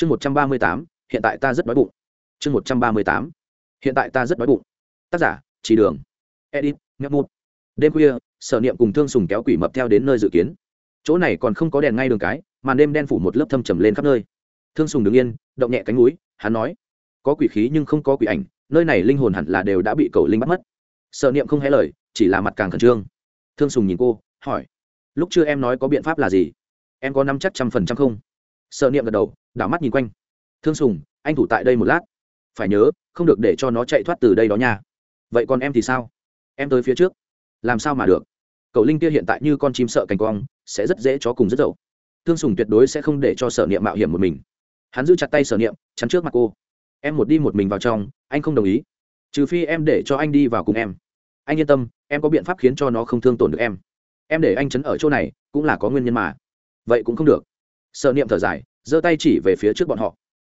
chương một trăm ba mươi tám, hiện tại ta rất đói bụng. Chương một trăm ba mươi tám, hiện tại ta rất đói bụng. Tác giả, chỉ đường. Edit ngep một đêm khuya, sở niệm cùng thương sùng kéo quỷ mập theo đến nơi dự kiến. Chỗ này còn không có đèn ngay đường cái màn đêm đen phủ một lớp thâm trầm lên khắp nơi. Thương sùng đứng yên, động nhẹ cánh núi hắn nói, có quỷ khí nhưng không có quỷ ảnh, nơi này linh hồn hẳn là đều đã bị cầu linh bắt mất. Sở niệm không hé lời, chỉ là mặt càng khẩn trương. Thương sùng nhìn cô, hỏi, lúc chưa em nói có biện pháp là gì? Em có năm chắc trăm phần trăm không? Sợ niệm gật đầu, đảo mắt nhìn quanh. Thương sùng, anh thủ tại đây một lát. Phải nhớ, không được để cho nó chạy thoát từ đây đó nha. Vậy còn em thì sao? Em tới phía trước. Làm sao mà được? Cậu linh kia hiện tại như con chim sợ cành quong sẽ rất dễ chó cùng rất dậu. Thương sùng tuyệt đối sẽ không để cho sở niệm mạo hiểm một mình. Hắn giữ chặt tay sở niệm, chắn trước mặt cô. Em một đi một mình vào trong, anh không đồng ý. Trừ phi em để cho anh đi vào cùng em. Anh yên tâm, em có biện pháp khiến cho nó không thương tổn được em. Em để anh chấn ở chỗ này, cũng là có nguyên nhân mà. Vậy cũng không được sợ niệm thở dài, giơ tay chỉ về phía trước bọn họ.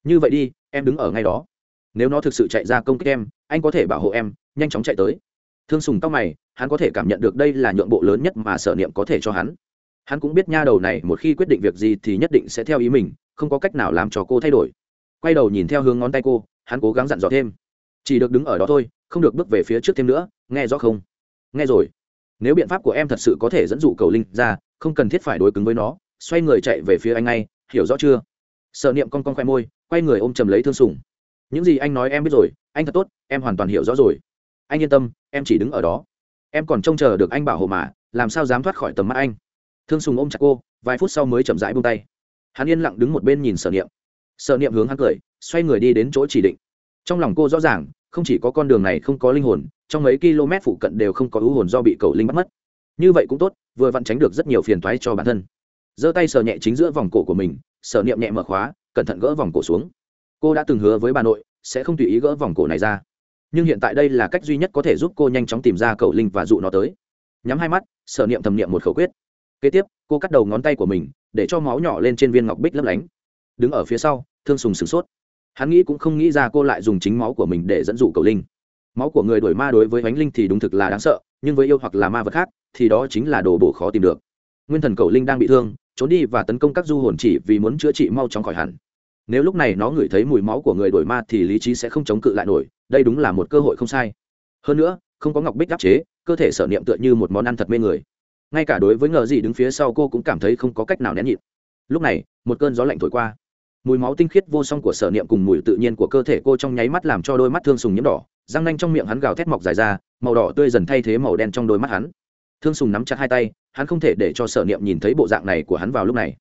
Như vậy đi, em đứng ở ngay đó. Nếu nó thực sự chạy ra công kích em, anh có thể bảo hộ em, nhanh chóng chạy tới. Thương sùng tóc mày, hắn có thể cảm nhận được đây là nhượng bộ lớn nhất mà sở niệm có thể cho hắn. Hắn cũng biết nha đầu này một khi quyết định việc gì thì nhất định sẽ theo ý mình, không có cách nào làm cho cô thay đổi. Quay đầu nhìn theo hướng ngón tay cô, hắn cố gắng dặn dò thêm. Chỉ được đứng ở đó thôi, không được bước về phía trước thêm nữa, nghe rõ không? Nghe rồi. Nếu biện pháp của em thật sự có thể dẫn dụ cầu linh ra, không cần thiết phải đối cứng với nó xoay người chạy về phía anh ngay, hiểu rõ chưa? Sợ niệm con con khoe môi, quay người ôm chầm lấy thương sùng. Những gì anh nói em biết rồi, anh thật tốt, em hoàn toàn hiểu rõ rồi. Anh yên tâm, em chỉ đứng ở đó. Em còn trông chờ được anh bảo hộ mà, làm sao dám thoát khỏi tầm mắt anh? Thương sùng ôm chặt cô, vài phút sau mới chậm rãi buông tay. Hắn yên lặng đứng một bên nhìn sở niệm. Sở niệm hướng hắn cười, xoay người đi đến chỗ chỉ định. Trong lòng cô rõ ràng, không chỉ có con đường này không có linh hồn, trong mấy km phụ cận đều không có ưu hồn do bị cầu linh bắt mất. Như vậy cũng tốt, vừa vặn tránh được rất nhiều phiền toái cho bản thân giơ tay sờ nhẹ chính giữa vòng cổ của mình sở niệm nhẹ mở khóa, cẩn thận gỡ vòng cổ xuống. Cô đã từng hứa với bà nội, sẽ không tùy ý gỡ vòng cổ này ra. Nhưng hiện tại đây là cách duy nhất có thể giúp cô nhanh chóng tìm ra cầu linh và dụ nó tới. Nhắm hai mắt sở niệm thầm niệm một khẩu quyết. Kế tiếp, cô cắt đầu ngón tay của mình, để cho máu nhỏ lên trên viên ngọc bích lấp lánh. Đứng ở phía sau, thương sùng sửng sốt. Hắn nghĩ cũng không nghĩ ra cô lại dùng chính máu của mình để dẫn dụ cầu linh. Máu của người đổi ma đối với bánh linh thì đúng thực là đáng sợ, nhưng với yêu hoặc là ma vật khác, thì đó chính là đồ bổ khó tìm được. Nguyên thần cầu linh đang bị thương trốn đi và tấn công các du hồn chỉ vì muốn chữa trị mau chóng khỏi hẳn. Nếu lúc này nó ngửi thấy mùi máu của người đổi ma thì lý trí sẽ không chống cự lại nổi, đây đúng là một cơ hội không sai. Hơn nữa, không có ngọc bích đáp chế, cơ thể sở niệm tựa như một món ăn thật mê người. Ngay cả đối với ngờ gì đứng phía sau cô cũng cảm thấy không có cách nào nén nhịn. Lúc này, một cơn gió lạnh thổi qua. Mùi máu tinh khiết vô song của sở niệm cùng mùi tự nhiên của cơ thể cô trong nháy mắt làm cho đôi mắt thương sùng nhiễm đỏ, răng nanh trong miệng hắn gào thét mọc dài ra, màu đỏ tươi dần thay thế màu đen trong đôi mắt hắn. Thương sùng nắm chặt hai tay hắn không thể để cho sở niệm nhìn thấy bộ dạng này của hắn vào lúc này.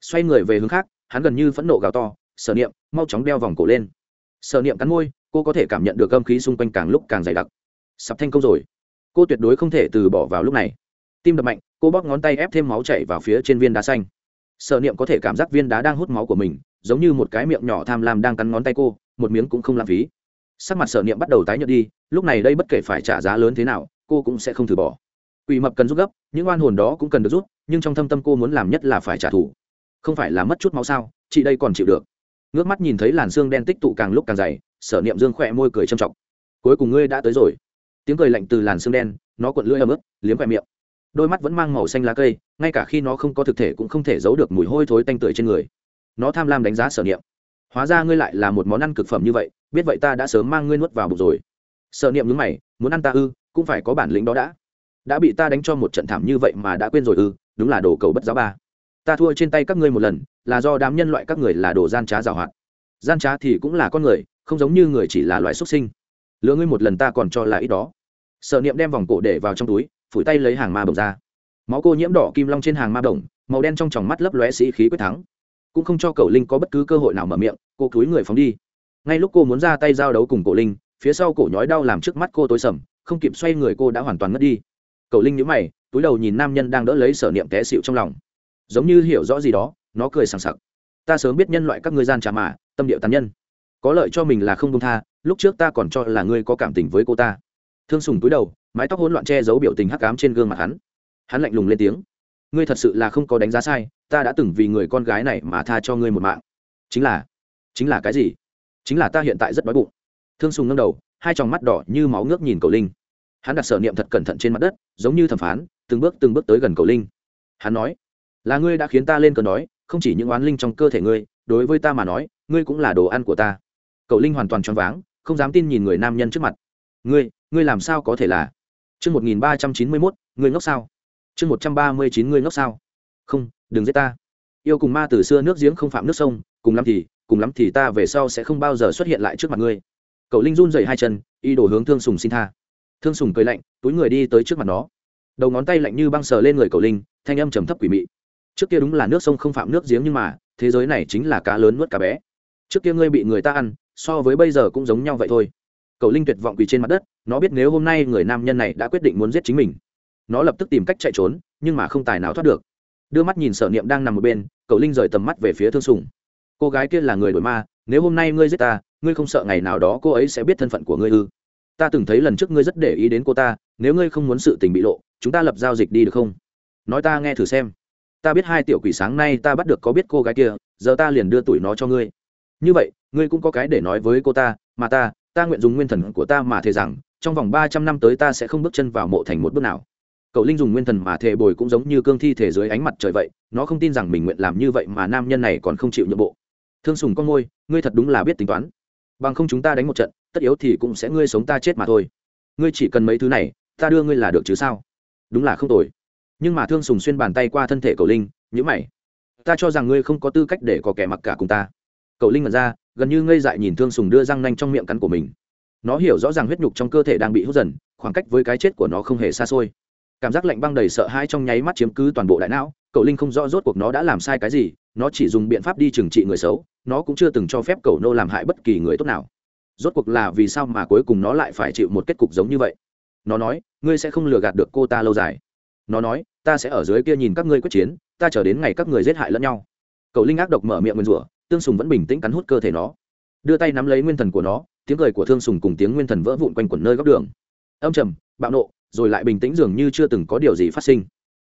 Xoay người về hướng khác, hắn gần như phẫn nộ gào to, sở niệm, mau chóng đeo vòng cổ lên. Sở niệm cắn môi, cô có thể cảm nhận được âm khí xung quanh càng lúc càng dày đặc. Sắp thành công rồi. Cô tuyệt đối không thể từ bỏ vào lúc này. Tim đập mạnh, cô bóp ngón tay ép thêm máu chảy vào phía trên viên đá xanh. Sở niệm có thể cảm giác viên đá đang hút máu của mình, giống như một cái miệng nhỏ tham lam đang cắn ngón tay cô, một miếng cũng không lãng phí. Sắc mặt sở niệm bắt đầu tái nhợt đi, lúc này đây bất kể phải trả giá lớn thế nào, cô cũng sẽ không từ bỏ quỷ mập cần giúp gấp, những oan hồn đó cũng cần được rút nhưng trong thâm tâm cô muốn làm nhất là phải trả thù. Không phải là mất chút máu sao? Chị đây còn chịu được. Ngước mắt nhìn thấy làn xương đen tích tụ càng lúc càng dày, sở niệm dương khỏe môi cười trầm trọng. Cuối cùng ngươi đã tới rồi. Tiếng cười lạnh từ làn xương đen, nó cuộn lưỡi ấm ức, liếm khỏe miệng. Đôi mắt vẫn mang màu xanh lá cây, ngay cả khi nó không có thực thể cũng không thể giấu được mùi hôi thối tanh tưởi trên người. Nó tham lam đánh giá sở niệm. Hóa ra ngươi lại là một món ăn cực phẩm như vậy, biết vậy ta đã sớm mang ngươi nuốt vào bụng rồi. Sở niệm nhúng mày, muốn ăn ta ư, cũng phải có bản lĩnh đó đã đã bị ta đánh cho một trận thảm như vậy mà đã quên rồi ư, đúng là đồ cầu bất giáo ba. Ta thua trên tay các ngươi một lần, là do đám nhân loại các người là đồ gian trá giảo hoạt. Gian trá thì cũng là con người, không giống như người chỉ là loại xuất sinh. Lừa ngươi một lần ta còn cho là ít đó. Sợ niệm đem vòng cổ để vào trong túi, phủi tay lấy hàng ma bồng ra. Máu cô nhiễm đỏ kim long trên hàng ma bồng màu đen trong tròng mắt lấp lóe sĩ khí quyết thắng. Cũng không cho cậu linh có bất cứ cơ hội nào mở miệng, cô cúi người phóng đi. Ngay lúc cô muốn ra tay giao đấu cùng cổ linh, phía sau cổ nhói đau làm trước mắt cô tối sầm, không kịp xoay người cô đã hoàn toàn ngất đi cậu linh nhíu mày, túi đầu nhìn nam nhân đang đỡ lấy sở niệm té xịu trong lòng. Giống như hiểu rõ gì đó, nó cười sảng sặc. Ta sớm biết nhân loại các ngươi gian trà mà, tâm điệu tàn nhân. Có lợi cho mình là không công tha, lúc trước ta còn cho là ngươi có cảm tình với cô ta. Thương sùng túi đầu, mái tóc hỗn loạn che giấu biểu tình hắc ám trên gương mặt hắn. Hắn lạnh lùng lên tiếng. Ngươi thật sự là không có đánh giá sai, ta đã từng vì người con gái này mà tha cho ngươi một mạng. Chính là chính là cái gì? Chính là ta hiện tại rất đói bụng. Thương sùng ngâm đầu, hai tròng mắt đỏ như máu ngước nhìn cầu linh hắn đặt sở niệm thật cẩn thận trên mặt đất, giống như thẩm phán, từng bước từng bước tới gần cầu linh. Hắn nói, là ngươi đã khiến ta lên cơn đói, không chỉ những oán linh trong cơ thể ngươi, đối với ta mà nói, ngươi cũng là đồ ăn của ta. Cậu linh hoàn toàn choáng váng, không dám tin nhìn người nam nhân trước mặt. Ngươi ngươi làm sao có thể là? Chương một nghìn ba trăm chín mươi mốt, ngươi ngốc sao? Chương một trăm ba mươi chín, ngươi ngốc sao? Không, đừng giết ta. Yêu cùng ma từ xưa nước giếng không phạm nước sông, cùng lắm thì, cùng lắm thì ta về sau sẽ không bao giờ xuất hiện lại trước mặt ngươi. Cậu linh run dậy hai chân y đổ hướng thương sùng xin tha thương sùng cười lạnh, túi người đi tới trước mặt nó. Đầu ngón tay lạnh như băng sờ lên người Cầu linh, thanh âm trầm thấp quỷ mị. Trước kia đúng là nước sông không phạm nước giếng nhưng mà, thế giới này chính là cá lớn nuốt cá bé. Trước kia ngươi bị người ta ăn, so với bây giờ cũng giống nhau vậy thôi. Cầu linh tuyệt vọng quỳ trên mặt đất, nó biết nếu hôm nay người nam nhân này đã quyết định muốn giết chính mình. Nó lập tức tìm cách chạy trốn, nhưng mà không tài nào thoát được. Đưa mắt nhìn sở niệm đang nằm một bên, cậu linh rời tầm mắt về phía thương sùng. Cô gái kia là người đổi ma, nếu hôm nay ngươi giết ta, ngươi không sợ ngày nào đó cô ấy sẽ biết thân phận của ngươi ư? Ta từng thấy lần trước ngươi rất để ý đến cô ta, nếu ngươi không muốn sự tình bị lộ, chúng ta lập giao dịch đi được không? Nói ta nghe thử xem. Ta biết hai tiểu quỷ sáng nay ta bắt được có biết cô gái kia, giờ ta liền đưa tuổi nó cho ngươi. Như vậy, ngươi cũng có cái để nói với cô ta, mà ta ta nguyện dùng nguyên thần của ta mà thề rằng, trong vòng ba trăm năm tới ta sẽ không bước chân vào mộ thành một bước nào. Cậu linh dùng nguyên thần mà thề bồi cũng giống như cương thi thể dưới ánh mặt trời vậy, nó không tin rằng mình nguyện làm như vậy mà nam nhân này còn không chịu nhượng bộ. Thương sùng con môi, ngươi thật đúng là biết tính toán. Bằng không chúng ta đánh một trận tất yếu thì cũng sẽ ngươi sống ta chết mà thôi. Ngươi chỉ cần mấy thứ này, ta đưa ngươi là được chứ sao? Đúng là không tồi. Nhưng mà thương sùng xuyên bàn tay qua thân thể Cầu linh nhữ mày. Ta cho rằng ngươi không có tư cách để có kẻ mặc cả cùng ta. Cầu linh mật ra, gần như ngây dại nhìn thương sùng đưa răng nanh trong miệng cắn của mình. Nó hiểu rõ ràng huyết nhục trong cơ thể đang bị hút dần, khoảng cách với cái chết của nó không hề xa xôi. Cảm giác lạnh băng đầy sợ hãi trong nháy mắt chiếm cứ toàn bộ đại não, cậu linh không rõ rốt cuộc nó đã làm sai cái gì, nó chỉ dùng biện pháp đi trừng trị người xấu, nó cũng chưa từng cho phép cậu nô làm hại bất kỳ người tốt nào rốt cuộc là vì sao mà cuối cùng nó lại phải chịu một kết cục giống như vậy? Nó nói ngươi sẽ không lừa gạt được cô ta lâu dài. Nó nói ta sẽ ở dưới kia nhìn các ngươi quyết chiến ta chờ đến ngày các người giết hại lẫn nhau. Cậu linh ác độc mở miệng nguyên rủa tương sùng vẫn bình tĩnh cắn hút cơ thể nó. Đưa tay nắm lấy nguyên thần của nó tiếng cười của thương sùng cùng tiếng nguyên thần vỡ vụn quanh quẩn nơi góc đường. Âm trầm bạo nộ rồi lại bình tĩnh dường như chưa từng có điều gì phát sinh.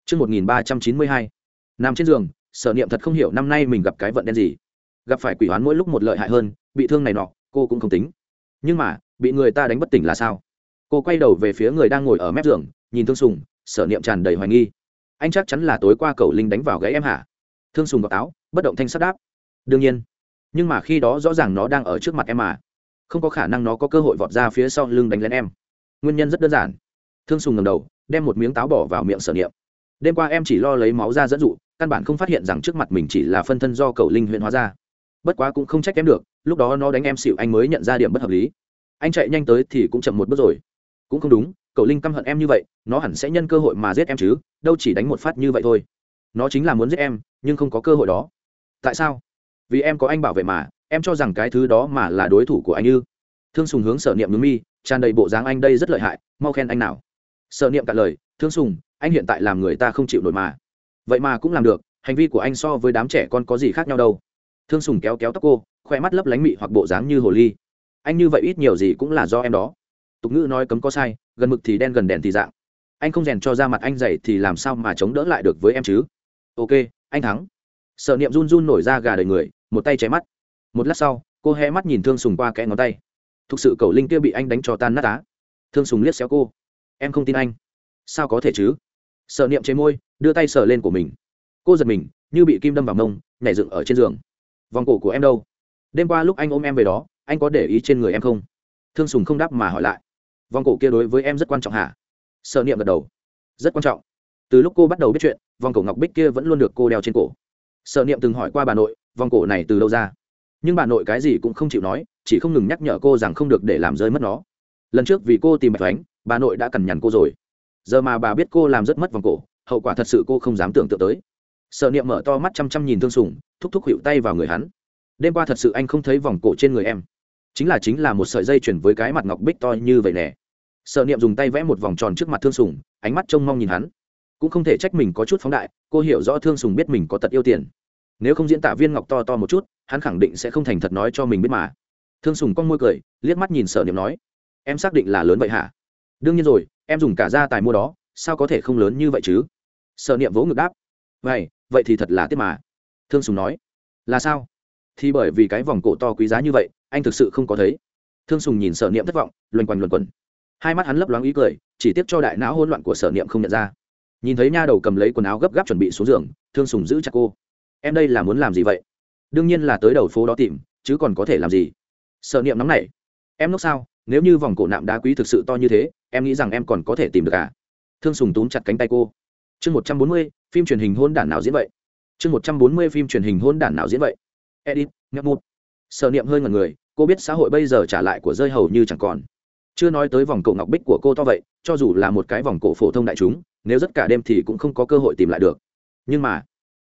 Trước 1392, nằm trên giường, sở niệm thật không hiểu năm nay mình gặp cái vận đen gì. Gặp phải quỷ hoán mỗi lúc một lợi hại hơn, bị thương này nọ, cô cũng không tính. Nhưng mà, bị người ta đánh bất tỉnh là sao? Cô quay đầu về phía người đang ngồi ở mép giường, nhìn Thương Sùng, sở niệm tràn đầy hoài nghi. Anh chắc chắn là tối qua cậu linh đánh vào gáy em hả? Thương Sùng gọt áo, bất động thanh sắt đáp. Đương nhiên. Nhưng mà khi đó rõ ràng nó đang ở trước mặt em mà. Không có khả năng nó có cơ hội vọt ra phía sau lưng đánh lên em. Nguyên nhân rất đơn giản thương sùng ngầm đầu đem một miếng táo bỏ vào miệng sở niệm đêm qua em chỉ lo lấy máu ra dẫn dụ căn bản không phát hiện rằng trước mặt mình chỉ là phân thân do cầu linh huyện hóa ra bất quá cũng không trách em được lúc đó nó đánh em xịu anh mới nhận ra điểm bất hợp lý. Anh chạy nhanh tới thì cũng chậm một bước rồi. Cũng không đúng, cậu linh căm hận em như vậy, nó hẳn sẽ nhân cơ hội mà giết em chứ, đâu chỉ đánh một phát như vậy thôi. Nó chính là muốn giết em, nhưng không có cơ hội đó. Tại sao? Vì em có anh bảo vệ mà, em cho rằng cái thứ đó mà là đối thủ của anh ư? Thương sùng hướng sở niệm ngưng mi, tràn đầy bộ dáng anh đây rất lợi hại, mau khen anh nào. Sở niệm cả lời, thương sùng, anh hiện tại làm người ta không chịu nổi mà. Vậy mà cũng làm được, hành vi của anh so với đám trẻ con có gì khác nhau đâu. Thương sùng kéo kéo tóc cô khoe mắt lấp lánh mị hoặc bộ dáng như hồ ly. Anh như vậy ít nhiều gì cũng là do em đó. Tục ngữ nói cấm có sai, gần mực thì đen gần đèn thì dạng. Anh không rèn cho ra mặt anh dày thì làm sao mà chống đỡ lại được với em chứ? Ok, anh thắng. Sợ niệm run run nổi ra gà đầy người, một tay cháy mắt. Một lát sau, cô hé mắt nhìn thương sùng qua kẽ ngón tay. Thực sự cầu linh kia bị anh đánh cho tan nát á. Thương sùng liếc xéo cô. Em không tin anh. Sao có thể chứ? Sợ niệm chế môi, đưa tay sờ lên của mình. Cô giật mình, như bị kim đâm vào mông, nhảy dựng ở trên giường. Vòng cổ của em đâu? Đêm qua lúc anh ôm em về đó, anh có để ý trên người em không? Thương sùng không đáp mà hỏi lại. Vòng cổ kia đối với em rất quan trọng hả? Sợ niệm gật đầu. Rất quan trọng. Từ lúc cô bắt đầu biết chuyện vòng cổ ngọc bích kia vẫn luôn được cô đeo trên cổ. Sợ niệm từng hỏi qua bà nội vòng cổ này từ đâu ra? Nhưng bà nội cái gì cũng không chịu nói, chỉ không ngừng nhắc nhở cô rằng không được để làm rơi mất nó. Lần trước vì cô tìm bạch thoánh bà nội đã cằn nhằn cô rồi. Giờ mà bà biết cô làm rất mất vòng cổ, hậu quả thật sự cô không dám tưởng tượng tới. Sợ niệm mở to mắt chăm chăm nhìn thương sùng, thúc thúc hiệu tay vào người hắn đêm qua thật sự anh không thấy vòng cổ trên người em. Chính là chính là một sợi dây chuyển với cái mặt ngọc bích to như vậy nè. Sợ niệm dùng tay vẽ một vòng tròn trước mặt thương sùng, ánh mắt trông mong nhìn hắn. Cũng không thể trách mình có chút phóng đại, cô hiểu rõ thương sùng biết mình có tật yêu tiền. Nếu không diễn tả viên ngọc to to một chút, hắn khẳng định sẽ không thành thật nói cho mình biết mà. Thương sùng con môi cười, liếc mắt nhìn sở niệm nói, em xác định là lớn vậy hả? Đương nhiên rồi, em dùng cả gia tài mua đó, sao có thể không lớn như vậy chứ? Sợ niệm vỗ ngực đáp, vậy vậy thì thật là tiếc mà. Thương sùng nói, là sao? Thì bởi vì cái vòng cổ to quý giá như vậy, anh thực sự không có thấy. Thương sùng nhìn sở niệm thất vọng, loanh quanh luẩn quẩn. Hai mắt hắn lấp loáng ý cười, chỉ tiếp cho đại não hỗn loạn của sở niệm không nhận ra. Nhìn thấy nha đầu cầm lấy quần áo gấp gáp chuẩn bị xuống giường, thương sùng giữ chặt cô. Em đây là muốn làm gì vậy? Đương nhiên là tới đầu phố đó tìm, chứ còn có thể làm gì? Sở niệm nóng này em lúc sao? Nếu như vòng cổ nạm đá quý thực sự to như thế, em nghĩ rằng em còn có thể tìm được à? Thương sùng túm chặt cánh tay cô. Chương một trăm bốn mươi, phim truyền hình hôn đản nào diễn vậy? Chương một trăm bốn mươi, phim truyền hình hôn đản nào diễn vậy? Edit ngáp một sở niệm hơi ngần người, cô biết xã hội bây giờ trả lại của rơi hầu như chẳng còn. Chưa nói tới vòng cổ ngọc bích của cô to vậy, cho dù là một cái vòng cổ phổ thông đại chúng, nếu rất cả đêm thì cũng không có cơ hội tìm lại được. Nhưng mà,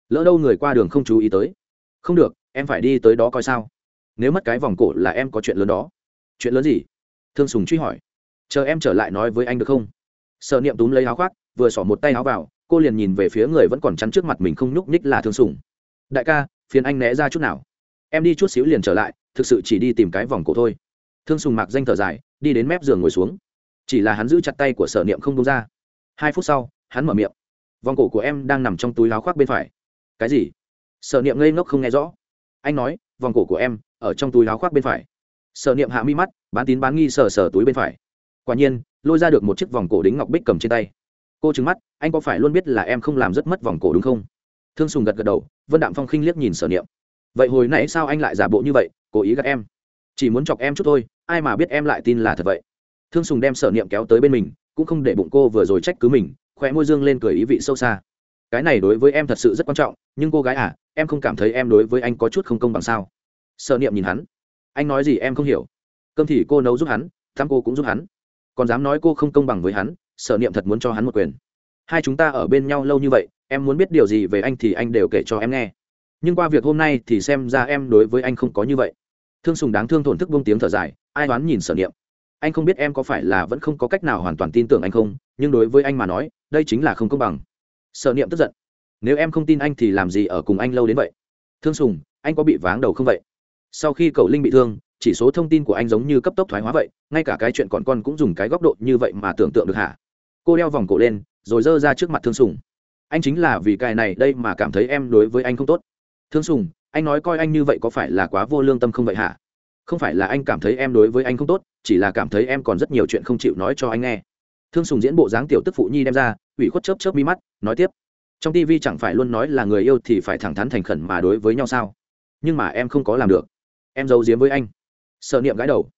lỡ đâu người qua đường không chú ý tới. Không được, em phải đi tới đó coi sao. Nếu mất cái vòng cổ là em có chuyện lớn đó. Chuyện lớn gì? Thương sùng truy hỏi. Chờ em trở lại nói với anh được không? Sợ niệm túm lấy áo khoác, vừa xỏ một tay áo vào, cô liền nhìn về phía người vẫn còn chắn trước mặt mình không nhúc nhích là thương sùng. Đại ca, phiền anh né ra chút nào em đi chút xíu liền trở lại, thực sự chỉ đi tìm cái vòng cổ thôi. Thương sùng mạc danh thở dài, đi đến mép giường ngồi xuống. Chỉ là hắn giữ chặt tay của sở niệm không đông ra. Hai phút sau, hắn mở miệng. Vòng cổ của em đang nằm trong túi láo khoác bên phải. Cái gì? Sở niệm ngây ngốc không nghe rõ. Anh nói, vòng cổ của em ở trong túi láo khoác bên phải. Sở niệm hạ mi mắt, bán tín bán nghi sờ sờ túi bên phải. Quả nhiên, lôi ra được một chiếc vòng cổ đính ngọc bích cầm trên tay. Cô trừng mắt, anh có phải luôn biết là em không làm rất mất vòng cổ đúng không? Thương sùng gật gật đầu, vân đạm phong khinh liếc nhìn sở niệm vậy hồi nãy sao anh lại giả bộ như vậy? Cố ý gặp em. Chỉ muốn chọc em chút thôi, ai mà biết em lại tin là thật vậy? Thương sùng đem sở niệm kéo tới bên mình, cũng không để bụng cô vừa rồi trách cứ mình khoe môi dương lên cười ý vị sâu xa. Cái này đối với em thật sự rất quan trọng, nhưng cô gái à em không cảm thấy em đối với anh có chút không công bằng sao? Sở niệm nhìn hắn. Anh nói gì em không hiểu. Cơm thì cô nấu giúp hắn, thăm cô cũng giúp hắn. Còn dám nói cô không công bằng với hắn, sở niệm thật muốn cho hắn một quyền. Hai chúng ta ở bên nhau lâu như vậy, em muốn biết điều gì về anh thì anh đều kể cho em nghe nhưng qua việc hôm nay thì xem ra em đối với anh không có như vậy. Thương sùng đáng thương thổn thức bông tiếng thở dài, ai đoán nhìn sở niệm. Anh không biết em có phải là vẫn không có cách nào hoàn toàn tin tưởng anh không, nhưng đối với anh mà nói, đây chính là không công bằng. Sở niệm tức giận. Nếu em không tin anh thì làm gì ở cùng anh lâu đến vậy? Thương sùng, anh có bị váng đầu không vậy? Sau khi cậu linh bị thương, chỉ số thông tin của anh giống như cấp tốc thoái hóa vậy, ngay cả cái chuyện còn con cũng dùng cái góc độ như vậy mà tưởng tượng được hả? Cô đeo vòng cổ lên, rồi giơ ra trước mặt thương sùng. Anh chính là vì cái này đây mà cảm thấy em đối với anh không tốt thương sùng, anh nói coi anh như vậy có phải là quá vô lương tâm không vậy hả? Không phải là anh cảm thấy em đối với anh không tốt, chỉ là cảm thấy em còn rất nhiều chuyện không chịu nói cho anh nghe. Thương sùng diễn bộ dáng tiểu tức phụ nhi đem ra, ủy khuất chớp chớp mi mắt, nói tiếp. Trong tv chẳng phải luôn nói là người yêu thì phải thẳng thắn thành khẩn mà đối với nhau sao? Nhưng mà em không có làm được. Em giấu giếm với anh. Sợ niệm gái đầu.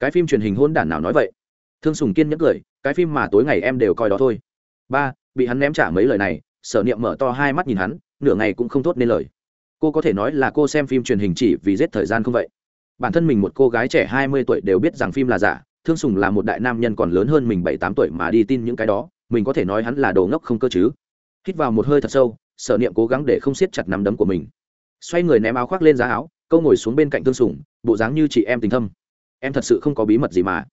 Cái phim truyền hình hôn đản nào nói vậy? Thương sùng kiên nhẫn cười, cái phim mà tối ngày em đều coi đó thôi. Ba, bị hắn ném trả mấy lời này sở niệm mở to hai mắt nhìn hắn, nửa ngày cũng không tốt nên lời cô có thể nói là cô xem phim truyền hình chỉ vì giết thời gian không vậy? Bản thân mình một cô gái trẻ hai mươi tuổi đều biết rằng phim là giả, thương sùng là một đại nam nhân còn lớn hơn mình bảy tám tuổi mà đi tin những cái đó, mình có thể nói hắn là đồ ngốc không cơ chứ. Hít vào một hơi thật sâu sở niệm cố gắng để không siết chặt nắm đấm của mình. Xoay người ném áo khoác lên giá áo, câu ngồi xuống bên cạnh thương sùng, bộ dáng như chị em tình thâm. Em thật sự không có bí mật gì mà.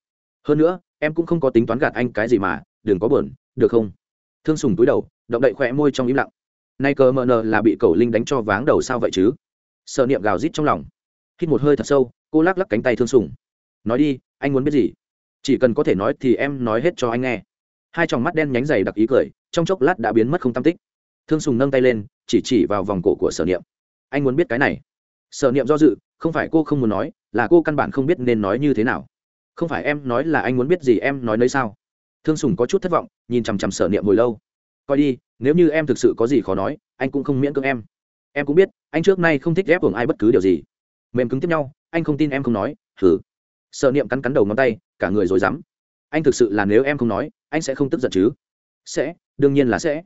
Hơn nữa, em cũng không có tính toán gạt anh cái gì mà, đừng có buồn, được không? Thương sùng túi đầu, động đậy khỏe môi trong im lặng nay cờ mờ nờ là bị cầu linh đánh cho váng đầu sao vậy chứ? Sợ niệm gào rít trong lòng. Hít một hơi thật sâu, cô lắc lắc cánh tay thương sùng. Nói đi, anh muốn biết gì? Chỉ cần có thể nói thì em nói hết cho anh nghe. Hai tròng mắt đen nhánh dày đặc ý cười, trong chốc lát đã biến mất không tam tích. Thương sùng nâng tay lên, chỉ chỉ vào vòng cổ của sở niệm. Anh muốn biết cái này. Sở niệm do dự, không phải cô không muốn nói, là cô căn bản không biết nên nói như thế nào. Không phải em nói là anh muốn biết gì em nói nơi sao? Thương sùng có chút thất vọng, nhìn chằm chằm sở niệm hồi lâu coi đi, nếu như em thực sự có gì khó nói, anh cũng không miễn cưỡng em. Em cũng biết, anh trước nay không thích ghép hưởng ai bất cứ điều gì. Mềm cứng tiếp nhau, anh không tin em không nói thử sợ niệm cắn cắn đầu ngón tay, cả người rồi dám anh thực sự là nếu em không nói, anh sẽ không tức giận chứ? Sẽ, đương nhiên là sẽ.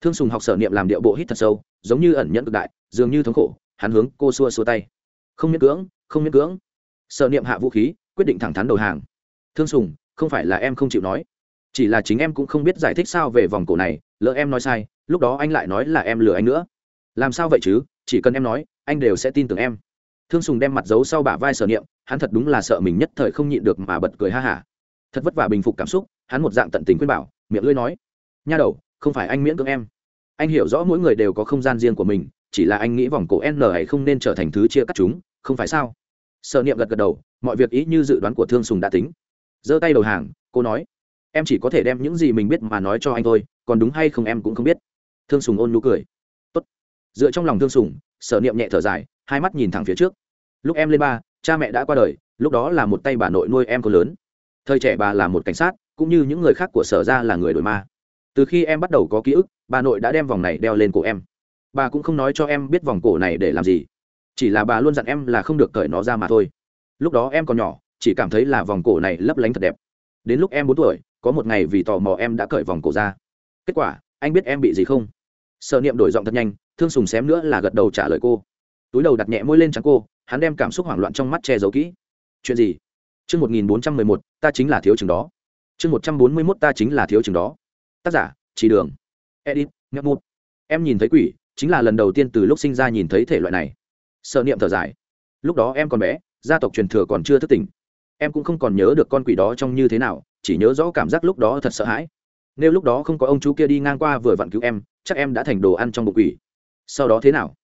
Thương sùng học sở niệm làm điệu bộ hít thật sâu, giống như ẩn nhẫn cực đại, dường như thống khổ, hắn hướng cô xua xua tay. Không miễn cưỡng, không miễn cưỡng. Sở niệm hạ vũ khí, quyết định thẳng thắn đầu hàng. Thương sùng, không phải là em không chịu nói chỉ là chính em cũng không biết giải thích sao về vòng cổ này, lỡ em nói sai, lúc đó anh lại nói là em lừa anh nữa. Làm sao vậy chứ? Chỉ cần em nói, anh đều sẽ tin tưởng em. Thương sùng đem mặt giấu sau bả vai sở niệm, hắn thật đúng là sợ mình nhất thời không nhịn được mà bật cười ha hả. Thật vất vả bình phục cảm xúc, hắn một dạng tận tình khuyên bảo, miệng lưỡi nói, nha đầu, không phải anh miễn cưỡng em. Anh hiểu rõ mỗi người đều có không gian riêng của mình, chỉ là anh nghĩ vòng cổ n hãy không nên trở thành thứ chia cắt chúng, không phải sao? Sợ niệm gật gật đầu, mọi việc ý như dự đoán của thương sùng đã tính. Giơ tay đầu hàng, cô nói em chỉ có thể đem những gì mình biết mà nói cho anh thôi, còn đúng hay không em cũng không biết. Thương sùng ôn nụ cười. Tốt. dựa trong lòng thương sùng, sở niệm nhẹ thở dài, hai mắt nhìn thẳng phía trước. Lúc em lên ba, cha mẹ đã qua đời, lúc đó là một tay bà nội nuôi em có lớn. Thời trẻ bà là một cảnh sát, cũng như những người khác của sở ra là người đổi ma. Từ khi em bắt đầu có ký ức, bà nội đã đem vòng này đeo lên cổ em. Bà cũng không nói cho em biết vòng cổ này để làm gì. Chỉ là bà luôn dặn em là không được cởi nó ra mà thôi. Lúc đó em còn nhỏ, chỉ cảm thấy là vòng cổ này lấp lánh thật đẹp. Đến lúc em bốn tuổi có một ngày vì tò mò em đã cởi vòng cổ ra. Kết quả, anh biết em bị gì không? Sợ niệm đổi giọng thật nhanh, thương sùng xém nữa là gật đầu trả lời cô. Túi đầu đặt nhẹ môi lên trắng cô, hắn đem cảm xúc hoảng loạn trong mắt che giấu kỹ. Chuyện gì? Chương một nghìn bốn trăm mười một, ta chính là thiếu chừng đó. Chương một trăm bốn mươi mốt, ta chính là thiếu chừng đó. Tác giả chỉ đường. Edit ngậm một em nhìn thấy quỷ, chính là lần đầu tiên từ lúc sinh ra nhìn thấy thể loại này. Sợ niệm thở dài. Lúc đó em còn bé, gia tộc truyền thừa còn chưa thức tỉnh. Em cũng không còn nhớ được con quỷ đó trông như thế nào chỉ nhớ rõ cảm giác lúc đó thật sợ hãi. Nếu lúc đó không có ông chú kia đi ngang qua vừa vặn cứu em, chắc em đã thành đồ ăn trong bụng quỷ. Sau đó thế nào?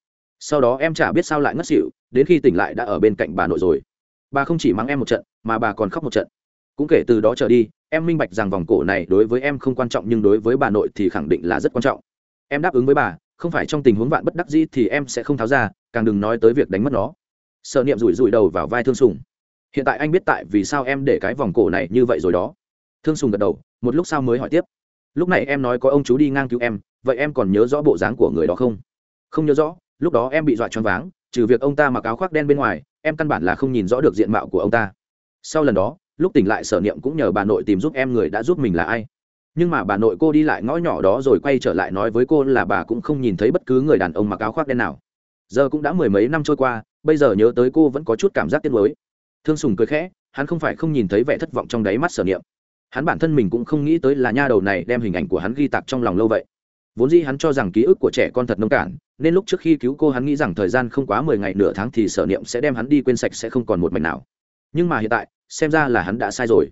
Sau đó em chả biết sao lại ngất xỉu, đến khi tỉnh lại đã ở bên cạnh bà nội rồi. Bà không chỉ mắng em một trận, mà bà còn khóc một trận. Cũng kể từ đó trở đi, em minh bạch rằng vòng cổ này đối với em không quan trọng nhưng đối với bà nội thì khẳng định là rất quan trọng. Em đáp ứng với bà, không phải trong tình huống vạn bất đắc dĩ thì em sẽ không tháo ra, càng đừng nói tới việc đánh mất nó. Sợ niệm rủi rủi đầu vào vai thương sùng. Hiện tại anh biết tại vì sao em để cái vòng cổ này như vậy rồi đó thương sùng gật đầu, một lúc sau mới hỏi tiếp. Lúc này em nói có ông chú đi ngang cứu em, vậy em còn nhớ rõ bộ dáng của người đó không? Không nhớ rõ, lúc đó em bị dọa choáng váng, trừ việc ông ta mặc áo khoác đen bên ngoài, em căn bản là không nhìn rõ được diện mạo của ông ta. Sau lần đó, lúc tỉnh lại sở niệm cũng nhờ bà nội tìm giúp em người đã giúp mình là ai. Nhưng mà bà nội cô đi lại ngõ nhỏ đó rồi quay trở lại nói với cô là bà cũng không nhìn thấy bất cứ người đàn ông mặc áo khoác đen nào. Giờ cũng đã mười mấy năm trôi qua, bây giờ nhớ tới cô vẫn có chút cảm giác tiếc nuối. Thương sùng cười khẽ, hắn không phải không nhìn thấy vẻ thất vọng trong đáy mắt sở niệm hắn bản thân mình cũng không nghĩ tới là nha đầu này đem hình ảnh của hắn ghi tạc trong lòng lâu vậy. Vốn dĩ hắn cho rằng ký ức của trẻ con thật nông cản nên lúc trước khi cứu cô hắn nghĩ rằng thời gian không quá mười ngày nửa tháng thì sở niệm sẽ đem hắn đi quên sạch sẽ không còn một mảnh nào. Nhưng mà hiện tại, xem ra là hắn đã sai rồi.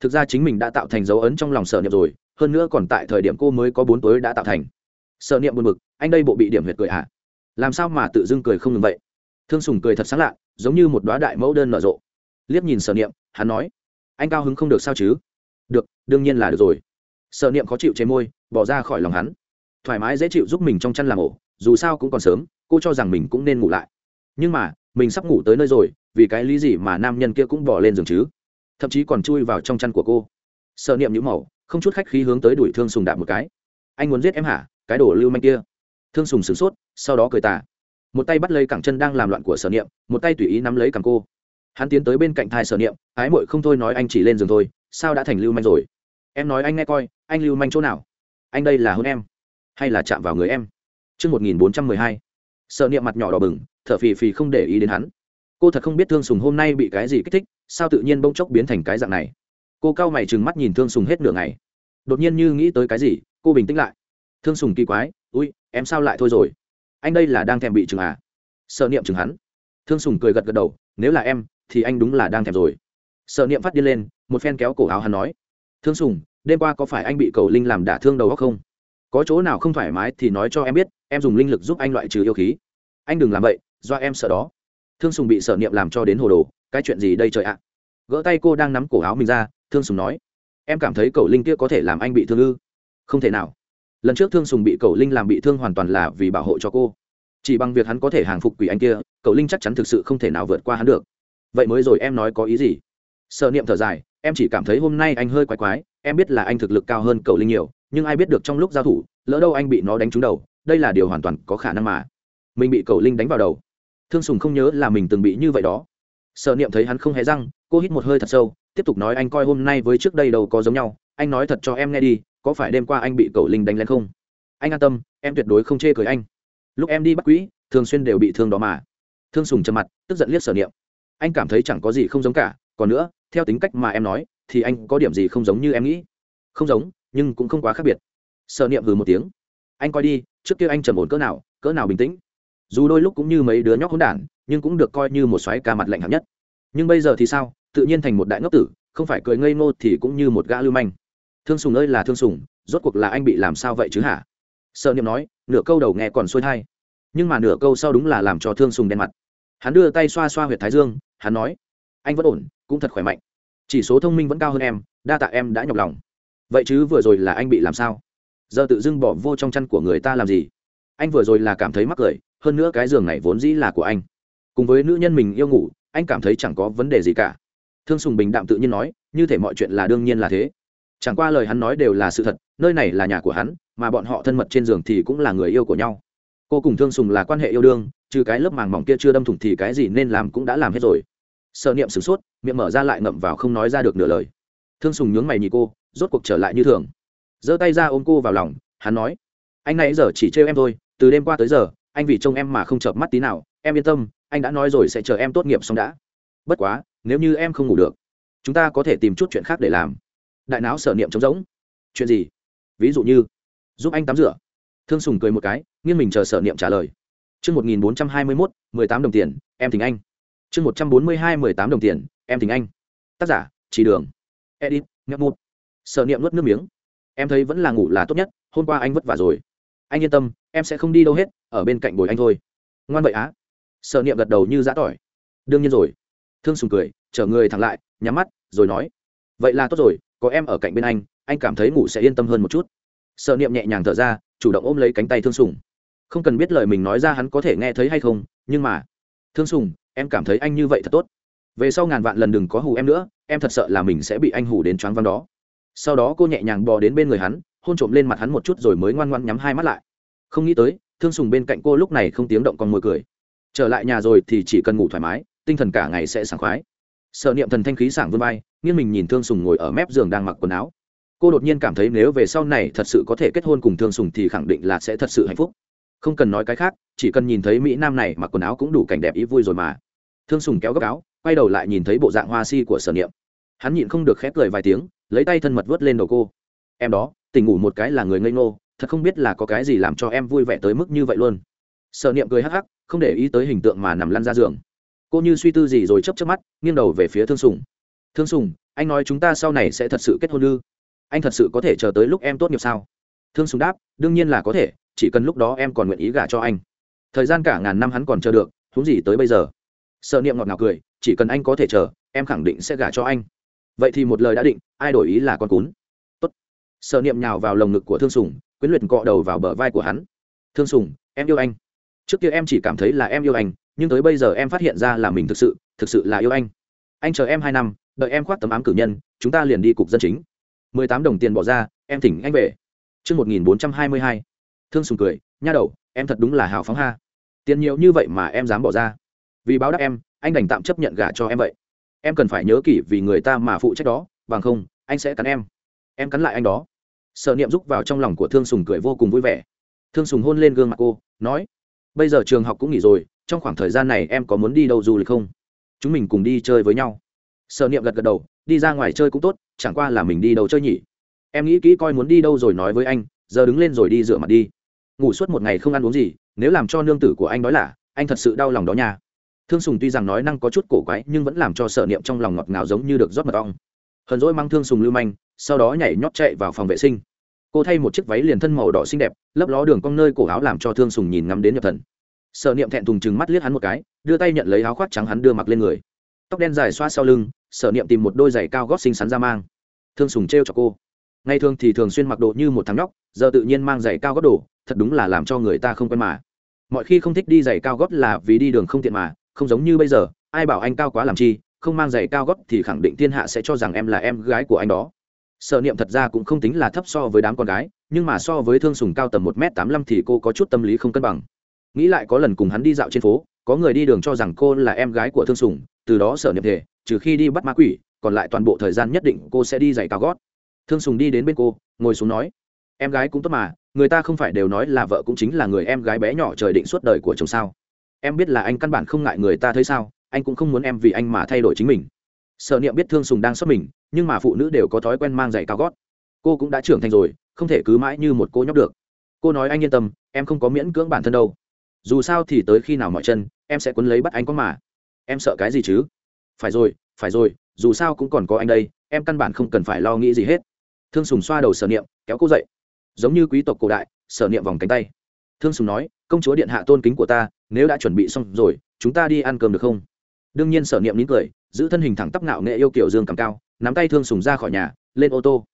Thực ra chính mình đã tạo thành dấu ấn trong lòng sở niệm rồi, hơn nữa còn tại thời điểm cô mới có bốn tối đã tạo thành. Sở niệm buồn bực, anh đây bộ bị điểm huyệt cười ạ à? làm sao mà tự dưng cười không ngừng vậy? Thương sùng cười thật sáng lạ, giống như một đoá đại mẫu đơn nở rộ. Liếc nhìn sở niệm, hắn nói, anh cao hứng không được sao chứ? Được, đương nhiên là được rồi. Sở niệm khó chịu chế môi, bỏ ra khỏi lòng hắn. Thoải mái dễ chịu giúp mình trong chăn làm ổ, dù sao cũng còn sớm, cô cho rằng mình cũng nên ngủ lại. Nhưng mà, mình sắp ngủ tới nơi rồi, vì cái lý gì mà nam nhân kia cũng bỏ lên giường chứ? Thậm chí còn chui vào trong chăn của cô. Sợ niệm nhũ màu không chút khách khí hướng tới đuổi thương sùng đạp một cái. Anh muốn giết em hả? Cái đổ lưu manh kia. Thương sùng sửng sốt, sau đó cười tà. Một tay bắt lấy cẳng chân đang làm loạn của sở niệm, một tay tùy ý nắm lấy cẳng cô. Hắn tiến tới bên cạnh thai sở niệm, ái mội không thôi nói anh chỉ lên giường thôi sao đã thành lưu manh rồi em nói anh nghe coi anh lưu manh chỗ nào anh đây là hôn em hay là chạm vào người em Trước 1412, sợ niệm mặt nhỏ đỏ bừng, thở phì phì không để ý đến hắn. Cô thật không biết Thương Sùng hôm nay bị cái gì kích thích, sao tự nhiên bỗng chốc biến thành cái dạng này. Cô cao mày trừng mắt nhìn Thương Sùng hết nửa ngày. Đột nhiên như nghĩ tới cái gì, cô bình tĩnh lại. Thương Sùng kỳ quái, "Ui, em sao lại thôi rồi? Anh đây là đang thèm bị chừng à?" Sợ niệm chừng hắn. Thương Sùng cười gật gật đầu, "Nếu là em, thì anh đúng là đang thèm rồi." Sợ niệm phát điên lên, một phen kéo cổ áo hắn nói, "Thương Sùng, đêm qua có phải anh bị cầu linh làm đả thương đầu óc không?" có chỗ nào không thoải mái thì nói cho em biết em dùng linh lực giúp anh loại trừ yêu khí. Anh đừng làm vậy do em sợ đó. Thương sùng bị sợ niệm làm cho đến hồ đồ cái chuyện gì đây trời ạ? Gỡ tay cô đang nắm cổ áo mình ra thương sùng nói em cảm thấy Cầu linh kia có thể làm anh bị thương ư? Không thể nào. Lần trước thương sùng bị Cầu linh làm bị thương hoàn toàn là vì bảo hộ cho cô. Chỉ bằng việc hắn có thể hàng phục quỷ anh kia cậu linh chắc chắn thực sự không thể nào vượt qua hắn được. Vậy mới rồi em nói có ý gì? Sợ niệm thở dài, em chỉ cảm thấy hôm nay anh hơi quái quái, em biết là anh thực lực cao hơn cậu linh nhiều, nhưng ai biết được trong lúc giao thủ, lỡ đâu anh bị nó đánh trúng đầu, đây là điều hoàn toàn có khả năng mà. Mình bị cầu linh đánh vào đầu. Thương sùng không nhớ là mình từng bị như vậy đó. Sợ niệm thấy hắn không hề răng, cô hít một hơi thật sâu, tiếp tục nói anh coi hôm nay với trước đây đâu có giống nhau, anh nói thật cho em nghe đi, có phải đêm qua anh bị cầu linh đánh lên không? Anh an tâm, em tuyệt đối không chê cười anh. Lúc em đi bắt quỹ, thường xuyên đều bị thương đó mà. Thương sùng trầm mặt, tức giận liếc sở niệm. Anh cảm thấy chẳng có gì không giống cả, còn nữa theo tính cách mà em nói, thì anh có điểm gì không giống như em nghĩ? Không giống, nhưng cũng không quá khác biệt. Sợ niệm hừ một tiếng. Anh coi đi, trước kia anh trầm ổn cỡ nào cỡ nào bình tĩnh. Dù đôi lúc cũng như mấy đứa nhóc hỗn đản, nhưng cũng được coi như một xoáy ca mặt lạnh hạng nhất. Nhưng bây giờ thì sao? Tự nhiên thành một đại ngốc tử, không phải cười ngây ngô thì cũng như một gã lưu manh. Thương sùng ơi là thương sùng, rốt cuộc là anh bị làm sao vậy chứ hả? Sợ niệm nói, nửa câu đầu nghe còn xuôi thai. Nhưng mà nửa câu sau đúng là làm cho thương sùng đen mặt. Hắn đưa tay xoa xoa h u y ệ t thái dương, hắn nói anh vẫn ổn, cũng thật khỏe mạnh. Chỉ số thông minh vẫn cao hơn em đa tạ em đã nhọc lòng. Vậy chứ vừa rồi là anh bị làm sao? Giờ tự dưng bỏ vô trong chăn của người ta làm gì? Anh vừa rồi là cảm thấy mắc cười, hơn nữa cái giường này vốn dĩ là của anh. Cùng với nữ nhân mình yêu ngủ, anh cảm thấy chẳng có vấn đề gì cả. Thương sùng bình đạm tự nhiên nói, như thể mọi chuyện là đương nhiên là thế. Chẳng qua lời hắn nói đều là sự thật, nơi này là nhà của hắn, mà bọn họ thân mật trên giường thì cũng là người yêu của nhau. Cô cùng thương sùng là quan hệ yêu đương, trừ cái lớp màng mỏng kia chưa đâm thủng thì cái gì nên làm cũng đã làm hết rồi sợ niệm sửng sốt, miệng mở ra lại ngậm vào không nói ra được nửa lời. Thương sùng nhướng mày nhị cô, rốt cuộc trở lại như thường. Giơ tay ra ôm cô vào lòng, hắn nói, anh nãy giờ chỉ trêu em thôi, từ đêm qua tới giờ, anh vì trông em mà không chợp mắt tí nào, em yên tâm, anh đã nói rồi sẽ chờ em tốt nghiệp xong đã. Bất quá, nếu như em không ngủ được, chúng ta có thể tìm chút chuyện khác để làm. Đại não sở niệm trống rỗng. Chuyện gì? Ví dụ như, giúp anh tắm rửa. Thương sùng cười một cái, nghiêng mình chờ sở niệm trả lời. Chương một nghìn bốn trăm hai mươi mốt, mười tám đồng tiền, em thỉnh anh chương một trăm bốn mươi hai mười tám đồng tiền, em thỉnh anh. Tác giả, chỉ đường. Edit ngậm một sở niệm nuốt nước miếng. Em thấy vẫn là ngủ là tốt nhất, hôm qua anh vất vả rồi. Anh yên tâm, em sẽ không đi đâu hết, ở bên cạnh bồi anh thôi. Ngoan vậy á. Sở niệm gật đầu như giã tỏi. Đương nhiên rồi. Thương sùng cười, chở người thẳng lại, nhắm mắt, rồi nói. Vậy là tốt rồi, có em ở cạnh bên anh anh cảm thấy ngủ sẽ yên tâm hơn một chút. Sợ niệm nhẹ nhàng thở ra, chủ động ôm lấy cánh tay thương sùng. Không cần biết lời mình nói ra hắn có thể nghe thấy hay không, nhưng mà, thương sùng em cảm thấy anh như vậy thật tốt. Về sau ngàn vạn lần đừng có hù em nữa, em thật sợ là mình sẽ bị anh hù đến choáng văng đó. Sau đó cô nhẹ nhàng bò đến bên người hắn, hôn trộm lên mặt hắn một chút rồi mới ngoan ngoan nhắm hai mắt lại. Không nghĩ tới, thương sùng bên cạnh cô lúc này không tiếng động còn môi cười. Trở lại nhà rồi thì chỉ cần ngủ thoải mái, tinh thần cả ngày sẽ sảng khoái. Sợ niệm thần thanh khí sảng vươn vai, nghiêng mình nhìn thương sùng ngồi ở mép giường đang mặc quần áo. Cô đột nhiên cảm thấy nếu về sau này thật sự có thể kết hôn cùng thương sùng thì khẳng định là sẽ thật sự hạnh phúc. Không cần nói cái khác, chỉ cần nhìn thấy mỹ nam này mặc quần áo cũng đủ cảnh đẹp ý vui rồi mà thương sùng kéo gấp áo, quay đầu lại nhìn thấy bộ dạng hoa si của sở niệm. Hắn nhịn không được khép cười vài tiếng, lấy tay thân mật vớt lên đầu cô. Em đó, tỉnh ngủ một cái là người ngây ngô, thật không biết là có cái gì làm cho em vui vẻ tới mức như vậy luôn. Sở niệm cười hắc hắc, không để ý tới hình tượng mà nằm lăn ra giường. Cô như suy tư gì rồi chấp chấp mắt, nghiêng đầu về phía thương sùng. Thương sùng, anh nói chúng ta sau này sẽ thật sự kết hôn ư? Anh thật sự có thể chờ tới lúc em tốt nghiệp sao? Thương sùng đáp, đương nhiên là có thể, chỉ cần lúc đó em còn nguyện ý gả cho anh. Thời gian cả ngàn năm hắn còn chờ được thú gì tới bây giờ? Sợ niệm ngọt ngào cười, chỉ cần anh có thể chờ, em khẳng định sẽ gả cho anh. Vậy thì một lời đã định, ai đổi ý là con cún. Tốt. sợ niệm nhào vào lồng ngực của thương sùng, quyến luyện cọ đầu vào bờ vai của hắn. Thương sùng, em yêu anh. Trước kia em chỉ cảm thấy là em yêu anh, nhưng tới bây giờ em phát hiện ra là mình thực sự thực sự là yêu anh. Anh chờ em hai năm, đợi em khoác tấm ám cử nhân, chúng ta liền đi cục dân chính. Mười tám đồng tiền bỏ ra, em thỉnh anh về. Chương một nghìn bốn trăm hai mươi hai. Thương sùng cười, nha đầu, em thật đúng là hào phóng ha. Tiền nhiều như vậy mà em dám bỏ ra vì báo đáp em, anh đành tạm chấp nhận gả cho em vậy. Em cần phải nhớ kỹ vì người ta mà phụ trách đó, bằng không, anh sẽ cắn em. Em cắn lại anh đó. Sợ niệm rúc vào trong lòng của thương sùng cười vô cùng vui vẻ. Thương sùng hôn lên gương mặt cô, nói, bây giờ trường học cũng nghỉ rồi, trong khoảng thời gian này em có muốn đi đâu du lịch không? Chúng mình cùng đi chơi với nhau. Sợ niệm gật gật đầu, đi ra ngoài chơi cũng tốt, chẳng qua là mình đi đâu chơi nhỉ? Em nghĩ kỹ coi muốn đi đâu rồi nói với anh, giờ đứng lên rồi đi rửa mặt đi. Ngủ suốt một ngày không ăn uống gì, nếu làm cho nương tử của anh nói là, anh thật sự đau lòng đó nha thương sùng tuy rằng nói năng có chút cổ quái, nhưng vẫn làm cho sợ niệm trong lòng ngọt ngào giống như được rót mật ong. Hờn dỗi mang thương sùng lưu manh, sau đó nhảy nhót chạy vào phòng vệ sinh. Cô thay một chiếc váy liền thân màu đỏ xinh đẹp, lấp ló đường cong nơi cổ áo làm cho thương sùng nhìn ngắm đến nhập thần. Sợ niệm thẹn thùng chừng mắt liếc hắn một cái, đưa tay nhận lấy áo khoác trắng hắn đưa mặc lên người. Tóc đen dài xoa sau lưng, sở niệm tìm một đôi giày cao gót xinh xắn ra mang. Thương sùng t r cho cô. Ngày thường thì thường xuyên mặc đồ như một thằng nhóc, giờ tự nhiên mang giày cao gót đồ, thật đúng là làm cho người ta không quen mà. Mọi khi không thích đi giày cao gót là vì đi đường không tiện mà không giống như bây giờ, ai bảo anh cao quá làm chi, không mang giày cao gót thì khẳng định thiên hạ sẽ cho rằng em là em gái của anh đó. Sợ niệm thật ra cũng không tính là thấp so với đám con gái, nhưng mà so với thương sùng cao tầm một m tám mươi thì cô có chút tâm lý không cân bằng. Nghĩ lại có lần cùng hắn đi dạo trên phố, có người đi đường cho rằng cô là em gái của thương sùng, từ đó sở niệm thể trừ khi đi bắt ma quỷ, còn lại toàn bộ thời gian nhất định cô sẽ đi giày cao gót. Thương sùng đi đến bên cô, ngồi xuống nói, em gái cũng tốt mà, người ta không phải đều nói là vợ cũng chính là người em gái bé nhỏ trời định suốt đời của chồng sao? Em biết là anh căn bản không ngại người ta thấy sao, anh cũng không muốn em vì anh mà thay đổi chính mình. Sợ niệm biết thương sùng đang xót mình, nhưng mà phụ nữ đều có thói quen mang giày cao gót. Cô cũng đã trưởng thành rồi, không thể cứ mãi như một cô nhóc được. Cô nói anh yên tâm, em không có miễn cưỡng bản thân đâu. Dù sao thì tới khi nào mọi chân, em sẽ quấn lấy bắt anh có mà. Em sợ cái gì chứ? Phải rồi phải rồi, dù sao cũng còn có anh đây, em căn bản không cần phải lo nghĩ gì hết. Thương sùng xoa đầu sở niệm, kéo cô dậy. Giống như quý tộc cổ đại, sở niệm vòng cánh tay thương sùng nói, công chúa điện hạ tôn kính của ta, nếu đã chuẩn bị xong rồi, chúng ta đi ăn cơm được không? Đương nhiên sở niệm nín cười, giữ thân hình thẳng tắp nạo nghệ yêu kiểu dương cầm cao, nắm tay thương sùng ra khỏi nhà, lên ô tô.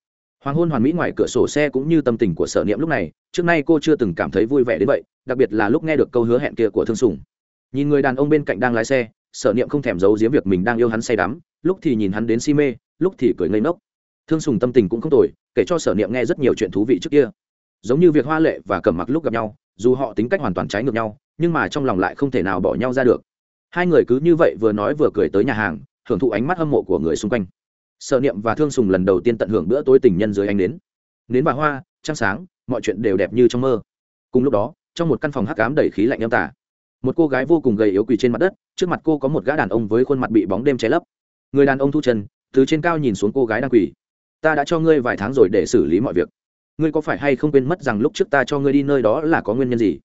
Hoàng hôn hoàn mỹ ngoài cửa sổ xe cũng như tâm tình của sở niệm lúc này, trước nay cô chưa từng cảm thấy vui vẻ đến vậy, đặc biệt là lúc nghe được câu hứa hẹn kia của thương sùng. Nhìn người đàn ông bên cạnh đang lái xe, sở niệm không thèm giấu giếm việc mình đang yêu hắn say đắm, lúc thì nhìn hắn đến si mê, lúc thì cười ngây ngốc. Thương sùng tâm tình cũng không tồi, kể cho sở niệm nghe rất nhiều chuyện thú vị trước kia. Giống như việc hoa lệ và cẩm mặc lúc gặp nhau dù họ tính cách hoàn toàn trái ngược nhau, nhưng mà trong lòng lại không thể nào bỏ nhau ra được. Hai người cứ như vậy vừa nói vừa cười tới nhà hàng, hưởng thụ ánh mắt hâm mộ của người xung quanh. Sợ niệm và thương sùng lần đầu tiên tận hưởng bữa tối tình nhân dưới ánh đến nến bà hoa, trăng sáng, mọi chuyện đều đẹp như trong mơ. Cùng lúc đó, trong một căn phòng hắc cám đầy khí lạnh âm tả một cô gái vô cùng gầy yếu quỳ trên mặt đất, trước mặt cô có một gã đàn ông với khuôn mặt bị bóng đêm che lấp. Người đàn ông thu chân, từ trên cao nhìn xuống cô gái đang quỳ. Ta đã cho ngươi vài tháng rồi để xử lý mọi việc ngươi có phải hay không quên mất rằng lúc trước ta cho ngươi đi nơi đó là có nguyên nhân gì?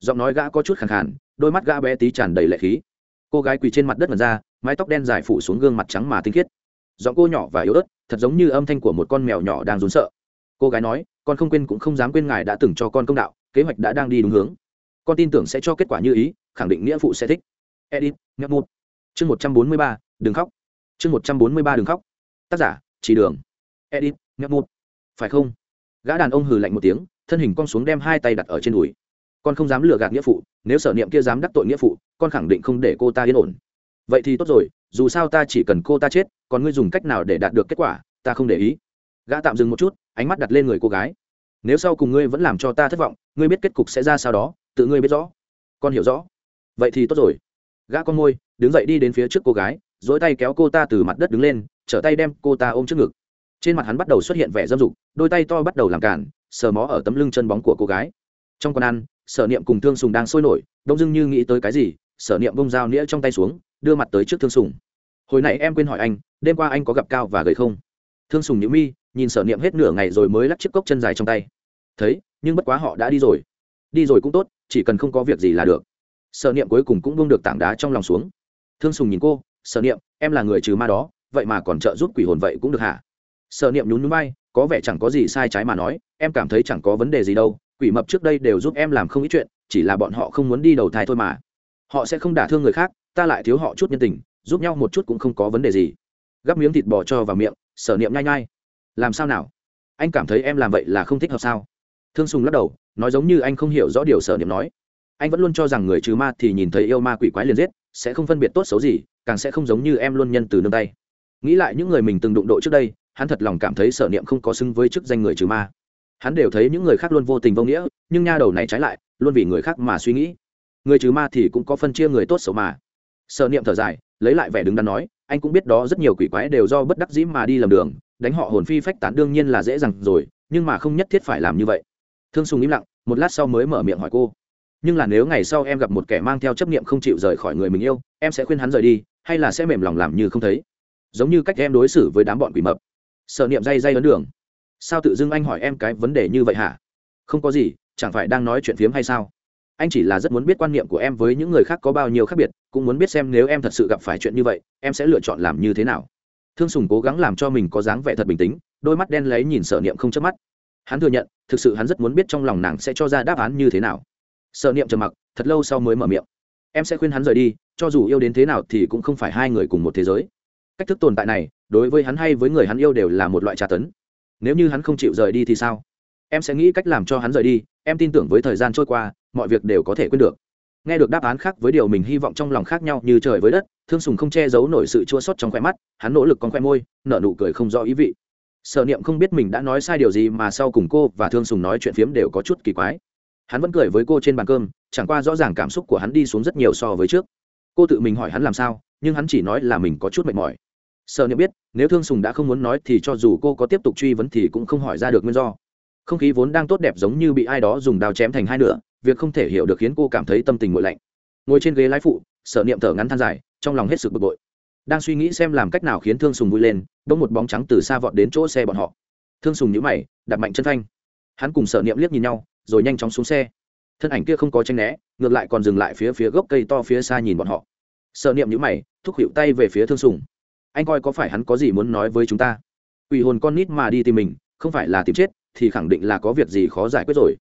Giọng nói gã có chút khẳng khàn, đôi mắt gã bé tí tràn đầy lệ khí. Cô gái quỳ trên mặt đất mật ra, mái tóc đen dài phủ xuống gương mặt trắng mà tinh khiết. Giọng cô nhỏ và yếu ớt, thật giống như âm thanh của một con mèo nhỏ đang rốn sợ. Cô gái nói, con không quên cũng không dám quên ngài đã từng cho con công đạo, kế hoạch đã đang đi đúng hướng. Con tin tưởng sẽ cho kết quả như ý, khẳng định nghĩa phụ sẽ thích. Edit nhắc một. Chương một trăm bốn mươi ba, đừng khóc. Chương một trăm bốn mươi ba, đừng khóc. Tác giả, chỉ đường. Edit nhắc một. Phải không? Gã đàn ông hừ lạnh một tiếng, thân hình con xuống đem hai tay đặt ở trên đùi. Con không dám lừa gạt nghĩa phụ, nếu sở niệm kia dám đắc tội nghĩa phụ, con khẳng định không để cô ta yên ổn. Vậy thì tốt rồi, dù sao ta chỉ cần cô ta chết, còn ngươi dùng cách nào để đạt được kết quả, ta không để ý. Gã tạm dừng một chút, ánh mắt đặt lên người cô gái. Nếu sau cùng ngươi vẫn làm cho ta thất vọng, ngươi biết kết cục sẽ ra sao đó, tự ngươi biết rõ. Con hiểu rõ. Vậy thì tốt rồi. Gã con môi, đứng dậy đi đến phía trước cô gái dỗi tay kéo cô ta từ mặt đất đứng lên, trở tay đem cô ta ôm trước ngực trên mặt hắn bắt đầu xuất hiện vẻ dâm dục, đôi tay to bắt đầu làm cản, sờ mó ở tấm lưng chân bóng của cô gái. Trong quán ăn, sở niệm cùng thương sùng đang sôi nổi, đông dưng như nghĩ tới cái gì, sở niệm bông dao nĩa trong tay xuống, đưa mặt tới trước thương sùng. Hồi nãy em quên hỏi anh, đêm qua anh có gặp cao và gầy không? Thương sùng nhữ mi, nhìn sở niệm hết nửa ngày rồi mới lắc chiếc cốc chân dài trong tay. Thấy, nhưng bất quá họ đã đi rồi. Đi rồi cũng tốt, chỉ cần không có việc gì là được. Sở niệm cuối cùng cũng bông được tảng đá trong lòng xuống. Thương sùng nhìn cô, sở niệm, em là người trừ ma đó, vậy mà còn trợ giúp quỷ hồn vậy cũng được hả? Sở niệm nhún núi bay có vẻ chẳng có gì sai trái mà nói, em cảm thấy chẳng có vấn đề gì đâu, quỷ mập trước đây đều giúp em làm không ít chuyện, chỉ là bọn họ không muốn đi đầu thai thôi mà. Họ sẽ không đả thương người khác, ta lại thiếu họ chút nhân tình, giúp nhau một chút cũng không có vấn đề gì. Gắp miếng thịt bò cho vào miệng, sở niệm nhai nhai. Làm sao nào? Anh cảm thấy em làm vậy là không thích hợp sao? Thương sùng lắc đầu, nói giống như anh không hiểu rõ điều sở niệm nói. Anh vẫn luôn cho rằng người trừ ma thì nhìn thấy yêu ma quỷ quái liền giết, sẽ không phân biệt tốt xấu gì, càng sẽ không giống như em luôn nhân từ nương tay. Nghĩ lại những người mình từng đụng độ trước đây hắn thật lòng cảm thấy sở niệm không có xứng với chức danh người trừ ma. Hắn đều thấy những người khác luôn vô tình vô nghĩa, nhưng nha đầu này trái lại, luôn vì người khác mà suy nghĩ. Người trừ ma thì cũng có phân chia người tốt xấu mà. Sở niệm thở dài, lấy lại vẻ đứng đắn nói, anh cũng biết đó rất nhiều quỷ quái đều do bất đắc dĩ mà đi lầm đường, đánh họ hồn phi phách tán đương nhiên là dễ dàng rồi, nhưng mà không nhất thiết phải làm như vậy. Thương sùng im lặng, một lát sau mới mở miệng hỏi cô. Nhưng là nếu ngày sau em gặp một kẻ mang theo chấp niệm không chịu rời khỏi người mình yêu, em sẽ khuyên hắn rời đi, hay là sẽ mềm lòng làm như không thấy? Giống như cách em đối xử với đám bọn quỷ mập sợ niệm dây dây ấn đường. Sao tự dưng anh hỏi em cái vấn đề như vậy hả? Không có gì, chẳng phải đang nói chuyện phiếm hay sao? Anh chỉ là rất muốn biết quan niệm của em với những người khác có bao nhiêu khác biệt, cũng muốn biết xem nếu em thật sự gặp phải chuyện như vậy, em sẽ lựa chọn làm như thế nào. Thương sùng cố gắng làm cho mình có dáng vẻ thật bình tĩnh, đôi mắt đen lấy nhìn sở niệm không chớp mắt. Hắn thừa nhận, thực sự hắn rất muốn biết trong lòng nàng sẽ cho ra đáp án như thế nào. Sở niệm trầm mặc, thật lâu sau mới mở miệng. Em sẽ khuyên hắn rời đi, cho dù yêu đến thế nào thì cũng không phải hai người cùng một thế giới. Cách thức tồn tại này đối với hắn hay với người hắn yêu đều là một loại tra tấn. Nếu như hắn không chịu rời đi thì sao? Em sẽ nghĩ cách làm cho hắn rời đi, em tin tưởng với thời gian trôi qua, mọi việc đều có thể quên được. Nghe được đáp án khác với điều mình hy vọng trong lòng khác nhau như trời với đất, thương sùng không che giấu nổi sự chua sót trong khoe mắt, hắn nỗ lực con khoe môi, nở nụ cười không rõ ý vị. Sở niệm không biết mình đã nói sai điều gì mà sau cùng cô và thương sùng nói chuyện phiếm đều có chút kỳ quái. Hắn vẫn cười với cô trên bàn cơm, chẳng qua rõ ràng cảm xúc của hắn đi xuống rất nhiều so với trước. Cô tự mình hỏi hắn làm sao, nhưng hắn chỉ nói là mình có chút mệt mỏi sợ niệm biết, nếu thương sùng đã không muốn nói thì cho dù cô có tiếp tục truy vấn thì cũng không hỏi ra được nguyên do. Không khí vốn đang tốt đẹp giống như bị ai đó dùng đao chém thành hai nửa, việc không thể hiểu được khiến cô cảm thấy tâm tình nguội lạnh. Ngồi trên ghế lái phụ sợ niệm thở ngắn than dài, trong lòng hết sức bực bội. Đang suy nghĩ xem làm cách nào khiến thương sùng vui lên, bỗng một bóng trắng từ xa vọt đến chỗ xe bọn họ. Thương sùng nhữ mày đặt mạnh chân phanh. Hắn cùng sợ niệm liếc nhìn nhau, rồi nhanh chóng xuống xe. Thân ảnh kia không có tranh né, ngược lại còn dừng lại phía phía gốc cây to phía xa nhìn bọn họ. Sợ niệm nhữ mày, thúc hiệu tay về phía thương sùng anh coi có phải hắn có gì muốn nói với chúng ta? Quỷ hồn con nít mà đi tìm mình, không phải là tìm chết, thì khẳng định là có việc gì khó giải quyết rồi.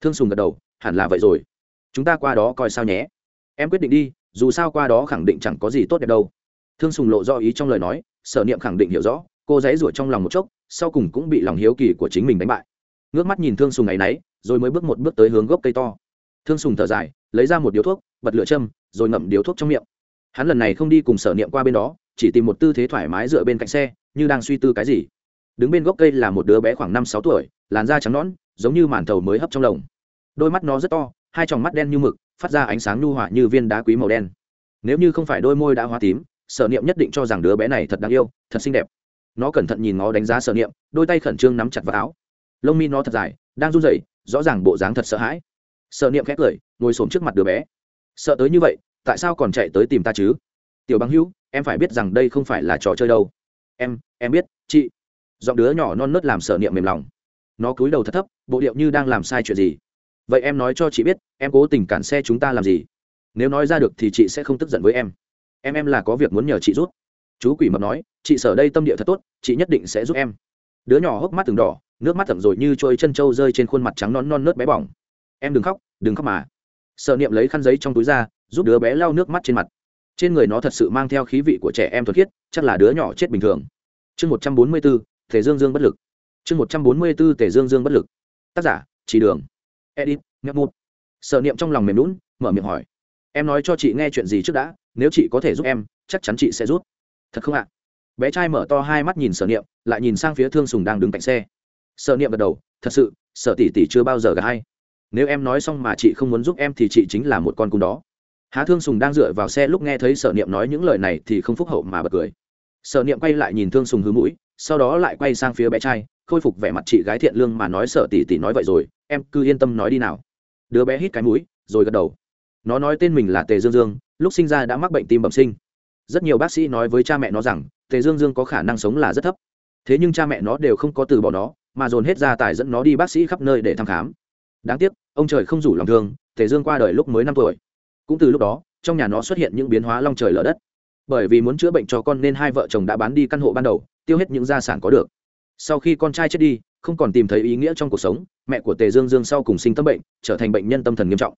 Thương sùng gật đầu, hẳn là vậy rồi. Chúng ta qua đó coi sao nhé. Em quyết định đi, dù sao qua đó khẳng định chẳng có gì tốt đẹp đâu. Thương sùng lộ do ý trong lời nói, sở niệm khẳng định hiểu rõ, cô dãy rủa trong lòng một chốc, sau cùng cũng bị lòng hiếu kỳ của chính mình đánh bại. Ngước mắt nhìn thương sùng ngày nấy, rồi mới bước một bước tới hướng gốc cây to. Thương sùng thở dài, lấy ra một điếu thuốc, bật lửa châm, rồi ngậm điếu thuốc trong miệng. Hắn lần này không đi cùng sở niệm qua bên đó chỉ tìm một tư thế thoải mái dựa bên cạnh xe, như đang suy tư cái gì. Đứng bên gốc cây là một đứa bé khoảng năm sáu tuổi, làn da trắng nõn, giống như màn thầu mới hấp trong lồng. Đôi mắt nó rất to, hai tròng mắt đen như mực, phát ra ánh sáng nhu hỏa như viên đá quý màu đen. Nếu như không phải đôi môi đã hóa tím, sở niệm nhất định cho rằng đứa bé này thật đáng yêu, thật xinh đẹp. Nó cẩn thận nhìn nó đánh giá sở niệm, đôi tay khẩn trương nắm chặt vào áo. Lông mi nó thật dài, đang run rẩy, rõ ràng bộ dáng thật sợ hãi. Sở niệm khét cười, ngồi xổm trước mặt đứa bé. Sợ tới như vậy, tại sao còn chạy tới tìm ta chứ? Tiểu bằng hữu em phải biết rằng đây không phải là trò chơi đâu. Em em biết, chị. Giọng đứa nhỏ non nớt làm sở niệm mềm lòng. Nó cúi đầu thật thấp, bộ điệu như đang làm sai chuyện gì? Vậy em nói cho chị biết, em cố tình cản xe chúng ta làm gì? Nếu nói ra được thì chị sẽ không tức giận với em. Em em là có việc muốn nhờ chị rút chú quỷ mập nói, chị sở đây tâm địa thật tốt, chị nhất định sẽ giúp em. Đứa nhỏ hốc mắt từng đỏ, nước mắt thẩm rồi như trôi chân trâu rơi trên khuôn mặt trắng non non nớt bé bỏng. Em đừng khóc đừng khóc mà. Sợ niệm lấy khăn giấy trong túi ra, giúp đứa bé lau nước mắt trên mặt trên người nó thật sự mang theo khí vị của trẻ em thuật khiết, chắc là đứa nhỏ chết bình thường. Chương một trăm bốn mươi bốn thể dương dương bất lực. Chương một trăm bốn mươi bốn thể dương dương bất lực. Tác giả, chỉ đường. Edit ngấp mút. sợ niệm trong lòng mềm lún mở miệng hỏi. Em nói cho chị nghe chuyện gì trước đã, nếu chị có thể giúp em, chắc chắn chị sẽ giúp. Thật không ạ? Bé trai mở to hai mắt nhìn sở niệm, lại nhìn sang phía thương sùng đang đứng cạnh xe. Sở niệm gật đầu, thật sự, sở tỷ tỷ chưa bao giờ gà hay nếu em nói xong mà chị không muốn giúp em thì chị chính là một con cung đó há thương sùng đang dựa vào xe lúc nghe thấy sở niệm nói những lời này thì không phúc hậu mà bật cười. Sở niệm quay lại nhìn thương sùng hư mũi, sau đó lại quay sang phía bé trai, khôi phục vẻ mặt chị gái thiện lương mà nói sở tỷ tỷ nói vậy rồi, em cứ yên tâm nói đi nào. Đứa bé hít cái mũi, rồi gật đầu. Nó nói tên mình là tề dương dương, lúc sinh ra đã mắc bệnh tim bẩm sinh. Rất nhiều bác sĩ nói với cha mẹ nó rằng, tề dương dương có khả năng sống là rất thấp. Thế nhưng cha mẹ nó đều không có từ bỏ nó, mà dồn hết gia tài dẫn nó đi bác sĩ khắp nơi để thăm khám. Đáng tiếc, ông trời không rủ lòng thương, tề dương qua đời lúc mới năm tuổi cũng từ lúc đó, trong nhà nó xuất hiện những biến hóa long trời lở đất. Bởi vì muốn chữa bệnh cho con nên hai vợ chồng đã bán đi căn hộ ban đầu, tiêu hết những gia sản có được. Sau khi con trai chết đi, không còn tìm thấy ý nghĩa trong cuộc sống, mẹ của tề dương dương sau cùng sinh tâm bệnh, trở thành bệnh nhân tâm thần nghiêm trọng.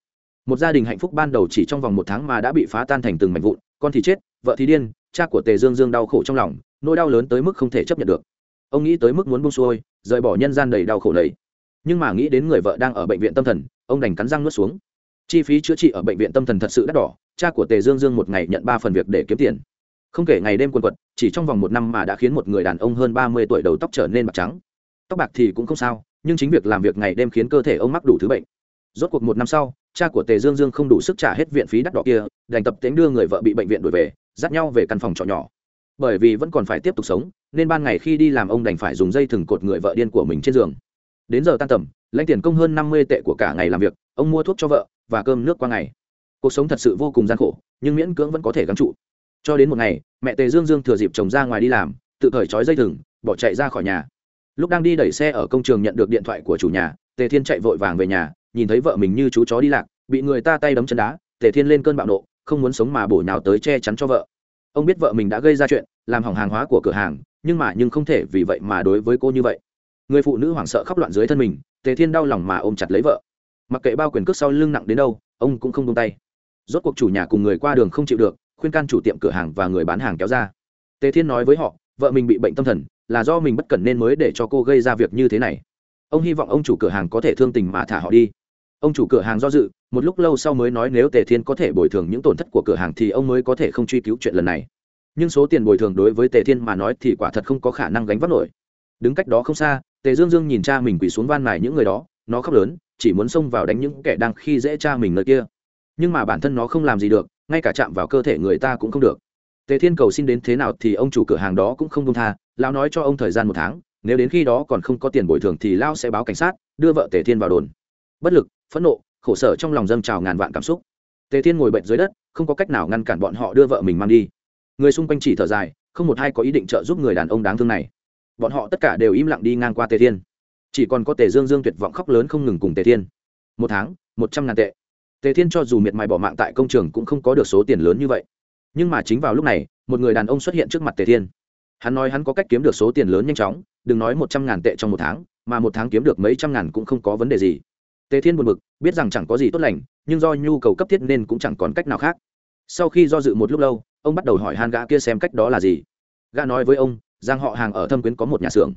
Một gia đình hạnh phúc ban đầu chỉ trong vòng một tháng mà đã bị phá tan thành từng mảnh vụn, con thì chết, vợ thì điên, cha của tề dương dương đau khổ trong lòng, nỗi đau lớn tới mức không thể chấp nhận được. Ông nghĩ tới mức muốn bung xuôi, rời bỏ nhân gian đầy đau khổ đấy. Nhưng mà nghĩ đến người vợ đang ở bệnh viện tâm thần, ông đành cắn răng nuốt xuống chi phí chữa trị ở bệnh viện tâm thần thật sự đắt đỏ, cha của tề dương dương một ngày nhận ba phần việc để kiếm tiền. Không kể ngày đêm quần quật, chỉ trong vòng một năm mà đã khiến một người đàn ông hơn ba mươi tuổi đầu tóc trở nên bạc trắng. Tóc bạc thì cũng không sao, nhưng chính việc làm việc ngày đêm khiến cơ thể ông mắc đủ thứ bệnh. Rốt cuộc một năm sau, cha của tề dương dương không đủ sức trả hết viện phí đắt đỏ kia, đành tập tính đưa người vợ bị bệnh viện đuổi về, dắt nhau về căn phòng trọ nhỏ. Bởi vì vẫn còn phải tiếp tục sống, nên ban ngày khi đi làm ông đành phải dùng dây thừng cột người vợ điên của mình trên giường. Đến giờ tan tầm, lãnh tiền công hơn năm mươi tệ của cả ngày làm việc, ông mua thuốc cho vợ và cơm nước qua ngày. Cuộc sống thật sự vô cùng gian khổ, nhưng miễn cưỡng vẫn có thể gắng trụ. Cho đến một ngày, mẹ tề dương dương thừa dịp chồng ra ngoài đi làm, tự cởi trói dây thừng, bỏ chạy ra khỏi nhà. Lúc đang đi đẩy xe ở công trường nhận được điện thoại của chủ nhà, tề thiên chạy vội vàng về nhà, nhìn thấy vợ mình như chú chó đi lạc, bị người ta tay đấm chân đá, tề thiên lên cơn bạo nộ, không muốn sống mà bổ nhào tới che chắn cho vợ. Ông biết vợ mình đã gây ra chuyện, làm hỏng hàng hóa của cửa hàng, nhưng mà nhưng không thể vì vậy mà đối với cô như vậy. Người phụ nữ hoảng sợ khóc loạn dưới thân mình, tề thiên đau lòng mà ôm chặt lấy vợ mặc kệ bao quyền cước sau lưng nặng đến đâu, ông cũng không tung tay. Rốt cuộc chủ nhà cùng người qua đường không chịu được, khuyên can chủ tiệm cửa hàng và người bán hàng kéo ra. Tề thiên nói với họ, vợ mình bị bệnh tâm thần, là do mình bất cẩn nên mới để cho cô gây ra việc như thế này. Ông hy vọng ông chủ cửa hàng có thể thương tình mà thả họ đi. Ông chủ cửa hàng do dự, một lúc lâu sau mới nói nếu tề thiên có thể bồi thường những tổn thất của cửa hàng thì ông mới có thể không truy cứu chuyện lần này. Nhưng số tiền bồi thường đối với tề thiên mà nói thì quả thật không có khả năng gánh vác nổi. Đứng cách đó không xa, tề dương dương nhìn cha mình quỳ xuống van mài những người đó, nó khóc lớn chỉ muốn xông vào đánh những kẻ đang khi dễ cha mình nơi kia. Nhưng mà bản thân nó không làm gì được, ngay cả chạm vào cơ thể người ta cũng không được. Tề thiên cầu xin đến thế nào thì ông chủ cửa hàng đó cũng không công tha, lão nói cho ông thời gian một tháng, nếu đến khi đó còn không có tiền bồi thường thì lão sẽ báo cảnh sát, đưa vợ tề thiên vào đồn. Bất lực, phẫn nộ, khổ sở trong lòng dâng trào ngàn vạn cảm xúc. Tề thiên ngồi bệnh dưới đất, không có cách nào ngăn cản bọn họ đưa vợ mình mang đi. Người xung quanh chỉ thở dài, không một ai có ý định trợ giúp người đàn ông đáng thương này. Bọn họ tất cả đều im lặng đi ngang qua tề thiên chỉ còn có tề dương dương tuyệt vọng khóc lớn không ngừng cùng tề thiên. Một tháng, một trăm ngàn tệ. Tề thiên cho dù miệt mài bỏ mạng tại công trường cũng không có được số tiền lớn như vậy. Nhưng mà chính vào lúc này, một người đàn ông xuất hiện trước mặt tề thiên. Hắn nói hắn có cách kiếm được số tiền lớn nhanh chóng, đừng nói một trăm ngàn tệ trong một tháng, mà một tháng kiếm được mấy trăm ngàn cũng không có vấn đề gì. Tề thiên buồn bực, biết rằng chẳng có gì tốt lành, nhưng do nhu cầu cấp thiết nên cũng chẳng còn cách nào khác. Sau khi do dự một lúc lâu, ông bắt đầu hỏi han gã kia xem cách đó là gì. Gã nói với ông, giang họ hàng ở thâm quyến có một nhà xưởng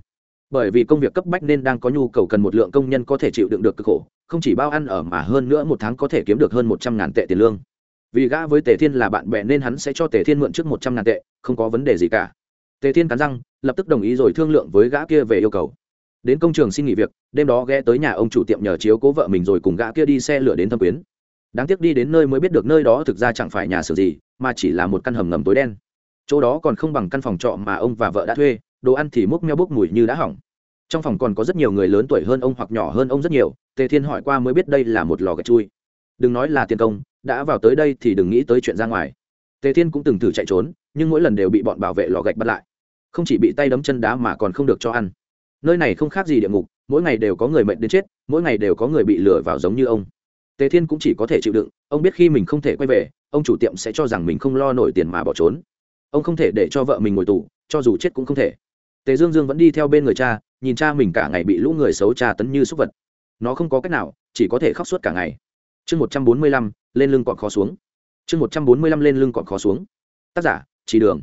bởi vì công việc cấp bách nên đang có nhu cầu cần một lượng công nhân có thể chịu đựng được cực khổ, không chỉ bao ăn ở mà hơn nữa một tháng có thể kiếm được hơn một trăm ngàn tệ tiền lương. Vì gã với tề thiên là bạn bè nên hắn sẽ cho tề thiên mượn trước một trăm ngàn tệ, không có vấn đề gì cả. Tề thiên cắn răng, lập tức đồng ý rồi thương lượng với gã kia về yêu cầu. Đến công trường xin nghỉ việc, đêm đó ghé tới nhà ông chủ tiệm nhờ chiếu cố vợ mình rồi cùng gã kia đi xe lửa đến thâm quyến. Đáng tiếc đi đến nơi mới biết được nơi đó thực ra chẳng phải nhà xưởng gì, mà chỉ là một căn hầm ngầm tối đen. Chỗ đó còn không bằng căn phòng trọ mà ông và vợ đã thuê đồ ăn thì múc meo bốc mùi như đã hỏng. Trong phòng còn có rất nhiều người lớn tuổi hơn ông hoặc nhỏ hơn ông rất nhiều, tề thiên hỏi qua mới biết đây là một lò gạch chui. Đừng nói là tiền công, đã vào tới đây thì đừng nghĩ tới chuyện ra ngoài. Tề thiên cũng từng thử chạy trốn, nhưng mỗi lần đều bị bọn bảo vệ lò gạch bắt lại. Không chỉ bị tay đấm chân đá mà còn không được cho ăn. Nơi này không khác gì địa ngục, mỗi ngày đều có người mệnh đến chết, mỗi ngày đều có người bị lừa vào giống như ông. Tề thiên cũng chỉ có thể chịu đựng, ông biết khi mình không thể quay về, ông chủ tiệm sẽ cho rằng mình không lo nổi tiền mà bỏ trốn. Ông không thể để cho vợ mình ngồi tù, cho dù chết cũng không thể tề dương dương vẫn đi theo bên người cha, nhìn cha mình cả ngày bị lũ người xấu tra tấn như súc vật. Nó không có cách nào, chỉ có thể khóc suốt cả ngày. Chương một trăm bốn mươi lăm, lên lưng còn khó xuống. Chương một trăm bốn mươi lăm, lên lưng còn khó xuống. Tác giả, chỉ đường.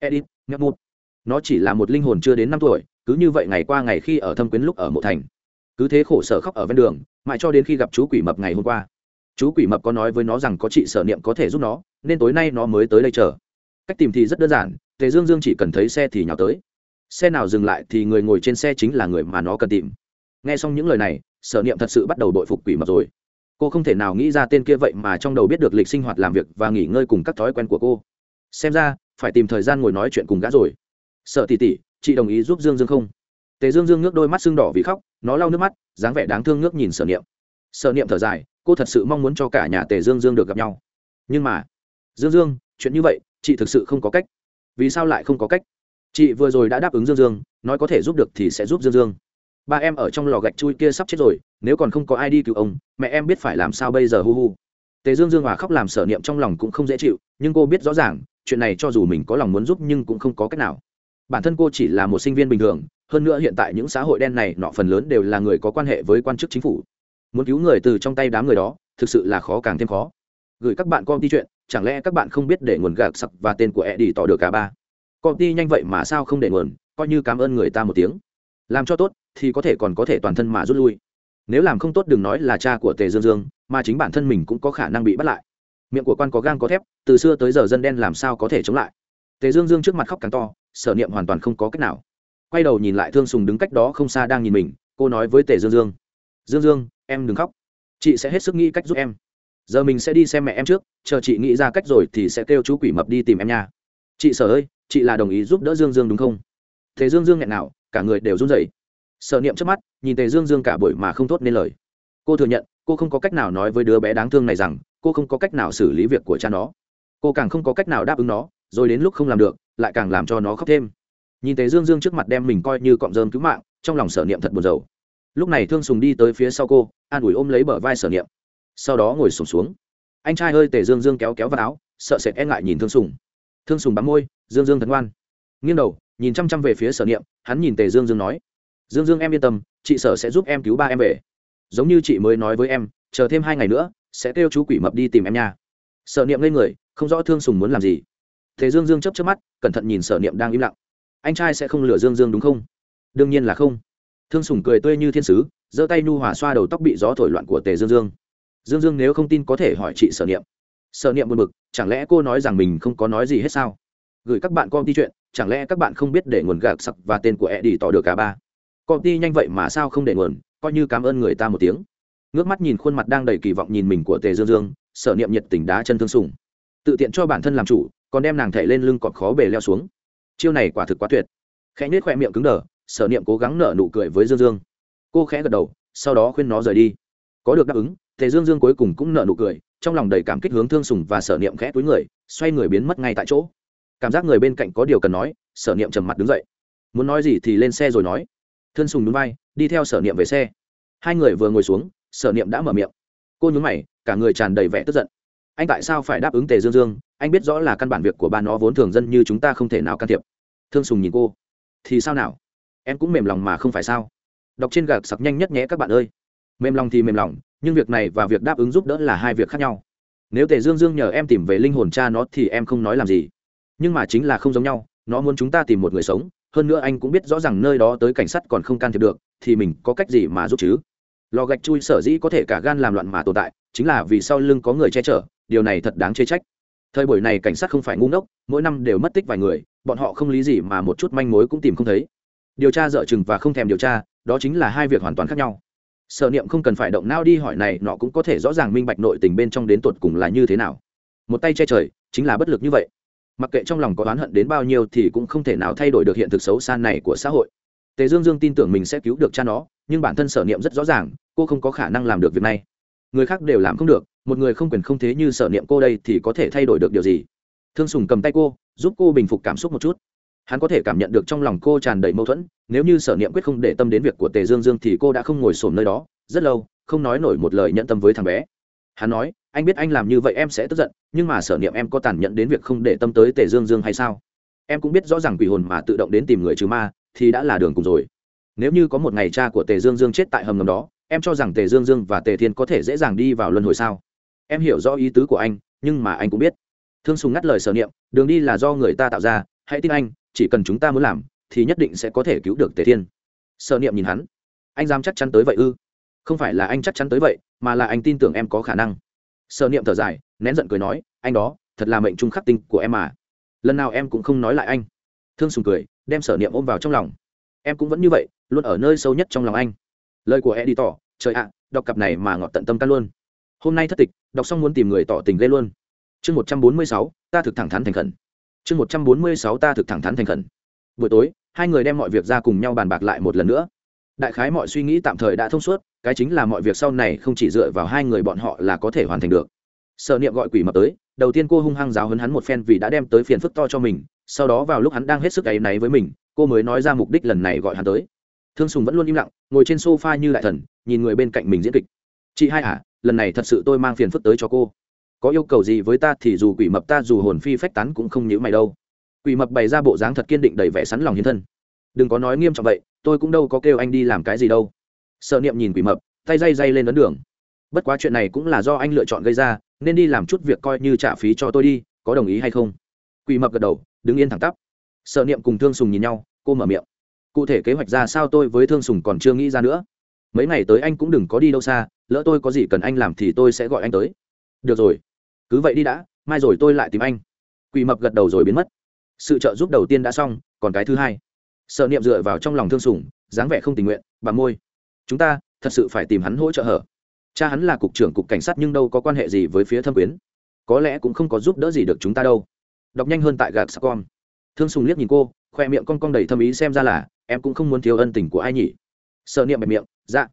Edit ngấp một nó chỉ là một linh hồn chưa đến năm tuổi, cứ như vậy ngày qua ngày khi ở thâm quyến lúc ở mộ thành. Cứ thế khổ sở khóc ở ven đường, mãi cho đến khi gặp chú quỷ mập ngày hôm qua. Chú quỷ mập có nói với nó rằng có chị sở niệm có thể giúp nó, nên tối nay nó mới tới đây chờ. Cách tìm thì rất đơn giản, tề dương dương chỉ cần thấy xe thì nhào tới xe nào dừng lại thì người ngồi trên xe chính là người mà nó cần tìm. Nghe xong những lời này, sở niệm thật sự bắt đầu đội phục quỷ mập rồi. Cô không thể nào nghĩ ra tên kia vậy mà trong đầu biết được lịch sinh hoạt làm việc và nghỉ ngơi cùng các thói quen của cô. Xem ra, phải tìm thời gian ngồi nói chuyện cùng gã rồi. Sợ tỉ tỉ chị đồng ý giúp dương dương không? Tề dương dương ngước đôi mắt sưng đỏ vì khóc, nó lau nước mắt, dáng vẻ đáng thương ngước nhìn sở niệm. Sở niệm thở dài, cô thật sự mong muốn cho cả nhà tề dương dương được gặp nhau. Nhưng mà, dương dương, chuyện như vậy, chị thực sự không có cách. Vì sao lại không có cách? Chị vừa rồi đã đáp ứng dương dương, nói có thể giúp được thì sẽ giúp dương dương. Ba em ở trong lò gạch chui kia sắp chết rồi, nếu còn không có ai đi cứu ông, mẹ em biết phải làm sao bây giờ, hu hu. Tề dương dương hòa khóc làm sở niệm trong lòng cũng không dễ chịu, nhưng cô biết rõ ràng, chuyện này cho dù mình có lòng muốn giúp nhưng cũng không có cách nào. Bản thân cô chỉ là một sinh viên bình thường, hơn nữa hiện tại những xã hội đen này nọ phần lớn đều là người có quan hệ với quan chức chính phủ. Muốn cứu người từ trong tay đám người đó, thực sự là khó càng thêm khó. Gửi các bạn con đi chuyện, chẳng lẽ các bạn không biết để nguồn gạc sặc và tên của e đi tỏ được cả ba? Công ty nhanh vậy mà sao không để nguồn, coi như cảm ơn người ta một tiếng. Làm cho tốt, thì có thể còn có thể toàn thân mà rút lui. Nếu làm không tốt đừng nói là cha của tề dương dương, mà chính bản thân mình cũng có khả năng bị bắt lại. Miệng của quan có gang có thép, từ xưa tới giờ dân đen làm sao có thể chống lại. Tề dương dương trước mặt khóc càng to, sở niệm hoàn toàn không có cách nào. Quay đầu nhìn lại thương sùng đứng cách đó không xa đang nhìn mình, cô nói với tề dương dương. Dương dương, em đừng khóc. Chị sẽ hết sức nghĩ cách giúp em. Giờ mình sẽ đi xem mẹ em trước, chờ chị nghĩ ra cách rồi thì sẽ kêu chú quỷ mập đi tìm em nha. Chị sở ơi chị là đồng ý giúp đỡ dương dương đúng không? Thế dương dương nghẹn nào cả người đều run rẩy. Sợ niệm trước mắt nhìn tề dương dương cả buổi mà không thốt nên lời. Cô thừa nhận cô không có cách nào nói với đứa bé đáng thương này rằng cô không có cách nào xử lý việc của cha nó. Cô càng không có cách nào đáp ứng nó rồi đến lúc không làm được lại càng làm cho nó khóc thêm. Nhìn tề dương dương trước mặt đem mình coi như cọng rơm cứu mạng trong lòng sở niệm thật buồn rầu. Lúc này thương sùng đi tới phía sau cô an ủi ôm lấy bờ vai sở niệm. Sau đó ngồi sùng xuống, xuống anh trai hơi tề dương dương kéo kéo vào áo sợ sệt e ngại nhìn thương sùng. Thương sùng bám môi dương dương thần ngoan. Nghiêng đầu, nhìn chăm chăm về phía sở niệm, hắn nhìn tề dương dương nói, dương dương em yên tâm, chị sở sẽ giúp em cứu ba em về. Giống như chị mới nói với em, chờ thêm hai ngày nữa, sẽ kêu chú quỷ mập đi tìm em nha. Sở niệm lên người, không rõ thương sùng muốn làm gì. Thế dương dương chấp chấp mắt, cẩn thận nhìn sở niệm đang im lặng. Anh trai sẽ không lừa dương dương đúng không? Đương nhiên là không. Thương sùng cười tươi như thiên sứ, giơ tay nhu hòa xoa đầu tóc bị gió thổi loạn của tề dương dương. Dương dương nếu không tin có thể hỏi chị sở niệm. Sở niệm buồn bực, chẳng lẽ cô nói rằng mình không có nói gì hết sao? Gửi các bạn công ty chuyện, chẳng lẽ các bạn không biết để nguồn gạc sặc và tên của e đi tỏ được cả ba? Công ty nhanh vậy mà sao không để nguồn, coi như cảm ơn người ta một tiếng. Ngước mắt nhìn khuôn mặt đang đầy kỳ vọng nhìn mình của tề dương dương, sở niệm nhiệt tình đá chân thương sùng. Tự tiện cho bản thân làm chủ, còn đem nàng thảy lên lưng cọt khó bề leo xuống. Chiêu này quả thực quá tuyệt. Khẽ nhếch khoe miệng cứng đờ, sở niệm cố gắng nở nụ cười với dương dương. Cô khẽ gật đầu, sau đó khuyên nó rời đi. Có được đáp ứng, tề dương dương cuối cùng cũng nở nụ cười, trong lòng đầy cảm kích hướng thương sùng và sở niệm khẽ túi người, xoay người biến mất ngay tại chỗ cảm giác người bên cạnh có điều cần nói, sở niệm trầm mặt đứng dậy. Muốn nói gì thì lên xe rồi nói. Thân sùng núi vai đi theo sở niệm về xe. Hai người vừa ngồi xuống, sở niệm đã mở miệng. Cô nhún mày, cả người tràn đầy vẻ tức giận. Anh tại sao phải đáp ứng tề dương dương? Anh biết rõ là căn bản việc của ba nó vốn thường dân như chúng ta không thể nào can thiệp. Thương sùng nhìn cô. Thì sao nào? Em cũng mềm lòng mà không phải sao? Đọc trên gạc sặc nhanh nhất nhé các bạn ơi. Mềm lòng thì mềm lòng, nhưng việc này và việc đáp ứng giúp đỡ là hai việc khác nhau. Nếu tề dương dương nhờ em tìm về linh hồn cha nó thì em không nói làm gì nhưng mà chính là không giống nhau, nó muốn chúng ta tìm một người sống, hơn nữa anh cũng biết rõ ràng nơi đó tới cảnh sát còn không can thiệp được, thì mình có cách gì mà giúp chứ? Lò gạch chui sở dĩ có thể cả gan làm loạn mà tồn tại, chính là vì sau lưng có người che chở, điều này thật đáng chê trách. Thời buổi này cảnh sát không phải ngu ngốc, mỗi năm đều mất tích vài người, bọn họ không lý gì mà một chút manh mối cũng tìm không thấy. Điều tra dở chừng và không thèm điều tra, đó chính là hai việc hoàn toàn khác nhau. Sở niệm không cần phải động não đi hỏi này nọ cũng có thể rõ ràng minh bạch nội tình bên trong đến tột cùng là như thế nào. Một tay che trời, chính là bất lực như vậy mặc kệ trong lòng có oán hận đến bao nhiêu thì cũng không thể nào thay đổi được hiện thực xấu xa này của xã hội. Tề dương dương tin tưởng mình sẽ cứu được cha nó, nhưng bản thân sở niệm rất rõ ràng, cô không có khả năng làm được việc này. Người khác đều làm không được, một người không quyền không thế như sở niệm cô đây thì có thể thay đổi được điều gì? Thương sùng cầm tay cô, giúp cô bình phục cảm xúc một chút. Hắn có thể cảm nhận được trong lòng cô tràn đầy mâu thuẫn, nếu như sở niệm quyết không để tâm đến việc của tề dương dương thì cô đã không ngồi sổm nơi đó, rất lâu, không nói nổi một lời nhận tâm với thằng bé. Hắn nói anh biết anh làm như vậy em sẽ tức giận, nhưng mà sở niệm em có tàn nhẫn đến việc không để tâm tới tề dương dương hay sao? Em cũng biết rõ ràng quỷ hồn mà tự động đến tìm người trừ ma, thì đã là đường cùng rồi. Nếu như có một ngày cha của tề dương dương chết tại hầm ngầm đó, em cho rằng tề dương dương và tề thiên có thể dễ dàng đi vào luân hồi sao? Em hiểu rõ ý tứ của anh, nhưng mà anh cũng biết. Thương sùng ngắt lời sở niệm, đường đi là do người ta tạo ra, hãy tin anh, chỉ cần chúng ta muốn làm, thì nhất định sẽ có thể cứu được tề thiên. Sở niệm nhìn hắn, anh dám chắc chắn tới vậy ư? Không phải là anh chắc chắn tới vậy, mà là anh tin tưởng em có khả năng sở niệm thở dài, nén giận cười nói, anh đó, thật là mệnh trung khắc tinh của em mà. Lần nào em cũng không nói lại anh. Thương sùng cười, đem sở niệm ôm vào trong lòng. Em cũng vẫn như vậy, luôn ở nơi sâu nhất trong lòng anh. Lời của e đi tỏ trời ạ, đọc cặp này mà ngọt tận tâm can luôn. Hôm nay thất tịch, đọc xong muốn tìm người tỏ tình lên luôn. Chương một trăm bốn mươi sáu, ta thực thẳng thắn thành khẩn. Chương một trăm bốn mươi sáu, ta thực thẳng thắn thành khẩn. Buổi tối, hai người đem mọi việc ra cùng nhau bàn bạc lại một lần nữa. Đại khái mọi suy nghĩ tạm thời đã thông suốt cái chính là mọi việc sau này không chỉ dựa vào hai người bọn họ là có thể hoàn thành được. Sợ niệm gọi quỷ mập tới, đầu tiên cô hung hăng giáo hấn hắn một phen vì đã đem tới phiền phức to cho mình, sau đó vào lúc hắn đang hết sức áy náy với mình, cô mới nói ra mục đích lần này gọi hắn tới. Thương sùng vẫn luôn im lặng, ngồi trên s o f a như đại thần, nhìn người bên cạnh mình diễn kịch. Chị hai à lần này thật sự tôi mang phiền phức tới cho cô. Có yêu cầu gì với ta thì dù quỷ mập ta dù hồn phi phách tán cũng không nhữ mày đâu. Quỷ mập bày ra bộ dáng thật kiên định đầy vẻ sắn lòng hiến thân. Đừng có nói nghiêm trọng vậy, tôi cũng đâu có kêu anh đi làm cái gì đâu sợ niệm nhìn quỷ mập, tay dây dây lên ấn đường. Bất quá chuyện này cũng là do anh lựa chọn gây ra, nên đi làm chút việc coi như trả phí cho tôi đi, có đồng ý hay không? Quỷ mập gật đầu, đứng yên thẳng tắp. Sợ niệm cùng thương sùng nhìn nhau, cô mở miệng. Cụ thể kế hoạch ra sao tôi với thương sùng còn chưa nghĩ ra nữa. Mấy ngày tới anh cũng đừng có đi đâu xa, lỡ tôi có gì cần anh làm thì tôi sẽ gọi anh tới. Được rồi. Cứ vậy đi đã, mai rồi tôi lại tìm anh. Quỷ mập gật đầu rồi biến mất. Sự trợ giúp đầu tiên đã xong, còn cái thứ hai. Sợ niệm dựa vào trong lòng thương sùng, dáng vẻ không tình nguyện bà môi chúng ta thật sự phải tìm hắn hỗ trợ hở. Cha hắn là cục trưởng cục cảnh sát nhưng đâu có quan hệ gì với phía thâm quyến. Có lẽ cũng không có giúp đỡ gì được chúng ta đâu. Đọc nhanh hơn tại gạt sacom thương sùng liếc nhìn cô, khoe miệng con con đầy thâm ý xem ra là em cũng không muốn thiếu ân tình của ai nhỉ? Sợ niệm bẹp miệng dạ.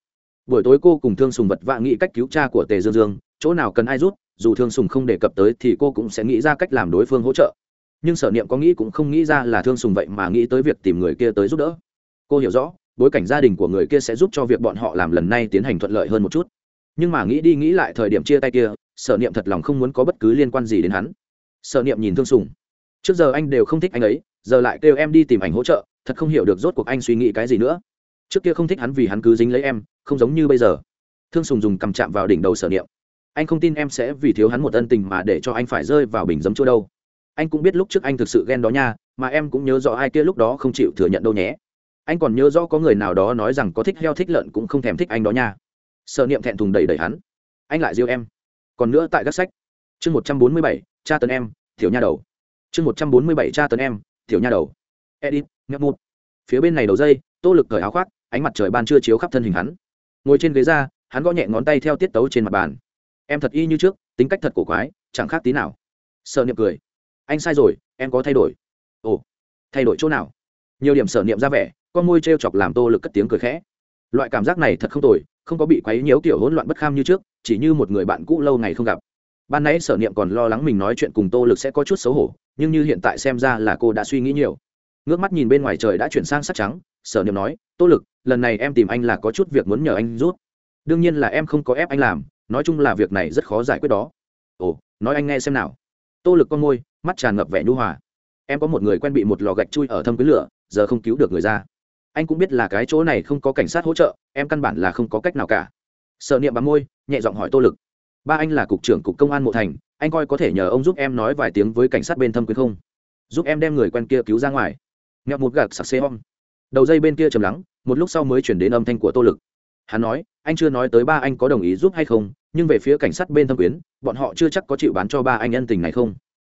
Buổi tối cô cùng thương sùng vật vạ nghĩ cách cứu cha của tề dương dương, chỗ nào cần ai rút dù thương sùng không đề cập tới thì cô cũng sẽ nghĩ ra cách làm đối phương hỗ trợ. Nhưng sở niệm có nghĩ cũng không nghĩ ra là thương sùng vậy mà nghĩ tới việc tìm người kia tới giúp đỡ. Cô hiểu rõ bối cảnh gia đình của người kia sẽ giúp cho việc bọn họ làm lần này tiến hành thuận lợi hơn một chút. Nhưng mà nghĩ đi nghĩ lại thời điểm chia tay kia, sở niệm thật lòng không muốn có bất cứ liên quan gì đến hắn. Sở niệm nhìn thương sùng. Trước giờ anh đều không thích anh ấy, giờ lại kêu em đi tìm ảnh hỗ trợ, thật không hiểu được rốt cuộc anh suy nghĩ cái gì nữa. Trước kia không thích hắn vì hắn cứ dính lấy em, không giống như bây giờ. Thương sùng dùng cầm chạm vào đỉnh đầu sở niệm. Anh không tin em sẽ vì thiếu hắn một ân tình mà để cho anh phải rơi vào bình giấm chỗ đâu. Anh cũng biết lúc trước anh thực sự ghen đó nha, mà em cũng nhớ rõ ai kia lúc đó không chịu thừa nhận đâu nhé anh còn nhớ rõ có người nào đó nói rằng có thích heo thích lợn cũng không thèm thích anh đó nha. Sợ niệm thẹn thùng đầy đầy hắn. Anh lại riêu em. Còn nữa tại các sách. Chương một trăm bốn mươi bảy, cha tấn em thiểu nha đầu. Chương một trăm bốn mươi bảy, cha tấn em thiểu nha đầu. Edit ngấp một. Phía bên này đầu dây, tô lực cởi áo khoác, ánh mặt trời ban chưa chiếu khắp thân hình hắn. Ngồi trên ghế ra hắn gõ nhẹ ngón tay theo tiết tấu trên mặt bàn. Em thật y như trước, tính cách thật cổ quái, chẳng khác tí nào. Sợ niệm cười. Anh sai rồi, em có thay đổi. Ồ, thay đổi chỗ nào? Nhiều điểm sở niệm ra vẻ con môi t r e o chọc làm tô lực cất tiếng cười khẽ. Loại cảm giác này thật không tồi, không có bị quấy nhiễu kiểu hỗn loạn bất kham như trước, chỉ như một người bạn cũ lâu ngày không gặp. Ban nãy sở niệm còn lo lắng mình nói chuyện cùng tô lực sẽ có chút xấu hổ, nhưng như hiện tại xem ra là cô đã suy nghĩ nhiều. Ngước mắt nhìn bên ngoài trời đã chuyển sang sắc trắng, sở niệm nói, tô lực, lần này em tìm anh là có chút việc muốn nhờ anh rút đương nhiên là em không có ép anh làm, nói chung là việc này rất khó giải quyết đó. Ồ, nói anh nghe xem nào. Tô lực con môi, mắt tràn ngập vẻ nhu hòa. Em có một người quen bị một lò gạch chui ở thâm quyến lửa, giờ không cứu được người ra anh cũng biết là cái chỗ này không có cảnh sát hỗ trợ, em căn bản là không có cách nào cả. Sợ niệm bám môi, nhẹ giọng hỏi tô lực. Ba anh là cục trưởng cục công an mộ thành, anh coi có thể nhờ ông giúp em nói vài tiếng với cảnh sát bên thâm quyến không? Giúp em đem người quen kia cứu ra ngoài. Nghẹo một gạc sặc xê hom. Đầu dây bên kia trầm lắng, một lúc sau mới chuyển đến âm thanh của tô lực. Hắn nói, anh chưa nói tới ba anh có đồng ý giúp hay không, nhưng về phía cảnh sát bên thâm quyến, bọn họ chưa chắc có chịu bán cho ba anh ân tình này không.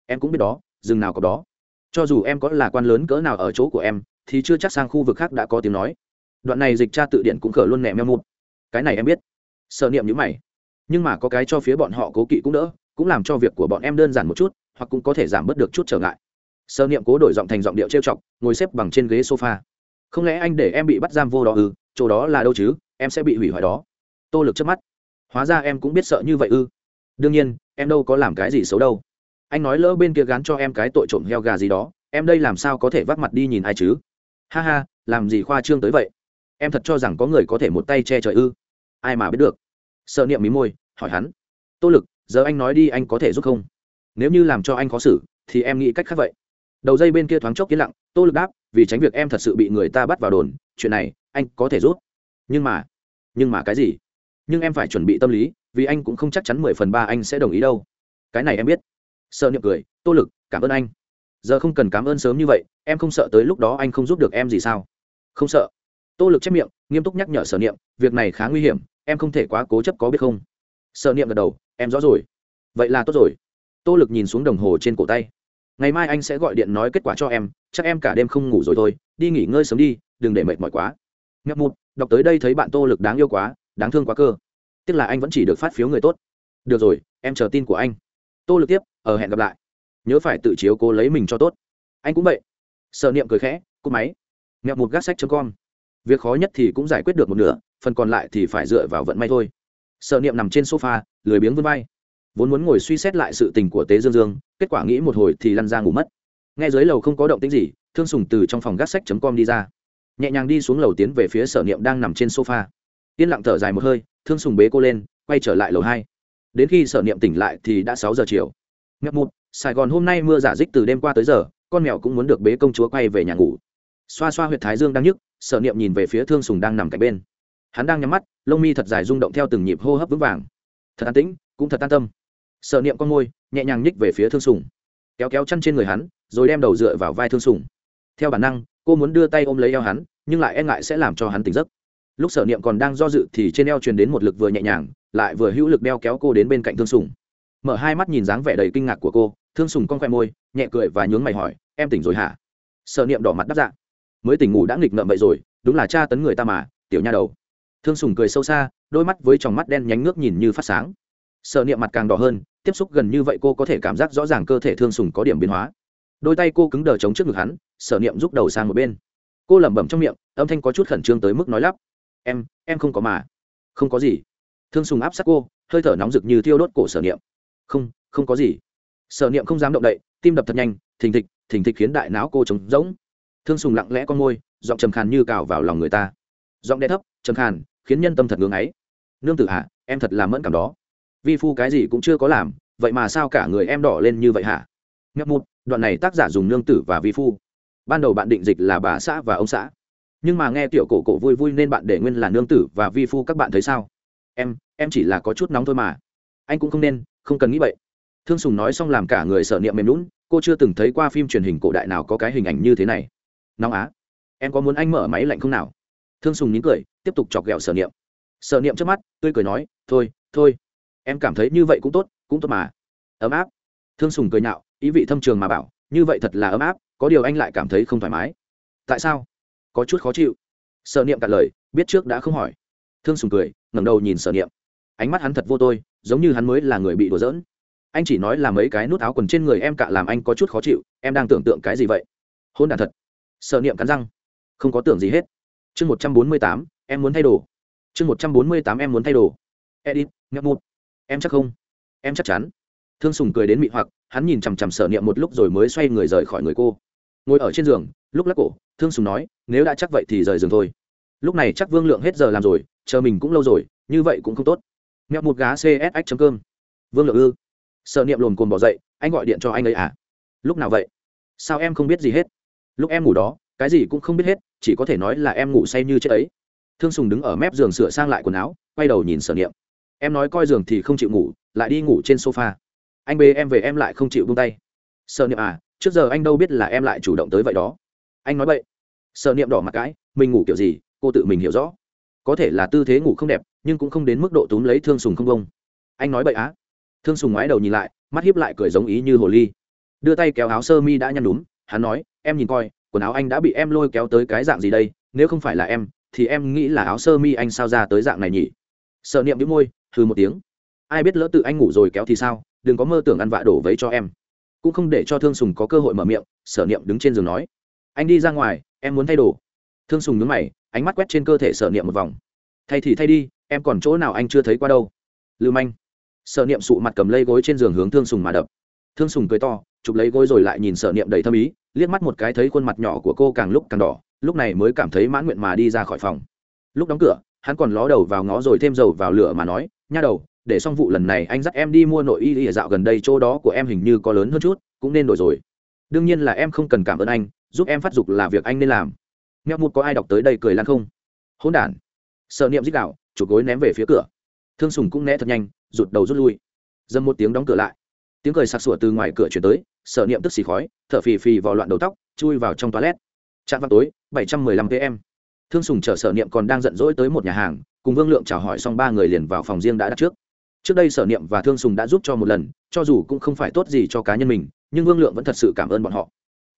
Em cũng biết đó, rừng nào có đó. Cho dù em có là quan lớn cỡ nào ở chỗ của em thì chưa chắc sang khu vực khác đã có tiếng nói. Đoạn này dịch tra tự điện cũng khở luôn nẹ meo mụt. Cái này em biết. Sợ niệm nhữ mày. Nhưng mà có cái cho phía bọn họ cố kỵ cũng đỡ, cũng làm cho việc của bọn em đơn giản một chút, hoặc cũng có thể giảm bớt được chút trở ngại. Sợ niệm cố đổi giọng thành giọng điệu trêu chọc, ngồi xếp bằng trên ghế sofa. Không lẽ anh để em bị bắt giam vô đó ư? Chỗ đó là đâu chứ? Em sẽ bị hủy hoại đó. Tô lực trước mắt. Hóa ra em cũng biết sợ như vậy ư. Đương nhiên, em đâu có làm cái gì xấu đâu. Anh nói lỡ bên kia gán cho em cái tội trộm heo gà gì đó, em đây làm sao có thể vác mặt đi nhìn ai chứ? Ha ha, làm gì khoa trương tới vậy? Em thật cho rằng có người có thể một tay che trời ư? Ai mà biết được? Sợ niệm mí môi, hỏi hắn. Tô lực, giờ anh nói đi, anh có thể giúp không? Nếu như làm cho anh khó xử, thì em nghĩ cách khác vậy. Đầu dây bên kia thoáng chốc yên lặng, tô lực đáp, vì tránh việc em thật sự bị người ta bắt vào đồn, chuyện này, anh có thể giúp. Nhưng mà nhưng mà cái gì? Nhưng em phải chuẩn bị tâm lý, vì anh cũng không chắc chắn mười phần ba anh sẽ đồng ý đâu. Cái này em biết. Sợ niệm cười, tô lực, cảm ơn anh giờ không cần cảm ơn sớm như vậy, em không sợ tới lúc đó anh không giúp được em gì sao? Không sợ. Tô lực chép miệng, nghiêm túc nhắc nhở sở niệm, việc này khá nguy hiểm, em không thể quá cố chấp có biết không? Sở niệm gật đầu, em rõ rồi. Vậy là tốt rồi. Tô lực nhìn xuống đồng hồ trên cổ tay. Ngày mai anh sẽ gọi điện nói kết quả cho em, chắc em cả đêm không ngủ rồi thôi, đi nghỉ ngơi sớm đi, đừng để mệt mỏi quá. Ngập một đọc tới đây thấy bạn tô lực đáng yêu quá, đáng thương quá cơ. Tiếc là anh vẫn chỉ được phát phiếu người tốt. Được rồi, em chờ tin của anh. Tô lực tiếp, ở hẹn gặp lại nhớ phải tự chiếu cố lấy mình cho tốt. Anh cũng vậy. Sợ niệm cười khẽ, cúp máy. Mẹo một gác sách com. Việc khó nhất thì cũng giải quyết được một nửa, phần còn lại thì phải dựa vào vận may thôi. Sợ niệm nằm trên sofa, lười biếng vươn vai. Vốn muốn ngồi suy xét lại sự tình của tế dương dương, kết quả nghĩ một hồi thì lăn ra ngủ mất. Nghe dưới lầu không có động tĩnh gì, thương sùng từ trong phòng gác sách com đi ra. Nhẹ nhàng đi xuống lầu tiến về phía sở niệm đang nằm trên sofa. Yên lặng thở dài một hơi, thương sùng bế cô lên, quay trở lại lầu hai. Đến khi sở niệm tỉnh lại thì đã sáu giờ chiều. Ngập một sài gòn hôm nay mưa giả dích từ đêm qua tới giờ, con mèo cũng muốn được bế công chúa quay về nhà ngủ. Xoa xoa h u y ệ t thái dương đang nhức, sở niệm nhìn về phía thương sùng đang nằm cạnh bên. Hắn đang nhắm mắt, lông mi thật dài rung động theo từng nhịp hô hấp vững vàng. Thật an tĩnh, cũng thật an tâm. Sở niệm con môi, nhẹ nhàng nhích về phía thương sùng. Kéo kéo chăn trên người hắn, rồi đem đầu dựa vào vai thương sùng. Theo bản năng, cô muốn đưa tay ôm lấy eo hắn, nhưng lại e ngại sẽ làm cho hắn tỉnh giấc. Lúc sở niệm còn đang do dự thì trên eo truyền đến một lực vừa nhẹ nhàng, lại vừa hữu lực đeo kéo cô đến bên cạnh thương sùng. Mở hai mắt nhìn dáng vẻ đầy kinh ngạc của cô thương sùng con khoe môi, nhẹ cười và nhướng mày hỏi, em tỉnh rồi hả? Sợ niệm đỏ mặt đáp dạ. Mới tỉnh ngủ đã nghịch ngợm vậy rồi, đúng là cha tấn người ta mà, tiểu nha đầu. Thương sùng cười sâu xa, đôi mắt với tròng mắt đen nhánh nước nhìn như phát sáng. Sợ niệm mặt càng đỏ hơn, tiếp xúc gần như vậy cô có thể cảm giác rõ ràng cơ thể thương sùng có điểm biến hóa. Đôi tay cô cứng đờ chống trước ngực hắn, Sở niệm rút đầu sang một bên. Cô lẩm bẩm trong miệng, âm thanh có chút khẩn trương tới mức nói lắp. Em em không có mà. Không có gì. Thương sùng áp sát cô, hơi thở nóng rực như thiêu đốt cổ sở niệm. Không không có gì sở niệm không dám động đậy, tim đập thật nhanh, thình thịch thình thịch khiến đại não cô trống rỗng. Thương sùng lặng lẽ con môi, giọng trầm khàn như cào vào lòng người ta. Giọng đe thấp, trầm khàn, khiến nhân tâm thật ngưng ấy nương tử hạ em thật làm mẫn cảm đó. Vi phu cái gì cũng chưa có làm, vậy mà sao cả người em đỏ lên như vậy hả? Ngập một đoạn này tác giả dùng nương tử và vi phu. Ban đầu bạn định dịch là bà xã và ông xã. Nhưng mà nghe tiểu cổ cổ vui vui nên bạn để nguyên là nương tử và vi phu các bạn thấy sao? Em em chỉ là có chút nóng thôi mà. Anh cũng không nên, không cần nghĩ vậy thương sùng nói xong làm cả người sợ niệm mềm lún cô chưa từng thấy qua phim truyền hình cổ đại nào có cái hình ảnh như thế này. Nóng á, em có muốn anh mở máy lạnh không nào? Thương sùng nín cười, tiếp tục chọc ghẹo sở niệm. Sở niệm trước mắt, tươi cười nói, thôi thôi, em cảm thấy như vậy cũng tốt cũng tốt mà. Ấm áp. Thương sùng cười nhạo, ý vị thâm trường mà bảo, như vậy thật là ấm áp, có điều anh lại cảm thấy không thoải mái. Tại sao? Có chút khó chịu. Sở niệm cạn lời, biết trước đã không hỏi. Thương sùng cười, ngẩng đầu nhìn sở niệm. Ánh mắt hắn thật vô tôi, giống như hắn mới là người bị đùa giỡn anh chỉ nói là mấy cái nút áo quần trên người em cạ làm anh có chút khó chịu, em đang tưởng tượng cái gì vậy? Hôn đàn thật. Sợ niệm cắn răng. Không có tưởng gì hết. Chương một trăm bốn mươi tám, em muốn thay đồ. Chương một trăm bốn mươi tám, em muốn thay đồ. Edit ngậm một em chắc không? Em chắc chắn. Thương sùng cười đến mị hoặc, hắn nhìn chằm chằm sở niệm một lúc rồi mới xoay người rời khỏi người cô. Ngồi ở trên giường, lúc lắc cổ, thương sùng nói, nếu đã chắc vậy thì rời giường thôi. Lúc này chắc vương lượng hết giờ làm rồi, chờ mình cũng lâu rồi, như vậy cũng không tốt. Mẹo một gá csx chấm cơm vương lượng ư? Sợ niệm lồn cồn bỏ dậy, anh gọi điện cho anh ấy à? Lúc nào vậy? Sao em không biết gì hết? Lúc em ngủ đó, cái gì cũng không biết hết, chỉ có thể nói là em ngủ say như chết ấy. Thương sùng đứng ở mép giường sửa sang lại quần áo, quay đầu nhìn sở niệm. Em nói coi giường thì không chịu ngủ, lại đi ngủ trên sofa. Anh bê em về em lại không chịu buông tay. Sở niệm à trước giờ anh đâu biết là em lại chủ động tới vậy đó. Anh nói vậy. Sở niệm đỏ mặt cãi mình ngủ kiểu gì, cô tự mình hiểu rõ. Có thể là tư thế ngủ không đẹp, nhưng cũng không đến mức độ túm lấy thương sùng không bông anh nói vậy á? Thương sùng ngoái đầu nhìn lại, mắt hiếp lại cười giống ý như hồ ly. Đưa tay kéo áo sơ mi đã nhăn đúng hắn nói, em nhìn coi, quần áo anh đã bị em lôi kéo tới cái dạng gì đây? Nếu không phải là em, thì em nghĩ là áo sơ mi anh sao ra tới dạng này nhỉ? Sợ niệm đĩu môi, hừ một tiếng. Ai biết lỡ tự anh ngủ rồi kéo thì sao? Đừng có mơ tưởng ăn vạ đổ vấy cho em. Cũng không để cho thương sùng có cơ hội mở miệng, sở niệm đứng trên giường nói, anh đi ra ngoài, em muốn thay đồ. Thương sùng nhớ mày, ánh mắt quét trên cơ thể sở niệm một vòng. Thay thì thay đi, em còn chỗ nào anh chưa thấy qua đâu? Lưu manh sở niệm sụ mặt cầm lấy gối trên giường hướng thương sùng mà đập. Thương sùng cười to, chụp lấy gối rồi lại nhìn sở niệm đầy thâm ý, liếc mắt một cái thấy khuôn mặt nhỏ của cô càng lúc càng đỏ, lúc này mới cảm thấy mãn nguyện mà đi ra khỏi phòng. Lúc đóng cửa, hắn còn ló đầu vào ngó rồi thêm dầu vào lửa mà nói, nha đầu, để xong vụ lần này anh dắt em đi mua nội y ỉa dạo gần đây, chỗ đó của em hình như có lớn hơn chút, cũng nên đổi rồi. Đương nhiên là em không cần cảm ơn anh, giúp em phát dục là việc anh nên làm. Mẹo một có ai đọc tới đây cười lan không? Hỗn đản. Sợ niệm dích đạo chụp gối ném về phía cửa. Thương sùng cũng né thật nhanh rụt đầu rút lui. Dâm một tiếng đóng cửa lại. Tiếng cười sặc sủa từ ngoài cửa chuyển tới, sợ niệm tức xì khói, thở phì phì vào loạn đầu tóc, chui vào trong toilet. Trạm vào tối, bảy trăm mười lăm pm thương sùng chở sở niệm còn đang giận dỗi tới một nhà hàng, cùng vương lượng chào hỏi xong ba người liền vào phòng riêng đã đặt trước. Trước đây sở niệm và thương sùng đã giúp cho một lần, cho dù cũng không phải tốt gì cho cá nhân mình, nhưng vương lượng vẫn thật sự cảm ơn bọn họ.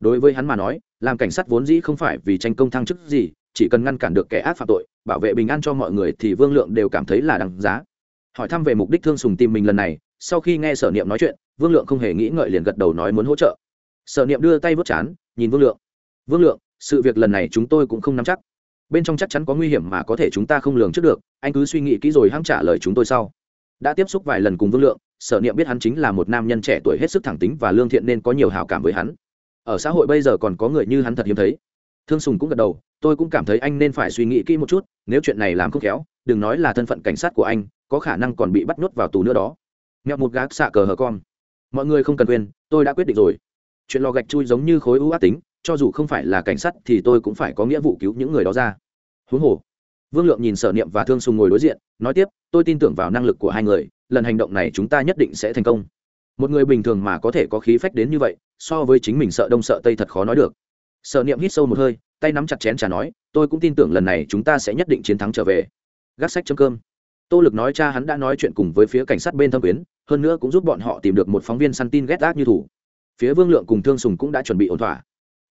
Đối với hắn mà nói, làm cảnh sát vốn dĩ không phải vì tranh công thăng chức gì, chỉ cần ngăn cản được kẻ ác phạm tội, bảo vệ bình an cho mọi người thì vương lượng đều cảm thấy là đằng giá hỏi thăm về mục đích thương sùng tìm mình lần này, sau khi nghe sở niệm nói chuyện, vương lượng không hề nghĩ ngợi liền gật đầu nói muốn hỗ trợ. Sở niệm đưa tay vớt chán, nhìn vương lượng. Vương lượng, sự việc lần này chúng tôi cũng không nắm chắc. Bên trong chắc chắn có nguy hiểm mà có thể chúng ta không lường trước được, anh cứ suy nghĩ kỹ rồi hãng trả lời chúng tôi sau. Đã tiếp xúc vài lần cùng vương lượng, sở niệm biết hắn chính là một nam nhân trẻ tuổi hết sức thẳng tính và lương thiện nên có nhiều hào cảm với hắn. Ở xã hội bây giờ còn có người như hắn thật hiếm thấy. Thương sùng cũng gật đầu, tôi cũng cảm thấy anh nên phải suy nghĩ kỹ một chút, nếu chuyện này làm không khéo đừng nói là thân phận cảnh sát của anh, có khả năng còn bị bắt nhốt vào tù nữa đó. Mẹo một gác xạ cờ hờ con. Mọi người không cần quên, tôi đã quyết định rồi. Chuyện lò gạch chui giống như khối ưu ác tính, cho dù không phải là cảnh sát thì tôi cũng phải có nghĩa vụ cứu những người đó ra. Huống hồ, vương lượng nhìn sở niệm và thương sùng ngồi đối diện, nói tiếp, tôi tin tưởng vào năng lực của hai người, lần hành động này chúng ta nhất định sẽ thành công. Một người bình thường mà có thể có khí phách đến như vậy, so với chính mình sợ đông sợ tây thật khó nói được. Sở niệm hít sâu một hơi, tay nắm chặt chén trà nói, tôi cũng tin tưởng lần này chúng ta sẽ nhất định chiến thắng trở về gác sách chấm cơm. Tô lực nói cha hắn đã nói chuyện cùng với phía cảnh sát bên thâm quyến, hơn nữa cũng giúp bọn họ tìm được một phóng viên săn tin ghét ác như thủ. Phía vương lượng cùng thương sùng cũng đã chuẩn bị ổn thỏa.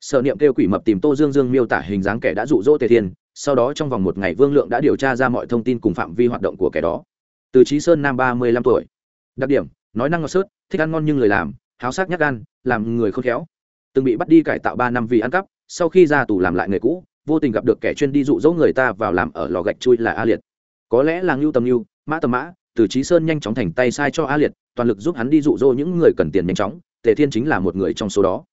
Sở niệm kêu quỷ mập tìm tô dương dương miêu tả hình dáng kẻ đã rụ rỗ tề thiên, sau đó trong vòng một ngày vương lượng đã điều tra ra mọi thông tin cùng phạm vi hoạt động của kẻ đó. Từ trí sơn nam ba mươi lăm tuổi. Đặc điểm, nói năng ngọt sớt, thích ăn ngon nhưng người làm, háo sắc nhắc gan, làm người khôn khéo. Từng bị bắt đi cải tạo ba năm vì ăn cắp, sau khi ra tù làm lại nghề cũ, vô tình gặp được kẻ chuyên đi dụ dỗ người ta vào làm ở lò gạch chui là a liệt có lẽ là ngưu tầm ngưu, mã tầm mã, từ trí sơn nhanh chóng thành tay sai cho a liệt, toàn lực giúp hắn đi dụ dỗ những người cần tiền nhanh chóng, tề thiên chính là một người trong số đó.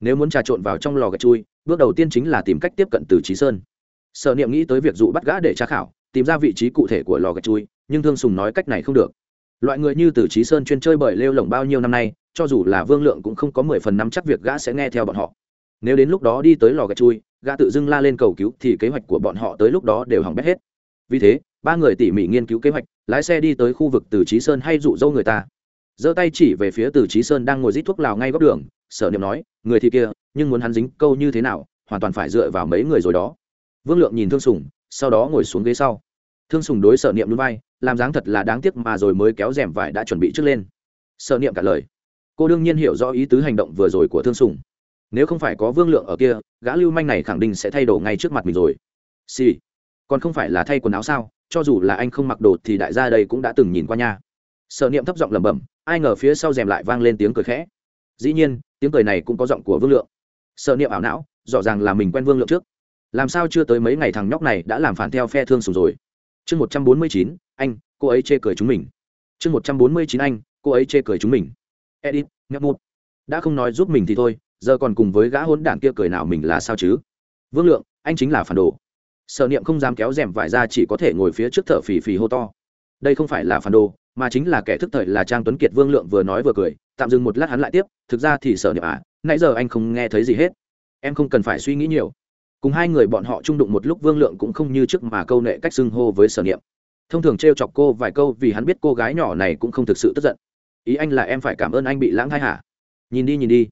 Nếu muốn trà trộn vào trong lò gạch chui, bước đầu tiên chính là tìm cách tiếp cận từ trí sơn. Sở niệm nghĩ tới việc dụ bắt gã để tra khảo, tìm ra vị trí cụ thể của lò gạch chui, nhưng thương sùng nói cách này không được. Loại người như từ trí sơn chuyên chơi bởi lêu lồng bao nhiêu năm nay, cho dù là vương lượng cũng không có mười phần năm chắc việc gã sẽ nghe theo bọn họ. Nếu đến lúc đó đi tới lò gạch chui, gã tự dưng la lên cầu cứu thì kế hoạch của bọn họ tới lúc đó đều hỏng bét hết. Vì thế ba người tỉ mỉ nghiên cứu kế hoạch, lái xe đi tới khu vực từ trí sơn hay dụ dỗ người ta. Giơ tay chỉ về phía từ trí sơn đang ngồi rít thuốc lào ngay góc đường, sở niệm nói, người thì kia, nhưng muốn hắn dính câu như thế nào, hoàn toàn phải dựa vào mấy người rồi đó. Vương lượng nhìn thương sùng, sau đó ngồi xuống ghế sau. Thương sùng đối sở niệm núi vai, làm dáng thật là đáng tiếc mà rồi mới kéo rèm vải đã chuẩn bị trước lên. Sở niệm cả lời. Cô đương nhiên hiểu rõ ý tứ hành động vừa rồi của thương sùng. Nếu không phải có vương lượng ở kia, gã lưu manh này khẳng định sẽ thay đổi ngay trước mặt mình rồi. Xì、sì. còn không phải là thay quần áo sao? Cho dù là anh không mặc đồ thì đại gia đây cũng đã từng nhìn qua nha. Sở niệm thấp giọng lẩm bẩm, ai ngờ phía sau rèm lại vang lên tiếng cười khẽ. Dĩ nhiên, tiếng cười này cũng có giọng của vương lượng. Sở niệm ảo não, rõ ràng là mình quen vương lượng trước. Làm sao chưa tới mấy ngày thằng nhóc này đã làm phản theo phe thương sùng rồi. Chương một trăm bốn mươi chín, anh, cô ấy chê cười chúng mình. Chương một trăm bốn mươi chín, anh, cô ấy chê cười chúng mình. Edit ngáp mút đã không nói giúp mình thì thôi, giờ còn cùng với gã hôn đản kia cười nào mình là sao chứ? Vương lượng, anh chính là phản đồ sở niệm không dám kéo rèm vải ra chỉ có thể ngồi phía trước thở phì phì hô to. Đây không phải là phản đồ, mà chính là kẻ thức thời là trang tuấn kiệt vương lượng vừa nói vừa cười, tạm dừng một lát hắn lại tiếp, thực ra thì sở niệm à nãy giờ anh không nghe thấy gì hết. Em không cần phải suy nghĩ nhiều. Cùng hai người bọn họ trung đụng một lúc vương lượng cũng không như trước mà câu nệ cách xưng hô với sở niệm. Thông thường t r e o chọc cô vài câu vì hắn biết cô gái nhỏ này cũng không thực sự tức giận. Ý anh là em phải cảm ơn anh bị lãng thai hả? Nhìn đi nhìn đi.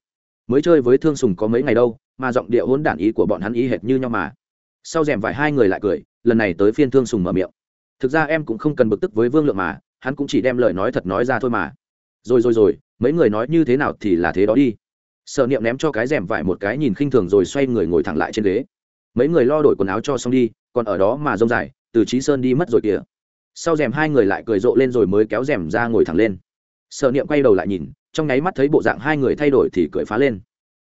Mới chơi với thương sùng có mấy ngày đâu, mà giọng địa hỗn đản ý của bọn hắn ý hệt như nhau mà sau rèm vài hai người lại cười, lần này tới phiên thương sùng mở miệng. Thực ra em cũng không cần bực tức với vương lượng mà, hắn cũng chỉ đem lời nói thật nói ra thôi mà. Rồi rồi rồi, mấy người nói như thế nào thì là thế đó đi. Sợ niệm ném cho cái rèm vải một cái nhìn khinh thường rồi xoay người ngồi thẳng lại trên ghế. Mấy người lo đổi quần áo cho xong đi, còn ở đó mà rông dài, từ trí sơn đi mất rồi kìa. Sau rèm hai người lại cười rộ lên rồi mới kéo rèm ra ngồi thẳng lên. Sợ niệm quay đầu lại nhìn, trong nháy mắt thấy bộ dạng hai người thay đổi thì cười phá lên.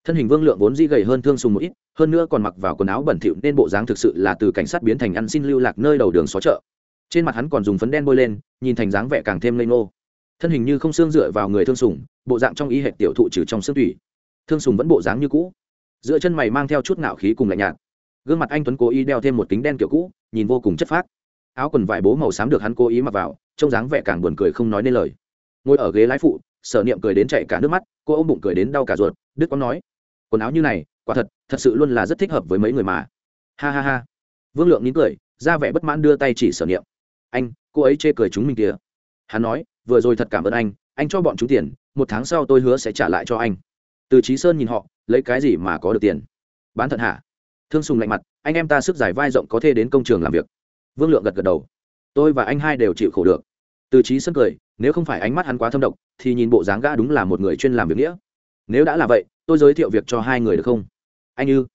Thân hình vương lượng vốn di gầy hơn thương sùng một ít hơn nữa còn mặc vào quần áo bẩn thỉu nên bộ dáng thực sự là từ cảnh sát biến thành ăn xin lưu lạc nơi đầu đường xó chợ. Trên mặt hắn còn dùng phấn đen bôi lên, nhìn thành dáng vẻ càng thêm lây nô thân hình như không xương dựa vào người thương sùng bộ dạng trong y hệ tiểu thụ trừ trong xương thủy thương sùng vẫn bộ dáng như cũ. Giữa chân mày mang theo chút ngạo khí cùng lạnh nhạt. Gương mặt anh tuấn cố ý đeo thêm một kính đen kiểu cũ, nhìn vô cùng chất phác. Áo quần vải bố màu xám được hắn cố ý mặc vào, trông dáng vẻ càng buồn cười không nói nên lời. Ngồi ở ghế lái phụ, sở niệm cười đến chạy cả nước mắt, cô ôm bụng cười đến đau cả ruột, đức có nói, quần áo như này quả thật thật sự luôn là rất thích hợp với mấy người mà. Ha ha ha. Vương lượng nín cười, ra vẻ bất mãn đưa tay chỉ sở niệm. Anh, cô ấy chê cười chúng mình kia hắn nói, vừa rồi thật cảm ơn anh anh cho bọn chúng tiền, một tháng sau tôi hứa sẽ trả lại cho anh. Từ trí sơn nhìn họ, lấy cái gì mà có được tiền? Bán thận hả? Thương sùng lạnh mặt, anh em ta sức giải vai rộng có thể đến công trường làm việc. Vương lượng gật gật đầu. Tôi và anh hai đều chịu khổ được. Từ trí sơn cười, nếu không phải ánh mắt hắn quá thâm độc, thì nhìn bộ dáng gã đúng là một người chuyên làm việc nghĩa. Nếu đã là vậy, tôi giới thiệu việc cho hai người được không? Anh ư?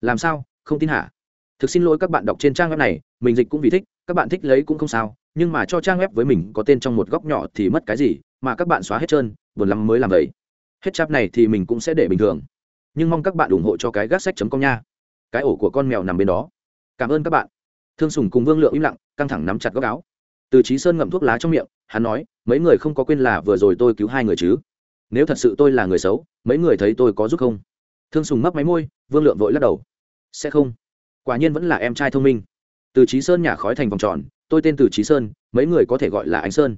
Làm sao? Không tin hả? Thực xin lỗi các bạn đọc trên trang web này, mình dịch cũng vì thích, các bạn thích lấy cũng không sao, nhưng mà cho trang web với mình có tên trong một góc nhỏ thì mất cái gì, mà các bạn xóa hết trơn, buồn lắm mới làm vậy. Hết chap này thì mình cũng sẽ để bình thường. Nhưng mong các bạn ủng hộ cho cái gác sách com nha. Cái ổ của con mèo nằm bên đó. Cảm ơn các bạn. Thương sùng cùng vương lượng im lặng, căng thẳng nắm chặt góc áo. Từ trí sơn ngậm thuốc lá trong miệng, hắn nói, mấy người không có quên là vừa rồi tôi cứu hai người chứ? Nếu thật sự tôi là người xấu, mấy người thấy tôi có giúp không? Thương sùng mấp máy môi vương lượng vội lắc đầu. Sẽ không. Quả nhiên vẫn là em trai thông minh. Từ trí sơn nhả khói thành vòng tròn, tôi tên từ trí sơn, mấy người có thể gọi là anh sơn.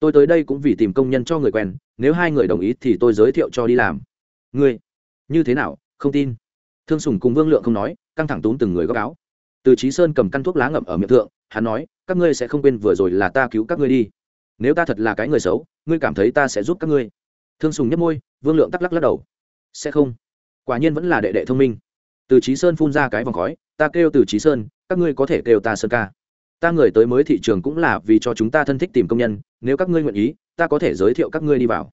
Tôi tới đây cũng vì tìm công nhân cho người quen, nếu hai người đồng ý thì tôi giới thiệu cho đi làm. Ngươi? Như thế nào? Không tin. Thương sùng cùng vương lượng không nói, căng thẳng tốn từng người góc áo. Từ trí sơn cầm căn thuốc lá ngậm ở miệng thượng, hắn nói, các ngươi sẽ không quên vừa rồi là ta cứu các ngươi đi. Nếu ta thật là cái người xấu, ngươi cảm thấy ta sẽ giúp các ngươi. Thương sùng nhấp môi, vương lượng tắc lắc lắc đầu. Sẽ không quả nhiên vẫn là đệ đệ thông minh. Từ trí sơn phun ra cái vòng khói, ta kêu từ trí sơn, các ngươi có thể kêu ta sơn ca. Ta người tới mới thị trường cũng là vì cho chúng ta thân thích tìm công nhân, nếu các ngươi nguyện ý, ta có thể giới thiệu các ngươi đi vào.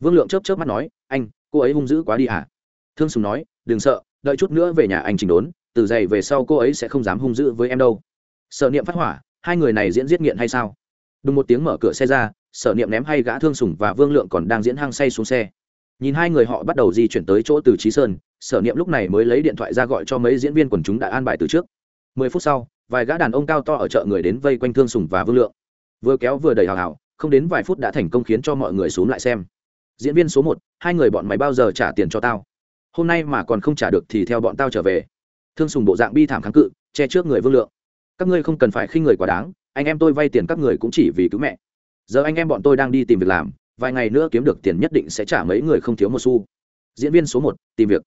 Vương lượng chớp chớp mắt nói, anh, cô ấy hung dữ quá đi à thương sùng nói, đừng sợ, đợi chút nữa về nhà anh chỉnh đốn, từ giày về sau cô ấy sẽ không dám hung dữ với em đâu. Sợ niệm phát hỏa, hai người này diễn giết nghiện hay sao? Đúng một tiếng mở cửa xe ra, sở niệm ném hay gã thương sùng và vương lượng còn đang diễn hăng say xuống xe nhìn hai người họ bắt đầu di chuyển tới chỗ từ trí sơn, sở niệm lúc này mới lấy điện thoại ra gọi cho mấy diễn viên quần chúng đã an bài từ trước. Mười phút sau, vài gã đàn ông cao to ở chợ người đến vây quanh thương sùng và vương lượng. Vừa kéo vừa đầy hào hào, không đến vài phút đã thành công khiến cho mọi người xuống lại xem. Diễn viên số một, hai người bọn mày bao giờ trả tiền cho tao? Hôm nay mà còn không trả được thì theo bọn tao trở về. Thương sùng bộ dạng bi thảm kháng cự, che trước người vương lượng. Các ngươi không cần phải khinh người quá đáng, anh em tôi vay tiền các người cũng chỉ vì cứu mẹ. Giờ anh em bọn tôi đang đi tìm việc làm vài ngày nữa kiếm được tiền nhất định sẽ trả mấy người không thiếu một xu. Diễn viên số một tìm việc.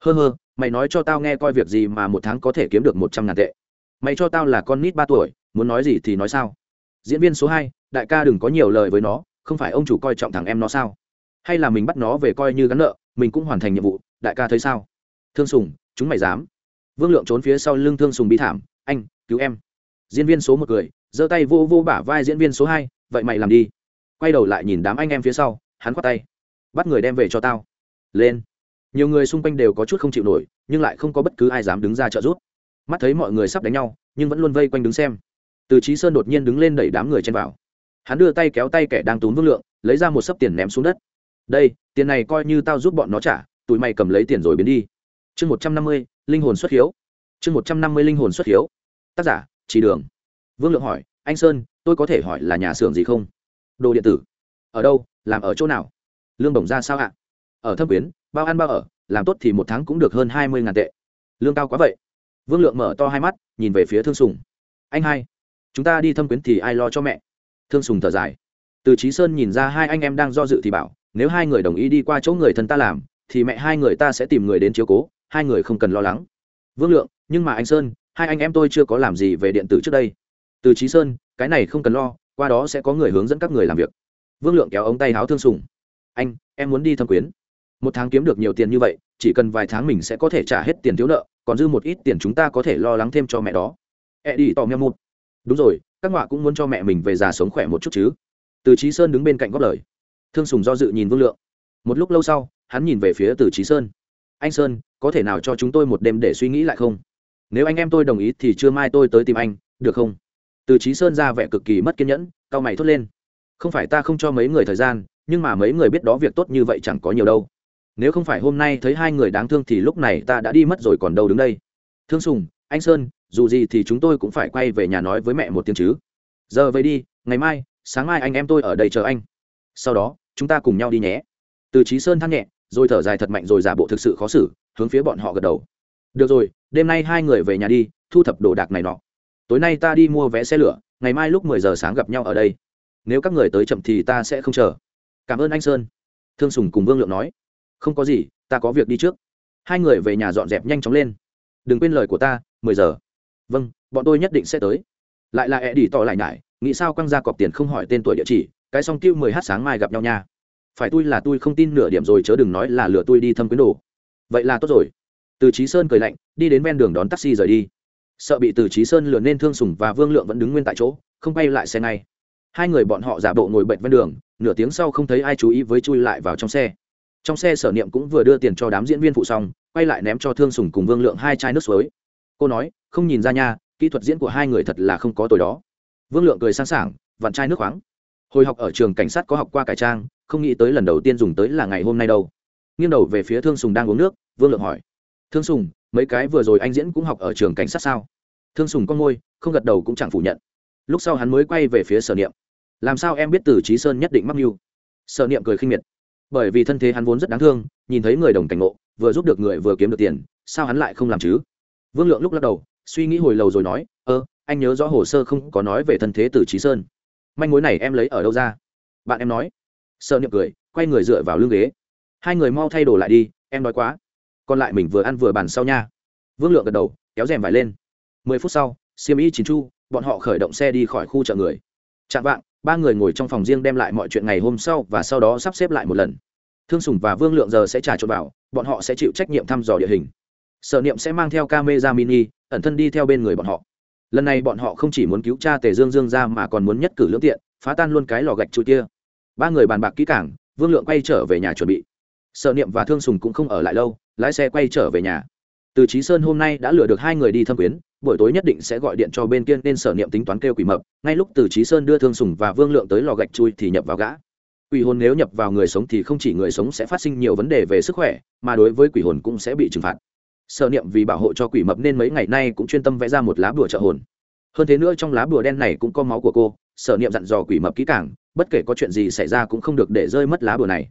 Hơ hơ mày nói cho tao nghe coi việc gì mà một tháng có thể kiếm được một trăm ngàn tệ. Mày cho tao là con nít ba tuổi muốn nói gì thì nói sao? Diễn viên số hai đại ca đừng có nhiều lời với nó không phải ông chủ coi trọng thằng em nó sao? Hay là mình bắt nó về coi như gắn nợ mình cũng hoàn thành nhiệm vụ đại ca thấy sao? Thương sùng chúng mày dám. Vương lượng trốn phía sau lưng thương sùng bi thảm anh cứu em. Diễn viên số một cười, giơ tay vô vô bả vai diễn viên số hai vậy mày làm đi quay đầu lại nhìn đám anh em phía sau, hắn khoát tay. Bắt người đem về cho tao. Lên. Nhiều người xung quanh đều có chút không chịu nổi, nhưng lại không có bất cứ ai dám đứng ra trợ giúp. Mắt thấy mọi người sắp đánh nhau, nhưng vẫn luôn vây quanh đứng xem. Từ trí sơn đột nhiên đứng lên đẩy đám người chen vào. Hắn đưa tay kéo tay kẻ đang túm vương lượng, lấy ra một sấp tiền ném xuống đất. Đây, tiền này coi như tao giúp bọn nó trả, tụi mày cầm lấy tiền rồi biến đi. Chương một trăm năm mươi, linh hồn xuất hiếu. Chương một trăm năm mươi linh hồn xuất hiếu. Tác giả, chỉ đường. Vương lượng hỏi, anh sơn, tôi có thể hỏi là nhà xưởng gì không? Đồ điện tử. Ở đâu? Làm ở chỗ nào? Lương bổng ra sao ạ? Ở thâm quyến, bao ăn bao ở, làm tốt thì một tháng cũng được hơn hai mươi ngàn tệ. Lương cao quá vậy. Vương lượng mở to hai mắt, nhìn về phía thương sùng. Anh hai, chúng ta đi thâm quyến thì ai lo cho mẹ? Thương sùng thở dài. Từ trí sơn nhìn ra hai anh em đang do dự thì bảo, nếu hai người đồng ý đi qua chỗ người thân ta làm, thì mẹ hai người ta sẽ tìm người đến chiếu cố, hai người không cần lo lắng. Vương lượng, nhưng mà anh sơn, hai anh em tôi chưa có làm gì về điện tử trước đây. Từ trí sơn, cái này không cần lo qua đó sẽ có người hướng dẫn các người làm việc. Vương lượng kéo ống tay háo thương sùng. Anh, em muốn đi thâm quyến. Một tháng kiếm được nhiều tiền như vậy, chỉ cần vài tháng mình sẽ có thể trả hết tiền thiếu nợ, còn dư một ít tiền chúng ta có thể lo lắng thêm cho mẹ đó. E đi, tò mèo một đúng rồi, các ngọa cũng muốn cho mẹ mình về già sống khỏe một chút chứ. Từ trí sơn đứng bên cạnh góp lời. Thương sùng do dự nhìn vương lượng. Một lúc lâu sau, hắn nhìn về phía từ trí sơn. Anh sơn, có thể nào cho chúng tôi một đêm để suy nghĩ lại không? Nếu anh em tôi đồng ý thì trưa mai tôi tới tìm anh, được không? Từ trí sơn ra vẻ cực kỳ mất kiên nhẫn cao mày thốt lên. Không phải ta không cho mấy người thời gian, nhưng mà mấy người biết đó việc tốt như vậy chẳng có nhiều đâu. Nếu không phải hôm nay thấy hai người đáng thương thì lúc này ta đã đi mất rồi còn đâu đứng đây. Thương sùng, anh sơn, dù gì thì chúng tôi cũng phải quay về nhà nói với mẹ một tiếng chứ. Giờ về đi, ngày mai, sáng mai anh em tôi ở đây chờ anh. Sau đó, chúng ta cùng nhau đi nhé. Từ trí sơn than nhẹ, rồi thở dài thật mạnh rồi giả bộ thực sự khó xử, hướng phía bọn họ gật đầu. Được rồi, đêm nay hai người về nhà đi, thu thập đồ đạc này nọ tối nay ta đi mua vé xe lửa, ngày mai lúc mười giờ sáng gặp nhau ở đây. Nếu các người tới chậm thì ta sẽ không chờ. Cảm ơn anh sơn. Thương sùng cùng vương lượng nói. Không có gì, ta có việc đi trước. Hai người về nhà dọn dẹp nhanh chóng lên. Đừng quên lời của ta, mười giờ. Vâng bọn tôi nhất định sẽ tới. Lại là e đi tỏ lại nhải, nghĩ sao quăng ra cọp tiền không hỏi tên tuổi địa chỉ, cái song tiêu mười h sáng mai gặp nhau nha. Phải tôi là tôi không tin nửa điểm rồi chớ đừng nói là lừa tôi đi thâm quyến đồ. Vậy là tốt rồi. Từ trí sơn cười lạnh, đi đến ven đường đón taxi rời đi sợ bị từ trí sơn lừa nên thương sùng và vương lượng vẫn đứng nguyên tại chỗ, không bay lại xe ngay. Hai người bọn họ giả bộ ngồi bệnh ven đường, nửa tiếng sau không thấy ai chú ý với chui lại vào trong xe. Trong xe sở niệm cũng vừa đưa tiền cho đám diễn viên phụ xong, quay lại ném cho thương sùng cùng vương lượng hai chai nước suối. Cô nói, không nhìn ra nha, kỹ thuật diễn của hai người thật là không có tội đó. Vương lượng cười sáng sảng vặn chai nước khoáng. Hồi học ở trường cảnh sát có học qua cải trang, không nghĩ tới lần đầu tiên dùng tới là ngày hôm nay đâu. Nghiêng đầu về phía thương sùng đang uống nước, vương lượng hỏi, thương sùng mấy cái vừa rồi anh diễn cũng học ở trường cảnh sát sao? Thương sùng con môi không gật đầu cũng chẳng phủ nhận. Lúc sau hắn mới quay về phía sở niệm. Làm sao em biết từ trí sơn nhất định mắc mưu? Sở niệm cười khinh miệt. Bởi vì thân thế hắn vốn rất đáng thương, nhìn thấy người đồng cảnh ngộ, vừa giúp được người vừa kiếm được tiền, sao hắn lại không làm chứ? Vương lượng lúc lắc đầu, suy nghĩ hồi lâu rồi nói, ơ, anh nhớ rõ hồ sơ không có nói về thân thế từ trí sơn. Manh mối này em lấy ở đâu ra? Bạn em nói. Sợ niệm cười, quay người dựa vào lưng ghế. Hai người mau thay đồ lại đi, em nói quá còn lại mình vừa ăn vừa bàn sau nha. Vương lượng gật đầu, kéo rèm vải lên. Mười phút sau, siêm y chín chu, bọn họ khởi động xe đi khỏi khu chợ người. Chạm vạng, ba người ngồi trong phòng riêng đem lại mọi chuyện ngày hôm sau và sau đó sắp xếp lại một lần. Thương sùng và vương lượng giờ sẽ trà trộn vào, bọn họ sẽ chịu trách nhiệm thăm dò địa hình. Sở niệm sẽ mang theo camera mini, ẩn thân đi theo bên người bọn họ. Lần này bọn họ không chỉ muốn cứu cha tề dương dương ra mà còn muốn nhất cử lưỡng tiện, phá tan luôn cái lò gạch trụ kia. Ba người bàn bạc kỹ cảng vương lượng quay trở về nhà chuẩn bị sợ niệm và thương sùng cũng không ở lại lâu, lái xe quay trở về nhà. Từ trí sơn hôm nay đã lừa được hai người đi thâm quyến, buổi tối nhất định sẽ gọi điện cho bên kia nên sở niệm tính toán kêu quỷ mập, ngay lúc từ trí sơn đưa thương sùng và vương lượng tới lò gạch chui thì nhập vào gã. Quỷ hồn nếu nhập vào người sống thì không chỉ người sống sẽ phát sinh nhiều vấn đề về sức khỏe, mà đối với quỷ hồn cũng sẽ bị trừng phạt. Sở niệm vì bảo hộ cho quỷ mập nên mấy ngày nay cũng chuyên tâm vẽ ra một lá bùa trợ hồn. Hơn thế nữa trong lá bùa đen này cũng có máu của cô, sở niệm dặn dò quỷ mập kỹ càng, bất kể có chuyện gì xảy ra cũng không được để rơi mất lá bùa này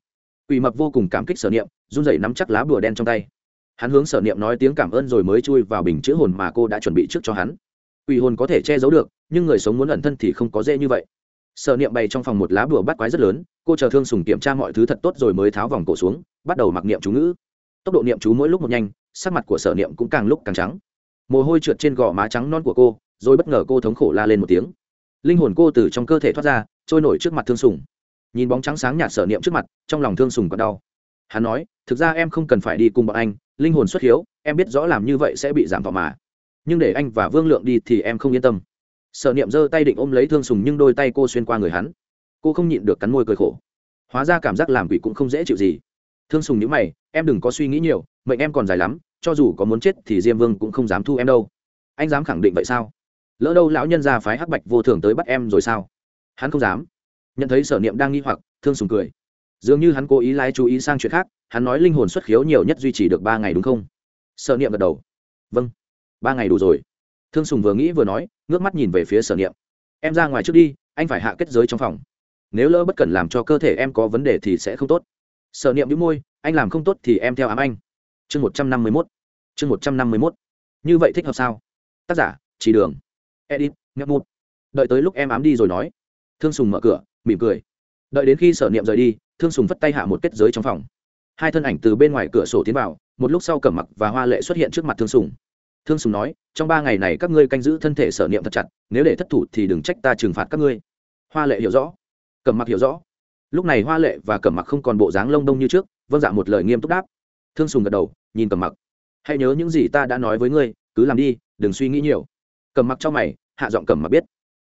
quỷ mập vô cùng cảm kích sở niệm, run rẩy nắm chắc lá bùa đen trong tay. Hắn hướng sở niệm nói tiếng cảm ơn rồi mới chui vào bình chữ hồn mà cô đã chuẩn bị trước cho hắn. Quỷ hồn có thể che giấu được, nhưng người sống muốn ẩn thân thì không có dễ như vậy. Sở niệm bày trong phòng một lá bùa bắt quái rất lớn, cô chờ thương sùng kiểm tra mọi thứ thật tốt rồi mới tháo vòng cổ xuống, bắt đầu mặc niệm chú ngữ. Tốc độ niệm chú mỗi lúc một nhanh, sắc mặt của sở niệm cũng càng lúc càng trắng. Mồ hôi trượt trên gò má trắng non của cô, rồi bất ngờ cô thống khổ la lên một tiếng. Linh hồn cô từ trong cơ thể thoát ra, trôi nổi trước mặt thương sùng nhìn bóng trắng sáng nhạt sở niệm trước mặt, trong lòng thương sùng còn đau. Hắn nói, thực ra em không cần phải đi cùng bọn anh, linh hồn xuất hiếu, em biết rõ làm như vậy sẽ bị giảm thọ mà. Nhưng để anh và vương lượng đi thì em không yên tâm. Sở niệm giơ tay định ôm lấy thương sùng nhưng đôi tay cô xuyên qua người hắn. Cô không nhịn được cắn môi cười khổ. Hóa ra cảm giác làm quỷ cũng không dễ chịu gì. Thương sùng nhữ mày, em đừng có suy nghĩ nhiều, mệnh em còn dài lắm, cho dù có muốn chết thì diêm vương cũng không dám thu em đâu. Anh dám khẳng định vậy sao? Lỡ đâu lão nhân gia phái hắc bạch vô thường tới bắt em rồi sao? Hắn không dám nhận thấy sở niệm đang nghi hoặc, thương sùng cười. Dường như hắn cố ý lái chú ý sang chuyện khác, hắn nói linh hồn xuất khiếu nhiều nhất duy trì được ba ngày đúng không? Sở niệm gật đầu. Vâng. Ba ngày đủ rồi. Thương sùng vừa nghĩ vừa nói, ngước mắt nhìn về phía sở niệm. Em ra ngoài trước đi, anh phải hạ kết giới trong phòng. Nếu lỡ bất cần làm cho cơ thể em có vấn đề thì sẽ không tốt. Sở niệm đĩu môi, anh làm không tốt thì em theo ám anh. Chương một trăm năm mươi mốt. Chương một trăm năm mươi mốt. Như vậy thích hợp sao? Tác giả, chỉ đường. Edit ngep một đợi tới lúc em ám đi rồi nói thương sùng mở cửa, mỉm cười. Đợi đến khi sở niệm rời đi, thương sùng vất tay hạ một kết giới trong phòng. Hai thân ảnh từ bên ngoài cửa sổ tiến vào, một lúc sau cẩm mặc và hoa lệ xuất hiện trước mặt thương sùng. Thương sùng nói, trong ba ngày này các ngươi canh giữ thân thể sở niệm thật chặt, nếu để thất thủ thì đừng trách ta trừng phạt các ngươi. Hoa lệ hiểu rõ. Cẩm mặc hiểu rõ. Lúc này hoa lệ và cẩm mặc không còn bộ dáng lông đông như trước vâng dạ một lời nghiêm túc đáp. Thương sùng gật đầu, nhìn cẩm mặc. Hãy nhớ những gì ta đã nói với ngươi, cứ làm đi, đừng suy nghĩ nhiều. Cẩm mặc cho mày, hạ giọng cẩm mặc biết.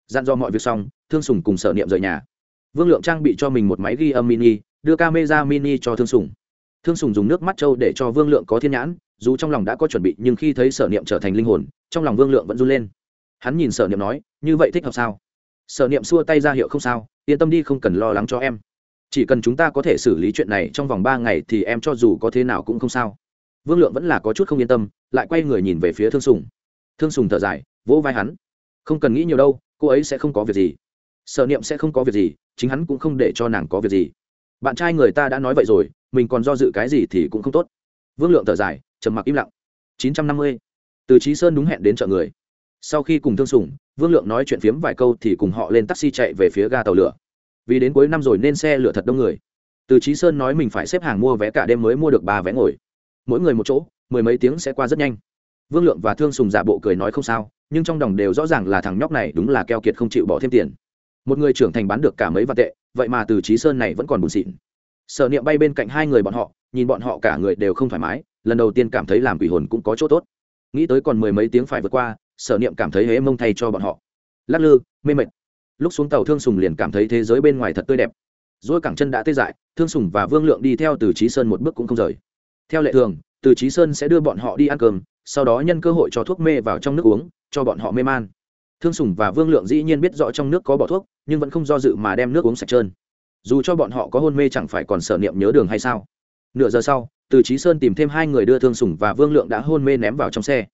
Dặn do mọi việc xong thương sùng cùng sở niệm rời nhà. Vương lượng trang bị cho mình một máy ghi âm mini, đưa camera mini cho thương sùng. Thương sùng dùng nước mắt trâu để cho vương lượng có thiên nhãn, dù trong lòng đã có chuẩn bị nhưng khi thấy sở niệm trở thành linh hồn, trong lòng vương lượng vẫn run lên. Hắn nhìn sở niệm nói, như vậy thích hợp sao? Sở niệm xua tay ra hiệu, không sao, yên tâm đi, không cần lo lắng cho em. Chỉ cần chúng ta có thể xử lý chuyện này trong vòng ba ngày thì em cho dù có thế nào cũng không sao. Vương lượng vẫn là có chút không yên tâm, lại quay người nhìn về phía thương sùng. Thương sùng thở dài, vỗ vai hắn, không cần nghĩ nhiều đâu, cô ấy sẽ không có việc gì sở niệm sẽ không có việc gì, chính hắn cũng không để cho nàng có việc gì. Bạn trai người ta đã nói vậy rồi, mình còn do dự cái gì thì cũng không tốt. Vương lượng thở dài, trầm mặc im lặng. Chín trăm năm mươi. Từ trí sơn đúng hẹn đến chợ người. Sau khi cùng thương sùng vương lượng nói chuyện phiếm vài câu thì cùng họ lên taxi chạy về phía ga tàu lửa. Vì đến cuối năm rồi nên xe lửa thật đông người. Từ trí sơn nói mình phải xếp hàng mua vé cả đêm mới mua được ba vé ngồi. Mỗi người một chỗ, mười mấy tiếng sẽ qua rất nhanh. Vương lượng và thương sùng giả bộ cười nói không sao, nhưng trong đồng đều rõ ràng là thằng nhóc này đúng là keo kiệt không chịu bỏ thêm tiền một người trưởng thành bán được cả mấy vạn tệ, vậy mà từ trí sơn này vẫn còn buồn xịn. Sở niệm bay bên cạnh hai người bọn họ, nhìn bọn họ cả người đều không thoải mái, lần đầu tiên cảm thấy làm quỷ hồn cũng có chỗ tốt. Nghĩ tới còn mười mấy tiếng phải vượt qua, sở niệm cảm thấy hễ mông thay cho bọn họ. Lắc lư, mê mệt. Lúc xuống tàu thương sùng liền cảm thấy thế giới bên ngoài thật tươi đẹp. Dỗi cẳng chân đã tê dại, thương sùng và vương lượng đi theo từ trí sơn một bước cũng không rời. Theo lệ thường, từ trí sơn sẽ đưa bọn họ đi ăn cơm, sau đó nhân cơ hội cho thuốc mê vào trong nước uống, cho bọn họ mê man thương sùng và vương lượng dĩ nhiên biết rõ trong nước có bỏ thuốc, nhưng vẫn không do dự mà đem nước uống sạch trơn. Dù cho bọn họ có hôn mê chẳng phải còn sở niệm nhớ đường hay sao? Nửa giờ sau, từ trí sơn tìm thêm hai người đưa thương sùng và vương lượng đã hôn mê ném vào trong xe.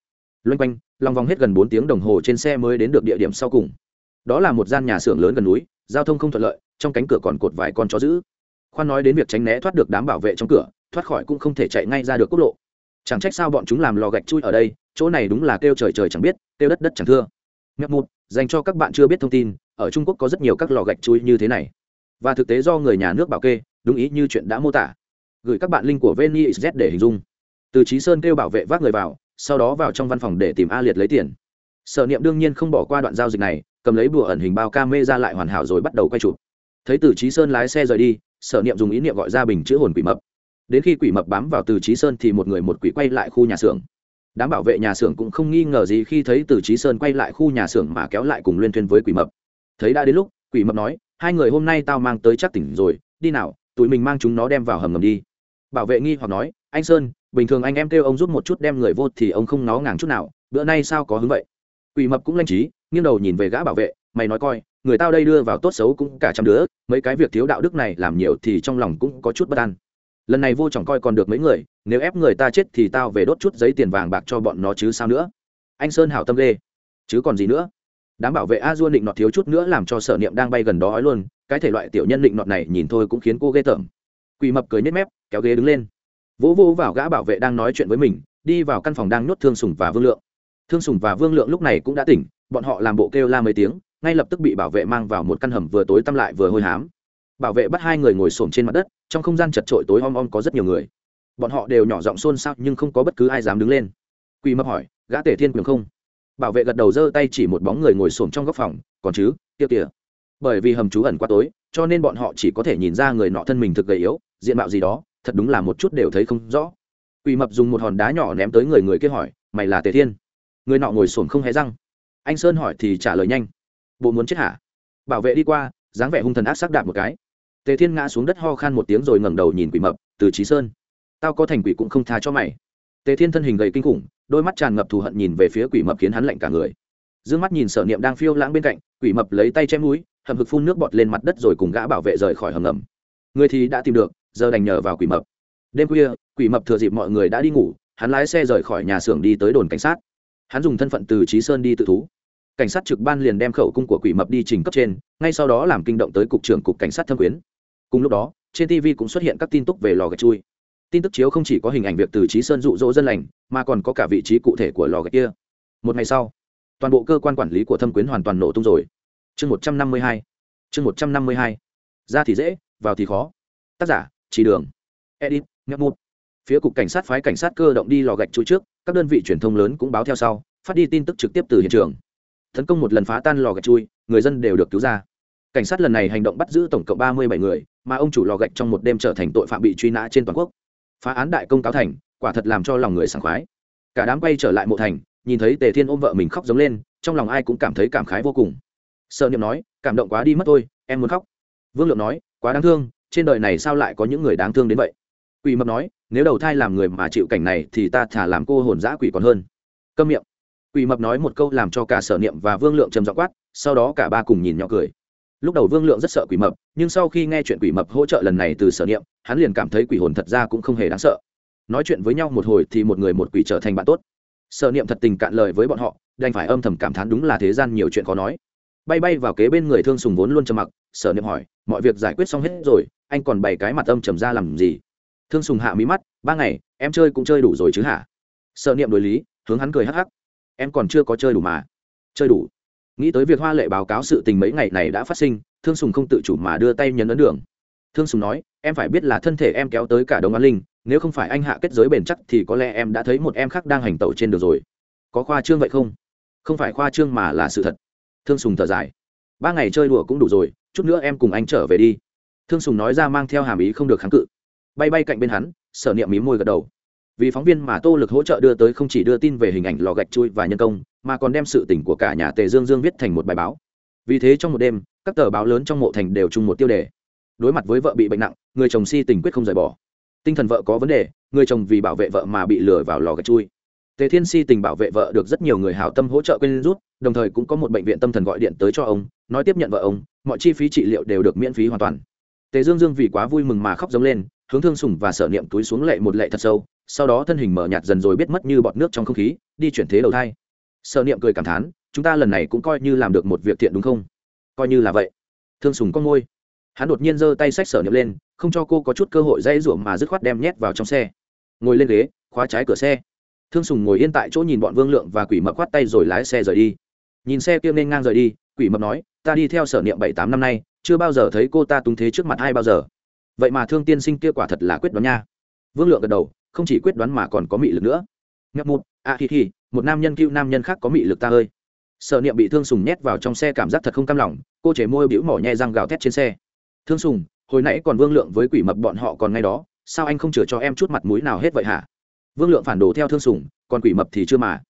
Loanh quanh, lòng vòng hết gần bốn tiếng đồng hồ trên xe mới đến được địa điểm sau cùng. Đó là một gian nhà xưởng lớn gần núi, giao thông không thuận lợi, trong cánh cửa còn cột vài con chó giữ khoan nói đến việc tránh né thoát được đám bảo vệ trong cửa, thoát khỏi cũng không thể chạy ngay ra được quốc lộ. Chẳng trách sao bọn chúng làm lò gạch chui ở đây, chỗ này đúng là kêu trời trời chẳng biết, kêu đất đất chẳng thưa ngập một dành cho các bạn chưa biết thông tin, ở trung quốc có rất nhiều các lò gạch chui như thế này. Và thực tế do người nhà nước bảo kê, đúng ý như chuyện đã mô tả. Gửi các bạn link của vni để hình dung. Từ Chí sơn kêu bảo vệ vác người vào, sau đó vào trong văn phòng để tìm a liệt lấy tiền. Sở niệm đương nhiên không bỏ qua đoạn giao dịch này, cầm lấy bùa ẩn hình bao camera ra lại hoàn hảo rồi bắt đầu quay chụp. Thấy từ Chí sơn lái xe rời đi, sở niệm dùng ý niệm gọi ra bình chữa hồn quỷ mập. Đến khi quỷ mập bám vào từ Chí sơn thì một người một quỷ quay lại khu nhà xưởng đám bảo vệ nhà xưởng cũng không nghi ngờ gì khi thấy từ trí sơn quay lại khu nhà xưởng mà kéo lại cùng liên thuyên với quỷ mập. Thấy đã đến lúc, quỷ mập nói, hai người hôm nay tao mang tới chắc tỉnh rồi, đi nào, tụi mình mang chúng nó đem vào hầm ngầm đi. Bảo vệ nghi hoặc nói, anh sơn, bình thường anh em kêu ông giúp một chút đem người vô thì ông không ngó ngàng chút nào, bữa nay sao có hứng vậy? Quỷ mập cũng lanh trí, nghiêng đầu nhìn về gã bảo vệ, mày nói coi, người tao đây đưa vào tốt xấu cũng cả trăm đứa, mấy cái việc thiếu đạo đức này làm nhiều thì trong lòng cũng có chút bất an lần này vô trọng coi còn được mấy người, nếu ép người ta chết thì tao về đốt chút giấy tiền vàng bạc cho bọn nó chứ sao nữa? Anh sơn hảo tâm lê chứ còn gì nữa? Đám bảo vệ a dua định nọt thiếu chút nữa làm cho sở niệm đang bay gần đó ói luôn, cái thể loại tiểu nhân định nọt này nhìn thôi cũng khiến cô ghê tởm. Quỳ mập cười nhếch mép, kéo ghế đứng lên. Vỗ vỗ vào gã bảo vệ đang nói chuyện với mình, đi vào căn phòng đang nhốt thương sùng và vương lượng. Thương sùng và vương lượng lúc này cũng đã tỉnh, bọn họ làm bộ kêu la mấy tiếng, ngay lập tức bị bảo vệ mang vào một căn hầm vừa tối tăm lại vừa hôi hám bảo vệ bắt hai người ngồi xổm trên mặt đất, trong không gian chật trội tối om om có rất nhiều người. Bọn họ đều nhỏ giọng xôn xao nhưng không có bất cứ ai dám đứng lên. Quỳ mập hỏi, gã tể thiên quyền không? Bảo vệ gật đầu giơ tay chỉ một bóng người ngồi xổm trong góc phòng, còn chứ kia kìa bởi vì hầm trú ẩn quá tối, cho nên bọn họ chỉ có thể nhìn ra người nọ thân mình thực gầy yếu, diện mạo gì đó, thật đúng là một chút đều thấy không rõ. Quỳ mập dùng một hòn đá nhỏ ném tới người người kia hỏi, mày là tề thiên? Người nọ ngồi xổm không hé răng. Anh sơn hỏi thì trả lời nhanh, bộ muốn chết hả? Bảo vệ đi qua, dáng vẻ hung thần ác sắc đạp một cái tề thiên ngã xuống đất ho khan một tiếng rồi ngẩng đầu nhìn quỷ mập, từ trí sơn, tao có thành quỷ cũng không tha cho mày. Tề thiên thân hình gầy kinh khủng, đôi mắt tràn ngập thù hận nhìn về phía quỷ mập khiến hắn lạnh cả người. D ư ơ n g mắt nhìn sở niệm đang phiêu lãng bên cạnh, quỷ mập lấy tay chém núi hầm hực phun nước bọt lên mặt đất rồi cùng gã bảo vệ rời khỏi hầm ngầm. Người thì đã tìm được, giờ đành nhờ vào quỷ mập. Đêm khuya, quỷ mập thừa dịp mọi người đã đi ngủ, hắn lái xe rời khỏi nhà xưởng đi tới đồn cảnh sát. Hắn dùng thân phận từ trí sơn đi tự thú. Cảnh sát trực ban liền đem khẩu cung của quỷ mập đi trình cấp trên, ngay sau đó làm kinh động tới cục trưởng cục cảnh sát thâm quyến cùng lúc đó, trên tv cũng xuất hiện các tin tức về lò gạch chui. Tin tức chiếu không chỉ có hình ảnh việc từ trí sơn dụ dỗ dân lành, mà còn có cả vị trí cụ thể của lò gạch kia. Một ngày sau, toàn bộ cơ quan quản lý của thâm quyến hoàn toàn nổ tung rồi. Chương một trăm năm mươi hai, chương một trăm năm mươi hai. Ra thì dễ, vào thì khó. Tác giả chỉ đường. Edit ngấp một phía cục cảnh sát phái cảnh sát cơ động đi lò gạch chui trước, các đơn vị truyền thông lớn cũng báo theo sau, phát đi tin tức trực tiếp từ hiện trường. Tấn công một lần phá tan lò gạch chui, người dân đều được cứu ra. Cảnh sát lần này hành động bắt giữ tổng cộng ba mươi bảy người mà ông chủ lò gạch trong một đêm trở thành tội phạm bị truy nã trên toàn quốc. Phá án đại công cáo thành, quả thật làm cho lòng người sảng khoái. Cả đám quay trở lại mộ thành, nhìn thấy tề thiên ôm vợ mình khóc giống lên, trong lòng ai cũng cảm thấy cảm khái vô cùng. Sợ niệm nói, cảm động quá đi mất tôi em muốn khóc. Vương lượng nói, quá đáng thương, trên đời này sao lại có những người đáng thương đến vậy? Quỷ mập nói, nếu đầu thai làm người mà chịu cảnh này thì ta thả làm cô hồn giã quỷ còn hơn. Câm miệng. Quỷ mập nói một câu làm cho cả sở niệm và vương lượng trầm dọ quát, sau đó cả ba cùng nhìn nhỏ cười lúc đầu vương lượng rất sợ quỷ mập, nhưng sau khi nghe chuyện quỷ mập hỗ trợ lần này từ sở niệm, hắn liền cảm thấy quỷ hồn thật ra cũng không hề đáng sợ. Nói chuyện với nhau một hồi thì một người một quỷ trở thành bạn tốt. Sở niệm thật tình cạn lời với bọn họ, đành phải âm thầm cảm thán đúng là thế gian nhiều chuyện khó nói. Bay bay vào kế bên người thương sùng vốn luôn trầm mặc, sở niệm hỏi, mọi việc giải quyết xong hết rồi, anh còn bày cái mặt âm trầm ra làm gì? Thương sùng hạ mí mắt, ba ngày, em chơi cũng chơi đủ rồi chứ hả? Sở niệm đối lý, hướng hắn cười hắc hắc, em còn chưa có chơi đủ mà. Chơi đủ nghĩ tới việc hoa lệ báo cáo sự tình mấy ngày này đã phát sinh, thương sùng không tự chủ mà đưa tay nhấn ấn đường. Thương sùng nói, em phải biết là thân thể em kéo tới cả đồng an linh, nếu không phải anh hạ kết giới bền chắc thì có lẽ em đã thấy một em khác đang hành tẩu trên đường rồi. Có khoa trương vậy không? Không phải khoa trương mà là sự thật. Thương sùng thở dài. Ba ngày chơi đùa cũng đủ rồi, chút nữa em cùng anh trở về đi. Thương sùng nói ra mang theo hàm ý không được kháng cự. Bay bay cạnh bên hắn, sở niệm mí môi gật đầu vì phóng viên mà tô lực hỗ trợ đưa tới không chỉ đưa tin về hình ảnh lò gạch chui và nhân công, mà còn đem sự tỉnh của cả nhà tề dương dương viết thành một bài báo. Vì thế trong một đêm, các tờ báo lớn trong mộ thành đều chung một tiêu đề. Đối mặt với vợ bị bệnh nặng, người chồng si tình quyết không rời bỏ. Tinh thần vợ có vấn đề, người chồng vì bảo vệ vợ mà bị lừa vào lò gạch chui. Tề thiên si tình bảo vệ vợ được rất nhiều người hảo tâm hỗ trợ quên rút, đồng thời cũng có một bệnh viện tâm thần gọi điện tới cho ông, nói tiếp nhận vợ ông, mọi chi phí trị liệu đều được miễn phí hoàn toàn. Tề dương dương vì quá vui mừng mà khóc giống lên, hướng thương sùng và sở niệm túi xuống lệ một lệ thật sâu sau đó thân hình mở nhạt dần rồi biết mất như bọt nước trong không khí, đi chuyển thế đầu thai. Sở niệm cười cảm thán, chúng ta lần này cũng coi như làm được một việc thiện đúng không? Coi như là vậy. Thương sùng con ngôi hắn đột nhiên giơ tay sách sở niệm lên, không cho cô có chút cơ hội dây ruộng mà dứt khoát đem nhét vào trong xe. Ngồi lên ghế, khóa trái cửa xe. Thương sùng ngồi yên tại chỗ nhìn bọn vương lượng và quỷ mập khoát tay rồi lái xe rời đi. Nhìn xe kia nên ngang rời đi, quỷ mập nói, ta đi theo sở niệm bảy tám năm nay, chưa bao giờ thấy cô ta túng thế trước mặt ai bao giờ. Vậy mà thương tiên sinh kia quả thật là quyết đoán nha. Vương lượng gật đầu không chỉ quyết đoán mà còn có mị lực nữa. Ngập một a hi hi, một nam nhân cựu nam nhân khác có mị lực ta ơi. Sợ niệm bị thương sùng nhét vào trong xe cảm giác thật không cam lòng, cô chế môi bĩu mỏ nhẹ răng gào thét trên xe. Thương sùng, hồi nãy còn vương lượng với quỷ mập bọn họ còn ngay đó, sao anh không chừa cho em chút mặt mũi nào hết vậy hả? Vương lượng phản đồ theo thương sùng, còn quỷ mập thì chưa mà.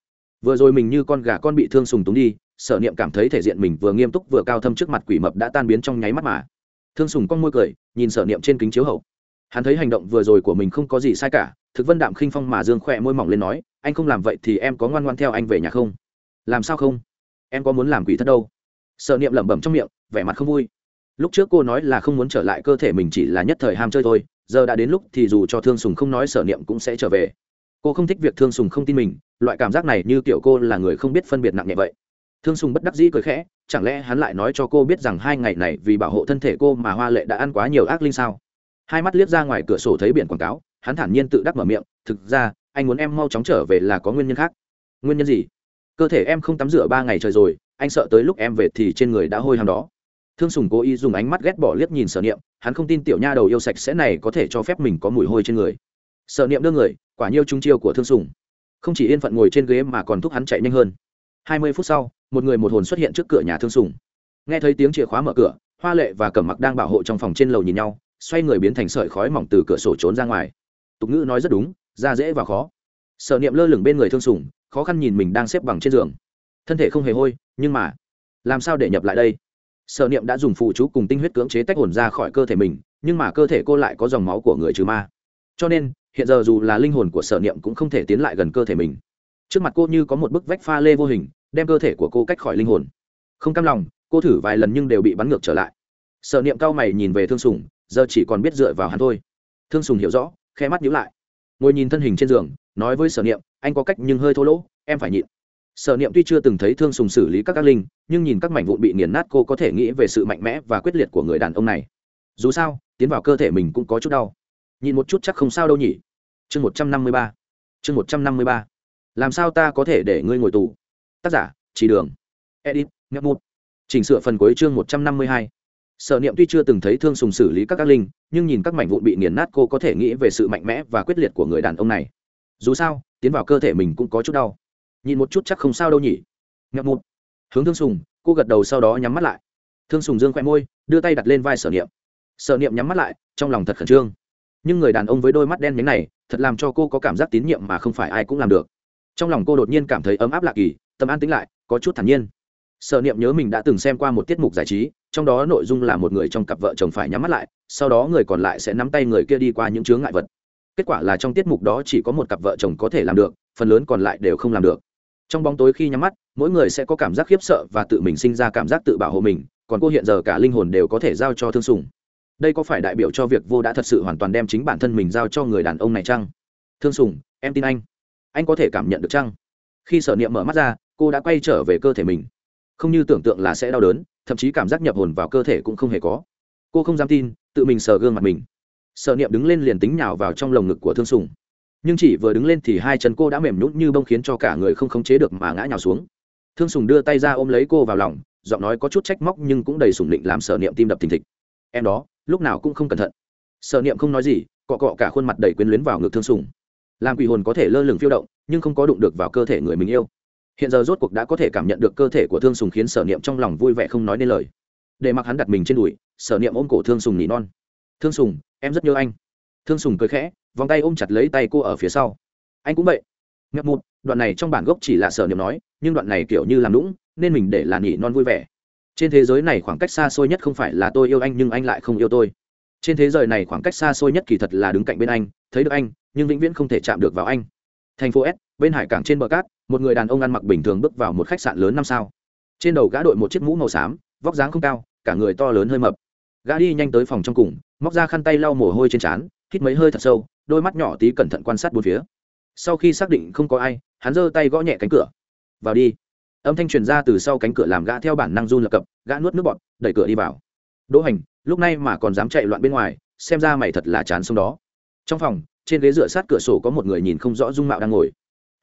Vừa rồi mình như con gà con bị thương sùng túng đi, sở niệm cảm thấy thể diện mình vừa nghiêm túc vừa cao thâm trước mặt quỷ mập đã tan biến trong nháy mắt mà. Thương sùng con môi cười, nhìn sở niệm trên kính chiếu hậu hắn thấy hành động vừa rồi của mình không có gì sai cả, thực vân đạm khinh phong mà dương khỏe môi mỏng lên nói, anh không làm vậy thì em có ngoan ngoan theo anh về nhà không? Làm sao không? Em có muốn làm quỷ thất đâu. Sợ niệm lẩm bẩm trong miệng, vẻ mặt không vui. Lúc trước cô nói là không muốn trở lại cơ thể mình chỉ là nhất thời ham chơi thôi, giờ đã đến lúc thì dù cho thương sùng không nói sở niệm cũng sẽ trở về. Cô không thích việc thương sùng không tin mình, loại cảm giác này như kiểu cô là người không biết phân biệt nặng nhẹ vậy. Thương sùng bất đắc dĩ cười khẽ, chẳng lẽ hắn lại nói cho cô biết rằng hai ngày này vì bảo hộ thân thể cô mà hoa lệ đã ăn quá nhiều ác linh sao? Hai mắt liếc ra ngoài cửa sổ thấy biển quảng cáo, hắn thản nhiên tự đắc mở miệng, thực ra, anh muốn em mau chóng trở về là có nguyên nhân khác. Nguyên nhân gì? Cơ thể em không tắm rửa ba ngày trời rồi, anh sợ tới lúc em về thì trên người đã hôi hàng đó. Thương sùng cố ý dùng ánh mắt ghét bỏ liếc nhìn sở niệm, hắn không tin tiểu nha đầu yêu sạch sẽ này có thể cho phép mình có mùi hôi trên người. Sở niệm đưa người, quả nhiêu trung chiêu của thương sùng. Không chỉ yên phận ngồi trên ghế mà còn thúc hắn chạy nhanh hơn. Hai mươi phút sau, một người một hồn xuất hiện trước cửa nhà thương sùng. Nghe thấy tiếng chìa khóa mở cửa, hoa lệ và cẩm mặc đang bảo hộ trong phòng trên lầu nhìn nhau xoay người biến thành sợi khói mỏng từ cửa sổ trốn ra ngoài. Tục ngữ nói rất đúng, ra dễ và khó. Sở niệm lơ lửng bên người thương sùng, khó khăn nhìn mình đang xếp bằng trên giường. Thân thể không hề hôi, nhưng mà, làm sao để nhập lại đây? Sở niệm đã dùng phụ chú cùng tinh huyết cưỡng chế tách hồn ra khỏi cơ thể mình, nhưng mà cơ thể cô lại có dòng máu của người trừ ma. Cho nên, hiện giờ dù là linh hồn của sở niệm cũng không thể tiến lại gần cơ thể mình. Trước mặt cô như có một bức vách pha lê vô hình, đem cơ thể của cô cách khỏi linh hồn. Không cam lòng, cô thử vài lần nhưng đều bị bắn ngược trở lại. Sở niệm cao mày nhìn về thương sùng giờ chỉ còn biết dựa vào hắn thôi. Thương sùng hiểu rõ khe mắt nhíu lại. Ngồi nhìn thân hình trên giường, nói với sở niệm, anh có cách nhưng hơi thô lỗ, em phải nhịn. Sở niệm tuy chưa từng thấy thương sùng xử lý các các linh, nhưng nhìn các mảnh vụn bị nghiền nát cô có thể nghĩ về sự mạnh mẽ và quyết liệt của người đàn ông này. Dù sao, tiến vào cơ thể mình cũng có chút đau. Nhịn một chút chắc không sao đâu nhỉ. Chương một trăm năm mươi ba. Chương một trăm năm mươi ba. Làm sao ta có thể để ngươi ngồi tù? Tác giả, chỉ đường. Edit, nhấp mút chỉnh sửa phần cuối chương một trăm năm mươi hai sở niệm tuy chưa từng thấy thương sùng xử lý các các linh, nhưng nhìn các mảnh vụn bị nghiền nát cô có thể nghĩ về sự mạnh mẽ và quyết liệt của người đàn ông này. Dù sao, tiến vào cơ thể mình cũng có chút đau. Nhìn một chút chắc không sao đâu nhỉ. Ngậm một hướng thương sùng, cô gật đầu sau đó nhắm mắt lại. Thương sùng dương khoe môi, đưa tay đặt lên vai sở niệm. Sở niệm nhắm mắt lại, trong lòng thật khẩn trương. Nhưng người đàn ông với đôi mắt đen nhánh này, thật làm cho cô có cảm giác tín nhiệm mà không phải ai cũng làm được. Trong lòng cô đột nhiên cảm thấy ấm áp lạ kỳ, tâm an tính lại, có chút thản nhiên. Sở niệm nhớ mình đã từng xem qua một tiết mục giải trí trong đó nội dung là một người trong cặp vợ chồng phải nhắm mắt lại, sau đó người còn lại sẽ nắm tay người kia đi qua những chướng ngại vật. Kết quả là trong tiết mục đó chỉ có một cặp vợ chồng có thể làm được, phần lớn còn lại đều không làm được. Trong bóng tối khi nhắm mắt, mỗi người sẽ có cảm giác khiếp sợ và tự mình sinh ra cảm giác tự bảo hộ mình, còn cô hiện giờ cả linh hồn đều có thể giao cho thương sùng đây có phải đại biểu cho việc vô đã thật sự hoàn toàn đem chính bản thân mình giao cho người đàn ông này chăng? Thương sùng em tin anh. Anh có thể cảm nhận được chăng? Khi sở niệm mở mắt ra, cô đã quay trở về cơ thể mình không như tưởng tượng là sẽ đau đớn, thậm chí cảm giác nhập hồn vào cơ thể cũng không hề có. Cô không dám tin, tự mình sờ gương mặt mình. Sợ niệm đứng lên liền tính nhào vào trong lồng ngực của thương sùng. Nhưng chỉ vừa đứng lên thì hai chân cô đã mềm nhũn như bông khiến cho cả người không khống chế được mà ngã nhào xuống. Thương sùng đưa tay ra ôm lấy cô vào lòng, giọng nói có chút trách móc nhưng cũng đầy sủng định làm sở niệm tim đập thình thịch. Em đó, lúc nào cũng không cẩn thận. Sở niệm không nói gì, cọ cọ cả khuôn mặt đầy quyến luyến vào ngực thương sùng. Làm quỷ hồn có thể lơ lửng phiêu động, nhưng không có đụng được vào cơ thể người mình yêu hiện giờ rốt cuộc đã có thể cảm nhận được cơ thể của thương sùng khiến sở niệm trong lòng vui vẻ không nói nên lời. Để mặc hắn đặt mình trên đùi, sở niệm ôm cổ thương sùng nỉ non. Thương sùng, em rất nhớ anh. Thương sùng cười khẽ, vòng tay ôm chặt lấy tay cô ở phía sau. Anh cũng vậy. Ngập một đoạn này trong bản gốc chỉ là sở niệm nói, nhưng đoạn này kiểu như làm lũng nên mình để là nỉ non vui vẻ. Trên thế giới này khoảng cách xa xôi nhất không phải là tôi yêu anh nhưng anh lại không yêu tôi. Trên thế giới này khoảng cách xa xôi nhất kỳ thật là đứng cạnh bên anh, thấy được anh, nhưng vĩnh viễn không thể chạm được vào anh. Thành phố s bên hải cảng trên bờ cát, một người đàn ông ăn mặc bình thường bước vào một khách sạn lớn năm sao. Trên đầu gã đội một chiếc mũ màu xám, vóc dáng không cao, cả người to lớn hơi mập. Gã đi nhanh tới phòng trong cùng, móc ra khăn tay lau mồ hôi trên trán, hít mấy hơi thật sâu, đôi mắt nhỏ tí cẩn thận quan sát bốn phía. Sau khi xác định không có ai, hắn giơ tay gõ nhẹ cánh cửa. Vào đi. Âm thanh truyền ra từ sau cánh cửa làm gã theo bản năng run lập cập, gã nuốt nước bọt, đẩy cửa đi vào. Đỗ hành, lúc này mà còn dám chạy loạn bên ngoài, xem ra mày thật là chán sông đó. Trong phòng, trên ghế dựa sát cửa sổ có một người nhìn không rõ dung mạo đang ngồi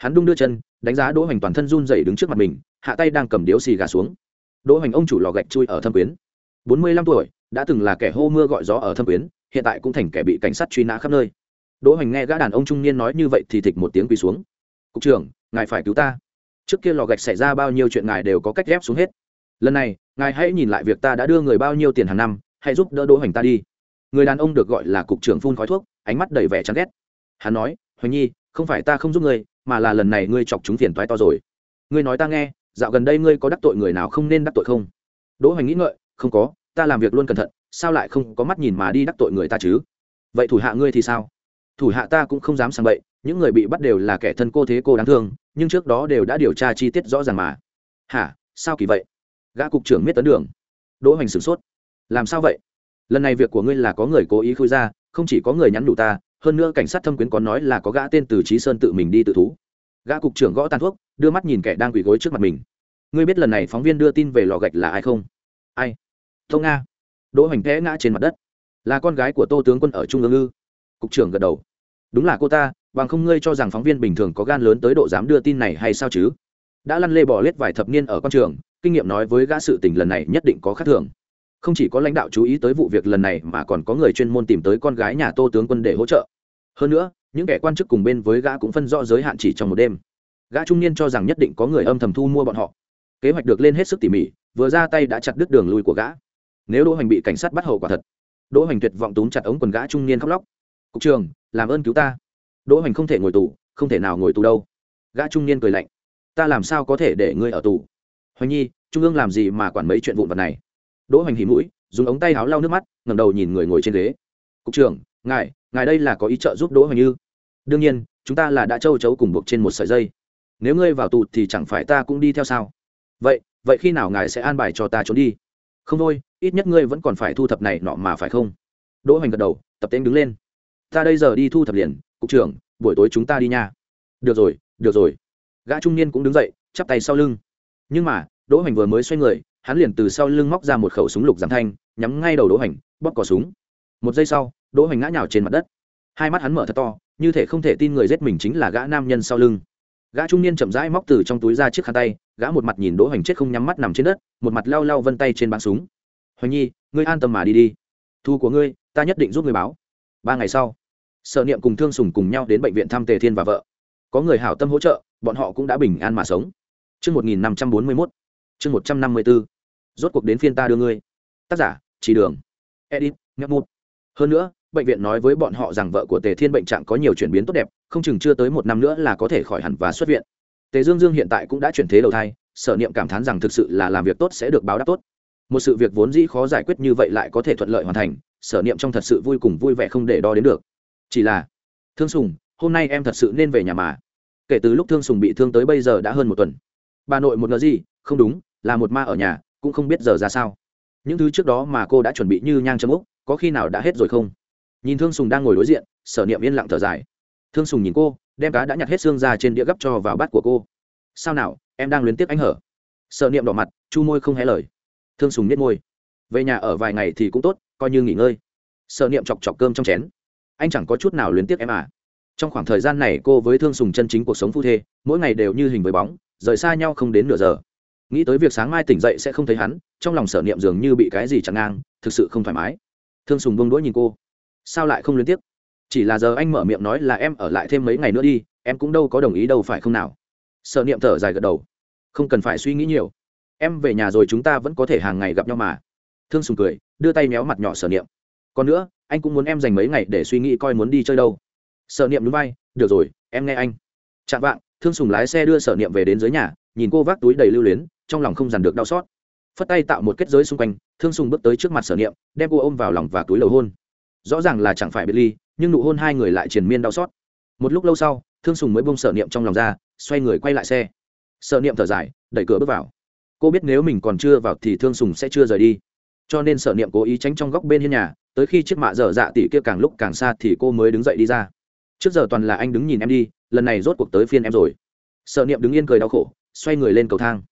hắn đung đưa chân, đánh giá đỗ hành toàn thân run dày đứng trước mặt mình, hạ tay đang cầm điếu xì gà xuống. Đỗ hành ông chủ lò gạch chui ở thâm quyến. Bốn mươi lăm tuổi, đã từng là kẻ hô mưa gọi gió ở thâm quyến, hiện tại cũng thành kẻ bị cảnh sát truy nã khắp nơi. Đỗ hành nghe gã đàn ông trung niên nói như vậy thì thịch một tiếng quỳ xuống. Cục trưởng, ngài phải cứu ta. Trước kia lò gạch xảy ra bao nhiêu chuyện ngài đều có cách ghép xuống hết. Lần này, ngài hãy nhìn lại việc ta đã đưa người bao nhiêu tiền hàng năm, hãy giúp đỡ đỗ hoành ta đi. Người đàn ông được gọi là cục trưởng phun khói thuốc, ánh mắt đầy vẻ chán ghét. Hắn nói, hoành nhi, không phải ta không giúp người mà là lần này ngươi chọc chúng phiền toái to rồi. Ngươi nói ta nghe, dạo gần đây ngươi có đắc tội người nào không nên đắc tội không? Đỗ hoành nghĩ ngợi, không có, ta làm việc luôn cẩn thận, sao lại không có mắt nhìn mà đi đắc tội người ta chứ? Vậy thủ hạ ngươi thì sao? Thủ hạ ta cũng không dám sang bậy, những người bị bắt đều là kẻ thân cô thế cô đáng thương, nhưng trước đó đều đã điều tra chi tiết rõ ràng mà. Hả, sao kỳ vậy? Gã cục trưởng miết tấn đường. Đỗ hoành sửng sốt. Làm sao vậy? Lần này việc của ngươi là có người cố ý khui ra, không chỉ có người nhắn đủ ta hơn nữa cảnh sát thâm quyến có nói là có gã tên từ trí sơn tự mình đi tự thú. Gã cục trưởng gõ tàn thuốc, đưa mắt nhìn kẻ đang quỳ gối trước mặt mình. Ngươi biết lần này phóng viên đưa tin về lò gạch là ai không? Ai? Tô nga. Đỗ hoành thế ngã trên mặt đất. Là con gái của tô tướng quân ở trung ương ư. Cục trưởng gật đầu. Đúng là cô ta, bằng không ngươi cho rằng phóng viên bình thường có gan lớn tới độ dám đưa tin này hay sao chứ? Đã lăn lê bỏ lết vài thập niên ở con trường, kinh nghiệm nói với gã sự tình lần này nhất định có khác thường. Không chỉ có lãnh đạo chú ý tới vụ việc lần này mà còn có người chuyên môn tìm tới con gái nhà tô tướng quân để hỗ trợ hơn nữa, những kẻ quan chức cùng bên với gã cũng phân rõ giới hạn chỉ trong một đêm. Gã trung niên cho rằng nhất định có người âm thầm thu mua bọn họ. Kế hoạch được lên hết sức tỉ mỉ, vừa ra tay đã chặt đứt đường lui của gã. Nếu đỗ hoành bị cảnh sát bắt hậu quả thật, đỗ hoành tuyệt vọng túm chặt ống quần gã trung niên khóc lóc. Cục trường làm ơn cứu ta. Đỗ hoành không thể ngồi tù, không thể nào ngồi tù đâu. Gã trung niên cười lạnh. Ta làm sao có thể để ngươi ở tù? Hoành nhi, trung ương làm gì mà quản mấy chuyện vụn vặt này? Đỗ hoành hỉ mũi, dùng ống tay áo lau nước mắt, ngẩng đầu nhìn người ngồi trên ghế. Cục trưởng ngài ngài đây là có ý trợ giúp đỗ hoành như. Đương nhiên, chúng ta là đã châu chấu cùng buộc trên một sợi dây. Nếu ngươi vào tù thì chẳng phải ta cũng đi theo sao? Vậy vậy khi nào ngài sẽ an bài cho ta trốn đi? Không thôi, ít nhất ngươi vẫn còn phải thu thập này nọ mà phải không? Đỗ hoành gật đầu, tập tên đứng lên. Ta đây giờ đi thu thập liền, cục trưởng, buổi tối chúng ta đi nha. Được rồi được rồi. Gã trung niên cũng đứng dậy, chắp tay sau lưng. Nhưng mà, đỗ hoành vừa mới xoay người, hắn liền từ sau lưng móc ra một khẩu súng lục giảm thanh, nhắm ngay đầu đỗ hoành, bóp cỏ súng. Một giây sau đỗ hoành ngã nhào trên mặt đất. Hai mắt hắn mở thật to, như thể không thể tin người giết mình chính là gã nam nhân sau lưng. Gã trung niên chậm rãi móc từ trong túi ra chiếc khăn tay, gã một mặt nhìn đỗ hoành chết không nhắm mắt nằm trên đất, một mặt lau lau vân tay trên bắn súng. Hoành nhi, ngươi an tâm mà đi đi. Thu của ngươi, ta nhất định giúp ngươi báo. Ba ngày sau, sở niệm cùng thương sùng cùng nhau đến bệnh viện thăm tề thiên và vợ. Có người hảo tâm hỗ trợ, bọn họ cũng đã bình an mà sống. Chương một nghìn năm trăm bốn mươi mốt, chương một trăm năm mươi b rốt cuộc đến phiên ta đưa ngươi. Tác giả, chỉ đường. Edit nhấp một hơn nữa bệnh viện nói với bọn họ rằng vợ của tề thiên bệnh trạng có nhiều chuyển biến tốt đẹp, không chừng chưa tới một năm nữa là có thể khỏi hẳn và xuất viện. Tề dương dương hiện tại cũng đã chuyển thế đầu thai, sở niệm cảm thán rằng thực sự là làm việc tốt sẽ được báo đáp tốt. Một sự việc vốn dĩ khó giải quyết như vậy lại có thể thuận lợi hoàn thành, sở niệm trong thật sự vui cùng vui vẻ không để đo đến được. Chỉ là, thương sùng, hôm nay em thật sự nên về nhà mà. Kể từ lúc thương sùng bị thương tới bây giờ đã hơn một tuần. Bà nội một ngờ gì, không đúng, là một ma ở nhà, cũng không biết giờ ra sao. Những thứ trước đó mà cô đã chuẩn bị như nhang châm úc, có khi nào đã hết rồi không? Nhìn thương sùng đang ngồi đối diện, sở niệm yên lặng thở dài. Thương sùng nhìn cô, đem cá đã nhặt hết xương ra trên đĩa gấp cho vào bát của cô. Sao nào, em đang luyến tiếc anh hở? Sở niệm đỏ mặt, chu môi không hé lời. Thương sùng nhét môi. Về nhà ở vài ngày thì cũng tốt, coi như nghỉ ngơi. Sở niệm chọc chọc cơm trong chén. Anh chẳng có chút nào luyến tiếc em à? Trong khoảng thời gian này cô với thương sùng chân chính cuộc sống phu thê, mỗi ngày đều như hình với bóng, rời xa nhau không đến nửa giờ. Nghĩ tới việc sáng mai tỉnh dậy sẽ không thấy hắn, trong lòng sở niệm dường như bị cái gì chặn ngang, thực sự không thoải mái. Thương sùng bông đũa nhìn cô sao lại không liên tiếp chỉ là giờ anh mở miệng nói là em ở lại thêm mấy ngày nữa đi, em cũng đâu có đồng ý đâu phải không nào? Sở niệm thở dài gật đầu. Không cần phải suy nghĩ nhiều. Em về nhà rồi chúng ta vẫn có thể hàng ngày gặp nhau mà. Thương sùng cười, đưa tay méo mặt nhỏ sở niệm. Còn nữa, anh cũng muốn em dành mấy ngày để suy nghĩ coi muốn đi chơi đâu. Sở niệm núi bay được rồi, em nghe anh. Chạm vạng, thương sùng lái xe đưa sở niệm về đến dưới nhà, nhìn cô vác túi đầy lưu luyến, trong lòng không dằn được đau xót. Phất tay tạo một kết giới xung quanh, thương sùng bước tới trước mặt sở niệm, đem cô ôm vào lòng và túi lầu hôn rõ ràng là chẳng phải biệt ly, nhưng nụ hôn hai người lại triền miên đau xót. Một lúc lâu sau, thương sùng mới bông sở niệm trong lòng ra, xoay người quay lại xe. Sở niệm thở dài, đẩy cửa bước vào. Cô biết nếu mình còn chưa vào thì thương sùng sẽ chưa rời đi. Cho nên sở niệm cố ý tránh trong góc bên hiên nhà, tới khi chiếc mạ dở dạ tỉ kia càng lúc càng xa thì cô mới đứng dậy đi ra. Trước giờ toàn là anh đứng nhìn em đi, lần này rốt cuộc tới phiên em rồi. Sở niệm đứng yên cười đau khổ, xoay người lên cầu thang.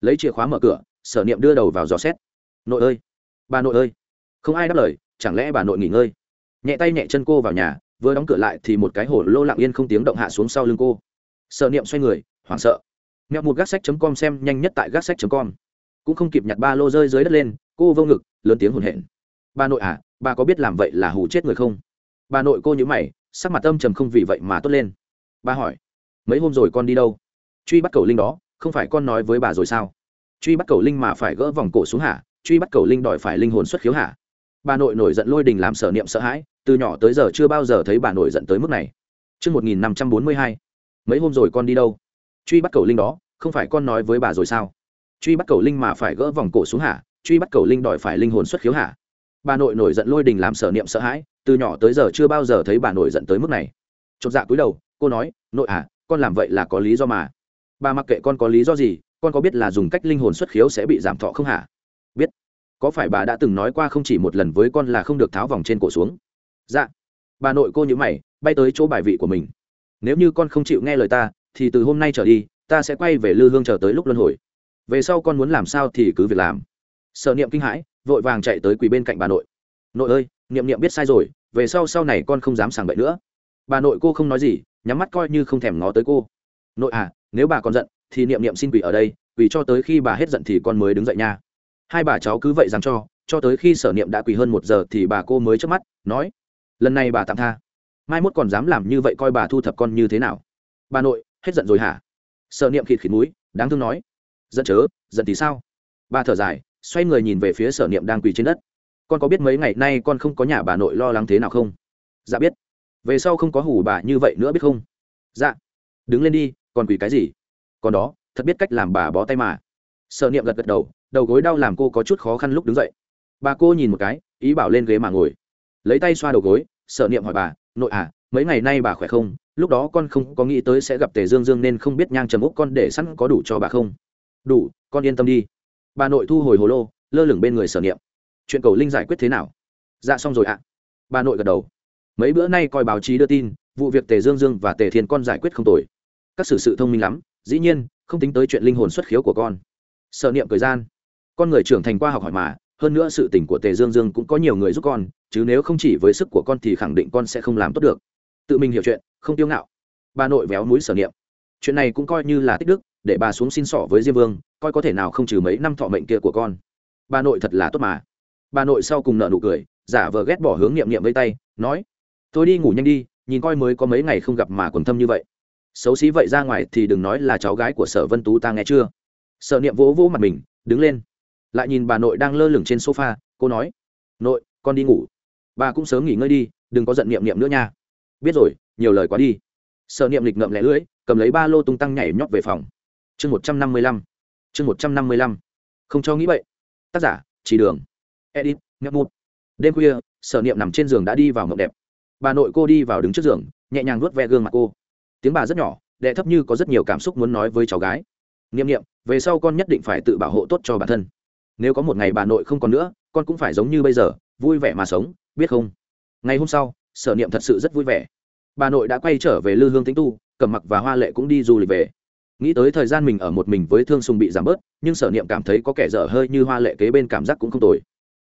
Lấy chìa khóa mở cửa, sở niệm đưa đầu vào dò xét. Nội ơi, bà nội ơi. Không ai đáp lời, chẳng lẽ bà nội nghỉ ngơi? Nhẹ tay nhẹ chân cô vào nhà, vừa đóng cửa lại thì một cái hồ lô lặng yên không tiếng động hạ xuống sau lưng cô. Sợ niệm xoay người, hoảng sợ. Mẹo một gác sách com xem nhanh nhất tại gác sách com. Cũng không kịp nhặt ba lô rơi dưới đất lên, cô vô ngực, lớn tiếng hồn hển. Bà nội à bà có biết làm vậy là hù chết người không? Bà nội cô nhữ mày, sắc mặt âm trầm không vì vậy mà tốt lên. Bà hỏi, mấy hôm rồi con đi đâu? Truy bắt cầu linh đó, không phải con nói với bà rồi sao? Truy bắt cầu linh mà phải gỡ vòng cổ xuống hả? Truy bắt cầu linh đòi phải linh hồn xuất khiếu hả? Bà nội nổi giận lôi đình làm sở niệm sợ hãi từ nhỏ tới giờ chưa bao giờ thấy bà nội giận tới mức này Trước 1542, mấy hôm rồi con đi đâu? Truy bắt cầu linh đó, không phải con nói với bà rồi sao? Truy bắt cầu linh mà phải gỡ vòng cổ xuống hả? Truy bắt cầu linh đòi phải linh hồn xuất khiếu hả? Bà nội nổi giận lôi đình làm sở niệm sợ hãi, từ nhỏ tới giờ chưa bao giờ thấy bà nội giận tới mức này. Chột dạ cúi đầu, cô nói, "Nội à, con làm vậy là có lý do mà." Bà mặc kệ con có lý do gì, con có biết là dùng cách linh hồn xuất khiếu sẽ bị giảm thọ không hả? Có phải bà đã từng nói qua không chỉ một lần với con là không được tháo vòng trên cổ xuống? Dạ. Bà nội cô như mày, bay tới chỗ bài vị của mình. Nếu như con không chịu nghe lời ta, thì từ hôm nay trở đi, ta sẽ quay về lư hương chờ tới lúc luân hồi. Về sau con muốn làm sao thì cứ việc làm. Sợ Niệm kinh hãi, vội vàng chạy tới quỳ bên cạnh bà nội. Nội ơi, Niệm Niệm biết sai rồi, về sau sau này con không dám sàng bậy nữa. Bà nội cô không nói gì, nhắm mắt coi như không thèm ngó tới cô. Nội à, nếu bà còn giận, thì niệm niệm xin quỳ ở đây quỳ cho tới khi bà hết giận thì con mới đứng dậy nha hai bà cháu cứ vậy rằng cho cho tới khi sở niệm đã quỳ hơn một giờ thì bà cô mới chớp mắt, nói, lần này bà tạm tha. Mai mốt còn dám làm như vậy coi bà thu thập con như thế nào? Bà nội, hết giận rồi hả? Sở niệm khịt khịt mũi, đáng thương nói, giận chớ, giận thì sao? Bà thở dài, xoay người nhìn về phía sở niệm đang quỳ trên đất. Con có biết mấy ngày nay con không có nhà bà nội lo lắng thế nào không? Dạ biết. Về sau không có hủ bà như vậy nữa biết không? Dạ. Đứng lên đi, còn quỳ cái gì? Còn đó, thật biết cách làm bà bó tay mà. Sở niệm gật gật đầu đầu gối đau làm cô có chút khó khăn lúc đứng dậy. Bà cô nhìn một cái, ý bảo lên ghế mà ngồi. Lấy tay xoa đầu gối, sợ niệm hỏi bà, nội à mấy ngày nay bà khỏe không? Lúc đó con không có nghĩ tới sẽ gặp tề dương dương nên không biết nhang trầm úc con để sẵn có đủ cho bà không? Đủ, con yên tâm đi. Bà nội thu hồi hồ lô, lơ lửng bên người sở niệm. Chuyện cầu linh giải quyết thế nào? Dạ xong rồi ạ. Bà nội gật đầu. Mấy bữa nay coi báo chí đưa tin, vụ việc tề dương dương và tề thiên con giải quyết không tồi. Các xử sự thông minh lắm, dĩ nhiên, không tính tới chuyện linh hồn xuất khiếu của con. Sở niệm thời gian con người trưởng thành qua học hỏi mà, hơn nữa sự tình của tề dương dương cũng có nhiều người giúp con, chứ nếu không chỉ với sức của con thì khẳng định con sẽ không làm tốt được. Tự mình hiểu chuyện, không tiêu ngạo. Bà nội véo núi sở niệm. Chuyện này cũng coi như là tích đức, để bà xuống xin sỏ với diêm vương, coi có thể nào không trừ mấy năm thọ mệnh kia của con. Bà nội thật là tốt mà. Bà nội sau cùng nợ nụ cười, giả vờ ghét bỏ hướng niệm niệm với tay, nói tôi đi ngủ nhanh đi, nhìn coi mới có mấy ngày không gặp mà còn thâm như vậy. Xấu xí vậy ra ngoài thì đừng nói là cháu gái của sở vân tú ta nghe chưa. Sợ niệm vỗ vỗ mặt mình, đứng lên lại nhìn bà nội đang lơ lửng trên sofa cô nói nội con đi ngủ. Bà cũng sớm nghỉ ngơi đi đừng có giận niệm niệm nữa nha. Biết rồi nhiều lời quá đi. Sợ niệm lịch ngậm lẻ lưỡi cầm lấy ba lô tung tăng nhảy nhót về phòng. Chương một trăm năm mươi lăm chương một trăm năm mươi lăm. Không cho nghĩ vậy tác giả chỉ đường. Edit ngậm một đêm khuya sở niệm nằm trên giường đã đi vào ngậm đẹp. Bà nội cô đi vào đứng trước giường nhẹ nhàng nuốt ve gương mặt cô. Tiếng bà rất nhỏ đệ thấp như có rất nhiều cảm xúc muốn nói với cháu gái. Niệm niệm, về sau con nhất định phải tự bảo hộ tốt cho bản thân nếu có một ngày bà nội không còn nữa, con cũng phải giống như bây giờ, vui vẻ mà sống, biết không? Ngày hôm sau, sở niệm thật sự rất vui vẻ. Bà nội đã quay trở về lư hương tĩnh tu, cầm mặc và hoa lệ cũng đi du lịch về. Nghĩ tới thời gian mình ở một mình với thương sùng bị giảm bớt, nhưng sở niệm cảm thấy có kẻ dở hơi như hoa lệ kế bên cảm giác cũng không tồi.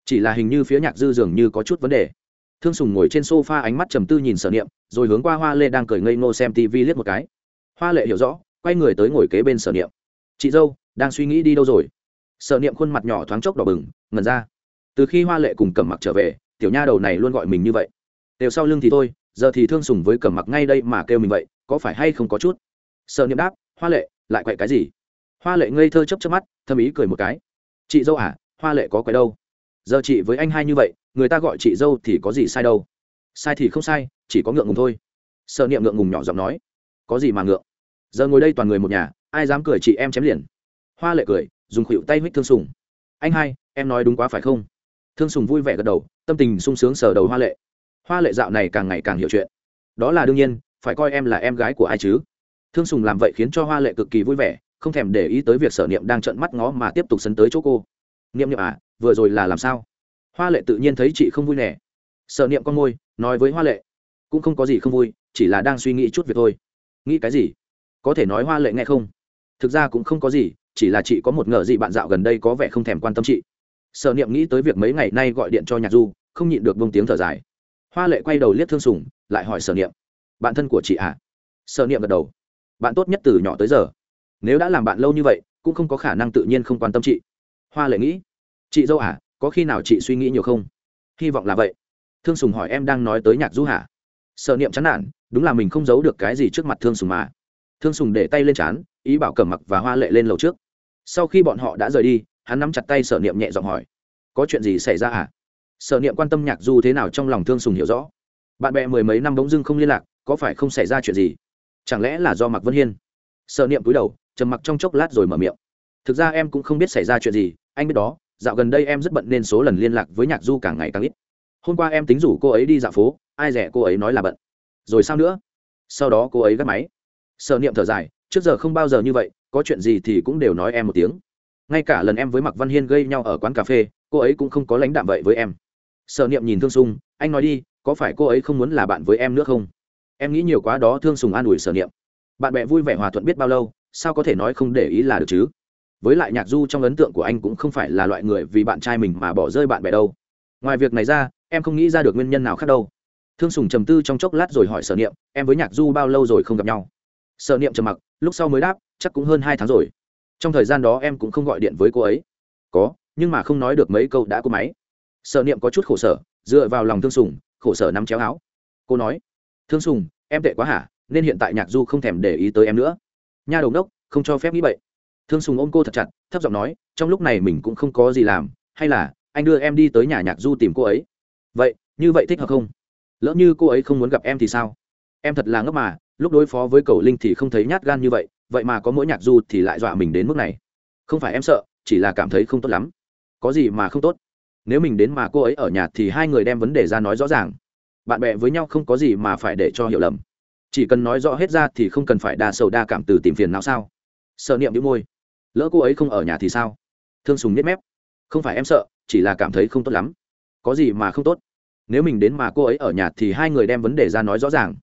Chỉ là hình như phía nhạc dư dường như có chút vấn đề. Thương sùng ngồi trên sofa ánh mắt trầm tư nhìn sở niệm, rồi hướng qua hoa lê đang cười ngây ngô xem tv liếc một cái. Hoa lệ hiểu rõ, quay người tới ngồi kế bên sở niệm. Chị dâu, đang suy nghĩ đi đâu rồi? Sở niệm khuôn mặt nhỏ thoáng chốc đỏ bừng ngần ra. Từ khi hoa lệ cùng cẩm mặc trở về, tiểu nha đầu này luôn gọi mình như vậy. Đều sau lưng thì thôi, giờ thì thương sùng với cẩm mặc ngay đây mà kêu mình vậy, có phải hay không có chút? Sở niệm đáp, hoa lệ, lại quậy cái gì? Hoa lệ ngây thơ chấp chấp mắt thâm ý cười một cái. Chị dâu à hoa lệ có quậy đâu? Giờ chị với anh hai như vậy, người ta gọi chị dâu thì có gì sai đâu? Sai thì không sai, chỉ có ngượng ngùng thôi. Sợ niệm ngượng ngùng nhỏ giọng nói. Có gì mà ngượng? Giờ ngồi đây toàn người một nhà, ai dám cười chị em chém liền? Hoa lệ cười dùng khuỵu tay huých thương sùng. Anh hai, em nói đúng quá phải không? Thương sùng vui vẻ gật đầu, tâm tình sung sướng sờ đầu hoa lệ. Hoa lệ dạo này càng ngày càng hiểu chuyện. Đó là đương nhiên, phải coi em là em gái của ai chứ? Thương sùng làm vậy khiến cho hoa lệ cực kỳ vui vẻ, không thèm để ý tới việc sở niệm đang trợn mắt ngó mà tiếp tục sấn tới chỗ cô. Niệm niệm à vừa rồi là làm sao? Hoa lệ tự nhiên thấy chị không vui nè. Sở niệm con môi, nói với hoa lệ. Cũng không có gì không vui, chỉ là đang suy nghĩ chút việc thôi. Nghĩ cái gì? Có thể nói hoa lệ nghe không? Thực ra cũng không có gì chỉ là chị có một ngờ gì bạn dạo gần đây có vẻ không thèm quan tâm chị. Sở niệm nghĩ tới việc mấy ngày nay gọi điện cho nhạc du, không nhịn được bông tiếng thở dài. Hoa lệ quay đầu liếc thương sùng, lại hỏi sở niệm, bạn thân của chị ạ à? sở niệm gật đầu, bạn tốt nhất từ nhỏ tới giờ. Nếu đã làm bạn lâu như vậy, cũng không có khả năng tự nhiên không quan tâm chị. Hoa lệ nghĩ, chị dâu à có khi nào chị suy nghĩ nhiều không? Hy vọng là vậy. Thương sùng hỏi, em đang nói tới nhạc du hả? Sở niệm chán nản, đúng là mình không giấu được cái gì trước mặt thương sùng mà. Thương sùng để tay lên chán ý bảo cầm mặc và hoa lệ lên lầu trước sau khi bọn họ đã rời đi, hắn nắm chặt tay sở niệm nhẹ giọng hỏi, có chuyện gì xảy ra à? Sở niệm quan tâm nhạc du thế nào trong lòng thương sùng hiểu rõ. Bạn bè mười mấy năm bỗng dưng không liên lạc, có phải không xảy ra chuyện gì? Chẳng lẽ là do mặc vân hiên? Sở niệm cúi đầu, trầm mặc trong chốc lát rồi mở miệng, thực ra em cũng không biết xảy ra chuyện gì, anh biết đó, dạo gần đây em rất bận nên số lần liên lạc với nhạc du càng ngày càng ít. Hôm qua em tính rủ cô ấy đi dạo phố, ai rẻ cô ấy nói là bận. Rồi sao nữa? Sau đó cô ấy gắt máy. Sợ niệm thở dài, trước giờ không bao giờ như vậy có chuyện gì thì cũng đều nói em một tiếng. Ngay cả lần em với mặc văn hiên gây nhau ở quán cà phê, cô ấy cũng không có lãnh đạm vậy với em. Sợ niệm nhìn thương sung anh nói đi, có phải cô ấy không muốn là bạn với em nữa không? Em nghĩ nhiều quá đó, thương sùng an ủi sở niệm. Bạn bè vui vẻ hòa thuận biết bao lâu, sao có thể nói không để ý là được chứ? Với lại nhạc du trong ấn tượng của anh cũng không phải là loại người vì bạn trai mình mà bỏ rơi bạn bè đâu. Ngoài việc này ra, em không nghĩ ra được nguyên nhân nào khác đâu. Thương sùng trầm tư trong chốc lát rồi hỏi sở niệm, em với nhạc du bao lâu rồi không gặp nhau? Sở niệm trầm mặc, lúc sau mới đáp chắc cũng hơn hai tháng rồi. Trong thời gian đó em cũng không gọi điện với cô ấy. Có, nhưng mà không nói được mấy câu đã cô máy. Sợ niệm có chút khổ sở, dựa vào lòng thương sùng, khổ sở nắm chéo áo. Cô nói, thương sùng, em tệ quá hả? Nên hiện tại nhạc du không thèm để ý tới em nữa. Nha đầu đốc không cho phép nghĩ vậy thương sùng ôm cô thật chặt, thấp giọng nói, trong lúc này mình cũng không có gì làm, hay là anh đưa em đi tới nhà nhạc du tìm cô ấy? Vậy, như vậy thích hợp không? Lỡ như cô ấy không muốn gặp em thì sao? Em thật là ngốc mà, lúc đối phó với cầu linh thì không thấy nhát gan như vậy vậy mà có mỗi nhạc du thì lại dọa mình đến mức này. Không phải em sợ, chỉ là cảm thấy không tốt lắm. Có gì mà không tốt? Nếu mình đến mà cô ấy ở nhà thì hai người đem vấn đề ra nói rõ ràng. Bạn bè với nhau không có gì mà phải để cho hiểu lầm. Chỉ cần nói rõ hết ra thì không cần phải đa sầu đa cảm từ tìm phiền nào sao? Sợ niệm đĩu môi. Lỡ cô ấy không ở nhà thì sao? Thương sùng nhếch mép. Không phải em sợ, chỉ là cảm thấy không tốt lắm. Có gì mà không tốt? Nếu mình đến mà cô ấy ở nhà thì hai người đem vấn đề ra nói rõ ràng.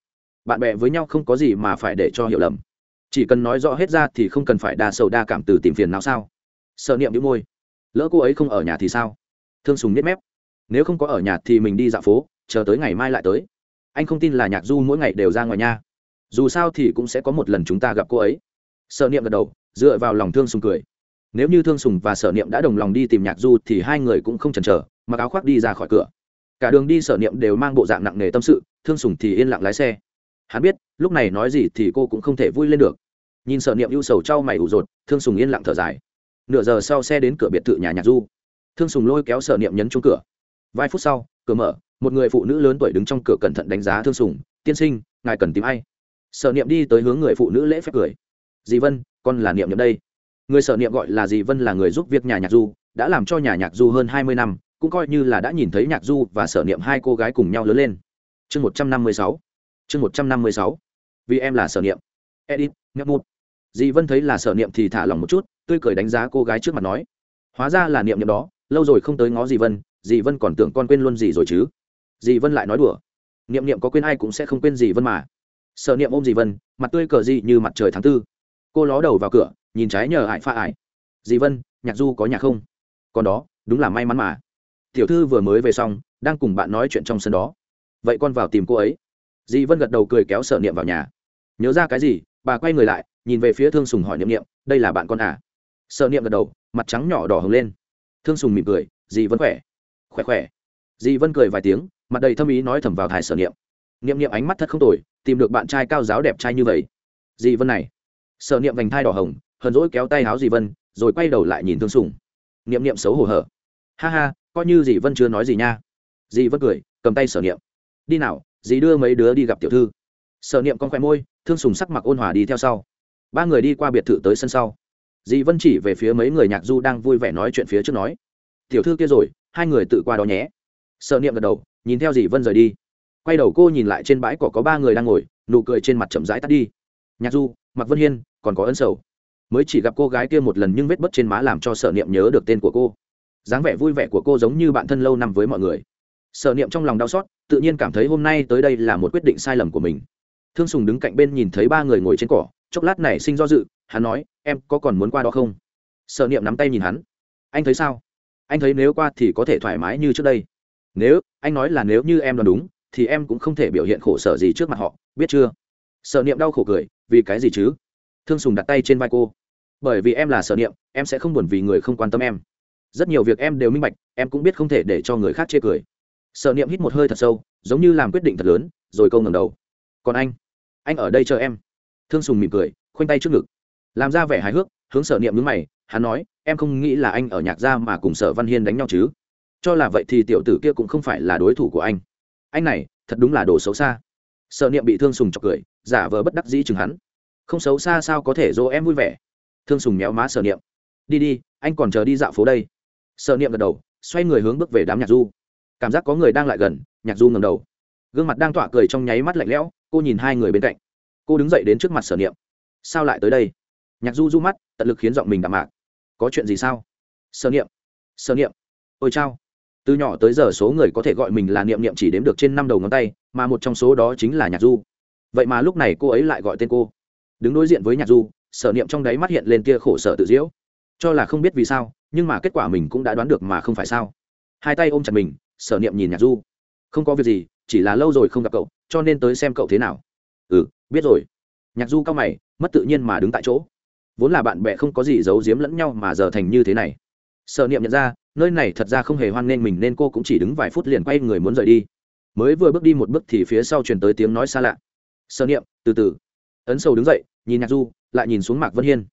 Bạn bè với nhau không có gì mà phải để cho hiểu lầm chỉ cần nói rõ hết ra thì không cần phải đa sầu đa cảm từ tìm phiền nào sao? Sợ niệm đĩu môi. Lỡ cô ấy không ở nhà thì sao? Thương sùng nếp mép. Nếu không có ở nhà thì mình đi dạo phố, chờ tới ngày mai lại tới. Anh không tin là nhạc du mỗi ngày đều ra ngoài nha. Dù sao thì cũng sẽ có một lần chúng ta gặp cô ấy. Sợ niệm gật đầu, dựa vào lòng thương sùng cười. Nếu như thương sùng và sở niệm đã đồng lòng đi tìm nhạc du thì hai người cũng không chần chờ, mặc áo khoác đi ra khỏi cửa. Cả đường đi sở niệm đều mang bộ dạng nặng nề tâm sự, thương sùng thì yên lặng lái xe. Hắn biết, lúc này nói gì thì cô cũng không thể vui lên được nhìn sở niệm ưu sầu trao mày ủ rột, thương sùng yên lặng thở dài. Nửa giờ sau xe đến cửa biệt thự nhà nhạc du. Thương sùng lôi kéo sở niệm nhấn chung cửa. Vài phút sau, cửa mở, một người phụ nữ lớn tuổi đứng trong cửa cẩn thận đánh giá thương sùng, tiên sinh, ngài cần tìm ai? Sở niệm đi tới hướng người phụ nữ lễ phép cười. Dì vân, con là niệm niệm đây. Người sở niệm gọi là dì vân là người giúp việc nhà nhạc du, đã làm cho nhà nhạc du hơn hai mươi năm, cũng coi như là đã nhìn thấy nhạc du và sở niệm hai cô gái cùng nhau lớn lên. Chương một trăm năm mươi sáu. Chương một trăm năm mươi sáu. Vì em là sở niệm. Edit ngậm mụt dì vân thấy là sở niệm thì thả lòng một chút, tươi cười đánh giá cô gái trước mặt nói. Hóa ra là niệm niệm đó, lâu rồi không tới ngó dì vân dì vân còn tưởng con quên luôn gì rồi chứ? Dì vân lại nói đùa. Niệm niệm có quên ai cũng sẽ không quên dì vân mà. Sở niệm ôm dì vân, mặt tươi cờ dị như mặt trời tháng tư. Cô ló đầu vào cửa, nhìn trái nhờ ải pha ải. Dì vân, nhạc du có nhà không? Còn đó, đúng là may mắn mà. Tiểu thư vừa mới về xong, đang cùng bạn nói chuyện trong sân đó. Vậy con vào tìm cô ấy. Dì vân gật đầu cười kéo sở niệm vào nhà. Nhớ ra cái gì, bà quay người lại nhìn về phía thương sùng hỏi niệm niệm, đây là bạn con à? Sợ niệm gật đầu, mặt trắng nhỏ đỏ hồng lên. Thương sùng mỉm cười, dì vân khỏe. Khỏe khỏe. Dì vân cười vài tiếng, mặt đầy thâm ý nói thầm vào thải sở niệm. Niệm niệm ánh mắt thật không tồi, tìm được bạn trai cao giáo đẹp trai như vậy. Dì vân này. Sở niệm vành thai đỏ hồng, hờn dỗi kéo tay háo dì vân, rồi quay đầu lại nhìn thương sùng. Niệm niệm xấu hổ hở. Ha ha, coi như dì vân chưa nói gì nha. Dì vân cười, cầm tay sở niệm. Đi nào, dì đưa mấy đứa đi gặp tiểu thư. Sở niệm con khoe môi, thương sùng sắc mặc ôn hòa đi theo sau ba người đi qua biệt thự tới sân sau. Dì vân chỉ về phía mấy người nhạc du đang vui vẻ nói chuyện phía trước nói, tiểu thư kia rồi, hai người tự qua đó nhé. Sợ niệm gật đầu, nhìn theo dì vân rời đi. Quay đầu cô nhìn lại trên bãi cỏ có ba người đang ngồi, nụ cười trên mặt chậm rãi tắt đi. Nhạc du mặc vân hiên, còn có ân sầu. Mới chỉ gặp cô gái kia một lần nhưng vết bớt trên má làm cho sợ niệm nhớ được tên của cô. Dáng vẻ vui vẻ của cô giống như bạn thân lâu năm với mọi người. Sợ niệm trong lòng đau xót, tự nhiên cảm thấy hôm nay tới đây là một quyết định sai lầm của mình. Thương sùng đứng cạnh bên nhìn thấy ba người ngồi trên cỏ chốc lát này sinh do dự, hắn nói, em có còn muốn qua đó không? Sợ niệm nắm tay nhìn hắn. Anh thấy sao? Anh thấy nếu qua thì có thể thoải mái như trước đây. Nếu, anh nói là nếu như em đoán đúng, thì em cũng không thể biểu hiện khổ sở gì trước mặt họ, biết chưa? Sợ niệm đau khổ cười, vì cái gì chứ? Thương sùng đặt tay trên vai cô. Bởi vì em là sợ niệm, em sẽ không buồn vì người không quan tâm em. Rất nhiều việc em đều minh bạch, em cũng biết không thể để cho người khác chê cười. Sợ niệm hít một hơi thật sâu, giống như làm quyết định thật lớn, rồi câu ngẩng đầu. Còn anh? Anh ở đây chờ em thương sùng mỉm cười, khoanh tay trước ngực. Làm ra vẻ hài hước, hướng sở niệm nhướng mày, hắn nói, em không nghĩ là anh ở nhạc gia mà cùng sở văn hiên đánh nhau chứ? Cho là vậy thì tiểu tử kia cũng không phải là đối thủ của anh. Anh này, thật đúng là đồ xấu xa. Sở niệm bị thương sùng chọc cười, giả vờ bất đắc dĩ chừng hắn. Không xấu xa sao có thể dỗ em vui vẻ? Thương sùng méo má sở niệm. Đi đi, anh còn chờ đi dạo phố đây. Sở niệm gật đầu, xoay người hướng bước về đám nhạc du. Cảm giác có người đang lại gần, nhạc du ngầm đầu. Gương mặt đang tỏa cười trong nháy mắt lạnh lẽo, cô nhìn hai người bên cạnh cô đứng dậy đến trước mặt sở niệm. Sao lại tới đây? Nhạc du du mắt, tận lực khiến giọng mình đạm mạc. Có chuyện gì sao? Sở niệm sở niệm. Ôi chao. Từ nhỏ tới giờ số người có thể gọi mình là niệm niệm chỉ đếm được trên năm đầu ngón tay, mà một trong số đó chính là nhạc du. Vậy mà lúc này cô ấy lại gọi tên cô. Đứng đối diện với nhạc du, sở niệm trong đáy mắt hiện lên tia khổ sở tự diễu. Cho là không biết vì sao, nhưng mà kết quả mình cũng đã đoán được mà không phải sao. Hai tay ôm chặt mình, sở niệm nhìn nhạc du. Không có việc gì, chỉ là lâu rồi không gặp cậu, cho nên tới xem cậu thế nào. Ừ biết rồi. Nhạc du cao mày, mất tự nhiên mà đứng tại chỗ. Vốn là bạn bè không có gì giấu giếm lẫn nhau mà giờ thành như thế này. Sợ niệm nhận ra, nơi này thật ra không hề hoan nghênh mình nên cô cũng chỉ đứng vài phút liền quay người muốn rời đi. Mới vừa bước đi một bước thì phía sau truyền tới tiếng nói xa lạ. Sợ niệm, từ từ. Ấn sầu đứng dậy, nhìn nhạc du, lại nhìn xuống mạc vân hiên.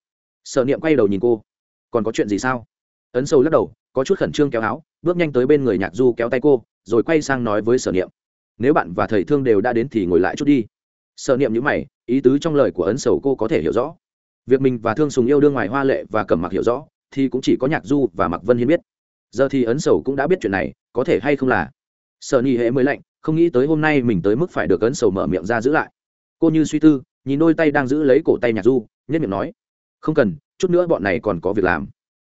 Sợ niệm quay đầu nhìn cô. Còn có chuyện gì sao? Ấn sầu lắc đầu, có chút khẩn trương kéo áo, bước nhanh tới bên người nhạc du kéo tay cô, rồi quay sang nói với sở niệm. Nếu bạn và thầy thương đều đã đến thì ngồi lại chút đi sở niệm như mày, ý tứ trong lời của ấn sầu cô có thể hiểu rõ. Việc mình và thương sùng yêu đương ngoài hoa lệ và cầm mặc hiểu rõ, thì cũng chỉ có nhạc du và mặc vân hiên biết. Giờ thì ấn sầu cũng đã biết chuyện này, có thể hay không là? Sợ nhị hễ mới lạnh, không nghĩ tới hôm nay mình tới mức phải được ấn sầu mở miệng ra giữ lại. Cô như suy tư, nhìn đôi tay đang giữ lấy cổ tay nhạc du nhất miệng nói, không cần, chút nữa bọn này còn có việc làm.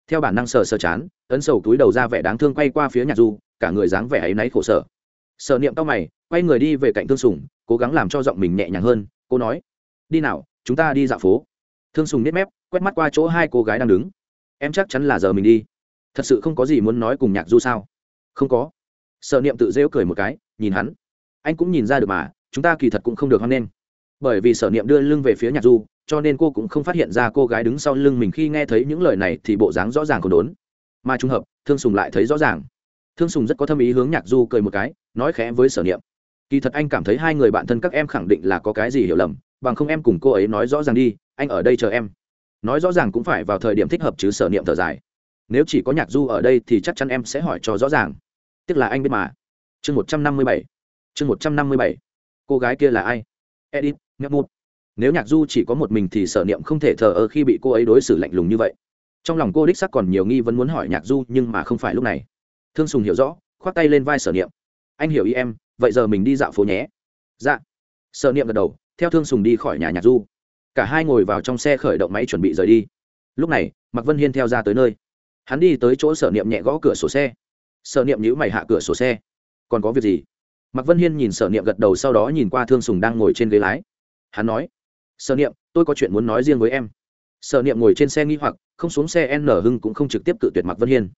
Theo bản năng sờ sờ chán, ấn sầu túi đầu ra vẻ đáng thương quay qua phía nhạc du, cả người dáng vẻ ấy náy khổ sở. Sở niệm tao mày, quay người đi về cạnh thương sùng, cố gắng làm cho giọng mình nhẹ nhàng hơn. Cô nói, đi nào, chúng ta đi dạo phố. Thương sùng nếp mép, quét mắt qua chỗ hai cô gái đang đứng. Em chắc chắn là giờ mình đi. Thật sự không có gì muốn nói cùng nhạc du sao? Không có. Sở niệm tự rêu cười một cái, nhìn hắn. Anh cũng nhìn ra được mà, chúng ta kỳ thật cũng không được hoan nghênh. Bởi vì sở niệm đưa lưng về phía nhạc du, cho nên cô cũng không phát hiện ra cô gái đứng sau lưng mình khi nghe thấy những lời này thì bộ dáng rõ ràng còn đốn. Mà trùng hợp, thương sùng lại thấy rõ ràng. Thương sùng rất có tâm ý hướng nhạc du cười một cái nói khẽ với sở niệm. Kỳ thật anh cảm thấy hai người bạn thân các em khẳng định là có cái gì hiểu lầm, bằng không em cùng cô ấy nói rõ ràng đi, anh ở đây chờ em. Nói rõ ràng cũng phải vào thời điểm thích hợp chứ sở niệm thở dài. Nếu chỉ có nhạc du ở đây thì chắc chắn em sẽ hỏi cho rõ ràng. Tức là anh biết mà. Chương một trăm năm mươi bảy. Chương một trăm năm mươi bảy. Cô gái kia là ai? Edit nhắc mút nếu nhạc du chỉ có một mình thì sở niệm không thể thờ ơ khi bị cô ấy đối xử lạnh lùng như vậy. Trong lòng cô đích sắc còn nhiều nghi vấn muốn hỏi nhạc du nhưng mà không phải lúc này. Thương sùng hiểu rõ khoác tay lên vai sở niệm anh hiểu ý em, vậy giờ mình đi dạo phố nhé. Dạ. Sợ niệm gật đầu, theo thương sùng đi khỏi nhà nhạc du. Cả hai ngồi vào trong xe khởi động máy chuẩn bị rời đi. Lúc này, mạc vân hiên theo ra tới nơi. Hắn đi tới chỗ sở niệm nhẹ gõ cửa sổ xe. Sở niệm nhữ mày hạ cửa sổ xe. Còn có việc gì? Mạc vân hiên nhìn sở niệm gật đầu sau đó nhìn qua thương sùng đang ngồi trên ghế lái. Hắn nói, sở niệm, tôi có chuyện muốn nói riêng với em. Sở niệm ngồi trên xe nghi hoặc, không xuống xe n hưng cũng không trực tiếp cự tuyệt mạc vân hiên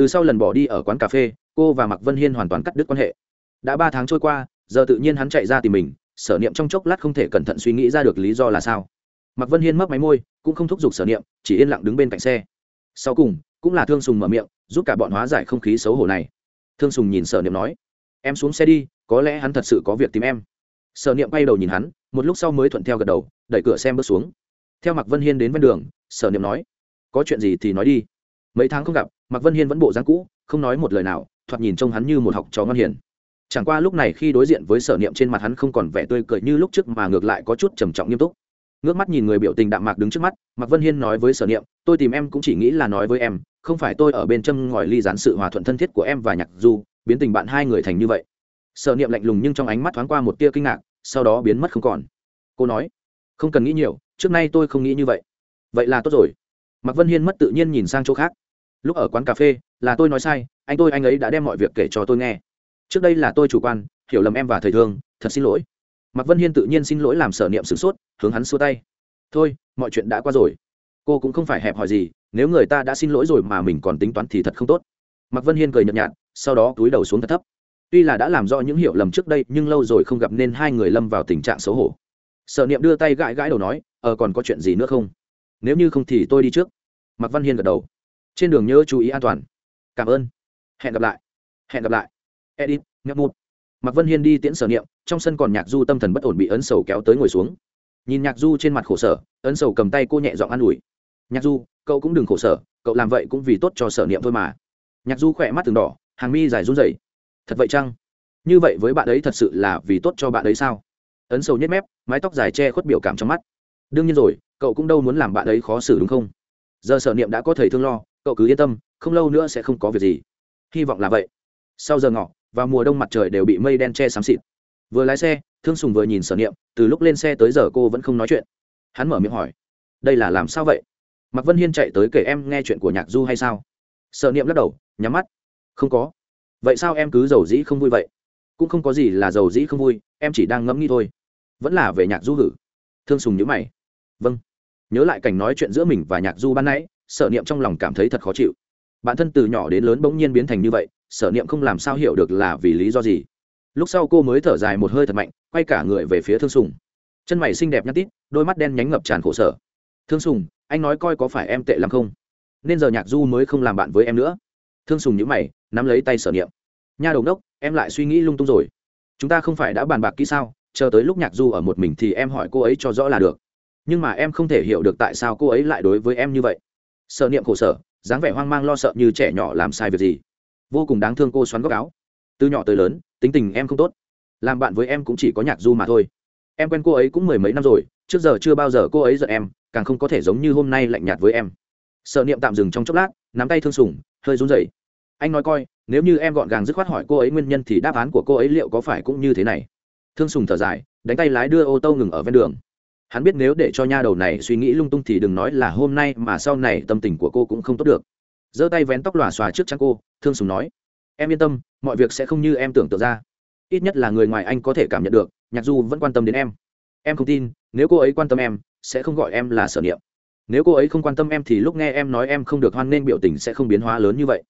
từ sau lần bỏ đi ở quán cà phê, cô và mạc vân hiên hoàn toàn cắt đứt quan hệ. Đã ba tháng trôi qua, giờ tự nhiên hắn chạy ra tìm mình, sở niệm trong chốc lát không thể cẩn thận suy nghĩ ra được lý do là sao. Mạc vân hiên mấp máy môi, cũng không thúc giục sở niệm, chỉ yên lặng đứng bên cạnh xe. Sau cùng, cũng là thương sùng mở miệng, giúp cả bọn hóa giải không khí xấu hổ này. Thương sùng nhìn sở niệm nói, em xuống xe đi, có lẽ hắn thật sự có việc tìm em. Sở niệm bay đầu nhìn hắn, một lúc sau mới thuận theo gật đầu, đẩy cửa xem bước xuống. Theo mạc vân hiên đến ven đường, sở niệm nói, có chuyện gì thì nói đi. Mấy tháng không gặp mạc vân hiên vẫn bộ dáng cũ, không nói một lời nào, thoạt nhìn trông hắn như một học trò ngon hiền. Chẳng qua lúc này khi đối diện với sở niệm trên mặt hắn không còn vẻ tươi cười như lúc trước mà ngược lại có chút trầm trọng nghiêm túc. Ngước mắt nhìn người biểu tình đạm mạc đứng trước mắt, mạc vân hiên nói với sở niệm, tôi tìm em cũng chỉ nghĩ là nói với em, không phải tôi ở bên châm ngòi ly gián sự hòa thuận thân thiết của em và nhạc du, biến tình bạn hai người thành như vậy. Sở niệm lạnh lùng nhưng trong ánh mắt thoáng qua một tia kinh ngạc, sau đó biến mất không còn. Cô nói, không cần nghĩ nhiều, trước nay tôi không nghĩ như vậy. Vậy là tốt rồi. Mạc vân hiên mất tự nhiên nhìn sang chỗ khác lúc ở quán cà phê, là tôi nói sai, anh tôi, anh ấy đã đem mọi việc kể cho tôi nghe. Trước đây là tôi chủ quan, hiểu lầm em và thầy thương, thật xin lỗi. Mạc vân hiên tự nhiên xin lỗi làm sở niệm sửng sốt, hướng hắn xua tay. Thôi, mọi chuyện đã qua rồi. Cô cũng không phải hẹp hòi gì, nếu người ta đã xin lỗi rồi mà mình còn tính toán thì thật không tốt. Mạc vân hiên cười nhợt nhạt, sau đó túi đầu xuống thật thấp. Tuy là đã làm rõ những hiểu lầm trước đây, nhưng lâu rồi không gặp nên hai người lâm vào tình trạng xấu hổ. Sở niệm đưa tay gãi gãi đầu nói ờ còn có chuyện gì nữa không? Nếu như không thì tôi đi trước. Mạc văn hiên gật đầu trên đường nhớ chú ý an toàn. Cảm ơn. Hẹn gặp lại. Hẹn gặp lại. Edit, nhấp mụt mạc vân hiên đi tiễn sở niệm, trong sân còn nhạc du tâm thần bất ổn bị ấn sầu kéo tới ngồi xuống. Nhìn nhạc du trên mặt khổ sở, ấn sầu cầm tay cô nhẹ giọng an ủi. Nhạc du, cậu cũng đừng khổ sở, cậu làm vậy cũng vì tốt cho sở niệm thôi mà. Nhạc du khỏe mắt từng đỏ, hàng mi dài run rẩy. Thật vậy chăng? Như vậy với bạn ấy thật sự là vì tốt cho bạn ấy sao? Ấn sầu nhếch mép, mái tóc dài che khuất biểu cảm trong mắt. Đương nhiên rồi, cậu cũng đâu muốn làm bạn ấy khó xử đúng không? Giờ sở niệm đã có thầy thương lo cậu cứ yên tâm, không lâu nữa sẽ không có việc gì. Hy vọng là vậy. Sau giờ ngọ và mùa đông mặt trời đều bị mây đen che xám xịt. Vừa lái xe, thương sùng vừa nhìn sở niệm, từ lúc lên xe tới giờ cô vẫn không nói chuyện. Hắn mở miệng hỏi, đây là làm sao vậy? Mạc vân hiên chạy tới kể em nghe chuyện của nhạc du hay sao? Sở niệm lắc đầu, nhắm mắt. Không có. Vậy sao em cứ giàu dĩ không vui vậy? Cũng không có gì là giàu dĩ không vui, em chỉ đang ngẫm nghĩ thôi. Vẫn là về nhạc du hử? Thương sùng nhữ mày. Vâng. Nhớ lại cảnh nói chuyện giữa mình và nhạc du ban nãy sở niệm trong lòng cảm thấy thật khó chịu. Bản thân từ nhỏ đến lớn bỗng nhiên biến thành như vậy, sở niệm không làm sao hiểu được là vì lý do gì. Lúc sau cô mới thở dài một hơi thật mạnh, quay cả người về phía thương sùng. Chân mày xinh đẹp nhắc tít, đôi mắt đen nhánh ngập tràn khổ sở. Thương sùng, anh nói coi có phải em tệ lắm không? Nên giờ nhạc du mới không làm bạn với em nữa. Thương sùng nhữ mày, nắm lấy tay sở niệm. Nha đầu đốc em lại suy nghĩ lung tung rồi. Chúng ta không phải đã bàn bạc kỹ sao? Chờ tới lúc nhạc du ở một mình thì em hỏi cô ấy cho rõ là được. Nhưng mà em không thể hiểu được tại sao cô ấy lại đối với em như vậy sợ niệm khổ sở, dáng vẻ hoang mang lo sợ như trẻ nhỏ làm sai việc gì. Vô cùng đáng thương cô xoắn góc áo. Từ nhỏ tới lớn, tính tình em không tốt. Làm bạn với em cũng chỉ có nhạc du mà thôi. Em quen cô ấy cũng mười mấy năm rồi, trước giờ chưa bao giờ cô ấy giận em, càng không có thể giống như hôm nay lạnh nhạt với em. Sợ niệm tạm dừng trong chốc lát, nắm tay thương sùng hơi run rẩy. Anh nói coi, nếu như em gọn gàng dứt khoát hỏi cô ấy nguyên nhân thì đáp án của cô ấy liệu có phải cũng như thế này? Thương sùng thở dài, đánh tay lái đưa ô tô ngừng ở ven đường hắn biết nếu để cho nha đầu này suy nghĩ lung tung thì đừng nói là hôm nay mà sau này tâm tình của cô cũng không tốt được. Giơ tay vén tóc lòa xòa trước chắn cô, thương sùng nói, em yên tâm, mọi việc sẽ không như em tưởng tượng ra. Ít nhất là người ngoài anh có thể cảm nhận được, nhạc du vẫn quan tâm đến em. Em không tin, nếu cô ấy quan tâm em, sẽ không gọi em là sở niệm. Nếu cô ấy không quan tâm em thì lúc nghe em nói em không được hoan nghênh biểu tình sẽ không biến hóa lớn như vậy.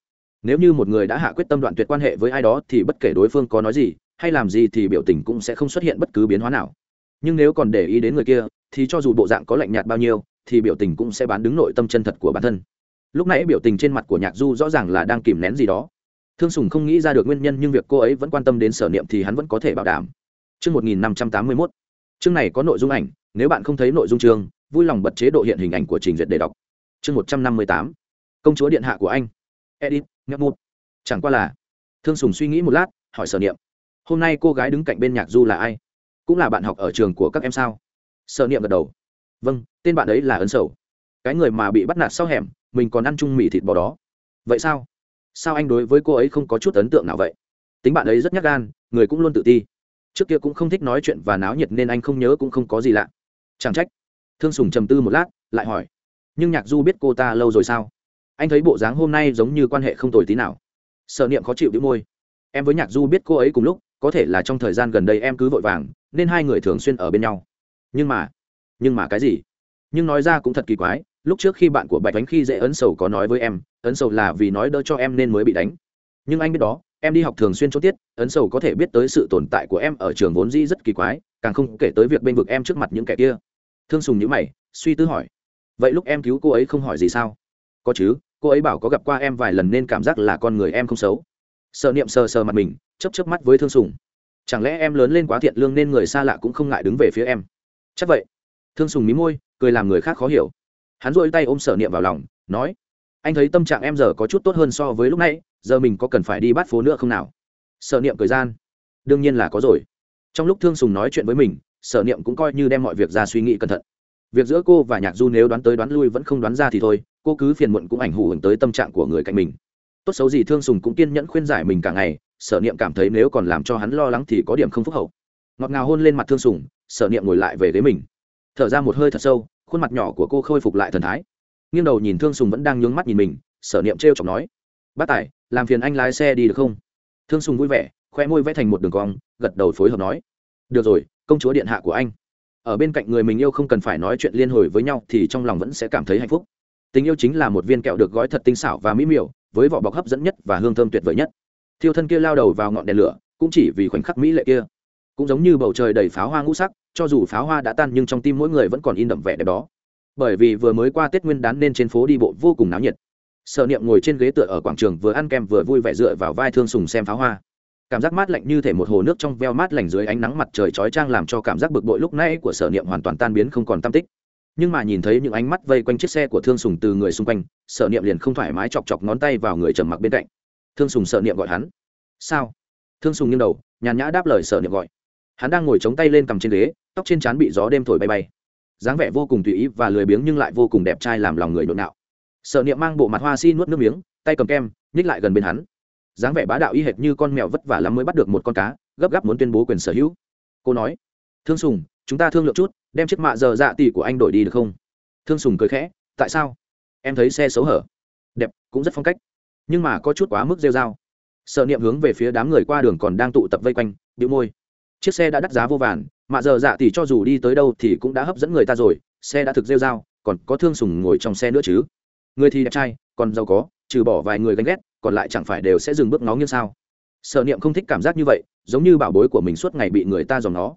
Nếu như một người đã hạ quyết tâm đoạn tuyệt quan hệ với ai đó thì bất kể đối phương có nói gì, hay làm gì thì biểu tình cũng sẽ không xuất hiện bất cứ biến hóa nào nhưng nếu còn để ý đến người kia thì cho dù bộ dạng có lạnh nhạt bao nhiêu thì biểu tình cũng sẽ bán đứng nội tâm chân thật của bản thân lúc nãy biểu tình trên mặt của nhạc du rõ ràng là đang kìm nén gì đó thương sùng không nghĩ ra được nguyên nhân nhưng việc cô ấy vẫn quan tâm đến sở niệm thì hắn vẫn có thể bảo đảm Chương 1581. Chương này có nội dung ảnh, nếu bạn không thấy nội dung chương, vui lòng bật chế độ hiện hình ảnh của trình duyệt để đọc. Chương 158. Công chúa điện hạ của anh. Edit, ngậm một. Chẳng qua là. Thương Sùng suy nghĩ một lát, hỏi Sở Niệm. Hôm nay cô gái đứng cạnh bên Nhạc Du là ai? Cũng là bạn học ở trường của các em sao? Sở Niệm gật đầu. Vâng, tên bạn ấy là Ấn Sầu. Cái người mà bị bắt nạt sau hẻm, mình còn ăn chung mì thịt bò đó. Vậy sao? Sao anh đối với cô ấy không có chút ấn tượng nào vậy? Tính bạn ấy rất nhát gan, người cũng luôn tự ti trước kia cũng không thích nói chuyện và náo nhiệt nên anh không nhớ cũng không có gì lạ chẳng trách thương sùng trầm tư một lát lại hỏi nhưng nhạc du biết cô ta lâu rồi sao anh thấy bộ dáng hôm nay giống như quan hệ không tồi tí nào sợ niệm khó chịu đĩu môi em với nhạc du biết cô ấy cùng lúc có thể là trong thời gian gần đây em cứ vội vàng nên hai người thường xuyên ở bên nhau. Nhưng mà nhưng mà cái gì? Nhưng nói ra cũng thật kỳ quái, lúc trước khi bạn của bạch đánh khi dễ ấn sầu có nói với em, ấn sầu là vì nói đỡ cho em nên mới bị đánh. Nhưng anh biết đó, em đi học thường xuyên cho tiết, ấn sầu có thể biết tới sự tồn tại của em ở trường vốn dĩ rất kỳ quái, càng không kể tới việc bênh vực em trước mặt những kẻ kia. Thương sùng nhữ mày, suy tư hỏi, vậy lúc em cứu cô ấy không hỏi gì sao? Có chứ, cô ấy bảo có gặp qua em vài lần nên cảm giác là con người em không xấu. Sợ niệm sờ sờ mặt mình chấp chấp mắt với thương sùng chẳng lẽ em lớn lên quá thiện lương nên người xa lạ cũng không ngại đứng về phía em? Chắc vậy. Thương sùng mí môi, cười làm người khác khó hiểu. Hắn dội tay ôm sở niệm vào lòng, nói, anh thấy tâm trạng em giờ có chút tốt hơn so với lúc nãy, giờ mình có cần phải đi bắt phố nữa không nào? Sở niệm cười gian, đương nhiên là có rồi. Trong lúc thương sùng nói chuyện với mình, sở niệm cũng coi như đem mọi việc ra suy nghĩ cẩn thận. Việc giữa cô và nhạc du nếu đoán tới đoán lui vẫn không đoán ra thì thôi, cô cứ phiền muộn cũng ảnh hưởng tới tâm trạng của người cạnh mình. Tốt xấu gì thương sùng cũng kiên nhẫn khuyên giải mình cả ngày sở niệm cảm thấy nếu còn làm cho hắn lo lắng thì có điểm không phúc hậu. Ngọt ngào hôn lên mặt thương sùng, sở niệm ngồi lại về ghế mình. Thở ra một hơi thật sâu, khuôn mặt nhỏ của cô khôi phục lại thần thái. Nghiêng đầu nhìn thương sùng vẫn đang nhướng mắt nhìn mình, sở niệm t r e o chọc nói, bác tài, làm phiền anh lái xe đi được không? Thương sùng vui vẻ, khoe môi vẽ thành một đường cong, gật đầu phối hợp nói, được rồi, công chúa điện hạ của anh. Ở bên cạnh người mình yêu không cần phải nói chuyện liên hồi với nhau thì trong lòng vẫn sẽ cảm thấy hạnh phúc. Tình yêu chính là một viên kẹo được gói thật tinh xảo và mỹ miều, với vỏ bọc hấp dẫn nhất và hương thơm tuyệt vời nhất thiêu thân kia lao đầu vào ngọn đèn lửa, cũng chỉ vì khoảnh khắc mỹ lệ kia. Cũng giống như bầu trời đầy pháo hoa ngũ sắc, cho dù pháo hoa đã tan nhưng trong tim mỗi người vẫn còn in đậm vẻ đẹp đó. Bởi vì vừa mới qua tết nguyên đán nên trên phố đi bộ vô cùng náo nhiệt. Sợ niệm ngồi trên ghế tựa ở quảng trường vừa ăn kem vừa vui vẻ dựa vào vai thương sùng xem pháo hoa. Cảm giác mát lạnh như thể một hồ nước trong veo mát lạnh dưới ánh nắng mặt trời chói chang làm cho cảm giác bực bội lúc nãy của sở niệm hoàn toàn tan biến không còn tam tích. Nhưng mà nhìn thấy những ánh mắt vây quanh chiếc xe của thương sùng từ người xung quanh, sở niệm liền không thoải mái chọc chọc ngón tay vào người trầm mặc bên cạnh thương sùng sợ niệm gọi hắn. Sao? Thương sùng nghiêng đầu, nhàn nhã đáp lời sợ niệm gọi. Hắn đang ngồi chống tay lên cầm trên ghế, tóc trên trán bị gió đêm thổi bay bay. Dáng vẻ vô cùng tùy ý và lười biếng nhưng lại vô cùng đẹp trai làm lòng người nhộn nạo sợ niệm mang bộ mặt hoa si nuốt nước miếng, tay cầm kem, nhích lại gần bên hắn. Dáng vẻ bá đạo y hệt như con mèo vất vả lắm mới bắt được một con cá, gấp gáp muốn tuyên bố quyền sở hữu. Cô nói, thương sùng, chúng ta thương lượng chút, đem chiếc mạ giờ dạ tỷ của anh đổi đi được không? Thương sùng cười khẽ, tại sao? Em thấy xe xấu hở. Đẹp, cũng rất phong cách nhưng mà có chút quá mức rêu dao sợ niệm hướng về phía đám người qua đường còn đang tụ tập vây quanh bị môi. Chiếc xe đã đắt giá vô vàn mạ giờ dạ tỷ cho dù đi tới đâu thì cũng đã hấp dẫn người ta rồi, xe đã thực rêu dao còn có thương sùng ngồi trong xe nữa chứ. Người thì đẹp trai, còn giàu có, trừ bỏ vài người ganh ghét, còn lại chẳng phải đều sẽ dừng bước nó như sao? Sợ niệm không thích cảm giác như vậy, giống như bảo bối của mình suốt ngày bị người ta dòng nó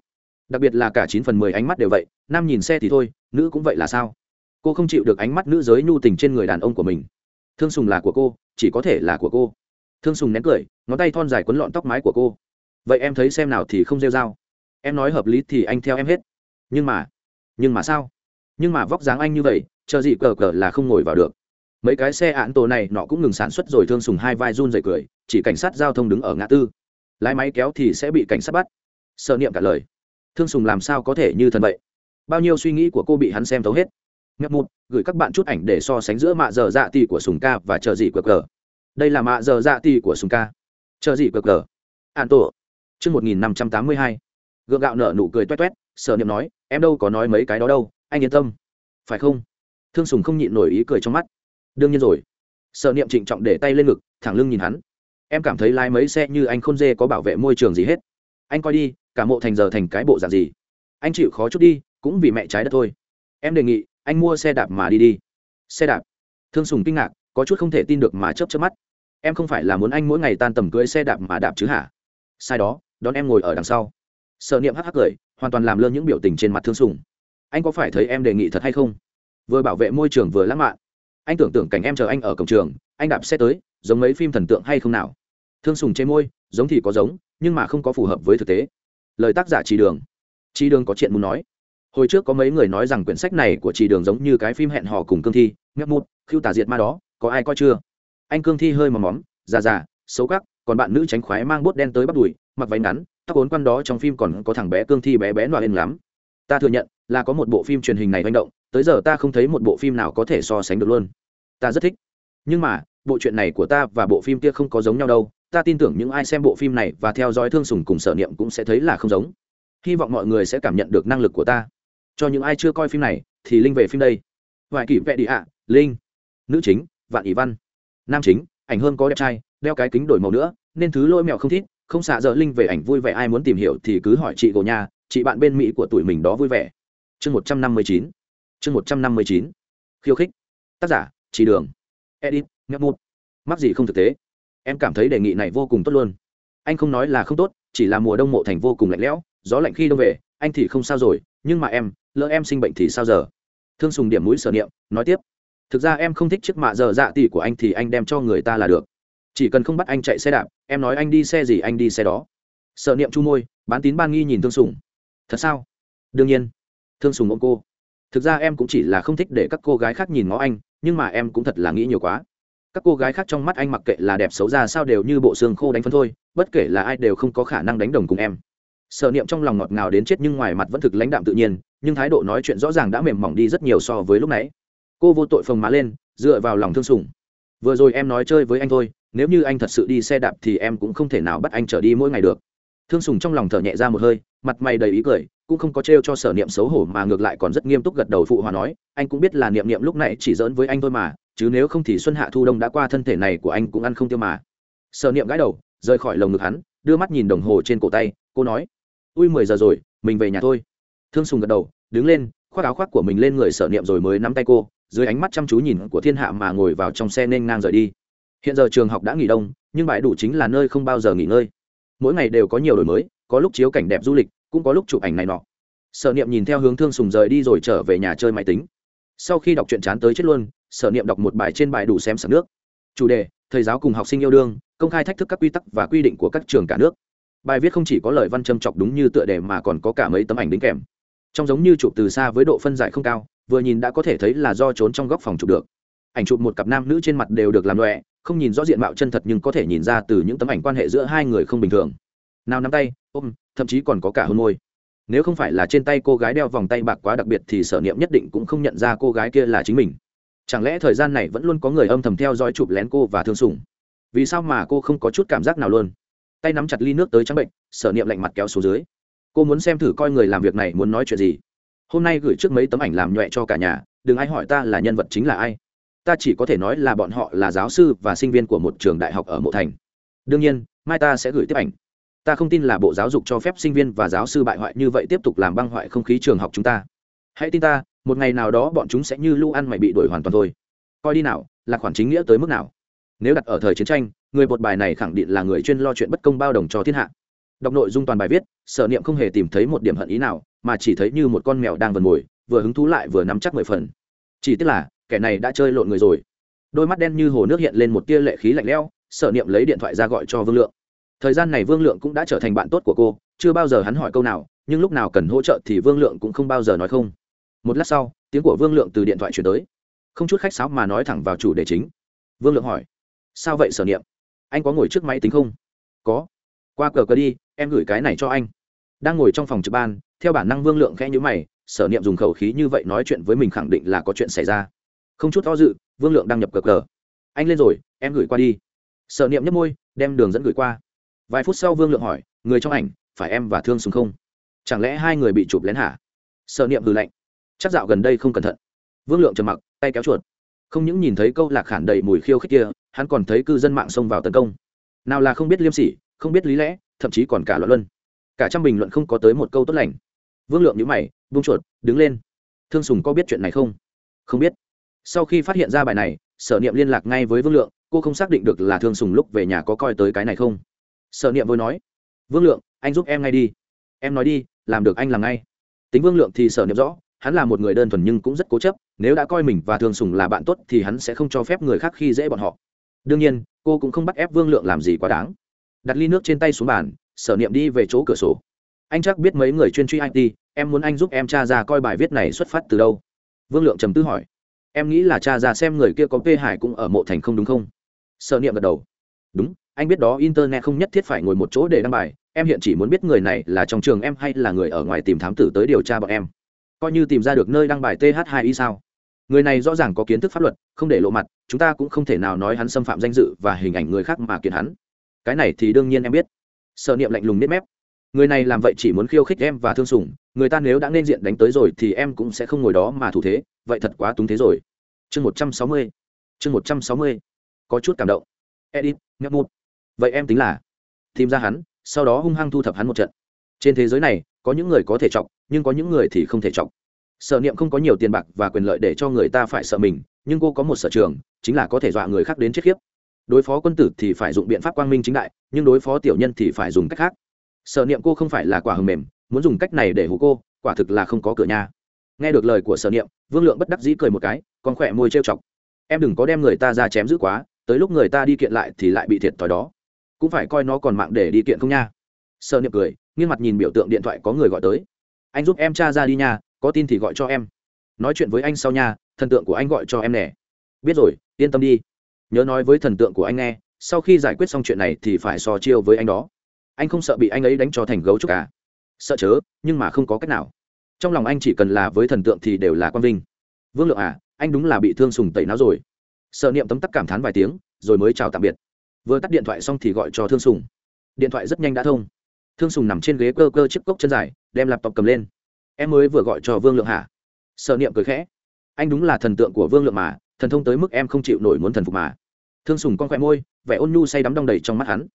đặc biệt là cả chín phần mười ánh mắt đều vậy, nam nhìn xe thì thôi, nữ cũng vậy là sao? Cô không chịu được ánh mắt nữ giới nhu tình trên người đàn ông của mình thương sùng là của cô, chỉ có thể là của cô. Thương sùng nén cười, ngón tay thon dài quấn lọn tóc mái của cô. Vậy em thấy xem nào thì không rêu dao em nói hợp lý thì anh theo em hết. Nhưng mà nhưng mà sao? Nhưng mà vóc dáng anh như vậy, chờ gì cờ cờ là không ngồi vào được. Mấy cái xe án tổ này nọ cũng ngừng sản xuất rồi thương sùng hai vai run dậy cười, chỉ cảnh sát giao thông đứng ở ngã tư. Lái máy kéo thì sẽ bị cảnh sát bắt. Sợ niệm cả lời. Thương sùng làm sao có thể như thần vậy? Bao nhiêu suy nghĩ của cô bị hắn xem thấu hết ngập mụt, gửi các bạn chút ảnh để so sánh giữa mạ giờ dạ tì của sùng ca và chờ gì cờ cờ đây là mạ giờ dạ tì của sùng ca. Chờ gì cờ cờ an tổ. Chương một nghìn năm trăm tám mươi hai. Gượng gạo nở nụ cười toét toét sợ niệm nói, em đâu có nói mấy cái đó đâu, anh yên tâm. Phải không? Thương sùng không nhịn nổi ý cười trong mắt. Đương nhiên rồi. Sợ niệm trịnh trọng để tay lên ngực, thẳng lưng nhìn hắn. Em cảm thấy lái mấy xe như anh khôn dê có bảo vệ môi trường gì hết? Anh coi đi, cả mộ thành giờ thành cái bộ dạng gì? Anh chịu khó chút đi, cũng vì mẹ trái đất thôi. Em đề nghị anh mua xe đạp mà đi đi. Xe đạp. Thương sùng kinh ngạc, có chút không thể tin được mà chớp chớp mắt. Em không phải là muốn anh mỗi ngày tan tầm cưới xe đạp mà đạp chứ hả? Sai đó, đón em ngồi ở đằng sau. Sợ niệm hắc hắc cười, hoàn toàn làm lơ những biểu tình trên mặt thương sùng. Anh có phải thấy em đề nghị thật hay không? Vừa bảo vệ môi trường vừa lãng mạn. Anh tưởng tượng cảnh em chờ anh ở cổng trường, anh đạp xe tới, giống mấy phim thần tượng hay không nào? Thương sùng chê môi, giống thì có giống, nhưng mà không có phù hợp với thực tế. Lời tác giả trì đường. Trì đường có chuyện muốn nói hồi trước có mấy người nói rằng quyển sách này của chị đường giống như cái phim hẹn hò cùng cương thi ngấp mút khiêu tả diệt ma đó, có ai coi chưa? Anh cương thi hơi mò móm, già già, xấu cắc còn bạn nữ tránh khoái mang bốt đen tới bắt đùi, mặc váy ngắn, tóc ốn quăn đó trong phim còn có thằng bé cương thi bé bé loa lên lắm. Ta thừa nhận là có một bộ phim truyền hình này manh động, tới giờ ta không thấy một bộ phim nào có thể so sánh được luôn. Ta rất thích. Nhưng mà, bộ chuyện này của ta và bộ phim kia không có giống nhau đâu. Ta tin tưởng những ai xem bộ phim này và theo dõi thương sùng cùng sở niệm cũng sẽ thấy là không giống. Hy vọng mọi người sẽ cảm nhận được năng lực của ta cho những ai chưa coi phim này, thì linh về phim đây. Ngoại kỷ vẽ đi ạ, linh. Nữ chính, vạn ỷ văn. Nam chính, ảnh hơn có đẹp trai, đeo cái kính đổi màu nữa, nên thứ lỗi mèo không thích. Không xạ dở linh về ảnh vui vẻ, ai muốn tìm hiểu thì cứ hỏi chị gồ nhà chị bạn bên mỹ của tuổi mình đó vui vẻ. Chương một trăm năm mươi chín. Chương một trăm năm mươi chín. Khiêu khích. Tác giả, chỉ đường. Edit, nhấp mút mắc gì không thực tế. Em cảm thấy đề nghị này vô cùng tốt luôn. Anh không nói là không tốt, chỉ là mùa đông mộ thành vô cùng lạnh lẽo, gió lạnh khi đông về, anh thì không sao rồi, nhưng mà em lỡ em sinh bệnh thì sao giờ? Thương sùng điểm mũi sở niệm, nói tiếp. Thực ra em không thích chiếc mạ giờ dạ tỷ của anh thì anh đem cho người ta là được. Chỉ cần không bắt anh chạy xe đạp, em nói anh đi xe gì anh đi xe đó. Sợ niệm chu môi, bán tín ban nghi nhìn thương sùng. Thật sao? Đương nhiên. Thương sùng ông cô. Thực ra em cũng chỉ là không thích để các cô gái khác nhìn ngó anh, nhưng mà em cũng thật là nghĩ nhiều quá. Các cô gái khác trong mắt anh mặc kệ là đẹp xấu ra sao đều như bộ xương khô đánh phân thôi, bất kể là ai đều không có khả năng đánh đồng cùng em. Sở niệm trong lòng ngọt ngào đến chết nhưng ngoài mặt vẫn thực lãnh đạm tự nhiên, nhưng thái độ nói chuyện rõ ràng đã mềm mỏng đi rất nhiều so với lúc nãy. Cô vô tội phồng má lên, dựa vào lòng thương sùng vừa rồi em nói chơi với anh thôi, nếu như anh thật sự đi xe đạp thì em cũng không thể nào bắt anh trở đi mỗi ngày được. Thương sùng trong lòng thở nhẹ ra một hơi, mặt mày đầy ý cười, cũng không có t cho sở niệm xấu hổ mà ngược lại còn rất nghiêm túc gật đầu phụ hòa nói, anh cũng biết là niệm niệm lúc nãy chỉ giỡn với anh thôi mà, chứ nếu không thì xuân hạ thu đông đã qua thân thể này của anh cũng ăn không tiêu mà. Sở niệm gãi đầu, rời khỏi lồng ngực hắn, đưa mắt nhìn đồng hồ trên cổ tay, cô nói ui, mười giờ rồi, mình về nhà thôi. Thương sùng gật đầu, đứng lên, khoác áo khoác của mình lên người sở niệm rồi mới nắm tay cô, dưới ánh mắt chăm chú nhìn của thiên hạ mà ngồi vào trong xe nên ngang rời đi. Hiện giờ trường học đã nghỉ đông, nhưng bãi đủ chính là nơi không bao giờ nghỉ ngơi. Mỗi ngày đều có nhiều đổi mới, có lúc chiếu cảnh đẹp du lịch, cũng có lúc chụp ảnh này nọ. Sở niệm nhìn theo hướng thương sùng rời đi rồi trở về nhà chơi máy tính. Sau khi đọc truyện chán tới chết luôn, sở niệm đọc một bài trên bài đủ xem sở nước. Chủ đề, thầy giáo cùng học sinh yêu đương, công khai thách thức các quy tắc và quy định của các trường cả nước bài viết không chỉ có lời văn châm chọc đúng như tựa đề mà còn có cả mấy tấm ảnh đính kèm. Trong giống như chụp từ xa với độ phân giải không cao, vừa nhìn đã có thể thấy là do trốn trong góc phòng chụp được. Ảnh chụp một cặp nam nữ trên mặt đều được làm loẹ, không nhìn rõ diện mạo chân thật nhưng có thể nhìn ra từ những tấm ảnh quan hệ giữa hai người không bình thường. Nào nắm tay, ôm, thậm chí còn có cả hôn môi. Nếu không phải là trên tay cô gái đeo vòng tay bạc quá đặc biệt thì sở niệm nhất định cũng không nhận ra cô gái kia là chính mình. Chẳng lẽ thời gian này vẫn luôn có người âm thầm theo dõi chụp lén cô và thương sủng? Vì sao mà cô không có chút cảm giác nào luôn? Tay nắm chặt ly nước tới trắng bệnh, sở niệm lạnh mặt kéo xuống dưới. Cô muốn xem thử coi người làm việc này muốn nói chuyện gì. Hôm nay gửi trước mấy tấm ảnh làm nhuệ cho cả nhà, đừng ai hỏi ta là nhân vật chính là ai. Ta chỉ có thể nói là bọn họ là giáo sư và sinh viên của một trường đại học ở mộ thành. Đương nhiên, mai ta sẽ gửi tiếp ảnh. Ta không tin là bộ giáo dục cho phép sinh viên và giáo sư bại hoại như vậy tiếp tục làm băng hoại không khí trường học chúng ta. Hãy tin ta, một ngày nào đó bọn chúng sẽ như lũ ăn mày bị đuổi hoàn toàn thôi. Coi đi nào là khoản chính nghĩa tới mức nào? Nếu đặt ở thời chiến tranh, người bột bài này khẳng định là người chuyên lo chuyện bất công bao đồng cho thiên hạ. Đọc nội dung toàn bài viết, sở niệm không hề tìm thấy một điểm hận ý nào, mà chỉ thấy như một con mèo đang vần mồi, vừa hứng thú lại vừa nắm chắc mười phần. Chỉ tiếc là, kẻ này đã chơi lộn người rồi. Đôi mắt đen như hồ nước hiện lên một tia lệ khí lạnh lẽo, sở niệm lấy điện thoại ra gọi cho vương lượng. Thời gian này vương lượng cũng đã trở thành bạn tốt của cô, chưa bao giờ hắn hỏi câu nào, nhưng lúc nào cần hỗ trợ thì vương lượng cũng không bao giờ nói không. Một lát sau, tiếng của vương lượng từ điện thoại chuyển tới. Không chút khách sáo mà nói thẳng vào chủ đề chính. Vương lượng hỏi sao vậy, sở niệm? Anh có ngồi trước máy tính không? Có. Qua cờ cờ đi, em gửi cái này cho anh. Đang ngồi trong phòng trực ban, theo bản năng vương lượng khẽ nhữ mày, sở niệm dùng khẩu khí như vậy nói chuyện với mình khẳng định là có chuyện xảy ra. Không chút do dự, vương lượng đăng nhập cờ cờ. Anh lên rồi, em gửi qua đi. Sở niệm nhấp môi, đem đường dẫn gửi qua. Vài phút sau vương lượng hỏi, người trong ảnh, phải em và thương sùng không? Chẳng lẽ hai người bị chụp lén hả? Sở niệm hừ lạnh. Chắc dạo gần đây không cẩn thận. Vương lượng trầm mặc, tay kéo chuột. Không những nhìn thấy câu lạc khản đầy mùi khiêu khích kia hắn còn thấy cư dân mạng xông vào tấn công. Nào là không biết liêm sỉ, không biết lý lẽ, thậm chí còn cả loạn luân. Cả trăm bình luận không có tới một câu tốt lành. Vương lượng nhữ mày bung chuột, đứng lên. Thương sùng có biết chuyện này không? Không biết. Sau khi phát hiện ra bài này, sở niệm liên lạc ngay với vương lượng, cô không xác định được là thương sùng lúc về nhà có coi tới cái này không. Sở niệm vội nói, vương lượng, anh giúp em ngay đi. Em nói đi, làm được anh làm ngay. Tính vương lượng thì sở niệm rõ, hắn là một người đơn thuần nhưng cũng rất cố chấp, nếu đã coi mình và thương sùng là bạn tốt thì hắn sẽ không cho phép người khác khi dễ bọn họ đương nhiên, cô cũng không bắt ép vương lượng làm gì quá đáng. Đặt ly nước trên tay xuống bàn, sở niệm đi về chỗ cửa sổ. Anh chắc biết mấy người chuyên truy it em muốn anh giúp em Cha ra coi bài viết này xuất phát từ đâu? Vương lượng trầm tư hỏi. Em nghĩ là cha ra xem người kia có p hải cũng ở mộ thành không đúng không? Sở niệm gật đầu. Đúng, anh biết đó, internet không nhất thiết phải ngồi một chỗ để đăng bài. Em hiện chỉ muốn biết người này là trong trường em hay là người ở ngoài tìm thám tử tới điều tra bọn em. Coi như tìm ra được nơi đăng bài th 2 y sao? Người này rõ ràng có kiến thức pháp luật, không để lộ mặt, chúng ta cũng không thể nào nói hắn xâm phạm danh dự và hình ảnh người khác mà kiện hắn. Cái này thì đương nhiên em biết. Sợ niệm lạnh lùng nếp mép. Người này làm vậy chỉ muốn khiêu khích em và thương sủng, người ta nếu đã nên diện đánh tới rồi thì em cũng sẽ không ngồi đó mà thủ thế, vậy thật quá túng thế rồi. Chương một trăm sáu mươi. Chương một trăm sáu mươi. Có chút cảm động. Edit, nhấp mút vậy em tính là tìm ra hắn, sau đó hung hăng thu thập hắn một trận. Trên thế giới này, có những người có thể trọng nhưng có những người thì không thể trọng sở niệm không có nhiều tiền bạc và quyền lợi để cho người ta phải sợ mình, nhưng cô có một sở trường, chính là có thể dọa người khác đến chết khiếp. Đối phó quân tử thì phải dùng biện pháp quang minh chính đại, nhưng đối phó tiểu nhân thì phải dùng cách khác. Sở niệm cô không phải là quả hầm mềm, muốn dùng cách này để hù cô, quả thực là không có cửa nhà. Nghe được lời của sở niệm, vương lượng bất đắc dĩ cười một cái còn khỏe môi trêu chọc. Em đừng có đem người ta ra chém dữ quá, tới lúc người ta đi kiện lại thì lại bị thiệt thòi đó. Cũng phải coi nó còn mạng để đi kiện không nha. Sở niệm cười, nghiêng mặt nhìn biểu tượng điện thoại có người gọi tới. Anh giúp em cha ra đi nha có tin thì gọi cho em. Nói chuyện với anh sau nha, thần tượng của anh gọi cho em nè. Biết rồi, yên tâm đi. Nhớ nói với thần tượng của anh nghe, sau khi giải quyết xong chuyện này thì phải so chiêu với anh đó. Anh không sợ bị anh ấy đánh cho thành gấu trúc cả sợ chớ, nhưng mà không có cách nào. Trong lòng anh chỉ cần là với thần tượng thì đều là quang vinh. Vương lượng à anh đúng là bị thương sùng tẩy não rồi. Sợ niệm tấm tắc cảm thán vài tiếng, rồi mới chào tạm biệt. Vừa tắt điện thoại xong thì gọi cho thương sùng. Điện thoại rất nhanh đã thông. Thương sùng nằm trên ghế cơ cơ chiếc cốc chân dài, đem laptop cầm lên em mới vừa gọi cho vương lượng hả sợ niệm cười khẽ. Anh đúng là thần tượng của vương lượng mà, thần thông tới mức em không chịu nổi muốn thần phục mà. Thương sùng con khoe môi, vẻ ôn nhu say đắm đong đầy trong mắt hắn.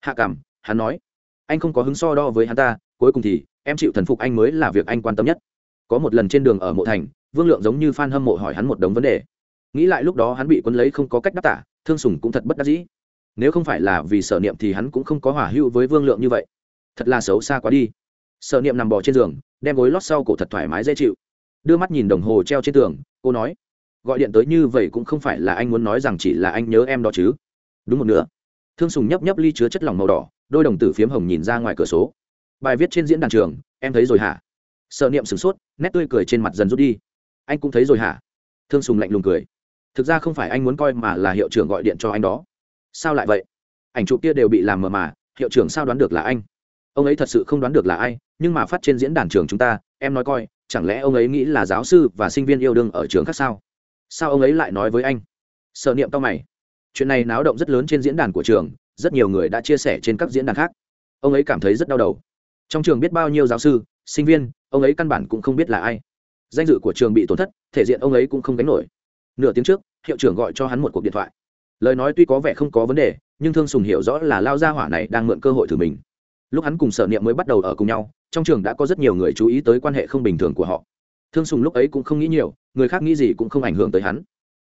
Hạ cảm, hắn nói, anh không có hứng so đo với hắn ta, cuối cùng thì em chịu thần phục anh mới là việc anh quan tâm nhất. Có một lần trên đường ở mộ thành, vương lượng giống như f a n hâm mộ hỏi hắn một đống vấn đề. Nghĩ lại lúc đó hắn bị quân lấy không có cách đáp tả thương sùng cũng thật bất đắc dĩ. Nếu không phải là vì sở niệm thì hắn cũng không có hỏa hưu với vương lượng như vậy. Thật là xấu xa quá đi sở niệm nằm bò trên giường, đem gối lót sau cổ thật thoải mái dễ chịu. Đưa mắt nhìn đồng hồ treo trên tường, cô nói, gọi điện tới như vậy cũng không phải là anh muốn nói rằng chỉ là anh nhớ em đó chứ. Đúng một nữa thương sùng nhấp nhấp ly chứa chất lỏng màu đỏ, đôi đồng tử phiếm hồng nhìn ra ngoài cửa số bài viết trên diễn đàn trường, em thấy rồi hả? Sợ niệm sửng sốt, nét tươi cười trên mặt dần rút đi. Anh cũng thấy rồi hả? Thương sùng lạnh lùng cười. Thực ra không phải anh muốn coi mà là hiệu trưởng gọi điện cho anh đó. Sao lại vậy? Ảnh chụp kia đều bị làm mờ mà, hiệu trưởng sao đoán được là anh? Ông ấy thật sự không đoán được là ai, nhưng mà phát trên diễn đàn trường chúng ta, em nói coi, chẳng lẽ ông ấy nghĩ là giáo sư và sinh viên yêu đương ở trường khác sao? Sao ông ấy lại nói với anh? Sợ niệm tao mày. Chuyện này náo động rất lớn trên diễn đàn của trường, rất nhiều người đã chia sẻ trên các diễn đàn khác. Ông ấy cảm thấy rất đau đầu. Trong trường biết bao nhiêu giáo sư, sinh viên, ông ấy căn bản cũng không biết là ai. Danh dự của trường bị tổn thất, thể diện ông ấy cũng không gánh nổi. Nửa tiếng trước, hiệu trưởng gọi cho hắn một cuộc điện thoại. Lời nói tuy có vẻ không có vấn đề, nhưng thương sùng hiểu rõ là lao gia hỏa này đang mượn cơ hội thử mình lúc hắn cùng sở niệm mới bắt đầu ở cùng nhau, trong trường đã có rất nhiều người chú ý tới quan hệ không bình thường của họ. Thương sùng lúc ấy cũng không nghĩ nhiều, người khác nghĩ gì cũng không ảnh hưởng tới hắn.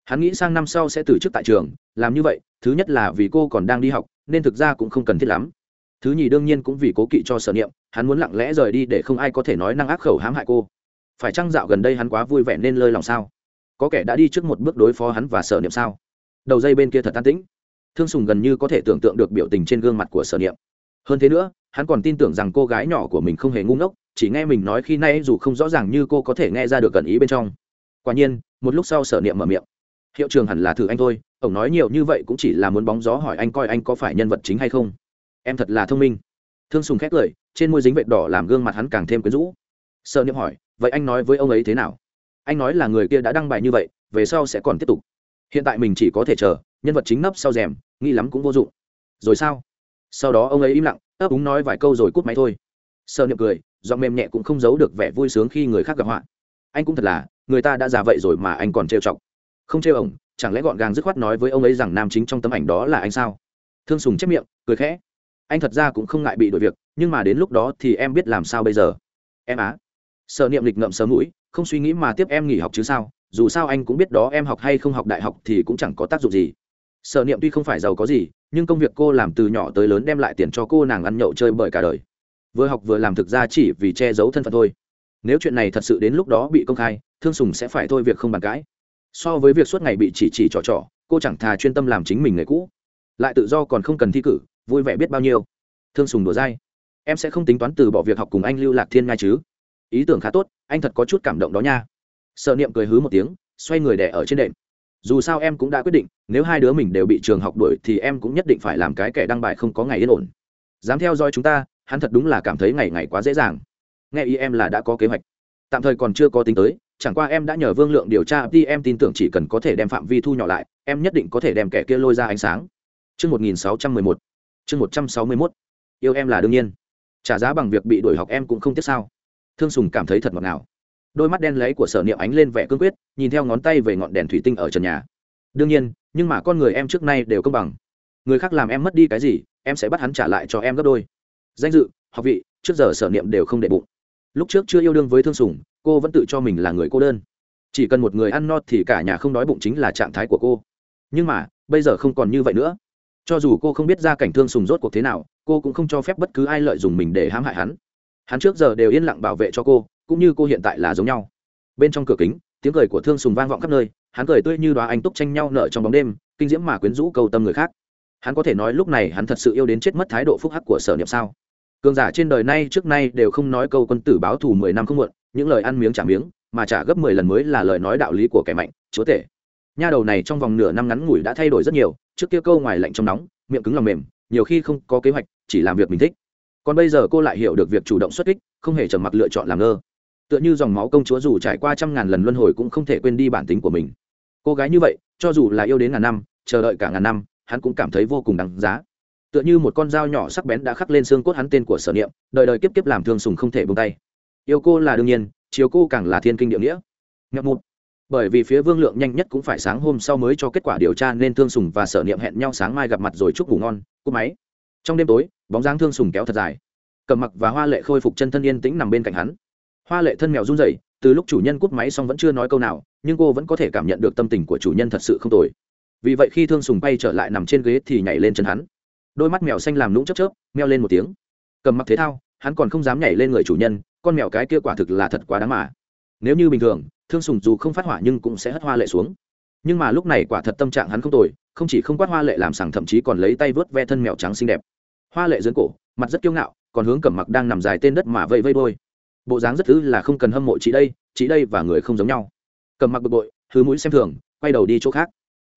Hắn nghĩ sang năm sau sẽ từ chức tại trường, làm như vậy, thứ nhất là vì cô còn đang đi học, nên thực ra cũng không cần thiết lắm. Thứ nhì đương nhiên cũng vì cố kỵ cho sở niệm, hắn muốn lặng lẽ rời đi để không ai có thể nói năng ác khẩu hãm hại cô. Phải chăng dạo gần đây hắn quá vui vẻ nên lơi lòng sao? Có kẻ đã đi trước một bước đối phó hắn và sở niệm sao? Đầu dây bên kia thật an tĩnh. Thương sùng gần như có thể tưởng tượng được biểu tình trên gương mặt của sở niệm. Hơn thế nữa hắn còn tin tưởng rằng cô gái nhỏ của mình không hề ngu ngốc, chỉ nghe mình nói khi nay dù không rõ ràng như cô có thể nghe ra được gần ý bên trong. Quả nhiên, một lúc sau sở niệm mở miệng. Hiệu trường hẳn là thử anh thôi, ông nói nhiều như vậy cũng chỉ là muốn bóng gió hỏi anh coi anh có phải nhân vật chính hay không. Em thật là thông minh. Thương sùng khét lời, trên môi dính vệt đỏ làm gương mặt hắn càng thêm quyến rũ. Sợ niệm hỏi, vậy anh nói với ông ấy thế nào? Anh nói là người kia đã đăng bài như vậy, về sau sẽ còn tiếp tục. Hiện tại mình chỉ có thể chờ, nhân vật chính nấp sau rèm nghi lắm cũng vô dụng. Rồi sao? Sau đó ông ấy im lặng, ấp úng nói vài câu rồi cút máy thôi. Sợ niệm cười, giọng mềm nhẹ cũng không giấu được vẻ vui sướng khi người khác gặp họa. Anh cũng thật là, người ta đã già vậy rồi mà anh còn trêu chọc. Không trêu ổng, chẳng lẽ gọn gàng dứt khoát nói với ông ấy rằng nam chính trong tấm ảnh đó là anh sao? Thương sùng chép miệng, cười khẽ. Anh thật ra cũng không ngại bị đuổi việc, nhưng mà đến lúc đó thì em biết làm sao bây giờ. Em á. Sợ niệm lịch ngậm sớm mũi, không suy nghĩ mà tiếp em nghỉ học chứ sao? Dù sao anh cũng biết đó em học hay không học đại học thì cũng chẳng có tác dụng gì. Sở niệm tuy không phải giàu có gì, nhưng công việc cô làm từ nhỏ tới lớn đem lại tiền cho cô nàng ăn nhậu chơi bởi cả đời. Vừa học vừa làm thực ra chỉ vì che giấu thân phận thôi. Nếu chuyện này thật sự đến lúc đó bị công khai, thương sùng sẽ phải thôi việc không bàn cãi. So với việc suốt ngày bị chỉ chỉ trò trò, cô chẳng thà chuyên tâm làm chính mình người cũ. Lại tự do còn không cần thi cử, vui vẻ biết bao nhiêu. Thương sùng đùa dai. Em sẽ không tính toán từ bỏ việc học cùng anh lưu lạc thiên ngay chứ? Ý tưởng khá tốt, anh thật có chút cảm động đó nha. Sợ niệm cười hứ một tiếng, xoay người đẻ ở trên đệm dù sao em cũng đã quyết định, nếu hai đứa mình đều bị trường học đuổi thì em cũng nhất định phải làm cái kẻ đăng bài không có ngày yên ổn. Dám theo dõi chúng ta, hắn thật đúng là cảm thấy ngày ngày quá dễ dàng. Nghe ý em là đã có kế hoạch. Tạm thời còn chưa có tính tới, chẳng qua em đã nhờ vương lượng điều tra đi em tin tưởng chỉ cần có thể đem phạm vi thu nhỏ lại, em nhất định có thể đem kẻ kia lôi ra ánh sáng. Chương một nghìn sáu trăm mười một. Chương một trăm sáu mươi mốt. Yêu em là đương nhiên. Trả giá bằng việc bị đuổi học em cũng không tiếc sao. Thương sùng cảm thấy thật ngọt ngào đôi mắt đen lấy của sở niệm ánh lên vẻ cương quyết, nhìn theo ngón tay về ngọn đèn thủy tinh ở trần nhà. Đương nhiên, nhưng mà con người em trước nay đều công bằng. Người khác làm em mất đi cái gì, em sẽ bắt hắn trả lại cho em gấp đôi. Danh dự, học vị, trước giờ sở niệm đều không để bụng. Lúc trước chưa yêu đương với thương sùng cô vẫn tự cho mình là người cô đơn. Chỉ cần một người ăn no thì cả nhà không đói bụng chính là trạng thái của cô. Nhưng mà, bây giờ không còn như vậy nữa. Cho dù cô không biết ra cảnh thương sùng rốt cuộc thế nào, cô cũng không cho phép bất cứ ai lợi dụng mình để hãm hại hắn. Hắn trước giờ đều yên lặng bảo vệ cho cô cũng như cô hiện tại là giống nhau. Bên trong cửa kính, tiếng cười của thương sùng vang vọng khắp nơi, hắn cười tươi như đoá anh túc tranh nhau nợ trong bóng đêm, kinh diễm mà quyến rũ cầu tâm người khác. Hắn có thể nói lúc này hắn thật sự yêu đến chết mất thái độ phúc hắc của sở niệm sao? Cường giả trên đời nay trước nay đều không nói câu quân tử báo thù mười năm không muộn, những lời ăn miếng trả miếng, mà trả gấp mười lần mới là lời nói đạo lý của kẻ mạnh, chúa tể. Nha đầu này trong vòng nửa năm ngắn ngủi đã thay đổi rất nhiều, trước kia câu ngoài lạnh trong nóng, miệng cứng lòng mềm, nhiều khi không có kế hoạch, chỉ làm việc mình thích. Còn bây giờ cô lại hiểu được việc chủ động xuất kích, không hề trầm mặc lựa chọn làm ngơ tựa như dòng máu công chúa dù trải qua trăm ngàn lần luân hồi cũng không thể quên đi bản tính của mình. Cô gái như vậy, cho dù là yêu đến ngàn năm, chờ đợi cả ngàn năm, hắn cũng cảm thấy vô cùng đáng giá. Tựa như một con dao nhỏ sắc bén đã khắc lên xương cốt hắn tên của sở niệm, đời đời kiếp kiếp làm thương sùng không thể bông tay. Yêu cô là đương nhiên chiều cô càng là thiên kinh địa nghĩa. Ngập một bởi vì phía vương lượng nhanh nhất cũng phải sáng hôm sau mới cho kết quả điều tra nên thương sùng và sở niệm hẹn nhau sáng mai gặp mặt rồi chúc ngủ ngon, cúp máy. Trong đêm tối, bóng dáng thương sùng kéo thật dài. Cầm mặc và hoa lệ khôi phục chân thân yên tĩnh nằm bên cạnh hắn hoa lệ thân mèo run rẩy, từ lúc chủ nhân cúp máy xong vẫn chưa nói câu nào, nhưng cô vẫn có thể cảm nhận được tâm tình của chủ nhân thật sự không tồi. Vì vậy khi thương sùng bay trở lại nằm trên ghế thì nhảy lên chân hắn. Đôi mắt mèo xanh làm lũng chớp chớp, meo lên một tiếng. Cầm mặc thế thao, hắn còn không dám nhảy lên người chủ nhân, con mèo cái kia quả thực là thật quá đáng mà. Nếu như bình thường, thương sùng dù không phát hỏa nhưng cũng sẽ hất hoa lệ xuống. Nhưng mà lúc này quả thật tâm trạng hắn không tồi, không chỉ không quát hoa lệ làm sảng thậm chí còn lấy tay vớt ve thân mèo trắng xinh đẹp. Hoa lệ dưỡng cổ, mặt rất kiêu ngạo, còn hướng cẩm mặc đang nằm dài tên đất mà vây vây đôi bộ dáng rất thứ là không cần hâm mộ chị đây chị đây và người không giống nhau. Cẩm mặc bực bội, hứ mũi xem thường, quay đầu đi chỗ khác.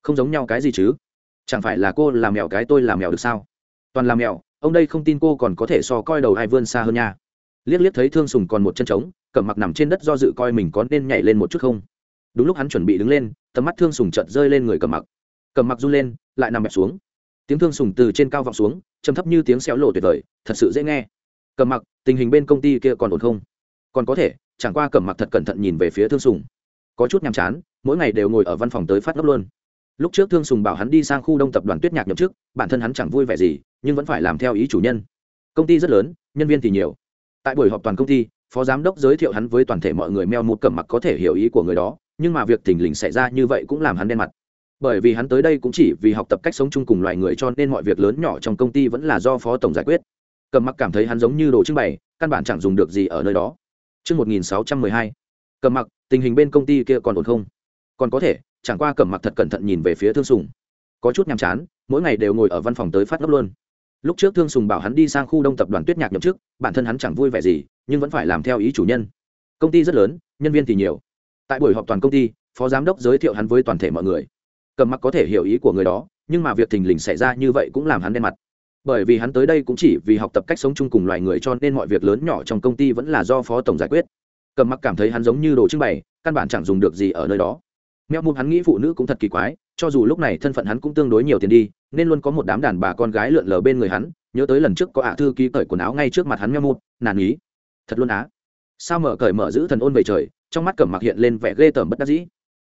Không giống nhau cái gì chứ? Chẳng phải là cô làm mèo cái tôi làm mèo được sao? Toàn làm mèo, ông đây không tin cô còn có thể so coi đầu ai vươn xa hơn nha. Liếc liếc thấy thương sùng còn một chân trống cẩm mặc nằm trên đất do dự coi mình có nên nhảy lên một chút không. Đúng lúc hắn chuẩn bị đứng lên, tầm mắt thương sùng chợt rơi lên người cẩm mặc. Cẩm mặc run lên, lại nằm bẹp xuống. Tiếng thương sùng từ trên cao vọng xuống, trầm thấp như tiếng xéo lộ tuyệt vời, thật sự dễ nghe. Cẩm mặc, tình hình bên công ty kia còn ổn không? Còn có thể, chẳng qua cẩm mặc thật cẩn thận nhìn về phía thương sùng. Có chút nhàm chán, mỗi ngày đều ngồi ở văn phòng tới phát ngốc luôn. Lúc trước thương sùng bảo hắn đi sang khu đông tập đoàn tuyết nhạc nhậm chức, bản thân hắn chẳng vui vẻ gì, nhưng vẫn phải làm theo ý chủ nhân. Công ty rất lớn, nhân viên thì nhiều. Tại buổi họp toàn công ty, phó giám đốc giới thiệu hắn với toàn thể mọi người meo một cẩm mặc có thể hiểu ý của người đó, nhưng mà việc thình lình xảy ra như vậy cũng làm hắn đen mặt. Bởi vì hắn tới đây cũng chỉ vì học tập cách sống chung cùng loài người cho nên mọi việc lớn nhỏ trong công ty vẫn là do phó tổng giải quyết. Cẩm mặc cảm thấy hắn giống như đồ trưng bày, căn bản chẳng dùng được gì ở nơi đó. Trước 1612, cẩm mặc, tình hình bên công ty kia còn ổn không? Còn có thể, chẳng qua cẩm mặc thật cẩn thận nhìn về phía thương sùng. Có chút nhàm chán mỗi ngày đều ngồi ở văn phòng tới phát ngốc luôn. Lúc trước thương sùng bảo hắn đi sang khu đông tập đoàn tuyết nhạc nhậm chức bản thân hắn chẳng vui vẻ gì nhưng vẫn phải làm theo ý chủ nhân. Công ty rất lớn nhân viên thì nhiều. Tại buổi họp toàn công ty phó giám đốc giới thiệu hắn với toàn thể mọi người. Cẩm mặc có thể hiểu ý của người đó nhưng mà việc thình lình xảy ra như vậy cũng làm hắn đen mặt bởi vì hắn tới đây cũng chỉ vì học tập cách sống chung cùng loài người cho nên mọi việc lớn nhỏ trong công ty vẫn là do phó tổng giải quyết. Cầm mặc cảm thấy hắn giống như đồ trưng bày, căn bản chẳng dùng được gì ở nơi đó. Mẹo mụn hắn nghĩ phụ nữ cũng thật kỳ quái, cho dù lúc này thân phận hắn cũng tương đối nhiều tiền đi, nên luôn có một đám đàn bà con gái lượn lờ bên người hắn, nhớ tới lần trước có ạ thư ký cởi quần áo ngay trước mặt hắn meo mụn nản ý. Thật luôn á. Sao mở cởi mở giữ thần ôn về trời, trong mắt cẩm mặc hiện lên vẻ ghê tởm bất đắc dĩ.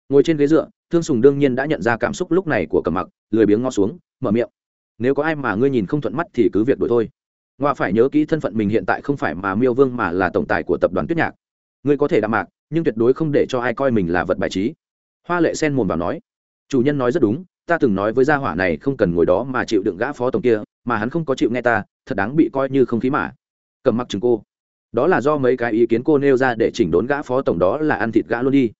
Ngồi trên ghế dựa, thương sùng đương nhiên đã nhận ra cảm xúc lúc này của cẩm mặc, lười biếng ngó xuống, mở miệng nếu có ai mà ngươi nhìn không thuận mắt thì cứ việc đổi thôi. Ngoa phải nhớ kỹ thân phận mình hiện tại không phải mà miêu vương mà là tổng tài của tập đoàn tuyết nhạc. Ngươi có thể đạm mạc, nhưng tuyệt đối không để cho ai coi mình là vật bài trí. Hoa lệ sen mồm vào nói, chủ nhân nói rất đúng, ta từng nói với gia hỏa này không cần ngồi đó mà chịu đựng gã phó tổng kia, mà hắn không có chịu nghe ta, thật đáng bị coi như không khí mà. Cầm mặc chừng cô. Đó là do mấy cái ý kiến cô nêu ra để chỉnh đốn gã phó tổng đó là ăn thịt gã luôn đi.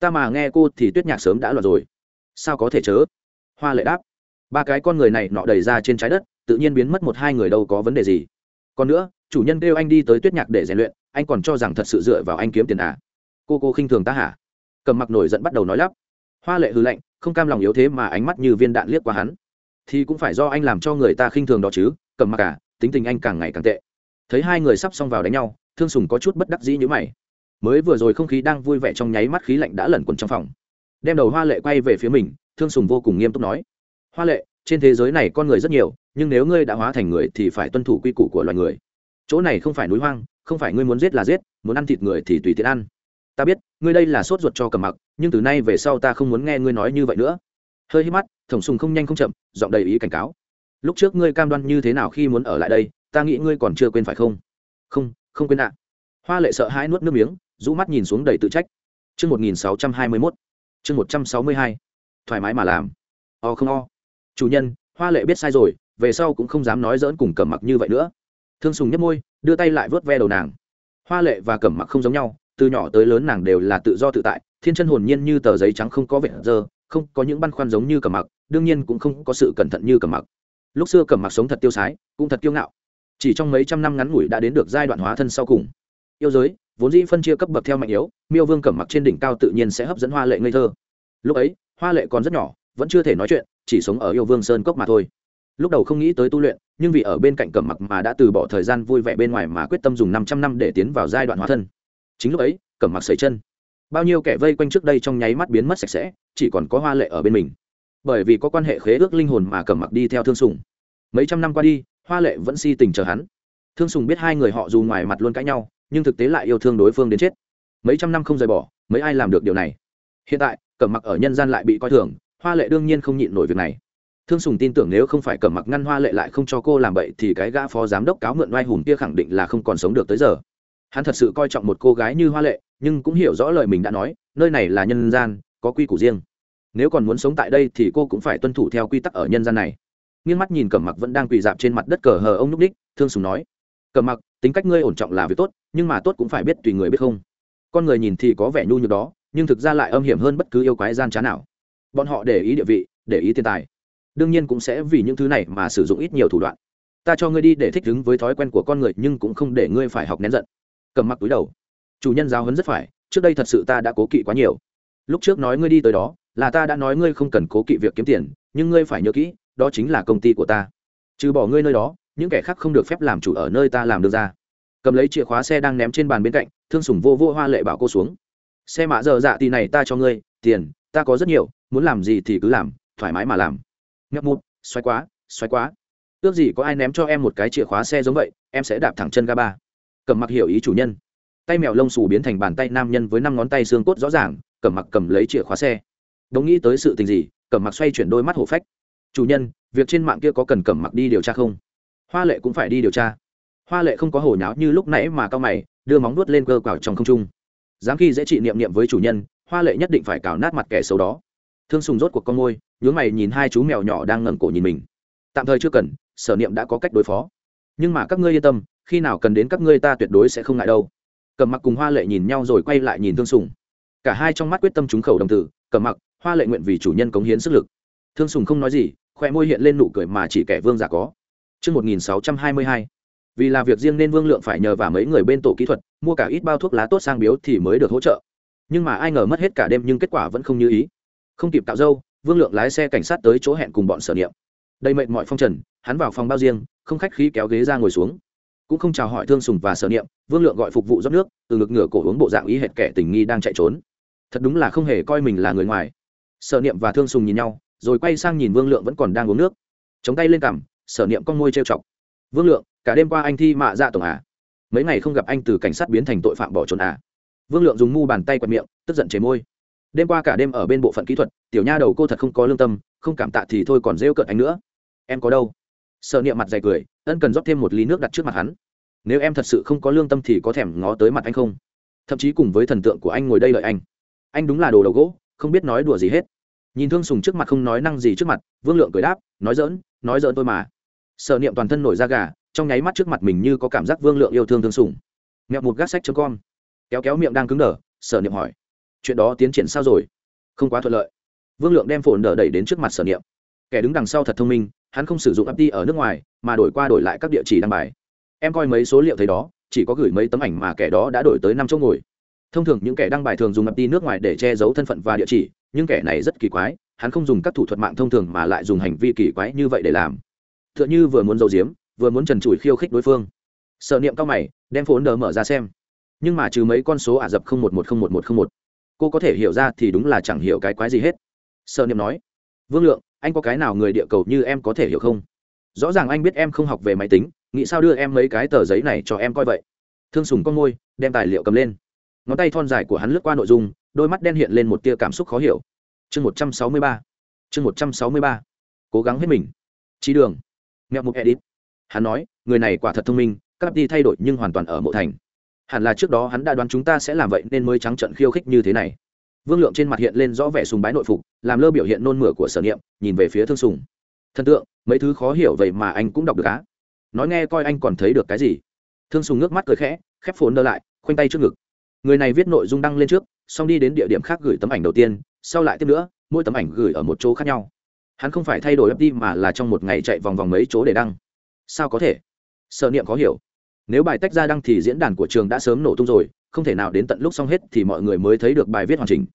Ta mà nghe cô thì tuyết nhạc sớm đã loạt rồi. Sao có thể chớ? Hoa lệ đáp ba cái con người này nọ đẩy ra trên trái đất tự nhiên biến mất một hai người đâu có vấn đề gì. Còn nữa chủ nhân kêu anh đi tới tuyết nhạc để rèn luyện anh còn cho rằng thật sự dựa vào anh kiếm tiền à? Cô cô khinh thường ta hả? Cầm mặc nổi giận bắt đầu nói lắp. Hoa lệ hư lạnh không cam lòng yếu thế mà ánh mắt như viên đạn liếc qua hắn. Thì cũng phải do anh làm cho người ta khinh thường đó chứ cầm mặc cả à, tính tình anh càng ngày càng tệ. Thấy hai người sắp xong vào đánh nhau thương sùng có chút bất đắc dĩ như mày. Mới vừa rồi không khí đang vui vẻ trong nháy mắt khí lạnh đã lẩn quẩn trong phòng. Đem đầu hoa lệ quay về phía mình thương sùng vô cùng nghiêm túc nói hoa lệ, trên thế giới này con người rất nhiều, nhưng nếu ngươi đã hóa thành người thì phải tuân thủ quy củ của loài người. Chỗ này không phải núi hoang, không phải ngươi muốn giết là giết, muốn ăn thịt người thì tùy tiện ăn. Ta biết, ngươi đây là sốt ruột cho cầm mặc, nhưng từ nay về sau ta không muốn nghe ngươi nói như vậy nữa. Hơi hít mắt, thổng sùng không nhanh không chậm, giọng đầy ý cảnh cáo. Lúc trước ngươi cam đoan như thế nào khi muốn ở lại đây, ta nghĩ ngươi còn chưa quên phải không? Không không quên ạ. Hoa lệ sợ hãi nuốt nước miếng, rũ mắt nhìn xuống đầy tự trách. Chương một nghìn sáu trăm hai mươi mốt. Chương một trăm sáu mươi hai. Thoải mái mà làm. O không o chủ nhân, hoa lệ biết sai rồi, về sau cũng không dám nói dỡn cùng cẩm mặc như vậy nữa. Thương sùng nhấp môi, đưa tay lại vớt ve đầu nàng. Hoa lệ và cẩm mặc không giống nhau, từ nhỏ tới lớn nàng đều là tự do tự tại, thiên chân hồn nhiên như tờ giấy trắng không có vẻ dơ, không có những băn khoăn giống như cẩm mặc, đương nhiên cũng không có sự cẩn thận như cẩm mặc. Lúc xưa cẩm mặc sống thật tiêu sái, cũng thật kiêu ngạo. Chỉ trong mấy trăm năm ngắn ngủi đã đến được giai đoạn hóa thân sau cùng. Yêu giới, vốn dĩ phân chia cấp bậc theo mạnh yếu, miêu vương cẩm mặc trên đỉnh cao tự nhiên sẽ hấp dẫn hoa lệ ngây thơ. Lúc ấy, hoa lệ còn rất nhỏ, vẫn chưa thể nói chuyện chỉ sống ở yêu vương sơn cốc mà thôi. Lúc đầu không nghĩ tới tu luyện, nhưng vì ở bên cạnh cẩm mặc mà đã từ bỏ thời gian vui vẻ bên ngoài mà quyết tâm dùng năm trăm năm để tiến vào giai đoạn hóa thân. Chính lúc ấy, cẩm mặc sẩy chân. Bao nhiêu kẻ vây quanh trước đây trong nháy mắt biến mất sạch sẽ, chỉ còn có hoa lệ ở bên mình. Bởi vì có quan hệ khế ước linh hồn mà cẩm mặc đi theo thương sùng. Mấy trăm năm qua đi, hoa lệ vẫn si tình chờ hắn. Thương sùng biết hai người họ dù ngoài mặt luôn cãi nhau, nhưng thực tế lại yêu thương đối phương đến chết. Mấy trăm năm không rời bỏ, mấy ai làm được điều này? Hiện tại, cẩm mặc ở nhân gian lại bị coi thường hoa lệ đương nhiên không nhịn nổi việc này. Thương sùng tin tưởng nếu không phải cẩm mặc ngăn hoa lệ lại không cho cô làm bậy thì cái gã phó giám đốc cáo mượn oai hùng kia khẳng định là không còn sống được tới giờ. Hắn thật sự coi trọng một cô gái như hoa lệ, nhưng cũng hiểu rõ lời mình đã nói, nơi này là nhân gian, có quy củ riêng. Nếu còn muốn sống tại đây thì cô cũng phải tuân thủ theo quy tắc ở nhân gian này. Nghiêng mắt nhìn cẩm mặc vẫn đang quỳ dạp trên mặt đất cờ hờ ông núc đích, thương sùng nói cẩm mặc, tính cách ngươi ổn trọng là việc tốt, nhưng mà tốt cũng phải biết tùy người biết không. Con người nhìn thì có vẻ nhu nhược đó, nhưng thực ra lại âm hiểm hơn bất cứ yêu quái gian trá nào bọn họ để ý địa vị, để ý tiền tài. Đương nhiên cũng sẽ vì những thứ này mà sử dụng ít nhiều thủ đoạn. Ta cho ngươi đi để thích ứng với thói quen của con người nhưng cũng không để ngươi phải học nén giận. Cầm mặc túi đầu. Chủ nhân giáo hấn rất phải, trước đây thật sự ta đã cố kỵ quá nhiều. Lúc trước nói ngươi đi tới đó, là ta đã nói ngươi không cần cố kỵ việc kiếm tiền, nhưng ngươi phải nhớ kỹ, đó chính là công ty của ta. Trừ bỏ ngươi nơi đó, những kẻ khác không được phép làm chủ ở nơi ta làm được ra. Cầm lấy chìa khóa xe đang ném trên bàn bên cạnh, thương sùng vô vô hoa lệ bảo cô xuống. Xe mạ giờ dạ thì này ta cho ngươi, tiền, ta có rất nhiều muốn làm gì thì cứ làm, thoải mái mà làm. Nhấp mút xoay quá xoay quá. Ước gì có ai ném cho em một cái chìa khóa xe giống vậy, em sẽ đạp thẳng chân ga ba. Cầm mặc hiểu ý chủ nhân. Tay mèo lông xù biến thành bàn tay nam nhân với năm ngón tay xương cốt rõ ràng cầm mặc cầm lấy chìa khóa xe. Đống nghĩ tới sự tình gì cầm mặc xoay chuyển đôi mắt hổ phách. Chủ nhân, việc trên mạng kia có cần cầm mặc đi điều tra không? Hoa lệ cũng phải đi điều tra. Hoa lệ không có hồ nháo như lúc nãy mà cao mày, đưa móng nuốt lên cơ quào trong không trung. Dám khi dễ trị niệm niệm với chủ nhân, hoa lệ nhất định phải cào nát mặt kẻ xấu đó thương sùng rốt cuộc con môi nhướng mày nhìn hai chú mèo nhỏ đang ngẩng cổ nhìn mình. Tạm thời chưa cần sở niệm đã có cách đối phó. Nhưng mà các ngươi yên tâm khi nào cần đến các ngươi ta tuyệt đối sẽ không ngại đâu. Cầm mặc cùng hoa lệ nhìn nhau rồi quay lại nhìn thương sùng. Cả hai trong mắt quyết tâm trúng khẩu đồng tử cầm mặc hoa lệ nguyện vì chủ nhân cống hiến sức lực. Thương sùng không nói gì khoe môi hiện lên nụ cười mà chỉ kẻ vương giả có. Trước 1622, vì là việc riêng nên vương lượng phải nhờ vào mấy người bên tổ kỹ thuật mua cả ít bao thuốc lá tốt sang biếu thì mới được hỗ trợ. Nhưng mà ai ngờ mất hết cả đêm nhưng kết quả vẫn không như ý không kịp tạo dâu, vương lượng lái xe cảnh sát tới chỗ hẹn cùng bọn sở niệm. Đầy mệt mọi phong trần, hắn vào phòng bao riêng, không khách khí kéo ghế ra ngồi xuống. Cũng không chào hỏi thương sùng và sở niệm, vương lượng gọi phục vụ rót nước, từ ngực ngửa cổ uống bộ dạng ý hệt kẻ tình nghi đang chạy trốn. Thật đúng là không hề coi mình là người ngoài. Sở niệm và thương sùng nhìn nhau, rồi quay sang nhìn vương lượng vẫn còn đang uống nước. Chống tay lên cằm, sở niệm con môi trêu chọc. Vương lượng, cả đêm qua anh thi mạ dạ tổng à? Mấy ngày không gặp anh từ cảnh sát biến thành tội phạm bỏ trốn à? Vương lượng dùng mu bàn tay quạt miệng, tức giận chế môi đêm qua cả đêm ở bên bộ phận kỹ thuật, tiểu nha đầu cô thật không có lương tâm, không cảm tạ thì thôi còn rêu cợt anh nữa. Em có đâu? Sợ niệm mặt dày cười, ân cần rót thêm một ly nước đặt trước mặt hắn. Nếu em thật sự không có lương tâm thì có thèm ngó tới mặt anh không? Thậm chí cùng với thần tượng của anh ngồi đây đợi anh. Anh đúng là đồ đầu gỗ, không biết nói đùa gì hết. Nhìn thương sùng trước mặt không nói năng gì trước mặt, vương lượng cười đáp, nói dỡn nói dỡn tôi mà. Sợ niệm toàn thân nổi da gà, trong nháy mắt trước mặt mình như có cảm giác vương lượng yêu thương thương sùng. Mẹo một gác sách cho con kéo kéo miệng đang cứng đờ sở niệm hỏi chuyện đó tiến triển sao rồi? Không quá thuận lợi. Vương lượng đem phồn đờ đẩy đến trước mặt sở niệm. Kẻ đứng đằng sau thật thông minh, hắn không sử dụng app đi ở nước ngoài, mà đổi qua đổi lại các địa chỉ đăng bài. Em coi mấy số liệu thấy đó, chỉ có gửi mấy tấm ảnh mà kẻ đó đã đổi tới năm chỗ ngồi. Thông thường những kẻ đăng bài thường dùng app đi nước ngoài để che giấu thân phận và địa chỉ, nhưng kẻ này rất kỳ quái, hắn không dùng các thủ thuật mạng thông thường mà lại dùng hành vi kỳ quái như vậy để làm. T h ư ợ n h ư vừa muốn giấu giếm, vừa muốn trần trụi khiêu khích đối phương. Sợ niệm cao mày, đem phốn đờ mở ra xem. Nhưng mà trừ mấy con số ả rập không một một không một một không một cô có thể hiểu ra thì đúng là chẳng hiểu cái quái gì hết. Sợ niệm nói, vương lượng, anh có cái nào người địa cầu như em có thể hiểu không? Rõ ràng anh biết em không học về máy tính, nghĩ sao đưa em mấy cái tờ giấy này cho em coi vậy? Thương sùng con môi, đem tài liệu cầm lên. Ngón tay thon dài của hắn lướt qua nội dung, đôi mắt đen hiện lên một tia cảm xúc khó hiểu. Chương một trăm sáu mươi ba, chương một trăm sáu mươi ba. Cố gắng hết mình. Trí đường. Mẹo mục edit. Hắn nói, người này quả thật thông minh, các đi thay đổi nhưng hoàn toàn ở mộ thành hẳn là trước đó hắn đã đoán chúng ta sẽ làm vậy nên mới trắng trận khiêu khích như thế này. Vương lượng trên mặt hiện lên rõ vẻ sùng bái nội phục, làm lơ biểu hiện nôn mửa của sở niệm, nhìn về phía thương sùng. Thần tượng, mấy thứ khó hiểu vậy mà anh cũng đọc được á. Nói nghe coi anh còn thấy được cái gì? Thương sùng nước mắt cười khẽ, khép phồn đơ lại, khoanh tay trước ngực. Người này viết nội dung đăng lên trước, xong đi đến địa điểm khác gửi tấm ảnh đầu tiên, sau lại tiếp nữa, mỗi tấm ảnh gửi ở một chỗ khác nhau. Hắn không phải thay đổi fd mà là trong một ngày chạy vòng vòng mấy chỗ để đăng. Sao có thể? Sợ niệm khó hiểu nếu bài tách ra đăng thì diễn đàn của trường đã sớm nổ tung rồi, không thể nào đến tận lúc xong hết thì mọi người mới thấy được bài viết hoàn chỉnh.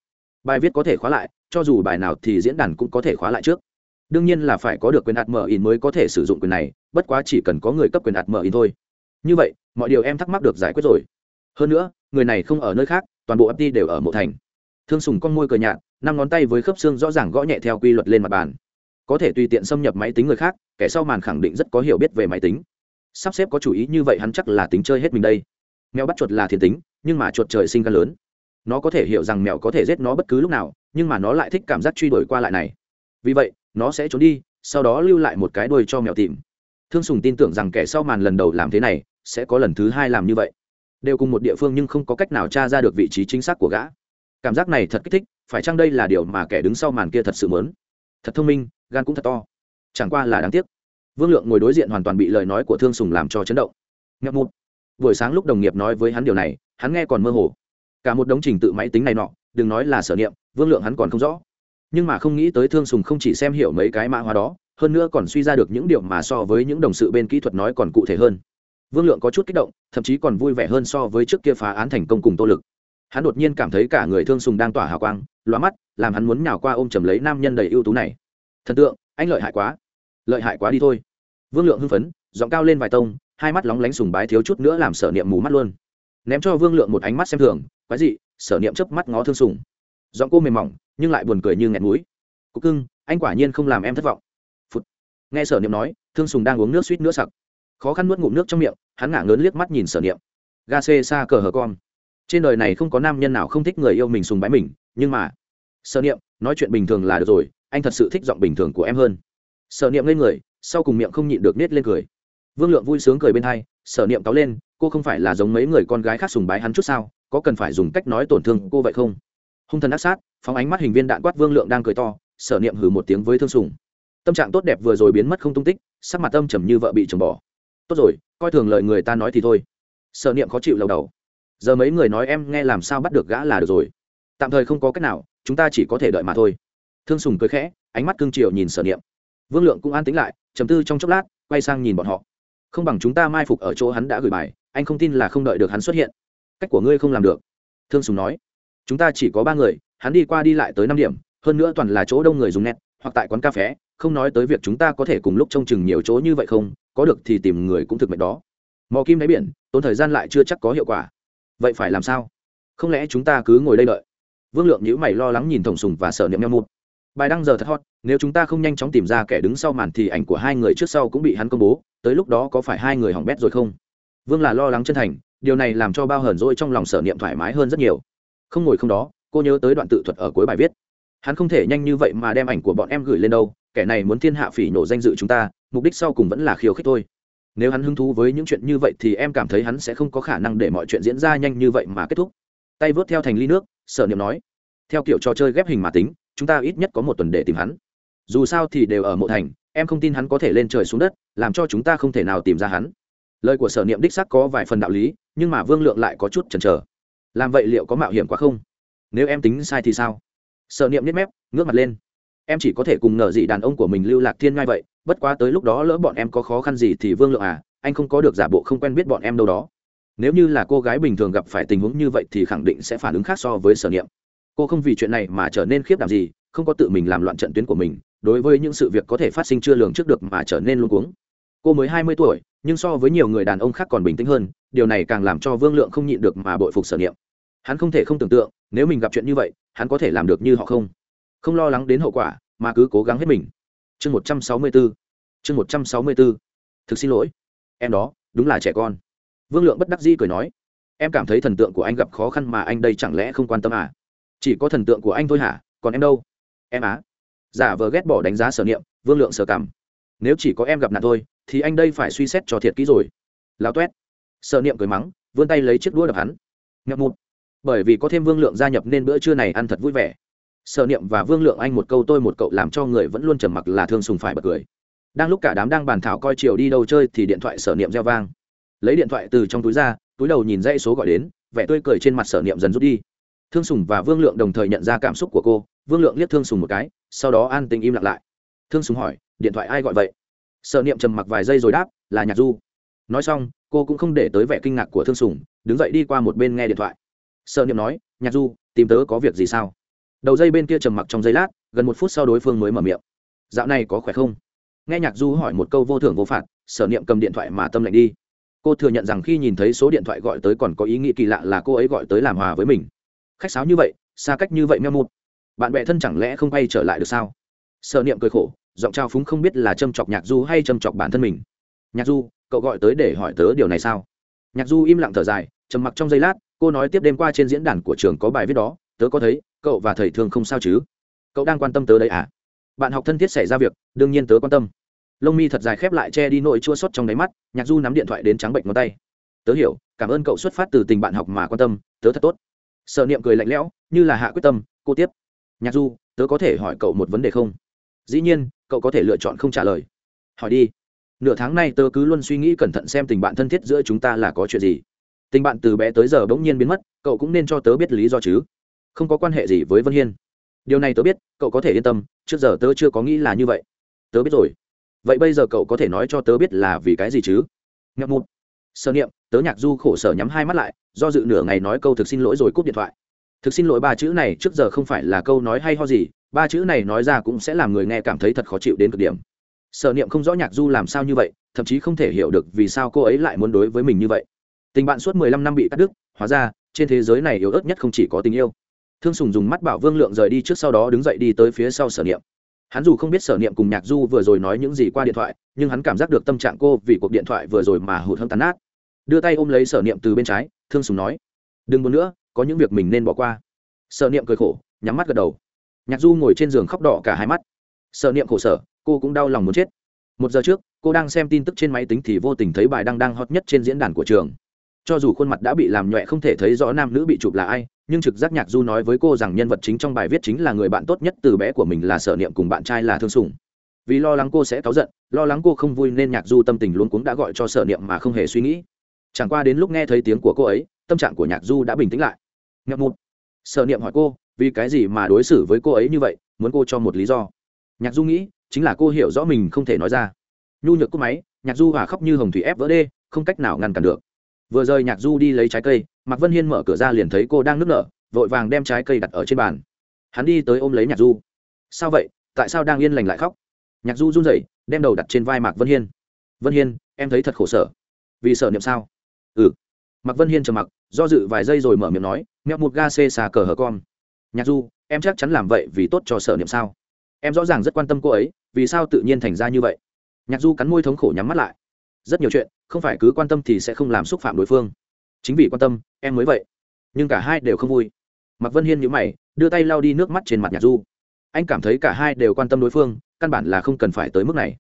Bài viết có thể khóa lại, cho dù bài nào thì diễn đàn cũng có thể khóa lại trước. Đương nhiên là phải có được quyền ạt mở in mới có thể sử dụng quyền này, bất quá chỉ cần có người cấp quyền ạt mở in thôi. Như vậy, mọi điều em thắc mắc được giải quyết rồi. Hơn nữa, người này không ở nơi khác, toàn bộ fd đều ở mộ thành. Thương sùng con môi cờ nhạt, năm ngón tay với khớp xương rõ ràng gõ nhẹ theo quy luật lên mặt bàn. Có thể tùy tiện xâm nhập máy tính người khác, kẻ sau màn khẳng định rất có hiểu biết về máy tính sắp xếp có chủ ý như vậy hắn chắc là tính chơi hết mình đây. Mèo bắt chuột là thiên tính, nhưng mà chuột trời sinh gan lớn. Nó có thể hiểu rằng mèo có thể giết nó bất cứ lúc nào, nhưng mà nó lại thích cảm giác truy đuổi qua lại này. Vì vậy, nó sẽ trốn đi, sau đó lưu lại một cái đuôi cho mèo tìm. Thương sùng tin tưởng rằng kẻ sau màn lần đầu làm thế này, sẽ có lần thứ hai làm như vậy. Đều cùng một địa phương nhưng không có cách nào tra ra được vị trí chính xác của gã. Cảm giác này thật kích thích, phải chăng đây là điều mà kẻ đứng sau màn kia thật sự mớn thật thông minh, gan cũng thật to. Chẳng qua là đáng tiếc vương lượng ngồi đối diện hoàn toàn bị lời nói của thương sùng làm cho chấn động. Ngập một buổi sáng lúc đồng nghiệp nói với hắn điều này, hắn nghe còn mơ hồ. Cả một đống trình tự máy tính này nọ, đừng nói là sở niệm, vương lượng hắn còn không rõ. Nhưng mà không nghĩ tới thương sùng không chỉ xem hiểu mấy cái mã hóa đó, hơn nữa còn suy ra được những điều mà so với những đồng sự bên kỹ thuật nói còn cụ thể hơn. Vương lượng có chút kích động, thậm chí còn vui vẻ hơn so với trước kia phá án thành công cùng tô lực. Hắn đột nhiên cảm thấy cả người thương sùng đang tỏa hào quang, lóa mắt, làm hắn muốn nhào qua ôm chầm lấy nam nhân đầy ưu tú này. Thần tượng, anh lợi hại quá. Lợi hại quá đi thôi vương lượng hưng phấn, giọng cao lên vài tông, hai mắt lóng lánh sùng bái thiếu chút nữa làm sở niệm mù mắt luôn. Ném cho vương lượng một ánh mắt xem thường, quái dị, sở niệm chớp mắt ngó thương sùng. Giọng cô mềm mỏng, nhưng lại buồn cười như nghẹn mũi. Cục cưng, anh quả nhiên không làm em thất vọng. Phụt. nghe sở niệm nói, thương sùng đang uống nước suýt nữa sặc. Khó khăn nuốt ngụm nước trong miệng, hắn ngả ngớn liếc mắt nhìn sở niệm. Ga xê xa cờ hờ con trên đời này không có nam nhân nào không thích người yêu mình sùng bái mình, nhưng mà, sở niệm, nói chuyện bình thường là được rồi, anh thật sự thích giọng bình thường của em hơn. Sở niệm lên người sau cùng miệng không nhịn được nết lên cười. Vương lượng vui sướng cười bên hai, sở niệm cáo lên, cô không phải là giống mấy người con gái khác sùng bái hắn chút sao? Có cần phải dùng cách nói tổn thương cô vậy không? Hung thần ác sát, phóng ánh mắt hình viên đạn quát vương lượng đang cười to, sở niệm hừ một tiếng với thương sùng. Tâm trạng tốt đẹp vừa rồi biến mất không tung tích, sắc mặt tâm trầm như vợ bị chồng bỏ. Tốt rồi, coi thường lời người ta nói thì thôi. Sở niệm khó chịu lầu đầu. Giờ mấy người nói em nghe làm sao bắt được gã là được rồi. Tạm thời không có cách nào, chúng ta chỉ có thể đợi mà thôi. Thương sùng cười khẽ, ánh mắt cương triều nhìn sở niệm. Vương lượng cũng an tính lại Trầm tư trong chốc lát, quay sang nhìn bọn họ. Không bằng chúng ta mai phục ở chỗ hắn đã gửi bài, anh không tin là không đợi được hắn xuất hiện. Cách của ngươi không làm được. Thương sùng nói. Chúng ta chỉ có ba người, hắn đi qua đi lại tới năm điểm, hơn nữa toàn là chỗ đông người dùng nét hoặc tại quán cà phé không nói tới việc chúng ta có thể cùng lúc trông chừng nhiều chỗ như vậy không, có được thì tìm người cũng thực mệnh đó. Mò kim đáy biển, tốn thời gian lại chưa chắc có hiệu quả. Vậy phải làm sao? Không lẽ chúng ta cứ ngồi đây đợi? Vương lượng nhữ mày lo lắng nhìn thổng sùng và sợ niệm nhau một bài đăng giờ thật hot nếu chúng ta không nhanh chóng tìm ra kẻ đứng sau màn thì ảnh của hai người trước sau cũng bị hắn công bố, tới lúc đó có phải hai người hỏng bét rồi không? Vương là lo lắng chân thành, điều này làm cho bao hờn dỗi trong lòng sở niệm thoải mái hơn rất nhiều. Không ngồi không đó, cô nhớ tới đoạn tự thuật ở cuối bài viết. Hắn không thể nhanh như vậy mà đem ảnh của bọn em gửi lên đâu, kẻ này muốn thiên hạ phỉ nổ danh dự chúng ta, mục đích sau cùng vẫn là khiêu khích thôi. Nếu hắn hứng thú với những chuyện như vậy thì em cảm thấy hắn sẽ không có khả năng để mọi chuyện diễn ra nhanh như vậy mà kết thúc. Tay vớt theo thành ly nước, sở niệm nói, theo kiểu trò chơi ghép hình mà tính, chúng ta ít nhất có một tuần để tìm hắn dù sao thì đều ở mộ thành, em không tin hắn có thể lên trời xuống đất, làm cho chúng ta không thể nào tìm ra hắn. Lời của sở niệm đích sắc có vài phần đạo lý, nhưng mà vương lượng lại có chút chần chờ. Làm vậy liệu có mạo hiểm quá không? Nếu em tính sai thì sao? Sở niệm nhếch mép, ngước mặt lên. Em chỉ có thể cùng ngờ gì đàn ông của mình lưu lạc thiên ngai vậy, bất quá tới lúc đó lỡ bọn em có khó khăn gì thì vương lượng à anh không có được giả bộ không quen biết bọn em đâu đó. Nếu như là cô gái bình thường gặp phải tình huống như vậy thì khẳng định sẽ phản ứng khác so với sở niệm. Cô không vì chuyện này mà trở nên khiếp đảm gì, không có tự mình làm loạn trận tuyến của mình đối với những sự việc có thể phát sinh chưa lường trước được mà trở nên luôn cuống. Cô mới hai mươi tuổi, nhưng so với nhiều người đàn ông khác còn bình tĩnh hơn, điều này càng làm cho vương lượng không nhịn được mà bội phục sở niệm. Hắn không thể không tưởng tượng, nếu mình gặp chuyện như vậy, hắn có thể làm được như họ không? Không lo lắng đến hậu quả, mà cứ cố gắng hết mình. Chương một trăm sáu mươi bốn chương một trăm sáu mươi bốn thực xin lỗi. Em đó, đúng là trẻ con. Vương lượng bất đắc dĩ cười nói. Em cảm thấy thần tượng của anh gặp khó khăn mà anh đây chẳng lẽ không quan tâm à? Chỉ có thần tượng của anh thôi hả? Còn em đâu? Em á? Giả vờ ghét bỏ đánh giá sở niệm, vương lượng sở cảm. Nếu chỉ có em gặp nạn thôi, thì anh đây phải suy xét cho thiệt kỹ rồi. Lao toét sở niệm cười mắng, vươn tay lấy chiếc đũa đập hắn. Ngậm một bởi vì có thêm vương lượng gia nhập nên bữa trưa này ăn thật vui vẻ. Sở niệm và vương lượng anh một câu tôi một cậu làm cho người vẫn luôn trầm mặc là thương sùng phải bật cười. Đang lúc cả đám đang bàn thảo coi chiều đi đâu chơi thì điện thoại sở niệm reo vang. Lấy điện thoại từ trong túi ra, túi đầu nhìn dãy số gọi đến, vẻ tươi cười trên mặt sở niệm dần rút đi thương sùng và vương lượng đồng thời nhận ra cảm xúc của cô. Vương lượng liếc thương sùng một cái, sau đó an tình im lặng lại. Thương sùng hỏi, điện thoại ai gọi vậy? Sở niệm trầm mặc vài giây rồi đáp, là nhạc du. Nói xong, cô cũng không để tới vẻ kinh ngạc của thương sùng, đứng dậy đi qua một bên nghe điện thoại. Sở niệm nói, nhạc du, tìm tớ có việc gì sao? Đầu dây bên kia trầm mặc trong giây lát, gần một phút sau đối phương mới mở miệng. Dạo này có khỏe không? Nghe nhạc du hỏi một câu vô thưởng vô phạt, sở niệm cầm điện thoại mà tâm lệnh đi. Cô thừa nhận rằng khi nhìn thấy số điện thoại gọi tới còn có ý nghĩ kỳ lạ là cô ấy gọi tới làm hòa với mình khách sáo như vậy, xa cách như vậy meo mụt. Bạn bè thân chẳng lẽ không quay trở lại được sao? Sợ niệm cười khổ, giọng trao phúng không biết là châm chọc nhạc du hay châm chọc bản thân mình. Nhạc du, cậu gọi tới để hỏi tớ điều này sao? Nhạc du im lặng thở dài, trầm mặc trong giây lát, cô nói tiếp đêm qua trên diễn đàn của trường có bài viết đó, tớ có thấy, cậu và thầy thương không sao chứ? Cậu đang quan tâm tớ đấy à? Bạn học thân thiết xảy ra việc, đương nhiên tớ quan tâm. Lông mi thật dài khép lại che đi nỗi chua xót trong đáy mắt, nhạc du nắm điện thoại đến trắng bệnh ngón tay. Tớ hiểu, cảm ơn cậu xuất phát từ tình bạn học mà quan tâm, tớ thật tốt. Sở niệm cười lạnh lẽo, như là hạ quyết tâm, cô tiếp, nhạc du, tớ có thể hỏi cậu một vấn đề không? Dĩ nhiên, cậu có thể lựa chọn không trả lời. Hỏi đi. Nửa tháng nay tớ cứ luôn suy nghĩ cẩn thận xem tình bạn thân thiết giữa chúng ta là có chuyện gì. Tình bạn từ bé tới giờ bỗng nhiên biến mất, cậu cũng nên cho tớ biết lý do chứ. Không có quan hệ gì với vân hiên. Điều này tớ biết, cậu có thể yên tâm, trước giờ tớ chưa có nghĩ là như vậy. Tớ biết rồi. Vậy bây giờ cậu có thể nói cho tớ biết là vì cái gì chứ? Ngậm một Sở niệm tớ nhạc du khổ sở nhắm hai mắt lại, do dự nửa ngày nói câu thực xin lỗi rồi cúp điện thoại. Thực xin lỗi ba chữ này trước giờ không phải là câu nói hay ho gì, ba chữ này nói ra cũng sẽ làm người nghe cảm thấy thật khó chịu đến cực điểm. Sở niệm không rõ nhạc du làm sao như vậy, thậm chí không thể hiểu được vì sao cô ấy lại muốn đối với mình như vậy. Tình bạn suốt mười lăm năm bị cắt đứt, hóa ra, trên thế giới này yếu ớt nhất không chỉ có tình yêu. Thương sùng dùng mắt bảo vương lượng rời đi trước sau đó đứng dậy đi tới phía sau sở niệm. Hắn dù không biết sở niệm cùng nhạc du vừa rồi nói những gì qua điện thoại, nhưng hắn cảm giác được tâm trạng cô vì cuộc điện thoại vừa rồi mà hụt hâm tàn nát đưa tay ôm lấy sở niệm từ bên trái, thương sùng nói, đừng muốn nữa, có những việc mình nên bỏ qua. Sở niệm cười khổ, nhắm mắt gật đầu. Nhạc du ngồi trên giường khóc đỏ cả hai mắt. Sở niệm khổ sở, cô cũng đau lòng muốn chết. Một giờ trước, cô đang xem tin tức trên máy tính thì vô tình thấy bài đăng đang hot nhất trên diễn đàn của trường. Cho dù khuôn mặt đã bị làm nhọe không thể thấy rõ nam nữ bị chụp là ai, nhưng trực giác nhạc du nói với cô rằng nhân vật chính trong bài viết chính là người bạn tốt nhất từ bé của mình là sở niệm cùng bạn trai là thương sùng. Vì lo lắng cô sẽ cáu giận, lo lắng cô không vui nên nhạc du tâm tình luôn cuống đã gọi cho sở niệm mà không hề suy nghĩ chẳng qua đến lúc nghe thấy tiếng của cô ấy, tâm trạng của nhạc du đã bình tĩnh lại. Ngậm một sở niệm hỏi cô, vì cái gì mà đối xử với cô ấy như vậy, muốn cô cho một lý do. Nhạc du nghĩ, chính là cô hiểu rõ mình không thể nói ra. Nhu nhược cúp máy, nhạc du hòa khóc như hồng thủy ép vỡ đê, không cách nào ngăn cản được. Vừa rời nhạc du đi lấy trái cây, mạc vân hiên mở cửa ra liền thấy cô đang nức nở, vội vàng đem trái cây đặt ở trên bàn. Hắn đi tới ôm lấy nhạc du. Sao vậy? Tại sao đang yên lành lại khóc? Nhạc du run rẩy, đem đầu đặt trên vai mạc vân hiên. Vân hiên, em thấy thật khổ sở. Vì sợ niệm sao? Ừ. Mạc vân hiên trầm mặc, do dự vài giây rồi mở miệng nói, mẹo một ga xê xà cờ hờ con. Nhạc du, em chắc chắn làm vậy vì tốt cho sở niệm sao? Em rõ ràng rất quan tâm cô ấy, vì sao tự nhiên thành ra như vậy? Nhạc du cắn môi thống khổ nhắm mắt lại. Rất nhiều chuyện, không phải cứ quan tâm thì sẽ không làm xúc phạm đối phương. Chính vì quan tâm, em mới vậy. Nhưng cả hai đều không vui. Mạc vân hiên nhữ mày, đưa tay lau đi nước mắt trên mặt nhạc du. Anh cảm thấy cả hai đều quan tâm đối phương, căn bản là không cần phải tới mức này.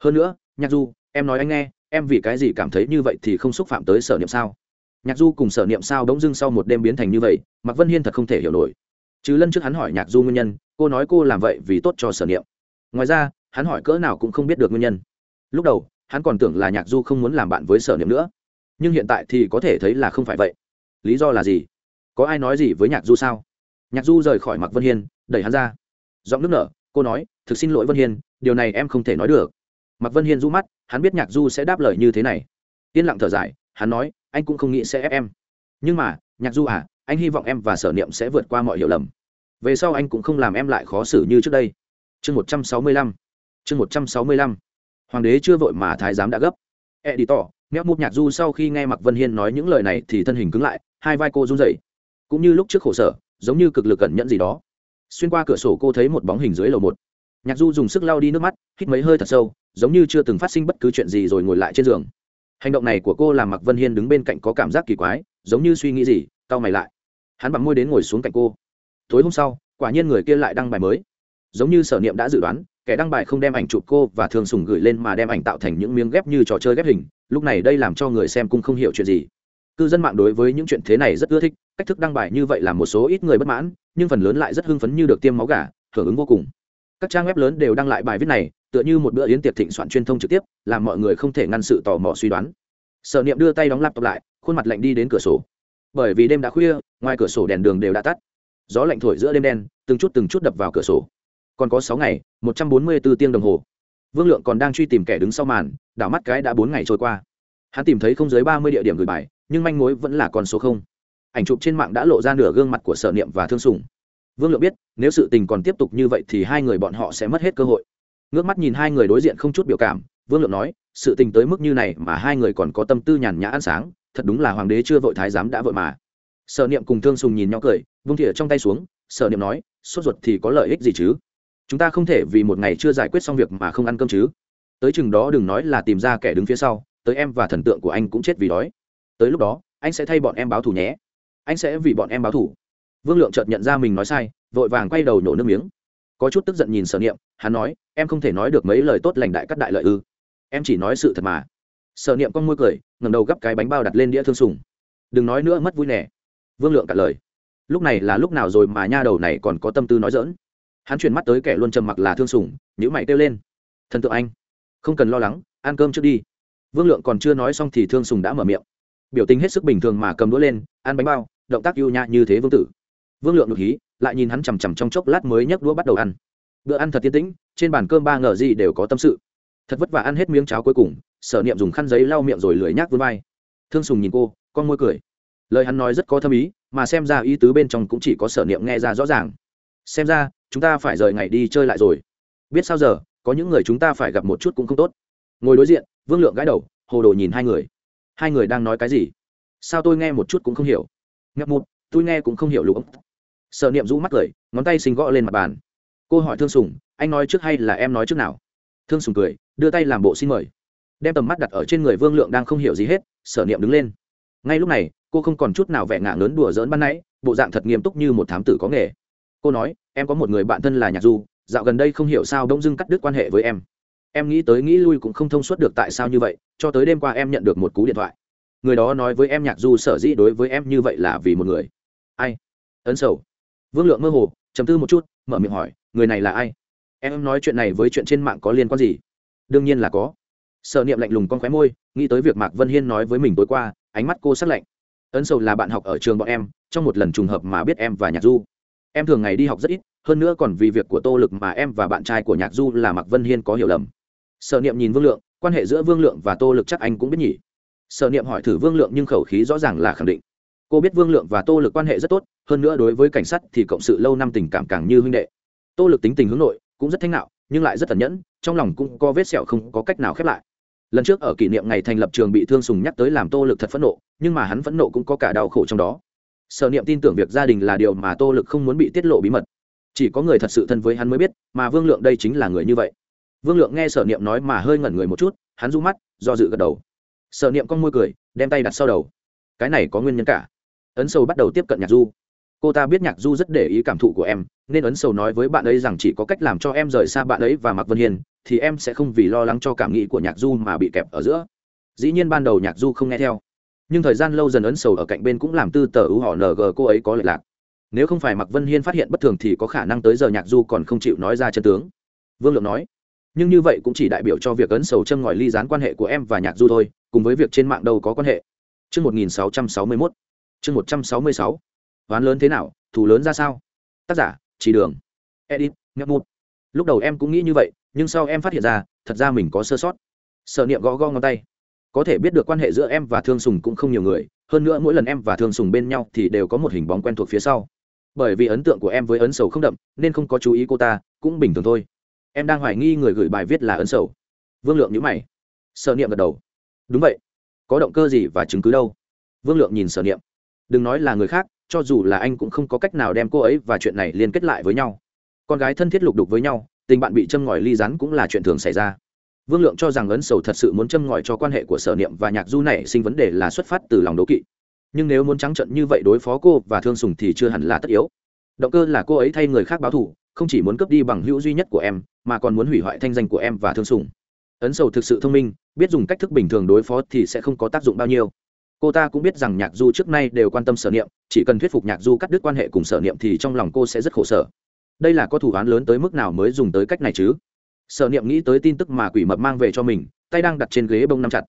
Hơn nữa, nhạc du, em nói anh nghe em vì cái gì cảm thấy như vậy thì không xúc phạm tới sở niệm sao? Nhạc du cùng sở niệm sao bỗng dưng sau một đêm biến thành như vậy, mạc vân hiên thật không thể hiểu nổi. Chứ lân trước hắn hỏi nhạc du nguyên nhân, cô nói cô làm vậy vì tốt cho sở niệm. Ngoài ra, hắn hỏi cỡ nào cũng không biết được nguyên nhân. Lúc đầu, hắn còn tưởng là nhạc du không muốn làm bạn với sở niệm nữa. Nhưng hiện tại thì có thể thấy là không phải vậy. Lý do là gì? Có ai nói gì với nhạc du sao? Nhạc du rời khỏi mặc vân hiên, đẩy hắn ra. Giọng nước nở, cô nói, thực xin lỗi vân hiên, điều này em không thể nói được. Mạc vân hiên du mắt, hắn biết nhạc du sẽ đáp lời như thế này. Yên lặng thở dài, hắn nói, anh cũng không nghĩ sẽ ép em. Nhưng mà, nhạc du à anh hy vọng em và sở niệm sẽ vượt qua mọi hiểu lầm. Về sau anh cũng không làm em lại khó xử như trước đây. Chương một trăm sáu mươi lăm. Chương một trăm sáu mươi lăm. Hoàng đế chưa vội mà thái giám đã gấp. E đi tỏ mẹo mục nhạc du sau khi nghe Mạc vân hiên nói những lời này thì thân hình cứng lại, hai vai cô run rẩy. Cũng như lúc trước khổ sở, giống như cực lực cẩn nhẫn gì đó. Xuyên qua cửa sổ cô thấy một bóng hình dưới lầu một nhạc du dùng sức lau đi nước mắt, hít mấy hơi thật sâu, giống như chưa từng phát sinh bất cứ chuyện gì rồi ngồi lại trên giường. Hành động này của cô làm mặc vân hiên đứng bên cạnh có cảm giác kỳ quái, giống như suy nghĩ gì, cau mày lại. Hắn bằng môi đến ngồi xuống cạnh cô. Tối hôm sau, quả nhiên người kia lại đăng bài mới. Giống như sở niệm đã dự đoán, kẻ đăng bài không đem ảnh chụp cô và thường sùng gửi lên mà đem ảnh tạo thành những miếng ghép như trò chơi ghép hình, lúc này đây làm cho người xem cũng không hiểu chuyện gì. Cư dân mạng đối với những chuyện thế này rất ưa thích, cách thức đăng bài như vậy là một số ít người bất mãn, nhưng phần lớn lại rất hưng phấn như được tiêm máu gà, hưởng ứng vô cùng các trang web lớn đều đăng lại bài viết này, tựa như một bữa yến tiệc thịnh soạn truyền thông trực tiếp, làm mọi người không thể ngăn sự tò mò suy đoán. Sở niệm đưa tay đóng laptop lại, khuôn mặt lạnh đi đến cửa sổ. Bởi vì đêm đã khuya, ngoài cửa sổ đèn đường đều đã tắt. Gió lạnh thổi giữa đêm đen, từng chút từng chút đập vào cửa sổ. Còn có sáu ngày, một trăm bốn mươi bốn tiếng đồng hồ. Vương lượng còn đang truy tìm kẻ đứng sau màn, đảo mắt cái đã bốn ngày trôi qua. Hắn tìm thấy không dưới ba mươi địa điểm gửi bài, nhưng manh mối vẫn là con số không. Ảnh chụp trên mạng đã lộ ra nửa gương mặt của sở niệm và thương sùng vương lượng biết, nếu sự tình còn tiếp tục như vậy thì hai người bọn họ sẽ mất hết cơ hội. Ngước mắt nhìn hai người đối diện không chút biểu cảm, vương lượng nói, sự tình tới mức như này mà hai người còn có tâm tư nhàn nhã ăn sáng, thật đúng là hoàng đế chưa vội thái giám đã vội mà. Sở niệm cùng thương sùng nhìn nhau cười, vung thìa trong tay xuống, sở niệm nói, sốt ruột thì có lợi ích gì chứ? Chúng ta không thể vì một ngày chưa giải quyết xong việc mà không ăn cơm chứ. Tới chừng đó đừng nói là tìm ra kẻ đứng phía sau, tới em và thần tượng của anh cũng chết vì đói. Tới lúc đó, anh sẽ thay bọn em báo thù nhé. Anh sẽ vì bọn em báo thù vương lượng chợt nhận ra mình nói sai, vội vàng quay đầu nhổ nước miếng. Có chút tức giận nhìn sở niệm, hắn nói, em không thể nói được mấy lời tốt lành đại cắt đại lợi ư. Em chỉ nói sự thật mà. Sở niệm con môi cười ngầm đầu gắp cái bánh bao đặt lên đĩa thương sùng. Đừng nói nữa, mất vui nè. Vương lượng cạn lời. Lúc này là lúc nào rồi mà nha đầu này còn có tâm tư nói dỡn hắn chuyển mắt tới kẻ luôn trầm mặc là thương sùng nhữ mày kêu lên. Thần tượng anh, không cần lo lắng, ăn cơm trước đi. Vương lượng còn chưa nói xong thì thương sùng đã mở miệng. Biểu tình hết sức bình thường mà cầm đũa lên, ăn bánh bao, động tác ưu nhã như thế vương tử vương lượng nụ hí, lại nhìn hắn chằm chằm trong chốc lát mới nhấc đũa bắt đầu ăn. Bữa ăn thật tiến tĩnh, trên bàn cơm ba ngờ gì đều có tâm sự. Thật vất vả ăn hết miếng cháo cuối cùng, sở niệm dùng khăn giấy lau miệng rồi lười nhác vươn vai. Thương sùng nhìn cô, con môi cười. Lời hắn nói rất có thâm ý, mà xem ra ý tứ bên trong cũng chỉ có sở niệm nghe ra rõ ràng. Xem ra, chúng ta phải rời ngày đi chơi lại rồi. Biết sao giờ, có những người chúng ta phải gặp một chút cũng không tốt. Ngồi đối diện, vương lượng gãi đầu, hồ đồ nhìn hai người. Hai người đang nói cái gì? Sao tôi nghe một chút cũng không hiểu? Ngập một tôi nghe cũng không hiểu lũ sợ niệm rũ mắt cười, ngón tay xinh gõ lên mặt bàn. Cô hỏi thương sùng, anh nói trước hay là em nói trước nào? Thương sùng cười, đưa tay làm bộ xin mời. Đem tầm mắt đặt ở trên người vương lượng đang không hiểu gì hết sở niệm đứng lên. Ngay lúc này, cô không còn chút nào vẻ ngạng lớn đùa dỡn ban nãy, bộ dạng thật nghiêm túc như một thám tử có nghề. Cô nói, em có một người bạn thân là nhạc du, dạo gần đây không hiểu sao đông dưng cắt đứt quan hệ với em. Em nghĩ tới nghĩ lui cũng không thông suốt được tại sao như vậy, cho tới đêm qua em nhận được một cú điện thoại. Người đó nói với em nhạc du sở dĩ đối với em như vậy là vì một người. Ai? Ấn sầu vương lượng mơ hồ chấm tư một chút, mở miệng hỏi, người này là ai? Em nói chuyện này với chuyện trên mạng có liên quan gì? Đương nhiên là có. Sợ niệm lạnh lùng con khóe môi, nghĩ tới việc mạc vân hiên nói với mình tối qua, ánh mắt cô sắc lạnh. Ấn sầu là bạn học ở trường bọn em, trong một lần trùng hợp mà biết em và nhạc du. Em thường ngày đi học rất ít, hơn nữa còn vì việc của tô lực mà em và bạn trai của nhạc du là mạc vân hiên có hiểu lầm. Sợ niệm nhìn vương lượng, quan hệ giữa vương lượng và tô lực chắc anh cũng biết nhỉ. Sợ niệm hỏi thử vương lượng nhưng khẩu khí rõ ràng là khẳng định cô biết vương lượng và tô lực quan hệ rất tốt, hơn nữa đối với cảnh sát thì cộng sự lâu năm tình cảm càng như huynh đệ. Tô lực tính tình hướng nội, cũng rất thanh nạo nhưng lại rất tẩn nhẫn, trong lòng cũng có vết sẹo không có cách nào khép lại. Lần trước ở kỷ niệm ngày thành lập trường bị thương sùng nhắc tới làm tô lực thật phẫn nộ, nhưng mà hắn phẫn nộ cũng có cả đau khổ trong đó. Sở niệm tin tưởng việc gia đình là điều mà tô lực không muốn bị tiết lộ bí mật. Chỉ có người thật sự thân với hắn mới biết, mà vương lượng đây chính là người như vậy. Vương lượng nghe sở niệm nói mà hơi ngẩn người một chút, hắn r mắt, do dự gật đầu. Sở niệm con môi cười, đem tay đặt sau đầu. Cái này có nguyên nhân cả ấn sầu bắt đầu tiếp cận nhạc du. Cô ta biết nhạc du rất để ý cảm thụ của em, nên ấn sầu nói với bạn ấy rằng chỉ có cách làm cho em rời xa bạn ấy và mạc vân hiền thì em sẽ không vì lo lắng cho cảm nghĩ của nhạc du mà bị kẹp ở giữa. Dĩ nhiên ban đầu nhạc du không nghe theo. Nhưng thời gian lâu dần ấn sầu ở cạnh bên cũng làm tư tờ ưu họ ng cô ấy có lệ lạc. Nếu không phải mạc vân hiên phát hiện bất thường thì có khả năng tới giờ nhạc du còn không chịu nói ra chân tướng. Vương lượng nói, nhưng như vậy cũng chỉ đại biểu cho việc ấn sầu châm ngòi ly gián quan hệ của em và nhạc du thôi, cùng với việc trên mạng đâu có quan hệ. Trước 1661. Chương 166. Hoán lớn thế nào, thù lớn ra sao? Tác giả, Chỉ Đường. Edit, Ngọc Một. Lúc đầu em cũng nghĩ như vậy, nhưng sau em phát hiện ra, thật ra mình có sơ sót. Sở Niệm gõ gõ ngón tay. Có thể biết được quan hệ giữa em và Thương Sùng cũng không nhiều người, hơn nữa mỗi lần em và Thương Sùng bên nhau thì đều có một hình bóng quen thuộc phía sau. Bởi vì ấn tượng của em với ấn sầu không đậm, nên không có chú ý cô ta, cũng bình thường thôi. Em đang hoài nghi người gửi bài viết là ấn sầu. Vương Lượng nhữ mày. Sở Niệm gật đầu. Đúng vậy có động cơ gì và chứng cứ đâu vương lượng nhìn sở niệm đừng nói là người khác, cho dù là anh cũng không có cách nào đem cô ấy và chuyện này liên kết lại với nhau. Con gái thân thiết lục đục với nhau, tình bạn bị châm ngòi ly rắn cũng là chuyện thường xảy ra. Vương lượng cho rằng ấn sầu thật sự muốn châm ngòi cho quan hệ của sở niệm và nhạc du này sinh vấn đề là xuất phát từ lòng đố kỵ. Nhưng nếu muốn trắng trận như vậy đối phó cô và thương sùng thì chưa hẳn là tất yếu. Động cơ là cô ấy thay người khác báo thù, không chỉ muốn cướp đi bằng hữu duy nhất của em, mà còn muốn hủy hoại thanh danh của em và thương sùng. Ấn sầu thực sự thông minh, biết dùng cách thức bình thường đối phó thì sẽ không có tác dụng bao nhiêu cô ta cũng biết rằng nhạc du trước nay đều quan tâm sở niệm, chỉ cần thuyết phục nhạc du cắt đứt quan hệ cùng sở niệm thì trong lòng cô sẽ rất khổ sở. Đây là có thủ án lớn tới mức nào mới dùng tới cách này chứ? Sở niệm nghĩ tới tin tức mà quỷ mập mang về cho mình, tay đang đặt trên ghế bông nắm chặt.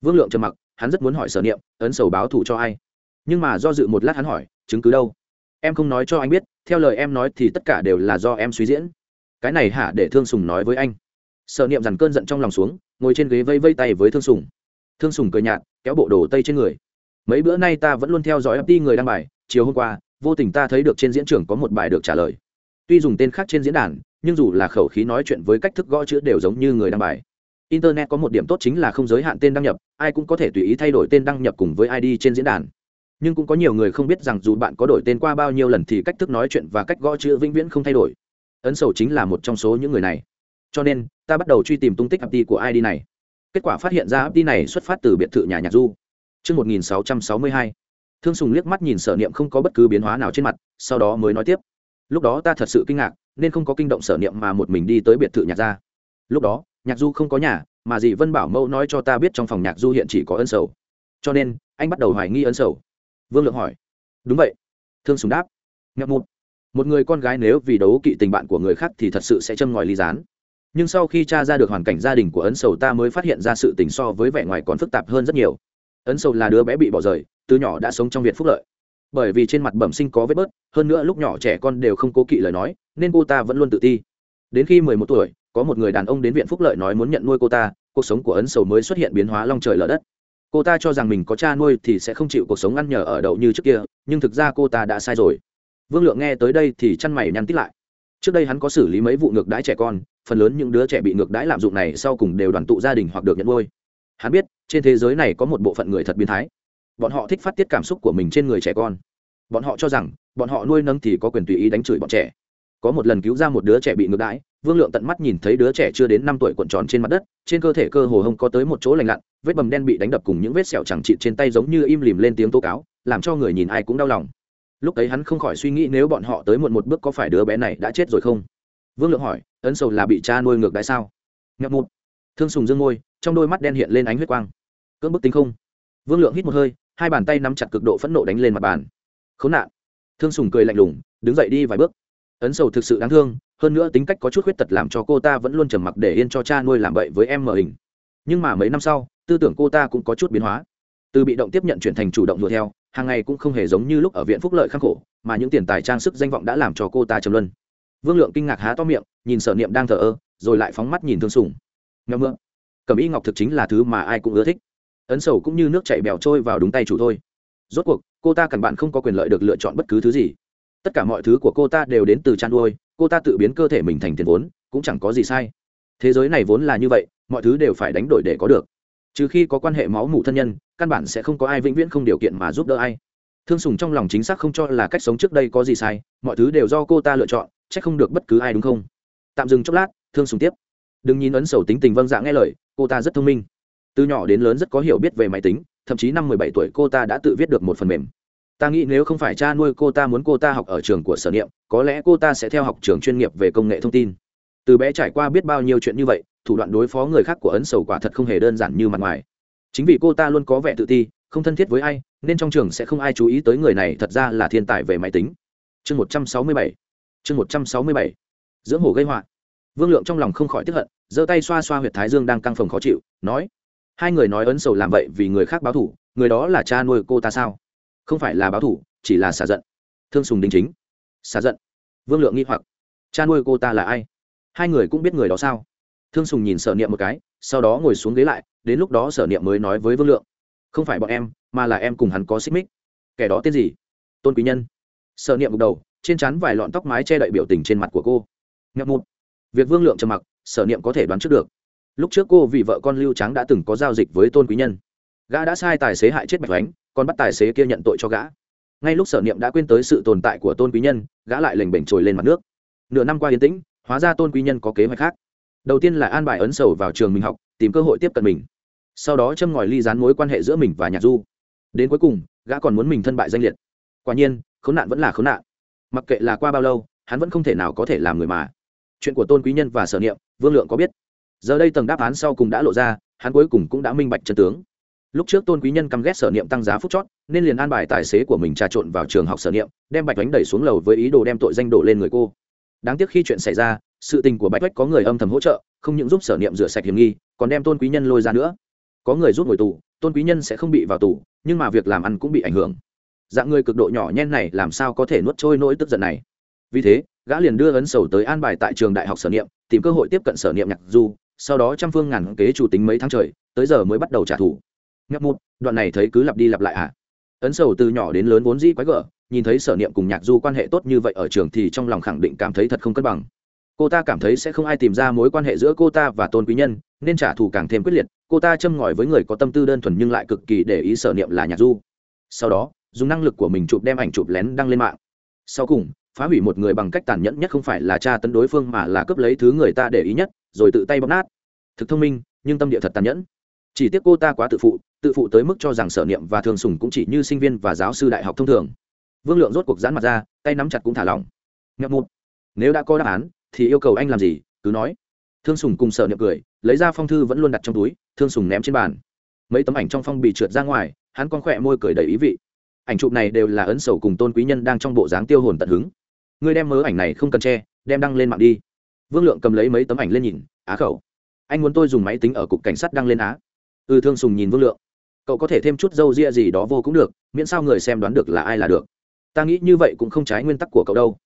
Vương lượng trầm mặc, hắn rất muốn hỏi sở niệm, ấn sầu báo thù cho ai? Nhưng mà do dự một lát hắn hỏi, chứng cứ đâu? Em không nói cho anh biết, theo lời em nói thì tất cả đều là do em suy diễn. Cái này hả để thương sùng nói với anh? Sở niệm dằn cơn giận trong lòng xuống, ngồi trên ghế vây vây tay với thương sùng thương sùng cười nhạt, kéo bộ đồ tây trên người. Mấy bữa nay ta vẫn luôn theo dõi FT người đăng bài, chiều hôm qua, vô tình ta thấy được trên diễn trường có một bài được trả lời. Tuy dùng tên khác trên diễn đàn, nhưng dù là khẩu khí nói chuyện với cách thức gõ chữ đều giống như người đăng bài. Internet có một điểm tốt chính là không giới hạn tên đăng nhập, ai cũng có thể tùy ý thay đổi tên đăng nhập cùng với id trên diễn đàn. Nhưng cũng có nhiều người không biết rằng dù bạn có đổi tên qua bao nhiêu lần thì cách thức nói chuyện và cách gõ chữ vĩnh viễn không thay đổi. Ấn sầu chính là một trong số những người này. Cho nên, ta bắt đầu truy tìm tung tích ft của id này kết quả phát hiện ra id này xuất phát từ biệt thự nhà nhạc du. Trước 1662, thương sùng liếc mắt nhìn sở niệm không có bất cứ biến hóa nào trên mặt sau đó mới nói tiếp. Lúc đó ta thật sự kinh ngạc nên không có kinh động sở niệm mà một mình đi tới biệt thự nhạc gia. Lúc đó nhạc du không có nhà mà dì vân bảo mẫu nói cho ta biết trong phòng nhạc du hiện chỉ có ân sầu. Cho nên anh bắt đầu hoài nghi ân sầu. Vương lượng hỏi. Đúng vậy. Thương sùng đáp. Ngậm một một người con gái nếu vì đấu kỵ tình bạn của người khác thì thật sự sẽ châm ngòi ly gián nhưng sau khi t r a ra được hoàn cảnh gia đình của ấn sầu, ta mới phát hiện ra sự tình so với vẻ ngoài còn phức tạp hơn rất nhiều. Ấn sầu là đứa bé bị bỏ rời, từ nhỏ đã sống trong việt phúc lợi. Bởi vì trên mặt bẩm sinh có vết bớt, hơn nữa lúc nhỏ trẻ con đều không cố kỵ lời nói, nên cô ta vẫn luôn tự ti. Đến khi mười một tuổi, có một người đàn ông đến viện phúc lợi nói muốn nhận nuôi cô ta, cuộc sống của ấn sầu mới xuất hiện biến hóa long trời lở đất. Cô ta cho rằng mình có cha nuôi thì sẽ không chịu cuộc sống ăn nhờ ở đậu như trước kia, nhưng thực ra cô ta đã sai rồi. Vương lượng nghe tới đây thì chăn mày nhăn tít lại trước đây hắn có xử lý mấy vụ ngược đãi trẻ con, phần lớn những đứa trẻ bị ngược đãi lạm dụng này sau cùng đều đoàn tụ gia đình hoặc được nhận nuôi. Hắn biết, trên thế giới này có một bộ phận người thật biến thái. Bọn họ thích phát tiết cảm xúc của mình trên người trẻ con. Bọn họ cho rằng, bọn họ nuôi nâng thì có quyền tùy ý đánh chửi bọn trẻ. Có một lần cứu ra một đứa trẻ bị ngược đãi, vương lượng tận mắt nhìn thấy đứa trẻ chưa đến năm tuổi cuộn tròn trên mặt đất, trên cơ thể cơ hồ hông có tới một chỗ lành lặn, vết bầm đen bị đánh đập cùng những vết sẹo chẳng chịt trên tay giống như im lìm lên tiếng tố cáo, làm cho người nhìn ai cũng đau lòng lúc ấy hắn không khỏi suy nghĩ nếu bọn họ tới muộn một bước có phải đứa bé này đã chết rồi không? Vương lượng hỏi, ấn sầu là bị cha nuôi ngược đãi sao? Ngậm một thương sùng dương môi, trong đôi mắt đen hiện lên ánh huyết quang. Cưỡng bức tính không? Vương lượng hít một hơi, hai bàn tay nắm chặt cực độ phẫn nộ đánh lên mặt bàn. Khốn nạn. Thương sùng cười lạnh lùng, đứng dậy đi vài bước. Ấn sầu thực sự đáng thương, hơn nữa tính cách có chút khuyết tật làm cho cô ta vẫn luôn trầm mặc để yên cho cha nuôi làm bậy với em mờ hình. Nhưng mà mấy năm sau, tư tưởng cô ta cũng có chút biến hóa từ bị động tiếp nhận chuyển thành chủ động đuổi theo, hàng ngày cũng không hề giống như lúc ở viện phúc lợi khắc khổ, mà những tiền tài trang sức danh vọng đã làm cho cô ta trầm luân. Vương lượng kinh ngạc há to miệng, nhìn sở niệm đang thờ ơ, rồi lại phóng mắt nhìn thương sùng. Ngâm mượn cẩm y ngọc thực chính là thứ mà ai cũng ưa thích. Ấn sầu cũng như nước chảy bèo trôi vào đúng tay chủ thôi. Rốt cuộc, cô ta cần bạn không có quyền lợi được lựa chọn bất cứ thứ gì. Tất cả mọi thứ của cô ta đều đến từ chăn nuôi, cô ta tự biến cơ thể mình thành tiền vốn, cũng chẳng có gì sai. Thế giới này vốn là như vậy, mọi thứ đều phải đánh đổi để có được trừ khi có quan hệ máu mủ thân nhân, căn bản sẽ không có ai vĩnh viễn không điều kiện mà giúp đỡ ai. Thương sùng trong lòng chính xác không cho là cách sống trước đây có gì sai, mọi thứ đều do cô ta lựa chọn c h ắ c không được bất cứ ai đúng không? Tạm dừng chốc lát, thương sùng tiếp. Đừng nhìn ấn sầu tính tình vâng dạ nghe lời, cô ta rất thông minh. Từ nhỏ đến lớn rất có hiểu biết về máy tính, thậm chí năm mười bảy tuổi cô ta đã tự viết được một phần mềm. Ta nghĩ nếu không phải cha nuôi cô ta muốn cô ta học ở trường của sở niệm, có lẽ cô ta sẽ theo học trường chuyên nghiệp về công nghệ thông tin. Từ bé trải qua biết bao nhiêu chuyện như vậy thủ đoạn đối phó người khác của ấn sầu quả thật không hề đơn giản như mặt ngoài. Chính vì cô ta luôn có vẻ tự ti, không thân thiết với ai, nên trong trường sẽ không ai chú ý tới người này thật ra là thiên tài về máy tính. Chương một trăm sáu mươi bảy. Chương một trăm sáu mươi bảy. Dưỡng hổ gây họa. Vương lượng trong lòng không khỏi tiếp hận, giơ tay xoa xoa h u y ệ t thái dương đang căng phồng khó chịu, nói, hai người nói ấn sầu làm vậy vì người khác báo thủ người đó là cha nuôi cô ta sao? Không phải là báo thủ chỉ là xả giận. Thương sùng đính chính. Xả giận? Vương lượng nghi hoặc. Cha nuôi cô ta là ai? Hai người cũng biết người đó sao? Thương sùng nhìn sở niệm một cái sau đó ngồi xuống ghế lại đến lúc đó sở niệm mới nói với vương lượng. Không phải bọn em mà là em cùng hắn có xích mích. Kẻ đó tên gì? Tôn quý nhân. Sở niệm gục đầu trên chắn vài lọn tóc mái che đậy biểu tình trên mặt của cô. Ngậm một việc vương lượng trầm mặc sở niệm có thể đoán trước được. Lúc trước cô vì vợ con lưu trắng đã từng có giao dịch với tôn quý nhân. Gã đã sai tài xế hại chết bạch Ánh, còn bắt tài xế kia nhận tội cho gã. Ngay lúc sở niệm đã quên tới sự tồn tại của tôn quý nhân gã lại lềnh bềnh trồi lên mặt nước. Nửa năm qua yên tĩnh hóa ra tôn quý nhân có kế hoạch khác đầu tiên là an bài ấn sầu vào trường mình học, tìm cơ hội tiếp cận mình. Sau đó châm ngòi ly dán mối quan hệ giữa mình và nhạc du. Đến cuối cùng, gã còn muốn mình thân bại danh liệt. Quả nhiên, khốn nạn vẫn là khốn nạn. Mặc kệ là qua bao lâu, hắn vẫn không thể nào có thể làm người mà. Chuyện của tôn quý nhân và sở niệm, vương lượng có biết. Giờ đây tầng đáp án sau cùng đã lộ ra, hắn cuối cùng cũng đã minh bạch chân tướng. Lúc trước tôn quý nhân căm ghét sở niệm tăng giá phút chót, nên liền an bài tài xế của mình trà trộn vào trường học sở niệm, đem bạch đánh đẩy xuống lầu với ý đồ đem tội danh đổ lên người cô. Đáng tiếc khi chuyện xảy ra sự tình của bạch bách có người âm thầm hỗ trợ, không những giúp sở niệm rửa sạch hiểm nghi, còn đem tôn quý nhân lôi ra nữa. Có người rút ngồi tù, tôn quý nhân sẽ không bị vào tù, nhưng mà việc làm ăn cũng bị ảnh hưởng. Dạng người cực độ nhỏ nhen này làm sao có thể nuốt trôi nỗi tức giận này? Vì thế, gã liền đưa ấn sầu tới an bài tại trường đại học sở niệm, tìm cơ hội tiếp cận sở niệm nhạc du, sau đó trăm phương ngàn kế chủ tính mấy tháng trời, tới giờ mới bắt đầu trả thù. Ngấp một đoạn này thấy cứ lặp đi lặp lại à? Ấn sầu từ nhỏ đến lớn vốn dĩ quái gở, nhìn thấy sở niệm cùng nhạc du quan hệ tốt như vậy ở trường thì trong lòng khẳng định cảm thấy thật không cân bằng cô ta cảm thấy sẽ không ai tìm ra mối quan hệ giữa cô ta và tôn quý nhân, nên trả thù càng thêm quyết liệt. Cô ta châm ngòi với người có tâm tư đơn thuần nhưng lại cực kỳ để ý sở niệm là nhạc du. Sau đó, dùng năng lực của mình chụp đem ảnh chụp lén đăng lên mạng. Sau cùng, phá hủy một người bằng cách tàn nhẫn nhất không phải là tra tấn đối phương mà là cướp lấy thứ người ta để ý nhất, rồi tự tay bóp nát. Thực thông minh, nhưng tâm địa thật tàn nhẫn. Chỉ tiếc cô ta quá tự phụ tự phụ tới mức cho rằng sở niệm và thường sùng cũng chỉ như sinh viên và giáo sư đại học thông thường. Vương lượng rốt cuộc giãn mặt ra, tay nắm chặt cũng thả lỏng. Ngậm một nếu đã có đáp án thì yêu cầu anh làm gì? Cứ nói. Thương sùng cùng sở niệm cười, lấy ra phong thư vẫn luôn đặt trong túi, thương sùng ném trên bàn. Mấy tấm ảnh trong phong bị trượt ra ngoài, hắn con khỏe môi cười đầy ý vị. Ảnh chụp này đều là ấn sầu cùng tôn quý nhân đang trong bộ dáng tiêu hồn tận hứng. Ngươi đem mớ ảnh này không cần che, đem đăng lên mạng đi. Vương lượng cầm lấy mấy tấm ảnh lên nhìn, á khẩu. Anh muốn tôi dùng máy tính ở cục cảnh sát đăng lên á. Ừ thương sùng nhìn vương lượng. Cậu có thể thêm chút dâu ria gì đó vô cũng được, miễn sao người xem đoán được là ai là được. Ta nghĩ như vậy cũng không trái nguyên tắc của cậu đâu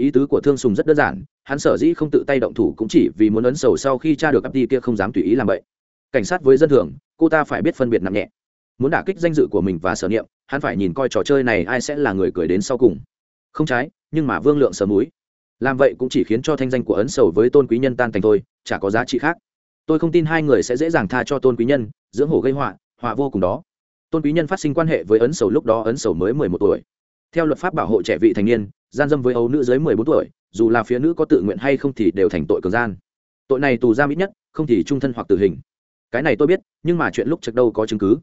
ý tứ của thương sùng rất đơn giản, hắn sở dĩ không tự tay động thủ cũng chỉ vì muốn ấn sầu sau khi tra được ấp đi kia không dám tùy ý làm vậy. Cảnh sát với dân thường, cô ta phải biết phân biệt nặng nhẹ. Muốn đả kích danh dự của mình và sở niệm, hắn phải nhìn coi trò chơi này ai sẽ là người cười đến sau cùng. Không trái, nhưng mà vương lượng sờ múi làm vậy cũng chỉ khiến cho thanh danh của ấn sầu với tôn quý nhân tan thành thôi, chả có giá trị khác. Tôi không tin hai người sẽ dễ dàng tha cho tôn quý nhân, dưỡng hổ gây họa họa vô cùng đó. Tôn quý nhân phát sinh quan hệ với ấn sầu lúc đó ấn sầu mới mười một tuổi theo luật pháp bảo hộ trẻ vị thành niên, gian dâm với ấu nữ dưới mười bốn tuổi, dù là phía nữ có tự nguyện hay không thì đều thành tội cường gian. Tội này tù giam ít nhất, không thì trung thân hoặc tử hình. Cái này tôi biết, nhưng mà chuyện lúc trước đâu có chứng cứ.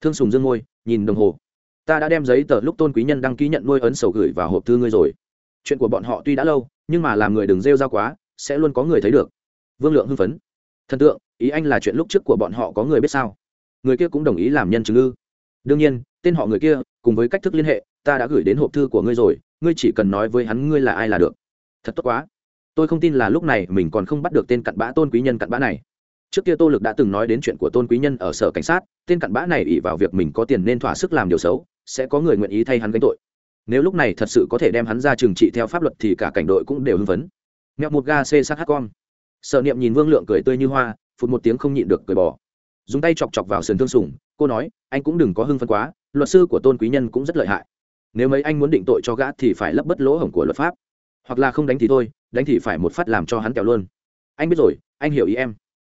Thương sùng dương ngôi nhìn đồng hồ. Ta đã đem giấy tờ lúc tôn quý nhân đăng ký nhận nuôi ấn sầu gửi vào hộp thư ngươi rồi. Chuyện của bọn họ tuy đã lâu, nhưng mà làm người đừng rêu ra quá, sẽ luôn có người thấy được. Vương lượng hưng phấn. Thần tượng, ý anh là chuyện lúc trước của bọn họ có người biết sao? Người kia cũng đồng ý làm nhân chứng ư. Đương nhiên, tên họ người kia, cùng với cách thức liên hệ ta đã gửi đến hộp thư của ngươi rồi, ngươi chỉ cần nói với hắn ngươi là ai là được. Thật tốt quá. Tôi không tin là lúc này mình còn không bắt được tên cặn bã tôn quý nhân cặn bã này. Trước kia tô lực đã từng nói đến chuyện của tôn quý nhân ở sở cảnh sát, tên cặn bã này ỉ vào việc mình có tiền nên thỏa sức làm điều xấu, sẽ có người nguyện ý thay hắn gánh tội. Nếu lúc này thật sự có thể đem hắn ra trừng trị theo pháp luật thì cả cảnh đội cũng đều hưng phấn. Mẹo một ga xê sát hát con. Sợ niệm nhìn vương lượng cười tươi như hoa, phụt một tiếng không nhịn được cười bỏ dùng tay chọc chọc vào sườn thương sủng, cô nói, anh cũng đừng có hưng phấn quá, luật sư của tôn quý nhân cũng rất lợi hại nếu mấy anh muốn định tội cho gã thì phải lấp bất lỗ hổng của luật pháp. Hoặc là không đánh thì thôi, đánh thì phải một phát làm cho hắn kẹo luôn. Anh biết rồi, anh hiểu ý em.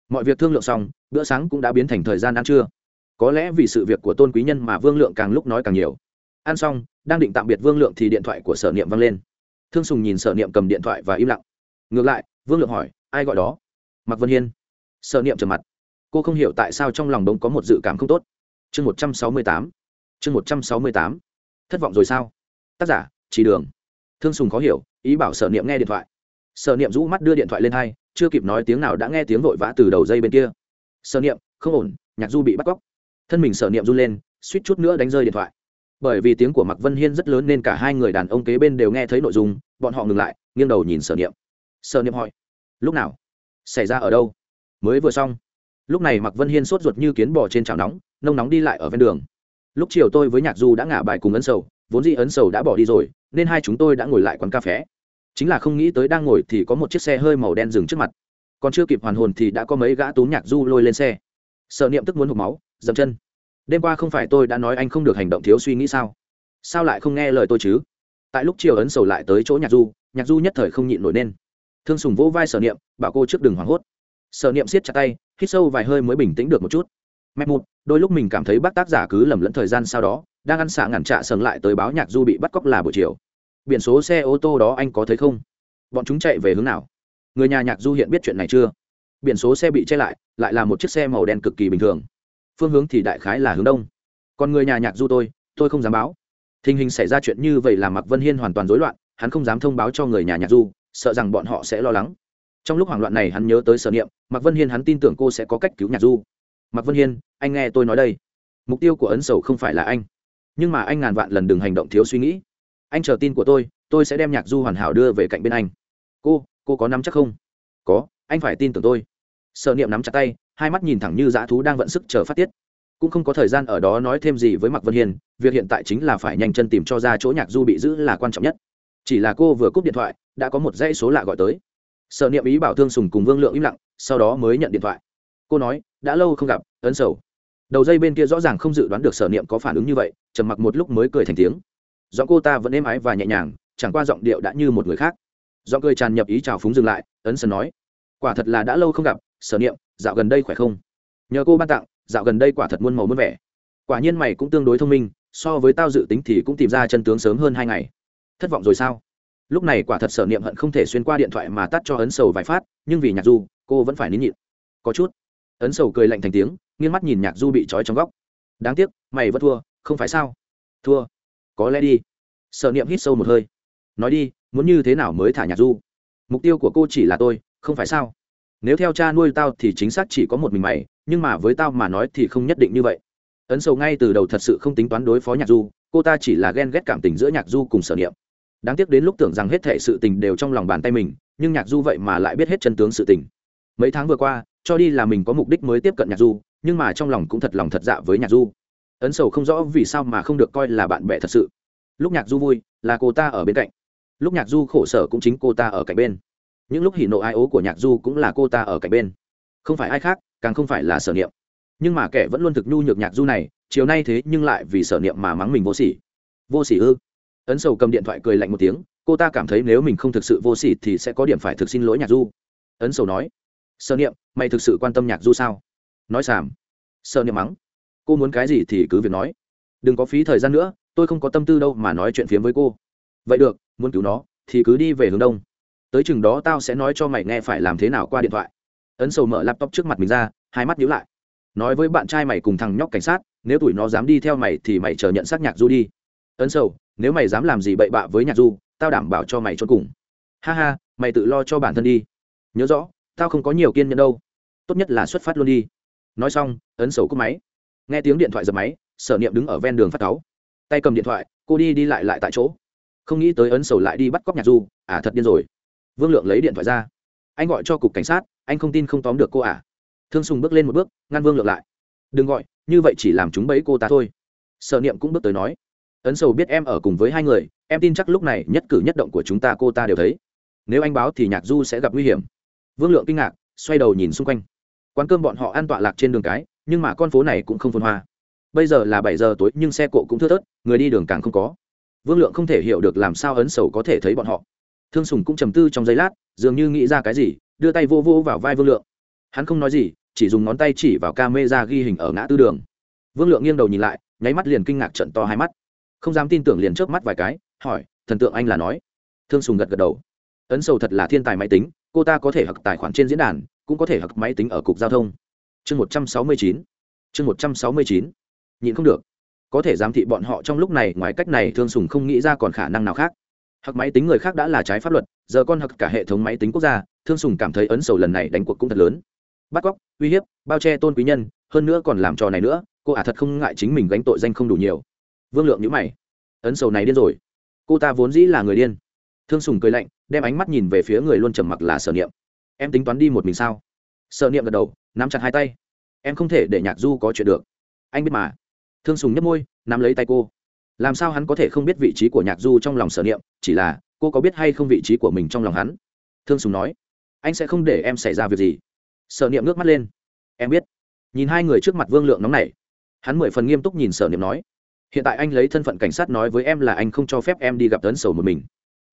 Mọi việc thương lượng xong, bữa sáng cũng đã biến thành thời gian ăn trưa. Có lẽ vì sự việc của tôn quý nhân mà vương lượng càng lúc nói càng nhiều. Ăn xong, đang định tạm biệt vương lượng thì điện thoại của sở niệm văng lên. Thương sùng nhìn sở niệm cầm điện thoại và im lặng. Ngược lại, vương lượng hỏi, ai gọi đó? Mặc vân hiên. Sở niệm trầm mặt. Cô không hiểu tại sao trong lòng đống có một dự cảm không tốt. Chương một trăm sáu mươi tám. Chương một trăm sáu mươi tám thất vọng rồi sao? Tác giả, chỉ đường. Thương sùng khó hiểu, ý bảo sở niệm nghe điện thoại. Sở niệm rũ mắt đưa điện thoại lên hai, chưa kịp nói tiếng nào đã nghe tiếng vội vã từ đầu dây bên kia. Sở niệm, không ổn, nhạc du bị bắt cóc. Thân mình sở niệm run lên, suýt chút nữa đánh rơi điện thoại. Bởi vì tiếng của mạc vân hiên rất lớn nên cả hai người đàn ông kế bên đều nghe thấy nội dung, bọn họ ngừng lại, nghiêng đầu nhìn sở niệm. Sở niệm hỏi, lúc nào? Xảy ra ở đâu? Mới vừa xong. Lúc này mạc vân hiên sốt ruột như kiến bò trên chảo nóng, nông nóng đi lại ở ven đường lúc chiều tôi với nhạc du đã ngả bài cùng ấn sầu, vốn dĩ ấn sầu đã bỏ đi rồi, nên hai chúng tôi đã ngồi lại quán cà phé chính là không nghĩ tới đang ngồi thì có một chiếc xe hơi màu đen dừng trước mặt. Còn chưa kịp hoàn hồn thì đã có mấy gã túm nhạc du lôi lên xe. Sợ niệm tức muốn hụt máu, dậm chân. Đêm qua không phải tôi đã nói anh không được hành động thiếu suy nghĩ sao? Sao lại không nghe lời tôi chứ? Tại lúc chiều ấn sầu lại tới chỗ nhạc du nhạc du nhất thời không nhịn nổi nên. Thương sùng vỗ vai sở niệm, bảo cô trước đừng hoảng hốt. Sở niệm siết chặt tay, hít sâu vài hơi mới bình tĩnh được một chút mẹ một đôi lúc mình cảm thấy bác tác giả cứ lầm lẫn thời gian sau đó, đang ăn xạ ngàn trạ sừng lại tới báo nhạc du bị bắt cóc là buổi chiều. Biển số xe ô tô đó anh có thấy không? Bọn chúng chạy về hướng nào? Người nhà nhạc du hiện biết chuyện này chưa? Biển số xe bị che lại lại là một chiếc xe màu đen cực kỳ bình thường. Phương hướng thì đại khái là hướng đông. Còn người nhà nhạc du tôi tôi không dám báo. Tình hình xảy ra chuyện như vậy là mạc vân hiên hoàn toàn rối loạn, hắn không dám thông báo cho người nhà nhạc du, sợ rằng bọn họ sẽ lo lắng. Trong lúc hoảng loạn này hắn nhớ tới sở niệm, mạc vân hiên hắn tin tưởng cô sẽ có cách cứu nhạc du mạc vân hiên, anh nghe tôi nói đây. Mục tiêu của ấn sầu không phải là anh, nhưng mà anh ngàn vạn lần đừng hành động thiếu suy nghĩ. Anh chờ tin của tôi tôi sẽ đem nhạc du hoàn hảo đưa về cạnh bên anh. Cô cô có nắm chắc không? Có, anh phải tin tưởng tôi. Sợ niệm nắm chặt tay, hai mắt nhìn thẳng như dã thú đang vận sức chờ phát tiết. Cũng không có thời gian ở đó nói thêm gì với mạc vân hiền việc hiện tại chính là phải nhanh chân tìm cho ra chỗ nhạc du bị giữ là quan trọng nhất. Chỉ là cô vừa cúp điện thoại, đã có một dãy số lạ gọi tới. Sợ niệm ý bảo thương sùng cùng vương lượng im lặng, sau đó mới nhận điện thoại. Cô nói đã lâu không gặp, ấn sầu. Đầu dây bên kia rõ ràng không dự đoán được sở niệm có phản ứng như vậy, trầm mặc một lúc mới cười thành tiếng. Giọng cô ta vẫn êm ái và nhẹ nhàng, chẳng qua giọng điệu đã như một người khác. Giọng cười tràn nhập ý chào phúng dừng lại, ấn sần nói, quả thật là đã lâu không gặp, sở niệm, dạo gần đây khỏe không? Nhờ cô ban tặng, dạo gần đây quả thật muôn màu muôn vẻ. Quả nhiên mày cũng tương đối thông minh, so với tao dự tính thì cũng tìm ra chân tướng sớm hơn hai ngày. Thất vọng rồi sao? Lúc này quả thật sở niệm hận không thể xuyên qua điện thoại mà tắt cho ấn sầu vài phát, nhưng vì nhạc du, cô vẫn phải nín nhịn. Có chút ấn sầu cười lạnh thành tiếng, nghiêng mắt nhìn nhạc du bị trói trong góc. Đáng tiếc, mày vẫn thua, không phải sao? Thua. Có lẽ đi. Sở niệm hít sâu một hơi. Nói đi, muốn như thế nào mới thả nhạc du? Mục tiêu của cô chỉ là tôi, không phải sao? Nếu theo cha nuôi tao thì chính xác chỉ có một mình mày, nhưng mà với tao mà nói thì không nhất định như vậy. Ấn sầu ngay từ đầu thật sự không tính toán đối phó nhạc du, cô ta chỉ là ghen ghét cảm tình giữa nhạc du cùng sở niệm. Đáng tiếc đến lúc tưởng rằng hết thể sự tình đều trong lòng bàn tay mình, nhưng nhạc du vậy mà lại biết hết chân tướng sự tình. Mấy tháng vừa qua cho đi là mình có mục đích mới tiếp cận nhạc du, nhưng mà trong lòng cũng thật lòng thật dạ với nhạc du. Ấn sầu không rõ vì sao mà không được coi là bạn bè thật sự. Lúc nhạc du vui, là cô ta ở bên cạnh. Lúc nhạc du khổ sở cũng chính cô ta ở cạnh bên. Những lúc hỉ nộ ai ố của nhạc du cũng là cô ta ở cạnh bên. Không phải ai khác, càng không phải là sở niệm. Nhưng mà kẻ vẫn luôn thực nhu nhược nhạc du này, chiều nay thế nhưng lại vì sở niệm mà mắng mình vô sỉ. Vô sỉ ư? Ấn sầu cầm điện thoại cười lạnh một tiếng, cô ta cảm thấy nếu mình không thực sự vô sỉ thì sẽ có điểm phải thực xin lỗi nhạc du. Ấn sầu nói sở niệm, mày thực sự quan tâm nhạc du sao? Nói xàm. Sở niệm mắng. Cô muốn cái gì thì cứ việc nói. Đừng có phí thời gian nữa, tôi không có tâm tư đâu mà nói chuyện phiếm với cô. Vậy được, muốn cứu nó, thì cứ đi về hướng đông. Tới chừng đó tao sẽ nói cho mày nghe phải làm thế nào qua điện thoại. Ấn sầu mở laptop trước mặt mình ra, hai mắt nhíu lại. Nói với bạn trai mày cùng thằng nhóc cảnh sát, nếu tụi nó dám đi theo mày thì mày chờ nhận xác nhạc du đi. Ấn sầu, nếu mày dám làm gì bậy bạ với nhạc du, tao đảm bảo cho mày cho cùng. Ha ha, mày tự lo cho bản thân đi. Nhớ rõ tao không có nhiều kiên nhẫn đâu. Tốt nhất là xuất phát luôn đi. Nói xong, ấn sầu cúp máy. Nghe tiếng điện thoại dập máy, sở niệm đứng ở ven đường phát cáu. Tay cầm điện thoại, cô đi đi lại lại tại chỗ. Không nghĩ tới ấn sầu lại đi bắt cóc nhạc du à thật điên rồi. Vương lượng lấy điện thoại ra. Anh gọi cho cục cảnh sát, anh không tin không tóm được cô à. Thương sùng bước lên một bước, ngăn vương lượng lại. Đừng gọi, như vậy chỉ làm chúng bấy cô ta thôi. Sở niệm cũng bước tới nói. Ấn sầu biết em ở cùng với hai người, em tin chắc lúc này nhất cử nhất động của chúng ta cô ta đều thấy. Nếu anh báo thì nhạc du sẽ gặp nguy hiểm vương lượng kinh ngạc, xoay đầu nhìn xung quanh. Quán cơm bọn họ ăn tọa lạc trên đường cái, nhưng mà con phố này cũng không phun hoa. Bây giờ là bảy giờ tối, nhưng xe cộ cũng thưa thớt, người đi đường càng không có. Vương lượng không thể hiểu được làm sao ấn sầu có thể thấy bọn họ. Thương sùng cũng trầm tư trong giây lát, dường như nghĩ ra cái gì, đưa tay vô vô vào vai vương lượng. Hắn không nói gì, chỉ dùng ngón tay chỉ vào ca mê ra ghi hình ở ngã tư đường. Vương lượng nghiêng đầu nhìn lại, nháy mắt liền kinh ngạc trận to hai mắt. Không dám tin tưởng liền trước mắt vài cái, hỏi, thần tượng anh là nói? Thương sùng gật gật đầu. Ấn sầu thật là thiên tài máy tính cô ta có thể học tài khoản trên diễn đàn, cũng có thể học máy tính ở cục giao thông. Chương một trăm sáu mươi chín, chương một trăm sáu mươi chín. Nhịn không được. Có thể giám thị bọn họ trong lúc này, ngoài cách này thương sùng không nghĩ ra còn khả năng nào khác. Hoặc máy tính người khác đã là trái pháp luật, giờ con hoặc cả hệ thống máy tính quốc gia, thương sùng cảm thấy ấn sầu lần này đánh cuộc cũng thật lớn. Bắt cóc, uy hiếp, bao che tôn quý nhân, hơn nữa còn làm trò này nữa, cô ả à thật không ngại chính mình gánh tội danh không đủ nhiều. Vương lượng nhữ mày. Ấn sầu này điên rồi. Cô ta vốn dĩ là người điên thương sùng cười lạnh, đem ánh mắt nhìn về phía người luôn trầm mặc là sở niệm. Em tính toán đi một mình sao? Sở niệm gật đầu, nắm chặt hai tay. Em không thể để nhạc du có chuyện được. Anh biết mà. Thương sùng nhấp môi, nắm lấy tay cô. Làm sao hắn có thể không biết vị trí của nhạc du trong lòng sở niệm, chỉ là cô có biết hay không vị trí của mình trong lòng hắn? Thương sùng nói, anh sẽ không để em xảy ra việc gì. Sở niệm ngước mắt lên. Em biết. Nhìn hai người trước mặt vương lượng nóng này hắn mười phần nghiêm túc nhìn sở niệm nói, hiện tại anh lấy thân phận cảnh sát nói với em là anh không cho phép em đi gặp Tấn sầu một mình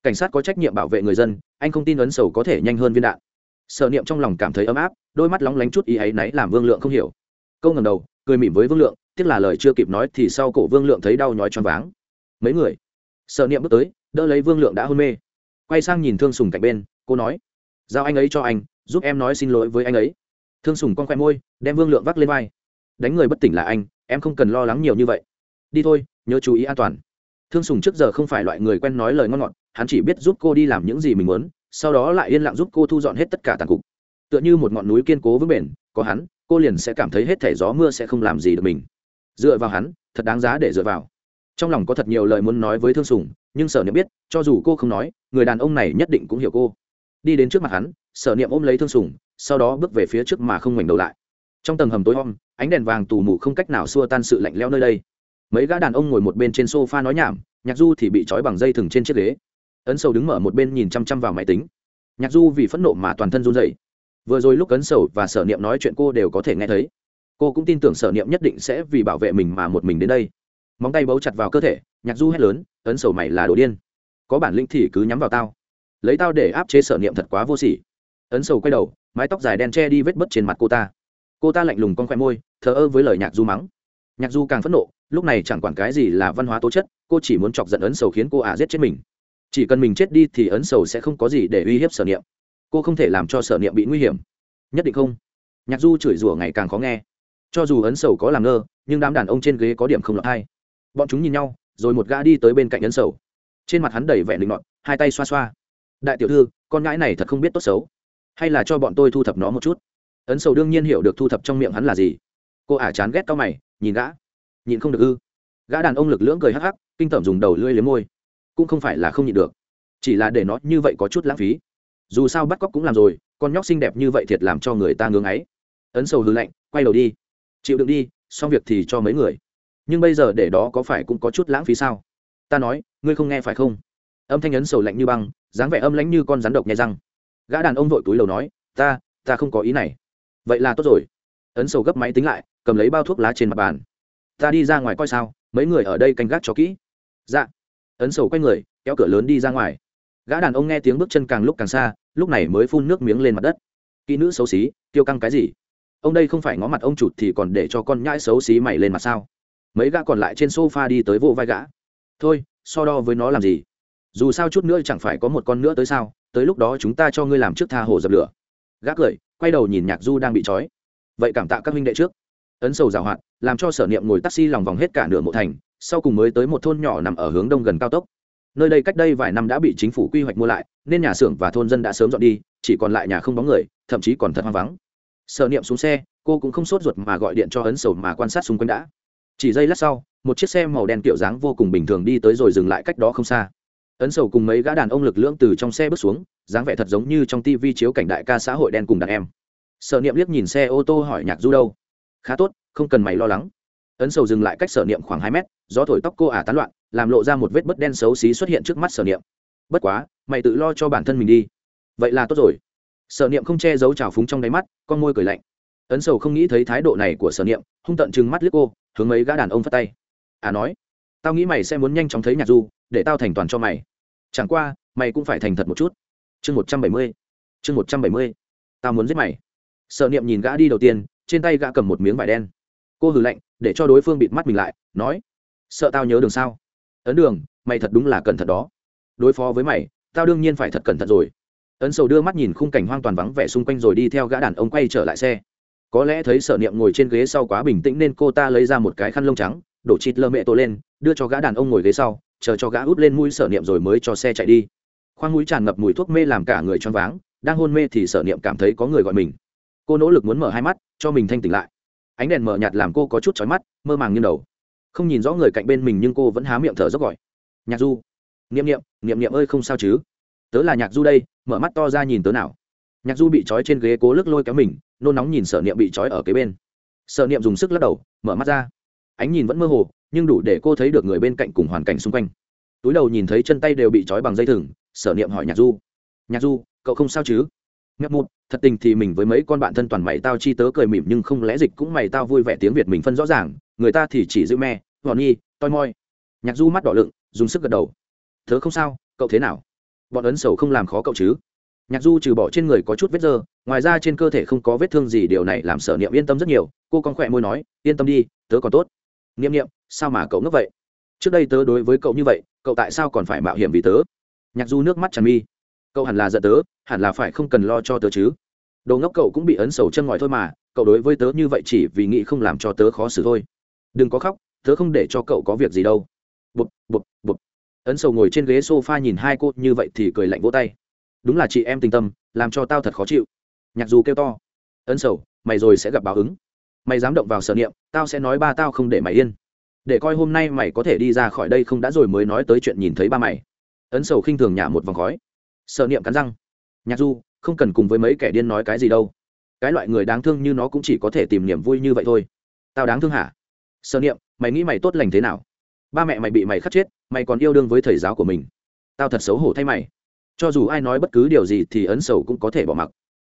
cảnh sát có trách nhiệm bảo vệ người dân, anh không tin ấn sầu có thể nhanh hơn viên đạn. Sở niệm trong lòng cảm thấy ấm áp, đôi mắt lóng lánh chút ý ấy náy làm vương lượng không hiểu. Câu ngầm đầu, cười mỉm với vương lượng, tiếc là lời chưa kịp nói thì sau cổ vương lượng thấy đau nhói choáng váng. Mấy người? Sợ niệm bước tới, đỡ lấy vương lượng đã hôn mê. Quay sang nhìn thương sùng cạnh bên, cô nói, giao anh ấy cho anh, giúp em nói xin lỗi với anh ấy. Thương sùng con khoe môi, đem vương lượng vác lên vai. Đánh người bất tỉnh là anh, em không cần lo lắng nhiều như vậy. Đi thôi, nhớ chú ý an toàn. Thương sùng trước giờ không phải loại người quen nói lời ngon ngọt hắn chỉ biết giúp cô đi làm những gì mình muốn, sau đó lại yên lặng giúp cô thu dọn hết tất cả tàn cục. Tựa như một ngọn núi kiên cố vững bền, có hắn, cô liền sẽ cảm thấy hết thể gió mưa sẽ không làm gì được mình. Dựa vào hắn, thật đáng giá để dựa vào. Trong lòng có thật nhiều lời muốn nói với thương sùng, nhưng sở niệm biết, cho dù cô không nói, người đàn ông này nhất định cũng hiểu cô. Đi đến trước mặt hắn, sở niệm ôm lấy thương sùng, sau đó bước về phía trước mà không ngoảnh đầu lại. Trong tầng hầm tối om, ánh đèn vàng tù mù không cách nào xua tan sự lạnh lẽo nơi đây. Mấy gã đàn ông ngồi một bên trên sofa nói nhảm, nhạc du thì bị trói bằng dây thừng trên chiếc ghế ấn sầu đứng mở một bên nhìn chăm chăm vào máy tính. Nhạc du vì phẫn nộ mà toàn thân run dậy vừa rồi lúc ấn sầu và sở niệm nói chuyện cô đều có thể nghe thấy. Cô cũng tin tưởng sở niệm nhất định sẽ vì bảo vệ mình mà một mình đến đây. Móng tay bấu chặt vào cơ thể, nhạc du hét lớn, ấn sầu mày là đồ điên. Có bản lĩnh thì cứ nhắm vào tao. Lấy tao để áp chế sở niệm thật quá vô sỉ. Ấn sầu quay đầu, mái tóc dài đen che đi vết bớt trên mặt cô ta. Cô ta lạnh lùng con khoe môi, thờ ơ với lời nhạc du mắng. Nhạc du càng phẫn nộ, lúc này chẳng quản cái gì là văn hóa tố chất, cô chỉ muốn chọc giận ấn sầu khiến cô ả giết chết mình chỉ cần mình chết đi thì ấn sầu sẽ không có gì để uy hiếp sở niệm. Cô không thể làm cho sở niệm bị nguy hiểm. Nhất định không. Nhạc du chửi rủa ngày càng khó nghe. Cho dù ấn sầu có làm ngơ, nhưng đám đàn ông trên ghế có điểm không lọt hay bọn chúng nhìn nhau, rồi một gã đi tới bên cạnh ấn sầu. Trên mặt hắn đầy vẻ linh nọt, hai tay xoa xoa. Đại tiểu thư, con ngãi này thật không biết tốt xấu. Hay là cho bọn tôi thu thập nó một chút? Ấn sầu đương nhiên hiểu được thu thập trong miệng hắn là gì. Cô ả chán ghét cao mày, nhìn gã. Nhịn không được ư. Gã đàn ông lực lưỡng cười hắc hắc, kinh tởm dùng đầu lưỡi liếm môi cũng không phải là không nhịn được. Chỉ là để nó như vậy có chút lãng phí. Dù sao bắt cóc cũng làm rồi, con nhóc xinh đẹp như vậy thiệt làm cho người ta ngưng ấy. Ấn sầu hư lạnh, quay đầu đi. Chịu đựng đi, xong việc thì cho mấy người. Nhưng bây giờ để đó có phải cũng có chút lãng phí sao? Ta nói, ngươi không nghe phải không? Âm thanh ấn sầu lạnh như băng, dáng vẻ âm lãnh như con rắn độc nhai răng. Gã đàn ông vội túi lầu nói, ta ta không có ý này. Vậy là tốt rồi. Ấn sầu gấp máy tính lại, cầm lấy bao thuốc lá trên mặt bàn. Ta đi ra ngoài coi sao, mấy người ở đây canh gác cho kỹ. Dạ ấn sầu quay người, kéo cửa lớn đi ra ngoài. Gã đàn ông nghe tiếng bước chân càng lúc càng xa, lúc này mới phun nước miếng lên mặt đất. Kỹ nữ xấu xí tiêu căng cái gì? Ông đây không phải ngó mặt ông chụt thì còn để cho con nhãi xấu xí mày lên mặt sao? Mấy gã còn lại trên sofa đi tới vô vai gã. Thôi, so đo với nó làm gì? Dù sao chút nữa chẳng phải có một con nữa tới sao? Tới lúc đó chúng ta cho ngươi làm trước tha hồ dập lửa. Gã cười, quay đầu nhìn nhạc du đang bị trói. Vậy cảm tạ các huynh đệ trước ấn sầu rào hoạt, làm cho sở niệm ngồi taxi lòng vòng hết cả nửa mộ thành, sau cùng mới tới một thôn nhỏ nằm ở hướng đông gần cao tốc. Nơi đây cách đây vài năm đã bị chính phủ quy hoạch mua lại, nên nhà xưởng và thôn dân đã sớm dọn đi, chỉ còn lại nhà không bóng người, thậm chí còn thật hoang vắng. Sở niệm xuống xe, cô cũng không sốt ruột mà gọi điện cho ấn sầu mà quan sát xung quanh đã. Chỉ giây lát sau, một chiếc xe màu đen kiểu dáng vô cùng bình thường đi tới rồi dừng lại cách đó không xa. Ấn sầu cùng mấy gã đàn ông lực lưỡng từ trong xe bước xuống, dáng vẻ thật giống như trong tivi chiếu cảnh đại ca xã hội đen cùng đàn em. Sở niệm liếc nhìn xe ô tô hỏi nhạc du đâu? Khá tốt, không cần mày lo lắng. Ấn sầu dừng lại cách sở niệm khoảng hai mét, gió thổi tóc cô ả tán loạn, làm lộ ra một vết bất đen xấu xí xuất hiện trước mắt sở niệm. Bất quá, mày tự lo cho bản thân mình đi. Vậy là tốt rồi. Sở niệm không che giấu trào phúng trong đáy mắt, con môi cười lạnh. Ấn sầu không nghĩ thấy thái độ này của sở niệm, hung tận chừng mắt liếc cô, hướng mấy gã đàn ông phát tay. À nói, tao nghĩ mày sẽ muốn nhanh chóng thấy nhạc du, để tao thành toàn cho mày. Chẳng qua, mày cũng phải thành thật một chút. Chương một trăm bảy mươi, chương một trăm bảy mươi, tao muốn giết mày. Sở niệm nhìn gã đi đầu tiên trên tay gã cầm một miếng vải đen. Cô hừ lạnh, để cho đối phương bịt mắt mình lại, nói, sợ tao nhớ đường sao? Ấn đường, mày thật đúng là cẩn thận đó. Đối phó với mày, tao đương nhiên phải thật cẩn thận rồi. Ấn sầu đưa mắt nhìn khung cảnh hoang toàn vắng vẻ xung quanh rồi đi theo gã đàn ông quay trở lại xe. Có lẽ thấy sở niệm ngồi trên ghế sau quá bình tĩnh nên cô ta lấy ra một cái khăn lông trắng, đổ chít lơ mẹ tổ lên, đưa cho gã đàn ông ngồi ghế sau, chờ cho gã út lên mũi sở niệm rồi mới cho xe chạy đi. Khoang mũi tràn ngập mùi thuốc mê làm cả người choáng váng, đang hôn mê thì sở niệm cảm thấy có người gọi mình cô nỗ lực muốn mở hai mắt, cho mình thanh tỉnh lại. Ánh đèn mở nhạt làm cô có chút chói mắt, mơ màng như đầu. Không nhìn rõ người cạnh bên mình nhưng cô vẫn há miệng thở dốc gọi. Nhạc du. Niệm niệm niệm niệm ơi không sao chứ? Tớ là nhạc du đây, mở mắt to ra nhìn tớ nào. Nhạc du bị trói trên ghế cố lức lôi kéo mình, nôn nóng nhìn sở niệm bị trói ở kế bên. Sở niệm dùng sức lắc đầu, mở mắt ra. Ánh nhìn vẫn mơ hồ, nhưng đủ để cô thấy được người bên cạnh cùng hoàn cảnh xung quanh. Túi đầu nhìn thấy chân tay đều bị trói bằng dây thừng, sở niệm hỏi nhạc du. Nhạc du, cậu không sao chứ? Ngấp mụt, thật tình thì mình với mấy con bạn thân toàn mày tao chi tớ cười mỉm nhưng không lẽ dịch cũng mày tao vui vẻ tiếng việt mình phân rõ ràng, người ta thì chỉ giữ me, hòn nhi, toi moi. Nhạc du mắt đỏ lựng, dùng sức gật đầu. Tớ không sao, cậu thế nào? Bọn ấn sầu không làm khó cậu chứ? Nhạc du trừ bỏ trên người có chút vết dơ, ngoài ra trên cơ thể không có vết thương gì, điều này làm sở niệm yên tâm rất nhiều. Cô con khỏe môi nói, yên tâm đi, tớ còn tốt. Niệm niệm, sao mà cậu ngốc vậy? Trước đây tớ đối với cậu như vậy, cậu tại sao còn phải mạo hiểm vì tớ? Nhạc du nước mắt tràn mi cậu hẳn là giận tớ, hẳn là phải không cần lo cho tớ chứ? Đồ ngốc cậu cũng bị ấn sầu chân ngoài thôi mà, cậu đối với tớ như vậy chỉ vì nghĩ không làm cho tớ khó xử thôi. Đừng có khóc, tớ không để cho cậu có việc gì đâu. Bụp bụp bụp. Ấn sầu ngồi trên ghế s o f a nhìn hai cô như vậy thì cười lạnh vỗ tay. Đúng là chị em tình tâm, làm cho tao thật khó chịu. Nhạc dù kêu to. Ấn sầu, mày rồi sẽ gặp báo ứng. Mày dám động vào sở niệm, tao sẽ nói ba tao không để mày yên. Để coi hôm nay mày có thể đi ra khỏi đây không đã rồi mới nói tới chuyện nhìn thấy ba mày. Ấn sầu khinh thường nhả một vòng khói sở niệm cắn răng. Nhạc du, không cần cùng với mấy kẻ điên nói cái gì đâu. Cái loại người đáng thương như nó cũng chỉ có thể tìm niềm vui như vậy thôi. Tao đáng thương hả? Sở niệm, mày nghĩ mày tốt lành thế nào? Ba mẹ mày bị mày khắc chết, mày còn yêu đương với thầy giáo của mình. Tao thật xấu hổ thay mày. Cho dù ai nói bất cứ điều gì thì ấn sầu cũng có thể bỏ mặc.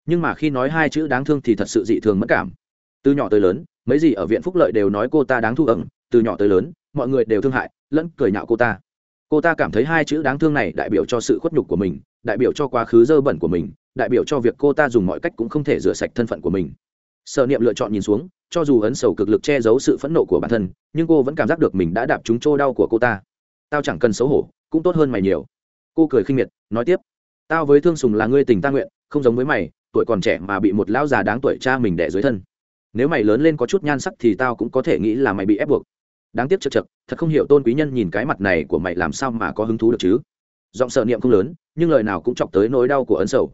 Nhưng mà khi nói hai chữ đáng thương thì thật sự dị thường mất cảm. Từ nhỏ tới lớn, mấy gì ở viện phúc lợi đều nói cô ta đáng thu ẩn, từ nhỏ tới lớn, mọi người đều thương hại, lẫn cười nhạo cô ta cô ta cảm thấy hai chữ đáng thương này đại biểu cho sự khuất nhục của mình, đại biểu cho quá khứ dơ bẩn của mình, đại biểu cho việc cô ta dùng mọi cách cũng không thể rửa sạch thân phận của mình. Sợ niệm lựa chọn nhìn xuống, cho dù ấn sầu cực lực che giấu sự phẫn nộ của bản thân, nhưng cô vẫn cảm giác được mình đã đạp trúng chỗ đau của cô ta. Tao chẳng cần xấu hổ, cũng tốt hơn mày nhiều. Cô cười khinh miệt, nói tiếp. Tao với thương sùng là ngươi tình ta nguyện, không giống với mày, tuổi còn trẻ mà bị một lão già đáng tuổi cha mình đẻ dưới thân. Nếu mày lớn lên có chút nhan sắc thì tao cũng có thể nghĩ là mày bị ép buộc đáng tiếc chật chật thật không hiểu tôn quý nhân nhìn cái mặt này của mày làm sao mà có hứng thú được chứ. Giọng sợ niệm không lớn, nhưng lời nào cũng chọc tới nỗi đau của ấn sầu.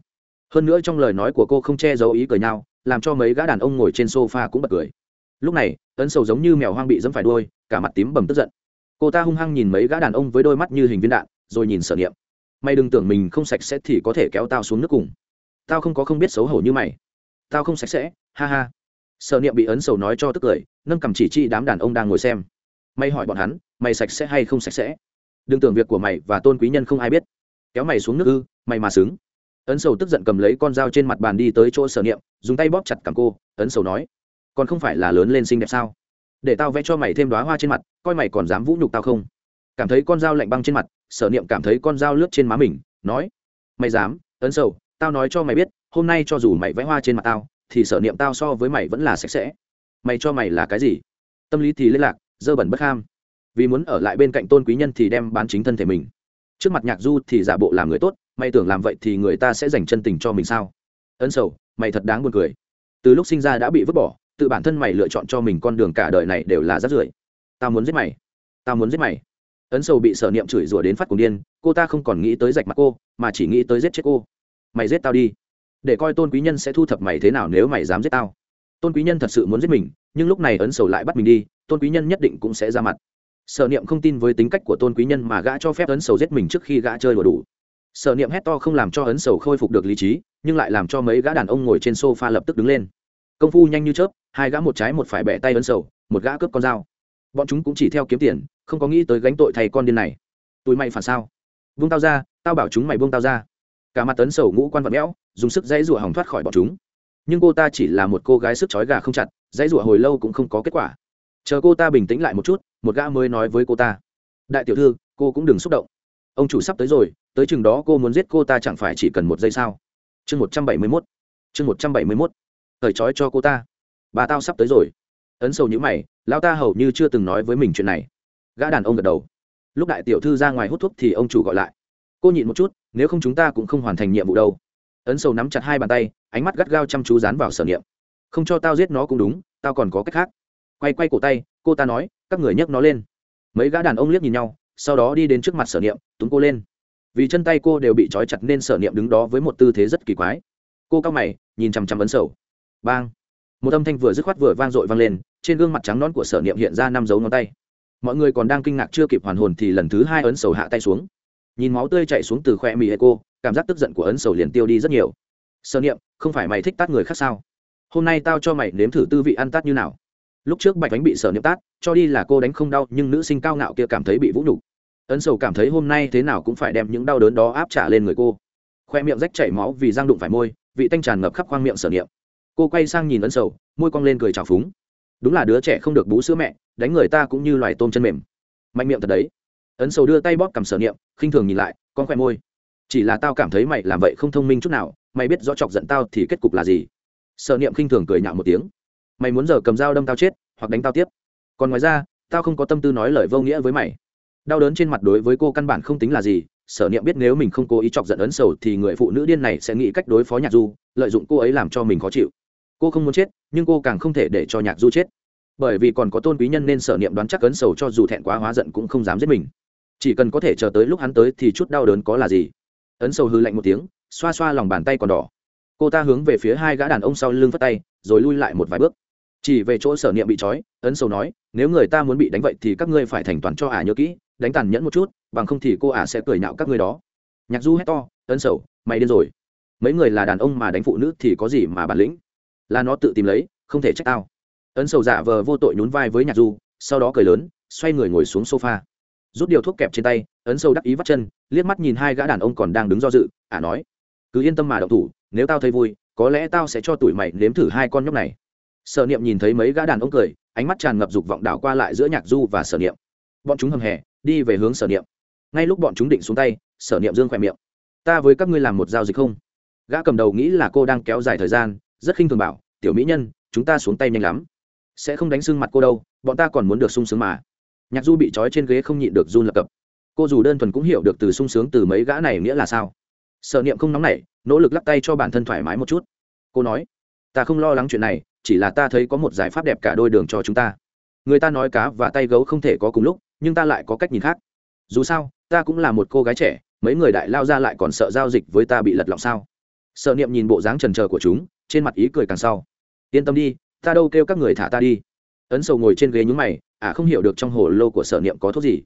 Hơn nữa trong lời nói của cô không che giấu ý cười nhau, làm cho mấy gã đàn ông ngồi trên sofa cũng bật cười. Lúc này, ấn sầu giống như mèo hoang bị dẫm phải đuôi, cả mặt tím bầm tức giận. Cô ta hung hăng nhìn mấy gã đàn ông với đôi mắt như hình viên đạn, rồi nhìn sở niệm. Mày đừng tưởng mình không sạch sẽ thì có thể kéo tao xuống nước cùng. Tao không có không biết xấu hổ như mày. Tao không sạch sẽ, ha ha. Sở niệm bị ấn sầu nói cho tức cười, nâng cầm chỉ chi đám đàn ông đang ngồi xem mày hỏi bọn hắn, mày sạch sẽ hay không sạch sẽ? Đừng tưởng việc của mày và tôn quý nhân không ai biết. Kéo mày xuống nước ư, mày mà xứng. Ấn sầu tức giận cầm lấy con dao trên mặt bàn đi tới chỗ sở niệm, dùng tay bóp chặt cằm cô. Ấn sầu nói, còn không phải là lớn lên xinh đẹp sao? Để tao vẽ cho mày thêm đoá hoa trên mặt, coi mày còn dám vũ nhục tao không? Cảm thấy con dao lạnh băng trên mặt, sở niệm cảm thấy con dao lướt trên má mình, nói, mày dám, ấn sầu, tao nói cho mày biết, hôm nay cho dù mày vẽ hoa trên mặt tao, thì sở niệm tao so với mày vẫn là sạch sẽ. Mày cho mày là cái gì? Tâm lý thì liên lạc dơ bẩn bất ham vì muốn ở lại bên cạnh tôn quý nhân thì đem bán chính thân thể mình. Trước mặt nhạc du thì giả bộ làm người tốt, mày tưởng làm vậy thì người ta sẽ dành chân tình cho mình sao? Ấn sầu, mày thật đáng buồn cười. Từ lúc sinh ra đã bị vứt bỏ, tự bản thân mày lựa chọn cho mình con đường cả đời này đều là rát rưởi. Tao muốn giết mày. Tao muốn giết mày. Ấn sầu bị sở niệm chửi rủa đến phát cùng điên, cô ta không còn nghĩ tới rạch mặt cô, mà chỉ nghĩ tới giết chết cô. Mày giết tao đi. Để coi tôn quý nhân sẽ thu thập mày thế nào nếu mày dám giết tao tôn quý nhân thật sự muốn giết mình, nhưng lúc này ấn sầu lại bắt mình đi, tôn quý nhân nhất định cũng sẽ ra mặt. Sở niệm không tin với tính cách của tôn quý nhân mà gã cho phép ấn sầu giết mình trước khi gã chơi đùa đủ. Sở niệm hét to không làm cho ấn sầu khôi phục được lý trí, nhưng lại làm cho mấy gã đàn ông ngồi trên sofa lập tức đứng lên. Công phu nhanh như chớp, hai gã một trái một phải bẻ tay ấn sầu, một gã cướp con dao. Bọn chúng cũng chỉ theo kiếm tiền, không có nghĩ tới gánh tội thầy con điên này. Tụi mày phản sao? Vung tao ra, tao bảo chúng mày buông tao ra. Cả mặt ấn sầu ngũ quan vật mẽo dùng sức dãy rủa hỏng thoát khỏi bọn chúng nhưng cô ta chỉ là một cô gái sức chói gà không chặt, dãy rủa hồi lâu cũng không có kết quả. Chờ cô ta bình tĩnh lại một chút, một gã mới nói với cô ta. Đại tiểu thư, cô cũng đừng xúc động. Ông chủ sắp tới rồi, tới chừng đó cô muốn giết cô ta chẳng phải chỉ cần một giây sao? Chương một trăm bảy mươi mốt, chương một trăm bảy mươi mốt. Thời trói cho cô ta. Bà tao sắp tới rồi. Ấn sầu nhữ mày lao ta hầu như chưa từng nói với mình chuyện này. Gã đàn ông gật đầu. Lúc đại tiểu thư ra ngoài hút thuốc thì ông chủ gọi lại. Cô nhịn một chút, nếu không chúng ta cũng không hoàn thành nhiệm vụ đâu ấn sầu nắm chặt hai bàn tay, ánh mắt gắt gao chăm chú dán vào sở niệm. Không cho tao giết nó cũng đúng, tao còn có cách khác. Quay quay cổ tay, cô ta nói, các người nhấc nó lên. Mấy gã đàn ông liếc nhìn nhau, sau đó đi đến trước mặt sở niệm túng cô lên. Vì chân tay cô đều bị trói chặt nên sở niệm đứng đó với một tư thế rất kỳ quái. Cô cao mày, nhìn chằm chằm ấn sầu. Bang. Một âm thanh vừa dứt khoát vừa vang dội vang lên, trên gương mặt trắng nón của sở niệm hiện ra năm dấu ngón tay. Mọi người còn đang kinh ngạc chưa kịp hoàn hồn thì lần thứ hai ấn sầu hạ tay xuống. Nhìn máu tươi chạy xuống từ khoe mì hệ cô cảm giác tức giận của ấn sầu liền tiêu đi rất nhiều. Sở niệm, không phải mày thích tát người khác sao? Hôm nay tao cho mày nếm thử tư vị ăn tát như nào? Lúc trước bạch bánh bị sở niệm tát, cho đi là cô đánh không đau, nhưng nữ sinh cao ngạo kia cảm thấy bị vũ nhục. Ấn sầu cảm thấy hôm nay thế nào cũng phải đem những đau đớn đó áp trả lên người cô. Khoe miệng rách chảy máu vì giang đụng phải môi, vị tanh tràn ngập khắp khoang miệng sở niệm. Cô quay sang nhìn ấn sầu, môi cong lên cười trào phúng. Đúng là đứa trẻ không được bú sữa mẹ, đánh người ta cũng như loài tôm chân mềm. Mạnh miệng thật đấy. Ấn sầu đưa tay bóp cầm sở niệm, khinh thường nhìn lại, con khoe môi chỉ là tao cảm thấy mày làm vậy không thông minh chút nào, mày biết rõ chọc giận tao thì kết cục là gì. Sở niệm khinh thường cười nhạo một tiếng. Mày muốn giờ cầm dao đâm tao chết, hoặc đánh tao tiếp. Còn ngoài ra, tao không có tâm tư nói lời vô nghĩa với mày. Đau đớn trên mặt đối với cô căn bản không tính là gì, sở niệm biết nếu mình không cố ý chọc giận ấn sầu thì người phụ nữ điên này sẽ nghĩ cách đối phó nhạc du, lợi dụng cô ấy làm cho mình khó chịu. Cô không muốn chết, nhưng cô càng không thể để cho nhạc du chết. Bởi vì còn có tôn quý nhân nên sở niệm đoán chắc ấn sầu cho dù thẹn quá hóa giận cũng không dám giết mình. Chỉ cần có thể chờ tới lúc hắn tới thì chút đau đớn có là gì? Ấn sầu hư lạnh một tiếng, xoa xoa lòng bàn tay còn đỏ. Cô ta hướng về phía hai gã đàn ông sau lưng phất tay, rồi lui lại một vài bước. Chỉ về chỗ sở niệm bị trói, ấn sầu nói, nếu người ta muốn bị đánh vậy thì các ngươi phải thành toàn cho ả nhớ kỹ, đánh tàn nhẫn một chút, bằng không thì cô ả sẽ cười nhạo các ngươi đó. Nhạc du hét to, ấn sầu mày điên rồi. Mấy người là đàn ông mà đánh phụ nữ thì có gì mà bản lĩnh? Là nó tự tìm lấy, không thể trách tao. Ấn sầu giả vờ vô tội nhún vai với nhạc du, sau đó cười lớn, xoay người ngồi xuống sofa rút điều thuốc kẹp trên tay, ấn sâu đắc ý vắt chân, liếc mắt nhìn hai gã đàn ông còn đang đứng do dự, ả nói, cứ yên tâm mà động thủ, nếu tao thấy vui, có lẽ tao sẽ cho tuổi mày nếm thử hai con nhóc này. Sở niệm nhìn thấy mấy gã đàn ông cười, ánh mắt tràn ngập dục vọng đảo qua lại giữa nhạc du và sở niệm. Bọn chúng hầm hè, đi về hướng sở niệm. Ngay lúc bọn chúng định xuống tay, sở niệm dương khỏe miệng. Ta với các ngươi làm một giao dịch không? Gã cầm đầu nghĩ là cô đang kéo dài thời gian, rất khinh thường bảo, tiểu mỹ nhân, chúng ta xuống tay nhanh lắm. Sẽ không đánh sưng mặt cô đâu, bọn ta còn muốn được sung sướng mà nhạc du bị trói trên ghế không nhịn được run lập cập. Cô dù đơn thuần cũng hiểu được từ sung sướng từ mấy gã này nghĩa là sao. Sợ niệm không nóng nảy, nỗ lực lắc tay cho bản thân thoải mái một chút. Cô nói, ta không lo lắng chuyện này, chỉ là ta thấy có một giải pháp đẹp cả đôi đường cho chúng ta. Người ta nói cá và tay gấu không thể có cùng lúc, nhưng ta lại có cách nhìn khác. Dù sao, ta cũng là một cô gái trẻ, mấy người đại lao ra lại còn sợ giao dịch với ta bị lật lọng sao? Sợ niệm nhìn bộ dáng trần trờ của chúng, trên mặt ý cười càng sau. Yên tâm đi, ta đâu kêu các người thả ta đi. Ấn sầu ngồi trên ghế nhúng mày à không hiểu được trong hồ lô của sở niệm có thuốc gì.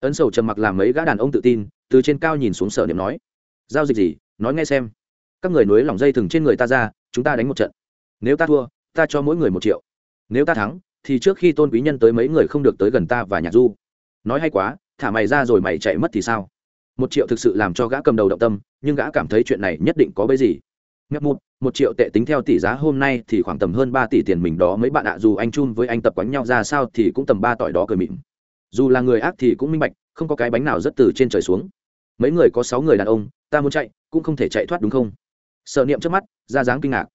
Ấn sầu trầm mặc làm mấy gã đàn ông tự tin, từ trên cao nhìn xuống sở niệm nói, giao dịch gì? Nói nghe xem. Các người nối lỏng dây thừng trên người ta ra, chúng ta đánh một trận. Nếu ta thua, ta cho mỗi người một triệu. Nếu ta thắng, thì trước khi tôn quý nhân tới mấy người không được tới gần ta và nhạc du. Nói hay quá, thả mày ra rồi mày chạy mất thì sao? Một triệu thực sự làm cho gã cầm đầu động tâm, nhưng gã cảm thấy chuyện này nhất định có bấy gì ngấp một một triệu tệ tính theo tỷ giá hôm nay thì khoảng tầm hơn ba tỷ tiền mình đó mấy bạn ạ, dù anh chun với anh tập quánh nhau ra sao thì cũng tầm ba tỏi đó cười mịn. Dù là người ác thì cũng minh bạch, không có cái bánh nào rất từ trên trời xuống. Mấy người có sáu người đàn ông, ta muốn chạy, cũng không thể chạy thoát đúng không? Sợ niệm trước mắt, ra dáng kinh ngạc.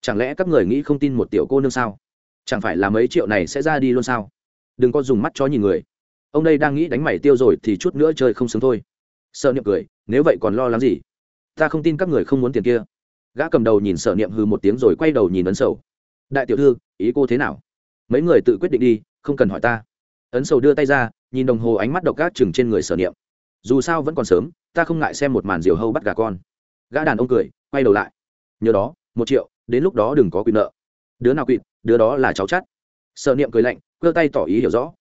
Chẳng lẽ các người nghĩ không tin một tiểu cô nương sao? Chẳng phải là mấy triệu này sẽ ra đi luôn sao? Đừng có dùng mắt cho nhìn người. Ông đây đang nghĩ đánh mày tiêu rồi thì chút nữa chơi không sướng thôi. Sợ niệm cười, nếu vậy còn lo lắng gì? Ta không tin các người không muốn tiền kia gã cầm đầu nhìn sở niệm hư một tiếng rồi quay đầu nhìn ấn sầu. Đại tiểu thư, ý cô thế nào? Mấy người tự quyết định đi, không cần hỏi ta. Ấn sầu đưa tay ra, nhìn đồng hồ ánh mắt độc gác chừng trên người sở niệm. Dù sao vẫn còn sớm, ta không ngại xem một màn diều hâu bắt gà con. Gã đàn ông cười, quay đầu lại. Nhớ đó, một triệu, đến lúc đó đừng có quyền nợ. Đứa nào quỵt, đứa đó là cháu chắt. Sở niệm cười lạnh cơ tay tỏ ý hiểu rõ.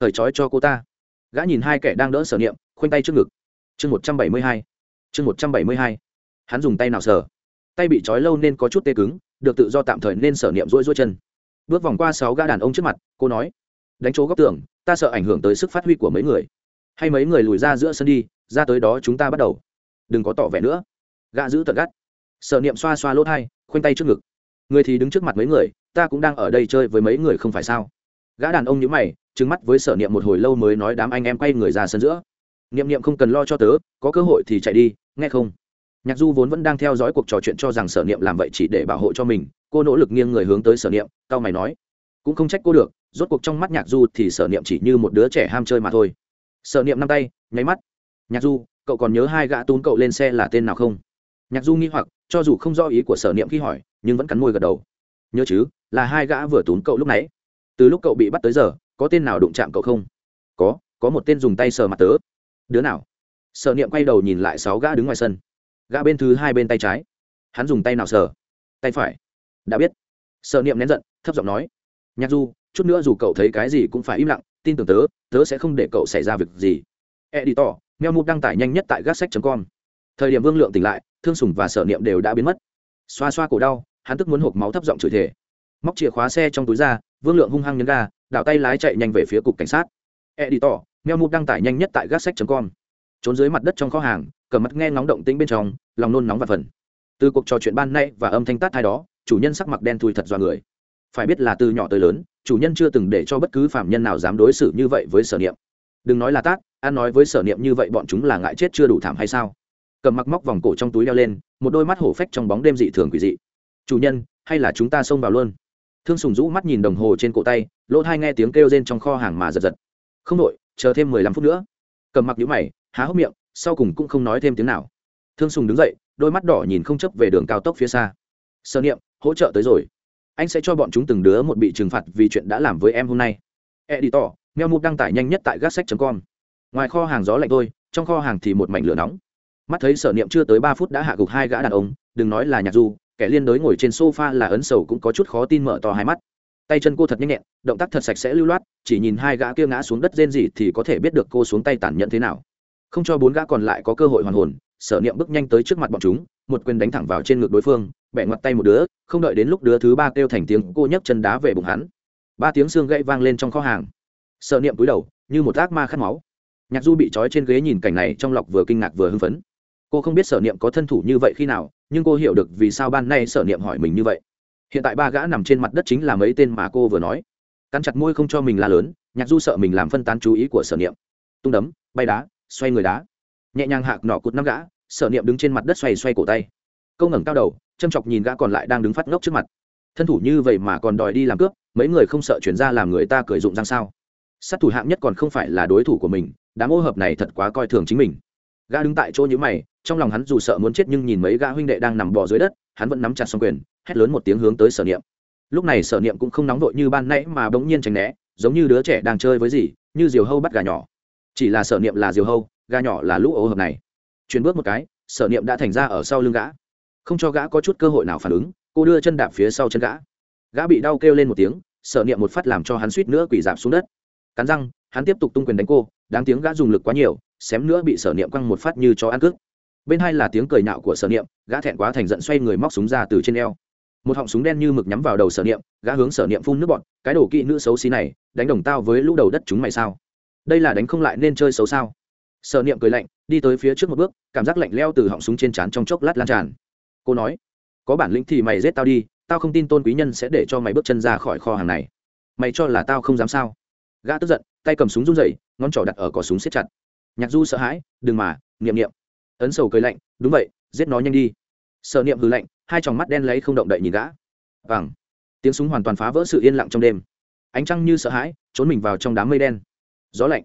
Thời trói cho cô ta. Gã nhìn hai kẻ đang đỡ sở niệm, khoanh tay trước ngực. Chương một trăm bảy mươi hai. Chương một trăm bảy mươi hai. Hắn dùng tay nào sờ? Tay bị trói lâu nên có chút tê cứng, được tự do tạm thời nên sở niệm rỗi rỗi chân. Bước vòng qua sáu gã đàn ông trước mặt, cô nói, đánh chỗ góc tường, ta sợ ảnh hưởng tới sức phát huy của mấy người. Hay mấy người lùi ra giữa sân đi, ra tới đó chúng ta bắt đầu. Đừng có tỏ vẻ nữa. Gã giữ tận gắt. Sở niệm xoa xoa lỗ thai, khoanh tay trước ngực. Người thì đứng trước mặt mấy người, ta cũng đang ở đây chơi với mấy người không phải sao? Gã đàn ông nhữ mày trứng mắt với sở niệm một hồi lâu mới nói đám anh em quay người ra sân giữa. Niệm niệm không cần lo cho tớ, có cơ hội thì chạy đi, nghe không? Nhạc du vốn vẫn đang theo dõi cuộc trò chuyện cho rằng sở niệm làm vậy chỉ để bảo hộ cho mình. Cô nỗ lực nghiêng người hướng tới sở niệm, cao mày nói, cũng không trách cô được, rốt cuộc trong mắt nhạc du thì sở niệm chỉ như một đứa trẻ ham chơi mà thôi. Sở niệm năm tay, nháy mắt, nhạc du, cậu còn nhớ hai gã tún cậu lên xe là tên nào không? Nhạc du nghi hoặc, cho dù không do ý của sở niệm khi hỏi, nhưng vẫn cắn môi gật đầu. Nhớ chứ, là hai gã vừa tún cậu lúc nãy. Từ lúc cậu bị bắt tới giờ, có tên nào đụng chạm cậu không? Có có một tên dùng tay sờ mặt tớ. Đứa nào? Sở niệm quay đầu nhìn lại sáu gã đứng ngoài sân gã bên thứ hai bên tay trái. Hắn dùng tay nào sờ? Tay phải. Đã biết. Sợ niệm nén giận, thấp giọng nói. Nhạc du, chút nữa dù cậu thấy cái gì cũng phải im lặng, tin tưởng tớ tớ sẽ không để cậu xảy ra việc gì. E editor meo mục đăng tải nhanh nhất tại gác sách com. Thời điểm vương lượng tỉnh lại, thương sùng và sở niệm đều đã biến mất. Xoa xoa cổ đau, hắn tức muốn hộp máu thấp giọng chửi thể móc chìa khóa xe trong túi ra, vương lượng hung hăng nhấn ga, đảo tay lái chạy nhanh về phía cục cảnh sát. E editor meo mục đăng tải nhanh nhất tại gác sách com. Trốn dưới mặt đất trong kho hàng cầm mắt nghe ngóng động tĩnh bên trong, lòng nôn nóng và phần. Từ cuộc trò chuyện ban nay và âm thanh tát thai đó, chủ nhân sắc mặt đen thui thật do người. Phải biết là từ nhỏ tới lớn, chủ nhân chưa từng để cho bất cứ phạm nhân nào dám đối xử như vậy với sở niệm. Đừng nói là tát an nói với sở niệm như vậy bọn chúng là ngại chết chưa đủ thảm hay sao? Cầm mặc móc vòng cổ trong túi đeo lên, một đôi mắt hổ phách trong bóng đêm dị thường quỷ dị. Chủ nhân, hay là chúng ta xông vào luôn? Thương sùng rũ mắt nhìn đồng hồ trên cổ tay, lỗ thai nghe tiếng kêu rên trong kho hàng mà giật giật. Không đội chờ thêm mười lăm phút nữa. Cầm mặc nhũ mày, há hốc miệng sau cùng cũng không nói thêm tiếng nào. Thương sùng đứng dậy, đôi mắt đỏ nhìn không chấp về đường cao tốc phía xa. Sở niệm, hỗ trợ tới rồi. Anh sẽ cho bọn chúng từng đứa một bị trừng phạt vì chuyện đã làm với em hôm nay. Editor meo mục đăng tải nhanh nhất tại gác sách com. Ngoài kho hàng gió lạnh thôi, trong kho hàng thì một mảnh lửa nóng. Mắt thấy sở niệm chưa tới ba phút đã hạ gục hai gã đàn ông, đừng nói là nhạc du, kẻ liên đối ngồi trên sofa là ấn sầu cũng có chút khó tin mở to hai mắt. Tay chân cô thật nhanh nhẹn, động tác thật sạch sẽ lưu loát, chỉ nhìn hai gã kia ngã xuống đất rên rỉ thì có thể biết được cô xuống tay tàn nhẫn thế nào không cho bốn gã còn lại có cơ hội hoàn hồn, sở niệm bước nhanh tới trước mặt bọn chúng, một quyền đánh thẳng vào trên ngực đối phương, bẻ ngoặt tay một đứa, không đợi đến lúc đứa thứ ba kêu thành tiếng, cô nhấc chân đá về bụng hắn. Ba tiếng xương gãy vang lên trong kho hàng. Sở niệm cúi đầu, như một ác ma khát máu. Nhạc du bị trói trên ghế nhìn cảnh này, trong lọc vừa kinh ngạc vừa hưng phấn. Cô không biết sở niệm có thân thủ như vậy khi nào, nhưng cô hiểu được vì sao ban nay sở niệm hỏi mình như vậy. Hiện tại ba gã nằm trên mặt đất chính là mấy tên mà cô vừa nói. Cắn chặt môi không cho mình la lớn, nhạc du sợ mình làm phân tán chú ý của sở niệm. Tung đấm, bay đá xoay người đá. Nhẹ nhàng hạc nọ cụt năm gã, sở niệm đứng trên mặt đất xoay xoay cổ tay. Câu ngẩng cao đầu, châm chọc nhìn gã còn lại đang đứng phát ngốc trước mặt. Thân thủ như vậy mà còn đòi đi làm cướp, mấy người không sợ chuyển ra làm người ta cười dụng răng sao? Sát thủ hạng nhất còn không phải là đối thủ của mình, đám ô hợp này thật quá coi thường chính mình. Gã đứng tại chỗ như mày, trong lòng hắn dù sợ muốn chết nhưng nhìn mấy gã huynh đệ đang nằm bò dưới đất, hắn vẫn nắm chặt xong quyền, hét lớn một tiếng hướng tới sở niệm. Lúc này sở niệm cũng không nóng vội như ban nãy mà bỗng nhiên tránh né, giống như đứa trẻ đang chơi với gì, như diều hâu bắt gà nhỏ chỉ là sở niệm là diều hâu gà nhỏ là lũ ô hợp này. Chuyển bước một cái sở niệm đã thành ra ở sau lưng gã. Không cho gã có chút cơ hội nào phản ứng cô đưa chân đạp phía sau chân gã. Gã bị đau kêu lên một tiếng sở niệm một phát làm cho hắn suýt nữa quỳ giảm xuống đất. Cắn răng hắn tiếp tục tung quyền đánh cô đáng tiếng gã dùng lực quá nhiều xém nữa bị sở niệm quăng một phát như cho ăn cướp. Bên hai là tiếng cười nạo của sở niệm gã thẹn quá thành giận xoay người móc súng ra từ trên eo. Một họng súng đen như mực nhắm vào đầu sở niệm gã hướng sở niệm phun nước bọt, cái đồ kỵ nữ xấu xí này đánh đồng tao với lũ đầu đất chúng mày sao? Đây là đánh không lại nên chơi xấu sao? Sợ niệm cười lạnh, đi tới phía trước một bước, cảm giác lạnh leo từ họng súng trên trán trong chốc lát lan tràn. Cô nói, có bản lĩnh thì mày giết tao đi, tao không tin tôn quý nhân sẽ để cho mày bước chân ra khỏi kho hàng này. Mày cho là tao không dám sao? Gã tức giận, tay cầm súng run rẩy, ngón trỏ đặt ở cỏ súng siết chặt. Nhạc du sợ hãi, đừng mà, niệm niệm. Ấn sầu cười lạnh, đúng vậy, giết nó nhanh đi. Sợ niệm hừ lạnh, hai tròng mắt đen lấy không động đậy nhìn gã. Vàng. Tiếng súng hoàn toàn phá vỡ sự yên lặng trong đêm. Ánh trăng như sợ hãi, trốn mình vào trong đám mây đen gió lạnh,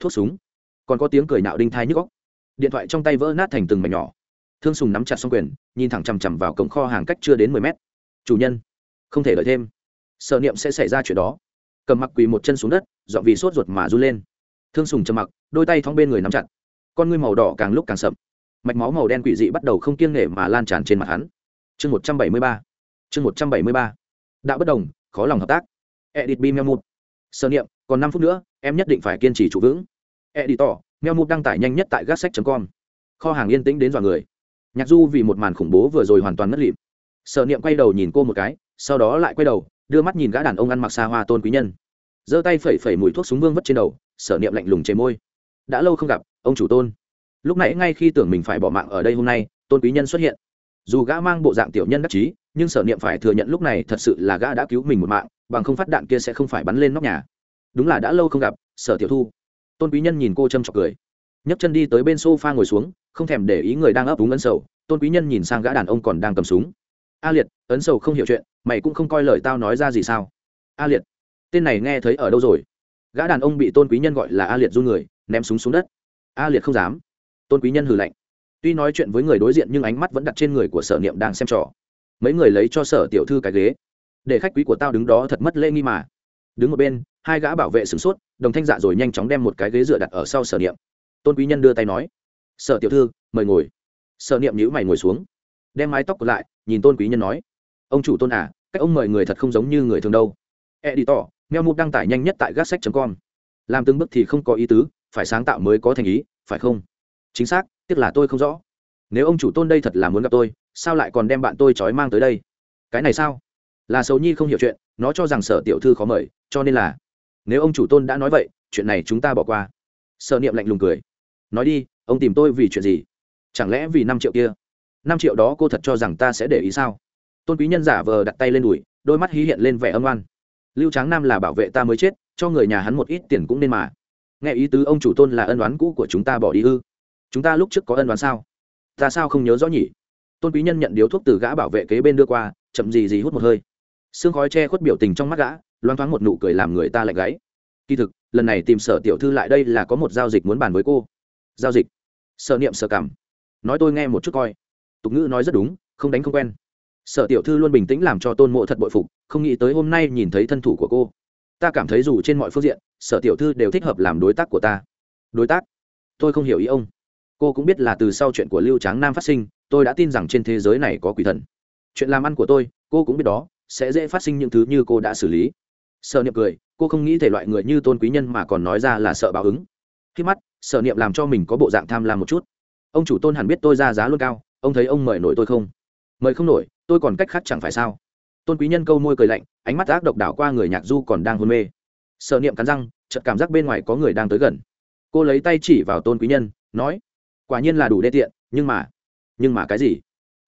thuốc súng, còn có tiếng cười nạo đinh thai nhức góc điện thoại trong tay vỡ nát thành từng mảnh nhỏ. Thương sùng nắm chặt xong quyền, nhìn thẳng chằm chằm vào cổng kho hàng cách chưa đến mười mét. Chủ nhân, không thể đợi thêm. Sợ niệm sẽ xảy ra chuyện đó. Cầm mặc quỳ một chân xuống đất dọn vì sốt ruột mà run lên. Thương sùng trầm mặc, đôi tay thong bên người nắm chặt. Con ngươi màu đỏ càng lúc càng sậm. Mạch máu màu đen quỷ dị bắt đầu không kiêng nể mà lan tràn trên mặt hắn. Chương một trăm bảy mươi ba. Chương một trăm bảy mươi ba. Đã bất đồng, khó lòng hợp tác. Edit bim một sơ niệm, còn năm phút nữa em nhất định phải kiên trì trụ vững. Editor, meo mục đăng tải nhanh nhất tại gác sách com. Kho hàng yên tĩnh đến dọa người. Nhạc du vì một màn khủng bố vừa rồi hoàn toàn mất lịm. Sở niệm quay đầu nhìn cô một cái, sau đó lại quay đầu, đưa mắt nhìn gã đàn ông ăn mặc xa hoa tôn quý nhân. Giơ tay phẩy phẩy mùi thuốc súng vương vất trên đầu, sở niệm lạnh lùng chế môi. Đã lâu không gặp, ông chủ tôn. Lúc nãy ngay khi tưởng mình phải bỏ mạng ở đây hôm nay, tôn quý nhân xuất hiện. Dù gã mang bộ dạng tiểu nhân đắc chí, nhưng sở niệm phải thừa nhận lúc này thật sự là gã đã cứu mình một mạng, bằng không phát đạn kia sẽ không phải bắn lên nóc nhà đúng là đã lâu không gặp, sở tiểu thu. Tôn quý nhân nhìn cô châm chọc cười. Nhấc chân đi tới bên sofa ngồi xuống, không thèm để ý người đang ấp úng ấn sầu. Tôn quý nhân nhìn sang gã đàn ông còn đang cầm súng. A liệt, ấn sầu không hiểu chuyện, mày cũng không coi lời tao nói ra gì sao? A liệt, tên này nghe thấy ở đâu rồi? Gã đàn ông bị tôn quý nhân gọi là a liệt run người, ném súng xuống đất. A liệt không dám. Tôn quý nhân hừ lạnh. Tuy nói chuyện với người đối diện nhưng ánh mắt vẫn đặt trên người của sở niệm đang xem trò. Mấy người lấy cho sở tiểu thư cái ghế. Để khách quý của tao đứng đó thật mất lễ nghi mà đứng một bên, hai gã bảo vệ sửng sốt, đồng thanh dạ rồi nhanh chóng đem một cái ghế dựa đặt ở sau sở niệm. Tôn quý nhân đưa tay nói, sở tiểu thư, mời ngồi. Sở niệm nhữ mày ngồi xuống, đem mái tóc lại, nhìn tôn quý nhân nói, ông chủ tôn à cách ông mời người thật không giống như người thường đâu. E đi tỏ meo mục đăng tải nhanh nhất tại gác sách com. Làm từng bước thì không có ý tứ, phải sáng tạo mới có thành ý, phải không? Chính xác, tiếc là tôi không rõ. Nếu ông chủ tôn đây thật là muốn gặp tôi, sao lại còn đem bạn tôi trói mang tới đây? Cái này sao? Là sầu nhi không hiểu chuyện, nó cho rằng sở tiểu thư khó mời, cho nên là, nếu ông chủ tôn đã nói vậy, chuyện này chúng ta bỏ qua. Sợ niệm lạnh lùng cười. Nói đi, ông tìm tôi vì chuyện gì? Chẳng lẽ vì năm triệu kia? Năm triệu đó cô thật cho rằng ta sẽ để ý sao? Tôn quý nhân giả vờ đặt tay lên đùi, đôi mắt hí hiện lên vẻ âm oan. Lưu tráng nam là bảo vệ ta mới chết, cho người nhà hắn một ít tiền cũng nên mà. Nghe ý tứ ông chủ tôn là ân oán cũ của chúng ta bỏ đi ư? Chúng ta lúc trước có ân oán sao? Ta sao không nhớ rõ nhỉ? Tôn quý nhân nhận điếu thuốc từ gã bảo vệ kế bên đưa qua, chậm gì gì hút một hơi sương khói che khuất biểu tình trong mắt gã loan thoáng một nụ cười làm người ta lạnh gáy. Kỳ thực, lần này tìm sở tiểu thư lại đây là có một giao dịch muốn bàn với cô. Giao dịch? Sợ niệm sợ cảm. Nói tôi nghe một chút coi. Tục ngữ nói rất đúng, không đánh không quen. Sở tiểu thư luôn bình tĩnh làm cho tôn mộ thật bội phục, không nghĩ tới hôm nay nhìn thấy thân thủ của cô. Ta cảm thấy dù trên mọi phương diện, sở tiểu thư đều thích hợp làm đối tác của ta. Đối tác? Tôi không hiểu ý ông. Cô cũng biết là từ sau chuyện của lưu tráng nam phát sinh, tôi đã tin rằng trên thế giới này có quỷ thần. Chuyện làm ăn của tôi, cô cũng biết đó sẽ dễ phát sinh những thứ như cô đã xử lý. Sợ niệm cười, cô không nghĩ thể loại người như tôn quý nhân mà còn nói ra là sợ báo ứng. Khi mắt sợ niệm làm cho mình có bộ dạng tham lam một chút. Ông chủ tôn hẳn biết tôi ra giá luôn cao, ông thấy ông mời nổi tôi không? Mời không nổi, tôi còn cách khác chẳng phải sao? Tôn quý nhân câu môi cười lạnh, ánh mắt ác độc đảo qua người nhạc du còn đang hôn mê. Sợ niệm cắn răng, chợt cảm giác bên ngoài có người đang tới gần. Cô lấy tay chỉ vào tôn quý nhân, nói, quả nhiên là đủ đê tiện, nhưng mà nhưng mà cái gì?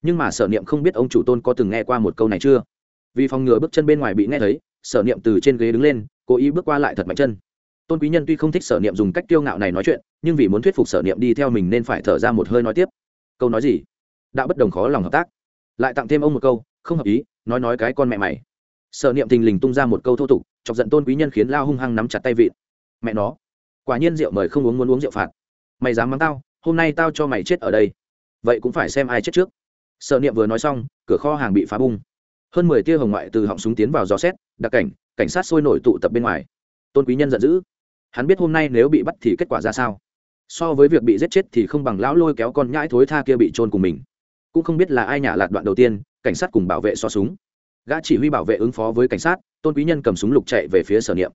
Nhưng mà sở niệm không biết ông chủ tôn có từng nghe qua một câu này chưa? Vì phòng ngừa bước chân bên ngoài bị nghe thấy, sở niệm từ trên ghế đứng lên, cố ý bước qua lại thật mạnh chân. Tôn quý nhân tuy không thích sở niệm dùng cách tiêu ngạo này nói chuyện, nhưng vì muốn thuyết phục sở niệm đi theo mình nên phải thở ra một hơi nói tiếp. Câu nói gì? Đạo bất đồng khó lòng hợp tác. Lại tặng thêm ông một câu, không hợp ý, nói nói cái con mẹ mày. Sở niệm thình lình tung ra một câu thô tục, chọc giận tôn quý nhân khiến lao hung hăng nắm chặt tay vịn. Mẹ nó, quả nhiên rượu mời không uống muốn uống rượu phạt. Mày dám mắng tao, hôm nay tao cho mày chết ở đây. Vậy cũng phải xem ai chết trước. Sở niệm vừa nói xong, cửa kho hàng bị phá bung hơn mười tia hồng ngoại từ họng súng tiến vào gió xét đặc cảnh cảnh sát sôi nổi tụ tập bên ngoài. Tôn quý nhân giận dữ. Hắn biết hôm nay nếu bị bắt thì kết quả ra sao? So với việc bị giết chết thì không bằng lão lôi kéo con nhãi thối tha kia bị trôn cùng mình. Cũng không biết là ai nhả lạt đoạn đầu tiên, cảnh sát cùng bảo vệ so súng. Gã chỉ huy bảo vệ ứng phó với cảnh sát, tôn quý nhân cầm súng lục chạy về phía sở niệm.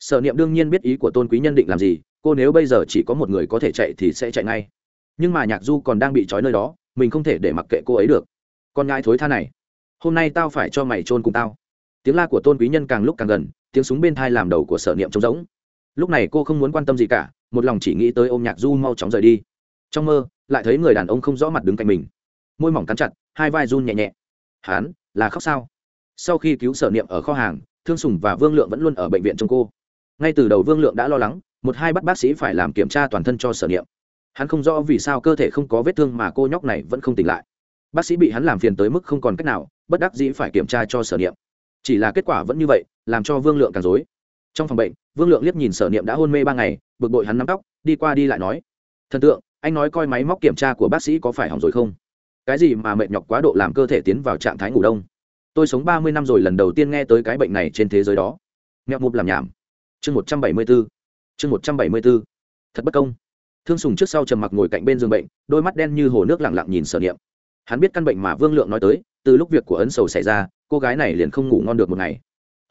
Sở niệm đương nhiên biết ý của tôn quý nhân định làm gì, cô nếu bây giờ chỉ có một người có thể chạy thì sẽ chạy ngay. Nhưng mà nhạc du còn đang bị trói nơi đó, mình không thể để mặc kệ cô ấy được. Con nhãi thối tha này hôm nay tao phải cho mày trôn cùng tao. Tiếng la của tôn quý nhân càng lúc càng gần, tiếng súng bên thai làm đầu của sở niệm trống rỗng. Lúc này cô không muốn quan tâm gì cả, một lòng chỉ nghĩ tới ôm nhạc du mau chóng rời đi. Trong mơ, lại thấy người đàn ông không rõ mặt đứng cạnh mình. Môi mỏng cắn chặt, hai vai run nhẹ nhẹ. Hán, là khóc sao? Sau khi cứu sở niệm ở kho hàng, thương sùng và vương lượng vẫn luôn ở bệnh viện trong cô. Ngay từ đầu vương lượng đã lo lắng, một hai bắt bác sĩ phải làm kiểm tra toàn thân cho sở niệm. Hắn không rõ vì sao cơ thể không có vết thương mà cô nhóc này vẫn không tỉnh lại. Bác sĩ bị hắn làm phiền tới mức không còn cách nào bất đắc dĩ phải kiểm tra cho sở niệm. Chỉ là kết quả vẫn như vậy, làm cho vương lượng càng dối trong phòng bệnh, vương lượng liếc nhìn sở niệm đã hôn mê ba ngày, bực bội hắn nắm tóc, đi qua đi lại nói, thần tượng, anh nói coi máy móc kiểm tra của bác sĩ có phải hỏng rồi không? Cái gì mà mệt nhọc quá độ làm cơ thể tiến vào trạng thái ngủ đông? Tôi sống ba mươi năm rồi lần đầu tiên nghe tới cái bệnh này trên thế giới đó. Mẹo mụp làm nhảm. Chương một trăm bảy mươi bốn chương một trăm bảy mươi bốn thật bất công. Thương sùng trước sau trầm mặc ngồi cạnh bên giường bệnh, đôi mắt đen như hồ nước lẳng lặng nhìn sở niệm. Hắn biết căn bệnh mà vương lượng nói tới từ lúc việc của ấn sầu xảy ra, cô gái này liền không ngủ ngon được một ngày.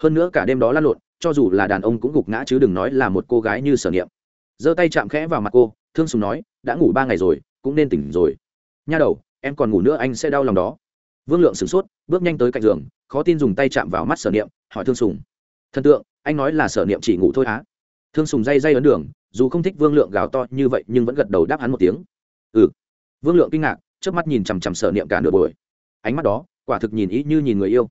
Hơn nữa cả đêm đó lăn lộn, cho dù là đàn ông cũng gục ngã chứ đừng nói là một cô gái như sở niệm. Giơ tay chạm khẽ vào mặt cô, thương sùng nói, đã ngủ ba ngày rồi, cũng nên tỉnh rồi. Nha đầu, em còn ngủ nữa anh sẽ đau lòng đó. Vương lượng sửng sốt, bước nhanh tới cạnh giường, khó tin dùng tay chạm vào mắt sở niệm, hỏi thương sùng, thần tượng, anh nói là sở niệm chỉ ngủ thôi á thương sùng day day ấn đường, dù không thích vương lượng gào to như vậy nhưng vẫn gật đầu đáp hắn một tiếng. Ừ. Vương lượng kinh ngạc trước mắt nhìn chằm chằm sở niệm cả nửa buổi ánh mắt đó, quả thực nhìn ý như nhìn người yêu.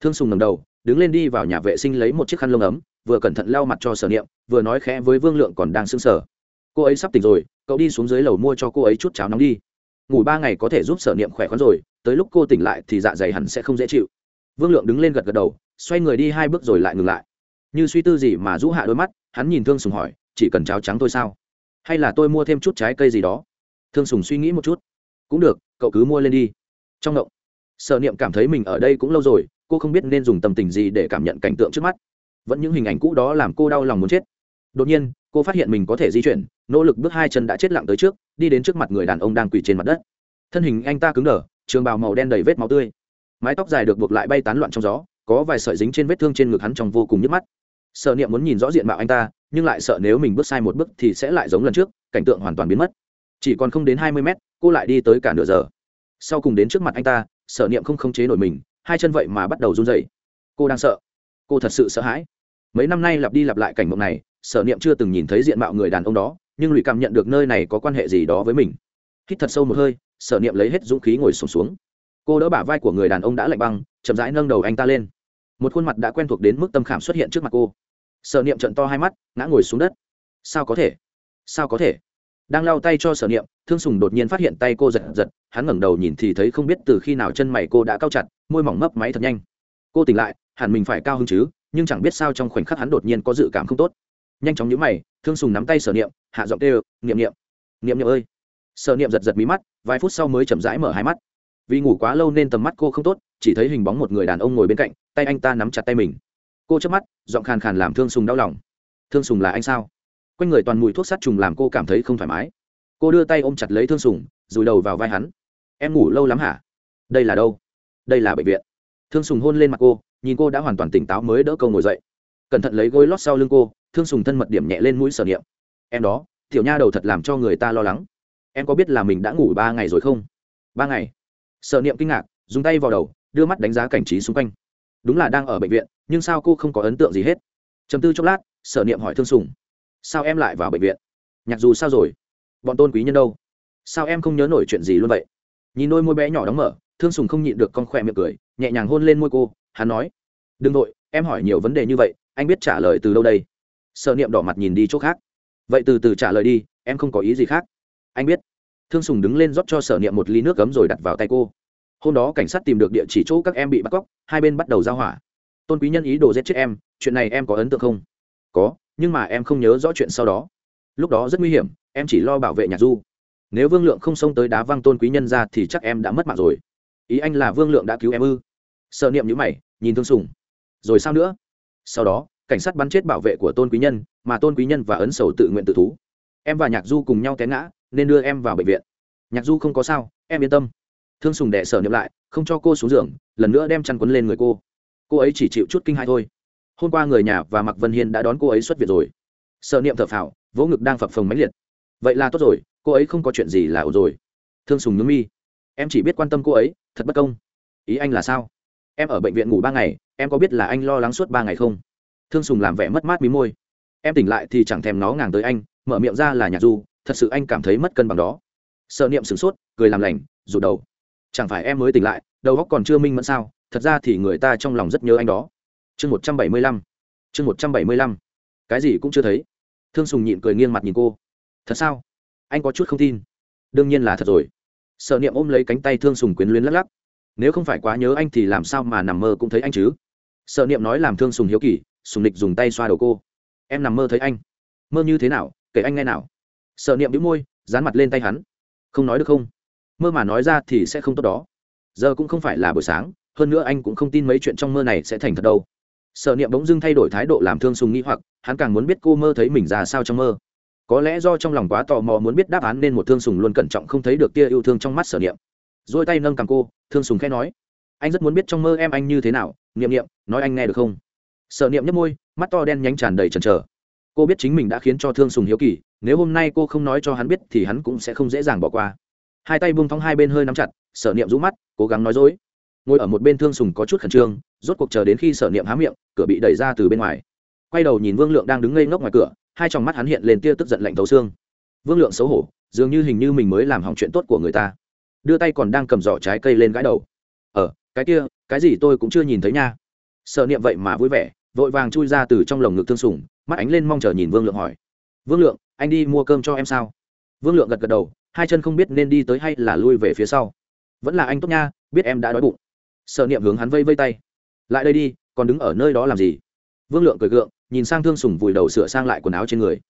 Thương sùng ngầm đầu, đứng lên đi vào nhà vệ sinh lấy một chiếc khăn lông ấm, vừa cẩn thận lau mặt cho sở niệm, vừa nói khẽ với vương lượng còn đang sưng sở cô ấy sắp tỉnh rồi, cậu đi xuống dưới lầu mua cho cô ấy chút cháo nóng đi. Ngủ ba ngày có thể giúp sở niệm khỏe khoắn rồi, tới lúc cô tỉnh lại thì dạ dày hẳn sẽ không dễ chịu. Vương lượng đứng lên gật gật đầu, xoay người đi hai bước rồi lại ngừng lại. Như suy tư gì mà rũ hạ đôi mắt, hắn nhìn thương sùng hỏi, chỉ cần cháo trắng thôi sao? Hay là tôi mua thêm chút trái cây gì đó? Thương sùng suy nghĩ một chút. Cũng được, cậu cứ mua lên đi. Trong động sở niệm cảm thấy mình ở đây cũng lâu rồi, cô không biết nên dùng tâm tình gì để cảm nhận cảnh tượng trước mắt. Vẫn những hình ảnh cũ đó làm cô đau lòng muốn chết. Đột nhiên, cô phát hiện mình có thể di chuyển, nỗ lực bước hai chân đã chết lặng tới trước, đi đến trước mặt người đàn ông đang quỳ trên mặt đất. Thân hình anh ta cứng đờ, trường bào màu đen đầy vết máu tươi. Mái tóc dài được buộc lại bay tán loạn trong gió, có vài sợi dính trên vết thương trên ngực hắn trong vô cùng nhức mắt. Sợ niệm muốn nhìn rõ diện mạo anh ta, nhưng lại sợ nếu mình bước sai một bước thì sẽ lại giống lần trước, cảnh tượng hoàn toàn biến mất. Chỉ còn không đến hai mươi mét, cô lại đi tới cả nửa giờ. Sau cùng đến trước mặt anh ta Sở niệm không khống chế nổi mình hai chân vậy mà bắt đầu run dậy cô đang sợ. Cô thật sự sợ hãi. Mấy năm nay lặp đi lặp lại cảnh mộng này sở niệm chưa từng nhìn thấy diện mạo người đàn ông đó nhưng lụy cảm nhận được nơi này có quan hệ gì đó với mình. Hít thật sâu một hơi sở niệm lấy hết dũng khí ngồi sùng xuống, xuống cô đỡ bả vai của người đàn ông đã lạnh băng chậm rãi nâng đầu anh ta lên. Một khuôn mặt đã quen thuộc đến mức tâm khảm xuất hiện trước mặt cô. Sở niệm trận to hai mắt ngã ngồi xuống đất. Sao có thể? Sao có thể? Đang lau tay cho sở niệm thương sùng đột nhiên phát hiện tay cô giật giật, hắn ngẩng đầu nhìn thì thấy không biết từ khi nào chân mày cô đã cao chặt, môi mỏng mấp máy thật nhanh. Cô tỉnh lại, hẳn mình phải cao hơn chứ, nhưng chẳng biết sao trong khoảnh khắc hắn đột nhiên có dự cảm không tốt. Nhanh chóng nhíu mày, thương sùng nắm tay sở niệm, hạ giọng kêu, niệm niệm niệm niệm ơi. Sở niệm giật giật mí mắt, vài phút sau mới chậm rãi mở hai mắt. Vì ngủ quá lâu nên tầm mắt cô không tốt, chỉ thấy hình bóng một người đàn ông ngồi bên cạnh, tay anh ta nắm chặt tay mình. Cô chớp mắt, giọng khàn khàn làm thương sùng đau lòng. Thương sùng là anh sao? Quanh người toàn mùi thuốc sát trùng làm cô cảm thấy không thoải mái cô đưa tay ôm chặt lấy thương sùng rùi đầu vào vai hắn. Em ngủ lâu lắm hả? Đây là đâu? Đây là bệnh viện. Thương sùng hôn lên mặt cô, nhìn cô đã hoàn toàn tỉnh táo mới đỡ câu ngồi dậy. Cẩn thận lấy gối lót sau lưng cô, thương sùng thân mật điểm nhẹ lên mũi sở niệm. Em đó, tiểu nha đầu thật làm cho người ta lo lắng. Em có biết là mình đã ngủ ba ngày rồi không? Ba ngày. Sở niệm kinh ngạc, dùng tay vào đầu, đưa mắt đánh giá cảnh trí xung quanh. Đúng là đang ở bệnh viện, nhưng sao cô không có ấn tượng gì hết? Chấm tư chốc lát, sở niệm hỏi thương sùng. Sao em lại vào bệnh viện? Nhạc dù sao rồi? Bọn tôn quý nhân đâu? Sao em không nhớ nổi chuyện gì luôn vậy? Nhìn đôi môi bé nhỏ đóng mở, thương sùng không nhịn được con khoe miệng cười, nhẹ nhàng hôn lên môi cô, hắn nói, đừng vội, em hỏi nhiều vấn đề như vậy, anh biết trả lời từ đâu đây? Sợ niệm đỏ mặt nhìn đi chỗ khác. Vậy từ từ trả lời đi, em không có ý gì khác. Anh biết. Thương sùng đứng lên rót cho sở niệm một ly nước cấm rồi đặt vào tay cô. Hôm đó cảnh sát tìm được địa chỉ chỗ các em bị bắt cóc, hai bên bắt đầu giao hỏa. Tôn quý nhân ý đồ giết chết em, chuyện này em có ấn tượng không? Có, nhưng mà em không nhớ rõ chuyện sau đó. Lúc đó rất nguy hiểm em chỉ lo bảo vệ nhạc du. Nếu vương lượng không xông tới đá văng tôn quý nhân ra thì chắc em đã mất mạng rồi. Ý anh là vương lượng đã cứu em ư? Sợ niệm nhữ mày, nhìn thương sùng. Rồi sao nữa? Sau đó, cảnh sát bắn chết bảo vệ của tôn quý nhân, mà tôn quý nhân và ấn sầu tự nguyện tự thú. Em và nhạc du cùng nhau té ngã, nên đưa em vào bệnh viện. Nhạc du không có sao, em yên tâm. Thương sùng đệ sở niệm lại, không cho cô xuống giường, lần nữa đem chăn quấn lên người cô. Cô ấy chỉ chịu chút kinh hãi thôi. Hôm qua người nhà và mặc vân hiên đã đón cô ấy xuất viện rồi. Sợ niệm thở phào, vỗ ngực đang phập phồng máy liệt vậy là tốt rồi, cô ấy không có chuyện gì là ổn rồi. Thương sùng nhướng mi. Em chỉ biết quan tâm cô ấy, thật bất công. Ý anh là sao? Em ở bệnh viện ngủ ba ngày, em có biết là anh lo lắng suốt ba ngày không? Thương sùng làm vẻ mất mát mí môi. Em tỉnh lại thì chẳng thèm nó ngàng tới anh, mở miệng ra là nhạc du thật sự anh cảm thấy mất cân bằng đó. Sợ niệm sửng sốt, cười làm lành, rụt đầu. Chẳng phải em mới tỉnh lại, đầu óc còn chưa minh mẫn sao? Thật ra thì người ta trong lòng rất nhớ anh đó. Chương một trăm bảy mươi lăm. Chương một trăm bảy mươi lăm. Cái gì cũng chưa thấy. Thương sùng nhịn cười nghiêng mặt nhìn cô thật sao? Anh có chút không tin. Đương nhiên là thật rồi. Sợ niệm ôm lấy cánh tay thương sùng quyến luyến lắc lắc. Nếu không phải quá nhớ anh thì làm sao mà nằm mơ cũng thấy anh chứ? Sợ niệm nói làm thương sùng hiếu kỳ, sùng địch dùng tay xoa đầu cô. Em nằm mơ thấy anh. Mơ như thế nào? Kể anh nghe nào. Sợ niệm đĩu môi, dán mặt lên tay hắn. Không nói được không? Mơ mà nói ra thì sẽ không tốt đó. Giờ cũng không phải là buổi sáng, hơn nữa anh cũng không tin mấy chuyện trong mơ này sẽ thành thật đâu. Sợ niệm bỗng dưng thay đổi thái độ làm thương sùng nghĩ hoặc, hắn càng muốn biết cô mơ thấy mình ra sao trong mơ có lẽ do trong lòng quá tò mò muốn biết đáp án nên một thương sùng luôn cẩn trọng không thấy được tia yêu thương trong mắt sở niệm. Rồi tay nâng cầm cô, thương sùng khẽ nói, anh rất muốn biết trong mơ em anh như thế nào, niệm niệm, nói anh nghe được không? Sở niệm nhấp môi, mắt to đen nhánh tràn đầy trần trờ cô biết chính mình đã khiến cho thương sùng hiếu kỳ, nếu hôm nay cô không nói cho hắn biết thì hắn cũng sẽ không dễ dàng bỏ qua. Hai tay buông thong hai bên hơi nắm chặt, sở niệm rũ mắt, cố gắng nói dối. Ngồi ở một bên thương sùng có chút khẩn trương, rốt cuộc chờ đến khi sở niệm há miệng, cửa bị đẩy ra từ bên ngoài. Quay đầu nhìn vương lượng đang đứng ngây ngốc ngoài cửa hai tròng mắt hắn hiện lên tia tức giận lạnh thấu xương. Vương lượng xấu hổ, dường như hình như mình mới làm hỏng chuyện tốt của người ta. Đưa tay còn đang cầm giỏ trái cây lên gãi đầu. Ờ cái kia, cái gì tôi cũng chưa nhìn thấy nha. Sợ niệm vậy mà vui vẻ, vội vàng chui ra từ trong lồng ngực thương sủng, mắt ánh lên mong chờ nhìn vương lượng hỏi. Vương lượng, anh đi mua cơm cho em sao? Vương lượng gật gật đầu, hai chân không biết nên đi tới hay là lui về phía sau. Vẫn là anh tốt nha, biết em đã đói bụng. Sợ niệm hướng hắn vây vây tay. Lại đây đi, còn đứng ở nơi đó làm gì? Vương lượng cười gượng nhìn sang thương sùng vùi đầu sửa sang lại quần áo trên người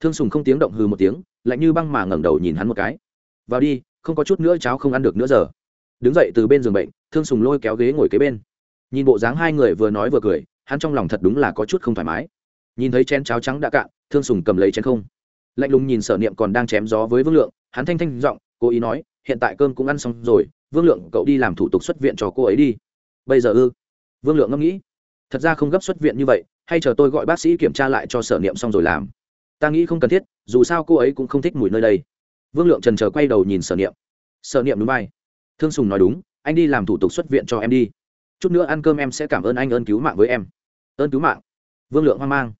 thương sùng không tiếng động hư một tiếng lạnh như băng mà ngẩng đầu nhìn hắn một cái vào đi không có chút nữa cháo không ăn được nữa giờ đứng dậy từ bên giường bệnh thương sùng lôi kéo ghế ngồi kế bên nhìn bộ dáng hai người vừa nói vừa cười hắn trong lòng thật đúng là có chút không thoải mái nhìn thấy chén cháo trắng đã cạn thương sùng cầm lấy chén không lạnh lùng nhìn sở niệm còn đang chém gió với vương lượng hắn thanh thanh giọng cố ý nói hiện tại cơm cũng ăn xong rồi vương lượng cậu đi làm thủ tục xuất viện cho cô ấy đi bây giờ ư vương lượng ngẫm nghĩ thật ra không gấp xuất viện như vậy hay chờ tôi gọi bác sĩ kiểm tra lại cho sở niệm xong rồi làm. Ta nghĩ không cần thiết, dù sao cô ấy cũng không thích mùi nơi đây. Vương lượng trần trờ quay đầu nhìn sở niệm. Sở niệm núi bay thương sùng nói đúng, anh đi làm thủ tục xuất viện cho em đi. Chút nữa ăn cơm em sẽ cảm ơn anh ơn cứu mạng với em. Ơn cứu mạng. Vương lượng hoang mang.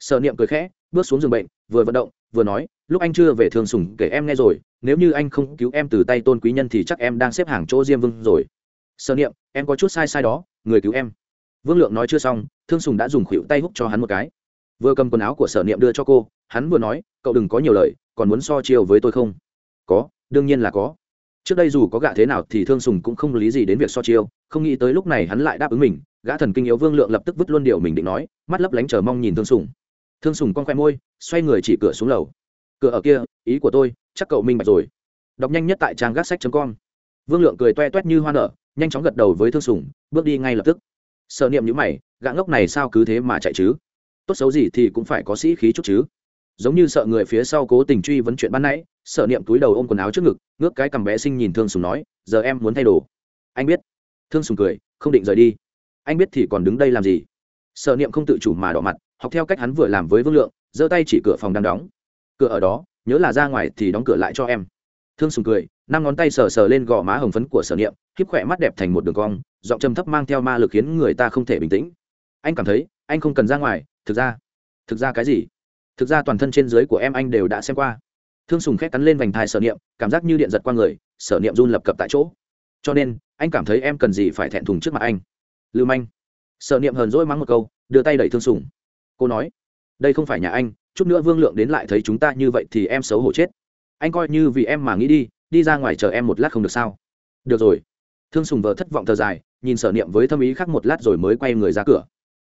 Sở niệm cười khẽ, bước xuống giường bệnh, vừa vận động, vừa nói, lúc anh chưa về thương sùng kể em nghe rồi, nếu như anh không cứu em từ tay tôn quý nhân thì chắc em đang xếp hàng chỗ diêm vương rồi. Sở niệm, em có chút sai sai đó, người cứu em vương lượng nói chưa xong, thương sùng đã dùng khuỷu tay húc cho hắn một cái. Vừa cầm quần áo của sở niệm đưa cho cô, hắn vừa nói, cậu đừng có nhiều lời, còn muốn so chiều với tôi không? Có, đương nhiên là có. Trước đây dù có gạ thế nào thì thương sùng cũng không lý gì đến việc so chiêu, không nghĩ tới lúc này hắn lại đáp ứng mình. Gã thần kinh yếu vương lượng lập tức vứt luôn điều mình định nói, mắt lấp lánh chờ mong nhìn thương sùng. Thương sùng con khoe môi, xoay người chỉ cửa xuống lầu. Cửa ở kia, ý của tôi, chắc cậu minh bạch rồi. Đọc nhanh nhất tại trang gác sách com. Vương lượng cười toe toét như hoa nở, nhanh chóng gật đầu với thương sùng, bước đi ngay lập tức sợ niệm những mày, gã ngốc này sao cứ thế mà chạy chứ? Tốt xấu gì thì cũng phải có sĩ khí chút chứ. Giống như sợ người phía sau cố tình truy vấn chuyện ban nãy sợ niệm túi đầu ôm quần áo trước ngực, ngước cái cằm bé sinh nhìn thương sùng nói, giờ em muốn thay đồ. Anh biết. Thương sùng cười, không định rời đi. Anh biết thì còn đứng đây làm gì? Sợ niệm không tự chủ mà đỏ mặt, học theo cách hắn vừa làm với vương lượng, giơ tay chỉ cửa phòng đang đóng. Cửa ở đó, nhớ là ra ngoài thì đóng cửa lại cho em. Thương sùng cười năm ngón tay sờ sờ lên gò má hồng phấn của sở niệm khiếp khỏe mắt đẹp thành một đường cong, giọng trầm thấp mang theo ma lực khiến người ta không thể bình tĩnh. Anh cảm thấy, anh không cần ra ngoài, thực ra thực ra cái gì? Thực ra toàn thân trên dưới của em anh đều đã xem qua. Thương sùng khét cắn lên vành thai sở niệm, cảm giác như điện giật qua người, sở niệm run lập cập tại chỗ. Cho nên, anh cảm thấy em cần gì phải thẹn thùng trước mặt anh? Lưu manh. Sở niệm hờn dỗi mắng một câu, đưa tay đẩy thương sùng. Cô nói, đây không phải nhà anh, chút nữa vương lượng đến lại thấy chúng ta như vậy thì em xấu hổ chết. Anh coi như vì em mà nghĩ đi đi ra ngoài chờ em một lát không được sao? Được rồi. Thương sùng vợ thất vọng thờ dài, nhìn sở niệm với thâm ý khác một lát rồi mới quay người ra cửa.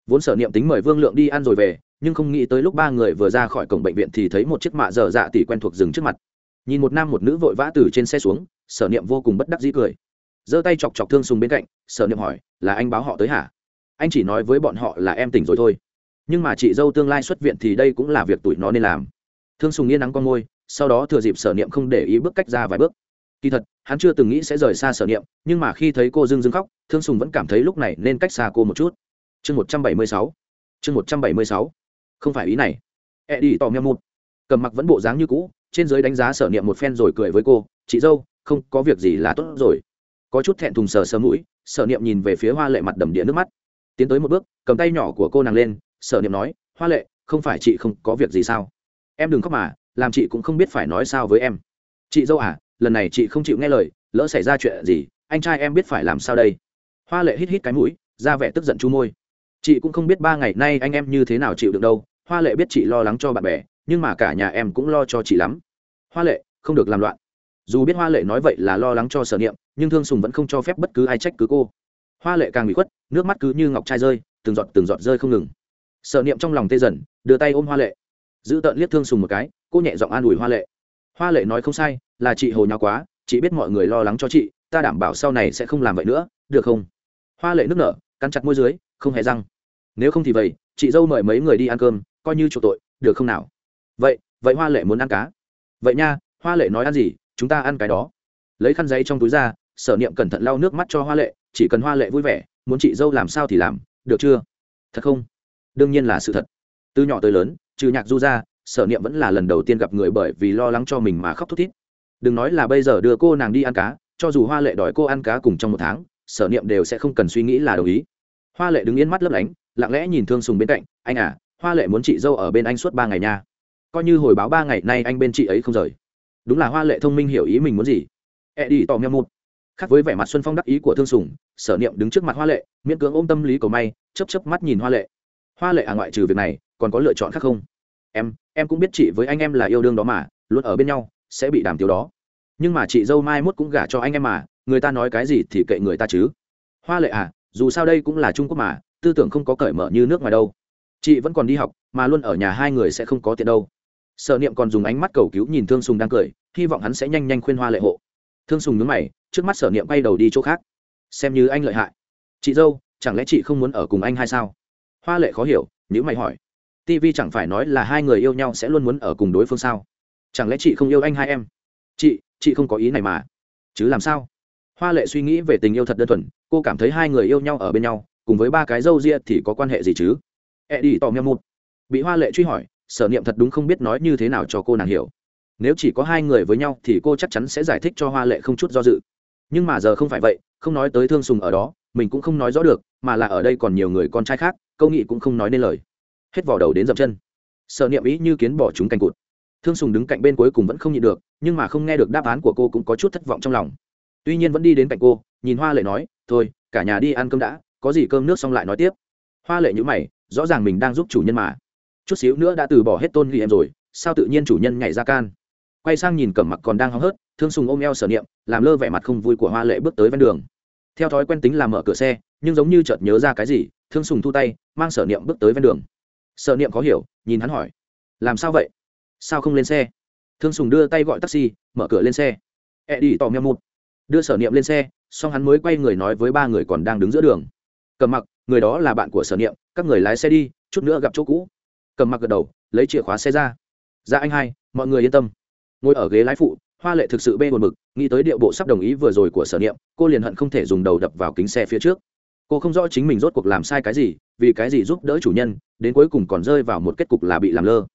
Vốn sở niệm tính mời vương lượng đi ăn rồi về, nhưng không nghĩ tới lúc ba người vừa ra khỏi cổng bệnh viện thì thấy một chiếc mạ dở dạ tỉ quen thuộc dừng trước mặt. Nhìn một nam một nữ vội vã từ trên xe xuống, sở niệm vô cùng bất đắc dĩ cười. Giơ tay chọc chọc thương sùng bên cạnh, sở niệm hỏi, là anh báo họ tới hả? Anh chỉ nói với bọn họ là em tỉnh rồi thôi. Nhưng mà chị dâu tương lai xuất viện thì đây cũng là việc tụi nó nên làm. Thương sùng yên nắng con môi sau đó thừa dịp sở niệm không để ý bước cách ra vài bước. Kỳ thật, hắn chưa từng nghĩ sẽ rời xa sở niệm, nhưng mà khi thấy cô dưng dưng khóc, thương sùng vẫn cảm thấy lúc này nên cách xa cô một chút. Chương một trăm bảy mươi sáu. Chương một trăm bảy mươi sáu. Không phải ý này. E đi tò mèo một. Cầm mặc vẫn bộ dáng như cũ, trên giới đánh giá sở niệm một phen rồi cười với cô, chị dâu, không có việc gì là tốt rồi. Có chút thẹn thùng sờ sờ mũi, sở niệm nhìn về phía hoa lệ mặt đầm địa nước mắt. Tiến tới một bước, cầm tay nhỏ của cô nàng lên, sở niệm nói, hoa lệ, không phải chị không có việc gì sao? Em đừng khóc mà làm chị cũng không biết phải nói sao với em. Chị dâu à lần này chị không chịu nghe lời, lỡ xảy ra chuyện gì, anh trai em biết phải làm sao đây? Hoa lệ hít hít cái mũi ra vẻ tức giận chu môi. Chị cũng không biết ba ngày nay anh em như thế nào chịu được đâu, hoa lệ biết chị lo lắng cho bạn bè, nhưng mà cả nhà em cũng lo cho chị lắm. Hoa lệ, không được làm loạn. Dù biết hoa lệ nói vậy là lo lắng cho sở niệm, nhưng thương sùng vẫn không cho phép bất cứ ai trách cứ cô. Hoa lệ càng bị khuất, nước mắt cứ như ngọc trai rơi, từng giọt từng giọt rơi không ngừng. Sở niệm trong lòng tê dần, đưa tay ôm hoa lệ. Giữ tợn liếc thương sùng một cái cô nhẹ giọng an ủi hoa lệ. Hoa lệ nói không sai, là chị hồ nhau quá, chị biết mọi người lo lắng cho chị, ta đảm bảo sau này sẽ không làm vậy nữa, được không? Hoa lệ nước nở, cắn chặt môi dưới, không hề răng. Nếu không thì vậy, chị dâu mời mấy người đi ăn cơm, coi như chỗ tội, được không nào? Vậy vậy hoa lệ muốn ăn cá. Vậy nha, hoa lệ nói ăn gì, chúng ta ăn cái đó. Lấy khăn giấy trong túi ra, sở niệm cẩn thận lau nước mắt cho hoa lệ, chỉ cần hoa lệ vui vẻ, muốn chị dâu làm sao thì làm, được chưa? Thật không? Đương nhiên là sự thật. Từ nhỏ tới lớn, trừ nhạc du ra sở niệm vẫn là lần đầu tiên gặp người bởi vì lo lắng cho mình mà khóc thút thít. Đừng nói là bây giờ đưa cô nàng đi ăn cá, cho dù hoa lệ đòi cô ăn cá cùng trong một tháng, sở niệm đều sẽ không cần suy nghĩ là đồng ý. Hoa lệ đứng yên mắt lấp lánh, lặng lẽ nhìn thương sùng bên cạnh, anh à hoa lệ muốn chị dâu ở bên anh suốt ba ngày nha. Coi như hồi báo ba ngày nay anh bên chị ấy không rời. Đúng là hoa lệ thông minh hiểu ý mình muốn gì. E đi tò mèo một. Khác với vẻ mặt xuân phong đắc ý của thương sùng, sở niệm đứng trước mặt hoa lệ, miễn cưỡng ôm tâm lý cầu may chấp chấp mắt nhìn hoa lệ. Hoa lệ à ngoại trừ việc này, còn có lựa chọn khác không? Em em cũng biết chị với anh em là yêu đương đó mà, luôn ở bên nhau, sẽ bị đàm tiếu đó. Nhưng mà chị dâu mai mốt cũng gả cho anh em mà, người ta nói cái gì thì kệ người ta chứ. Hoa lệ à dù sao đây cũng là trung quốc mà, tư tưởng không có cởi mở như nước ngoài đâu. Chị vẫn còn đi học, mà luôn ở nhà hai người sẽ không có tiền đâu. Sợ niệm còn dùng ánh mắt cầu cứu nhìn thương sùng đang cười, hy vọng hắn sẽ nhanh nhanh khuyên hoa lệ hộ. Thương sùng nhớ mày, trước mắt sở niệm quay đầu đi chỗ khác. Xem như anh lợi hại. Chị dâu, chẳng lẽ chị không muốn ở cùng anh hay sao? Hoa lệ khó hiểu nếu mày hỏi tv chẳng phải nói là hai người yêu nhau sẽ luôn muốn ở cùng đối phương sao? Chẳng lẽ chị không yêu anh hai em? Chị chị không có ý này mà. Chứ làm sao? Hoa lệ suy nghĩ về tình yêu thật đơn thuần, cô cảm thấy hai người yêu nhau ở bên nhau, cùng với ba cái dâu ria thì có quan hệ gì chứ? E đi tò mèo một. Bị hoa lệ truy hỏi, sở niệm thật đúng không biết nói như thế nào cho cô nàng hiểu. Nếu chỉ có hai người với nhau thì cô chắc chắn sẽ giải thích cho hoa lệ không chút do dự. Nhưng mà giờ không phải vậy, không nói tới thương sùng ở đó, mình cũng không nói rõ được, mà là ở đây còn nhiều người con trai khác, câu nghị cũng không nói nên lời hết vỏ đầu đến dậm chân. Sợ niệm ý như kiến bỏ chúng cành cụt. Thương sùng đứng cạnh bên cuối cùng vẫn không nhịn được, nhưng mà không nghe được đáp án của cô cũng có chút thất vọng trong lòng. Tuy nhiên vẫn đi đến cạnh cô, nhìn hoa lệ nói, thôi, cả nhà đi ăn cơm đã, có gì cơm nước xong lại nói tiếp. Hoa lệ nhữ mày, rõ ràng mình đang giúp chủ nhân mà. Chút xíu nữa đã từ bỏ hết tôn ghi em rồi, sao tự nhiên chủ nhân nhảy ra can? Quay sang nhìn cẩm mặc còn đang hóng hớt, thương sùng ôm eo sở niệm, làm lơ vẻ mặt không vui của hoa lệ bước tới ven đường. Theo thói quen tính là mở cửa xe, nhưng giống như chợt nhớ ra cái gì, thương sùng thu tay, mang sở niệm bước tới ven đường sở niệm khó hiểu, nhìn hắn hỏi, làm sao vậy? Sao không lên xe? Thương sùng đưa tay gọi taxi, mở cửa lên xe. E đi tò mèo một đưa sở niệm lên xe, xong hắn mới quay người nói với ba người còn đang đứng giữa đường. Cầm mặc, người đó là bạn của sở niệm, các người lái xe đi, chút nữa gặp chỗ cũ. Cầm mặc gật đầu, lấy chìa khóa xe ra. Ra anh hai, mọi người yên tâm. Ngồi ở ghế lái phụ, hoa lệ thực sự bê buồn mực nghĩ tới điệu bộ sắp đồng ý vừa rồi của sở niệm, cô liền hận không thể dùng đầu đập vào kính xe phía trước. Cô không rõ chính mình rốt cuộc làm sai cái gì vì cái gì giúp đỡ chủ nhân, đến cuối cùng còn rơi vào một kết cục là bị làm lơ.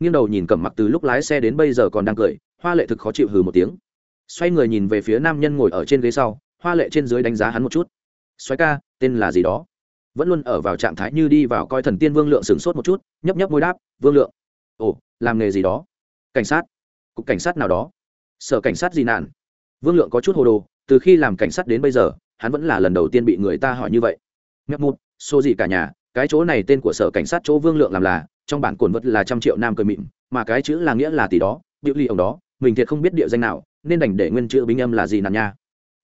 Nghiêng đầu nhìn cẩm mặc từ lúc lái xe đến bây giờ còn đang cười, hoa lệ thực khó chịu hừ một tiếng. Xoay người nhìn về phía nam nhân ngồi ở trên ghế sau, hoa lệ trên dưới đánh giá hắn một chút. Xoáy ca, tên là gì đó? Vẫn luôn ở vào trạng thái như đi vào coi thần tiên vương lượng sửng sốt một chút, nhấp nhấp môi đáp, vương lượng. Ồ, làm nghề gì đó? Cảnh sát. Cục cảnh sát nào đó. Sở cảnh sát gì nạn? Vương lượng có chút hồ đồ, từ khi làm cảnh sát đến bây giờ, hắn vẫn là lần đầu tiên bị người ta hỏi như vậy. Ngập một xô gì cả nhà, cái chỗ này tên của sở cảnh sát chỗ vương lượng làm là, trong bản cồn vật là trăm triệu nam cười mịn, mà cái chữ là nghĩa là tỷ đó, biểu ly ông đó, mình thiệt không biết địa danh nào, nên đành để nguyên chữ bình âm là gì nằm nha.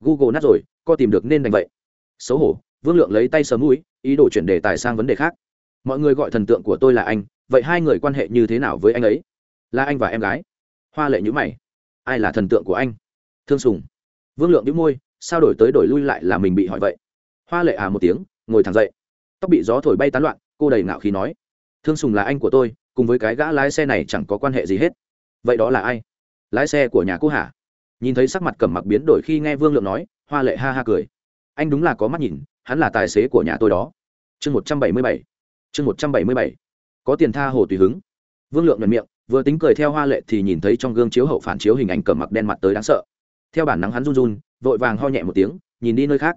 Google nát rồi, co tìm được nên đành vậy. Xấu hổ, vương lượng lấy tay sờ mũi, ý đồ chuyển đề tài sang vấn đề khác. Mọi người gọi thần tượng của tôi là anh, vậy hai người quan hệ như thế nào với anh ấy? Là anh và em gái. Hoa lệ nhữ mày. Ai là thần tượng của anh? Thương sùng. Vương lượng đĩu môi, sao đổi tới đổi lui lại là mình bị hỏi vậy? Hoa lệ à một tiếng, ngồi thẳng dậy tóc bị gió thổi bay tán loạn, cô đầy ngạo khí nói, thương sùng là anh của tôi, cùng với cái gã lái xe này chẳng có quan hệ gì hết. Vậy đó là ai? Lái xe của nhà cô hả? Nhìn thấy sắc mặt cầm mặc biến đổi khi nghe vương lượng nói, hoa lệ ha ha cười. Anh đúng là có mắt nhìn, hắn là tài xế của nhà tôi đó. Chương một trăm bảy mươi bảy. Chương một trăm bảy mươi bảy. Có tiền tha hồ tùy hứng. Vương lượng nhận miệng, vừa tính cười theo hoa lệ thì nhìn thấy trong gương chiếu hậu phản chiếu hình ảnh cầm mặc đen mặt tới đáng sợ. Theo bản năng hắn run run, vội vàng ho nhẹ một tiếng, nhìn đi nơi khác.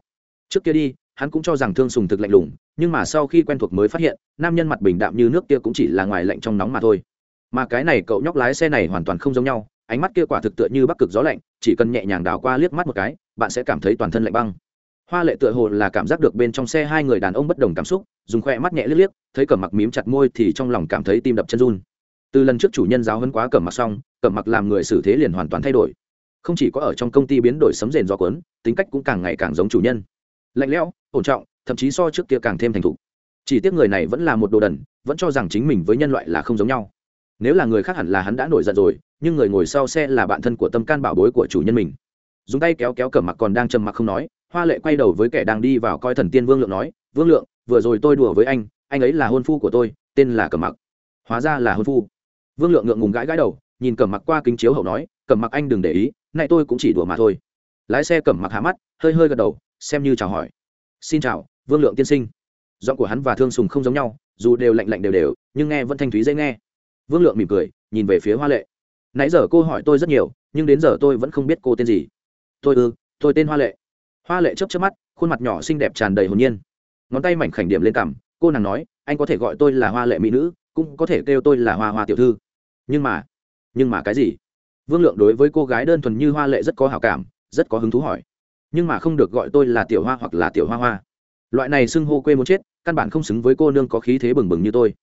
Trước kia đi hắn cũng cho rằng thương sùng thực lạnh lùng, nhưng mà sau khi quen thuộc mới phát hiện, nam nhân mặt bình đạm như nước kia cũng chỉ là ngoài lạnh trong nóng mà thôi. Mà cái này cậu nhóc lái xe này hoàn toàn không giống nhau, ánh mắt kia quả thực tựa như bắc cực gió lạnh, chỉ cần nhẹ nhàng đào qua liếc mắt một cái, bạn sẽ cảm thấy toàn thân lạnh băng. Hoa lệ tựa hồ là cảm giác được bên trong xe hai người đàn ông bất đồng cảm xúc, dùng khoe mắt nhẹ liếc liếc, thấy cẩm mặc mím chặt môi thì trong lòng cảm thấy tim đập chân run. Từ lần trước chủ nhân giáo hấn quá cẩm mặc xong, cẩm mặc làm người xử thế liền hoàn toàn thay đổi. Không chỉ có ở trong công ty biến đổi sấm rền do quấn tính cách cũng càng ngày càng giống chủ nhân lạnh lẽo, ổn trọng, thậm chí so trước kia càng thêm thành thục. Chỉ tiếc người này vẫn là một đồ đần, vẫn cho rằng chính mình với nhân loại là không giống nhau. Nếu là người khác hẳn là hắn đã nổi giận rồi, nhưng người ngồi sau xe là bạn thân của tâm can bảo bối của chủ nhân mình. Dùng tay kéo kéo cẩm mặc còn đang trầm mặc không nói, hoa lệ quay đầu với kẻ đang đi vào coi thần tiên vương lượng nói, vương lượng, vừa rồi tôi đùa với anh anh ấy là hôn phu của tôi, tên là cẩm mặc. Hóa ra là hôn phu. Vương lượng ngượng ngùng gãi gãi đầu, nhìn cẩm mặc qua kính chiếu hậu nói, cẩm mặc anh đừng để ý, nay tôi cũng chỉ đùa mà thôi. Lái xe cẩm mặc há mắt, hơi hơi gật đầu xem như chào hỏi. Xin chào, vương lượng tiên sinh. Giọng của hắn và thương sùng không giống nhau, dù đều lạnh lạnh đều đều, nhưng nghe vẫn thanh thúy dễ nghe. Vương lượng mỉm cười, nhìn về phía hoa lệ. Nãy giờ cô hỏi tôi rất nhiều, nhưng đến giờ tôi vẫn không biết cô tên gì. Tôi ư, tôi tên hoa lệ. Hoa lệ chấp chấp mắt, khuôn mặt nhỏ xinh đẹp tràn đầy hồn nhiên. Ngón tay mảnh khảnh điểm lên cằm, cô nàng nói, anh có thể gọi tôi là hoa lệ mỹ nữ, cũng có thể kêu tôi là hoa hoa tiểu thư. Nhưng mà nhưng mà cái gì? Vương lượng đối với cô gái đơn thuần như hoa lệ rất có hảo cảm, rất có hứng thú hỏi nhưng mà không được gọi tôi là tiểu hoa hoặc là tiểu hoa hoa. Loại này xưng hô quê muốn chết, căn bản không xứng với cô nương có khí thế bừng bừng như tôi.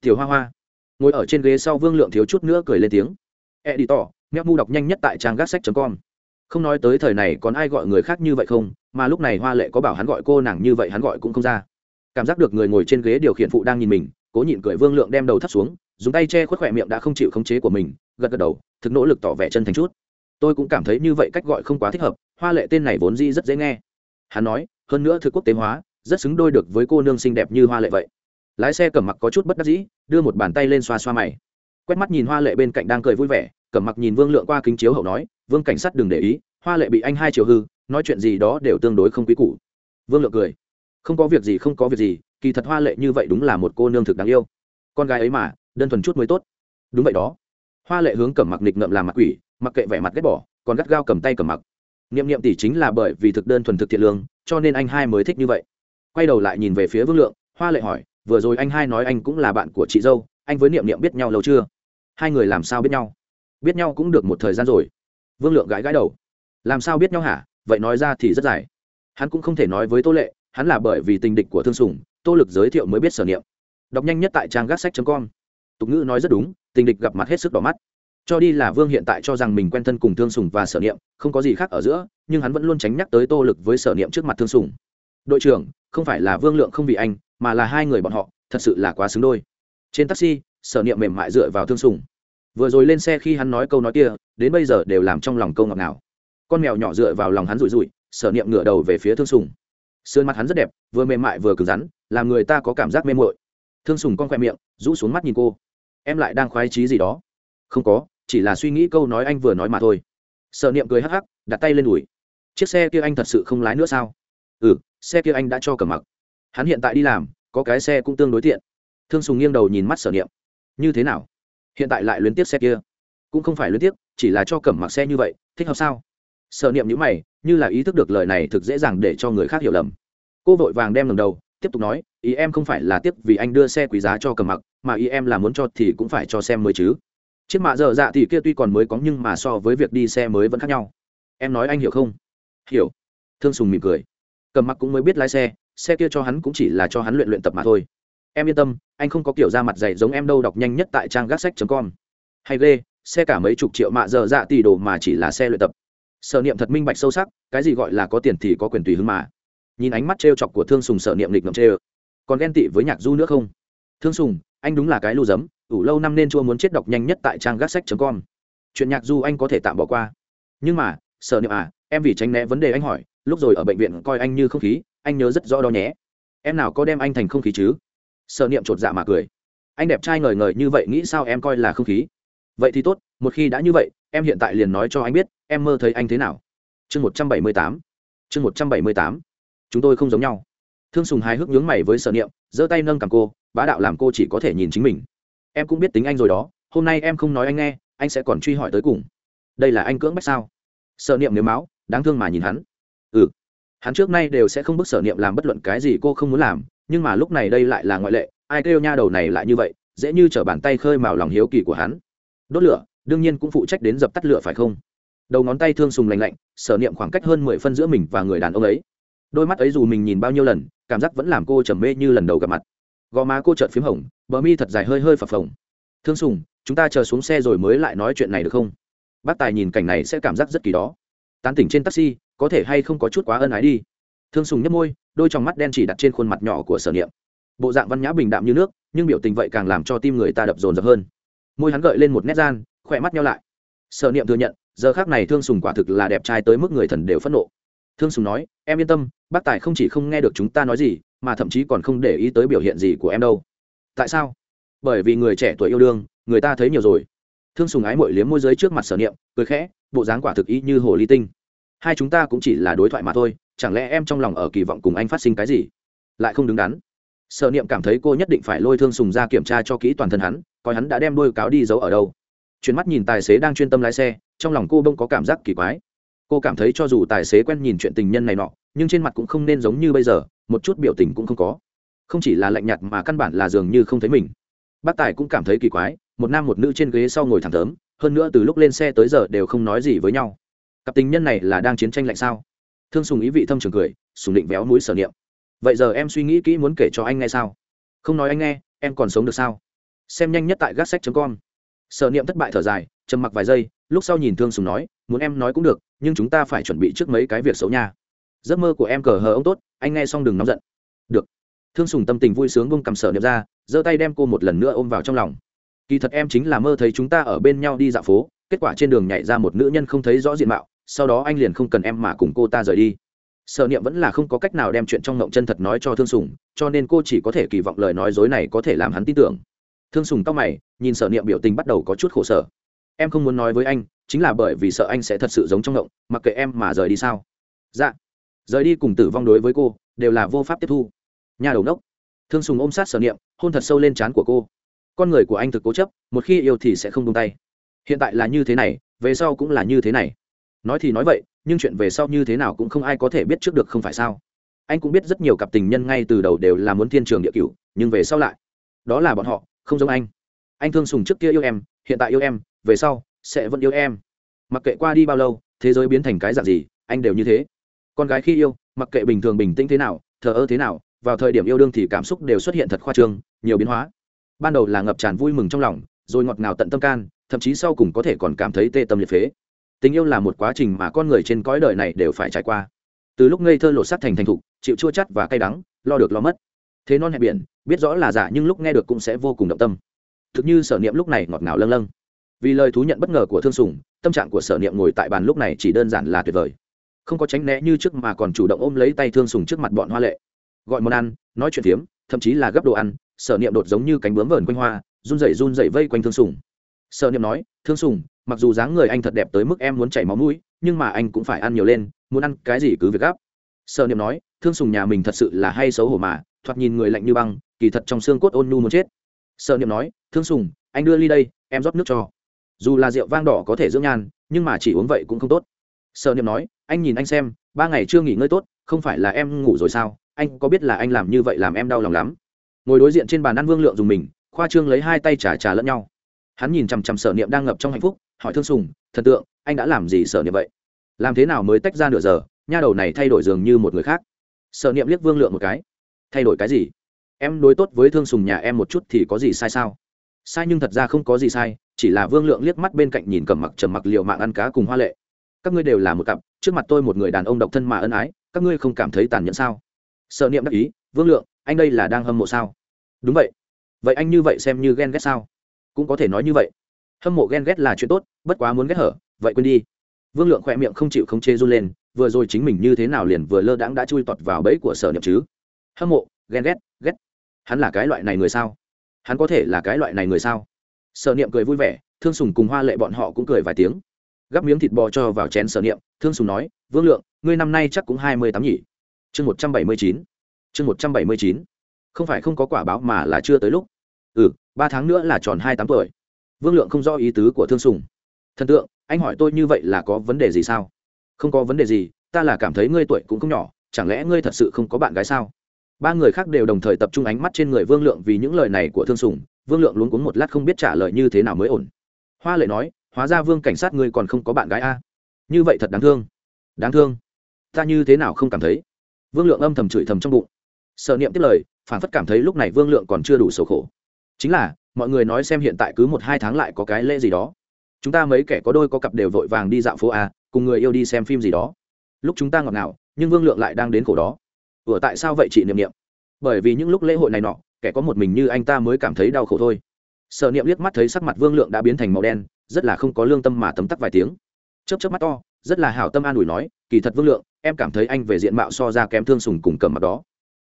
Tiểu hoa hoa. Ngồi ở trên ghế sau vương lượng thiếu chút nữa cười lên tiếng. E đi tỏ meo mu đọc nhanh nhất tại trang gác sách com. Không nói tới thời này còn ai gọi người khác như vậy không, mà lúc này hoa lệ có bảo hắn gọi cô nàng như vậy hắn gọi cũng không ra. Cảm giác được người ngồi trên ghế điều khiển phụ đang nhìn mình, cố nhịn cười vương lượng đem đầu thắt xuống, dùng tay che khuất khỏe miệng đã không chịu khống chế của mình, gật gật đầu, thực nỗ lực tỏ vẻ chân thành chút tôi cũng cảm thấy như vậy cách gọi không quá thích hợp, hoa lệ tên này vốn di rất dễ nghe. Hắn nói, hơn nữa thực quốc tế hóa, rất xứng đôi được với cô nương xinh đẹp như hoa lệ vậy. Lái xe cầm mặc có chút bất đắc dĩ, đưa một bàn tay lên xoa xoa mày. Quét mắt nhìn hoa lệ bên cạnh đang cười vui vẻ, cầm mặc nhìn vương lượng qua kính chiếu hậu nói, vương cảnh sát đừng để ý, hoa lệ bị anh hai chiều hư, nói chuyện gì đó đều tương đối không quý củ. Vương lượng cười, không có việc gì, không có việc gì, kỳ thật hoa lệ như vậy đúng là một cô nương thực đáng yêu. Con gái ấy mà, đơn thuần chút mới tốt. Đúng vậy đó. Hoa lệ hướng cẩm mặc nịch ngợm làm mặc quỷ mặc kệ vẻ mặt ghét bỏ, còn gắt gao cầm tay cầm mặc. Niệm niệm tỷ chính là bởi vì thực đơn thuần thực thiện lương, cho nên anh hai mới thích như vậy. Quay đầu lại nhìn về phía vương lượng, hoa lệ hỏi, vừa rồi anh hai nói anh cũng là bạn của chị dâu, anh với niệm niệm biết nhau lâu chưa? Hai người làm sao biết nhau? Biết nhau cũng được một thời gian rồi. Vương lượng gãi gãi đầu. Làm sao biết nhau hả? Vậy nói ra thì rất dài. Hắn cũng không thể nói với tô lệ, hắn là bởi vì tình địch của thương sùng, tô lực giới thiệu mới biết sở niệm. Đọc nhanh nhất tại trang gác sách com. Tục ngữ nói rất đúng, tình địch gặp mặt hết sức đỏ mắt cho đi là vương hiện tại cho rằng mình quen thân cùng thương sùng và sở niệm, không có gì khác ở giữa, nhưng hắn vẫn luôn tránh nhắc tới tô lực với sở niệm trước mặt thương sùng. Đội trưởng, không phải là vương lượng không vì anh, mà là hai người bọn họ, thật sự là quá xứng đôi. Trên taxi, sở niệm mềm mại dựa vào thương sùng. Vừa rồi lên xe khi hắn nói câu nói kia, đến bây giờ đều làm trong lòng câu ngọt nào con mèo nhỏ dựa vào lòng hắn rụi rụi, sở niệm ngửa đầu về phía thương sùng. Sườn mặt hắn rất đẹp, vừa mềm mại vừa cứng rắn, làm người ta có cảm giác mê mội thương sùng con khoe miệng, rũ xuống mắt nhìn cô. Em lại đang khoái trí gì đó. Không có chỉ là suy nghĩ câu nói anh vừa nói mà thôi. Sợ niệm cười hắc hắc, đặt tay lên đùi. Chiếc xe kia anh thật sự không lái nữa sao? Ừ xe kia anh đã cho cầm mặc. Hắn hiện tại đi làm, có cái xe cũng tương đối tiện. Thương sùng nghiêng đầu nhìn mắt sở niệm. Như thế nào? Hiện tại lại luyến tiếc xe kia. Cũng không phải luyến tiếc, chỉ là cho cầm mặc xe như vậy, thích hợp sao? Sở niệm nhữ mày, như là ý thức được lời này thực dễ dàng để cho người khác hiểu lầm. Cô vội vàng đem lần đầu, tiếp tục nói, ý em không phải là tiếp vì anh đưa xe quý giá cho cầm mặc, mà ý em là muốn cho thì cũng phải cho xem mới chứ chiếc mạ dở dạ thì kia tuy còn mới có nhưng mà so với việc đi xe mới vẫn khác nhau. Em nói anh hiểu không? Hiểu. Thương sùng mỉm cười. Cầm mặc cũng mới biết lái xe xe kia cho hắn cũng chỉ là cho hắn luyện luyện tập mà thôi. Em yên tâm, anh không có kiểu ra mặt dày giống em đâu, đọc nhanh nhất tại trang gác sách com. Hay ghê, xe cả mấy chục triệu mạ dở dạ tỷ đồ mà chỉ là xe luyện tập. Sở niệm thật minh bạch sâu sắc, cái gì gọi là có tiền thì có quyền tùy hứng mà. Nhìn ánh mắt t chọc của thương sùng, sở niệm lịch ngậm chê còn ghen tị với nhạc du nữa không? Thương sùng, anh đúng là cái lưu giấm ủ lâu năm nên chua muốn chết đọc nhanh nhất tại trang gác sách com. Chuyện nhạc du anh có thể tạm bỏ qua. Nhưng mà, sợ niệm à em vì tránh né vấn đề anh hỏi, lúc rồi ở bệnh viện coi anh như không khí, anh nhớ rất rõ đó nhé. Em nào có đem anh thành không khí chứ? Sợ niệm chột dạ mà cười. Anh đẹp trai ngời ngời như vậy nghĩ sao em coi là không khí? Vậy thì tốt, một khi đã như vậy, em hiện tại liền nói cho anh biết, em mơ thấy anh thế nào. Chương một trăm bảy mươi tám. Chương một trăm bảy mươi tám. Chúng tôi không giống nhau. Thương sùng hài hước nhướng mày với sở niệm, giơ tay nâng cầm cô, bá đạo làm cô chỉ có thể nhìn chính mình em cũng biết tính anh rồi đó, hôm nay em không nói anh nghe, anh sẽ còn truy hỏi tới cùng. Đây là anh cưỡng bách sao? Sợ niệm nếu máu, đáng thương mà nhìn hắn. Ừ. Hắn trước nay đều sẽ không bức sở niệm làm bất luận cái gì cô không muốn làm, nhưng mà lúc này đây lại là ngoại lệ, ai kêu nha đầu này lại như vậy, dễ như t r ở bàn tay khơi mào lòng hiếu kỳ của hắn. Đốt lửa, đương nhiên cũng phụ trách đến dập tắt lửa phải không? Đầu ngón tay thương sùng lành lạnh, sở niệm khoảng cách hơn mười phân giữa mình và người đàn ông ấy. Đôi mắt ấy dù mình nhìn bao nhiêu lần, cảm giác vẫn làm cô trầm mê như lần đầu gặp mặt. Gò má cô trợn p h í m hồng bờ mi thật dài hơi hơi phập phồng. Thương sùng, chúng ta chờ xuống xe rồi mới lại nói chuyện này được không? Bác tài nhìn cảnh này sẽ cảm giác rất kỳ đó. Tán tỉnh trên taxi, có thể hay không có chút quá ân ái đi? Thương sùng nhấp môi, đôi t mắt đen chỉ đặt trên khuôn mặt nhỏ của sở niệm. Bộ dạng văn nhã bình đạm như nước, nhưng biểu tình vậy càng làm cho tim người ta đập rồn rập hơn. Môi hắn gợi lên một nét gian, khỏe mắt nhau lại. Sở niệm thừa nhận, giờ khác này thương sùng quả thực là đẹp trai tới mức người thần đều phẫn nộ. Thương sùng nói, em yên tâm, bác tài không chỉ không nghe được chúng ta nói gì, mà thậm chí còn không để ý tới biểu hiện gì của em đâu tại sao? Bởi vì người trẻ tuổi yêu đương, người ta thấy nhiều rồi. Thương sùng ái mội liếm môi giới trước mặt sở niệm, cười khẽ, bộ dáng quả thực ý như hồ ly tinh. Hai chúng ta cũng chỉ là đối thoại mà thôi, chẳng lẽ em trong lòng ở kỳ vọng cùng anh phát sinh cái gì? Lại không đứng đắn. Sở niệm cảm thấy cô nhất định phải lôi thương sùng ra kiểm tra cho kỹ toàn thân hắn, coi hắn đã đem đôi cáo đi giấu ở đâu. Chuyển mắt nhìn tài xế đang chuyên tâm lái xe, trong lòng cô bông có cảm giác kỳ quái. Cô cảm thấy cho dù tài xế quen nhìn chuyện tình nhân này nọ, nhưng trên mặt cũng không nên giống như bây giờ, một chút biểu tình cũng không có không chỉ là lạnh nhạt mà căn bản là dường như không thấy mình. Bác tài cũng cảm thấy kỳ quái, một nam một nữ trên ghế sau ngồi thẳng thớm, hơn nữa từ lúc lên xe tới giờ đều không nói gì với nhau. Cặp tình nhân này là đang chiến tranh lạnh sao? Thương sùng ý vị thâm trường cười, sùng định véo mũi sở niệm. Vậy giờ em suy nghĩ kỹ muốn kể cho anh nghe sao? Không nói anh nghe, em còn sống được sao? Xem nhanh nhất tại gác sách com. Sở niệm thất bại thở dài, trầm mặc vài giây, lúc sau nhìn thương sùng nói, muốn em nói cũng được, nhưng chúng ta phải chuẩn bị trước mấy cái việc xấu nha. Giấc mơ của em cờ hờ ông tốt, anh nghe xong đừng nóng giận. Được thương sùng tâm tình vui sướng bông cầm sở niệm ra, giơ tay đem cô một lần nữa ôm vào trong lòng. Kỳ thật em chính là mơ thấy chúng ta ở bên nhau đi dạo phố, kết quả trên đường nhảy ra một nữ nhân không thấy rõ diện mạo, sau đó anh liền không cần em mà cùng cô ta rời đi. Sở niệm vẫn là không có cách nào đem chuyện trong ngộng chân thật nói cho thương sùng, cho nên cô chỉ có thể kỳ vọng lời nói dối này có thể làm hắn tin tưởng. Thương sùng tóc mày, nhìn sở niệm biểu tình bắt đầu có chút khổ sở. Em không muốn nói với anh, chính là bởi vì sợ anh sẽ thật sự giống trong ngộng, mặc kệ em mà rời đi sao. Dạ. Rời đi cùng tử vong đối với cô, đều là vô pháp tiếp thu nhà đầu nốc thương sùng ôm sát sở niệm, hôn thật sâu lên trán của cô. Con người của anh thực cố chấp, một khi yêu thì sẽ không tung tay. Hiện tại là như thế này, về sau cũng là như thế này. Nói thì nói vậy, nhưng chuyện về sau như thế nào cũng không ai có thể biết trước được không phải sao. Anh cũng biết rất nhiều cặp tình nhân ngay từ đầu đều là muốn thiên trường địa cửu, nhưng về sau lại. Đó là bọn họ, không giống anh. Anh thương sùng trước kia yêu em, hiện tại yêu em, về sau sẽ vẫn yêu em. Mặc kệ qua đi bao lâu, thế giới biến thành cái dạng gì, anh đều như thế. Con gái khi yêu, mặc kệ bình thường bình tĩnh thế nào, thờ ơ thế nào vào thời điểm yêu đương thì cảm xúc đều xuất hiện thật khoa trương, nhiều biến hóa. Ban đầu là ngập tràn vui mừng trong lòng, rồi ngọt ngào tận tâm can, thậm chí sau cùng có thể còn cảm thấy tê tâm liệt phế. Tình yêu là một quá trình mà con người trên cõi đời này đều phải trải qua. Từ lúc ngây thơ lột sắt thành thành thục, chịu chua chắt và cay đắng, lo được lo mất. Thế non hẹn biển, biết rõ là giả nhưng lúc nghe được cũng sẽ vô cùng động tâm. Thực như sở niệm lúc này ngọt ngào lâng lâng. Vì lời thú nhận bất ngờ của thương sùng, tâm trạng của sở niệm ngồi tại bàn lúc này chỉ đơn giản là tuyệt vời. Không có tránh né như trước mà còn chủ động ôm lấy tay thương sùng trước mặt bọn hoa lệ gọi món ăn, nói chuyện phiếm, thậm chí là gấp đồ ăn, sở niệm đột giống như cánh bướm vờn quanh hoa, run rẩy run rẩy vây quanh thương sùng. Sở niệm nói, thương sùng, mặc dù dáng người anh thật đẹp tới mức em muốn chảy máu mũi, nhưng mà anh cũng phải ăn nhiều lên, muốn ăn cái gì cứ việc gấp. sở niệm nói, thương sùng nhà mình thật sự là hay xấu hổ mà, thoạt nhìn người lạnh như băng, kỳ thật trong xương cốt ôn nhu muốn chết. Sở niệm nói, thương sùng, anh đưa ly đây, em rót nước cho. Dù là rượu vang đỏ có thể dưỡng nhan, nhưng mà chỉ uống vậy cũng không tốt. Sở niệm nói, anh nhìn anh xem, ba ngày chưa nghỉ ngơi tốt, không phải là em ngủ rồi sao? Anh có biết là anh làm như vậy làm em đau lòng lắm. Ngồi đối diện trên bàn ăn vương lượng dùng mình, khoa trương lấy hai tay trả trà lẫn nhau. Hắn nhìn chằm chằm sở niệm đang ngập trong hạnh phúc, hỏi thương sùng, thần tượng, anh đã làm gì sở niệm vậy? Làm thế nào mới tách ra nửa giờ, nha đầu này thay đổi dường như một người khác. Sở niệm liếc vương lượng một cái. Thay đổi cái gì? Em đối tốt với thương sùng nhà em một chút thì có gì sai sao? Sai nhưng thật ra không có gì sai, chỉ là vương lượng liếc mắt bên cạnh nhìn cầm mặc trầm mặc liệu mạng ăn cá cùng hoa lệ. Các ngươi đều là một cặp, trước mặt tôi một người đàn ông độc thân mà ân ái, các ngươi không cảm thấy tàn nhẫn sao? Sợ niệm đắc ý, vương lượng, anh đây là đang hâm mộ sao? Đúng vậy. Vậy anh như vậy xem như ghen ghét sao? Cũng có thể nói như vậy. Hâm mộ ghen ghét là chuyện tốt, bất quá muốn ghét hở, vậy quên đi. Vương lượng khỏe miệng không chịu không chê run lên, vừa rồi chính mình như thế nào liền vừa lơ đãng đã chui tọt vào bẫy của sở niệm chứ? Hâm mộ, ghen ghét ghét. Hắn là cái loại này người sao? Hắn có thể là cái loại này người sao? Sở niệm cười vui vẻ, thương sùng cùng hoa lệ bọn họ cũng cười vài tiếng. Gắp miếng thịt bò cho vào chén sở niệm, thương sùng nói, vương lượng, ngươi năm nay chắc cũng hai mươi tám nhỉ? Chương một trăm bảy mươi chín. Chương một trăm bảy mươi chín. Không phải không có quả báo mà là chưa tới lúc. Ừ ba tháng nữa là tròn hai tám tuổi. Vương lượng không rõ ý tứ của thương sùng. Thần tượng, anh hỏi tôi như vậy là có vấn đề gì sao? Không có vấn đề gì, ta là cảm thấy ngươi tuổi cũng không nhỏ, chẳng lẽ ngươi thật sự không có bạn gái sao? Ba người khác đều đồng thời tập trung ánh mắt trên người vương lượng vì những lời này của thương sùng, vương lượng luống cuống một lát không biết trả lời như thế nào mới ổn. Hoa lệ nói, hóa ra vương cảnh sát ngươi còn không có bạn gái a. Như vậy thật đáng thương. Đáng thương? Ta như thế nào không cảm thấy? Vương lượng âm thầm chửi thầm trong bụng. Sợ niệm tiếp lời phản phất cảm thấy lúc này vương lượng còn chưa đủ sầu khổ. Chính là, mọi người nói xem hiện tại cứ một hai tháng lại có cái lễ gì đó. Chúng ta mấy kẻ có đôi có cặp đều vội vàng đi dạo phố a, cùng người yêu đi xem phim gì đó. Lúc chúng ta ngọt ngào, nhưng vương lượng lại đang đến khổ đó. Ủa tại sao vậy chị niệm niệm? Bởi vì những lúc lễ hội này nọ, kẻ có một mình như anh ta mới cảm thấy đau khổ thôi. Sợ niệm liếc mắt thấy sắc mặt vương lượng đã biến thành màu đen, rất là không có lương tâm mà tấm tắc vài tiếng. Chớp chớp mắt to, rất là hảo tâm an ủi nói, kỳ thật vương lượng em cảm thấy anh về diện mạo so ra kém thương sùng cùng cầm mặt đó.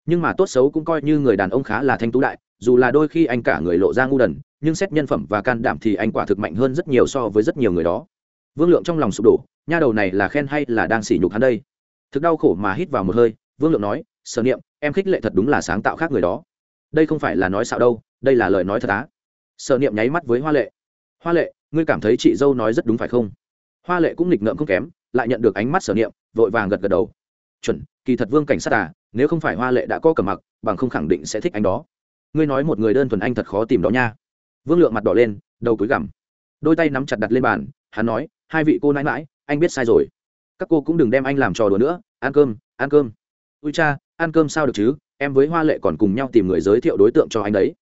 Nhưng mà tốt xấu cũng coi như người đàn ông khá là thanh tú đại, dù là đôi khi anh cả người lộ ra ngu đần, nhưng xét nhân phẩm và can đảm thì anh quả thực mạnh hơn rất nhiều so với rất nhiều người đó. Vương lượng trong lòng sụp đổ, nha đầu này là khen hay là đang sỉ nhục hắn đây? Thực đau khổ mà hít vào một hơi, vương lượng nói, sở niệm, em khích lệ thật đúng là sáng tạo khác người đó. Đây không phải là nói xạo đâu, đây là lời nói thật á. Sở niệm nháy mắt với hoa lệ. Hoa lệ, ngươi cảm thấy chị dâu nói rất đúng phải không? Hoa lệ cũng nghịch ngợm không kém, lại nhận được ánh mắt sở niệm vội vàng gật gật đầu. Chuẩn, kỳ thật vương cảnh sát à nếu không phải hoa lệ đã có cầm mặc, bằng không khẳng định sẽ thích anh đó. Ngươi nói một người đơn thuần anh thật khó tìm đó nha. Vương lượng mặt đỏ lên, đầu cúi gằm. Đôi tay nắm chặt đặt lên bàn, hắn nói, hai vị cô nãi mãi anh biết sai rồi. Các cô cũng đừng đem anh làm trò đùa nữa, ăn cơm ăn cơm. Ui cha, ăn cơm sao được chứ? Em với hoa lệ còn cùng nhau tìm người giới thiệu đối tượng cho anh đấy.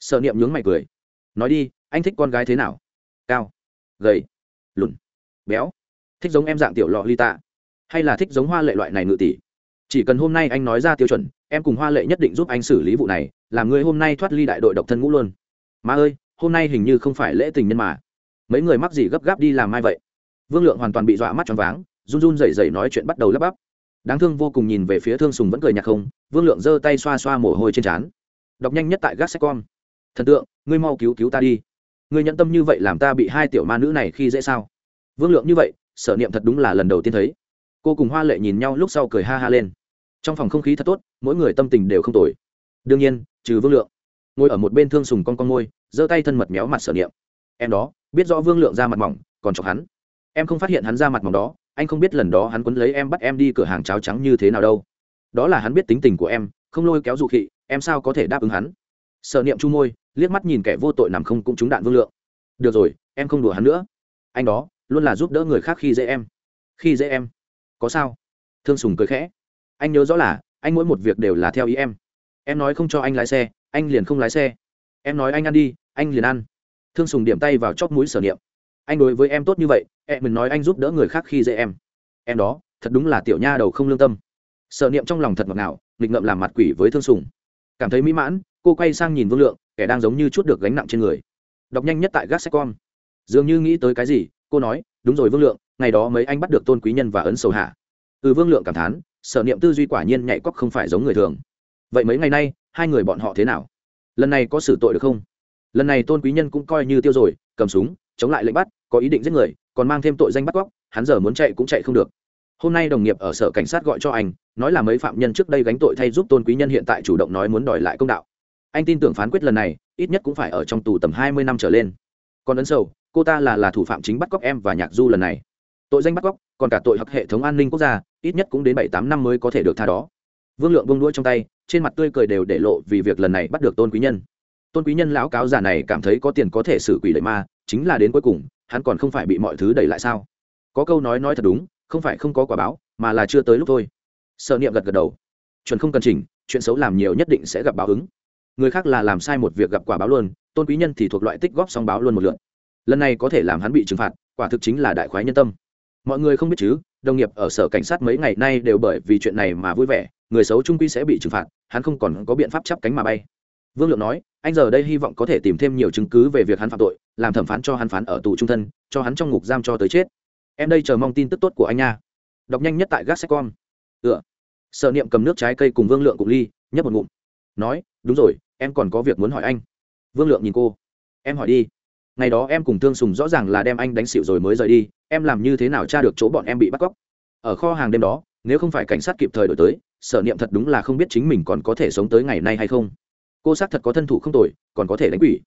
Sợ niệm nhướng mày cười. Nói đi, anh thích con gái thế nào? Cao. Gầy. Lùn. Béo. Thích giống em dạng tiểu lọ ly tạ hay là thích giống hoa lệ loại này ngự tỷ? Chỉ cần hôm nay anh nói ra tiêu chuẩn, em cùng hoa lệ nhất định giúp anh xử lý vụ này, làm người hôm nay thoát ly đại đội độc thân ngũ luôn. Má ơi, hôm nay hình như không phải lễ tình nhân mà. Mấy người mắc gì gấp gáp đi làm mai vậy? Vương lượng hoàn toàn bị dọa mắt choáng váng, run run rẩy rẩy nói chuyện bắt đầu lắp bắp. Đáng thương vô cùng nhìn về phía thương sùng vẫn cười nhạt không, vương lượng giơ tay xoa xoa mồ hôi trên trán. Đọc nhanh nhất tại gác sách con thần tượng, ngươi mau cứu cứu ta đi. Ngươi nhận tâm như vậy làm ta bị hai tiểu ma nữ này khi dễ sao? Vương lượng như vậy, sở niệm thật đúng là lần đầu tiên thấy cô cùng hoa lệ nhìn nhau lúc sau cười ha ha lên. Trong phòng không khí thật tốt, mỗi người tâm tình đều không tồi. Đương nhiên, trừ vương lượng. Ngồi ở một bên thương sùng con con môi, giơ tay thân mật méo mặt sở niệm. Em đó, biết rõ vương lượng ra mặt mỏng, còn chọc hắn. Em không phát hiện hắn ra mặt mỏng đó, anh không biết lần đó hắn quấn lấy em bắt em đi cửa hàng cháo trắng như thế nào đâu. Đó là hắn biết tính tình của em, không lôi kéo dụ khị, em sao có thể đáp ứng hắn? Sợ niệm chu môi, liếc mắt nhìn kẻ vô tội nằm không cũng trúng đạn vương lượng. Được rồi, em không đùa hắn nữa. Anh đó, luôn là giúp đỡ người khác khi dễ em. Khi dễ em có sao? Thương sùng cười khẽ. Anh nhớ rõ là, anh mỗi một việc đều là theo ý em. Em nói không cho anh lái xe, anh liền không lái xe. Em nói anh ăn đi, anh liền ăn. Thương sùng điểm tay vào chóp mũi sở niệm. Anh đối với em tốt như vậy, em mình nói anh giúp đỡ người khác khi dễ em. Em đó, thật đúng là tiểu nha đầu không lương tâm. Sở niệm trong lòng thật ngọt ngào, nghịch ngợm làm mặt quỷ với thương sùng. Cảm thấy mỹ mãn, cô quay sang nhìn vương lượng, kẻ đang giống như chút được gánh nặng trên người. Đọc nhanh nhất tại gác sách con dường như nghĩ tới cái gì cô nói, đúng rồi vương lượng, ngày đó mấy anh bắt được tôn quý nhân và ấn sầu hạ. Ừ vương lượng cảm thán, sở niệm tư duy quả nhiên nhạy cóc không phải giống người thường. Vậy mấy ngày nay, hai người bọn họ thế nào? Lần này có xử tội được không? Lần này tôn quý nhân cũng coi như tiêu rồi, cầm súng, chống lại lệnh bắt, có ý định giết người, còn mang thêm tội danh bắt cóc, hắn giờ muốn chạy cũng chạy không được. Hôm nay đồng nghiệp ở sở cảnh sát gọi cho anh, nói là mấy phạm nhân trước đây gánh tội thay giúp tôn quý nhân hiện tại chủ động nói muốn đòi lại công đạo. Anh tin tưởng phán quyết lần này, ít nhất cũng phải ở trong tù tầm hai mươi năm trở lên. Còn ấn sầu cô ta là là thủ phạm chính bắt cóc em và nhạc du lần này. Tội danh bắt cóc, còn cả tội hoặc hệ thống an ninh quốc gia, ít nhất cũng đến bảy tám năm mới có thể được tha đó. Vương lượng bông đũa trong tay, trên mặt tươi cười đều để lộ vì việc lần này bắt được tôn quý nhân. Tôn quý nhân lão cáo già này cảm thấy có tiền có thể xử quỷ lệ ma, chính là đến cuối cùng, hắn còn không phải bị mọi thứ đẩy lại sao? Có câu nói nói thật đúng, không phải không có quả báo, mà là chưa tới lúc thôi. Sợ niệm gật gật đầu. Chuẩn không cần chỉnh, chuyện xấu làm nhiều nhất định sẽ gặp báo ứng. Người khác là làm sai một việc gặp quả báo luôn, tôn quý nhân thì thuộc loại tích góp song báo luôn một lượt lần này có thể làm hắn bị trừng phạt, quả thực chính là đại khoái nhân tâm. Mọi người không biết chứ, đồng nghiệp ở sở cảnh sát mấy ngày nay đều bởi vì chuyện này mà vui vẻ, người xấu trung quy sẽ bị trừng phạt, hắn không còn có biện pháp chắp cánh mà bay. Vương lượng nói, anh giờ đây hy vọng có thể tìm thêm nhiều chứng cứ về việc hắn phạm tội, làm thẩm phán cho hắn phán ở tù trung thân, cho hắn trong ngục giam cho tới chết. Em đây chờ mong tin tức tốt của anh nha. Đọc nhanh nhất tại gassecom ừ sợ niệm cầm nước trái cây cùng vương lượng cùng ly, nhấp một ngụm. Nói, đúng rồi, em còn có việc muốn hỏi anh. Vương lượng nhìn cô. Em hỏi đi ngày đó em cùng thương sùng rõ ràng là đem anh đánh xịu rồi mới rời đi, em làm như thế nào tra được chỗ bọn em bị bắt cóc? Ở kho hàng đêm đó, nếu không phải cảnh sát kịp thời đổi tới, sở niệm thật đúng là không biết chính mình còn có thể sống tới ngày nay hay không. Cô xác thật có thân thủ không tội còn có thể đánh quỷ.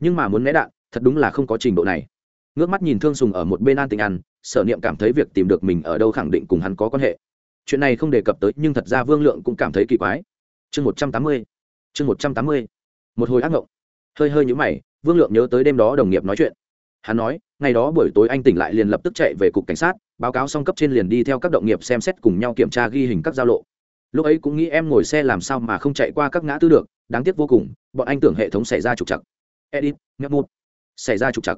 Nhưng mà muốn né đạn, thật đúng là không có trình độ này. Ngước mắt nhìn thương sùng ở một bên an tình ăn, sở niệm cảm thấy việc tìm được mình ở đâu khẳng định cùng hắn có quan hệ. Chuyện này không đề cập tới, nhưng thật ra vương lượng cũng cảm thấy kỳ quái. Chương một trăm tám mươi, chương một trăm tám mươi. Một hồi ác ngộng. Hơi hơi nhũ mày vương lượng nhớ tới đêm đó đồng nghiệp nói chuyện. Hắn nói, ngày đó buổi tối anh tỉnh lại liền lập tức chạy về cục cảnh sát, báo cáo xong cấp trên liền đi theo các động nghiệp xem xét cùng nhau kiểm tra ghi hình các giao lộ. Lúc ấy cũng nghĩ em ngồi xe làm sao mà không chạy qua các ngã tư được, đáng tiếc vô cùng, bọn anh tưởng hệ thống xảy ra trục chặt edit ngấp một. Xảy ra trục chặt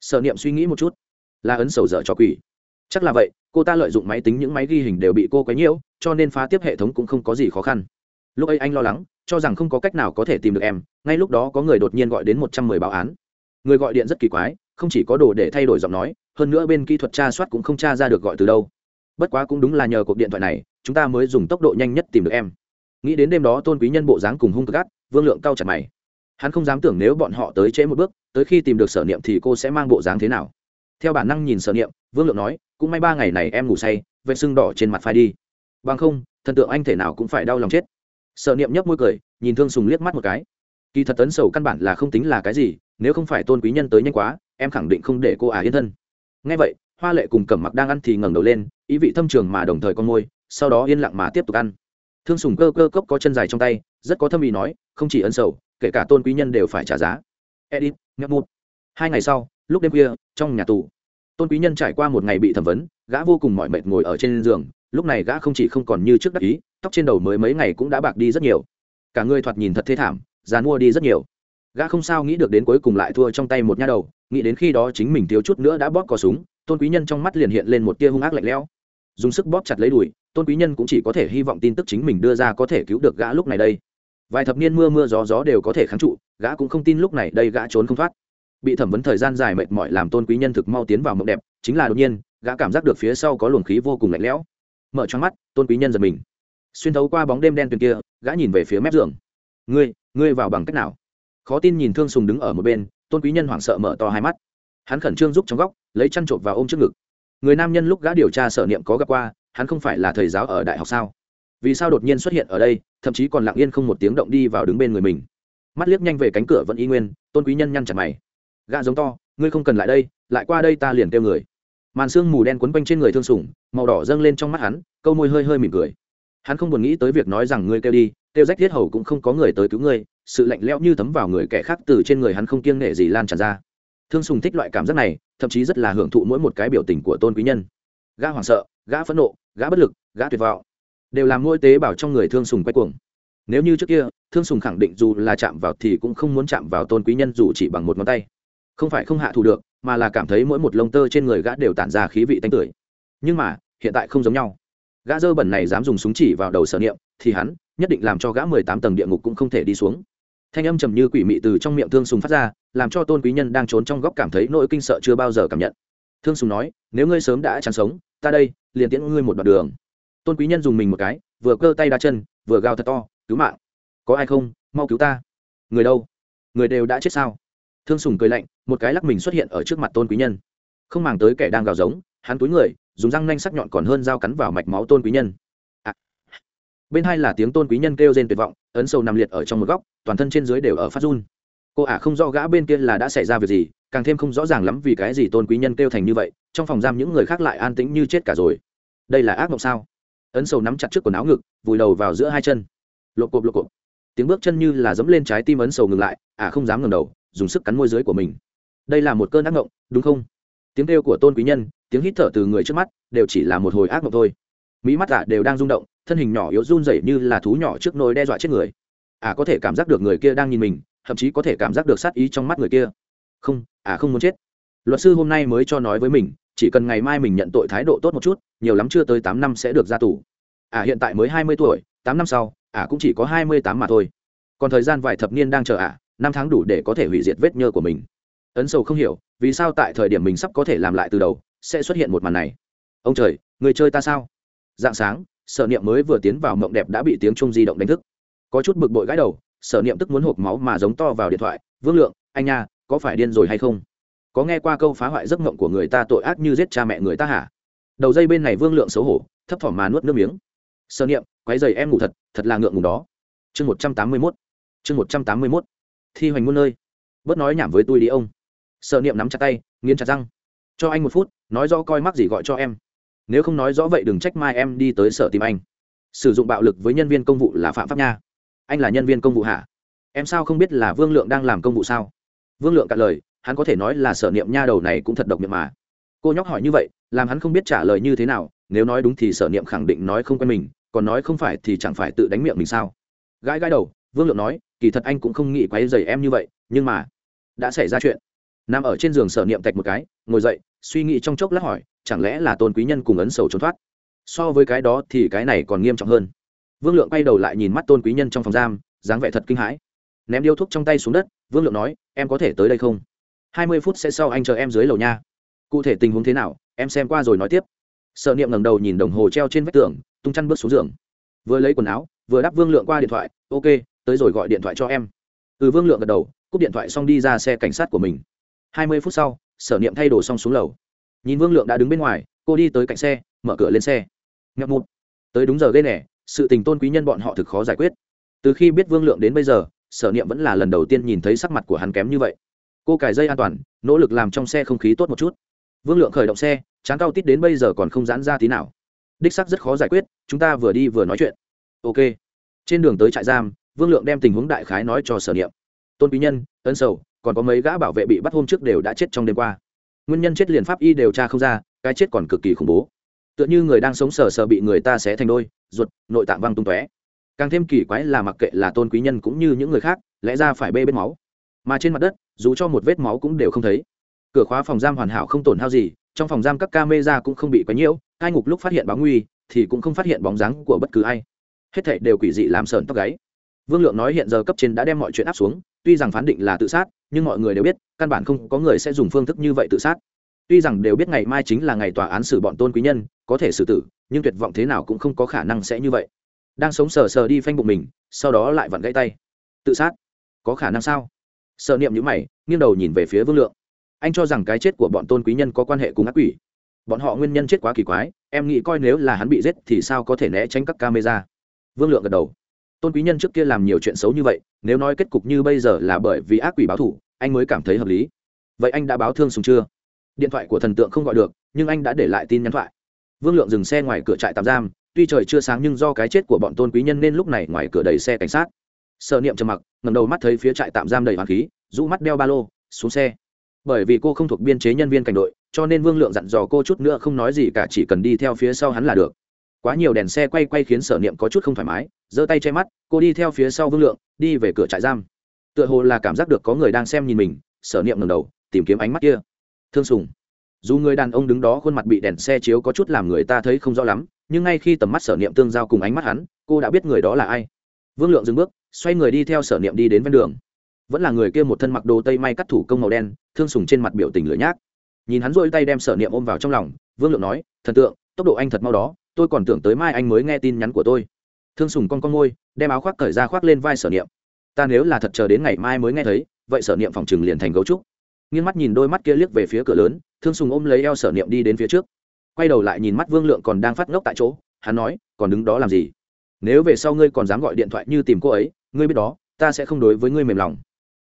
sở niệm suy nghĩ một chút. Là ấn sầu dở cho quỷ. Chắc là vậy, cô ta lợi dụng máy tính những máy ghi hình đều bị cô quấy nhiễu, cho nên phá tiếp hệ thống cũng không có gì khó khăn. Lúc ấy anh lo lắng cho rằng không có cách nào có thể tìm được em, ngay lúc đó có người đột nhiên gọi đến một trăm mười báo án. Người gọi điện rất kỳ quái, không chỉ có đồ để thay đổi giọng nói, hơn nữa bên kỹ thuật tra soát cũng không tra ra được gọi từ đâu. Bất quá cũng đúng là nhờ cuộc điện thoại này, chúng ta mới dùng tốc độ nhanh nhất tìm được em. Nghĩ đến đêm đó tôn quý nhân bộ dáng cùng hung cực gắt, vương lượng cao chặt mày. Hắn không dám tưởng nếu bọn họ tới trễ một bước, tới khi tìm được sở niệm thì cô sẽ mang bộ dáng thế nào. Theo bản năng nhìn sở niệm, vương lượng nói, cũng may ba ngày này em ngủ say vết sưng đỏ trên mặt phai đi. Bằng không, thần tượng anh thể nào cũng phải đau lòng chết sở niệm nhấp môi cười, nhìn thương sùng liếc mắt một cái. Kỳ thật tấn sầu căn bản là không tính là cái gì, nếu không phải tôn quý nhân tới nhanh quá, em khẳng định không để cô à yên thân. Ngay vậy, hoa lệ cùng cẩm mặc đang ăn thì ngẩng đầu lên, ý vị thâm trường mà đồng thời con môi, sau đó yên lặng mà tiếp tục ăn. Thương sùng cơ cơ cốc có chân dài trong tay, rất có thâm ý nói, không chỉ ân sầu, kể cả tôn quý nhân đều phải trả giá. Edit ngấp một hai ngày sau, lúc đêm khuya, trong nhà tù, tôn quý nhân trải qua một ngày bị thẩm vấn, gã vô cùng mỏi mệt ngồi ở trên giường lúc này gã không chỉ không còn như trước đắc ý, tóc trên đầu mới mấy ngày cũng đã bạc đi rất nhiều. Cả người thoạt nhìn thật thê thảm dàn mua đi rất nhiều. Gã không sao nghĩ được đến cuối cùng lại thua trong tay một nha đầu, nghĩ đến khi đó chính mình thiếu chút nữa đã bóp cò súng, tôn quý nhân trong mắt liền hiện lên một tia hung ác lạnh lẽo. Dùng sức bóp chặt lấy đùi, tôn quý nhân cũng chỉ có thể hy vọng tin tức chính mình đưa ra có thể cứu được gã lúc này đây. Vài thập niên mưa mưa gió gió đều có thể kháng trụ, gã cũng không tin lúc này đây gã trốn không thoát. Bị thẩm vấn thời gian dài mệt mỏi làm tôn quý nhân thực mau tiến vào mộng đẹp, chính là đột nhiên, gã cảm giác được phía sau có luồng khí vô cùng lạnh lẽo mở choáng mắt, tôn quý nhân giật mình. Xuyên thấu qua bóng đêm đen tuyền kia, gã nhìn về phía mép giường. Ngươi ngươi vào bằng cách nào? Khó tin nhìn thương sùng đứng ở một bên, tôn quý nhân hoảng sợ mở to hai mắt. Hắn khẩn trương giúp trong góc, lấy chăn trộm vào ôm trước ngực. Người nam nhân lúc gã điều tra sở niệm có gặp qua, hắn không phải là thầy giáo ở đại học sao? Vì sao đột nhiên xuất hiện ở đây, thậm chí còn lặng yên không một tiếng động đi vào đứng bên người mình? Mắt liếc nhanh về cánh cửa vẫn y nguyên, tôn quý nhân nhăn chặt mày. Gã giống to, ngươi không cần lại đây, lại qua đây ta liền kêu người. Màn sương mù đen quấn quanh trên người thương sủng màu đỏ dâng lên trong mắt hắn, câu môi hơi hơi mỉm cười. Hắn không buồn nghĩ tới việc nói rằng ngươi kêu đi, kêu rách thiết hầu cũng không có người tới cứu ngươi, sự lạnh lẽo như thấm vào người kẻ khác từ trên người hắn không kiêng nể gì lan tràn ra. Thương sùng thích loại cảm giác này, thậm chí rất là hưởng thụ mỗi một cái biểu tình của tôn quý nhân. Gã hoảng sợ, gã phẫn nộ, gã bất lực, gã tuyệt vọng, đều làm mỗi tế bào trong người thương sùng quay cuồng. Nếu như trước kia, thương sùng khẳng định dù là chạm vào thì cũng không muốn chạm vào tôn quý nhân dù chỉ bằng một ngón tay. Không phải không hạ thủ được, mà là cảm thấy mỗi một lông tơ trên người gã đều tản ra khí vị tanh tưởi nhưng mà, hiện tại không giống nhau. Gã dơ bẩn này dám dùng súng chỉ vào đầu sở niệm, thì hắn nhất định làm cho gã mười tám tầng địa ngục cũng không thể đi xuống. Thanh âm trầm như quỷ mị từ trong miệng thương sùng phát ra, làm cho tôn quý nhân đang trốn trong góc cảm thấy nỗi kinh sợ chưa bao giờ cảm nhận. Thương sùng nói, nếu ngươi sớm đã chẳng sống, ta đây, liền tiễn ngươi một đoạn đường. Tôn quý nhân dùng mình một cái, vừa cơ tay đa chân, vừa gào thật to, cứu mạng! Có ai không? Mau cứu ta! Người đâu? Người đều đã chết sao? Thương sùng cười lạnh, một cái lắc mình xuất hiện ở trước mặt tôn quý nhân. Không màng tới kẻ đang gào giống, hắn túi người dùng răng nanh sắc nhọn còn hơn dao cắn vào mạch máu tôn quý nhân. À. bên hai là tiếng tôn quý nhân kêu rên tuyệt vọng, ấn sâu nằm liệt ở trong một góc, toàn thân trên dưới đều ở phát run. Cô ả không rõ gã bên kia là đã xảy ra việc gì, càng thêm không rõ ràng lắm vì cái gì tôn quý nhân kêu thành như vậy, trong phòng giam những người khác lại an tĩnh như chết cả rồi. Đây là ác mộng sao? Ấn sầu nắm chặt trước quần áo ngực, vùi đầu vào giữa hai chân. Lộp cộp lộp cộp. Tiếng bước chân như là dẫm lên trái tim ấn sầu ngừng lại, ả không dám ngừng đầu, dùng sức cắn môi dưới của mình. Đây là một cơn ác mộng, đúng không? Tiếng kêu của tôn quý nhân, tiếng hít thở từ người trước mắt, đều chỉ là một hồi ác mộng thôi. Mỹ mắt ả đều đang rung động, thân hình nhỏ yếu run rẩy như là thú nhỏ trước nôi đe dọa chết người. Ả có thể cảm giác được người kia đang nhìn mình, thậm chí có thể cảm giác được sát ý trong mắt người kia. Không, ả không muốn chết. Luật sư hôm nay mới cho nói với mình, chỉ cần ngày mai mình nhận tội thái độ tốt một chút, nhiều lắm chưa tới tám năm sẽ được ra tù. Ả hiện tại mới hai mươi tuổi, tám năm sau, ả cũng chỉ có hai mươi tám mà thôi. Còn thời gian vài thập niên đang chờ ả, năm tháng đủ để có thể hủy diệt vết nhơ của mình ấn sầu không hiểu, vì sao tại thời điểm mình sắp có thể làm lại từ đầu, sẽ xuất hiện một màn này? Ông trời, người chơi ta sao? Dạng sáng, sở niệm mới vừa tiến vào mộng đẹp đã bị tiếng trung di động đánh thức. Có chút bực bội gãi đầu, sở niệm tức muốn hộp máu mà giống to vào điện thoại, vương lượng, anh nha, có phải điên rồi hay không? Có nghe qua câu phá hoại giấc mộng của người ta tội ác như giết cha mẹ người ta hả? Đầu dây bên này vương lượng xấu hổ, thấp thỏm mà nuốt nước miếng. Sở niệm quái dày em ngủ thật thật là ngượng ngủ đó. Chương một trăm tám mươi mốt. Chương một trăm tám mươi mốt. Thi hoành muôn nơi. Bớt nói nhảm với tôi đi ông sợ niệm nắm chặt tay, nghiến chặt răng. Cho anh một phút, nói rõ coi mắc gì gọi cho em. Nếu không nói rõ vậy đừng trách mai em đi tới sở tìm anh. Sử dụng bạo lực với nhân viên công vụ là phạm pháp nha. Anh là nhân viên công vụ hả? Em sao không biết là vương lượng đang làm công vụ sao? Vương lượng cạn lời, hắn có thể nói là sở niệm nha đầu này cũng thật độc miệng mà. Cô nhóc hỏi như vậy, làm hắn không biết trả lời như thế nào, nếu nói đúng thì sở niệm khẳng định nói không quen mình, còn nói không phải thì chẳng phải tự đánh miệng mình sao? Gãi gãi đầu, vương lượng nói, kỳ thật anh cũng không nghĩ quấy dày em như vậy, nhưng mà đã xảy ra chuyện nằm ở trên giường sở niệm tạch một cái, ngồi dậy, suy nghĩ trong chốc lát hỏi, chẳng lẽ là tôn quý nhân cùng ấn sầu trốn thoát? So với cái đó thì cái này còn nghiêm trọng hơn. Vương lượng quay đầu lại nhìn mắt tôn quý nhân trong phòng giam, dáng vẻ thật kinh hãi. Ném điếu thuốc trong tay xuống đất, vương lượng nói, em có thể tới đây không? Hai mươi phút sẽ sau anh chờ em dưới lầu nha. Cụ thể tình huống thế nào, em xem qua rồi nói tiếp. Sợ niệm ngẩng đầu nhìn đồng hồ treo trên vách tường, tung chăn bước xuống giường. Vừa lấy quần áo, vừa đáp vương lượng qua điện thoại, ok, tới rồi gọi điện thoại cho em. Từ vương lượng gật đầu, cúp điện thoại xong đi ra xe cảnh sát của mình hai mươi phút sau, sở niệm thay đồ xong xuống lầu. Nhìn vương lượng đã đứng bên ngoài, cô đi tới cạnh xe, mở cửa lên xe. Ngập một tới đúng giờ gây nẻ sự tình tôn quý nhân bọn họ thực khó giải quyết. Từ khi biết vương lượng đến bây giờ, sở niệm vẫn là lần đầu tiên nhìn thấy sắc mặt của hắn kém như vậy. Cô cài dây an toàn, nỗ lực làm trong xe không khí tốt một chút. Vương lượng khởi động xe, chán cao tít đến bây giờ còn không giãn ra tí nào. Đích sắc rất khó giải quyết, chúng ta vừa đi vừa nói chuyện. Ok. Trên đường tới trại giam, vương lượng đem tình huống đại khái nói cho sở niệm. Tôn quý nhân ân sầu còn có mấy gã bảo vệ bị bắt hôm trước đều đã chết trong đêm qua. Nguyên nhân chết liền pháp y điều tra không ra, cái chết còn cực kỳ khủng bố. Tựa như người đang sống sờ sờ bị người ta xé thành đôi, ruột, nội tạng văng tung tóe. Càng thêm kỳ quái là mặc kệ là tôn quý nhân cũng như những người khác, lẽ ra phải bê bết máu. Mà trên mặt đất, dù cho một vết máu cũng đều không thấy. Cửa khóa phòng giam hoàn hảo không tổn hao gì, trong phòng giam các ca mê ra cũng không bị quấy nhiễu hai ngục lúc phát hiện báo nguy, thì cũng không phát hiện bóng dáng của bất cứ ai. Hết thảy đều quỷ dị làm sờn tóc gáy. Vương lượng nói hiện giờ cấp trên đã đem mọi chuyện áp xuống tuy rằng phán định là tự sát, nhưng mọi người đều biết, căn bản không có người sẽ dùng phương thức như vậy tự sát. Tuy rằng đều biết ngày mai chính là ngày tòa án xử bọn tôn quý nhân, có thể xử tử, nhưng tuyệt vọng thế nào cũng không có khả năng sẽ như vậy. Đang sống sờ sờ đi phanh bụng mình, sau đó lại vặn gãy tay. Tự sát? Có khả năng sao? Sợ niệm nhữ mày, nghiêng đầu nhìn về phía vương lượng. Anh cho rằng cái chết của bọn tôn quý nhân có quan hệ cùng ác quỷ. Bọn họ nguyên nhân chết quá kỳ quái, em nghĩ coi nếu là hắn bị giết thì sao có thể né tránh các camera. Vương lượng gật đầu tôn quý nhân trước kia làm nhiều chuyện xấu như vậy, nếu nói kết cục như bây giờ là bởi vì ác quỷ báo thủ anh mới cảm thấy hợp lý. Vậy anh đã báo thương sùng chưa? Điện thoại của thần tượng không gọi được, nhưng anh đã để lại tin nhắn thoại. Vương lượng dừng xe ngoài cửa trại tạm giam, tuy trời chưa sáng nhưng do cái chết của bọn tôn quý nhân nên lúc này ngoài cửa đầy xe cảnh sát. Sợ niệm trầm mặc ngầm đầu mắt thấy phía trại tạm giam đầy hoàng khí, rũ mắt đeo ba lô, xuống xe. Bởi vì cô không thuộc biên chế nhân viên cảnh đội, cho nên vương lượng dặn dò cô chút nữa không nói gì cả, chỉ cần đi theo phía sau hắn là được quá nhiều đèn xe quay quay khiến sở niệm có chút không thoải mái, giơ tay che mắt, cô đi theo phía sau vương lượng, đi về cửa trại giam. Tựa hồ là cảm giác được có người đang xem nhìn mình, sở niệm ngầm đầu, tìm kiếm ánh mắt kia. Thương sùng. Dù người đàn ông đứng đó khuôn mặt bị đèn xe chiếu có chút làm người ta thấy không rõ lắm, nhưng ngay khi tầm mắt sở niệm tương giao cùng ánh mắt hắn, cô đã biết người đó là ai. Vương lượng dừng bước, xoay người đi theo sở niệm đi đến ven đường. Vẫn là người kia một thân mặc đồ tây may cắt thủ công màu đen, thương sùng trên mặt biểu tình lửa nhác. Nhìn hắn rỗi tay đem sở niệm ôm vào trong lòng, vương lượng nói, thần tượng, tốc độ anh thật mau đó tôi còn tưởng tới mai anh mới nghe tin nhắn của tôi. Thương sùng con con môi, đem áo khoác cởi ra khoác lên vai sở niệm. Ta nếu là thật chờ đến ngày mai mới nghe thấy, vậy sở niệm phòng trừng liền thành gấu trúc. Nghiêng mắt nhìn đôi mắt kia liếc về phía cửa lớn, thương sùng ôm lấy eo sở niệm đi đến phía trước. Quay đầu lại nhìn mắt vương lượng còn đang phát ngốc tại chỗ, hắn nói, còn đứng đó làm gì? Nếu về sau ngươi còn dám gọi điện thoại như tìm cô ấy, ngươi biết đó, ta sẽ không đối với ngươi mềm lòng.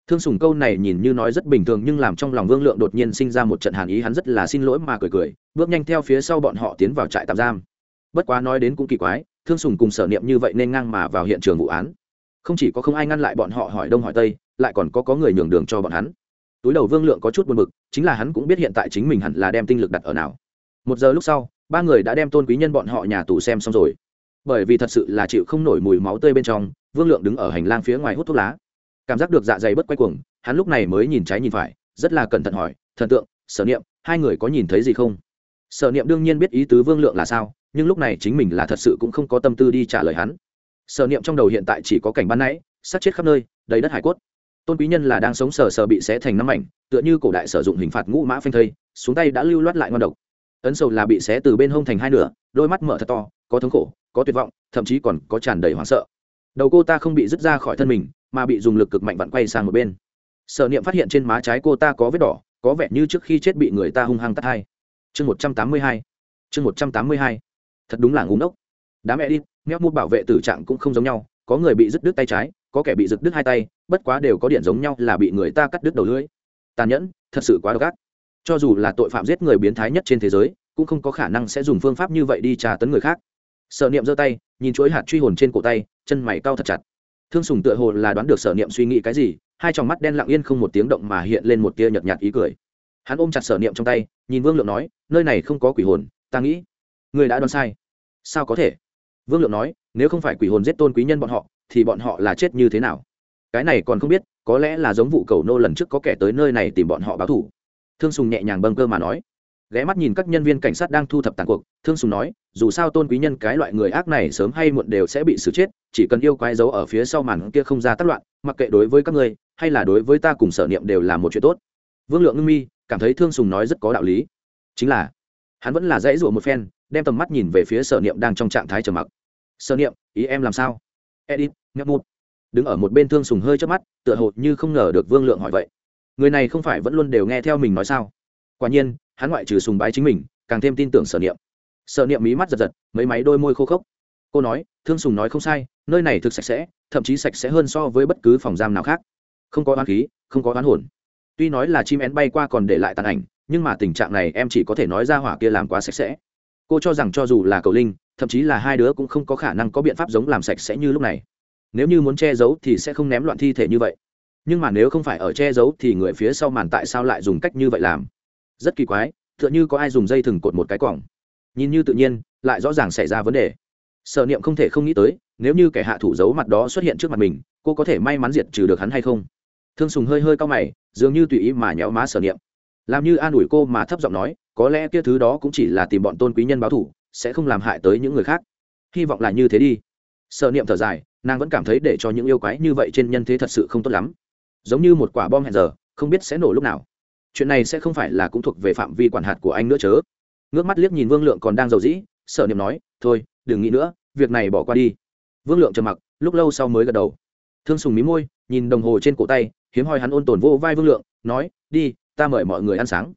Thương sùng câu này nhìn như nói rất bình thường nhưng làm trong lòng vương lượng đột nhiên sinh ra một trận hàn ý, hắn rất là xin lỗi mà cười cười, bước nhanh theo phía sau bọn họ tiến vào trại tạm giam bất quá nói đến cũng kỳ quái, thương sùng cùng sở niệm như vậy nên ngang mà vào hiện trường vụ án. Không chỉ có không ai ngăn lại bọn họ hỏi đông hỏi tây, lại còn có có người nhường đường cho bọn hắn. Túi đầu vương lượng có chút buồn bực, chính là hắn cũng biết hiện tại chính mình hẳn là đem tinh lực đặt ở nào. Một giờ lúc sau, ba người đã đem tôn quý nhân bọn họ nhà tù xem xong rồi. Bởi vì thật sự là chịu không nổi mùi máu tươi bên trong, vương lượng đứng ở hành lang phía ngoài hút thuốc lá. Cảm giác được dạ dày bất quay cuồng, hắn lúc này mới nhìn trái nhìn phải, rất là cẩn thận hỏi, thần tượng, sở niệm, hai người có nhìn thấy gì không? Sở niệm đương nhiên biết ý tứ vương lượng là sao nhưng lúc này chính mình là thật sự cũng không có tâm tư đi trả lời hắn. Sở niệm trong đầu hiện tại chỉ có cảnh ban nãy, sát chết khắp nơi, đầy đất hải cốt. Tôn quý nhân là đang sống sờ sờ bị xé thành năm mảnh, tựa như cổ đại sử dụng hình phạt ngũ mã phanh thây, xuống tay đã lưu loát lại ngon độc. Ấn sầu là bị xé từ bên hông thành hai nửa, đôi mắt mở thật to, có thống khổ, có tuyệt vọng, thậm chí còn có tràn đầy hoảng sợ. Đầu cô ta không bị dứt ra khỏi thân mình, mà bị dùng lực cực mạnh vặn quay sang một bên. Sở niệm phát hiện trên má trái cô ta có vết đỏ, có vẻ như trước khi chết bị người ta hung hăng tắt hai. Chương một trăm tám mươi hai. Chương một trăm tám mươi hai thật đúng là ngúng ốc đám edit mép mua bảo vệ tử trạng cũng không giống nhau, có người bị rứt đứt tay trái, có kẻ bị rứt đứt hai tay, bất quá đều có điện giống nhau là bị người ta cắt đứt đầu lưỡi. Tàn nhẫn, thật sự quá độc ác. Cho dù là tội phạm giết người biến thái nhất trên thế giới, cũng không có khả năng sẽ dùng phương pháp như vậy đi trà tấn người khác. Sở niệm giơ tay, nhìn chuỗi hạt truy hồn trên cổ tay, chân mày cau thật chặt. Thương sùng tựa hồ là đoán được sở niệm suy nghĩ cái gì, hai tròng mắt đen lặng yên không một tiếng động mà hiện lên một tia nhợt nhạt ý cười. Hắn ôm chặt sở niệm trong tay, nhìn vương lượng nói, nơi này không có quỷ hồn, ta nghĩ ngươi đã đoán sai. Sao có thể? Vương lượng nói, nếu không phải quỷ hồn giết tôn quý nhân bọn họ, thì bọn họ là chết như thế nào? Cái này còn không biết, có lẽ là giống vụ cầu nô lần trước có kẻ tới nơi này tìm bọn họ báo thủ thương sùng nhẹ nhàng bâng cơ mà nói. Ghé mắt nhìn các nhân viên cảnh sát đang thu thập tàn cuộc, thương sùng nói, dù sao tôn quý nhân cái loại người ác này sớm hay muộn đều sẽ bị xử chết, chỉ cần yêu quái giấu ở phía sau màn kia không ra tác loạn, mặc kệ đối với các ngươi, hay là đối với ta cùng sở niệm đều là một chuyện tốt. Vương lượng ngưng mi, cảm thấy thương sùng nói rất có đạo lý. Chính là, hắn vẫn là dãy rủa một phen đem tầm mắt nhìn về phía sở niệm đang trong trạng thái trầm mặc. Sở niệm, ý em làm sao? Edit ngấp một đứng ở một bên thương sùng hơi trước mắt, tựa hồ như không ngờ được vương lượng hỏi vậy. Người này không phải vẫn luôn đều nghe theo mình nói sao? Quả nhiên, hắn ngoại trừ sùng bái chính mình, càng thêm tin tưởng sở niệm. Sở niệm mí mắt giật giật, mấy máy đôi môi khô khốc. Cô nói, thương sùng nói không sai, nơi này thực sạch sẽ, thậm chí sạch sẽ hơn so với bất cứ phòng giam nào khác. Không có oán khí, không có oán hồn. Tuy nói là chim én bay qua còn để lại tàn ảnh, nhưng mà tình trạng này em chỉ có thể nói ra hỏa kia làm quá sạch sẽ cô cho rằng cho dù là cầu linh, thậm chí là hai đứa cũng không có khả năng có biện pháp giống làm sạch sẽ như lúc này. Nếu như muốn che giấu thì sẽ không ném loạn thi thể như vậy. Nhưng mà nếu không phải ở che giấu thì người phía sau màn tại sao lại dùng cách như vậy làm? Rất kỳ quái t h ư ợ n như có ai dùng dây thừng cột một cái còng. Nhìn như tự nhiên, lại rõ ràng xảy ra vấn đề. Sợ niệm không thể không nghĩ tới, nếu như kẻ hạ thủ giấu mặt đó xuất hiện trước mặt mình, cô có thể may mắn diệt trừ được hắn hay không? Thương sùng hơi hơi cao mày, dường như tùy ý mà nhéo má sở niệm. Làm như an ủi cô mà thấp giọng nói có lẽ kia thứ đó cũng chỉ là tìm bọn tôn quý nhân báo thủ, sẽ không làm hại tới những người khác. Hy vọng là như thế đi. Sợ niệm thở dài, nàng vẫn cảm thấy để cho những yêu quái như vậy trên nhân thế thật sự không tốt lắm. Giống như một quả bom hẹn giờ, không biết sẽ nổ lúc nào. Chuyện này sẽ không phải là cũng thuộc về phạm vi quản hạt của anh nữa chớ. Ngước mắt liếc nhìn vương lượng còn đang giàu dĩ sợ niệm nói, thôi, đừng nghĩ nữa, việc này bỏ qua đi. Vương lượng trầm mặc, lúc lâu sau mới gật đầu. Thương sùng mí môi, nhìn đồng hồ trên cổ tay, hiếm hoi hắn ôn tồn vô vai vương lượng, nói, đi, ta mời mọi người ăn sáng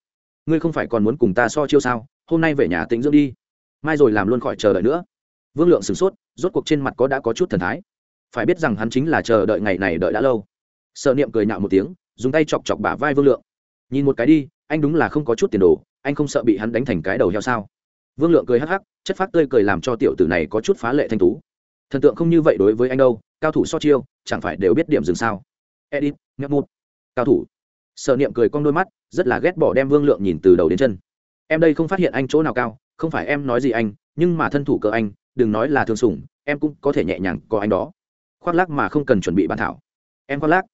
ngươi không phải còn muốn cùng ta so chiêu sao, hôm nay về nhà tĩnh dưỡng đi. Mai rồi làm luôn khỏi chờ đợi nữa. Vương lượng sửng sốt, rốt cuộc trên mặt có đã có chút thần thái. Phải biết rằng hắn chính là chờ đợi ngày này đợi đã lâu. Sợ niệm cười nhạo một tiếng, dùng tay chọc chọc bả vai vương lượng. Nhìn một cái đi, anh đúng là không có chút tiền đồ, anh không sợ bị hắn đánh thành cái đầu heo sao? Vương lượng cười hắc hắc, chất phát tươi cười làm cho tiểu tử này có chút phá lệ thanh tú. Thần tượng không như vậy đối với anh đâu, cao thủ so chiêu, chẳng phải đều biết điểm dừng sao? Edit ngấp một. Cao thủ. Sở niệm cười cong đôi mắt, rất là ghét bỏ đem vương lượng nhìn từ đầu đến chân. Em đây không phát hiện anh chỗ nào cao, không phải em nói gì anh, nhưng mà thân thủ cỡ anh, đừng nói là thương sủng, em cũng có thể nhẹ nhàng có anh đó. Khoác lác mà không cần chuẩn bị bàn thảo. Em khoác lác.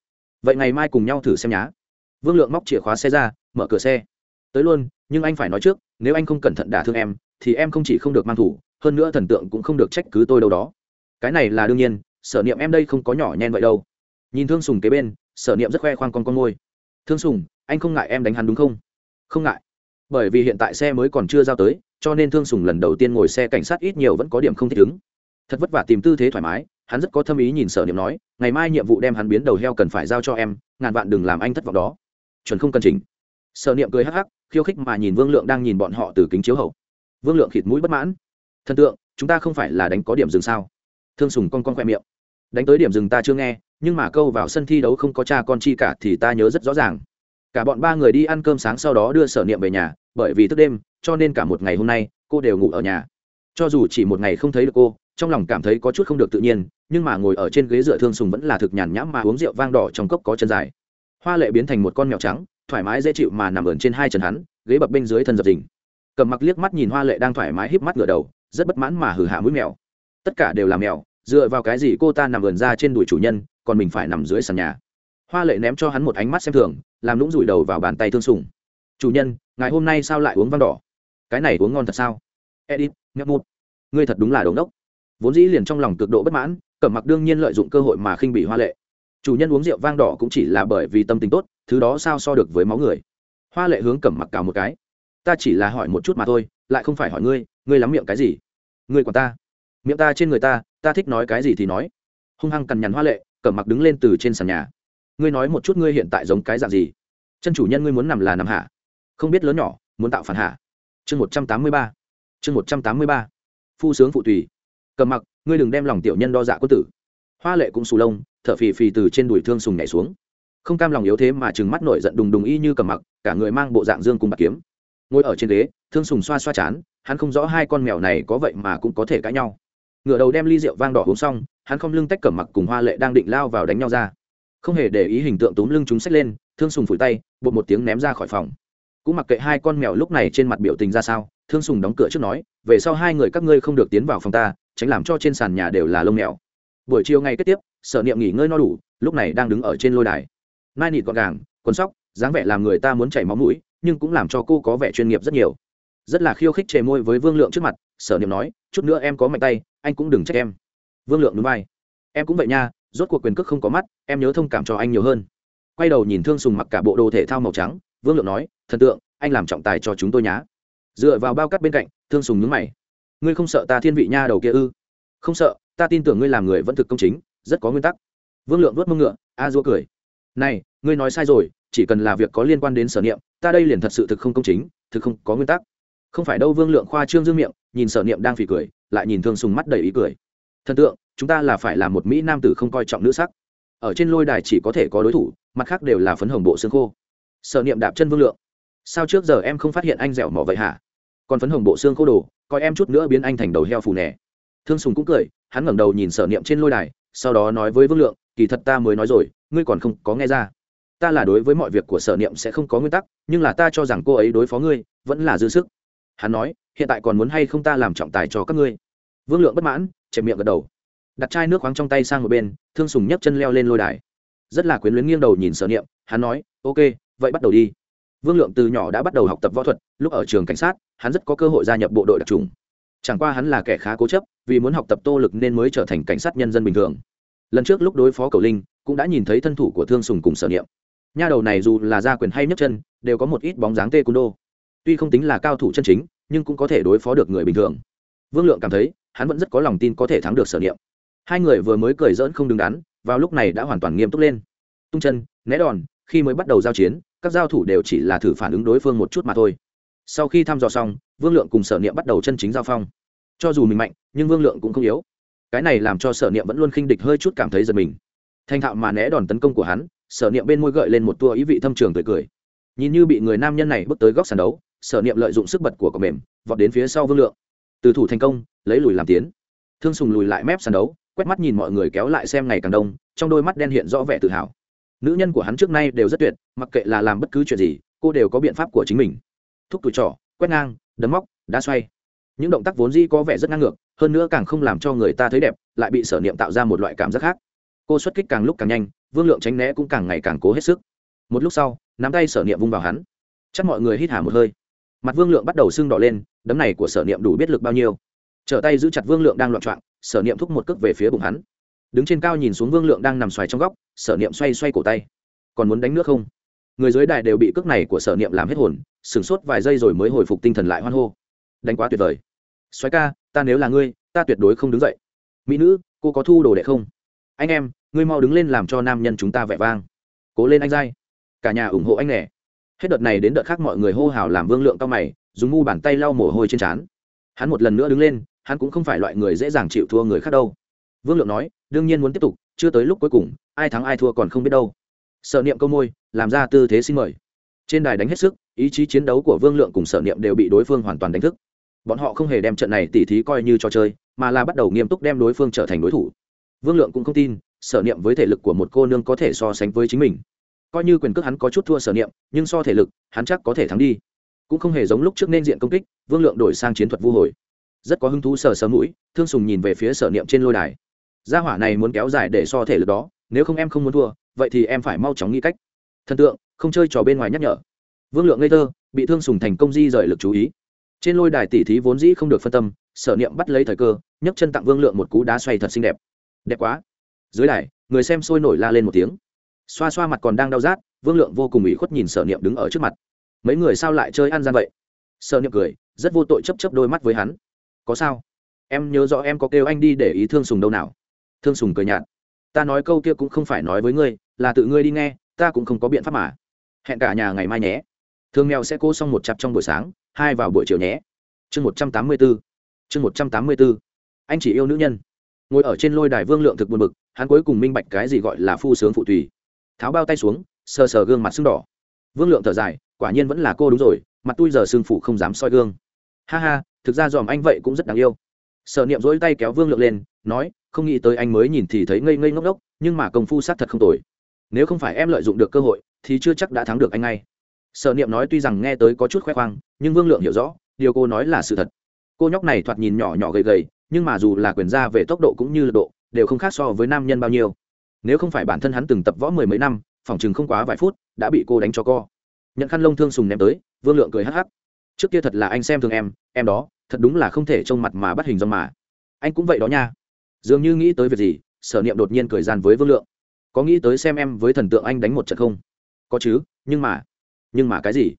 Vậy ngày mai cùng nhau thử xem nhá. Vương lượng móc chìa khóa xe ra, mở cửa xe. Tới luôn, nhưng anh phải nói trước, nếu anh không cẩn thận đả thương em, thì em không chỉ không được mang thủ, hơn nữa thần tượng cũng không được trách cứ tôi đâu đó. Cái này là đương nhiên, sở niệm em đây không có nhỏ nhen vậy đâu. Nhìn thương sùng kế bên, sở niệm rất khoe khoang con con môi thương sùng, anh không ngại em đánh hắn đúng không? Không ngại. Bởi vì hiện tại xe mới còn chưa giao tới, cho nên thương sùng lần đầu tiên ngồi xe cảnh sát ít nhiều vẫn có điểm không thích ứng. Thật vất vả tìm tư thế thoải mái, hắn rất có tâm ý nhìn sở niệm nói, ngày mai nhiệm vụ đem hắn biến đầu heo cần phải giao cho em, ngàn vạn đừng làm anh thất vọng đó. Chuẩn không cần chỉnh. Sở niệm cười hắc hắc, khiêu khích mà nhìn vương lượng đang nhìn bọn họ từ kính chiếu hậu. Vương lượng khịt mũi bất mãn. Thần tượng, chúng ta không phải là đánh có điểm dừng sao? Thương sùng con con khoe miệng. Đánh tới điểm dừng ta chưa nghe nhưng mà câu vào sân thi đấu không có cha con chi cả thì ta nhớ rất rõ ràng. Cả bọn ba người đi ăn cơm sáng sau đó đưa sở niệm về nhà, bởi vì thức đêm, cho nên cả một ngày hôm nay, cô đều ngủ ở nhà. Cho dù chỉ một ngày không thấy được cô, trong lòng cảm thấy có chút không được tự nhiên, nhưng mà ngồi ở trên ghế dựa thương sùng vẫn là thực nhàn nhãm mà uống rượu vang đỏ trong cốc có chân dài. Hoa lệ biến thành một con mèo trắng, thoải mái dễ chịu mà nằm ẩn trên hai chân hắn, ghế bập bên dưới thân dập dình. Cầm mặc liếc mắt nhìn hoa lệ đang thoải mái híp mắt ngửa đầu, rất bất mãn mà hử hạ mũi mèo. Tất cả đều là mèo, dựa vào cái gì cô ta nằm ẩn ra trên đùi chủ nhân còn mình phải nằm dưới sàn nhà. Hoa lệ ném cho hắn một ánh mắt xem thường, làm lũng rủi đầu vào bàn tay thương sùng. Chủ nhân, ngày hôm nay sao lại uống vang đỏ? Cái này uống ngon thật sao? Edit ngậm mụt. Ngươi thật đúng là đống đốc. Vốn dĩ liền trong lòng cực độ bất mãn, cẩm mặc đương nhiên lợi dụng cơ hội mà khinh bị hoa lệ. Chủ nhân uống rượu vang đỏ cũng chỉ là bởi vì tâm tình tốt, thứ đó sao so được với máu người. Hoa lệ hướng cẩm mặc cào một cái. Ta chỉ là hỏi một chút mà thôi, lại không phải hỏi ngươi ngươi lắm miệng cái gì? Ngươi còn ta. Miệng ta trên người ta ta thích nói cái gì thì nói. Hung hăng cằn nhằn hoa lệ cẩm mặc đứng lên từ trên sàn nhà. Ngươi nói một chút ngươi hiện tại giống cái dạng gì? Chân chủ nhân ngươi muốn nằm là nằm hạ không biết lớn nhỏ, muốn tạo phản hạ chương một trăm tám mươi ba. Chương một trăm tám mươi ba. Phu sướng phụ tùy. Cầm mặc, ngươi đừng đem lòng tiểu nhân đo dạ quân tử. Hoa lệ cũng sù lông, thở phì phì từ trên đùi thương sùng nhảy xuống. Không cam lòng yếu thế mà trừng mắt nổi giận đùng đùng y như cầm mặc, cả người mang bộ dạng dương cùng bạc kiếm. Ngồi ở trên ghế, thương sùng xoa xoa chán, hắn không rõ hai con mèo này có vậy mà cũng có thể cãi nhau ngửa đầu đem ly rượu vang đỏ uống xong, hắn không lưng tách cẩm mặc cùng hoa lệ đang định lao vào đánh nhau ra. Không hề để ý hình tượng túm lưng chúng xách lên, thương sùng phủi tay bột một tiếng ném ra khỏi phòng. Cũng mặc kệ hai con mèo lúc này trên mặt biểu tình ra sao, thương sùng đóng cửa trước nói, về sau hai người các ngươi không được tiến vào phòng ta, tránh làm cho trên sàn nhà đều là lông mèo. Buổi chiều ngày kế tiếp, sở niệm nghỉ ngơi no đủ, lúc này đang đứng ở trên lôi đài. Nai nịt gọn gàng, quần sóc, dáng vẻ làm người ta muốn chảy máu mũi, nhưng cũng làm cho cô có vẻ chuyên nghiệp rất nhiều. Rất là khiêu khích chề môi với vương lượng trước mặt, sở niệm nói, chút nữa em có mạnh tay anh cũng đừng trách em. Vương lượng núi vai em cũng vậy nha, rốt cuộc quyền cước không có mắt, em nhớ thông cảm cho anh nhiều hơn. Quay đầu nhìn thương sùng mặc cả bộ đồ thể thao màu trắng, vương lượng nói, thần tượng, anh làm trọng tài cho chúng tôi nhá. Dựa vào bao cắt bên cạnh, thương sùng nhúng mày. Ngươi không sợ ta thiên vị nha đầu kia ư? Không sợ, ta tin tưởng ngươi làm người vẫn thực công chính, rất có nguyên tắc. Vương lượng vuốt mông ngựa, a dua cười. Này, ngươi nói sai rồi, chỉ cần là việc có liên quan đến sở niệm, ta đây liền thật sự thực không công chính, thực không có nguyên tắc không phải đâu, vương lượng khoa trương dương miệng, nhìn sở niệm đang phì cười, lại nhìn thương sùng mắt đầy ý cười. Thần tượng, chúng ta là phải là một mỹ nam tử không coi trọng nữ sắc. Ở trên lôi đài chỉ có thể có đối thủ, mặt khác đều là phấn hồng bộ xương khô. Sở niệm đạp chân vương lượng. Sao trước giờ em không phát hiện anh dẻo mỏ vậy hả? Còn phấn hồng bộ xương khô đồ, coi em chút nữa biến anh thành đầu heo phù nẻ thương sùng cũng cười, hắn ngẩng đầu nhìn sở niệm trên lôi đài, sau đó nói với vương lượng, kỳ thật ta mới nói rồi, ngươi còn không có nghe ra. Ta là đối với mọi việc của sở niệm sẽ không có nguyên tắc, nhưng là ta cho rằng cô ấy đối phó ngươi, vẫn là dư sức hắn nói, hiện tại còn muốn hay không ta làm trọng tài cho các ngươi? Vương lượng bất mãn, chẹp miệng gật đầu. Đặt chai nước khoáng trong tay sang một bên, thương sùng nhấc chân leo lên lôi đài. Rất là quyến luyến nghiêng đầu nhìn sở niệm, hắn nói, ok, vậy bắt đầu đi. Vương lượng từ nhỏ đã bắt đầu học tập võ thuật, lúc ở trường cảnh sát, hắn rất có cơ hội gia nhập bộ đội đặc trùng. Chẳng qua hắn là kẻ khá cố chấp, vì muốn học tập tô lực nên mới trở thành cảnh sát nhân dân bình thường. Lần trước lúc đối phó cầu linh, cũng đã nhìn thấy thân thủ của thương sùng cùng sở niệm. Nha đầu này dù là gia quyền hay nhấc chân, đều có một ít bóng dáng tê cung đô tuy không tính là cao thủ chân chính, nhưng cũng có thể đối phó được người bình thường. Vương lượng cảm thấy, hắn vẫn rất có lòng tin có thể thắng được sở niệm. Hai người vừa mới cười dỡn không đứng đắn, vào lúc này đã hoàn toàn nghiêm túc lên. Tung chân, né đòn, khi mới bắt đầu giao chiến, các giao thủ đều chỉ là thử phản ứng đối phương một chút mà thôi. Sau khi thăm dò xong, vương lượng cùng sở niệm bắt đầu chân chính giao phong. Cho dù mình mạnh, nhưng vương lượng cũng không yếu. Cái này làm cho sở niệm vẫn luôn khinh địch hơi chút cảm thấy giật mình. Thành thạo mà né đòn tấn công của hắn, sở niệm bên môi gợi lên một tua ý vị thâm trường tươi cười. Nhìn như bị người nam nhân này bước tới góc sàn đấu sở niệm lợi dụng sức bật của cọc mềm, vọt đến phía sau vương lượng. Từ thủ thành công, lấy lùi làm tiến. Thương sùng lùi lại mép sàn đấu, quét mắt nhìn mọi người kéo lại xem ngày càng đông, trong đôi mắt đen hiện rõ vẻ tự hào. Nữ nhân của hắn trước nay đều rất tuyệt, mặc kệ là làm bất cứ chuyện gì, cô đều có biện pháp của chính mình. Thúc tuổi trỏ quét ngang, đấm móc, đá xoay. Những động tác vốn dĩ có vẻ rất ngang ngược, hơn nữa càng không làm cho người ta thấy đẹp, lại bị sở niệm tạo ra một loại cảm giác khác. Cô xuất kích càng lúc càng nhanh, vương lượng tránh né cũng càng ngày càng cố hết sức. Một lúc sau, nắm tay sở niệm vung vào hắn. Chắc mọi người hít hà một hơi mặt vương lượng bắt đầu sưng đỏ lên, đấm này của sở niệm đủ biết lực bao nhiêu. Trở tay giữ chặt vương lượng đang loạn trọng sở niệm thúc một cước về phía bụng hắn. Đứng trên cao nhìn xuống vương lượng đang nằm xoài trong góc, sở niệm xoay xoay cổ tay. Còn muốn đánh nước không? Người dưới đài đều bị cước này của sở niệm làm hết hồn, sửng sốt vài giây rồi mới hồi phục tinh thần lại hoan hô. Đánh quá tuyệt vời. Xoáy ca, ta nếu là ngươi, ta tuyệt đối không đứng dậy. Mỹ nữ, cô có thu đồ đệ không? Anh em, ngươi mau đứng lên làm cho nam nhân chúng ta vẻ vang. Cố lên anh giai cả nhà ủng hộ anh nè hết đợt này đến đợt khác mọi người hô hào làm vương lượng cao mày, dùng mu bàn tay lau mồ hôi trên trán. Hắn một lần nữa đứng lên, hắn cũng không phải loại người dễ dàng chịu thua người khác đâu. Vương lượng nói, đương nhiên muốn tiếp tục, chưa tới lúc cuối cùng, ai thắng ai thua còn không biết đâu. Sở niệm câu môi, làm ra tư thế xin mời. Trên đài đánh hết sức, ý chí chiến đấu của vương lượng cùng sở niệm đều bị đối phương hoàn toàn đánh thức. Bọn họ không hề đem trận này tỉ thí coi như trò chơi, mà là bắt đầu nghiêm túc đem đối phương trở thành đối thủ. Vương lượng cũng không tin, sở niệm với thể lực của một cô nương có thể so sánh với chính mình coi như quyền cước hắn có chút thua sở niệm, nhưng so thể lực, hắn chắc có thể thắng đi. Cũng không hề giống lúc trước nên diện công kích, vương lượng đổi sang chiến thuật vu hồi. Rất có hứng thú sờ sờ mũi, thương sùng nhìn về phía sở niệm trên lôi đài. Gia hỏa này muốn kéo dài để so thể lực đó, nếu không em không muốn thua, vậy thì em phải mau chóng nghĩ cách. Thần tượng, không chơi trò bên ngoài nhắc nhở. Vương lượng ngây thơ, bị thương sùng thành công di rời lực chú ý. Trên lôi đài tỉ thí vốn dĩ không được phân tâm, sở niệm bắt lấy thời cơ, nhấc chân tặng vương lượng một cú đá xoay thật xinh đẹp. Đẹp quá. Dưới đài, người xem sôi nổi la lên một tiếng xoa xoa mặt còn đang đau rát, vương lượng vô cùng ủy khuất nhìn sở niệm đứng ở trước mặt. Mấy người sao lại chơi ăn gian vậy? Sở niệm cười, rất vô tội chấp chấp đôi mắt với hắn. Có sao? Em nhớ rõ em có kêu anh đi để ý thương sùng đâu nào? Thương sùng cười nhạt. Ta nói câu kia cũng không phải nói với ngươi, là tự ngươi đi nghe, ta cũng không có biện pháp mà. Hẹn cả nhà ngày mai nhé. Thương mèo sẽ cố xong một chặp trong buổi sáng, hai vào buổi chiều nhé. Chương một trăm tám mươi bốn chương một trăm tám mươi bốn anh chỉ yêu nữ nhân. Ngồi ở trên lôi đài vương lượng thực buồn bực, hắn cuối cùng minh bạch cái gì gọi là phu sướng phụ tùy tháo bao tay xuống, sờ sờ gương mặt sưng đỏ. Vương lượng thở dài, quả nhiên vẫn là cô đúng rồi, mặt tôi giờ sưng phủ không dám soi gương. Ha ha, thực ra dòm anh vậy cũng rất đáng yêu. Sở niệm dỗi tay kéo vương lượng lên, nói, không nghĩ tới anh mới nhìn thì thấy ngây ngây ngốc ngốc, nhưng mà công phu sát thật không tồi. Nếu không phải em lợi dụng được cơ hội, thì chưa chắc đã thắng được anh ngay. Sở niệm nói tuy rằng nghe tới có chút khoe khoang, nhưng vương lượng hiểu rõ, điều cô nói là sự thật. Cô nhóc này thoạt nhìn nhỏ nhỏ gầy gầy, nhưng mà dù là quyền ra về tốc độ cũng như lực độ, đều không khác so với nam nhân bao nhiêu nếu không phải bản thân hắn từng tập võ mười mấy năm phỏng chừng không quá vài phút, đã bị cô đánh cho co. Nhận khăn lông thương sùng ném tới, vương lượng cười hắc hắc. Trước kia thật là anh xem thường em em đó, thật đúng là không thể trông mặt mà bắt hình dòng mà. Anh cũng vậy đó nha. Dường như nghĩ tới việc gì, sở niệm đột nhiên cười gian với vương lượng. Có nghĩ tới xem em với thần tượng anh đánh một trận không? Có chứ, nhưng mà nhưng mà cái gì?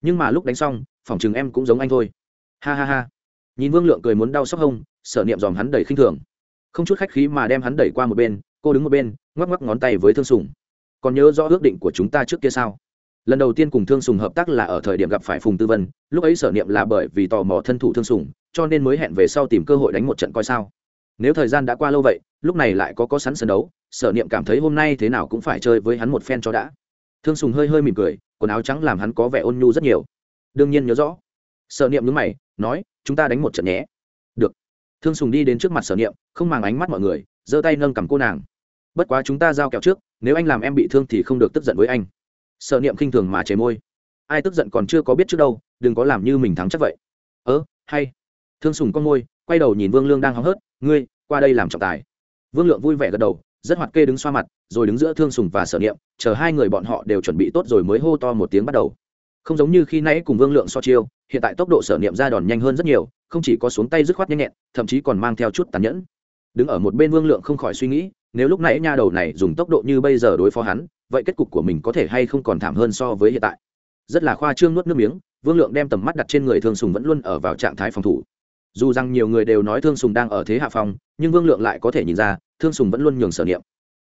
Nhưng mà lúc đánh xong phỏng chừng em cũng giống anh thôi. Ha ha ha. Nhìn vương lượng cười muốn đau sốc hông, sở niệm dòm hắn đầy khinh thường. Không chút khách khí mà đem hắn đẩy qua một bên, cô đứng một bên ngoắc ngoắc ngón tay với thương sùng. Còn nhớ rõ ước định của chúng ta trước kia sao? Lần đầu tiên cùng thương sùng hợp tác là ở thời điểm gặp phải phùng tư vân, lúc ấy sở niệm là bởi vì tò mò thân thủ thương sùng, cho nên mới hẹn về sau tìm cơ hội đánh một trận coi sao. Nếu thời gian đã qua lâu vậy, lúc này lại có có sẵn sân đấu, sở niệm cảm thấy hôm nay thế nào cũng phải chơi với hắn một phen cho đã. Thương sùng hơi hơi mỉm cười, quần áo trắng làm hắn có vẻ ôn nhu rất nhiều. Đương nhiên nhớ rõ. Sở niệm nhớ mày, nói, chúng ta đánh một trận nhé. Được. Thương sùng đi đến trước mặt sở niệm, không màng ánh mắt mọi người, giơ tay nâng cầm cô nàng bất quá chúng ta giao kẹo trước, nếu anh làm em bị thương thì không được tức giận với anh. Sợ niệm khinh thường mà chế môi. Ai tức giận còn chưa có biết trước đâu, đừng có làm như mình thắng chắc vậy. Ớ hay. Thương sùng con môi, quay đầu nhìn vương lương đang hóng hớt, ngươi, qua đây làm trọng tài. Vương lượng vui vẻ gật đầu, rất hoạt kê đứng xoa mặt, rồi đứng giữa thương sùng và sở niệm, chờ hai người bọn họ đều chuẩn bị tốt rồi mới hô to một tiếng bắt đầu. Không giống như khi nãy cùng vương lượng so chiêu, hiện tại tốc độ sở niệm ra đòn nhanh hơn rất nhiều, không chỉ có xuống tay dứt khoát nhanh nhẹn, thậm chí còn mang theo chút tàn nhẫn. Đứng ở một bên vương lượng không khỏi suy nghĩ nếu lúc nãy nha đầu này dùng tốc độ như bây giờ đối phó hắn, vậy kết cục của mình có thể hay không còn thảm hơn so với hiện tại? Rất là khoa trương nuốt nước miếng, vương lượng đem tầm mắt đặt trên người thương sùng vẫn luôn ở vào trạng thái phòng thủ. Dù rằng nhiều người đều nói thương sùng đang ở thế hạ phòng nhưng vương lượng lại có thể nhìn ra, thương sùng vẫn luôn nhường sở niệm.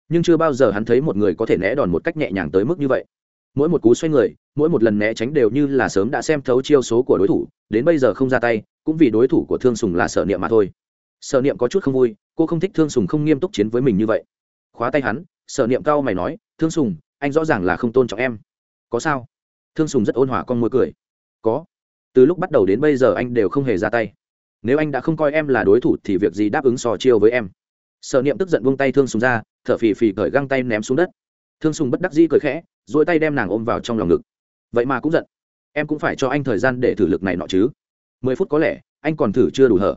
Nhưng chưa bao giờ hắn thấy một người có thể né đòn một cách nhẹ nhàng tới mức như vậy. Mỗi một cú xoay người, mỗi một lần né tránh đều như là sớm đã xem thấu chiêu số của đối thủ, đến bây giờ không ra tay, cũng vì đối thủ của thương sùng là sở niệm mà thôi. Sở niệm có chút không vui cô không thích thương sùng không nghiêm túc chiến với mình như vậy. Khóa tay hắn, sở niệm cao mày nói, thương sùng, anh rõ ràng là không tôn trọng em. Có sao? Thương sùng rất ôn hòa con môi cười. Có. Từ lúc bắt đầu đến bây giờ anh đều không hề ra tay. Nếu anh đã không coi em là đối thủ thì việc gì đáp ứng sò chiêu với em? Sở niệm tức giận vung tay thương sùng ra, thở phì phì cởi găng tay ném xuống đất. Thương sùng bất đắc dĩ cười khẽ dỗi tay đem nàng ôm vào trong lòng ngực. Vậy mà cũng giận. Em cũng phải cho anh thời gian để thử lực này nọ chứ. Mười phút có lẽ, anh còn thử chưa đủ hở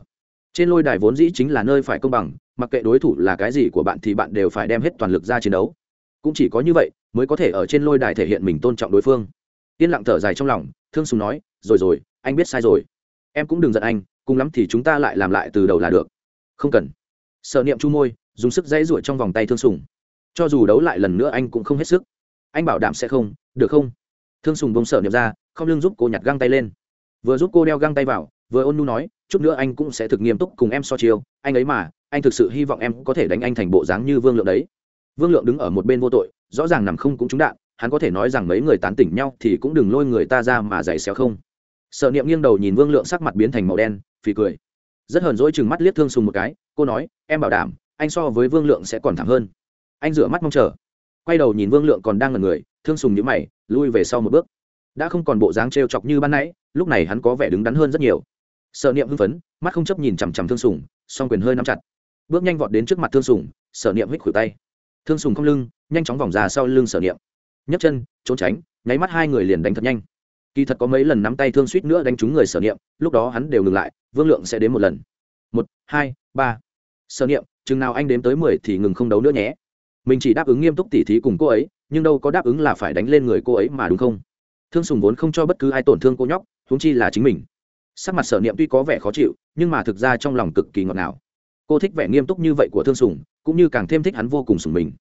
trên lôi đài vốn dĩ chính là nơi phải công bằng, mặc kệ đối thủ là cái gì của bạn thì bạn đều phải đem hết toàn lực ra chiến đấu. Cũng chỉ có như vậy mới có thể ở trên lôi đài thể hiện mình tôn trọng đối phương. Yên lặng thở dài trong lòng, thương sùng nói, rồi rồi, anh biết sai rồi. Em cũng đừng giận anh, cùng lắm thì chúng ta lại làm lại từ đầu là được. Không cần. Sợ niệm chu môi, dùng sức dãy ruổi trong vòng tay thương sùng. Cho dù đấu lại lần nữa anh cũng không hết sức. Anh bảo đảm sẽ không, được không? Thương sùng bông sợ niệm ra, không lưng giúp cô nhặt găng tay lên. Vừa giúp cô đeo găng tay vào vừa ôn nu nói, chút nữa anh cũng sẽ thực nghiêm túc cùng em so chiêu, anh ấy mà, anh thực sự hy vọng em có thể đánh anh thành bộ dáng như vương lượng đấy. Vương lượng đứng ở một bên vô tội, rõ ràng nằm không cũng trúng đạn, hắn có thể nói rằng mấy người tán tỉnh nhau thì cũng đừng lôi người ta ra mà giày xéo không. Sợ niệm nghiêng đầu nhìn vương lượng sắc mặt biến thành màu đen, phì cười. Rất hờn dỗi chừng mắt liếc thương sùng một cái, cô nói, em bảo đảm, anh so với vương lượng sẽ còn thẳng hơn. Anh rửa mắt mong chờ. Quay đầu nhìn vương lượng còn đang ngần người, thương sùng nhữ mày, lui về sau một bước. Đã không còn bộ dáng trêu chọc như ban nãy, lúc này hắn có vẻ đứng đắn hơn rất nhiều sợ niệm hưng phấn, mắt không chấp nhìn chằm chằm thương sùng, song quyền hơi nắm chặt. Bước nhanh vọt đến trước mặt thương sùng sở niệm hít khuỷu tay. Thương sùng không lưng, nhanh chóng vòng ra sau lưng sở niệm. Nhấc chân, trốn tránh, nháy mắt hai người liền đánh thật nhanh. Kỳ thật có mấy lần nắm tay thương suýt nữa đánh trúng người sở niệm, lúc đó hắn đều ngừng lại, vương lượng sẽ đến một lần. Một, hai, ba. Sở niệm, chừng nào anh đếm tới mười thì ngừng không đấu nữa nhé. Mình chỉ đáp ứng nghiêm túc tỉ thí cùng cô ấy, nhưng đâu có đáp ứng là phải đánh lên người cô ấy mà đúng không? Thương sùng vốn không cho bất cứ ai tổn thương cô nhóc, huống chi là chính mình sắc mặt sở niệm tuy có vẻ khó chịu, nhưng mà thực ra trong lòng cực kỳ ngọt ngào. Cô thích vẻ nghiêm túc như vậy của thương sùng, cũng như càng thêm thích hắn vô cùng sùng mình.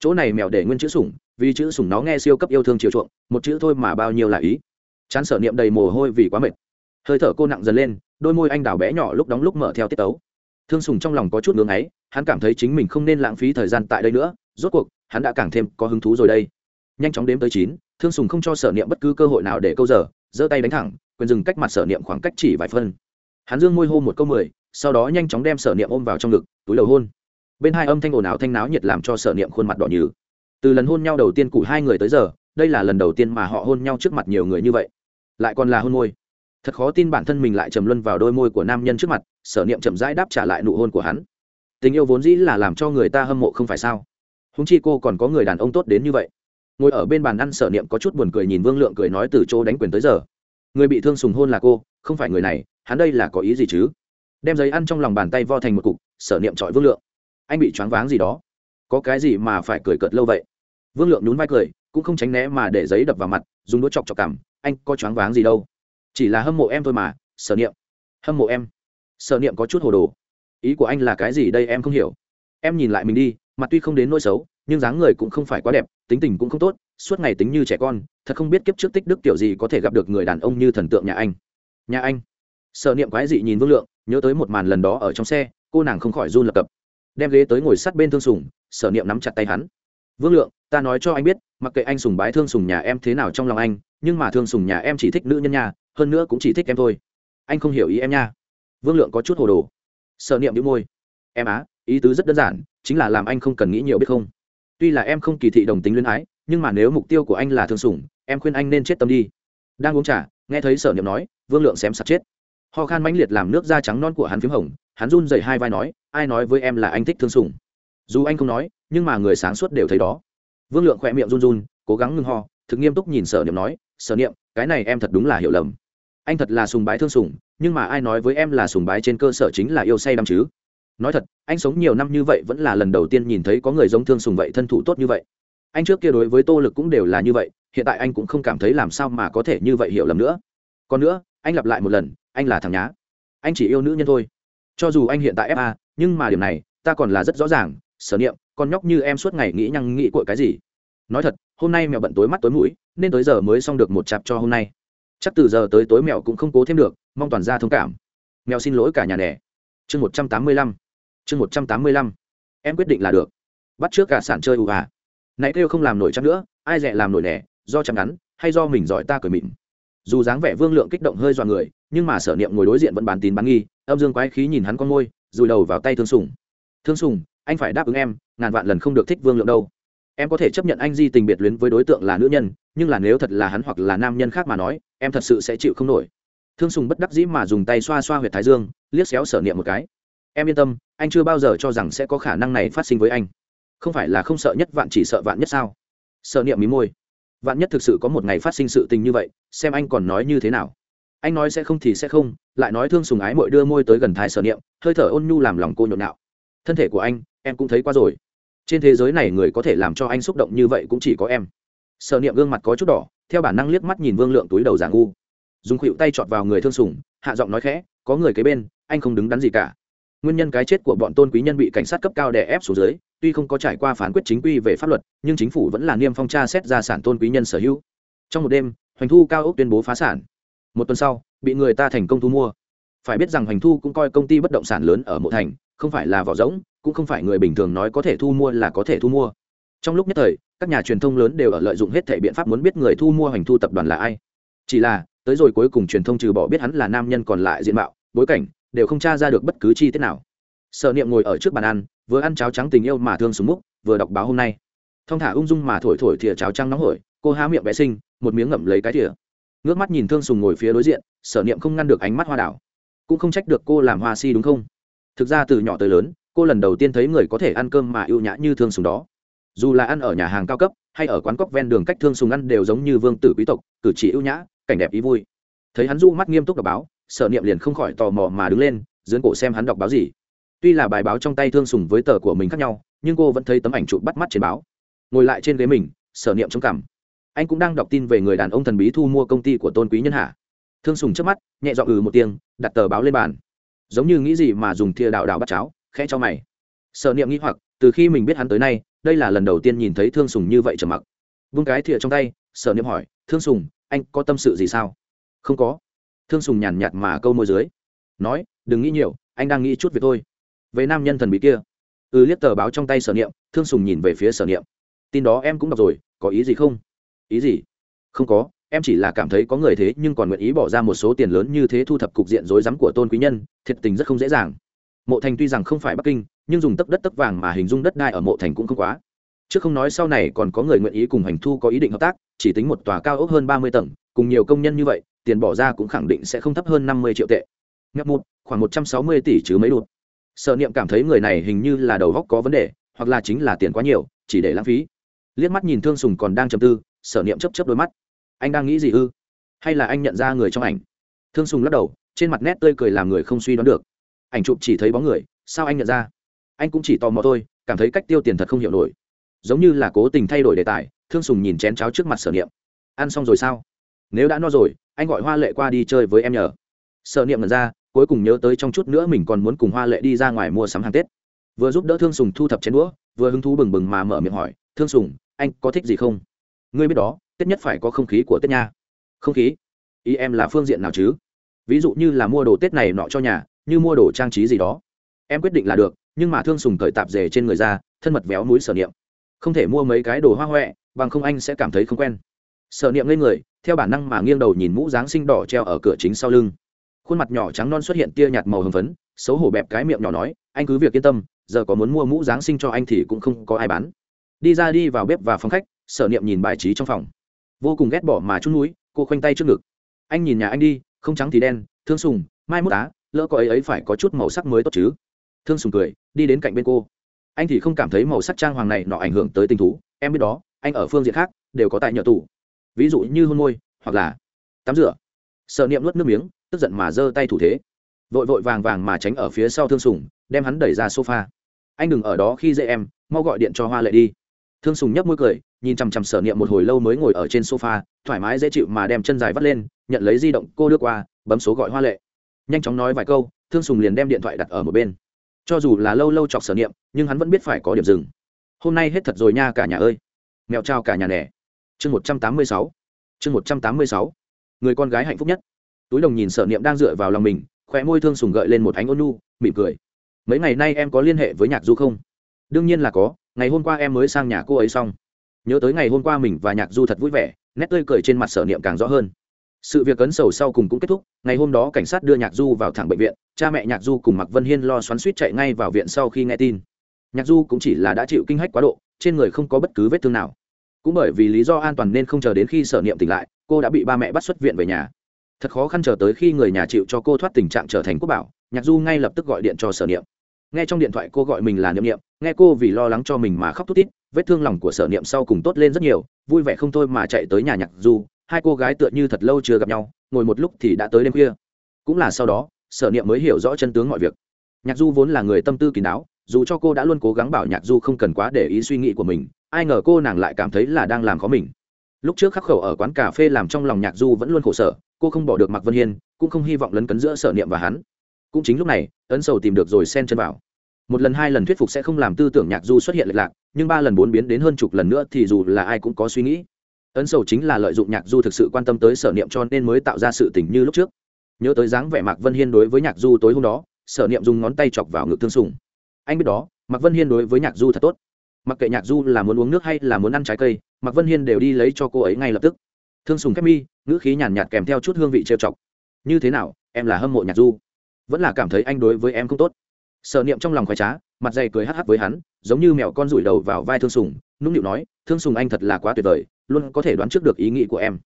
Chỗ này mèo để nguyên chữ sùng vì chữ sùng nó nghe siêu cấp yêu thương chiều chuộng, một chữ thôi mà bao nhiêu là ý. Chán sở niệm đầy mồ hôi vì quá mệt. Hơi thở cô nặng dần lên, đôi môi anh đào bé nhỏ lúc đóng lúc mở theo tiết tấu. Thương sùng trong lòng có chút ngưng ấy, hắn cảm thấy chính mình không nên lãng phí thời gian tại đây nữa, rốt cuộc, hắn đã càng thêm có hứng thú rồi đây. Nhanh chóng đếm tới chín, thương sùng không cho sở niệm bất cứ cơ hội nào để câu giờ, giơ tay đánh thẳng quyền dừng cách mặt sở niệm khoảng cách chỉ vài phân. Hắn dương môi hô một câu mười, sau đó nhanh chóng đem sở niệm ôm vào trong ngực, túi đầu hôn. Bên hai âm thanh ồn ào thanh náo nhiệt làm cho sở niệm khuôn mặt đỏ nhừ. Từ lần hôn nhau đầu tiên của hai người tới giờ, đây là lần đầu tiên mà họ hôn nhau trước mặt nhiều người như vậy. Lại còn là hôn môi. Thật khó tin bản thân mình lại trầm luân vào đôi môi của nam nhân trước mặt, sở niệm chậm rãi đáp trả lại nụ hôn của hắn. Tình yêu vốn dĩ là làm cho người ta hâm mộ không phải sao? Húng chi cô còn có người đàn ông tốt đến như vậy. Ngồi ở bên bàn ăn, sở niệm có chút buồn cười nhìn vương lượng cười nói từ chỗ đánh quyền tới giờ người bị thương sùng hôn là cô, không phải người này, hắn đây là có ý gì chứ? Đem giấy ăn trong lòng bàn tay vo thành một cục, sở niệm trọi vương lượng. Anh bị choáng váng gì đó. Có cái gì mà phải cười cợt lâu vậy? Vương lượng nhún vai cười, cũng không tránh né mà để giấy đập vào mặt, dùng đũa chọc chọc cảm, anh có choáng váng gì đâu. Chỉ là hâm mộ em thôi mà, sở niệm. Hâm mộ em. Sở niệm có chút hồ đồ. Ý của anh là cái gì đây em không hiểu. Em nhìn lại mình đi, mặt tuy không đến nỗi xấu, nhưng dáng người cũng không phải quá đẹp, tính tình cũng không tốt suốt ngày tính như trẻ con, thật không biết kiếp trước tích đức tiểu gì có thể gặp được người đàn ông như thần tượng nhà anh. Nhà anh. Sợ niệm quái dị nhìn vương lượng, nhớ tới một màn lần đó ở trong xe, cô nàng không khỏi run lập cập. Đem ghế tới ngồi sát bên thương sùng, sở niệm nắm chặt tay hắn. Vương lượng, ta nói cho anh biết, mặc kệ anh sùng bái thương sùng nhà em thế nào trong lòng anh, nhưng mà thương sùng nhà em chỉ thích nữ nhân nhà hơn nữa cũng chỉ thích em thôi. Anh không hiểu ý em nha. Vương lượng có chút hồ đồ. Sở niệm đĩu môi. Em á, ý tứ rất đơn giản, chính là làm anh không cần nghĩ nhiều biết không? Tuy là em không kỳ thị đồng tính luyến ái nhưng mà nếu mục tiêu của anh là thương sủng, em khuyên anh nên chết tâm đi. Đang uống trà, nghe thấy sở niệm nói, vương lượng xém sạt chết. Ho khan mãnh liệt làm nước da trắng non của hắn p h í m hồng, hắn run dày hai vai nói, ai nói với em là anh thích thương sủng? Dù anh không nói, nhưng mà người sáng suốt đều thấy đó. Vương lượng khỏe miệng run run, cố gắng ngưng ho, thực nghiêm túc nhìn sở niệm nói, sở niệm, cái này em thật đúng là hiểu lầm. Anh thật là sùng bái thương sủng, nhưng mà ai nói với em là sùng bái trên cơ sở chính là yêu say đắm chứ? Nói thật, anh sống nhiều năm như vậy vẫn là lần đầu tiên nhìn thấy có người giống thương sùng vậy, thân thủ tốt như vậy anh trước kia đối với tô lực cũng đều là như vậy, hiện tại anh cũng không cảm thấy làm sao mà có thể như vậy hiểu lầm nữa. Còn nữa, anh lặp lại một lần, anh là thằng nhá. Anh chỉ yêu nữ nhân thôi. Cho dù anh hiện tại fa nhưng mà điểm này, ta còn là rất rõ ràng, sở niệm, con nhóc như em suốt ngày nghĩ nhăng nghĩ cội cái gì. Nói thật, hôm nay mèo bận tối mắt tối mũi, nên tới giờ mới xong được một chạp cho hôm nay. Chắc từ giờ tới tối mèo cũng không cố thêm được, mong toàn ra thông cảm. Mèo xin lỗi cả nhà nẻ chương một trăm tám mươi lăm. Chương một trăm tám mươi lăm. Em quyết định là được. Bắt trước cả sản chơi ù à nãy kêu không làm nổi chắc nữa, ai dẹ làm nổi nẻ do chăm ngắn, hay do mình giỏi ta cười mịn. Dù dáng vẻ vương lượng kích động hơi dọa người, nhưng mà sở niệm ngồi đối diện vẫn bán tín bán nghi, âm dương quái khí nhìn hắn con môi, rùi đầu vào tay thương sùng. Thương sùng, anh phải đáp ứng em, ngàn vạn lần không được thích vương lượng đâu. Em có thể chấp nhận anh di tình biệt luyến với đối tượng là nữ nhân, nhưng là nếu thật là hắn hoặc là nam nhân khác mà nói, em thật sự sẽ chịu không nổi. Thương sùng bất đắc dĩ mà dùng tay xoa xoa h u y ệ t thái dương, liếc xéo sở niệm một cái. Em yên tâm, anh chưa bao giờ cho rằng sẽ có khả năng này phát sinh với anh không phải là không sợ nhất vạn chỉ sợ vạn nhất sao? Sợ niệm mí môi. Vạn nhất thực sự có một ngày phát sinh sự tình như vậy, xem anh còn nói như thế nào. Anh nói sẽ không thì sẽ không, lại nói thương sùng ái mội đưa môi tới gần thái sở niệm, hơi thở ôn nhu làm lòng cô nhộn nạo thân thể của anh, em cũng thấy qua rồi. Trên thế giới này người có thể làm cho anh xúc động như vậy cũng chỉ có em. Sở niệm gương mặt có chút đỏ, theo bản năng liếc mắt nhìn vương lượng túi đầu giả ngu. Dùng khuỵu tay chọt vào người thương sùng, hạ giọng nói khẽ, có người kế bên, anh không đứng đắn gì cả nguyên nhân cái chết của bọn tôn quý nhân bị cảnh sát cấp cao đè ép xuống dưới, tuy không có trải qua phán quyết chính quy về pháp luật, nhưng chính phủ vẫn là niêm phong tra xét gia sản tôn quý nhân sở hữu. Trong một đêm, hoành thu cao ốc tuyên bố phá sản. Một tuần sau, bị người ta thành công thu mua. Phải biết rằng hoành thu cũng coi công ty bất động sản lớn ở mộ thành, không phải là vỏ rỗng, cũng không phải người bình thường nói có thể thu mua là có thể thu mua. Trong lúc nhất thời, các nhà truyền thông lớn đều ở lợi dụng hết thể biện pháp muốn biết người thu mua hoành thu tập đoàn là ai. Chỉ là, tới rồi cuối cùng truyền thông trừ bỏ biết hắn là nam nhân còn lại diện mạo, bối cảnh đều không tra ra được bất cứ chi tiết nào. Sợ niệm ngồi ở trước bàn ăn, vừa ăn cháo trắng tình yêu mà thương súng múc, vừa đọc báo hôm nay. Thong thả ung dung mà thổi thổi thìa cháo trắng nóng hổi, cô há miệng vệ sinh một miếng ngậm lấy cái thìa. Ngước mắt nhìn thương sùng ngồi phía đối diện, sở niệm không ngăn được ánh mắt hoa đảo. Cũng không trách được cô làm hoa si đúng không? Thực ra từ nhỏ tới lớn, cô lần đầu tiên thấy người có thể ăn cơm mà ưu nhã như thương sùng đó. Dù là ăn ở nhà hàng cao cấp, hay ở quán cóc ven đường cách thương sùng ăn đều giống như vương tử quý tộc, cử chỉ ưu nhã, cảnh đẹp ý vui. Thấy hắn du mắt nghiêm túc đọc báo sở niệm liền không khỏi tò mò mà đứng lên dưỡng cổ xem hắn đọc báo gì. Tuy là bài báo trong tay thương sùng với tờ của mình khác nhau, nhưng cô vẫn thấy tấm ảnh chụp bắt mắt trên báo. Ngồi lại trên ghế mình, sở niệm trong cảm anh cũng đang đọc tin về người đàn ông thần bí thu mua công ty của tôn quý nhân hạ. Thương sùng trước mắt, nhẹ dọn ừ một tiếng, đặt tờ báo lên bàn. Giống như nghĩ gì mà dùng thìa đạo đạo bắt cháo, khẽ cho mày. Sở niệm nghĩ hoặc, từ khi mình biết hắn tới nay, đây là lần đầu tiên nhìn thấy thương sùng như vậy trầm mặc. Vung cái thìa trong tay, sở niệm hỏi, thương sùng, anh có tâm sự gì sao? Không có thương sùng nhàn nhạt mà câu môi dưới. Nói, đừng nghĩ nhiều, anh đang nghĩ chút việc thôi. Về nam nhân thần bí kia ừ liếc tờ báo trong tay sở niệm, thương sùng nhìn về phía sở niệm. Tin đó em cũng đọc rồi, có ý gì không? Ý gì? Không có, em chỉ là cảm thấy có người thế nhưng còn nguyện ý bỏ ra một số tiền lớn như thế thu thập cục diện rối rắm của tôn quý nhân, thiệt tình rất không dễ dàng. Mộ thành tuy rằng không phải bắc kinh, nhưng dùng tấc đất tấc vàng mà hình dung đất đai ở mộ thành cũng không quá. Chứ không nói sau này còn có người nguyện ý cùng hành thu có ý định hợp tác, chỉ tính một tòa cao ốc hơn ba mươi tầng, cùng nhiều công nhân như vậy tiền bỏ ra cũng khẳng định sẽ không thấp hơn năm mươi triệu tệ. Ngập một khoảng một trăm sáu mươi tỷ chứ mấy đột sở niệm cảm thấy người này hình như là đầu góc có vấn đề, hoặc là chính là tiền quá nhiều, chỉ để lãng phí. Liếc mắt nhìn thương sùng còn đang chầm tư, sở niệm chấp chấp đôi mắt. Anh đang nghĩ gì ư? Hay là anh nhận ra người trong ảnh? Thương sùng lắc đầu, trên mặt nét tươi cười làm người không suy đoán được. Ảnh chụp chỉ thấy bóng người, sao anh nhận ra? Anh cũng chỉ tò mò thôi, cảm thấy cách tiêu tiền thật không hiểu nổi. Giống như là cố tình thay đổi đề tài, thương sùng nhìn chén cháo trước mặt sở niệm. Ăn xong rồi sao? Nếu đã no rồi, anh gọi hoa lệ qua đi chơi với em nhờ. Sở niệm mật ra, cuối cùng nhớ tới trong chút nữa mình còn muốn cùng hoa lệ đi ra ngoài mua sắm hàng tết. Vừa giúp đỡ thương sùng thu thập chén đũa, vừa hứng thú bừng bừng mà mở miệng hỏi, thương sùng, anh có thích gì không? Ngươi biết đó, tết nhất phải có không khí của tết nha. Không khí? Ý em là phương diện nào chứ? Ví dụ như là mua đồ tết này nọ cho nhà, như mua đồ trang trí gì đó. Em quyết định là được, nhưng mà thương sùng cởi tạp dề trên người ra, thân mật véo núi sở niệm. Không thể mua mấy cái đồ hoa huệ, bằng không anh sẽ cảm thấy không quen. Sở niệm lên người theo bản năng mà nghiêng đầu nhìn mũ giáng sinh đỏ treo ở cửa chính sau lưng. Khuôn mặt nhỏ trắng non xuất hiện tia nhạt màu hồng phấn, xấu hổ bẹp cái miệng nhỏ nói, anh cứ việc yên tâm, giờ có muốn mua mũ giáng sinh cho anh thì cũng không có ai bán. Đi ra đi vào bếp và phòng khách, sở niệm nhìn bài trí trong phòng. Vô cùng ghét bỏ mà chút núi, cô khoanh tay trước ngực. Anh nhìn nhà anh đi, không trắng thì đen, thương sùng, mai mốt á, lỡ có ấy ấy phải có chút màu sắc mới tốt chứ. Thương sùng cười, đi đến cạnh bên cô. Anh thì không cảm thấy màu sắc trang hoàng này nọ ảnh hưởng tới tình thú, em biết đó, anh ở phương diện khác, đều có tại nhờ tủ ví dụ như hôn môi, hoặc là tắm rửa. Sợ niệm nuốt nước miếng, tức giận mà giơ tay thủ thế. Vội vội vàng vàng mà tránh ở phía sau thương sùng, đem hắn đẩy ra sofa. Anh đừng ở đó khi dễ em, mau gọi điện cho hoa lệ đi. Thương sùng nhấp môi cười, nhìn chằm chằm sở niệm một hồi lâu mới ngồi ở trên sofa, thoải mái dễ chịu mà đem chân dài vắt lên, nhận lấy di động, cô đưa qua, bấm số gọi hoa lệ. Nhanh chóng nói vài câu, thương sùng liền đem điện thoại đặt ở một bên. Cho dù là lâu lâu chọc sở niệm, nhưng hắn vẫn biết phải có điểm dừng. Hôm nay hết thật rồi nha cả nhà ơi. Mèo trao cả nhà nẻ chương một trăm tám mươi sáu. Chương một trăm tám mươi sáu. Người con gái hạnh phúc nhất. Túi đồng nhìn sở niệm đang dựa vào lòng mình, khóe môi thương sùng gợi lên một ánh ôn nu mỉm cười. Mấy ngày nay em có liên hệ với nhạc du không? Đương nhiên là có, ngày hôm qua em mới sang nhà cô ấy xong. Nhớ tới ngày hôm qua mình và nhạc du thật vui vẻ, nét tươi cười trên mặt sở niệm càng rõ hơn. Sự việc ấn sầu sau cùng cũng kết thúc, ngày hôm đó cảnh sát đưa nhạc du vào thẳng bệnh viện, cha mẹ nhạc du cùng mặc vân hiên lo xoắn suýt chạy ngay vào viện sau khi nghe tin. Nhạc du cũng chỉ là đã chịu kinh hách quá độ, trên người không có bất cứ vết thương nào cũng bởi vì lý do an toàn nên không chờ đến khi sở niệm tỉnh lại, cô đã bị ba mẹ bắt xuất viện về nhà. Thật khó khăn chờ tới khi người nhà chịu cho cô thoát tình trạng trở thành quốc bảo, nhạc du ngay lập tức gọi điện cho sở niệm. Nghe trong điện thoại cô gọi mình là niệm niệm, nghe cô vì lo lắng cho mình mà khóc thút tít vết thương lòng của sở niệm sau cùng tốt lên rất nhiều, vui vẻ không thôi mà chạy tới nhà nhạc du, hai cô gái tựa như thật lâu chưa gặp nhau, ngồi một lúc thì đã tới đêm khuya. Cũng là sau đó, sở niệm mới hiểu rõ chân tướng mọi việc. Nhạc du vốn là người tâm tư kín đáo, dù cho cô đã luôn cố gắng bảo nhạc du không cần quá để ý suy nghĩ của mình ai ngờ cô nàng lại cảm thấy là đang làm khó mình. Lúc trước khắc khẩu ở quán cà phê làm trong lòng nhạc du vẫn luôn khổ sở, cô không bỏ được mạc vân hiên, cũng không hy vọng lấn cấn giữa sở niệm và hắn. Cũng chính lúc này, ấn sầu tìm được rồi xen chân vào. Một lần hai lần thuyết phục sẽ không làm tư tưởng nhạc du xuất hiện lệch lạc, nhưng ba lần bốn biến đến hơn chục lần nữa thì dù là ai cũng có suy nghĩ. Ấn sầu chính là lợi dụng nhạc du thực sự quan tâm tới sở niệm cho nên mới tạo ra sự tình như lúc trước. Nhớ tới dáng vẻ mạc vân hiên đối với nhạc du tối hôm đó, sở niệm dùng ngón tay chọc vào ngực thương sùng. Anh biết đó, mạc vân hiên đối với nhạc du thật tốt mặc kệ nhạc du là muốn uống nước hay là muốn ăn trái cây mạc vân hiên đều đi lấy cho cô ấy ngay lập tức. Thương sùng khép mi ngữ khí nhàn nhạt, kèm theo chút hương vị trêu chọc. Như thế nào em là hâm mộ nhạc du? Vẫn là cảm thấy anh đối với em không tốt. Sở niệm trong lòng khoái trá mặt dày cười hắc hắc với hắn giống như mèo con rủi đầu vào vai thương sùng nũng nịu nói thương sùng anh thật là quá tuyệt vời luôn có thể đoán trước được ý nghĩ của em.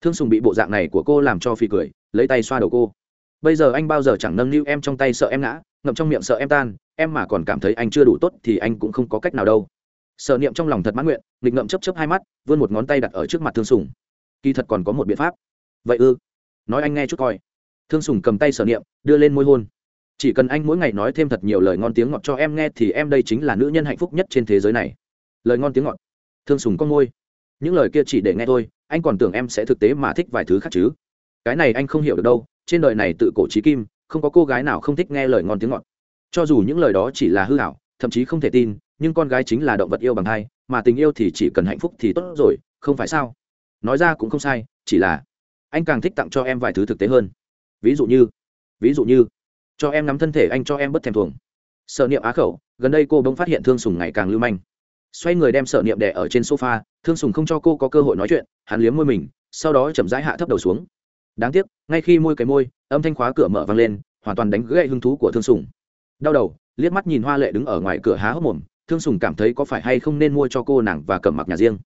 Thương sùng bị bộ dạng này của cô làm cho phi cười lấy tay xoa đầu cô. Bây giờ anh bao giờ chẳng nâng niu em trong tay sợ em ngã ngậm trong miệng sợ em tan em mà còn cảm thấy anh chưa đủ tốt thì anh cũng không có cách nào đâu sở niệm trong lòng thật mãn nguyện, nghịch ngậm chấp chấp hai mắt, vươn một ngón tay đặt ở trước mặt thương sùng. Kỳ thật còn có một biện pháp. Vậy ư? Nói anh nghe chút coi. Thương sùng cầm tay sở niệm, đưa lên môi hôn. Chỉ cần anh mỗi ngày nói thêm thật nhiều lời ngon tiếng ngọt cho em nghe thì em đây chính là nữ nhân hạnh phúc nhất trên thế giới này. Lời ngon tiếng ngọt. Thương sùng có môi. Những lời kia chỉ để nghe thôi, anh còn tưởng em sẽ thực tế mà thích vài thứ khác chứ. Cái này anh không hiểu được đâu, trên đời này tự cổ trí kim, không có cô gái nào không thích nghe lời ngon tiếng ngọt. Cho dù những lời đó chỉ là hư hảo thậm chí không thể tin nhưng con gái chính là động vật yêu bằng hai mà tình yêu thì chỉ cần hạnh phúc thì tốt rồi, không phải sao? Nói ra cũng không sai, chỉ là anh càng thích tặng cho em vài thứ thực tế hơn. Ví dụ như, ví dụ như, cho em nắm thân thể anh cho em bất thèm thuồng. Sợ niệm á khẩu, gần đây cô bỗng phát hiện thương sùng ngày càng lưu manh. Xoay người đem sợ niệm đẻ ở trên sofa, thương sùng không cho cô có cơ hội nói chuyện, hắn liếm môi mình, sau đó chậm rãi hạ thấp đầu xuống. Đáng tiếc, ngay khi môi cái môi, âm thanh khóa cửa mở vang lên, hoàn toàn đánh gãy hứng thú của thương sùng. Đau đầu, liếc mắt nhìn hoa lệ đứng ở ngoài cửa há hốc mồm thương sùng cảm thấy có phải hay không nên mua cho cô nàng và cẩm mặc nhà riêng.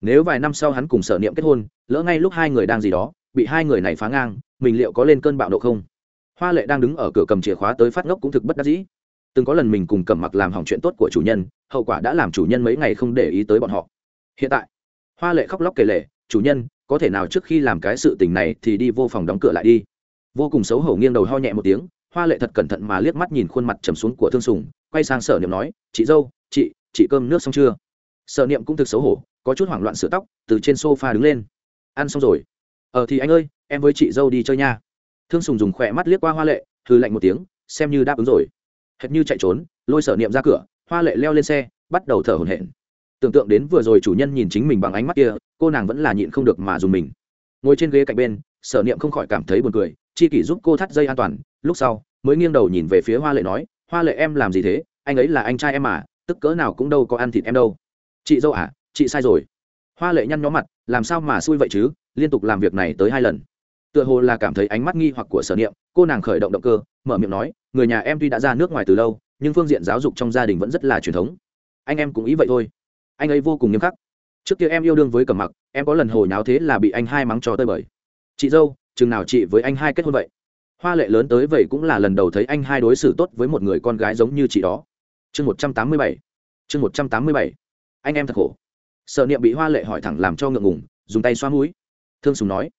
Nếu vài năm sau hắn cùng sở niệm kết hôn lỡ ngay lúc hai người đang gì đó bị hai người này phá ngang mình liệu có lên cơn bạo nộ không? Hoa lệ đang đứng ở cửa cầm chìa khóa tới phát ngốc cũng thực bất đắc dĩ. Từng có lần mình cùng cẩm mặc làm hỏng chuyện tốt của chủ nhân hậu quả đã làm chủ nhân mấy ngày không để ý tới bọn họ. Hiện tại hoa lệ khóc lóc kể lệ, chủ nhân có thể nào trước khi làm cái sự tình này thì đi vô phòng đóng cửa lại đi. Vô cùng xấu hổ nghiêng đầu ho nhẹ một tiếng hoa lệ thật cẩn thận mà liếc mắt nhìn khuôn mặt trầm xuống của thương sùng quay sang sở niệm nói chị dâu chị chị cơm nước xong chưa? Sở niệm cũng thực xấu hổ, có chút hoảng loạn sửa tóc, từ trên sofa đứng lên. Ăn xong rồi. Ờ thì anh ơi, em với chị dâu đi chơi nha. Thương sùng dùng khỏe mắt liếc qua hoa lệ thư lạnh một tiếng, xem như đáp ứng rồi. Hệt như chạy trốn, lôi sở niệm ra cửa, hoa lệ leo lên xe, bắt đầu thở hổn hển. Tưởng tượng đến vừa rồi chủ nhân nhìn chính mình bằng ánh mắt kia, cô nàng vẫn là nhịn không được mà dùng mình. Ngồi trên ghế cạnh bên, sở niệm không khỏi cảm thấy buồn cười, chi kỷ giúp cô thắt dây an toàn, lúc sau, mới nghiêng đầu nhìn về phía hoa lệ nói, hoa lệ em làm gì thế? Anh ấy là anh trai em mà tức cỡ nào cũng đâu có ăn thịt em đâu. Chị dâu à chị sai rồi. Hoa lệ nhăn nhó mặt, làm sao mà xui vậy chứ, liên tục làm việc này tới hai lần. Tựa hồ là cảm thấy ánh mắt nghi hoặc của sở niệm, cô nàng khởi động động cơ, mở miệng nói, người nhà em tuy đã ra nước ngoài từ lâu, nhưng phương diện giáo dục trong gia đình vẫn rất là truyền thống. Anh em cũng ý vậy thôi. Anh ấy vô cùng nghiêm khắc. Trước kia em yêu đương với cẩm mặc, em có lần hồi nháo thế là bị anh hai mắng cho tơi bời. Chị dâu, chừng nào chị với anh hai kết hôn vậy? Hoa lệ lớn tới vậy cũng là lần đầu thấy anh hai đối xử tốt với một người con gái giống như chị đó chương một trăm tám mươi bảy. Chương một trăm tám mươi bảy. Anh em thật khổ. Sợ niệm bị hoa lệ hỏi thẳng làm cho ngượng ngùng, dùng tay xoa mũi. Thương sùng nói,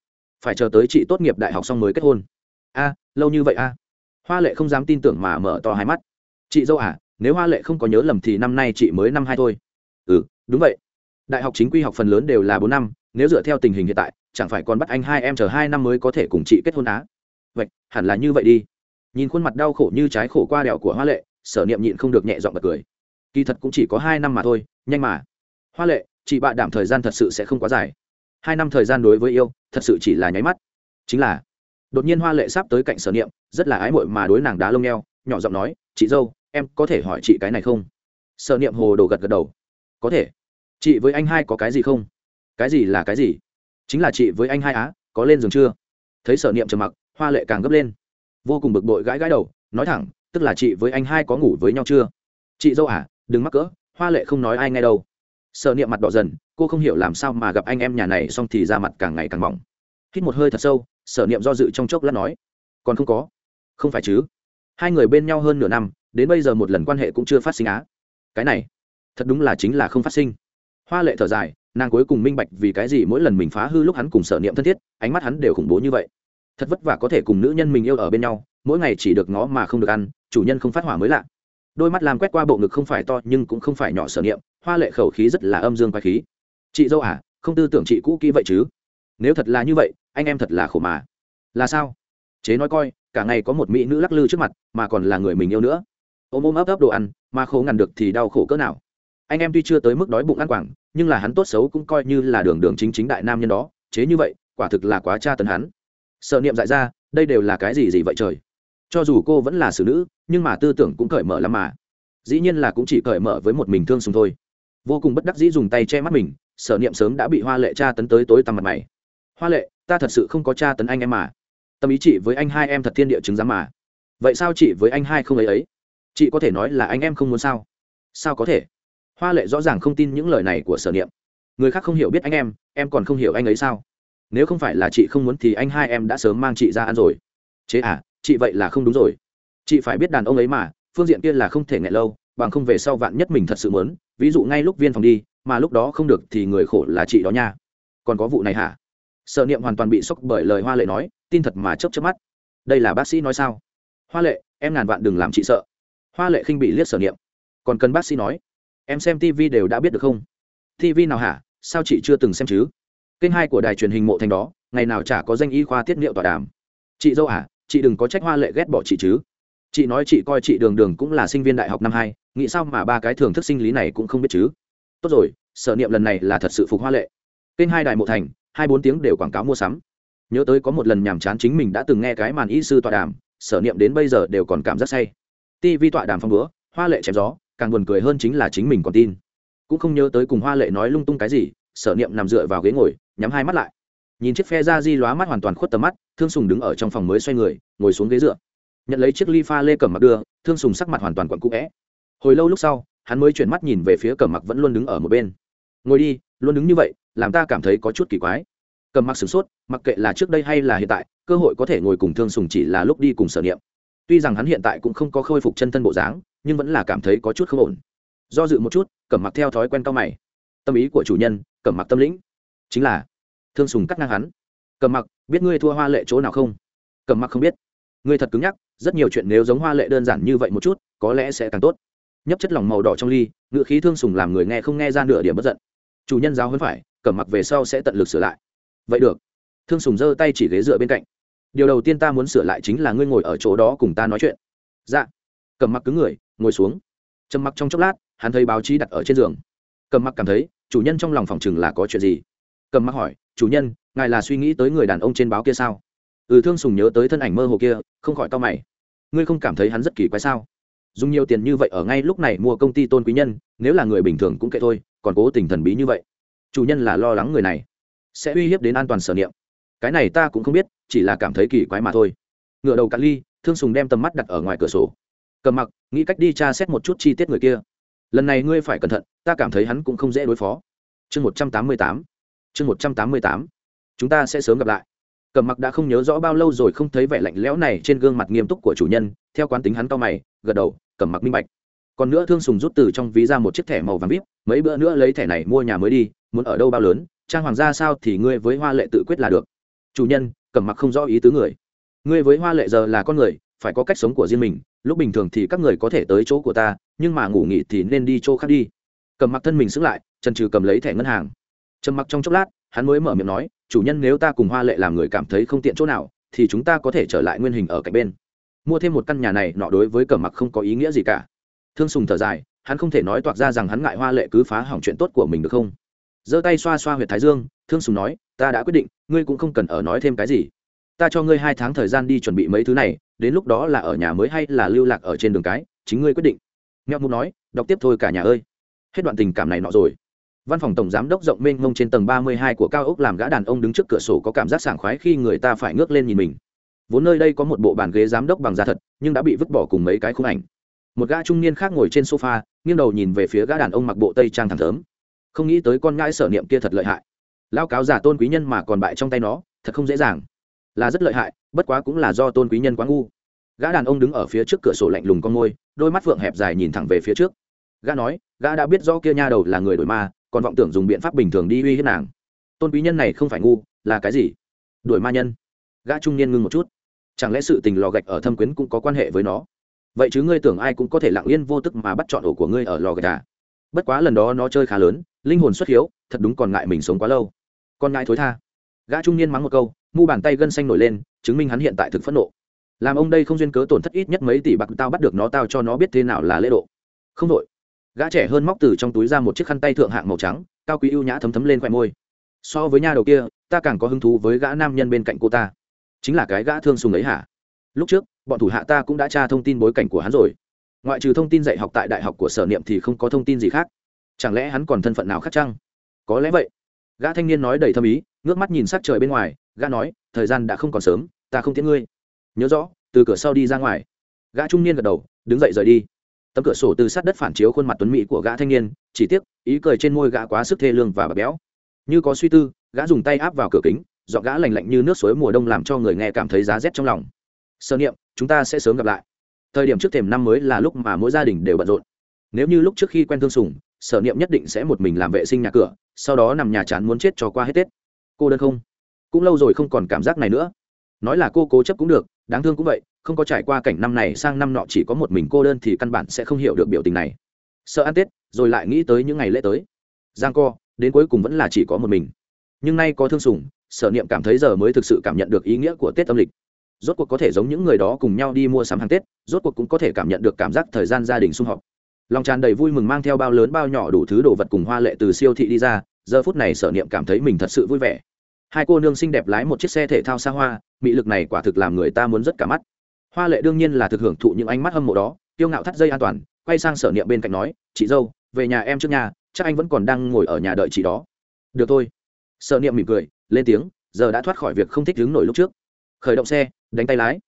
phải chờ tới chị tốt nghiệp đại học xong mới kết hôn. A, lâu như vậy a? Hoa lệ không dám tin tưởng mà mở to hai mắt. Chị dâu à nếu hoa lệ không có nhớ lầm thì năm nay chị mới năm hai thôi. Ừ đúng vậy. Đại học chính quy học phần lớn đều là bốn năm, nếu dựa theo tình hình hiện tại, chẳng phải còn bắt anh hai em chờ hai năm mới có thể cùng chị kết hôn á? Vậy, hẳn là như vậy đi. Nhìn khuôn mặt đau khổ như trái khổ qua đèo của hoa lệ sở niệm nhịn không được nhẹ giọng bật cười. Kỳ thật cũng chỉ có hai năm mà thôi, nhanh mà. Hoa lệ, chị bạn đảm thời gian thật sự sẽ không quá dài. Hai năm thời gian đối với yêu, thật sự chỉ là nháy mắt. Chính là, đột nhiên hoa lệ sắp tới cạnh sở niệm, rất là ái mội mà đối nàng đá lông neo nhỏ giọng nói, chị dâu, em có thể hỏi chị cái này không? Sở niệm hồ đồ gật gật đầu. Có thể. Chị với anh hai có cái gì không? Cái gì là cái gì? Chính là chị với anh hai á, có lên giường chưa? Thấy sở niệm trầm mặc, hoa lệ càng gấp lên. Vô cùng bực bội gãi gãi đầu, nói thẳng tức là chị với anh hai có ngủ với nhau chưa? Chị dâu à đừng mắc cỡ, hoa lệ không nói ai ngay đâu. Sợ niệm mặt đỏ dần, cô không hiểu làm sao mà gặp anh em nhà này xong thì ra mặt càng ngày càng mỏng. Hít một hơi thật sâu sở niệm do dự trong chốc lát nói, còn không có. Không phải chứ. Hai người bên nhau hơn nửa năm, đến bây giờ một lần quan hệ cũng chưa phát sinh á. Cái này, thật đúng là chính là không phát sinh. Hoa lệ thở dài, nàng cuối cùng minh bạch vì cái gì mỗi lần mình phá hư lúc hắn cùng sở niệm thân thiết, ánh mắt hắn đều khủng bố như vậy. Thật vất vả có thể cùng nữ nhân mình yêu ở bên nhau mỗi ngày chỉ được ngó mà không được ăn, chủ nhân không phát hỏa mới lạ. Đôi mắt làm quét qua bộ ngực không phải to nhưng cũng không phải nhỏ sở niệm, hoa lệ khẩu khí rất là âm dương quái khí. Chị dâu à không tư tưởng chị cũ kỹ vậy chứ? Nếu thật là như vậy, anh em thật là khổ mà. Là sao? Chế nói coi, cả ngày có một mỹ nữ lắc lư trước mặt, mà còn là người mình yêu nữa. Ôm ôm ấp ấp đồ ăn, mà khổ ngăn được thì đau khổ cỡ nào. Anh em tuy chưa tới mức đói bụng ăn quảng, nhưng là hắn tốt xấu cũng coi như là đường đường chính chính đại nam nhân đó, chế như vậy, quả thực là quá tra tấn hắn. Sợ niệm dại ra, đây đều là cái gì gì vậy trời? Cho dù cô vẫn là xử nữ, nhưng mà tư tưởng cũng cởi mở lắm mà. Dĩ nhiên là cũng chỉ cởi mở với một mình thương sùng thôi. Vô cùng bất đắc dĩ dùng tay che mắt mình, sở niệm sớm đã bị hoa lệ tra tấn tới tối tăm mặt mày. Hoa lệ, ta thật sự không có tra tấn anh em mà. Tâm ý chị với anh hai em thật thiên địa chứng giám mà. Vậy sao chị với anh hai không ấy ấy? Chị có thể nói là anh em không muốn sao? Sao có thể? Hoa lệ rõ ràng không tin những lời này của sở niệm. Người khác không hiểu biết anh em em còn không hiểu anh ấy sao? Nếu không phải là chị không muốn thì anh hai em đã sớm mang chị ra ăn rồi. Chế à chị vậy là không đúng rồi. Chị phải biết đàn ông ấy mà, phương diện kia là không thể ngại lâu, bằng không về sau vạn nhất mình thật sự muốn, ví dụ ngay lúc viên phòng đi, mà lúc đó không được thì người khổ là chị đó nha. Còn có vụ này hả? Sợ niệm hoàn toàn bị sốc bởi lời hoa lệ nói, tin thật mà chấp chấp mắt. Đây là bác sĩ nói sao? Hoa lệ, em ngàn vạn đừng làm chị sợ. Hoa lệ khinh bị liếc sở niệm. Còn cần bác sĩ nói? Em xem tv đều đã biết được không? Tv nào hả? Sao chị chưa từng xem chứ? Kênh hai của đài truyền hình mộ thành đó, ngày nào chả có danh y khoa tiết niệu tọa đàm. Chị dâu à chị đừng có trách hoa lệ ghét bỏ chị chứ. Chị nói chị coi chị đường đường cũng là sinh viên đại học năm hai, nghĩ sao mà ba cái thưởng thức sinh lý này cũng không biết chứ. Tốt rồi, sở niệm lần này là thật sự phục hoa lệ. Kênh hai đài mộ thành, hai bốn tiếng đều quảng cáo mua sắm. Nhớ tới có một lần nhàm chán chính mình đã từng nghe cái màn y sư tọa đàm, sở niệm đến bây giờ đều còn cảm giác say. TV tọa đàm phong búa hoa lệ chém gió, càng buồn cười hơn chính là chính mình còn tin. Cũng không nhớ tới cùng hoa lệ nói lung tung cái gì, sở niệm nằm dựa vào ghế ngồi, nhắm hai mắt lại nhìn chiếc phe ra di lóa mắt hoàn toàn khuất tầm mắt, thương sùng đứng ở trong phòng mới xoay người, ngồi xuống ghế dựa. Nhận lấy chiếc ly pha lê cẩm mặc đưa, thương sùng sắc mặt hoàn toàn quặn cũ vẽ hồi lâu lúc sau, hắn mới chuyển mắt nhìn về phía cẩm mặc vẫn luôn đứng ở một bên. Ngồi đi, luôn đứng như vậy, làm ta cảm thấy có chút kỳ quái. Cẩm mặc sửng sốt, mặc kệ là trước đây hay là hiện tại, cơ hội có thể ngồi cùng thương sùng chỉ là lúc đi cùng sở niệm. Tuy rằng hắn hiện tại cũng không có khôi phục chân thân bộ dáng, nhưng vẫn là cảm thấy có chút không ổn. Do dự một chút, cẩm mặc theo thói quen cao mày. Tâm ý của chủ nhân, cẩm mặc tâm lĩnh, chính là thương sùng cắt ngang hắn. Cầm mặc, biết ngươi thua hoa lệ chỗ nào không? Cầm mặc không biết. Ngươi thật cứng nhắc, rất nhiều chuyện nếu giống hoa lệ đơn giản như vậy một chút, có lẽ sẽ càng tốt. Nhấp chất lỏng màu đỏ trong ly, ngựa khí thương sùng làm người nghe không nghe ra nửa điểm bất giận. Chủ nhân giáo hơn phải, Cầm mặc về sau sẽ tận lực sửa lại. Vậy được. Thương sùng giơ tay chỉ ghế dựa bên cạnh. Điều đầu tiên ta muốn sửa lại chính là ngươi ngồi ở chỗ đó cùng ta nói chuyện. Dạ. Cầm mặc cứng người, ngồi xuống. Trầm mặc trong chốc lát, hắn thấy báo chí đặt ở trên giường. Cầm mặc cảm thấy, chủ nhân trong lòng phòng chừng là có chuyện gì. Cầm mặc hỏi chủ nhân, ngài là suy nghĩ tới người đàn ông trên báo kia sao? Ừ thương sùng nhớ tới thân ảnh mơ hồ kia, không khỏi to mày. Ngươi không cảm thấy hắn rất kỳ quái sao? Dùng nhiều tiền như vậy ở ngay lúc này mua công ty tôn quý nhân, nếu là người bình thường cũng kệ thôi, còn cố tình thần bí như vậy. Chủ nhân là lo lắng người này. Sẽ uy hiếp đến an toàn sở niệm. Cái này ta cũng không biết, chỉ là cảm thấy kỳ quái mà thôi. Ngựa đầu cạn ly, thương sùng đem tầm mắt đặt ở ngoài cửa sổ. Cầm mặc, nghĩ cách đi tra xét một chút chi tiết người kia. Lần này ngươi phải cẩn thận, ta cảm thấy hắn cũng không dễ đối phó. Chương một trăm tám mươi tám chương một trăm tám mươi tám, chúng ta sẽ sớm gặp lại. Cầm mặc đã không nhớ rõ bao lâu rồi không thấy vẻ lạnh lẽo này trên gương mặt nghiêm túc của chủ nhân, theo quán tính hắn to mày, gật đầu cầm mặc minh bạch. Còn nữa thương sùng rút từ trong ví ra một chiếc thẻ màu vàng vip, mấy bữa nữa lấy thẻ này mua nhà mới đi, muốn ở đâu bao lớn, trang hoàng gia sao thì ngươi với hoa lệ tự quyết là được. Chủ nhân cầm mặc không rõ ý tứ người. Ngươi với hoa lệ giờ là con người, phải có cách sống của riêng mình, lúc bình thường thì các người có thể tới chỗ của ta, nhưng mà ngủ nghỉ thì nên đi chỗ khác đi. Cầm mặc thân mình xứng lại trần trừ cầm lấy thẻ ngân hàng trầm mặc trong chốc lát, hắn mới mở miệng nói, chủ nhân, nếu ta cùng hoa lệ làm người cảm thấy không tiện chỗ nào, thì chúng ta có thể trở lại nguyên hình ở cạnh bên. Mua thêm một căn nhà này nọ đối với cẩm mặc không có ý nghĩa gì cả. Thương sùng thở dài, hắn không thể nói toạc ra rằng hắn ngại hoa lệ cứ phá hỏng chuyện tốt của mình được không? Giơ tay xoa xoa h u y ệ t thái dương, thương sùng nói, ta đã quyết định, ngươi cũng không cần ở nói thêm cái gì. Ta cho ngươi hai tháng thời gian đi chuẩn bị mấy thứ này, đến lúc đó là ở nhà mới hay là lưu lạc ở trên đường cái, chính ngươi quyết định. Nghèo mục nói, đọc tiếp thôi cả nhà ơi. Hết đoạn tình cảm này nọ rồi văn phòng tổng giám đốc rộng mênh mông trên tầng ba mươi hai của cao ốc làm gã đàn ông đứng trước cửa sổ có cảm giác sảng khoái khi người ta phải ngước lên nhìn mình. Vốn nơi đây có một bộ bàn ghế giám đốc bằng da thật, nhưng đã bị vứt bỏ cùng mấy cái khung ảnh. Một gã trung niên khác ngồi trên sofa, nghiêng đầu nhìn về phía gã đàn ông mặc bộ tây trang thẳng thớm. Không nghĩ tới con ngãi sở niệm kia thật lợi hại. Lao cáo giả tôn quý nhân mà còn bại trong tay nó, thật không dễ dàng. Là rất lợi hại, bất quá cũng là do tôn quý nhân quá ngu. Gã đàn ông đứng ở phía trước cửa sổ lạnh lùng con môi, đôi mắt phượng hẹp dài nhìn thẳng về phía trước. Gã nói, gã đã biết rõ kia nha đầu là người đổi ma còn vọng tưởng dùng biện pháp bình thường đi uy hiếp nàng. Tôn quý nhân này không phải ngu, là cái gì? Đuổi ma nhân. Gã trung niên ngưng một chút. Chẳng lẽ sự tình lò gạch ở thâm quyến cũng có quan hệ với nó? Vậy chứ ngươi tưởng ai cũng có thể lặng yên vô tức mà bắt chọn ổ của ngươi ở lò gạch à? Bất quá lần đó nó chơi khá lớn, linh hồn xuất hiếu, thật đúng còn ngại mình sống quá lâu. Con ngại thối tha. Gã trung niên mắng một câu, mu bàn tay gân xanh nổi lên, chứng minh hắn hiện tại thực phẫn nộ. Làm ông đây không duyên cớ tổn thất ít nhất mấy tỷ bạc tao bắt được nó tao cho nó biết thế nào là lễ độ. Không đội gã trẻ hơn móc từ trong túi ra một chiếc khăn tay thượng hạng màu trắng, cao quý ưu nhã thấm thấm lên khoe môi. So với nha đầu kia, ta càng có hứng thú với gã nam nhân bên cạnh cô ta. Chính là cái gã thương sùng ấy hả? Lúc trước, bọn thủ hạ ta cũng đã tra thông tin bối cảnh của hắn rồi. Ngoại trừ thông tin dạy học tại đại học của sở niệm thì không có thông tin gì khác. Chẳng lẽ hắn còn thân phận nào khác chăng? Có lẽ vậy. Gã thanh niên nói đầy thâm ý, ngước mắt nhìn sát trời bên ngoài, gã nói, thời gian đã không còn sớm, ta không tiễn ngươi. Nhớ rõ, từ cửa sau đi ra ngoài. Gã trung niên gật đầu, đứng dậy rời đi tấm cửa sổ từ sát đất phản chiếu khuôn mặt tuấn mỹ của gã thanh niên, chỉ tiếc, ý cười trên môi gã quá sức thê lương và bạc béo như có suy tư, gã dùng tay áp vào cửa kính dọn gã lành lạnh như nước suối mùa đông làm cho người nghe cảm thấy giá rét trong lòng. Sơ niệm, chúng ta sẽ sớm gặp lại. Thời điểm trước thềm năm mới là lúc mà mỗi gia đình đều bận rộn. Nếu như lúc trước khi quen thương sùng sở niệm nhất định sẽ một mình làm vệ sinh nhà cửa, sau đó nằm nhà chán muốn chết cho qua hết tết. Cô đơn không? Cũng lâu rồi không còn cảm giác này nữa. Nói là cô cố chấp cũng được, đáng thương cũng vậy không có trải qua cảnh năm này sang năm nọ chỉ có một mình cô đơn thì căn bản sẽ không hiểu được biểu tình này. Sợ ăn tết, rồi lại nghĩ tới những ngày lễ tới. Giang co, đến cuối cùng vẫn là chỉ có một mình. Nhưng nay có thương sùng sở niệm cảm thấy giờ mới thực sự cảm nhận được ý nghĩa của tết âm lịch. Rốt cuộc có thể giống những người đó cùng nhau đi mua sắm hàng tết, rốt cuộc cũng có thể cảm nhận được cảm giác thời gian gia đình sung họp. Lòng tràn đầy vui mừng mang theo bao lớn bao nhỏ đủ thứ đồ vật cùng hoa lệ từ siêu thị đi ra, giờ phút này sở niệm cảm thấy mình thật sự vui vẻ. Hai cô nương xinh đẹp lái một chiếc xe thể thao xa hoa, mị lực này quả thực làm người ta muốn rất cả mắt hoa lệ đương nhiên là thực hưởng thụ những ánh mắt hâm mộ đó tiêu ngạo thắt dây an toàn, quay sang sở niệm bên cạnh nói, chị dâu, về nhà em trước nhà, chắc anh vẫn còn đang ngồi ở nhà đợi chị đó. Được thôi. Sở niệm mỉm cười, lên tiếng, giờ đã thoát khỏi việc không thích đứng nổi lúc trước. Khởi động xe, đánh tay lái.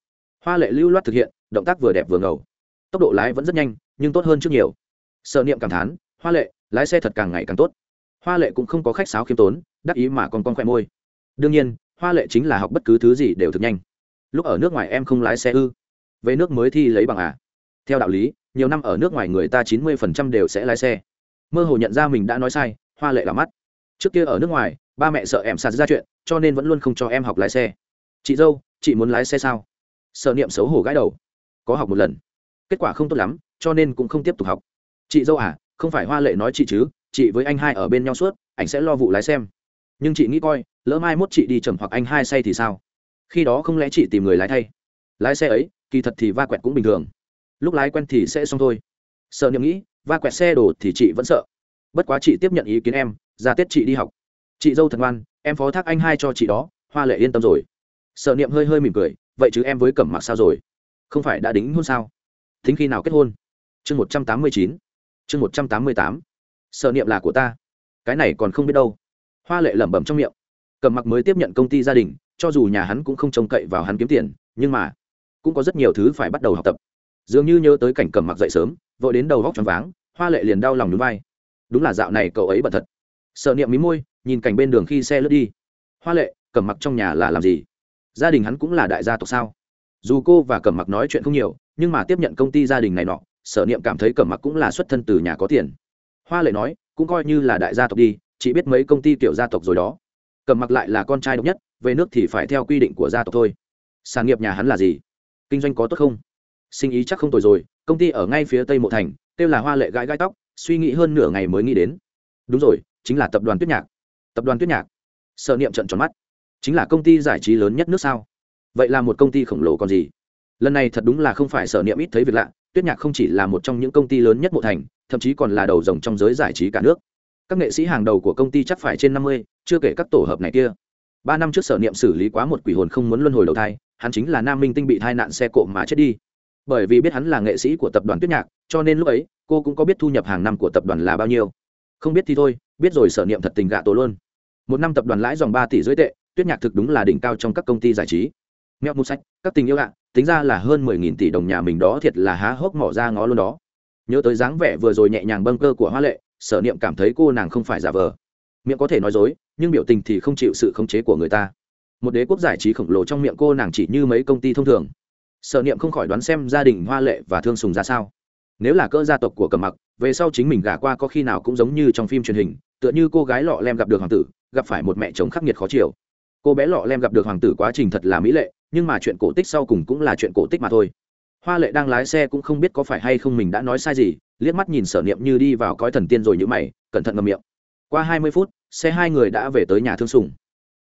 Hoa lệ lưu loát thực hiện, động tác vừa đẹp vừa ngầu. Tốc độ lái vẫn rất nhanh, nhưng tốt hơn trước nhiều. Sở niệm cảm thán, hoa lệ, lái xe thật càng ngày càng tốt. Hoa lệ cũng không có khách sáo khiêm tốn, đắc ý mà còn con khoe môi. Đương nhiên, hoa lệ chính là học bất cứ thứ gì đều thực nhanh lúc ở nước ngoài em không lái xe ư? Về nước mới thi lấy bằng à? Theo đạo lý, nhiều năm ở nước ngoài người ta chín mươi phần trăm đều sẽ lái xe. Mơ hồ nhận ra mình đã nói sai, hoa lệ là mắt. Trước kia ở nước ngoài, ba mẹ sợ em sạt ra chuyện, cho nên vẫn luôn không cho em học lái xe. Chị dâu, chị muốn lái xe sao? Sợ niệm xấu hổ gãi đầu. Có học một lần. Kết quả không tốt lắm, cho nên cũng không tiếp tục học. Chị dâu à không phải hoa lệ nói chị chứ, chị với anh hai ở bên nhau suốt anh sẽ lo vụ lái xem. Nhưng chị nghĩ coi, lỡ mai mốt chị đi chầm hoặc anh hai say thì sao? Khi đó không lẽ chị tìm người lái thay? Lái xe ấy, kỳ thật thì va quẹt cũng bình thường. Lúc lái quen thì sẽ xong thôi. Sợ niệm nghĩ, va quẹt xe đồ thì chị vẫn sợ. Bất quá chị tiếp nhận ý kiến em, ra tết chị đi học. Chị dâu thật ngoan, em phó thác anh hai cho chị đó, hoa lệ yên tâm rồi. Sợ niệm hơi hơi mỉm cười, vậy chứ em với cẩm mặc sao rồi? Không phải đã đính hôn sao? Thính khi nào kết hôn? Chương một trăm tám mươi chín, chương một trăm tám mươi tám. Sợ niệm là của ta. Cái này còn không biết đâu. Hoa lệ lẩm bẩm trong miệng. Cẩm mặc mới tiếp nhận công ty gia đình cho dù nhà hắn cũng không trông cậy vào hắn kiếm tiền, nhưng mà, cũng có rất nhiều thứ phải bắt đầu học tập. Dường như nhớ tới cảnh cẩm mặc dậy sớm, vội đến đầu vóc tròn váng, hoa lệ liền đau lòng núi vai. Đúng là dạo này cậu ấy bận thật. Sợ niệm mí môi, nhìn cảnh bên đường khi xe lướt đi. Hoa lệ cẩm mặc trong nhà là làm gì? Gia đình hắn cũng là đại gia tộc sao? Dù cô và cẩm mặc nói chuyện không nhiều, nhưng mà tiếp nhận công ty gia đình này nọ, sở niệm cảm thấy cẩm mặc cũng là xuất thân từ nhà có tiền. Hoa lệ nói, cũng coi như là đại gia tộc đi, chỉ biết mấy công ty kiểu gia tộc rồi đó. Cẩm mặc lại là con trai độc nhất về nước thì phải theo quy định của gia tộc thôi. Sản nghiệp nhà hắn là gì? Kinh doanh có tốt không? Sinh ý chắc không tồi rồi, công ty ở ngay phía tây mộ thành, kêu là hoa lệ gãi gãi tóc, suy nghĩ hơn nửa ngày mới nghĩ đến. Đúng rồi, chính là tập đoàn tuyết nhạc. Tập đoàn tuyết nhạc. Sở niệm trận tròn mắt. Chính là công ty giải trí lớn nhất nước sao? Vậy là một công ty khổng lồ còn gì? Lần này thật đúng là không phải sở niệm ít thấy việc lạ, tuyết nhạc không chỉ là một trong những công ty lớn nhất mộ thành, thậm chí còn là đầu rồng trong giới giải trí cả nước. Các nghệ sĩ hàng đầu của công ty chắc phải trên năm mươi, chưa kể các tổ hợp này kia ba năm trước sở niệm xử lý quá một quỷ hồn không muốn luân hồi đầu thai, hắn chính là nam minh tinh bị thai nạn xe cộ mà chết đi. Bởi vì biết hắn là nghệ sĩ của tập đoàn tuyết nhạc, cho nên lúc ấy, cô cũng có biết thu nhập hàng năm của tập đoàn là bao nhiêu. Không biết thì thôi, biết rồi sở niệm thật tình gạ tổ luôn. Một năm tập đoàn lãi dòng ba tỷ dưới tệ, tuyết nhạc thực đúng là đỉnh cao trong các công ty giải trí. Mẹo mù sách các tình yêu ạ, tính ra là hơn mười nghìn tỷ đồng nhà mình đó thiệt là há hốc mỏ ra ngó luôn đó. Nhớ tới dáng vẻ vừa rồi nhẹ nhàng bâng cơ của hoa lệ, sở niệm cảm thấy cô nàng không phải giả vờ. Miệng có thể nói dối nhưng biểu tình thì không chịu sự khống chế của người ta. Một đế quốc giải trí khổng lồ trong miệng cô nàng chỉ như mấy công ty thông thường. Sở niệm không khỏi đoán xem gia đình hoa lệ và thương sùng ra sao. Nếu là cỡ gia tộc của cầm mặc, về sau chính mình gả qua có khi nào cũng giống như trong phim truyền hình, tựa như cô gái lọ lem gặp được hoàng tử, gặp phải một mẹ chồng khắc nghiệt khó chịu. Cô bé lọ lem gặp được hoàng tử quá trình thật là mỹ lệ, nhưng mà chuyện cổ tích sau cùng cũng là chuyện cổ tích mà thôi. Hoa lệ đang lái xe cũng không biết có phải hay không mình đã nói sai gì, liếc mắt nhìn sở niệm như đi vào cõi thần tiên rồi như mày, cẩn thận ngầm miệng. Qua hai mươi phút xe hai người đã về tới nhà thương sùng.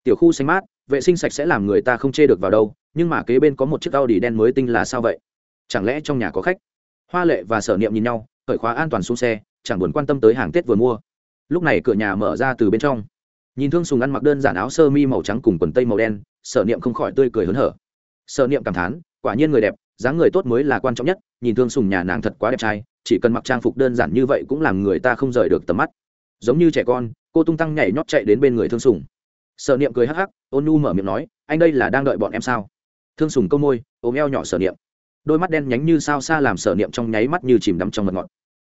Tiểu khu xanh mát, vệ sinh sạch sẽ làm người ta không chê được vào đâu, nhưng mà kế bên có một chiếc Audi đen mới tinh là sao vậy? Chẳng lẽ trong nhà có khách? Hoa lệ và sở niệm nhìn nhau, cởi khóa an toàn xuống xe, chẳng buồn quan tâm tới hàng tết vừa mua. Lúc này cửa nhà mở ra từ bên trong. Nhìn thương sùng ăn mặc đơn giản áo sơ mi màu trắng cùng quần tây màu đen, sở niệm không khỏi tươi cười hớn hở. Sở niệm cảm thán, quả nhiên người đẹp, dáng người tốt mới là quan trọng nhất, nhìn thương sùng nhà nàng thật quá đẹp trai, chỉ cần mặc trang phục đơn giản như vậy cũng làm người ta không rời được tầm mắt. Giống như trẻ con cô tung tăng nhảy nhót chạy đến bên người thương sùng. Sở niệm cười hắc hắc, ôn nu mở miệng nói, anh đây là đang đợi bọn em sao? Thương sùng câu môi, ôm eo nhỏ sở niệm. Đôi mắt đen nhánh như sao xa làm sở niệm trong nháy mắt như chìm đắm trong mật ngọt.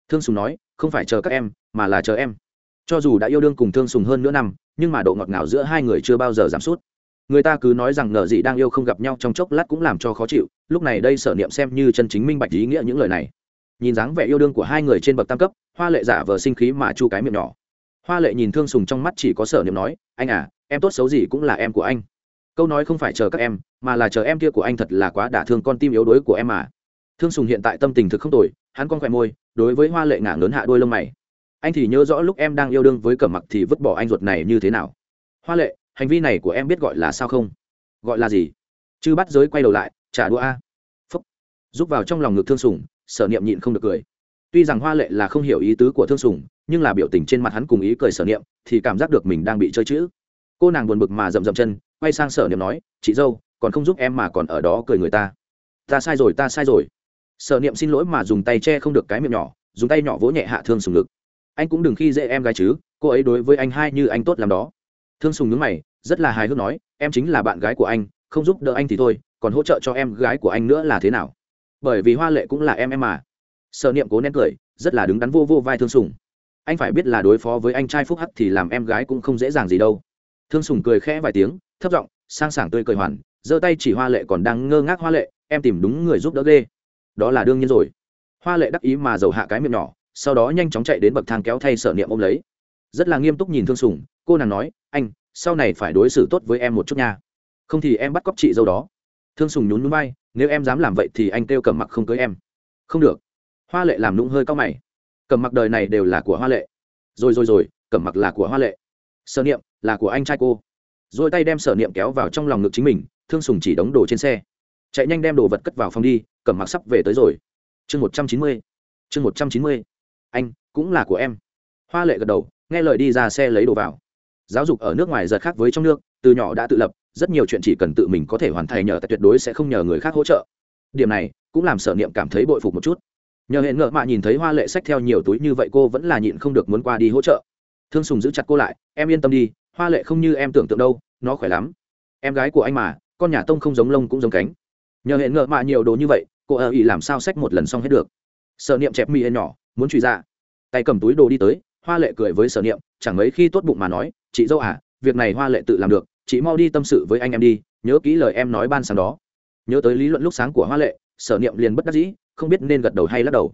Thương sùng nói, không phải chờ các em, mà là chờ em. Cho dù đã yêu đương cùng thương sùng hơn nửa năm, nhưng mà độ ngọt ngào giữa hai người chưa bao giờ giảm sút. Người ta cứ nói rằng nợ gì đang yêu không gặp nhau trong chốc lát cũng làm cho khó chịu, lúc này đây sở niệm xem như chân chính minh bạch ý nghĩa những lời này. Nhìn dáng vẻ yêu đương của hai người trên bậc tam cấp, hoa lệ giả vờ sinh khí mà chu cái miệng nhỏ hoa lệ nhìn thương sùng trong mắt chỉ có sở niệm nói, anh à em tốt xấu gì cũng là em của anh. Câu nói không phải chờ các em, mà là chờ em kia của anh thật là quá đả thương con tim yếu đuối của em à. thương sùng hiện tại tâm tình thực không tồi, hắn con khỏe môi, đối với hoa lệ ngả lớn hạ đôi lông mày. Anh thì nhớ rõ lúc em đang yêu đương với cẩm mặc thì vứt bỏ anh ruột này như thế nào? Hoa lệ, hành vi này của em biết gọi là sao không? Gọi là gì? Chứ bắt giới quay đầu lại, trả đũa a. Phúc. Giúp vào trong lòng ngực thương sùng sở niệm nhịn không được cười. Tuy rằng hoa lệ là không hiểu ý tứ của thương sùng nhưng là biểu tình trên mặt hắn cùng ý cười sở niệm, thì cảm giác được mình đang bị chơi chữ. Cô nàng buồn bực mà rậm rậm chân, quay sang sở niệm nói, chị dâu, còn không giúp em mà còn ở đó cười người ta. Ta sai rồi, ta sai rồi. Sở niệm xin lỗi mà dùng tay che không được cái miệng nhỏ, dùng tay nhỏ vỗ nhẹ hạ thương sùng ngực. Anh cũng đừng khi dễ em gái chứ, cô ấy đối với anh hai như anh tốt làm đó. Thương sùng nhướng mày, rất là hài hước nói, em chính là bạn gái của anh, không giúp đỡ anh thì thôi, còn hỗ trợ cho em gái của anh nữa là thế nào? Bởi vì hoa lệ cũng là em em mà. Sợ niệm cố nén cười, rất là đứng đắn vô vô vai thương sùng anh phải biết là đối phó với anh trai phúc hắc thì làm em gái cũng không dễ dàng gì đâu. Thương sùng cười khẽ vài tiếng, thấp giọng, sang sảng tươi cười hoàn, giơ tay chỉ hoa lệ còn đang ngơ ngác hoa lệ, em tìm đúng người giúp đỡ ghê. Đó là đương nhiên rồi. Hoa lệ đắc ý mà dầu hạ cái miệng nhỏ, sau đó nhanh chóng chạy đến bậc thang kéo thay sở niệm ôm lấy. Rất là nghiêm túc nhìn thương sùng, cô nàng nói, anh, sau này phải đối xử tốt với em một chút nha. Không thì em bắt cóc chị dâu đó. Thương sùng nhún núi bay nếu em dám làm vậy thì anh kêu cầm mặc không cưới em. Không được. Hoa lệ làm nũng hơi cao mày cầm mặc đời này đều là của hoa lệ. Rồi rồi rồi cầm mặc là của hoa lệ. Sở niệm là của anh trai cô. Rồi tay đem sở niệm kéo vào trong lòng ngực chính mình, thương sùng chỉ đóng đồ trên xe. Chạy nhanh đem đồ vật cất vào phòng đi cầm mặc sắp về tới rồi. Chương một trăm chín mươi, chương một trăm chín mươi. Anh, cũng là của em. Hoa lệ gật đầu, nghe lời đi ra xe lấy đồ vào. Giáo dục ở nước ngoài giật khác với trong nước, từ nhỏ đã tự lập, rất nhiều chuyện chỉ cần tự mình có thể hoàn thành nhờ tại tuyệt đối sẽ không nhờ người khác hỗ trợ. Điểm này cũng làm sở niệm cảm thấy bội phục một chút nhờ hẹn ngợ mạ nhìn thấy hoa lệ sách theo nhiều túi như vậy, cô vẫn là nhịn không được muốn qua đi hỗ trợ. Thương sùng giữ chặt cô lại, em yên tâm đi, hoa lệ không như em tưởng tượng đâu, nó khỏe lắm. Em gái của anh mà, con nhà tông không giống lông cũng giống cánh. Nhờ hẹn ngợ mạ nhiều đồ như vậy, cô ở ý làm sao sách một lần xong hết được. Sở niệm chẹp mi hên nhỏ, muốn truy ra. Tay cầm túi đồ đi tới, hoa lệ cười với sở niệm, chẳng mấy khi tốt bụng mà nói, chị dâu à việc này hoa lệ tự làm được, chị mau đi tâm sự với anh em đi, nhớ kỹ lời em nói ban sáng đó. Nhớ tới lý luận lúc sáng của hoa lệ, sở niệm liền bất đắc dĩ không biết nên gật đầu hay lắc đầu.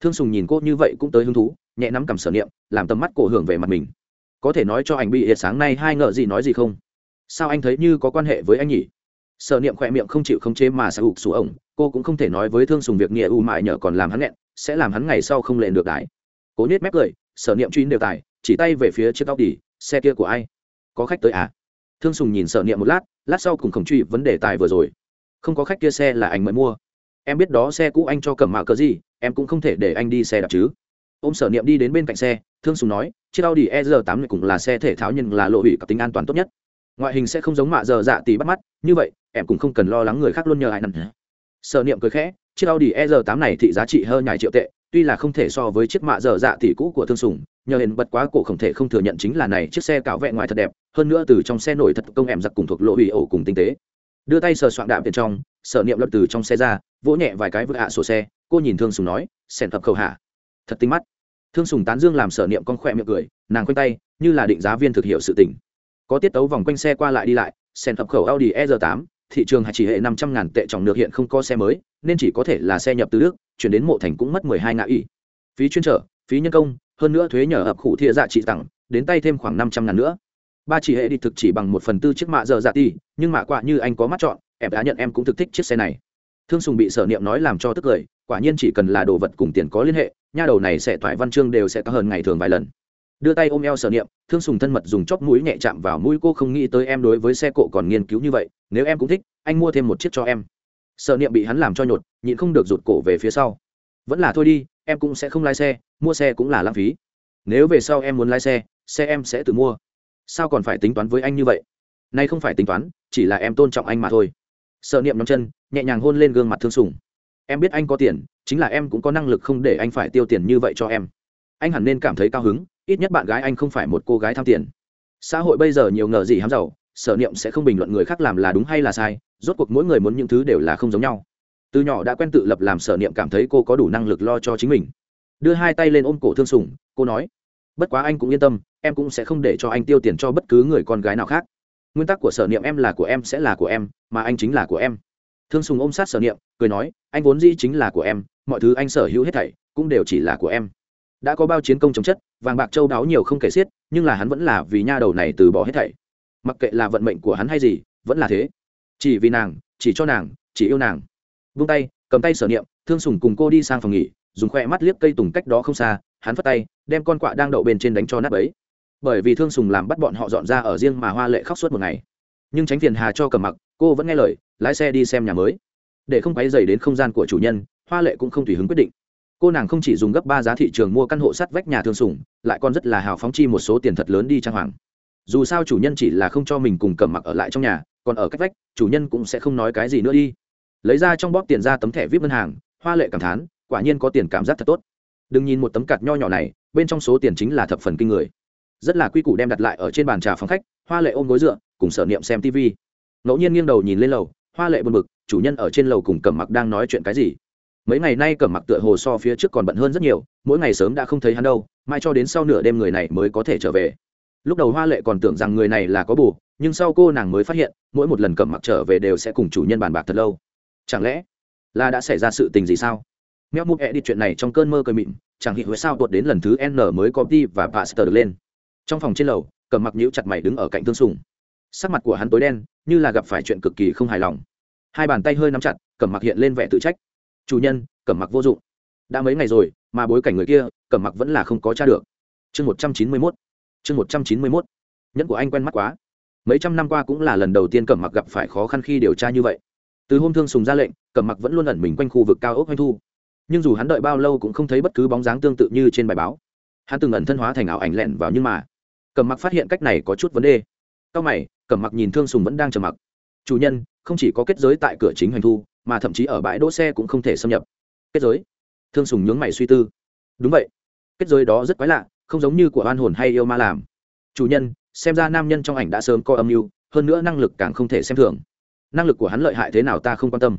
Thương sùng nhìn cô như vậy cũng tới hứng thú, nhẹ nắm cầm sở niệm, làm tầm mắt cổ hưởng về mặt mình. Có thể nói cho anh bị hiệt sáng nay hai ngờ gì nói gì không? Sao anh thấy như có quan hệ với anh nhỉ? Sở niệm khỏe miệng không chịu không chế mà sẽ hụt xuống ổng, cô cũng không thể nói với thương sùng việc nghĩa u mại nhở còn làm hắn nghẹn, sẽ làm hắn ngày sau không lệ được đái cố nhét mép cười, sở niệm truy đều tài, chỉ tay về phía chiếc tóc đỉ, xe kia của ai? Có khách tới à? Thương sùng nhìn sở niệm một lát lát sau cùng khổng truy vấn đề tài vừa rồi. Không có khách kia xe là anh mới mua em biết đó xe cũ anh cho cầm mạo cờ gì, em cũng không thể để anh đi xe đạp chứ. Ô m sở niệm đi đến bên cạnh xe, thương sùng nói, chiếc audi e r 8 này cũng là xe thể thao nhưng là lộ hủy cặp tính an toàn tốt nhất. Ngoại hình sẽ không giống mạ giờ dạ tí bắt mắt, như vậy, em cũng không cần lo lắng người khác luôn nhờ ai nằm. Sở niệm cười khẽ, chiếc audi e r 8 này thị giá trị hơn nhài triệu tệ, tuy là không thể so với chiếc mạ dở dạ tỷ cũ của thương sùng, nhờ hiện bật quá cổ không thể không thừa nhận chính là này chiếc xe cạo vẹn ngoài thật đẹp, hơn nữa từ trong xe nổi thật công em giặc cùng thuộc lộ hủy ổ cùng tinh tế đưa tay sờ soạn đạm tiền trong, sở niệm lập từ trong xe ra, vỗ nhẹ vài cái vựa hạ sổ xe, cô nhìn thương sùng nói, sẻn thập khẩu hạ thật tinh mắt. Thương sùng tán dương làm sở niệm con khỏe miệng cười, nàng quanh tay, như là định giá viên thực hiệu sự tỉnh có tiết tấu vòng quanh xe qua lại đi lại, sẻn thập khẩu audi e r 8 thị trường chỉ hệ năm trăm ngàn tệ trong nước hiện không có xe mới, nên chỉ có thể là xe nhập từ đức, chuyển đến mộ thành cũng mất mười hai ngã ỷ phí chuyên trở, phí nhân công, hơn nữa thuế nhờ hợp khủ thiện dạ trị tặng, đến tay thêm khoảng năm trăm ngàn nữa ba chỉ hệ đi thực chỉ bằng một phần tư chiếc mạ giờ dạ ti nhưng mạ quạ như anh có mắt chọn, em đã nhận em cũng thực thích chiếc xe này. Thương sùng bị sở niệm nói làm cho tức cười, quả nhiên chỉ cần là đồ vật cùng tiền có liên hệ, nha đầu này sẽ thoại văn chương đều sẽ cao hơn ngày thường vài lần. Đưa tay ôm eo sở niệm, thương sùng thân mật dùng chóp mũi nhẹ chạm vào mũi cô không nghĩ tới em đối với xe cộ còn nghiên cứu như vậy, nếu em cũng thích, anh mua thêm một chiếc cho em. Sở niệm bị hắn làm cho nhột, nhịn không được rụt cổ về phía sau. Vẫn là thôi đi, em cũng sẽ không lái xe, mua xe cũng là lãng phí. Nếu về sau em muốn lái xe xe em sẽ tự mua sao còn phải tính toán với anh như vậy? Nay không phải tính toán, chỉ là em tôn trọng anh mà thôi. Sợ niệm nắm chân, nhẹ nhàng hôn lên gương mặt thương sùng. Em biết anh có tiền, chính là em cũng có năng lực không để anh phải tiêu tiền như vậy cho em. Anh hẳn nên cảm thấy cao hứng, ít nhất bạn gái anh không phải một cô gái tham tiền. Xã hội bây giờ nhiều ngờ gì hám giàu sở niệm sẽ không bình luận người khác làm là đúng hay là sai, rốt cuộc mỗi người muốn những thứ đều là không giống nhau. Từ nhỏ đã quen tự lập làm sở niệm cảm thấy cô có đủ năng lực lo cho chính mình. Đưa hai tay lên ôm cổ thương sùng, cô nói, bất quá anh cũng yên tâm em cũng sẽ không để cho anh tiêu tiền cho bất cứ người con gái nào khác. Nguyên tắc của sở niệm em là của em sẽ là của em, mà anh chính là của em. Thương sùng ôm sát sở niệm, cười nói, anh vốn dĩ chính là của em, mọi thứ anh sở hữu hết thảy cũng đều chỉ là của em. Đã có bao chiến công chống chất, vàng bạc châu đáo nhiều không kể xiết, nhưng là hắn vẫn là vì nha đầu này từ bỏ hết thảy. Mặc kệ là vận mệnh của hắn hay gì, vẫn là thế. Chỉ vì nàng, chỉ cho nàng, chỉ yêu nàng. Vung tay, cầm tay sở niệm, thương sùng cùng cô đi sang phòng nghỉ, dùng khoe mắt liếc cây tùng cách đó không xa, hắn phất tay, đem con quạ đang đậu bên trên đánh cho nắp ấy bởi vì thương sùng làm bắt bọn họ dọn ra ở riêng mà hoa lệ khóc suốt một ngày. Nhưng tránh phiền hà cho cầm mặc, cô vẫn nghe lời, lái xe đi xem nhà mới. Để không quấy dày đến không gian của chủ nhân, hoa lệ cũng không tùy hứng quyết định. Cô nàng không chỉ dùng gấp ba giá thị trường mua căn hộ sắt vách nhà thương sùng, lại còn rất là hào phóng chi một số tiền thật lớn đi trang hoàng. Dù sao chủ nhân chỉ là không cho mình cùng cầm mặc ở lại trong nhà, còn ở cách vách, chủ nhân cũng sẽ không nói cái gì nữa đi. Lấy ra trong bóp tiền ra tấm thẻ vip ngân hàng, hoa lệ cảm thán, quả nhiên có tiền cảm giác thật tốt. Đừng nhìn một tấm cạt nho nhỏ này, bên trong số tiền chính là thập phần kinh người rất là quy củ đem đặt lại ở trên bàn trà phòng khách, hoa lệ ôm gối dựa, cùng sở niệm xem tv ngẫu nhiên nghiêng đầu nhìn lên lầu, hoa lệ buồn bực, chủ nhân ở trên lầu cùng cẩm mặc đang nói chuyện cái gì? Mấy ngày nay cẩm mặc tựa hồ so phía trước còn bận hơn rất nhiều, mỗi ngày sớm đã không thấy hắn đâu, mai cho đến sau nửa đêm người này mới có thể trở về. Lúc đầu hoa lệ còn tưởng rằng người này là có bù, nhưng sau cô nàng mới phát hiện, mỗi một lần cẩm mặc trở về đều sẽ cùng chủ nhân bàn bạc thật lâu. Chẳng lẽ là đã xảy ra sự tình gì sao? Meo mục e đi chuyện này trong cơn mơ cười mịn, chẳng hiểu sao tuột đến lần thứ n mới có đi và pastor được lên trong phòng trên lầu cầm mặc nhíu chặt mày đứng ở cạnh thương sùng. Sắc mặt của hắn tối đen, như là gặp phải chuyện cực kỳ không hài lòng. Hai bàn tay hơi nắm chặt cầm mặc hiện lên vẻ tự trách. Chủ nhân cầm mặc vô dụng. Đã mấy ngày rồi, mà bối cảnh người kia cầm mặc vẫn là không có t r a được. Chương một trăm chín mươi mốt. Chương một trăm chín mươi mốt. Nhẫn của anh quen mắt quá. Mấy trăm năm qua cũng là lần đầu tiên cầm mặc gặp phải khó khăn khi điều tra như vậy. Từ hôm thương sùng ra lệnh cầm mặc vẫn luôn ẩn mình quanh khu vực cao ốc doanh thu. Nhưng dù hắn đợi bao lâu cũng không thấy bất cứ bóng dáng tương tự như trên bài báo. Hắn từng ẩn thân hóa thành ảo ảnh lẹn vào nhưng mà cẩm mặc phát hiện cách này có chút vấn đề. Cao mày, cẩm mặc nhìn thương sùng vẫn đang trầm mặc. Chủ nhân, không chỉ có kết giới tại cửa chính hoành thu, mà thậm chí ở bãi đỗ xe cũng không thể xâm nhập. Kết giới? Thương sùng nhướng mày suy tư. Đúng vậy. Kết giới đó rất quái lạ, không giống như của oan hồn hay yêu ma làm. Chủ nhân, xem ra nam nhân trong ảnh đã sớm có âm mưu, hơn nữa năng lực càng không thể xem thường. Năng lực của hắn lợi hại thế nào ta không quan tâm.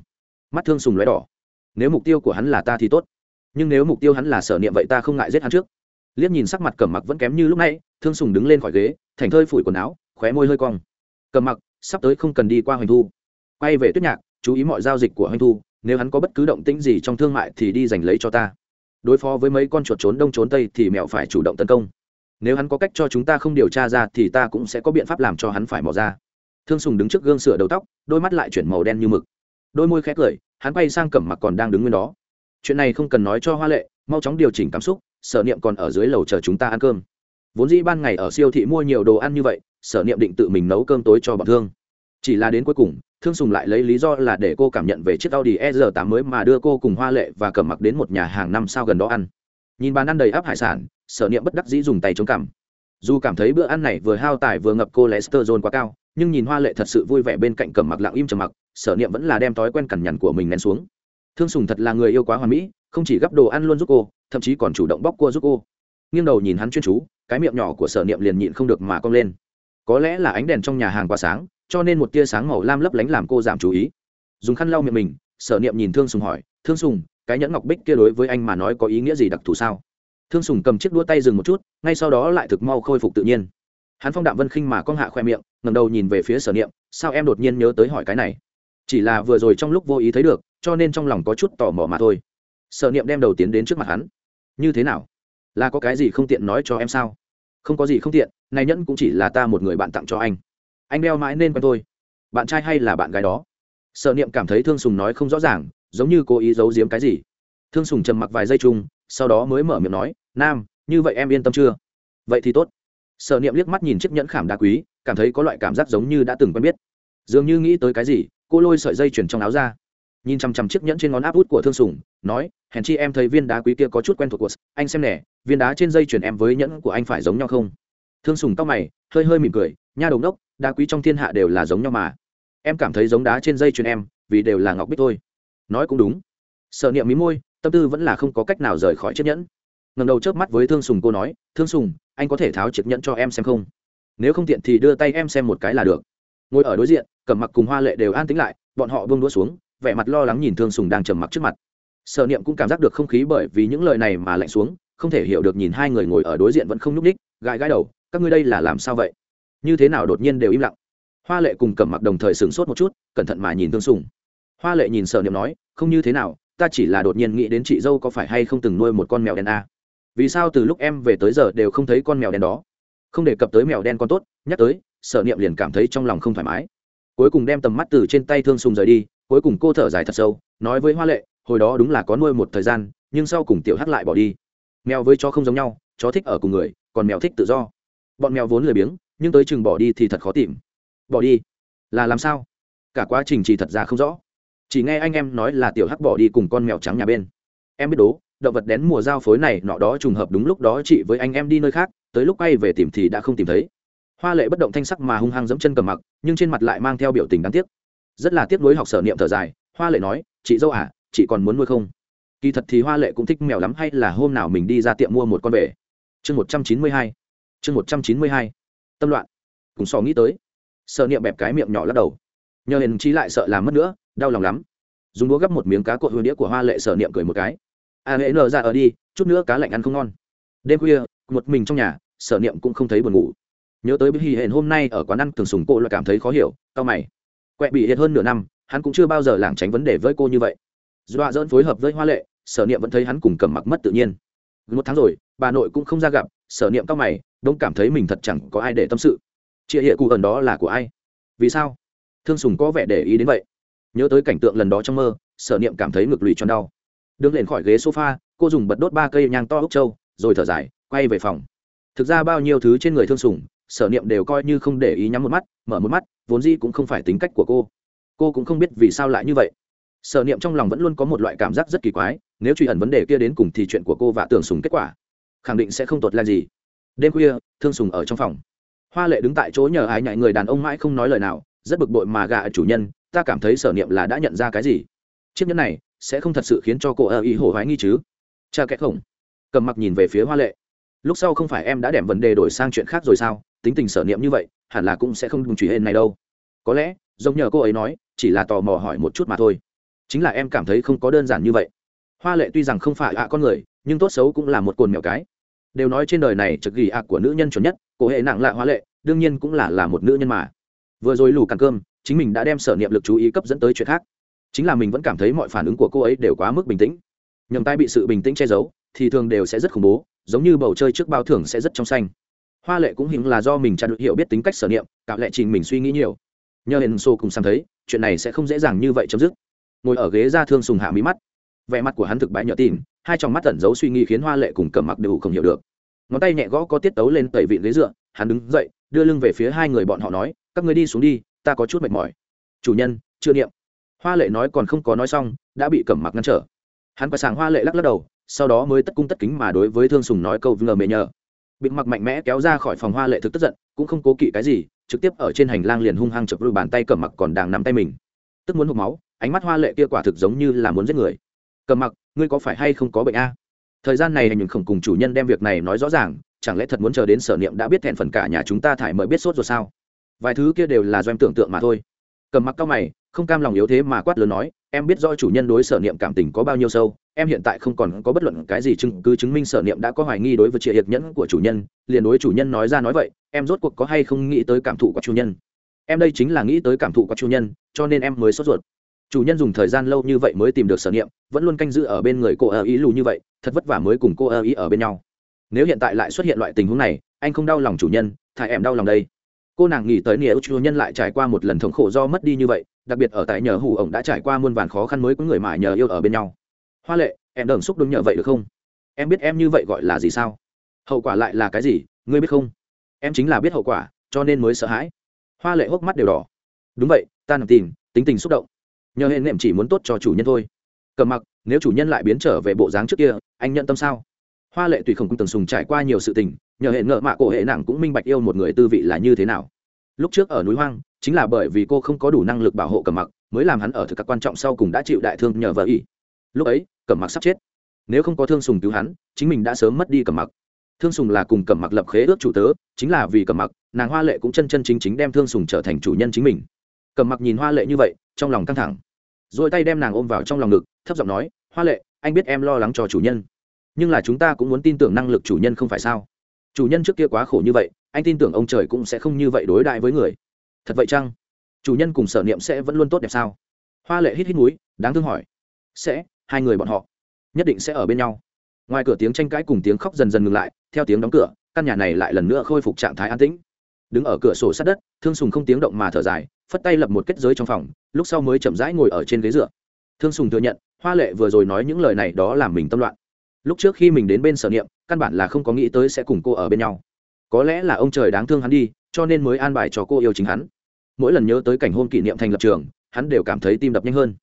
Mắt thương sùng lóe đỏ. Nếu mục tiêu của hắn là ta thì tốt. Nhưng nếu mục tiêu hắn là sở niệm vậy ta không ngại giết hắn trước liếc nhìn sắc mặt cẩm mặc vẫn kém như lúc nãy, thương sùng đứng lên khỏi ghế, thành thơi phủi quần áo, khóe môi hơi cong. Cẩm mặc, sắp tới không cần đi qua hoành thu. Quay về tuyết nhạc, chú ý mọi giao dịch của hoành thu, nếu hắn có bất cứ động tĩnh gì trong thương mại thì đi giành lấy cho ta. Đối phó với mấy con chuột trốn đông trốn tây thì mẹo phải chủ động tấn công. Nếu hắn có cách cho chúng ta không điều tra ra thì ta cũng sẽ có biện pháp làm cho hắn phải mò ra. Thương sùng đứng trước gương sửa đầu tóc, đôi mắt lại chuyển màu đen như mực. Đôi môi khẽ cười, hắn quay sang cẩm mặc còn đang đứng nguyên đó. Chuyện này không cần nói cho hoa lệ, mau chóng điều chỉnh cảm xúc sở niệm còn ở dưới lầu chờ chúng ta ăn cơm. Vốn dĩ ban ngày ở siêu thị mua nhiều đồ ăn như vậy, sở niệm định tự mình nấu cơm tối cho bọn thương. Chỉ là đến cuối cùng, thương sùng lại lấy lý do là để cô cảm nhận về chiếc audi e r 8 mới mà đưa cô cùng hoa lệ và cẩm mặc đến một nhà hàng năm sao gần đó ăn. Nhìn bàn ăn đầy áp hải sản, sở niệm bất đắc dĩ dùng tay chống cằm. Dù cảm thấy bữa ăn này vừa hao tài vừa ngập cô lester quá cao, nhưng nhìn hoa lệ thật sự vui vẻ bên cạnh cẩm mặc lặng im trầm mặc, sở niệm vẫn là đem thói quen cằn nhằn của mình nén xuống. Thương sùng thật là người yêu quá hoàn mỹ không chỉ gắp đồ ăn luôn giúp cô, thậm chí còn chủ động bóc cua giúp cô. Nghiêng đầu nhìn hắn chuyên chú, cái miệng nhỏ của sở niệm liền nhịn không được mà cong lên. Có lẽ là ánh đèn trong nhà hàng quá sáng, cho nên một tia sáng màu lam lấp lánh làm cô giảm chú ý. Dùng khăn lau miệng mình, sở niệm nhìn thương sùng hỏi, thương sùng, cái nhẫn ngọc bích kia đối với anh mà nói có ý nghĩa gì đặc thù sao? Thương sùng cầm chiếc đua tay dừng một chút, ngay sau đó lại thực mau khôi phục tự nhiên. Hắn phong đạm vân khinh mà cong hạ khoe miệng ngầm đầu nhìn về phía sở niệm, sao em đột nhiên nhớ tới hỏi cái này? Chỉ là vừa rồi trong lúc vô ý thấy được, cho nên trong lòng có chút tò mò mà thôi sở niệm đem đầu tiến đến trước mặt hắn. Như thế nào? Là có cái gì không tiện nói cho em sao? Không có gì không tiện, này nhẫn cũng chỉ là ta một người bạn tặng cho anh. Anh đeo mãi nên quen tôi bạn trai hay là bạn gái đó? Sở niệm cảm thấy thương sùng nói không rõ ràng, giống như cố ý giấu giếm cái gì. Thương sùng trầm mặc vài giây chung, sau đó mới mở miệng nói, nam, như vậy em yên tâm chưa? Vậy thì tốt. Sở niệm liếc mắt nhìn chiếc nhẫn khảm đá quý, cảm thấy có loại cảm giác giống như đã từng quen biết. Dường như nghĩ tới cái gì? Cô lôi sợi dây chuyển trong áo ra nhìn chằm chằm chiếc nhẫn trên ngón áp út của thương sùng, nói, hèn chi em thấy viên đá quý kia có chút quen thuộc của anh xem nè, viên đá trên dây chuyển em với nhẫn của anh phải giống nhau không? Thương sùng tóc mày, hơi hơi mỉm cười, nha đồng đốc đá quý trong thiên hạ đều là giống nhau mà. Em cảm thấy giống đá trên dây chuyền em, vì đều là ngọc bích thôi. Nói cũng đúng. Sợ niệm mí môi, tâm tư vẫn là không có cách nào rời khỏi chiếc nhẫn. Ngầm đầu chớp mắt với thương sùng, cô nói, thương sùng, anh có thể tháo chiếc nhẫn cho em xem không? Nếu không tiện thì đưa tay em xem một cái là được. Ngồi ở đối diện cầm mặc cùng hoa lệ đều an tính lại, bọn họ buông đũa xuống vẻ mặt lo lắng nhìn thương sùng đang trầm mặc trước mặt. Sở niệm cũng cảm giác được không khí bởi vì những lời này mà lạnh xuống, không thể hiểu được nhìn hai người ngồi ở đối diện vẫn không nhúc ních gãi gãi đầu, các ngươi đây là làm sao vậy? Như thế nào đột nhiên đều im lặng. Hoa lệ cùng cầm mặc đồng thời sửng sốt một chút, cẩn thận mà nhìn thương sùng. Hoa lệ nhìn sở niệm nói, không như thế nào, ta chỉ là đột nhiên nghĩ đến chị dâu có phải hay không từng nuôi một con mèo đen a à? vì sao từ lúc em về tới giờ đều không thấy con mèo đen đó? Không đề cập tới mèo đen con tốt, nhắc tới, sở niệm liền cảm thấy trong lòng không thoải mái. Cuối cùng đem tầm mắt từ trên tay thương sùng rời đi cuối cùng cô thở dài thật sâu, nói với hoa lệ, hồi đó đúng là có nuôi một thời gian, nhưng sau cùng tiểu hắc lại bỏ đi. Mèo với chó không giống nhau, chó thích ở cùng người, còn mèo thích tự do. Bọn mèo vốn lười biếng, nhưng tới chừng bỏ đi thì thật khó tìm. Bỏ đi? Là làm sao? Cả quá trình chỉ thật ra không rõ. Chỉ nghe anh em nói là tiểu hắc bỏ đi cùng con mèo trắng nhà bên. Em biết đố, động vật đén mùa giao phối này nọ đó trùng hợp đúng lúc đó chị với anh em đi nơi khác, tới lúc quay về tìm thì đã không tìm thấy. Hoa lệ bất động thanh sắc mà hung hăng dẫm chân cầm mặc, nhưng trên mặt lại mang theo biểu tình đáng tiếc rất là tiếc nuối học sở niệm thở dài hoa lệ nói chị dâu à chị còn muốn nuôi không? Kỳ thật thì hoa lệ cũng thích mèo lắm hay là hôm nào mình đi ra tiệm mua một con về chương một trăm chín mươi hai chương một trăm chín mươi hai tâm loạn. Cùng sò nghĩ tới sợ niệm bẹp cái miệng nhỏ lắc đầu. Nhờ hiền trí lại sợ làm mất nữa đau lòng lắm. Dùng đũa gắp một miếng cá cột hồi đĩa của hoa lệ sở niệm cười một cái. A à, hễ nở ra ở đi chút nữa cá lạnh ăn không ngon. Đêm khuya một mình trong nhà sở niệm cũng không thấy buồn ngủ. Nhớ tới hì hển hôm nay ở quán ăn thường sùng cô lại cảm thấy khó hiểu cao mày quẹ bị hiệt hơn nửa năm, hắn cũng chưa bao giờ lảng tránh vấn đề với cô như vậy. Dọa dỡn phối hợp với hoa lệ, sở niệm vẫn thấy hắn cùng cầm mặc mất tự nhiên. Một tháng rồi, bà nội cũng không ra gặp, sở niệm cao mày, đông cảm thấy mình thật chẳng có ai để tâm sự. Chia hệ cụ ẩn đó là của ai? Vì sao? Thương sùng có vẻ để ý đến vậy. Nhớ tới cảnh tượng lần đó trong mơ, sở niệm cảm thấy ngực lùi tròn đau. Đứng lên khỏi ghế sofa, cô dùng bật đốt ba cây nhang to ốc trâu, rồi thở dài, quay về phòng. Thực ra bao nhiêu thứ trên người thương sùng sở niệm đều coi như không để ý nhắm một mắt, mở một mắt, vốn di cũng không phải tính cách của cô. Cô cũng không biết vì sao lại như vậy. Sở niệm trong lòng vẫn luôn có một loại cảm giác rất kỳ quái, nếu truy ẩn vấn đề kia đến cùng thì chuyện của cô và tưởng sùng kết quả, khẳng định sẽ không tốt là gì. Đêm khuya, thương sùng ở trong phòng. Hoa lệ đứng tại chỗ nhờ ái nhại người đàn ông mãi không nói lời nào, rất bực bội mà gạ chủ nhân, ta cảm thấy sở niệm là đã nhận ra cái gì? Chiếc nhẫn này sẽ không thật sự khiến cho cô ơ ý hổ hoái nghi chứ? Cha kẽ khổng. Cầm mặc nhìn về phía hoa lệ. Lúc sau không phải em đã đem vấn đề đổi sang chuyện khác rồi sao? Tính tình sở niệm như vậy, hẳn là cũng sẽ không đúng truy hên này đâu. Có lẽ, giống nhờ cô ấy nói, chỉ là tò mò hỏi một chút mà thôi. Chính là em cảm thấy không có đơn giản như vậy. Hoa lệ tuy rằng không phải ạ con người, nhưng tốt xấu cũng là một cồn mèo cái. Đều nói trên đời này trực ghi ạ của nữ nhân chuẩn nhất cổ hệ nặng lạ hoa lệ, đương nhiên cũng là là một nữ nhân mà. Vừa rồi lù càn cơm, chính mình đã đem sở niệm lực chú ý cấp dẫn tới chuyện khác. Chính là mình vẫn cảm thấy mọi phản ứng của cô ấy đều quá mức bình tĩnh. Nhầm tay bị sự bình tĩnh che giấu, thì thường đều sẽ rất khủng bố, giống như bầu chơi trước bao thưởng sẽ rất trong xanh hoa lệ cũng hình là do mình chặt hiểu biết tính cách sở niệm, cạo lệ trình mình suy nghĩ nhiều. Nhờ hền xô cùng sang thấy, chuyện này sẽ không dễ dàng như vậy chấm dứt. Ngồi ở ghế ra thương sùng hạ mí mắt. Vẻ mặt của hắn thực bãi nhợt tin hai trong mắt tẩn giấu suy nghĩ khiến hoa lệ cùng cầm mặc đều không hiểu được. Ngón tay nhẹ gõ có tiết tấu lên tẩy vịn ghế dựa, hắn đứng dậy, đưa lưng về phía hai người bọn họ nói, các người đi xuống đi, ta có chút mệt mỏi. Chủ nhân, chưa niệm. Hoa lệ nói còn không có nói xong, đã bị cẩm mặc ngăn trở. Hắn quay sàng hoa lệ lắc lắc đầu, sau đó mới tất cung tất kính mà đối với thương sùng nói câu ngờ mệt nhờ bị mặc mạnh mẽ kéo ra khỏi phòng hoa lệ thực tức giận, cũng không cố kỵ cái gì, trực tiếp ở trên hành lang liền hung hăng chụp đôi bàn tay cẩm mặc còn đang nắm tay mình. Tức muốn hộp máu, ánh mắt hoa lệ kia quả thực giống như là muốn giết người. Cẩm mặc, ngươi có phải hay không có bệnh a? Thời gian này hành khổng cùng chủ nhân đem việc này nói rõ ràng, chẳng lẽ thật muốn chờ đến sở niệm đã biết thẹn phần cả nhà chúng ta thải mới biết sốt rồi sao? Vài thứ kia đều là do em tưởng tượng mà thôi. Cầm mặc cao mày không cam lòng yếu thế mà quát lớn nói, em biết do chủ nhân đối sở niệm cảm tình có bao nhiêu sâu, em hiện tại không còn có bất luận cái gì chứng cứ chứng minh sở niệm đã có hoài nghi đối với chị hiệp nhẫn của chủ nhân, liền đối chủ nhân nói ra nói vậy, em rốt cuộc có hay không nghĩ tới cảm thụ của chủ nhân? Em đây chính là nghĩ tới cảm thụ của chủ nhân, cho nên em mới sốt ruột. Chủ nhân dùng thời gian lâu như vậy mới tìm được sở niệm, vẫn luôn canh giữ ở bên người cô ơ ý lù như vậy, thật vất vả mới cùng cô ơ ý ở bên nhau. Nếu hiện tại lại xuất hiện loại tình huống này, anh không đau lòng chủ nhân, thà em đau lòng đây. Cô nàng nghĩ tới nghĩa chủ nhân lại trải qua một lần thống khổ do mất đi như vậy đặc biệt ở tại nhờ hủ ổng đã trải qua muôn vàn khó khăn mới có người mà nhờ yêu ở bên nhau. Hoa lệ, em đờn xúc đúng nhờ vậy được không? Em biết em như vậy gọi là gì sao? Hậu quả lại là cái gì, ngươi biết không? Em chính là biết hậu quả, cho nên mới sợ hãi. Hoa lệ hốc mắt đều đỏ. Đúng vậy, ta nằm tìm, tính tình xúc động. Nhờ hệ nệm chỉ muốn tốt cho chủ nhân thôi. Cầm mặc, nếu chủ nhân lại biến trở về bộ dáng trước kia, anh nhận tâm sao? Hoa lệ tùy không cũng từng sùng trải qua nhiều sự tình, nhờ hệ ngợ mạ cổ hệ nàng cũng minh bạch yêu một người tư vị là như thế nào. Lúc trước ở núi hoang chính là bởi vì cô không có đủ năng lực bảo hộ cẩm mặc, mới làm hắn ở thực các quan trọng sau cùng đã chịu đại thương nhờ vợ ý lúc ấy, cẩm mặc sắp chết. Nếu không có thương sùng cứu hắn, chính mình đã sớm mất đi cẩm mặc. Thương sùng là cùng cẩm mặc lập khế ước chủ tớ, chính là vì cẩm mặc, nàng hoa lệ cũng chân chân chính chính đem thương sùng trở thành chủ nhân chính mình. Cẩm mặc nhìn hoa lệ như vậy, trong lòng căng thẳng. Rồi tay đem nàng ôm vào trong lòng ngực, thấp giọng nói, hoa lệ, anh biết em lo lắng cho chủ nhân. Nhưng là chúng ta cũng muốn tin tưởng năng lực chủ nhân không phải sao? Chủ nhân trước kia quá khổ như vậy, anh tin tưởng ông trời cũng sẽ không như vậy đối đại với người thật vậy chăng? Chủ nhân cùng sở niệm sẽ vẫn luôn tốt đẹp sao? Hoa lệ hít hít núi đáng thương hỏi. Sẽ, hai người bọn họ nhất định sẽ ở bên nhau. Ngoài cửa tiếng tranh cãi cùng tiếng khóc dần dần ngừng lại, theo tiếng đóng cửa, căn nhà này lại lần nữa khôi phục trạng thái an tĩnh. Đứng ở cửa sổ sát đất, thương sùng không tiếng động mà thở dài, phất tay lập một kết giới trong phòng, lúc sau mới chậm rãi ngồi ở trên ghế dựa. Thương sùng thừa nhận, hoa lệ vừa rồi nói những lời này đó làm mình tâm loạn. Lúc trước khi mình đến bên sở niệm, căn bản là không có nghĩ tới sẽ cùng cô ở bên nhau. Có lẽ là ông trời đáng thương hắn đi cho nên mới an bài cho cô yêu chính hắn. Mỗi lần nhớ tới cảnh hôn kỷ niệm thành lập trường, hắn đều cảm thấy tim đập nhanh hơn.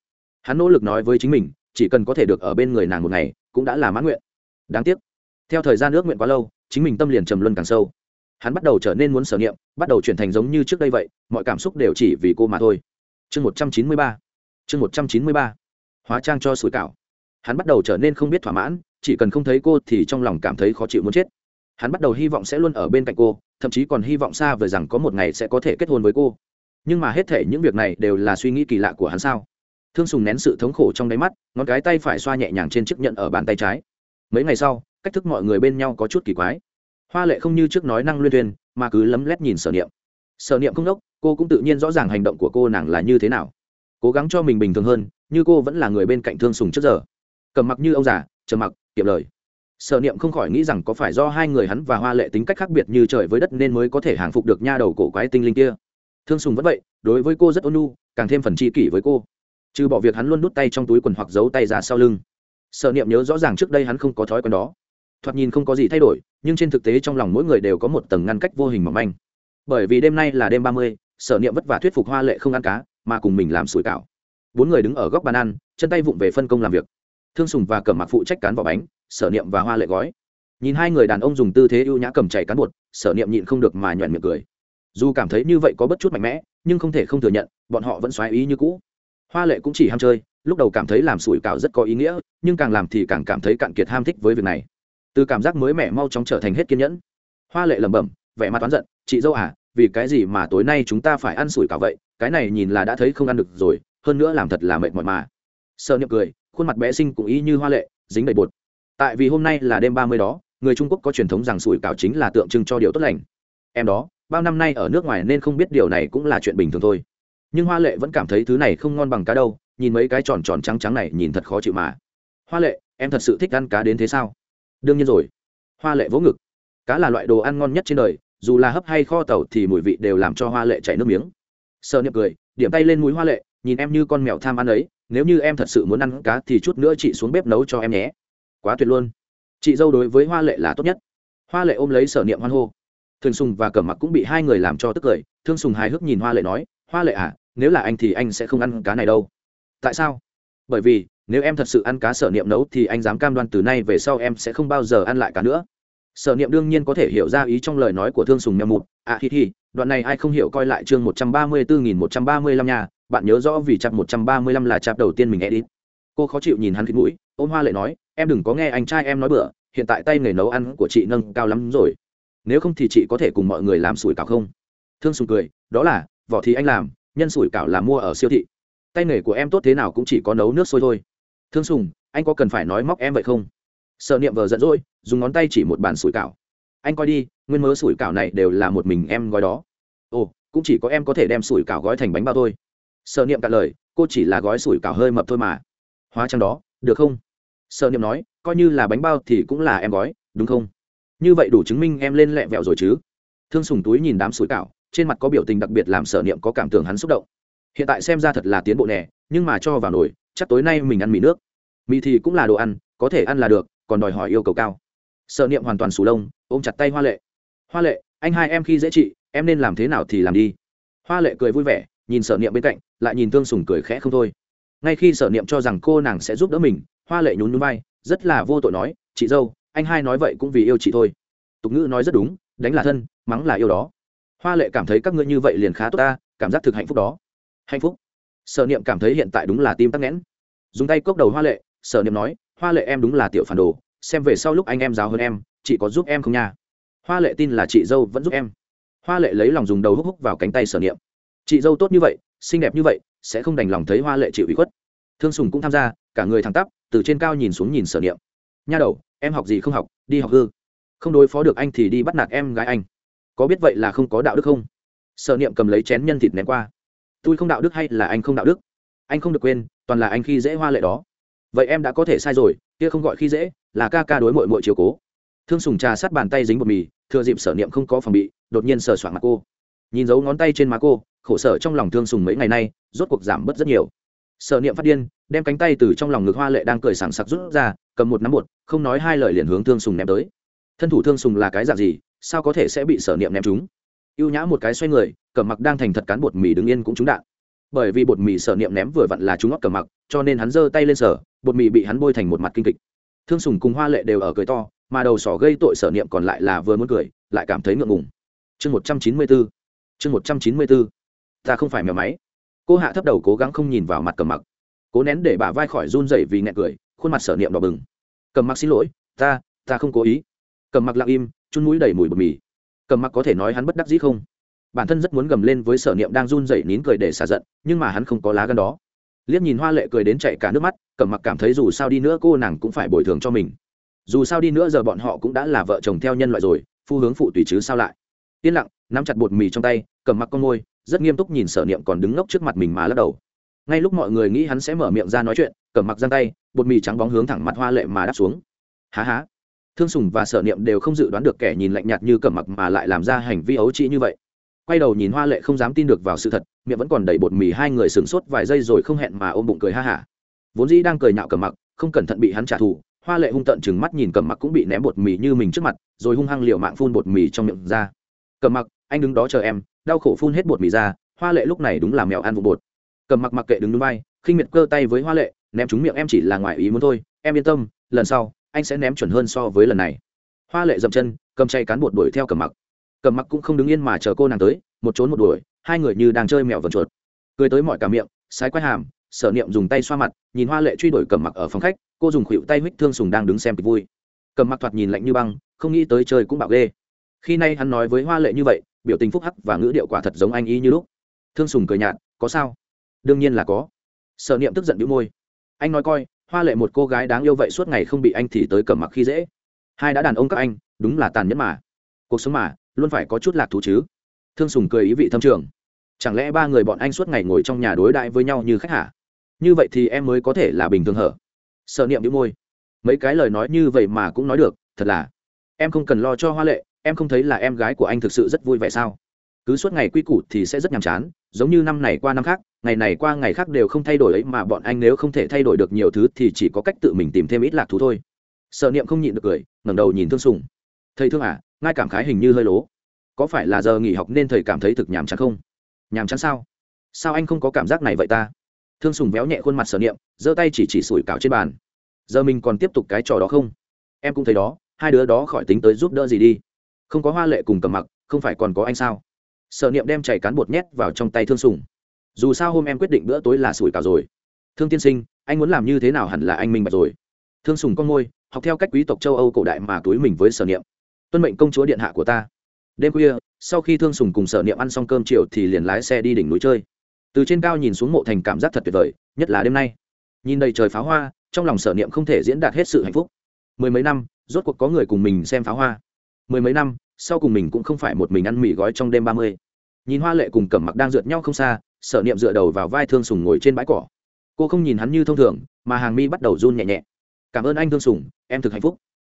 Hắn nỗ lực nói với chính mình, chỉ cần có thể được ở bên người nàng một ngày, cũng đã là mãn nguyện. Đáng tiếc, theo thời gian ước nguyện quá lâu, chính mình tâm liền trầm luân càng sâu. Hắn bắt đầu trở nên muốn sở niệm, bắt đầu chuyển thành giống như trước đây vậy, mọi cảm xúc đều chỉ vì cô mà thôi. Chương một trăm chín mươi ba, chương một trăm chín mươi ba, hóa trang cho sủi cảo. Hắn bắt đầu trở nên không biết thỏa mãn, chỉ cần không thấy cô thì trong lòng cảm thấy khó chịu muốn chết. Hắn bắt đầu hy vọng sẽ luôn ở bên cạnh cô thậm chí còn hy vọng xa vời rằng có một ngày sẽ có thể kết hôn với cô. Nhưng mà hết thể những việc này đều là suy nghĩ kỳ lạ của hắn sao? Thương sùng nén sự thống khổ trong đáy mắt, ngón cái tay phải xoa nhẹ nhàng trên chiếc nhận ở bàn tay trái. Mấy ngày sau, cách thức mọi người bên nhau có chút kỳ quái. Hoa lệ không như trước nói năng luyên thuyên, mà cứ lấm lét nhìn sở niệm. Sở niệm không đốc, cô cũng tự nhiên rõ ràng hành động của cô nàng là như thế nào. Cố gắng cho mình bình thường hơn, như cô vẫn là người bên cạnh thương sùng trước giờ. Cầm mặc như ông già, trầm mặc, kiệm lời sở niệm không khỏi nghĩ rằng có phải do hai người hắn và hoa lệ tính cách khác biệt như trời với đất nên mới có thể hàng phục được nha đầu cổ quái tinh linh kia. Thương sùng vẫn vậy, đối với cô rất ôn nhu, càng thêm phần tri kỷ với cô. Trừ bỏ việc hắn luôn đút tay trong túi quần hoặc giấu tay ra sau lưng. Sở niệm nhớ rõ ràng trước đây hắn không có thói quen đó. Thoạt nhìn không có gì thay đổi, nhưng trên thực tế trong lòng mỗi người đều có một tầng ngăn cách vô hình mỏng manh. Bởi vì đêm nay là đêm ba mươi, sở niệm vất vả thuyết phục hoa lệ không ăn cá, mà cùng mình làm sủi cảo. Bốn người đứng ở góc bàn ăn, chân tay vụng về phân công làm việc thương sùng và cẩm mặc phụ trách cán vỏ bánh, sở niệm và hoa lệ gói. Nhìn hai người đàn ông dùng tư thế ưu nhã cầm chảy cán bột, sở niệm nhịn không được mà nhoẻn miệng cười. Dù cảm thấy như vậy có bất chút mạnh mẽ, nhưng không thể không thừa nhận, bọn họ vẫn xoáy ý như cũ. Hoa lệ cũng chỉ ham chơi, lúc đầu cảm thấy làm sủi cảo rất có ý nghĩa, nhưng càng làm thì càng cảm thấy cạn kiệt ham thích với việc này. Từ cảm giác mới mẻ mau chóng trở thành hết kiên nhẫn. Hoa lệ lẩm bẩm, vẻ mặt oán giận, chị dâu à vì cái gì mà tối nay chúng ta phải ăn sủi cảo vậy? Cái này nhìn là đã thấy không ăn được rồi, hơn nữa làm thật là mệt mỏi mà. Sợ niệm cười khuôn mặt bé xinh cũng y như hoa lệ, dính đầy bột. Tại vì hôm nay là đêm ba mươi đó, người trung quốc có truyền thống rằng sủi cảo chính là tượng trưng cho điều tốt lành. Em đó, bao năm nay ở nước ngoài nên không biết điều này cũng là chuyện bình thường thôi. Nhưng hoa lệ vẫn cảm thấy thứ này không ngon bằng cá đâu, nhìn mấy cái tròn tròn trắng trắng này nhìn thật khó chịu mà. Hoa lệ, em thật sự thích ăn cá đến thế sao? Đương nhiên rồi. Hoa lệ vỗ ngực. Cá là loại đồ ăn ngon nhất trên đời, dù là hấp hay kho tàu thì mùi vị đều làm cho hoa lệ chảy nước miếng. Sợ niệm cười, điểm tay lên mũi hoa lệ, nhìn em như con mèo tham ăn ấy nếu như em thật sự muốn ăn cá thì chút nữa chị xuống bếp nấu cho em nhé. Quá tuyệt luôn. Chị dâu đối với hoa lệ là tốt nhất. Hoa lệ ôm lấy sở niệm hoan hô. Thường sùng và cẩm mặc cũng bị hai người làm cho tức cười. Thương sùng hài hước nhìn hoa lệ nói, hoa lệ à nếu là anh thì anh sẽ không ăn cá này đâu. Tại sao? Bởi vì, nếu em thật sự ăn cá sở niệm nấu thì anh dám cam đoan từ nay về sau em sẽ không bao giờ ăn lại cá nữa sở niệm đương nhiên có thể hiểu ra ý trong lời nói của thương sùng mèo mụt. À hi hi, đoạn này ai không hiểu coi lại chương một trăm ba mươi bốn nghìn một trăm ba mươi lăm nhà bạn nhớ rõ vì chạp một trăm ba mươi lăm là chạp đầu tiên mình edit. Cô khó chịu nhìn hắn khít mũi, ôm hoa lệ nói, em đừng có nghe anh trai em nói bữa hiện tại tay nghề nấu ăn của chị nâng cao lắm rồi. Nếu không thì chị có thể cùng mọi người làm sủi cảo không? Thương sùng cười, đó là, vỏ thì anh làm, nhân sủi cảo là mua ở siêu thị. Tay nghề của em tốt thế nào cũng chỉ có nấu nước sôi thôi. Thương sùng, anh có cần phải nói móc em vậy không? Sợ niệm vờ giận dỗi dùng ngón tay chỉ một bàn sủi cảo. Anh coi đi, nguyên mớ sủi cảo này đều là một mình em gói đó. Ồ, cũng chỉ có em có thể đem sủi cảo gói thành bánh bao thôi. Sợ niệm cả lời, cô chỉ là gói sủi cảo hơi mập thôi mà. Hóa trang đó, được không? Sợ niệm nói, coi như là bánh bao thì cũng là em gói, đúng không? Như vậy đủ chứng minh em lên lẹ vẹo rồi chứ. Thương sùng túi nhìn đám sủi cảo, trên mặt có biểu tình đặc biệt làm sở niệm có cảm tưởng hắn xúc động. Hiện tại xem ra thật là tiến bộ nè, nhưng mà cho vào nồi, chắc tối nay mình ăn mì nước. Mì thì cũng là đồ ăn, có thể ăn là được, còn đòi hỏi yêu cầu cao sợ niệm hoàn toàn sù lông, ôm chặt tay hoa lệ. Hoa lệ, anh hai em khi dễ chị, em nên làm thế nào thì làm đi. Hoa lệ cười vui vẻ, nhìn sở niệm bên cạnh, lại nhìn thương sùng cười khẽ không thôi. Ngay khi sở niệm cho rằng cô nàng sẽ giúp đỡ mình, hoa lệ nhún nhún vai, rất là vô tội nói, chị dâu, anh hai nói vậy cũng vì yêu chị thôi. Tục ngữ nói rất đúng, đánh là thân, mắng là yêu đó. Hoa lệ cảm thấy các ngươi như vậy liền khá tốt ta, cảm giác thực hạnh phúc đó. Hạnh phúc? Sở niệm cảm thấy hiện tại đúng là tim tắc nghẽn. Dùng tay cốc đầu hoa lệ, sở niệm nói, hoa lệ em đúng là tiểu phản đồ xem về sau lúc anh em giáo hơn em, chị có giúp em không nha? Hoa lệ tin là chị dâu vẫn giúp em. Hoa lệ lấy lòng dùng đầu húc húc vào cánh tay sở niệm. Chị dâu tốt như vậy, xinh đẹp như vậy, sẽ không đành lòng thấy hoa lệ chịu ủy khuất. Thương sùng cũng tham gia, cả người thẳng tắp, từ trên cao nhìn xuống nhìn sở niệm. Nha đầu, em học gì không học, đi học hư. Không đối phó được anh thì đi bắt nạt em gái anh. Có biết vậy là không có đạo đức không? Sở niệm cầm lấy chén nhân thịt ném qua. Tôi không đạo đức hay là anh không đạo đức? Anh không được quên, toàn là anh khi dễ hoa lệ đó. Vậy em đã có thể sai rồi, kia không gọi khi dễ là ca ca đối mội mội chiều cố. Thương sùng trà sát bàn tay dính bột mì, thừa dịp sở niệm không có phòng bị, đột nhiên sờ soạn mặt cô. Nhìn dấu ngón tay trên má cô, khổ sở trong lòng thương sùng mấy ngày nay, rốt cuộc giảm bớt rất nhiều. Sở niệm phát điên, đem cánh tay từ trong lòng ngực hoa lệ đang cười sảng sặc rút ra, cầm một nắm bột, không nói hai lời liền hướng thương sùng ném tới. Thân thủ thương sùng là cái dạng gì, sao có thể sẽ bị sở niệm ném chúng y ê u nhã một cái xoay người, cẩm mặc đang thành thật cán bột mì đứng yên cũng trúng đạn. Bởi vì bột mì sở niệm ném vừa vặn là trúng óc cẩm mặc, cho nên hắn giơ tay lên sở, bột mì bị hắn bôi thành một mặt kinh kịch thương sùng cùng hoa lệ đều ở cười to, mà đầu sỏ gây tội sở niệm còn lại là vừa muốn cười, lại cảm thấy ngượng ngùng. Chương một trăm chín mươi bốn chương một trăm chín mươi bốn ta không phải mèo máy. Cô hạ thấp đầu cố gắng không nhìn vào mặt cầm mặc. Cố nén để bà vai khỏi run rẩy vì nghẹn cười, khuôn mặt sở niệm đỏ bừng. Cầm mặc xin lỗi, ta ta không cố ý. Cầm mặc lặng im, chun mũi đầy mùi bột mì. Cầm mặc có thể nói hắn bất đắc dĩ không? Bản thân rất muốn gầm lên với sở niệm đang run rẩy nín cười để xả giận, nhưng mà hắn không có lá gan đó. Liếc nhìn hoa lệ cười đến chạy cả nước mắt Cẩm mặc cảm thấy dù sao đi nữa cô nàng cũng phải bồi thường cho mình. Dù sao đi nữa giờ bọn họ cũng đã là vợ chồng theo nhân loại rồi, phu hướng phụ tùy chứ sao lại? Yên lặng, nắm chặt bột mì trong tay cầm mặc con môi, rất nghiêm túc nhìn sở niệm còn đứng ngốc trước mặt mình mà lắc đầu. Ngay lúc mọi người nghĩ hắn sẽ mở miệng ra nói chuyện cầm mặc giang tay, bột mì trắng bóng hướng thẳng mặt hoa lệ mà đáp xuống. Há há. Thương sùng và sở niệm đều không dự đoán được kẻ nhìn lạnh nhạt như cầm mặc mà lại làm ra hành vi ấu trĩ như vậy. Quay đầu nhìn hoa lệ không dám tin được vào sự thật, miệng vẫn còn đầy bột mì, hai người sửng sốt vài giây rồi không hẹn mà ôm bụng cười ha hả vốn dĩ đang cười nhạo cầm mặc, không cẩn thận bị hắn trả thù, hoa lệ hung tận chừng mắt nhìn cầm mặc cũng bị ném bột mì như mình trước mặt, rồi hung hăng liều mạng phun bột mì trong miệng ra. Cầm mặc, anh đứng đó chờ em, đau khổ phun hết bột mì ra, hoa lệ lúc này đúng là mèo ăn vụ bột. Cầm mặc mặc kệ đứng núi bay, khinh miệt cơ tay với hoa lệ, ném trúng miệng em chỉ là ngoài ý muốn thôi, em yên tâm, lần sau, anh sẽ ném chuẩn hơn so với lần này. Hoa lệ dậm chân, cầm chay cán bột đuổi theo cầm mặc. Cầm mặc cũng không đứng yên mà chờ cô nàng tới, một trốn một đuổi, hai người như đang chơi mèo vần chuột. Cười tới mọi cả miệng, sái quay hàm sở niệm dùng tay xoa mặt, nhìn hoa lệ truy đuổi cầm mặc ở phòng khách, cô dùng khuỷu tay huých thương sùng đang đứng xem kịch vui. Cầm mặc thoạt nhìn lạnh như băng, không nghĩ tới chơi cũng bạo ghê. Khi nay hắn nói với hoa lệ như vậy, biểu tình phúc hắc và ngữ điệu quả thật giống anh ý như lúc. Thương sùng cười nhạt, có sao? Đương nhiên là có. Sở niệm tức giận bĩu môi. Anh nói coi, hoa lệ một cô gái đáng yêu vậy suốt ngày không bị anh thì tới cầm mặc khi dễ. Hai đã đàn ông các anh, đúng là tàn nhẫn mà. Cuộc sống mà, luôn phải có chút lạc thú chứ. Thương sùng cười ý vị thâm trường. Chẳng lẽ ba người bọn anh suốt ngày ngồi trong nhà đối đại với nhau như khách hả? Như vậy thì em mới có thể là bình thường hở? Sợ niệm đĩu môi. Mấy cái lời nói như vậy mà cũng nói được, thật là. Em không cần lo cho hoa lệ, em không thấy là em gái của anh thực sự rất vui vẻ sao? Cứ suốt ngày quy củ thì sẽ rất nhàm chán, giống như năm này qua năm khác, ngày này qua ngày khác đều không thay đổi ấy mà bọn anh nếu không thể thay đổi được nhiều thứ thì chỉ có cách tự mình tìm thêm ít lạc thú thôi. Sợ niệm không nhịn được cười, ngẩng đầu nhìn thương sùng. Thầy thương à ngay cảm khái hình như hơi lố. Có phải là giờ nghỉ học nên thầy cảm thấy thực nhàm chán không? Nhàm chán sao? Sao anh không có cảm giác này vậy ta? Thương sùng véo nhẹ khuôn mặt sở niệm, giơ tay chỉ chỉ sủi cảo trên bàn. Giờ mình còn tiếp tục cái trò đó không? Em cũng thấy đó, hai đứa đó khỏi tính tới giúp đỡ gì đi. Không có hoa lệ cùng cầm mặc, không phải còn có anh sao? Sở niệm đem chảy cán bột nhét vào trong tay thương sùng. Dù sao hôm em quyết định bữa tối là sủi cảo rồi. Thương tiên sinh, anh muốn làm như thế nào hẳn là anh minh bạch rồi. Thương sùng con môi, học theo cách quý tộc châu âu cổ đại mà túi mình với sở niệm. Tuân mệnh công chúa điện hạ của ta. Đêm khuya, sau khi thương sùng cùng sở niệm ăn xong cơm chiều thì liền lái xe đi đỉnh núi chơi từ trên cao nhìn xuống mộ thành cảm giác thật tuyệt vời, nhất là đêm nay. Nhìn đầy trời pháo hoa, trong lòng sở niệm không thể diễn đạt hết sự hạnh phúc. Mười mấy năm, rốt cuộc có người cùng mình xem pháo hoa. Mười mấy năm, sau cùng mình cũng không phải một mình ăn mì gói trong đêm ba mươi. Nhìn hoa lệ cùng cẩm mặc đang rượt nhau không xa, sở niệm dựa đầu vào vai thương sùng ngồi trên bãi cỏ. Cô không nhìn hắn như thông thường, mà hàng mi bắt đầu run nhẹ nhẹ. Cảm ơn anh thương sùng, em thực hạnh phúc.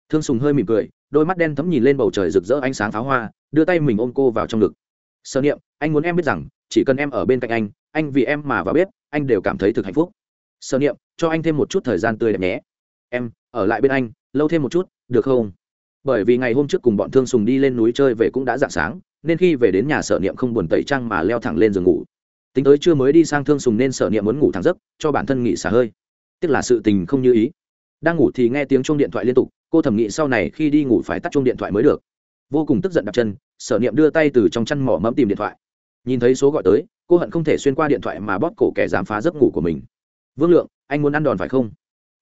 Thương sùng hơi mỉm cười, đôi mắt đen thấm nhìn lên bầu trời rực rỡ ánh sáng pháo hoa, đưa tay mình ôm cô vào trong ngực. Sở niệm, anh muốn em biết rằng, chỉ cần em ở bên cạnh anh anh vì em mà vào biết anh đều cảm thấy thực hạnh phúc. Sở niệm, cho anh thêm một chút thời gian tươi đẹp nhé. Em, ở lại bên anh, lâu thêm một chút, được không? Bởi vì ngày hôm trước cùng bọn thương sùng đi lên núi chơi về cũng đã dạng sáng, nên khi về đến nhà sở niệm không buồn tẩy trăng mà leo thẳng lên giường ngủ. Tính tới chưa mới đi sang thương sùng nên sở niệm muốn ngủ thẳng giấc, cho bản thân nghỉ xả hơi. Tức là sự tình không như ý. Đang ngủ thì nghe tiếng chuông điện thoại liên tục, cô thầm nghĩ sau này khi đi ngủ phải tắt chuông điện thoại mới được. Vô cùng tức giận đặt chân, sở niệm đưa tay từ trong chăn mỏ mẫm tìm điện thoại nhìn thấy số gọi tới, cô hận không thể xuyên qua điện thoại mà bóp cổ kẻ dám phá giấc ngủ của mình. Vương lượng, anh muốn ăn đòn phải không?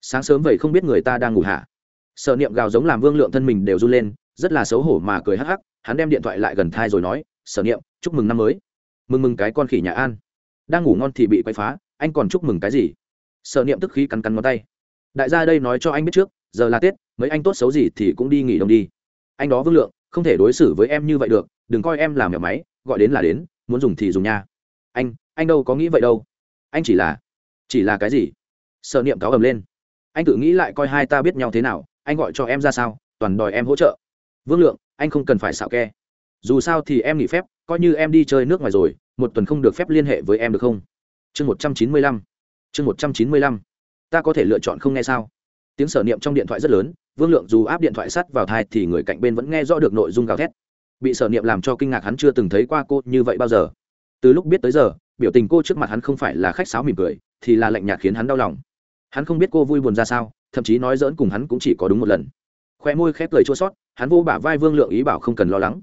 Sáng sớm vậy không biết người ta đang ngủ hả? Sở niệm gào giống làm vương lượng thân mình đều run lên, rất là xấu hổ mà cười hắc hắc, hắn đem điện thoại lại gần thai rồi nói, sở niệm, chúc mừng năm mới. Mừng mừng cái con khỉ nhà an. Đang ngủ ngon thì bị quay phá, anh còn chúc mừng cái gì? Sở niệm tức khí cắn cắn ngón tay. Đại gia đây nói cho anh biết trước, giờ là tết, mấy anh tốt xấu gì thì cũng đi nghỉ đông đi. Anh đó vương lượng, không thể đối xử với em như vậy được, đừng coi em làm mèo máy, gọi đến là đến muốn dùng thì dùng nha. Anh anh đâu có nghĩ vậy đâu. Anh chỉ là chỉ là cái gì? Sợ niệm cáo ầm lên. Anh tự nghĩ lại coi hai ta biết nhau thế nào, anh gọi cho em ra sao, toàn đòi em hỗ trợ. Vương lượng, anh không cần phải xạo ke. Dù sao thì em nghỉ phép, coi như em đi chơi nước ngoài rồi, một tuần không được phép liên hệ với em được không? Chương một trăm chín mươi lăm, chương một trăm chín mươi lăm. Ta có thể lựa chọn không nghe sao? Tiếng sở niệm trong điện thoại rất lớn, vương lượng dù áp điện thoại sắt vào thai thì người cạnh bên vẫn nghe rõ được nội dung gào thét bị sở niệm làm cho kinh ngạc hắn chưa từng thấy qua cô như vậy bao giờ. Từ lúc biết tới giờ, biểu tình cô trước mặt hắn không phải là khách sáo mỉm cười, thì là lạnh nhạt khiến hắn đau lòng. Hắn không biết cô vui buồn ra sao, thậm chí nói dỡn cùng hắn cũng chỉ có đúng một lần. Khoe môi khép cười chua sót hắn vô bả vai vương lượng ý bảo không cần lo lắng.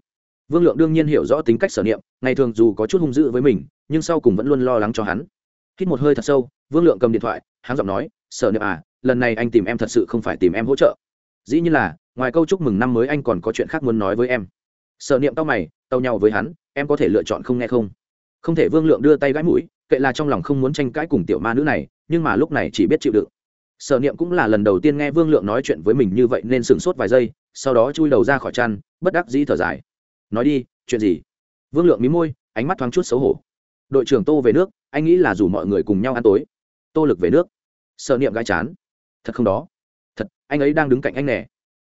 Vương lượng đương nhiên hiểu rõ tính cách sở niệm, ngày thường dù có chút hung dữ với mình, nhưng sau cùng vẫn luôn lo lắng cho hắn. Hít một hơi thật sâu, vương lượng cầm điện thoại, hắn giọng nói, sở niệm à lần này anh tìm em thật sự không phải tìm em hỗ trợ. Dĩ nhiên là, ngoài câu chúc mừng năm mới anh còn có chuyện khác muốn nói với em sở niệm tao mày, tao nhau với hắn, em có thể lựa chọn không nghe không? Không thể vương lượng đưa tay gãi mũi, kệ là trong lòng không muốn tranh cãi cùng tiểu ma nữ này, nhưng mà lúc này chỉ biết chịu đựng. Sở niệm cũng là lần đầu tiên nghe vương lượng nói chuyện với mình như vậy nên sửng sốt vài giây, sau đó chui đầu ra khỏi chăn, bất đắc dĩ thở dài. Nói đi, chuyện gì? Vương lượng mí môi, ánh mắt thoáng chút xấu hổ. Đội trưởng tô về nước, anh nghĩ là rủ mọi người cùng nhau ăn tối. Tô lực về nước. Sở niệm gai chán. Thật không đó. Thật, anh ấy đang đứng cạnh anh nè.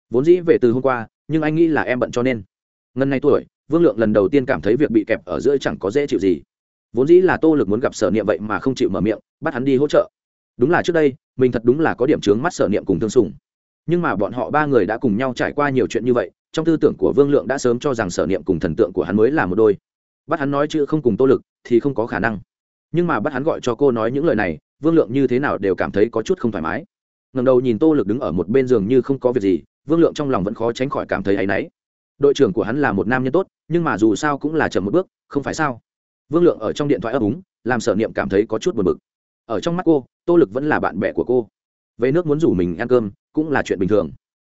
Vốn dĩ về từ hôm qua, nhưng anh nghĩ là em bận cho nên ngân nay tuổi, vương lượng lần đầu tiên cảm thấy việc bị kẹp ở giữa chẳng có dễ chịu gì. Vốn dĩ là tô lực muốn gặp sở niệm vậy mà không chịu mở miệng, bắt hắn đi hỗ trợ. Đúng là trước đây, mình thật đúng là có điểm chướng mắt sở niệm cùng thương sùng. Nhưng mà bọn họ ba người đã cùng nhau trải qua nhiều chuyện như vậy, trong tư tưởng của vương lượng đã sớm cho rằng sở niệm cùng thần tượng của hắn mới là một đôi. Bắt hắn nói chữ không cùng tô lực thì không có khả năng. Nhưng mà bắt hắn gọi cho cô nói những lời này, vương lượng như thế nào đều cảm thấy có chút không thoải mái. Ngầm đầu nhìn tô lực đứng ở một bên giường như không có việc gì, vương lượng trong lòng vẫn khó tránh khỏi cảm thấy áy náy đội trưởng của hắn là một nam nhân tốt, nhưng mà dù sao cũng là chậm một bước, không phải sao? Vương lượng ở trong điện thoại ấp úng, làm sở niệm cảm thấy có chút buồn bực. Ở trong mắt cô, tô lực vẫn là bạn bè của cô. Về nước muốn rủ mình ăn cơm, cũng là chuyện bình thường.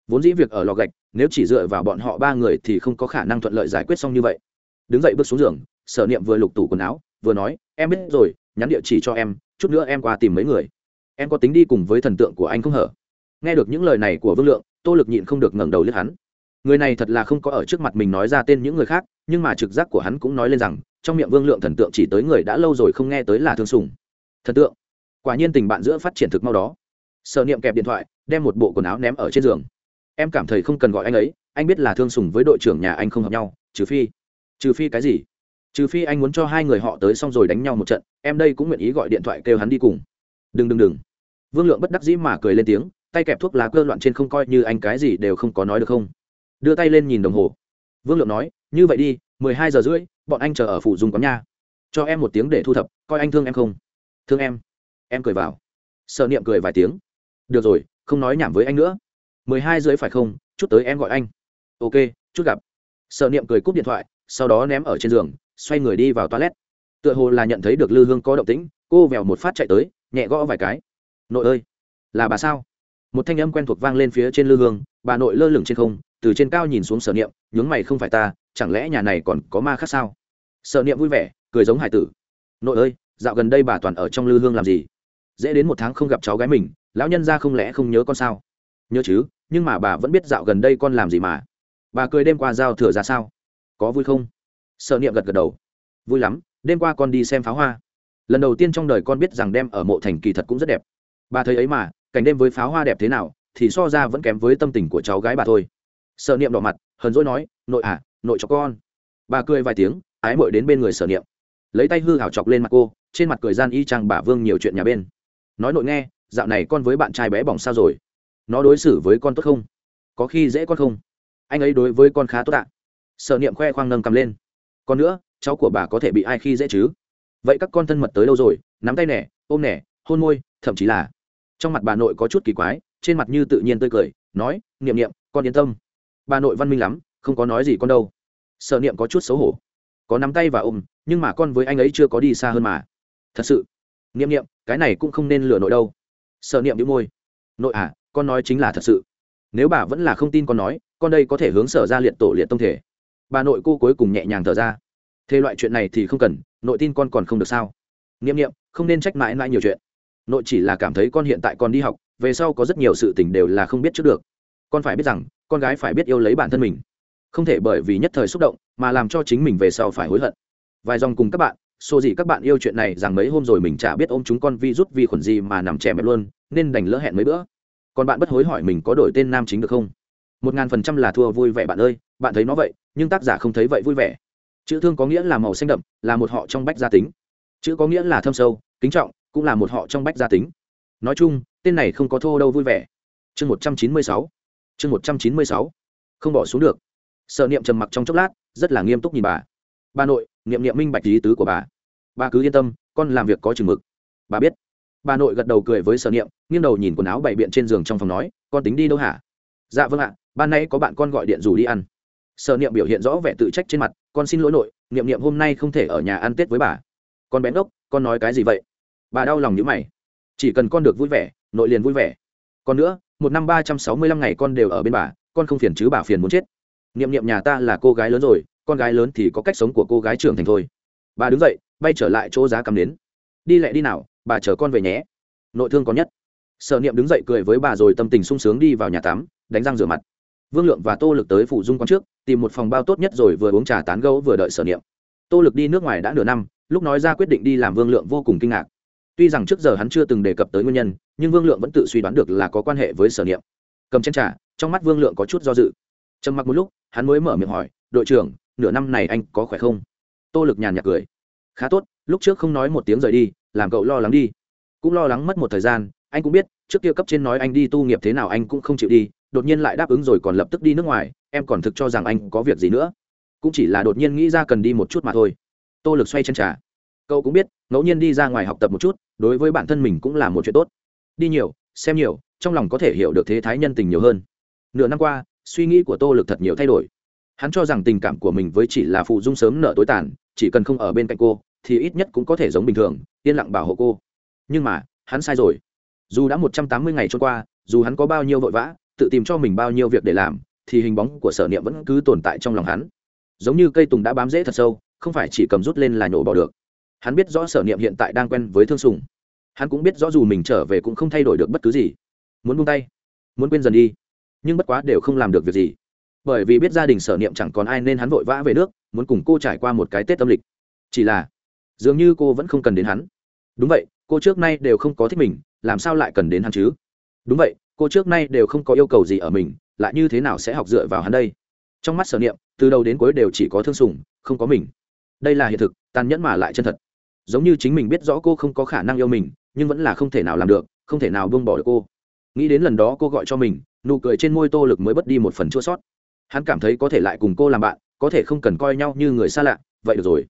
Vốn dĩ việc ở lò gạch, nếu chỉ dựa vào bọn họ ba người thì không có khả năng thuận lợi giải quyết xong như vậy. Đứng dậy bước xuống giường, sở niệm vừa lục tủ quần áo, vừa nói, em biết rồi, nhắn địa chỉ cho em, chút nữa em qua tìm mấy người. Em có tính đi cùng với thần tượng của anh không hở? Nghe được những lời này của vương lượng, tô lực nhịn không được ngẩng đầu liếc hắn người này thật là không có ở trước mặt mình nói ra tên những người khác, nhưng mà trực giác của hắn cũng nói lên rằng, trong miệng vương lượng thần tượng chỉ tới người đã lâu rồi không nghe tới là thương sùng. Thần tượng? Quả nhiên tình bạn giữa phát triển thực mau đó. Sợ niệm kẹp điện thoại, đem một bộ quần áo ném ở trên giường. Em cảm thấy không cần gọi anh ấy, anh biết là thương sùng với đội trưởng nhà anh không hợp nhau, trừ phi trừ phi cái gì? Trừ phi anh muốn cho hai người họ tới xong rồi đánh nhau một trận, em đây cũng nguyện ý gọi điện thoại kêu hắn đi cùng. Đừng đừng đừng. Vương lượng bất đắc dĩ mà cười lên tiếng, tay kẹp thuốc lá cơ loạn trên không coi như anh cái gì đều không có nói được không? Đưa tay lên nhìn đồng hồ. Vương lượng nói, như vậy đi, mười hai giờ rưỡi, bọn anh chờ ở phụ dùng quán nha. Cho em một tiếng để thu thập, coi anh thương em không. Thương em? Em cười vào. Sợ niệm cười vài tiếng. Được rồi, không nói nhảm với anh nữa. mười hai rưỡi phải không? Chút tới em gọi anh. Ok, chút gặp. Sợ niệm cười cúp điện thoại, sau đó ném ở trên giường, xoay người đi vào toilet. Tựa hồ là nhận thấy được lư hương có động tĩnh, cô vèo một phát chạy tới, nhẹ gõ vài cái. Nội ơi, là bà sao? Một thanh âm quen thuộc vang lên phía trên lư hương bà nội lơ lửng trên không, từ trên cao nhìn xuống sở niệm, nhướng mày không phải ta, chẳng lẽ nhà này còn có ma khác sao? Sở niệm vui vẻ, cười giống hải tử. Nội ơi, dạo gần đây bà toàn ở trong lư hương làm gì? Dễ đến một tháng không gặp cháu gái mình, lão nhân ra không lẽ không nhớ con sao? Nhớ chứ, nhưng mà bà vẫn biết dạo gần đây con làm gì mà. Bà cười đêm qua giao thừa ra sao? Có vui không? Sợ niệm gật gật đầu. Vui lắm, đêm qua con đi xem pháo hoa. Lần đầu tiên trong đời con biết rằng đem ở mộ thành kỳ thật cũng rất đẹp. Bà thấy ấy mà, cảnh đêm với pháo hoa đẹp thế nào thì so ra vẫn kém với tâm tình của cháu gái bà thôi. Sợ niệm đỏ mặt, hờn dỗi nói, nội à nội cho con. Bà cười vài tiếng, ái mội đến bên người sở niệm. Lấy tay hư hảo chọc lên mặt cô, trên mặt cười gian y chang bà vương nhiều chuyện nhà bên. Nói nội nghe, dạo này con với bạn trai bé bỏng sao rồi? Nó đối xử với con tốt không? Có khi dễ con không? Anh ấy đối với con khá tốt ạ. Sở niệm khoe khoang nâng cầm lên. Còn nữa, cháu của bà có thể bị ai khi dễ chứ? Vậy các con thân mật tới đâu rồi? Nắm tay nẻ ôm nẻ hôn môi, thậm chí là trong mặt bà nội có chút kỳ quái trên mặt như tự nhiên tươi cười nói niệm niệm con yên tâm. Bà nội văn minh lắm không có nói gì con đâu. Sợ niệm có chút xấu hổ. Có nắm tay và ôm nhưng mà con với anh ấy chưa có đi xa hơn mà. Thật sự. Niệm niệm cái này cũng không nên lừa nội đâu. Sợ niệm đĩu môi. Nội à con nói chính là thật sự. Nếu bà vẫn là không tin con nói con đây có thể hướng sở ra liệt tổ liệt tông thể. Bà nội cô cuối cùng nhẹ nhàng thở ra. Thế loại chuyện này thì không cần nội tin con còn không được sao? Niệm niệm, không nên trách mãi mãi nhiều chuyện. Nội chỉ là cảm thấy con hiện tại còn đi học về sau có rất nhiều sự tình đều là không biết trước được. Con phải biết rằng, con gái phải biết yêu lấy bản thân mình. Không thể bởi vì nhất thời xúc động mà làm cho chính mình về sau phải hối hận. Vài dòng cùng các bạn xô gì các bạn yêu chuyện này rằng mấy hôm rồi mình chả biết ôm chúng con vi rút vi khuẩn gì mà nằm trẻ mệt luôn, nên đành lỡ hẹn mấy bữa. Còn bạn bất hối hỏi mình có đổi tên nam chính được không? Một ngàn phần trăm là thua vui vẻ bạn ơi, bạn thấy nó vậy, nhưng tác giả không thấy vậy vui vẻ. Chữ thương có nghĩa là màu xanh đậm, là một họ trong bách gia tính. Chữ có nghĩa là thâm sâu, kính trọng, cũng là một họ trong bách gia tính nói chung, tên này không có thô đâu vui vẻ. Chương một trăm chín mươi sáu. Chương một trăm chín mươi sáu. Không bỏ xuống được. Sợ niệm trầm mặc trong chốc lát, rất là nghiêm túc nhìn bà. Bà nội, niệm niệm minh bạch lý tứ của bà. Bà cứ yên tâm, con làm việc có chừng mực. Bà biết. Bà nội gật đầu cười với sở niệm, nghiêng đầu nhìn quần áo bày biện trên giường trong phòng nói, con tính đi đâu hả? Dạ vâng ạ, ban nay có bạn con gọi điện rủ đi ăn. Sở niệm biểu hiện rõ vẻ tự trách trên mặt, con xin lỗi nội, niệm niệm hôm nay không thể ở nhà ăn tết với bà. Con bén ốc con nói cái gì vậy? Bà đau lòng như mày chỉ cần con được vui vẻ, nội liền vui vẻ. Còn nữa, một năm ba trăm sáu mươi lăm ngày con đều ở bên bà, con không phiền chứ bà phiền muốn chết. Niệm niệm nhà ta là cô gái lớn rồi, con gái lớn thì có cách sống của cô gái trưởng thành thôi. Bà đứng dậy, bay trở lại chỗ giá cắm đến đi lại đi nào, bà chờ con về nhé. Nội thương có nhất. Sở niệm đứng dậy cười với bà rồi tâm tình sung sướng đi vào nhà tắm, đánh răng rửa mặt. Vương lượng và tô lực tới phủ dung quán trước, tìm một phòng bao tốt nhất rồi vừa uống trà tán gấu vừa đợi sở niệm. Tô lực đi nước ngoài đã nửa năm, lúc nói ra quyết định đi làm vương lượng vô cùng kinh ngạc tuy rằng trước giờ hắn chưa từng đề cập tới nguyên nhân, nhưng vương lượng vẫn tự suy đoán được là có quan hệ với sở niệm. Cầm chén trà, trong mắt vương lượng có chút do dự. Trầm mặc một lúc, hắn mới mở miệng hỏi, đội trưởng, nửa năm này anh có khỏe không? Tô lực nhàn nhạt cười. Khá tốt, lúc trước không nói một tiếng rời đi, làm cậu lo lắng đi. Cũng lo lắng mất một thời gian, anh cũng biết, trước kia cấp trên nói anh đi tu nghiệp thế nào anh cũng không chịu đi, đột nhiên lại đáp ứng rồi còn lập tức đi nước ngoài, em còn thực cho rằng anh có việc gì nữa. Cũng chỉ là đột nhiên nghĩ ra cần đi một chút mà thôi. Tô lực xoay chân trà. Cậu cũng biết ngẫu nhiên đi ra ngoài học tập một chút, đối với bản thân mình cũng là một chuyện tốt. Đi nhiều, xem nhiều, trong lòng có thể hiểu được thế thái nhân tình nhiều hơn. Nửa năm qua, suy nghĩ của tô lực thật nhiều thay đổi. Hắn cho rằng tình cảm của mình với chỉ là phụ dung sớm nợ tối tàn, chỉ cần không ở bên cạnh cô, thì ít nhất cũng có thể giống bình thường, yên lặng bảo hộ cô. Nhưng mà, hắn sai rồi. Dù đã một trăm tám mươi ngày trôi qua, dù hắn có bao nhiêu vội vã, tự tìm cho mình bao nhiêu việc để làm, thì hình bóng của sở niệm vẫn cứ tồn tại trong lòng hắn. Giống như cây tùng đã bám rễ thật sâu, không phải chỉ cầm rút lên là nhổ bỏ được hắn biết rõ sở niệm hiện tại đang quen với thương sùng. Hắn cũng biết rõ dù mình trở về cũng không thay đổi được bất cứ gì. Muốn buông tay, muốn quên dần đi, nhưng bất quá đều không làm được việc gì. Bởi vì biết gia đình sở niệm chẳng còn ai nên hắn vội vã về nước, muốn cùng cô trải qua một cái tết tâm lịch. Chỉ là, dường như cô vẫn không cần đến hắn. Đúng vậy, cô trước nay đều không có thích mình, làm sao lại cần đến hắn chứ? Đúng vậy, cô trước nay đều không có yêu cầu gì ở mình, lại như thế nào sẽ học dựa vào hắn đây? Trong mắt sở niệm, từ đầu đến cuối đều chỉ có thương sùng, không có mình. Đây là hiện thực, tàn nhẫn mà lại chân thật giống như chính mình biết rõ cô không có khả năng yêu mình, nhưng vẫn là không thể nào làm được, không thể nào buông bỏ được cô. Nghĩ đến lần đó cô gọi cho mình, nụ cười trên môi tô lực mới bất đi một phần chua sót. Hắn cảm thấy có thể lại cùng cô làm bạn, có thể không cần coi nhau như người xa lạ, vậy được rồi.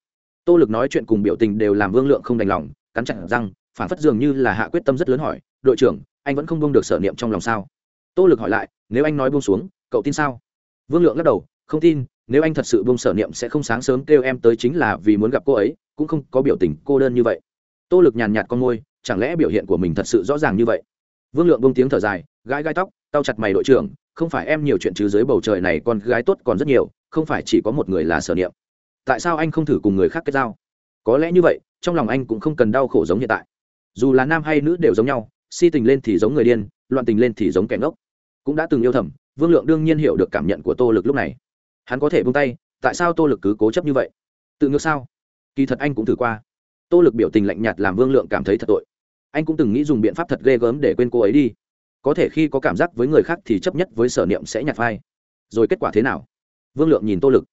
Tô lực nói chuyện cùng biểu tình đều làm vương lượng không đành lòng, cắn chặt răng, phản phất dường như là hạ quyết tâm rất lớn hỏi, đội trưởng, anh vẫn không buông được sở niệm trong lòng sao? Tô lực hỏi lại, nếu anh nói buông xuống, cậu tin sao? Vương lượng lắc đầu, không tin, nếu anh thật sự buông sở niệm sẽ không sáng sớm kêu em tới chính là vì muốn gặp cô ấy cũng không có biểu tình cô đơn như vậy. Tô lực nhàn nhạt con môi, chẳng lẽ biểu hiện của mình thật sự rõ ràng như vậy? Vương lượng buông tiếng thở dài, gãi gai tóc tao chặt mày đội trưởng, không phải em nhiều chuyện chứ dưới bầu trời này con gái tốt còn rất nhiều, không phải chỉ có một người là sở niệm. Tại sao anh không thử cùng người khác kết giao? Có lẽ như vậy, trong lòng anh cũng không cần đau khổ giống hiện tại. Dù là nam hay nữ đều giống nhau, si tình lên thì giống người điên, loạn tình lên thì giống kẻ ngốc. Cũng đã từng yêu thầm, vương lượng đương nhiên hiểu được cảm nhận của tô lực lúc này. Hắn có thể buông tay, tại sao tô lực cứ cố chấp như vậy? Tự ngược sao? Kỳ thật anh cũng thử qua. Tô lực biểu tình lạnh nhạt làm vương lượng cảm thấy thật tội. Anh cũng từng nghĩ dùng biện pháp thật ghê gớm để quên cô ấy đi. Có thể khi có cảm giác với người khác thì chấp nhất với sở niệm sẽ nhạt phai rồi kết quả thế nào? Vương lượng nhìn tô lực.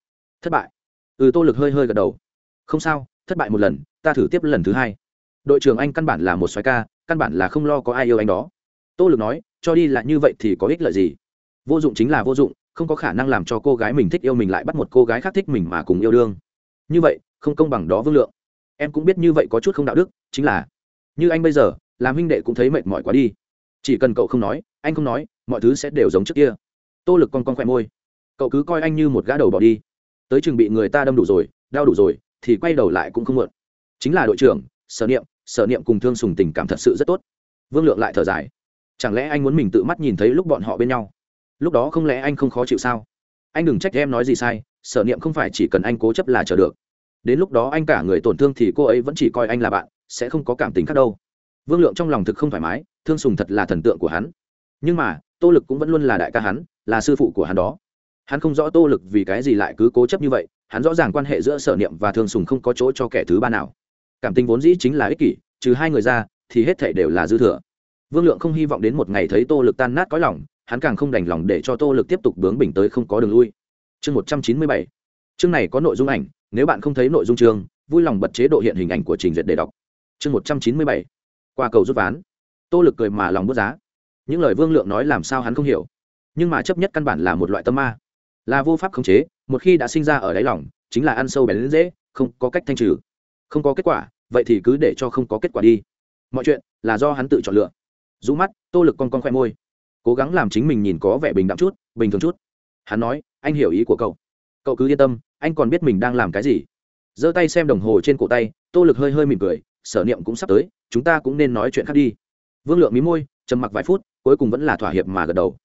Thất bại. Ừ tô lực hơi hơi gật đầu. Không sao, thất bại một lần, ta thử tiếp lần thứ hai. Đội trưởng anh căn bản là một xoái ca, căn bản là không lo có ai yêu anh đó. Tô lực nói, cho đi là như vậy thì có ích lợi gì? Vô dụng chính là vô dụng, không có khả năng làm cho cô gái mình thích yêu mình lại bắt một cô gái khác thích mình mà cùng yêu đương. Như vậy không công bằng đó vương lượng. Em cũng biết như vậy có chút không đạo đức, chính là, như anh bây giờ, làm huynh đệ cũng thấy mệt mỏi quá đi. Chỉ cần cậu không nói, anh không nói, mọi thứ sẽ đều giống trước kia. Tô lực con con khỏe môi. Cậu cứ coi anh như một gã đầu bỏ đi. Tới chừng bị người ta đâm đủ rồi, đau đủ rồi, thì quay đầu lại cũng không mượn chính là đội trưởng, sở niệm sở niệm cùng thương sùng tình cảm thật sự rất tốt. Vương lượng lại thở dài. Chẳng lẽ anh muốn mình tự mắt nhìn thấy lúc bọn họ bên nhau? Lúc đó không lẽ anh không khó chịu sao? Anh đừng trách em nói gì sai, sở niệm không phải chỉ cần anh cố chấp là chờ được đến lúc đó anh cả người tổn thương thì cô ấy vẫn chỉ coi anh là bạn, sẽ không có cảm tình khác đâu. Vương lượng trong lòng thực không thoải mái, thương sùng thật là thần tượng của hắn. Nhưng mà, tô lực cũng vẫn luôn là đại ca hắn, là sư phụ của hắn đó. Hắn không rõ tô lực vì cái gì lại cứ cố chấp như vậy, hắn rõ ràng quan hệ giữa sở niệm và thương sùng không có chỗ cho kẻ thứ ba nào. Cảm tình vốn dĩ chính là ích kỷ, trừ hai người ra, thì hết thể đều là dư thừa. Vương lượng không hy vọng đến một ngày thấy tô lực tan nát có lòng, hắn càng không đành lòng để cho tô lực tiếp tục bướng bình tới không có đường lui. Chương một trăm chín mươi bảy chương này có nội dung ảnh, nếu bạn không thấy nội dung chương, vui lòng bật chế độ hiện hình ảnh của trình duyệt để đọc. Chương một trăm chín mươi bảy, qua cầu rút ván. Tô lực cười mà lòng bút giá. Những lời vương lượng nói làm sao hắn không hiểu. Nhưng mà chấp nhất căn bản là một loại tâm ma. Là vô pháp khống chế, một khi đã sinh ra ở đáy lòng, chính là ăn sâu bén đến dễ, không có cách thanh trừ. Không có kết quả, vậy thì cứ để cho không có kết quả đi. Mọi chuyện là do hắn tự chọn lựa. Rũ mắt, tô lực con con khoe môi. Cố gắng làm chính mình nhìn có vẻ bình đẳng chút, bình thường chút. Hắn nói, anh hiểu ý của cậu. Cậu cứ yên tâm anh còn biết mình đang làm cái gì? Giơ tay xem đồng hồ trên cổ tay, tô lực hơi hơi mỉm cười, sở niệm cũng sắp tới, chúng ta cũng nên nói chuyện khác đi. Vương lượng mí môi, trầm mặc vài phút, cuối cùng vẫn là thỏa hiệp mà gật đầu.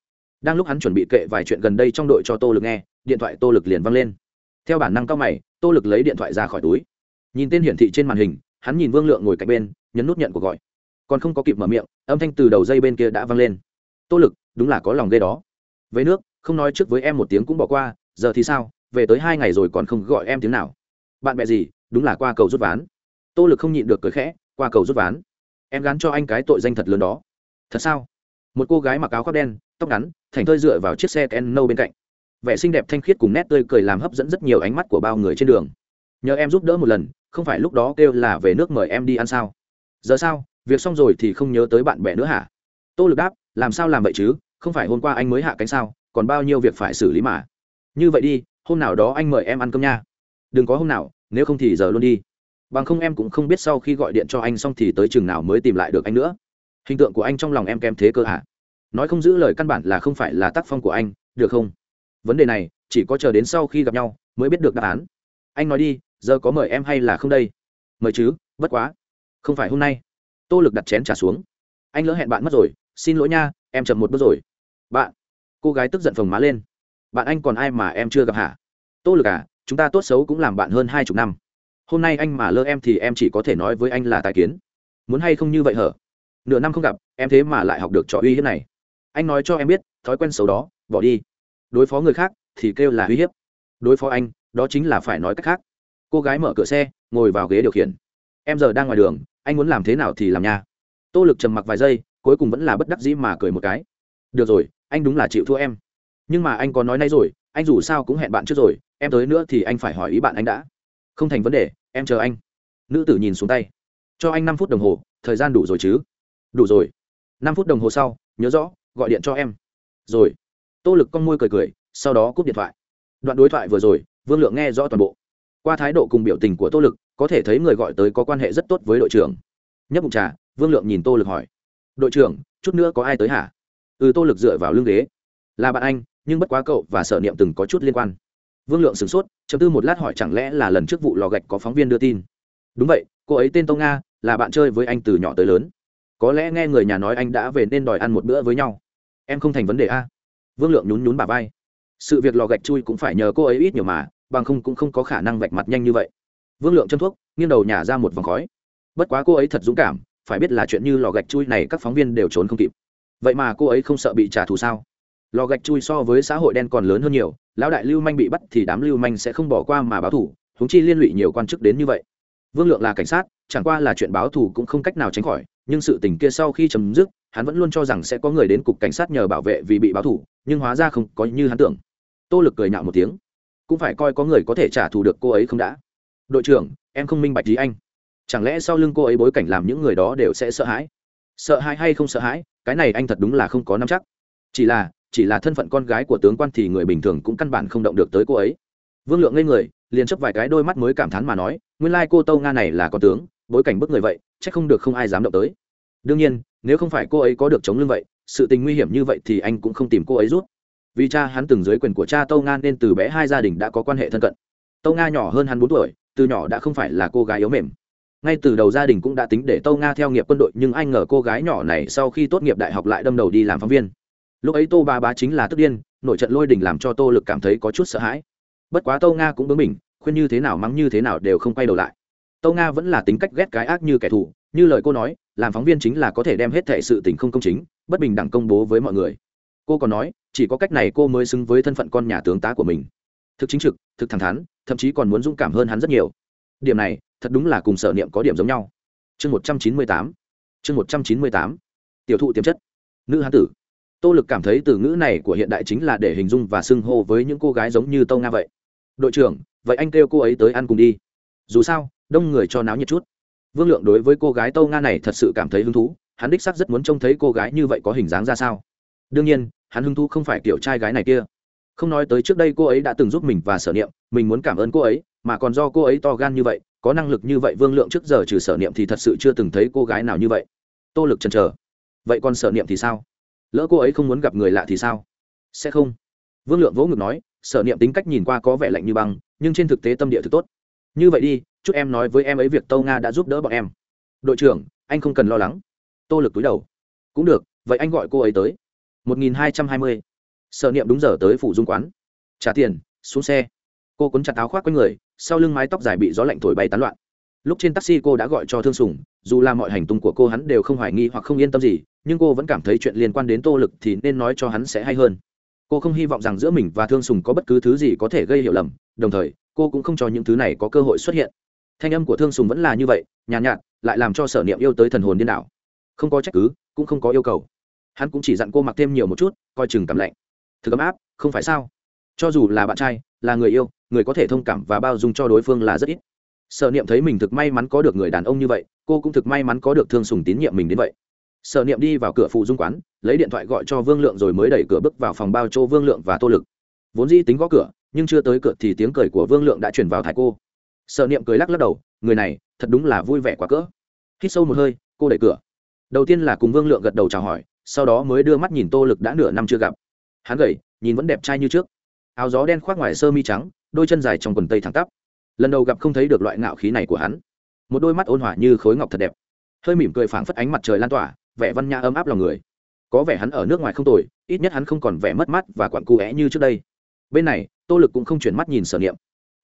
Đang lúc hắn chuẩn bị kệ vài chuyện gần đây trong đội cho tô lực nghe, điện thoại tô lực liền văng lên. Theo bản năng cao mày, tô lực lấy điện thoại ra khỏi túi. Nhìn tên hiển thị trên màn hình, hắn nhìn vương lượng ngồi cạnh bên, nhấn nút nhận cuộc gọi. Còn không có kịp mở miệng, âm thanh từ đầu dây bên kia đã vang lên. Tô lực, đúng là có lòng ghê đó. Với nước, không nói trước với em một tiếng cũng bỏ qua, giờ thì sao? Về tới hai ngày rồi còn không gọi em tiếng nào. Bạn bè gì, đúng là qua cầu rút ván. Tô lực không nhịn được cười khẽ, qua cầu rút ván. Em gắn cho anh cái tội danh thật lớn đó. Thật sao? Một cô gái mặc áo khoác đen, tóc ngắn, thành thơi dựa vào chiếc xe ken nâu bên cạnh. Vẻ xinh đẹp thanh khiết cùng nét tươi cười làm hấp dẫn rất nhiều ánh mắt của bao người trên đường. Nhờ em giúp đỡ một lần, không phải lúc đó kêu là về nước mời em đi ăn sao? Giờ sao? Việc xong rồi thì không nhớ tới bạn bè nữa hả? Tô lực đáp, làm sao làm vậy chứ? Không phải hôm qua anh mới hạ cánh sao? Còn bao nhiêu việc phải xử lý mà. Như vậy đi hôm nào đó anh mời em ăn cơm nha. Đừng có hôm nào, nếu không thì giờ luôn đi. Bằng không em cũng không biết sau khi gọi điện cho anh xong thì tới chừng nào mới tìm lại được anh nữa. Hình tượng của anh trong lòng em kém thế cơ hả? Nói không giữ lời căn bản là không phải là tác phong của anh, được không? Vấn đề này, chỉ có chờ đến sau khi gặp nhau mới biết được đáp án. Anh nói đi, giờ có mời em hay là không đây? Mời chứ vất quá. Không phải hôm nay. Tô lực đặt chén trả xuống. Anh lỡ hẹn bạn mất rồi, xin lỗi nha, em chậm một bước rồi. Bạn. Cô gái tức giận phồng má lên bạn anh còn ai mà em chưa gặp hả? Tô lực à chúng ta tốt xấu cũng làm bạn hơn hai chục năm. Hôm nay anh mà lơ em thì em chỉ có thể nói với anh là tài kiến. Muốn hay không như vậy hở? Nửa năm không gặp, em thế mà lại học được trò uy hiếp này. Anh nói cho em biết, thói quen xấu đó, bỏ đi. Đối phó người khác thì kêu là uy hiếp. Đối phó anh, đó chính là phải nói cách khác. Cô gái mở cửa xe, ngồi vào ghế điều khiển. Em giờ đang ngoài đường, anh muốn làm thế nào thì làm nha. Tô lực trầm mặc vài giây, cuối cùng vẫn là bất đắc dĩ mà cười một cái. Được rồi, anh đúng là chịu thua em nhưng mà anh có nói nay rồi, anh dù sao cũng hẹn bạn trước rồi, em tới nữa thì anh phải hỏi ý bạn anh đã. Không thành vấn đề, em chờ anh. Nữ tử nhìn xuống tay. Cho anh năm phút đồng hồ, thời gian đủ rồi chứ? Đủ rồi. Năm phút đồng hồ sau, nhớ rõ, gọi điện cho em. Rồi. Tô lực con môi cười cười, sau đó cúp điện thoại. Đoạn đối thoại vừa rồi, vương lượng nghe rõ toàn bộ. Qua thái độ cùng biểu tình của tô lực, có thể thấy người gọi tới có quan hệ rất tốt với đội trưởng. Nhấp bụng trà, vương lượng nhìn tô lực hỏi. Đội trưởng, chút nữa có ai tới hả? Ừ tô lực dựa vào lưng ghế là bạn anh, nhưng bất quá cậu và sở niệm từng có chút liên quan. Vương lượng sửng sốt, chấm tư một lát hỏi chẳng lẽ là lần trước vụ lò gạch có phóng viên đưa tin? Đúng vậy, cô ấy tên tông nga, là bạn chơi với anh từ nhỏ tới lớn. Có lẽ nghe người nhà nói anh đã về nên đòi ăn một bữa với nhau. Em không thành vấn đề a. Vương lượng nhún nhún bà vai. Sự việc lò gạch chui cũng phải nhờ cô ấy ít nhiều mà, bằng không cũng không có khả năng vạch mặt nhanh như vậy. Vương lượng châm thuốc, nghiêng đầu nhả ra một vòng khói. Bất quá cô ấy thật dũng cảm, phải biết là chuyện như lò gạch chui này các phóng viên đều trốn không kịp. Vậy mà cô ấy không sợ bị trả thù sao? Lò gạch chui so với xã hội đen còn lớn hơn nhiều, lão đại lưu manh bị bắt thì đám lưu manh sẽ không bỏ qua mà báo thủ thống chi liên lụy nhiều quan chức đến như vậy. Vương lượng là cảnh sát, chẳng qua là chuyện báo thù cũng không cách nào tránh khỏi, nhưng sự tình kia sau khi chấm dứt, hắn vẫn luôn cho rằng sẽ có người đến cục cảnh sát nhờ bảo vệ vì bị báo thù, nhưng hóa ra không có như hắn tưởng. Tô lực cười nhạo một tiếng. Cũng phải coi có người có thể trả thù được cô ấy không đã. Đội trưởng, em không minh bạch gì anh. Chẳng lẽ sau lưng cô ấy bối cảnh làm những người đó đều sẽ sợ hãi? Sợ hãi hay không sợ hãi, cái này anh thật đúng là không có nắm chắc. Chỉ là chỉ là thân phận con gái của tướng quan thì người bình thường cũng căn bản không động được tới cô ấy. Vương lượng ngây người, liền chấp vài cái đôi mắt mới cảm thán mà nói, nguyên lai cô tâu nga này là con tướng, bối cảnh bức người vậy c h ắ c không được không ai dám động tới. Đương nhiên, nếu không phải cô ấy có được chống lưng vậy, sự tình nguy hiểm như vậy thì anh cũng không tìm cô ấy rút. Vì cha hắn từng dưới quyền của cha tâu nga nên từ bé hai gia đình đã có quan hệ thân cận. Tâu nga nhỏ hơn hắn bốn tuổi, từ nhỏ đã không phải là cô gái yếu mềm. Ngay từ đầu gia đình cũng đã tính để tâu nga theo nghiệp quân đội, nhưng anh ngờ cô gái nhỏ này sau khi tốt nghiệp đại học lại đâm đầu đi làm phóng viên lúc ấy tô ba bá chính là tức điên, nội trận lôi đình làm cho tô lực cảm thấy có chút sợ hãi. Bất quá tô nga cũng bướng mình khuyên như thế nào mắng như thế nào đều không quay đầu lại. Tô nga vẫn là tính cách ghét cái ác như kẻ thù, như lời cô nói, làm phóng viên chính là có thể đem hết thệ sự tình không công chính, bất bình đẳng công bố với mọi người. Cô còn nói, chỉ có cách này cô mới xứng với thân phận con nhà tướng tá của mình. Thực chính trực, thực thẳng thắn, thậm chí còn muốn dũng cảm hơn hắn rất nhiều. Điểm này, thật đúng là cùng sở niệm có điểm giống nhau. Chương một trăm chín mươi tám, chương một trăm chín mươi tám. Tiểu thụ tiềm chất. Nữ hán tử tô lực cảm thấy từ ngữ này của hiện đại chính là để hình dung và xưng hô với những cô gái giống như tâu nga vậy. Đội trưởng, vậy anh kêu cô ấy tới ăn cùng đi. Dù sao, đông người cho náo nhiệt chút. Vương lượng đối với cô gái tâu nga này thật sự cảm thấy hứng thú, hắn đích sắc rất muốn trông thấy cô gái như vậy có hình dáng ra sao. Đương nhiên, hắn hứng thú không phải kiểu trai gái này kia. Không nói tới trước đây cô ấy đã từng giúp mình và sở niệm, mình muốn cảm ơn cô ấy, mà còn do cô ấy to gan như vậy, có năng lực như vậy vương lượng trước giờ trừ sở niệm thì thật sự chưa từng thấy cô gái nào như vậy. Tô lực chần chờ. Vậy còn sở niệm thì sao? Lỡ cô ấy không muốn gặp người lạ thì sao? Sẽ không. Vương lượng vỗ ngực nói, sở niệm tính cách nhìn qua có vẻ lạnh như băng, nhưng trên thực tế tâm địa thực tốt. Như vậy đi chúc em nói với em ấy việc tâu nga đã giúp đỡ bọn em. Đội trưởng, anh không cần lo lắng. Tô lực túi đầu. Cũng được, vậy anh gọi cô ấy tới. Một nghìn hai trăm hai mươi. Sở niệm đúng giờ tới phủ dung quán. Trả tiền, xuống xe. Cô cuốn chặt áo khoác quanh người, sau lưng mái tóc dài bị gió lạnh thổi bay tán loạn. Lúc trên taxi cô đã gọi cho thương sùng, dù là mọi hành tung của cô hắn đều không hoài nghi hoặc không yên tâm gì nhưng cô vẫn cảm thấy chuyện liên quan đến tô lực thì nên nói cho hắn sẽ hay hơn. Cô không hy vọng rằng giữa mình và thương sùng có bất cứ thứ gì có thể gây hiểu lầm đồng thời cô cũng không cho những thứ này có cơ hội xuất hiện. Thanh âm của thương sùng vẫn là như vậy nhàn nhạt, nhạt lại làm cho sở niệm yêu tới thần hồn điên đảo. Không có trách cứ cũng không có yêu cầu. Hắn cũng chỉ dặn cô mặc thêm nhiều một chút coi chừng cảm lạnh. Thực ấm áp không phải sao? Cho dù là bạn trai là người yêu người có thể thông cảm và bao dung cho đối phương là rất ít. Sở niệm thấy mình thực may mắn có được người đàn ông như vậy cô cũng thực may mắn có được thương sùng tín nhiệm mình đến vậy sở niệm đi vào cửa phụ dung quán, lấy điện thoại gọi cho vương lượng rồi mới đẩy cửa bước vào phòng bao chỗ vương lượng và tô lực. Vốn dĩ tính gõ cửa, nhưng chưa tới cửa thì tiếng cười của vương lượng đã chuyển vào thái cô. Sở niệm cười lắc lắc đầu, người này, thật đúng là vui vẻ quá cỡ. Hít sâu một hơi, cô đẩy cửa. Đầu tiên là cùng vương lượng gật đầu chào hỏi, sau đó mới đưa mắt nhìn tô lực đã nửa năm chưa gặp. Hắn gầy, nhìn vẫn đẹp trai như trước. Áo gió đen khoác ngoài sơ mi trắng, đôi chân dài trong quần tây thẳng tắp. Lần đầu gặp không thấy được loại ngạo khí này của hắn. Một đôi mắt ôn hòa như khối ngọc thật đẹp. Hơi mỉm cười phảng phất ánh mặt trời lan tỏa vẻ văn nhã ấm áp lòng người. Có vẻ hắn ở nước ngoài không tồi, ít nhất hắn không còn vẻ mất mát và quặn cu é như trước đây. Bên này, tô lực cũng không chuyển mắt nhìn sở niệm.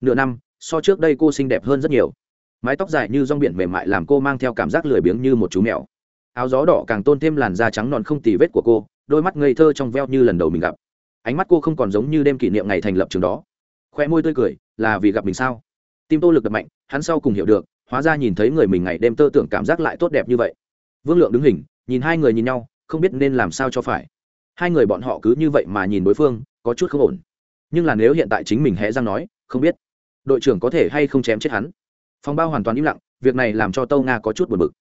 Nửa năm, so trước đây cô xinh đẹp hơn rất nhiều. Mái tóc dài như rong biển mềm mại làm cô mang theo cảm giác lười biếng như một chú mèo. Áo gió đỏ càng tôn thêm làn da trắng non không tì vết của cô, đôi mắt ngây thơ trong veo như lần đầu mình gặp. Ánh mắt cô không còn giống như đêm kỷ niệm ngày thành lập trường đó. Khoe môi tươi cười, là vì gặp mình sao? Tim tô lực đập mạnh, hắn sau cùng hiểu được, hóa ra nhìn thấy người mình ngày đêm tơ tưởng cảm giác lại tốt đẹp như vậy. Vương lượng đứng hình nhìn hai người nhìn nhau, không biết nên làm sao cho phải. Hai người bọn họ cứ như vậy mà nhìn đối phương, có chút không ổn. Nhưng là nếu hiện tại chính mình hẽ răng nói, không biết đội trưởng có thể hay không chém chết hắn. Phòng bao hoàn toàn im lặng, việc này làm cho tâu nga có chút buồn bực.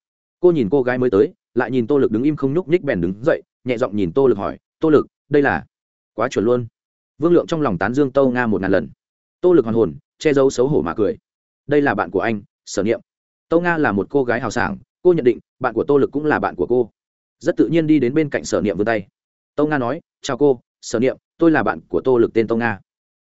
Cô nhìn cô gái mới tới, lại nhìn tô lực đứng im không nhúc nhích bèn đứng dậy, nhẹ giọng nhìn tô lực hỏi, tô lực, đây là quá chuẩn luôn. Vương lượng trong lòng tán dương tâu nga một ngàn lần. Tô lực hoàn hồn, che giấu xấu hổ mà cười. Đây là bạn của anh, sở niệm. Tâu nga là một cô gái hào sảng, cô nhận định bạn của tô lực cũng là bạn của cô rất tự nhiên đi đến bên cạnh sở niệm vươn tay. Tâu nga nói, chào cô, sở niệm, tôi là bạn của tô lực tên tâu nga.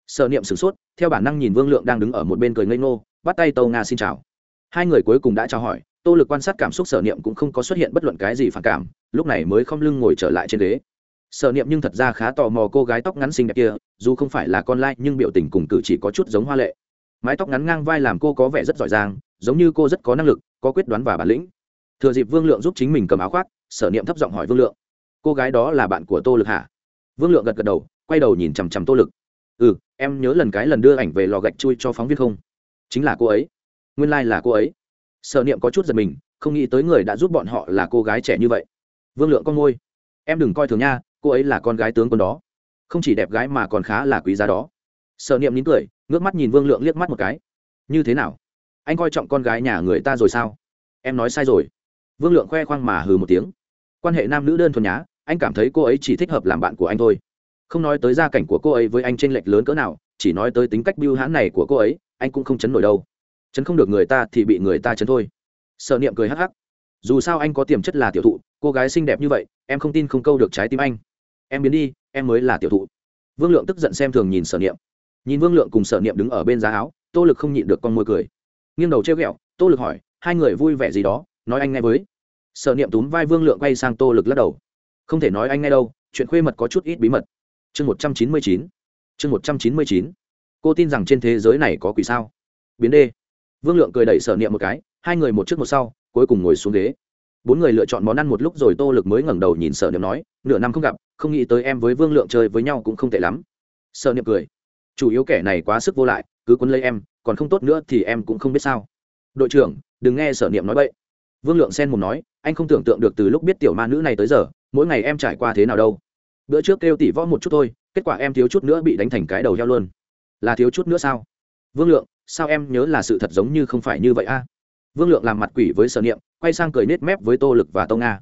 Sở niệm sửng sốt, theo bản năng nhìn vương lượng đang đứng ở một bên cười ngây ngô, bắt tay tâu nga xin chào. Hai người cuối cùng đã chào hỏi, tô lực quan sát cảm xúc sở niệm cũng không có xuất hiện bất luận cái gì phản cảm, lúc này mới không lưng ngồi trở lại trên ghế. Sở niệm nhưng thật ra khá tò mò cô gái tóc ngắn xinh đẹp kia, dù không phải là con lai, nhưng biểu tình cùng cử chỉ có chút giống hoa lệ. Mái tóc ngắn ngang vai làm cô có vẻ rất giỏi giang, giống như cô rất có năng lực, có quyết đoán và bản lĩnh. Thừa dịp vương lượng giúp chính mình cầm áo khoác sở niệm thấp giọng hỏi vương lượng cô gái đó là bạn của tô lực hả vương lượng gật gật đầu quay đầu nhìn chằm chằm tô lực ừ em nhớ lần cái lần đưa ảnh về lò gạch chui cho phóng viên không chính là cô ấy nguyên lai、like、là cô ấy sở niệm có chút giật mình không nghĩ tới người đã giúp bọn họ là cô gái trẻ như vậy vương lượng con ngôi em đừng coi thường nha cô ấy là con gái tướng quân đó không chỉ đẹp gái mà còn khá là quý giá đó sở niệm nín cười ngước mắt nhìn vương lượng liếc mắt một cái như thế nào anh coi trọng con gái nhà người ta rồi sao em nói sai rồi vương lượng khoe khoang mà hừ một tiếng quan hệ nam nữ đơn thuần nhá, anh cảm thấy cô ấy chỉ thích hợp làm bạn của anh thôi. Không nói tới gia cảnh của cô ấy với anh tranh lệch lớn cỡ nào, chỉ nói tới tính cách biêu hãn này của cô ấy, anh cũng không chấn nổi đâu. Chấn không được người ta thì bị người ta chấn thôi. Sợ niệm cười hắc hắc. Dù sao anh có tiềm chất là tiểu thụ, cô gái xinh đẹp như vậy, em không tin không câu được trái tim anh. Em biến đi, em mới là tiểu thụ. Vương lượng tức giận xem thường nhìn sở niệm. Nhìn vương lượng cùng sở niệm đứng ở bên giá áo, tô lực không nhịn được con môi cười. Nghiêng đầu treo ghẹo, tô lực hỏi, hai người vui vẻ gì đó, nói anh nghe với sở niệm túm vai vương lượng quay sang tô lực lắc đầu. Không thể nói anh nghe đâu, chuyện khuê mật có chút ít bí mật. Chương một trăm chín mươi chín, chương một trăm chín mươi chín. Cô tin rằng trên thế giới này có quỷ sao? Biến đê. Vương lượng cười đẩy sở niệm một cái, hai người một trước một sau, cuối cùng ngồi xuống ghế. Bốn người lựa chọn món ăn một lúc rồi tô lực mới ngẩng đầu nhìn sở niệm nói, nửa năm không gặp, không nghĩ tới em với vương lượng chơi với nhau cũng không tệ lắm. Sở niệm cười. Chủ yếu kẻ này quá sức vô lại, cứ quấn lấy em, còn không tốt nữa thì em cũng không biết sao. Đội trưởng, đừng nghe sở niệm nói vậy vương lượng sen mồm nói, anh không tưởng tượng được từ lúc biết tiểu ma nữ này tới giờ, mỗi ngày em trải qua thế nào đâu. Bữa trước kêu tỷ võ một chút thôi, kết quả em thiếu chút nữa bị đánh thành cái đầu heo luôn. Là thiếu chút nữa sao? Vương lượng, sao em nhớ là sự thật giống như không phải như vậy a? Vương lượng làm mặt quỷ với sở niệm, quay sang cười nết mép với tô lực và tô nga.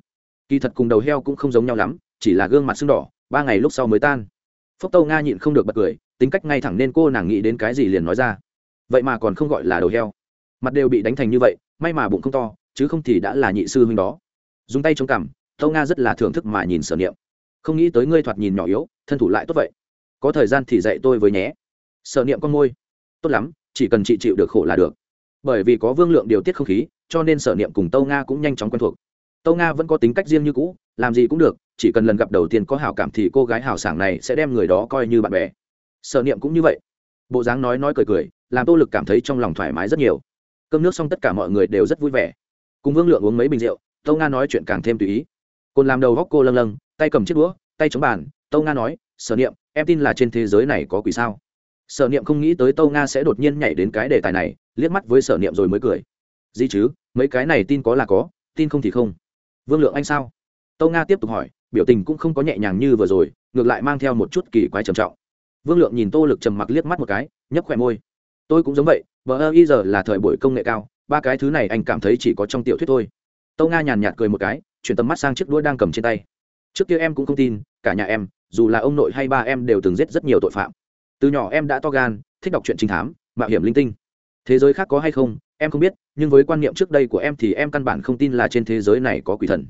Kỳ thật cùng đầu heo cũng không giống nhau lắm, chỉ là gương mặt sưng đỏ, ba ngày lúc sau mới tan. Phúc tô nga nhịn không được bật cười, tính cách ngay thẳng nên cô nàng nghĩ đến cái gì liền nói ra. Vậy mà còn không gọi là đầu heo. Mặt đều bị đánh thành như vậy, may mà bụng không to chứ không thì đã là nhị sư huynh đó. Dùng tay chống cằm, Tâu nga rất là thưởng thức mà nhìn sở niệm. Không nghĩ tới ngươi thoạt nhìn nhỏ yếu, thân thủ lại tốt vậy. Có thời gian thì dạy tôi với nhé. Sở niệm con môi. Tốt lắm, chỉ cần chị chịu được khổ là được. Bởi vì có vương lượng điều tiết không khí, cho nên sở niệm cùng tâu nga cũng nhanh chóng quen thuộc. Tâu nga vẫn có tính cách riêng như cũ, làm gì cũng được, chỉ cần lần gặp đầu tiên có hảo cảm thì cô gái hào sảng này sẽ đem người đó coi như bạn bè. Sở niệm cũng như vậy. Bộ dáng nói nói cười cười, làm tô lực cảm thấy trong lòng thoải mái rất nhiều. Cơm nước xong tất cả mọi người đều rất vui vẻ cùng vương lượng uống mấy bình rượu, tâu nga nói chuyện càng thêm tùy ý. Côn làm đầu góc cô lâng lâng, tay cầm chiếc đũa, tay chống bàn, tâu nga nói, sở niệm, em tin là trên thế giới này có quỷ sao? Sở niệm không nghĩ tới tâu nga sẽ đột nhiên nhảy đến cái đề tài này, liếc mắt với sở niệm rồi mới cười. Gì chứ, mấy cái này tin có là có, tin không thì không. Vương lượng anh sao? Tâu nga tiếp tục hỏi, biểu tình cũng không có nhẹ nhàng như vừa rồi, ngược lại mang theo một chút kỳ quái trầm trọng. Vương lượng nhìn tô lực trầm mặc liếc mắt một cái, nhấp khỏe môi. Tôi cũng giống vậy vợ ơ y giờ là thời buổi công nghệ cao ba cái thứ này anh cảm thấy chỉ có trong tiểu thuyết thôi. Tâu nga nhàn nhạt cười một cái, chuyển tầm mắt sang chiếc đũa đang cầm trên tay. Trước kia em cũng không tin, cả nhà em, dù là ông nội hay ba em đều từng giết rất nhiều tội phạm. Từ nhỏ em đã to gan, thích đọc truyện trinh thám, mạo hiểm linh tinh. Thế giới khác có hay không, em không biết, nhưng với quan niệm trước đây của em thì em căn bản không tin là trên thế giới này có quỷ thần.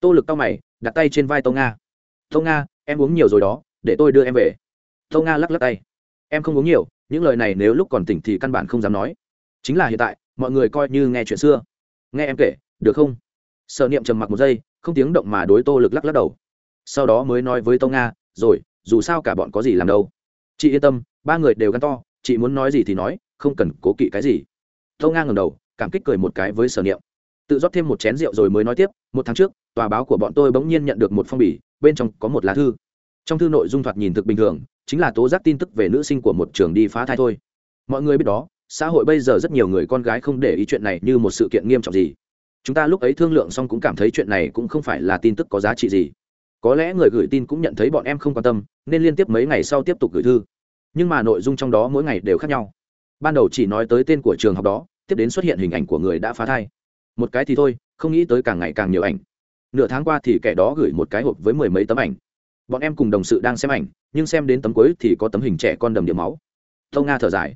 Tô lực tao mày, đặt tay trên vai tô nga. Tô nga, em uống nhiều rồi đó, để tôi đưa em về. Tô nga lắc lắc tay. Em không uống nhiều, những lời này nếu lúc còn tỉnh thì căn bản không dám nói. Chính là hiện tại mọi người coi như nghe chuyện xưa. Nghe em kể, được không? Sở niệm trầm mặc một giây, không tiếng động mà đối tô lực lắc lắc đầu. Sau đó mới nói với tô nga, rồi, dù sao cả bọn có gì làm đâu. Chị yên tâm, ba người đều gắn to, chị muốn nói gì thì nói, không cần cố kỵ cái gì. Tô nga ngầm đầu, cảm kích cười một cái với sở niệm. Tự rót thêm một chén rượu rồi mới nói tiếp, một tháng trước, tòa báo của bọn tôi bỗng nhiên nhận được một phong bì, bên trong có một lá thư. Trong thư nội dung thoạt nhìn thực bình thường, chính là tố giác tin tức về nữ sinh của một trường đi phá thai thôi. Mọi người biết đó xã hội bây giờ rất nhiều người con gái không để ý chuyện này như một sự kiện nghiêm trọng gì. Chúng ta lúc ấy thương lượng xong cũng cảm thấy chuyện này cũng không phải là tin tức có giá trị gì. Có lẽ người gửi tin cũng nhận thấy bọn em không quan tâm, nên liên tiếp mấy ngày sau tiếp tục gửi thư. Nhưng mà nội dung trong đó mỗi ngày đều khác nhau. Ban đầu chỉ nói tới tên của trường học đó, tiếp đến xuất hiện hình ảnh của người đã phá thai. Một cái thì thôi, không nghĩ tới càng ngày càng nhiều ảnh. Nửa tháng qua thì kẻ đó gửi một cái hộp với mười mấy tấm ảnh. Bọn em cùng đồng sự đang xem ảnh, nhưng xem đến tấm cuối thì có tấm hình trẻ con đầm điểm máu. Tâu nga thở dài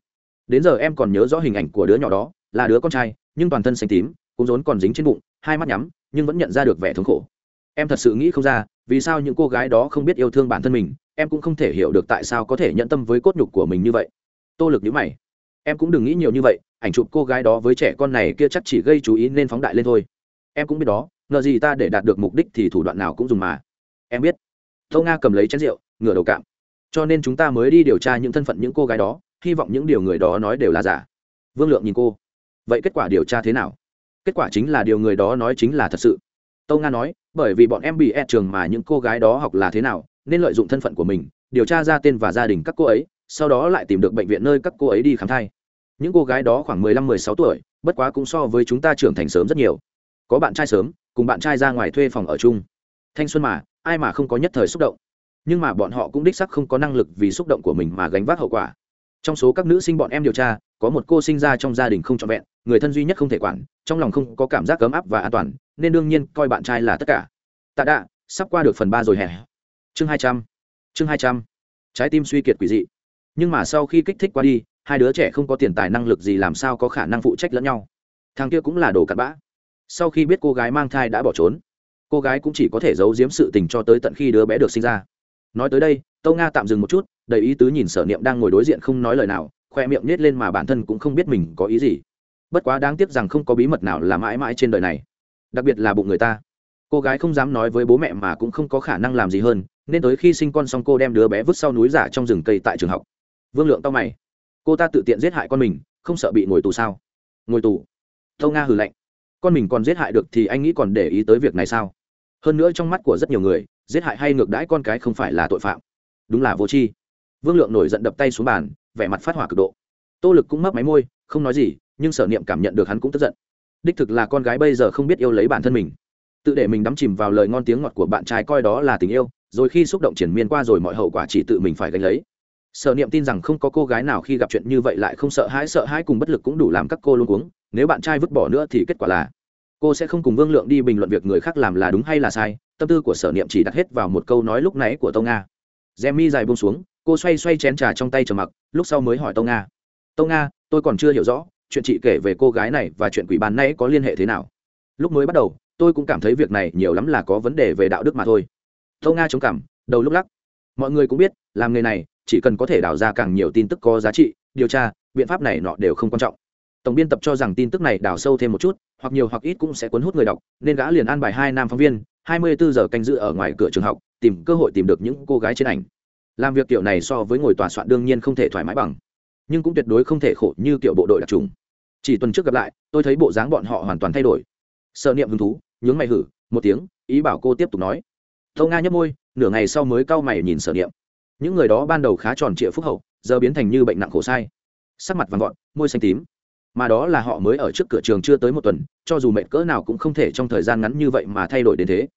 đến giờ em còn nhớ rõ hình ảnh của đứa nhỏ đó, là đứa con trai, nhưng toàn thân xanh tím, cũng rốn còn dính trên bụng, hai mắt nhắm, nhưng vẫn nhận ra được vẻ thống khổ. Em thật sự nghĩ không ra, vì sao những cô gái đó không biết yêu thương bản thân mình, em cũng không thể hiểu được tại sao có thể nhận tâm với cốt nhục của mình như vậy. Tô lực nhữ mày. Em cũng đừng nghĩ nhiều như vậy, ảnh chụp cô gái đó với trẻ con này kia chắc chỉ gây chú ý nên phóng đại lên thôi. Em cũng biết đó, ngờ gì ta để đạt được mục đích thì thủ đoạn nào cũng dùng mà. Em biết. Tô nga cầm lấy chén rượu, ngửa đầu cạm. Cho nên chúng ta mới đi điều tra những thân phận những cô gái đó hy vọng những điều người đó nói đều là giả. Vương lượng nhìn cô. Vậy kết quả điều tra thế nào? Kết quả chính là điều người đó nói chính là thật sự. Tâu nga nói, bởi vì bọn em bị e trường mà những cô gái đó học là thế nào, nên lợi dụng thân phận của mình, điều tra ra tên và gia đình các cô ấy, sau đó lại tìm được bệnh viện nơi các cô ấy đi khám thai. Những cô gái đó khoảng mười lăm, mười sáu tuổi, bất quá cũng so với chúng ta trưởng thành sớm rất nhiều. Có bạn trai sớm, cùng bạn trai ra ngoài thuê phòng ở chung. Thanh xuân mà, ai mà không có nhất thời xúc động. Nhưng mà bọn họ cũng đích sắc không có năng lực vì xúc động của mình mà gánh vác hậu quả trong số các nữ sinh bọn em điều tra, có một cô sinh ra trong gia đình không trọn vẹn, người thân duy nhất không thể quản, trong lòng không có cảm giác ấm áp và an toàn, nên đương nhiên coi bạn trai là tất cả. Tạ đạ, sắp qua được phần ba rồi hè chương hai trăm, chương hai trăm. Trái tim suy kiệt quỷ dị. Nhưng mà sau khi kích thích qua đi, hai đứa trẻ không có tiền tài năng lực gì làm sao có khả năng phụ trách lẫn nhau. Thằng kia cũng là đồ cặn bã. Sau khi biết cô gái mang thai đã bỏ trốn, cô gái cũng chỉ có thể giấu giếm sự tình cho tới tận khi đứa bé được sinh ra nói tới đây tâu nga tạm dừng một chút, đầy ý tứ nhìn sở niệm đang ngồi đối diện không nói lời nào, khoe miệng nhét lên mà bản thân cũng không biết mình có ý gì. Bất quá đáng tiếc rằng không có bí mật nào là mãi mãi trên đời này. Đặc biệt là bụng người ta. Cô gái không dám nói với bố mẹ mà cũng không có khả năng làm gì hơn, nên tới khi sinh con xong cô đem đứa bé vứt sau núi giả trong rừng cây tại trường học. Vương lượng tao mày. Cô ta tự tiện giết hại con mình, không sợ bị ngồi tù sao? Ngồi tù? Tâu nga hừ lạnh. Con mình còn giết hại được thì anh nghĩ còn để ý tới việc này sao? Hơn nữa trong mắt của rất nhiều người giết hại hay ngược đãi con cái không phải là tội phạm. Đúng là vô tri. Vương lượng nổi giận đập tay xuống bàn, vẻ mặt phát hỏa cực độ. Tô lực cũng mấp máy môi, không nói gì, nhưng sở niệm cảm nhận được hắn cũng tức giận. Đích thực là con gái bây giờ không biết yêu lấy bản thân mình. Tự để mình đắm chìm vào lời ngon tiếng ngọt của bạn trai coi đó là tình yêu, rồi khi xúc động triển miên qua rồi mọi hậu quả chỉ tự mình phải gánh lấy. Sở niệm tin rằng không có cô gái nào khi gặp chuyện như vậy lại không sợ hãi sợ hãi cùng bất lực cũng đủ làm các cô luôn cuống. Nếu bạn trai vứt bỏ nữa thì kết quả là, cô sẽ không cùng vương lượng đi bình luận việc người khác làm là đúng hay là sai tâm tư của sở niệm chỉ đặt hết vào một câu nói lúc nãy của tâu nga. Gem mi dài bông xuống, cô xoay xoay chén trà trong tay trầm mặc, lúc sau mới hỏi tâu nga. Tâu nga, tôi còn chưa hiểu rõ, chuyện chị kể về cô gái này và chuyện quỷ bàn nãy có liên hệ thế nào? Lúc mới bắt đầu, tôi cũng cảm thấy việc này nhiều lắm là có vấn đề về đạo đức mà thôi. Tâu nga chống cảm đầu lúc lắc. Mọi người cũng biết, làm nghề này, chỉ cần có thể đào ra càng nhiều tin tức có giá trị, điều tra, biện pháp này nọ đều không quan trọng. Tổng biên tập cho rằng tin tức này đào sâu thêm một chút, hoặc nhiều hoặc ít cũng sẽ cuốn hút người đọc, nên gã liền an bài hai nam phóng viên hai mươi bốn giờ canh giữ ở ngoài cửa trường học, tìm cơ hội tìm được những cô gái trên ảnh. Làm việc kiểu này so với ngồi tòa soạn đương nhiên không thể thoải mái bằng, nhưng cũng tuyệt đối không thể khổ như kiểu bộ đội đặc trùng. Chỉ tuần trước gặp lại, tôi thấy bộ dáng bọn họ hoàn toàn thay đổi. Sợ niệm hứng thú, nhướng mày hử, một tiếng, ý bảo cô tiếp tục nói. Tô nga nhếch môi, nửa ngày sau mới cau mày nhìn sở niệm. Những người đó ban đầu khá tròn trịa phúc hậu, giờ biến thành như bệnh nặng khổ sai. Sắc mặt vàng gọn môi xanh tím mà đó là họ mới ở trước cửa trường chưa tới một tuần, cho dù mệt cỡ nào cũng không thể trong thời gian ngắn như vậy mà thay đổi đến thế.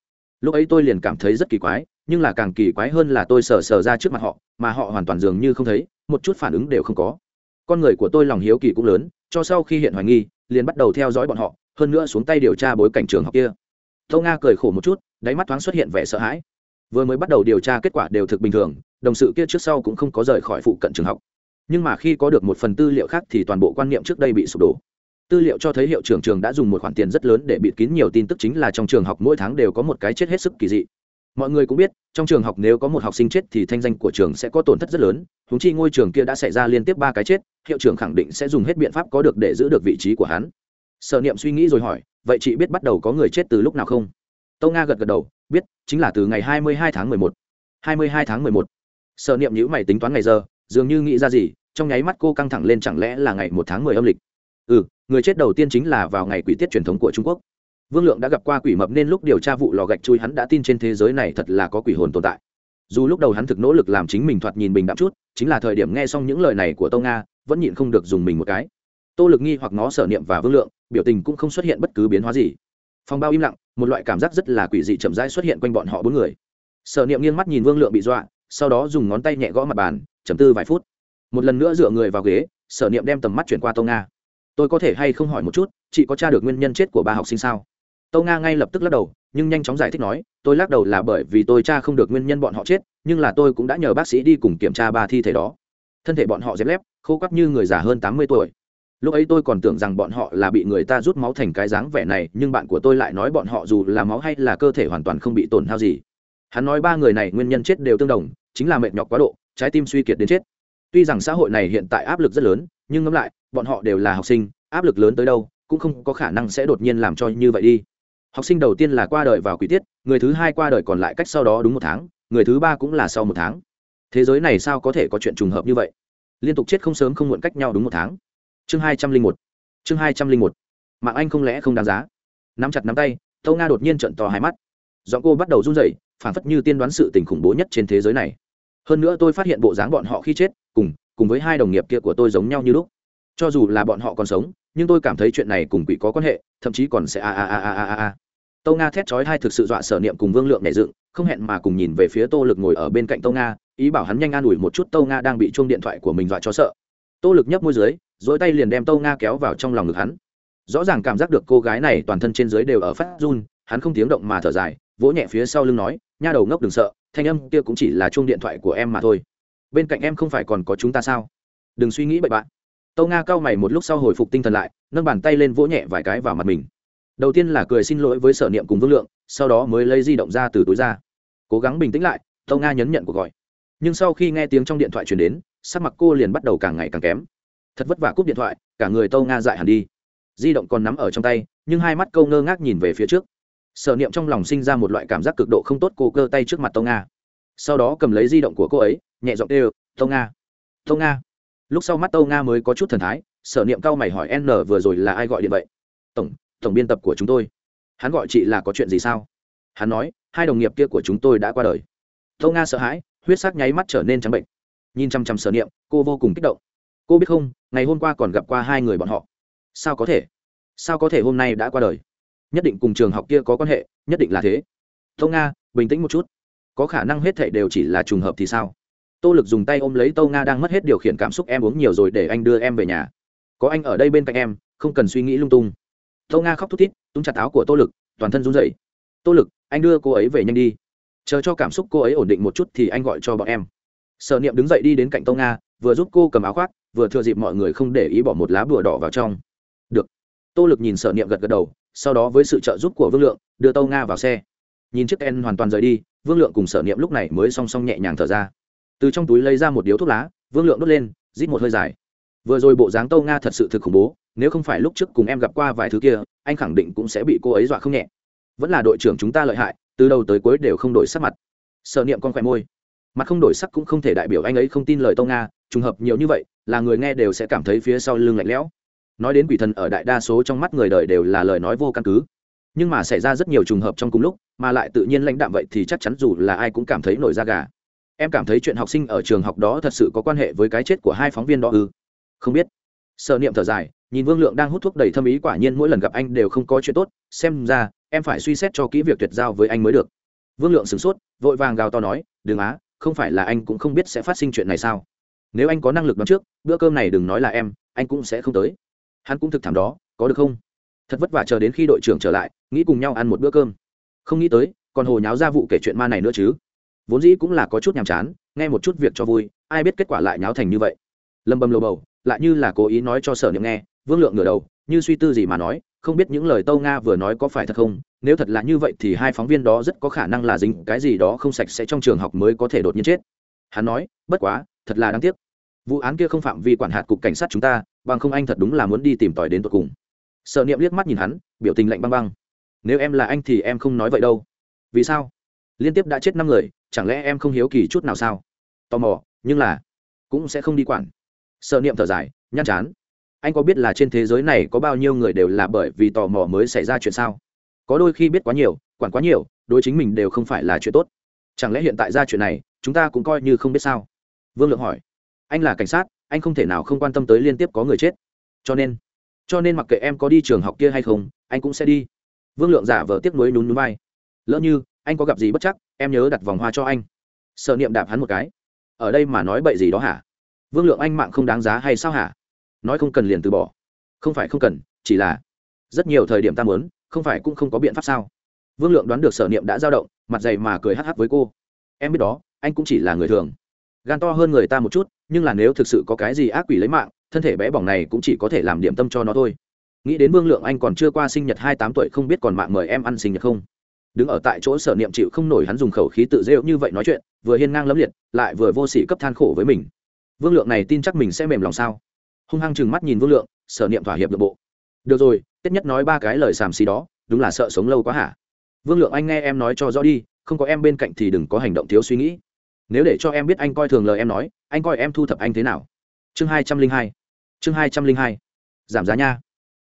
Lúc ấy tôi liền cảm thấy rất kỳ quái, nhưng là càng kỳ quái hơn là tôi sờ sờ ra trước mặt họ, mà họ hoàn toàn dường như không thấy, một chút phản ứng đều không có. Con người của tôi lòng hiếu kỳ cũng lớn, cho sau khi hiện hoài nghi, liền bắt đầu theo dõi bọn họ, hơn nữa xuống tay điều tra bối cảnh trường học kia. Tâu nga cười khổ một chút, đáy mắt thoáng xuất hiện vẻ sợ hãi. Vừa mới bắt đầu điều tra kết quả đều thực bình thường, đồng sự kia trước sau cũng không có rời khỏi phụ cận trường học nhưng mà khi có được một phần tư liệu khác thì toàn bộ quan niệm trước đây bị sụp đổ. Tư liệu cho thấy hiệu trưởng trường đã dùng một khoản tiền rất lớn để bịt kín nhiều tin tức chính là trong trường học mỗi tháng đều có một cái chết hết sức kỳ dị. Mọi người cũng biết, trong trường học nếu có một học sinh chết thì thanh danh của trường sẽ có tổn thất rất lớn húng chi ngôi trường kia đã xảy ra liên tiếp ba cái chết, hiệu trưởng khẳng định sẽ dùng hết biện pháp có được để giữ được vị trí của hắn. Sở niệm suy nghĩ rồi hỏi, vậy chị biết bắt đầu có người chết từ lúc nào không? Tâu nga gật gật đầu, biết, chính là từ ngày hai mươi hai tháng mười một. Hai mươi hai tháng mười một. Sở niệm nhữ mày tính toán ngày giờ dường như nghĩ ra gì, trong nháy mắt cô căng thẳng lên chẳng lẽ là ngày một tháng mười âm lịch? Ừ người chết đầu tiên chính là vào ngày quỷ tiết truyền thống của trung quốc. Vương lượng đã gặp qua quỷ mập nên lúc điều tra vụ lò gạch chui hắn đã tin trên thế giới này thật là có quỷ hồn tồn tại. Dù lúc đầu hắn thực nỗ lực làm chính mình thoạt nhìn bình đạm chút, chính là thời điểm nghe xong những lời này của tâu nga, vẫn nhịn không được dùng mình một cái. Tô lực nghi hoặc nó sở niệm và vương lượng, biểu tình cũng không xuất hiện bất cứ biến hóa gì. Phòng bao im lặng, một loại cảm giác rất là quỷ dị chậm rãi xuất hiện quanh bọn họ bốn người. Sở niệm nghiêng mắt nhìn vương lượng bị dọa sau đó dùng ngón tay nhẹ gõ mặt bàn chấm tư vài phút. Một lần nữa dựa người vào ghế, sở niệm đem tầm mắt chuyển qua tô nga. Tôi có thể hay không hỏi một chút, chị có t r a được nguyên nhân chết của ba học sinh sao? Tô nga ngay lập tức lắc đầu, nhưng nhanh chóng giải thích nói, tôi lắc đầu là bởi vì tôi cha không được nguyên nhân bọn họ chết, nhưng là tôi cũng đã nhờ bác sĩ đi cùng kiểm tra ba thi thể đó. Thân thể bọn họ dép lép, khô quắc như người già hơn tám mươi tuổi. Lúc ấy tôi còn tưởng rằng bọn họ là bị người ta rút máu thành cái dáng vẻ này, nhưng bạn của tôi lại nói bọn họ dù là máu hay là cơ thể hoàn toàn không bị tổn hao gì. Hắn nói ba người này nguyên nhân chết đều tương đồng chính là mệt nhọc quá độ, trái tim suy kiệt đến chết. Tuy rằng xã hội này hiện tại áp lực rất lớn, nhưng ngẫm lại, bọn họ đều là học sinh, áp lực lớn tới đâu, cũng không có khả năng sẽ đột nhiên làm cho như vậy đi. Học sinh đầu tiên là qua đời vào quý tiết, người thứ hai qua đời còn lại cách sau đó đúng một tháng, người thứ ba cũng là sau một tháng. Thế giới này sao có thể có chuyện trùng hợp như vậy? Liên tục chết không sớm không muộn cách nhau đúng một tháng. Chương hai trăm linh một. Chương hai trăm linh một. Mạng anh không lẽ không đáng giá? Nắm chặt nắm tay tâu nga đột nhiên trận to hai mắt. Giọng cô bắt đầu run rẩy phản phất như tiên đoán sự tình khủng bố nhất trên thế giới này hơn nữa tôi phát hiện bộ dáng bọn họ khi chết, cùng cùng với hai đồng nghiệp kia của tôi giống nhau như lúc. Cho dù là bọn họ còn sống, nhưng tôi cảm thấy chuyện này cùng quỷ có quan hệ, thậm chí còn sẽ a a a a a a tâu nga thét chói hai thực sự dọa sở niệm cùng vương lượng nảy dựng, không hẹn mà cùng nhìn về phía tô lực ngồi ở bên cạnh tâu nga, ý bảo hắn nhanh an ủi một chút tâu nga đang bị chuông điện thoại của mình dọa cho sợ. Tô lực nhấp môi dưới, dỗi tay liền đem tâu nga kéo vào trong lòng ngực hắn. Rõ ràng cảm giác được cô gái này toàn thân trên dưới đều ở phát run, hắn không tiếng động mà thở dài, vỗ nhẹ phía sau lưng nói nha đầu ngốc đừng sợ, thanh âm kia cũng chỉ là chuông điện thoại của em mà thôi. Bên cạnh em không phải còn có chúng ta sao? Đừng suy nghĩ bậy bạn. Tâu nga cau mày một lúc sau hồi phục tinh thần lại, nâng bàn tay lên vỗ nhẹ vài cái vào mặt mình. Đầu tiên là cười xin lỗi với sở niệm cùng vương lượng, sau đó mới lấy di động ra từ túi ra. Cố gắng bình tĩnh lại, tâu nga nhấn nhận cuộc gọi. Nhưng sau khi nghe tiếng trong điện thoại chuyển đến, sắc mặt cô liền bắt đầu càng ngày càng kém. Thật vất vả cúp điện thoại, cả người tâu nga dại hẳn đi. Di động còn nắm ở trong tay, nhưng hai mắt câu ngơ ngác nhìn về phía trước sở niệm trong lòng sinh ra một loại cảm giác cực độ không tốt, cô cơ tay trước mặt tông nga. Sau đó cầm lấy di động của cô ấy, nhẹ giọng đều tông nga tông nga. Lúc sau mắt tông nga mới có chút thần thái, sở niệm cao mày hỏi, n vừa rồi là ai gọi điện vậy? Tổng tổng biên tập của chúng tôi. Hắn gọi chị là có chuyện gì sao? Hắn nói, hai đồng nghiệp kia của chúng tôi đã qua đời. Tông nga sợ hãi, huyết sắc nháy mắt trở nên trắng bệnh. Nhìn chăm chăm sở niệm, cô vô cùng kích động. Cô biết không, ngày hôm qua còn gặp qua hai người bọn họ. Sao có thể? Sao có thể hôm nay đã qua đời? Nhất định cùng trường học kia có quan hệ, nhất định là thế. Tâu nga, bình tĩnh một chút. Có khả năng hết thệ đều chỉ là trùng hợp thì sao? Tô lực dùng tay ôm lấy tâu nga đang mất hết điều khiển cảm xúc em uống nhiều rồi để anh đưa em về nhà. Có anh ở đây bên cạnh em, không cần suy nghĩ lung tung. Tâu nga khóc thút thít tung chặt áo của tô lực, toàn thân run rẩy. Tô lực, anh đưa cô ấy về nhanh đi. Chờ cho cảm xúc cô ấy ổn định một chút thì anh gọi cho bọn em. Sở niệm đứng dậy đi đến cạnh tâu nga, vừa giúp cô cầm áo khoác, vừa thừa dịp mọi người không để ý bỏ một lá bùa đỏ vào trong. Được. Tô lực nhìn sở niệm gật gật đầu sau đó với sự trợ giúp của vương lượng, đưa tâu nga vào xe. Nhìn chiếc en hoàn toàn rời đi, vương lượng cùng sở niệm lúc này mới song song nhẹ nhàng thở ra. Từ trong túi lấy ra một điếu thuốc lá, vương lượng đốt lên, rít một hơi dài. Vừa rồi bộ dáng tâu nga thật sự thực khủng bố, nếu không phải lúc trước cùng em gặp qua vài thứ kia, anh khẳng định cũng sẽ bị cô ấy dọa không nhẹ. Vẫn là đội trưởng chúng ta lợi hại, từ đầu tới cuối đều không đổi sắc mặt. Sợ niệm con khỏe môi. Mặt không đổi sắc cũng không thể đại biểu anh ấy không tin lời tâu nga, trùng hợp nhiều như vậy, là người nghe đều sẽ cảm thấy phía sau lưng lạnh lẽo nói đến quỷ thần ở đại đa số trong mắt người đời đều là lời nói vô căn cứ. Nhưng mà xảy ra rất nhiều trùng hợp trong cùng lúc, mà lại tự nhiên lãnh đạm vậy thì chắc chắn dù là ai cũng cảm thấy nổi da gà. Em cảm thấy chuyện học sinh ở trường học đó thật sự có quan hệ với cái chết của hai phóng viên đó ư? Không biết. Sợ niệm thở dài, nhìn vương lượng đang hút thuốc đầy thâm ý quả nhiên mỗi lần gặp anh đều không có chuyện tốt, xem ra, em phải suy xét cho kỹ việc tuyệt giao với anh mới được. Vương lượng sửng sốt, vội vàng gào to nói, đừng á, không phải là anh cũng không biết sẽ phát sinh chuyện này sao? Nếu anh có năng lực đón trước, bữa cơm này đừng nói là em, anh cũng sẽ không tới hắn cũng thực thảm đó, có được không? Thật vất vả chờ đến khi đội trưởng trở lại, nghĩ cùng nhau ăn một bữa cơm. Không nghĩ tới, còn hồ nháo ra vụ kể chuyện ma này nữa chứ. Vốn dĩ cũng là có chút nhàm chán, nghe một chút việc cho vui, ai biết kết quả lại nháo thành như vậy. Lầm bầm lầu bầu, lại như là cố ý nói cho sở niệm nghe, vương lượng ngửa đầu, như suy tư gì mà nói, không biết những lời tâu nga vừa nói có phải thật không, nếu thật là như vậy thì hai phóng viên đó rất có khả năng là dính cái gì đó không sạch sẽ trong trường học mới có thể đột nhiên chết. Hắn nói, bất quá, thật là đáng tiếc vụ án kia không phạm vi quản hạt cục cảnh sát chúng ta, bằng không anh thật đúng là muốn đi tìm tòi đến tột cùng. Sợ niệm liếc mắt nhìn hắn, biểu tình lạnh băng băng. Nếu em là anh thì em không nói vậy đâu. Vì sao? Liên tiếp đã chết năm người, chẳng lẽ em không hiếu kỳ chút nào sao? Tò mò, nhưng là cũng sẽ không đi quản. Sợ niệm thở dài, nhăn chán. Anh có biết là trên thế giới này có bao nhiêu người đều là bởi vì tò mò mới xảy ra chuyện sao? Có đôi khi biết quá nhiều, quản quá nhiều, đối chính mình đều không phải là chuyện tốt. Chẳng lẽ hiện tại ra chuyện này, chúng ta cũng coi như không biết sao? Vương lượng hỏi anh là cảnh sát, anh không thể nào không quan tâm tới liên tiếp có người chết. Cho nên cho nên mặc kệ em có đi trường học kia hay không, anh cũng sẽ đi. Vương lượng giả vờ tiếc nuối nhún nhún vai. Lỡ như, anh có gặp gì bất chắc, em nhớ đặt vòng hoa cho anh. Sợ niệm đạp hắn một cái. Ở đây mà nói bậy gì đó hả? Vương lượng anh mạng không đáng giá hay sao hả? Nói không cần liền từ bỏ. Không phải không cần, chỉ là rất nhiều thời điểm ta muốn, không phải cũng không có biện pháp sao? Vương lượng đoán được sở niệm đã dao động, mặt dày mà cười hắc hắc với cô. Em biết đó, anh cũng chỉ là người thường gan to hơn người ta một chút, nhưng là nếu thực sự có cái gì ác quỷ lấy mạng, thân thể bé bỏng này cũng chỉ có thể làm điểm tâm cho nó thôi. Nghĩ đến vương lượng anh còn chưa qua sinh nhật hai tám tuổi không biết còn mạng mời em ăn sinh nhật không. Đứng ở tại chỗ sở niệm chịu không nổi hắn dùng khẩu khí tự rêu như vậy nói chuyện, vừa hiên ngang lấm liệt, lại vừa vô sỉ cấp than khổ với mình. Vương lượng này tin chắc mình sẽ mềm lòng sao? Hung hăng chừng mắt nhìn vương lượng, sở niệm thỏa hiệp được bộ. Được rồi tết nhất nói ba cái lời xàm xì đó, đúng là sợ sống lâu quá hả? Vương lượng anh nghe em nói cho rõ đi, không có em bên cạnh thì đừng có hành động thiếu suy nghĩ nếu để cho em biết anh coi thường lời em nói, anh coi em thu thập anh thế nào? Chương hai trăm linh hai. Chương hai trăm linh hai. Giảm giá nha.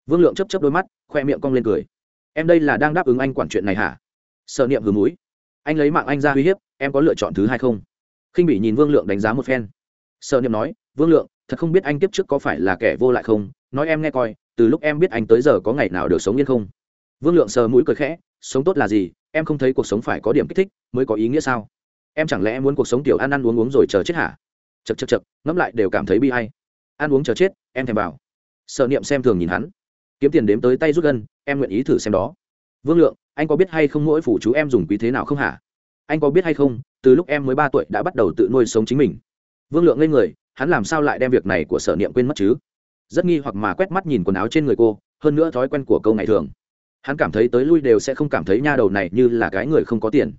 Vương lượng chấp chấp đôi mắt, khoe miệng cong lên cười. Em đây là đang đáp ứng anh quản chuyện này hả? Sợ niệm hừ mũi. Anh lấy mạng anh ra uy hiếp, em có lựa chọn thứ hai không? Khinh bị nhìn vương lượng đánh giá một phen. Sợ niệm nói, vương lượng, thật không biết anh tiếp trước có phải là kẻ vô lại không? Nói em nghe coi, từ lúc em biết anh tới giờ có ngày nào được sống yên không? Vương lượng sờ mũi cười khẽ, sống tốt là gì? Em không thấy cuộc sống phải có điểm kích thích, mới có ý nghĩa sao? Em chẳng lẽ muốn cuộc sống tiểu ăn ăn uống uống rồi chờ chết hả? Chật chật chật ngẫm lại đều cảm thấy bi hay ăn uống chờ chết, em thèm vào. Sợ niệm xem thường nhìn hắn. Kiếm tiền đếm tới tay rút gân, em nguyện ý thử xem đó. Vương lượng, anh có biết hay không mỗi phủ chú em dùng quý thế nào không hả? Anh có biết hay không, từ lúc em mới ba tuổi đã bắt đầu tự nuôi sống chính mình. Vương lượng lên người, hắn làm sao lại đem việc này của sở niệm quên mất chứ? Rất nghi hoặc mà quét mắt nhìn quần áo trên người cô, hơn nữa thói quen của câu ngày thường. Hắn cảm thấy tới lui đều sẽ không cảm thấy nha đầu này như là cái người không có tiền.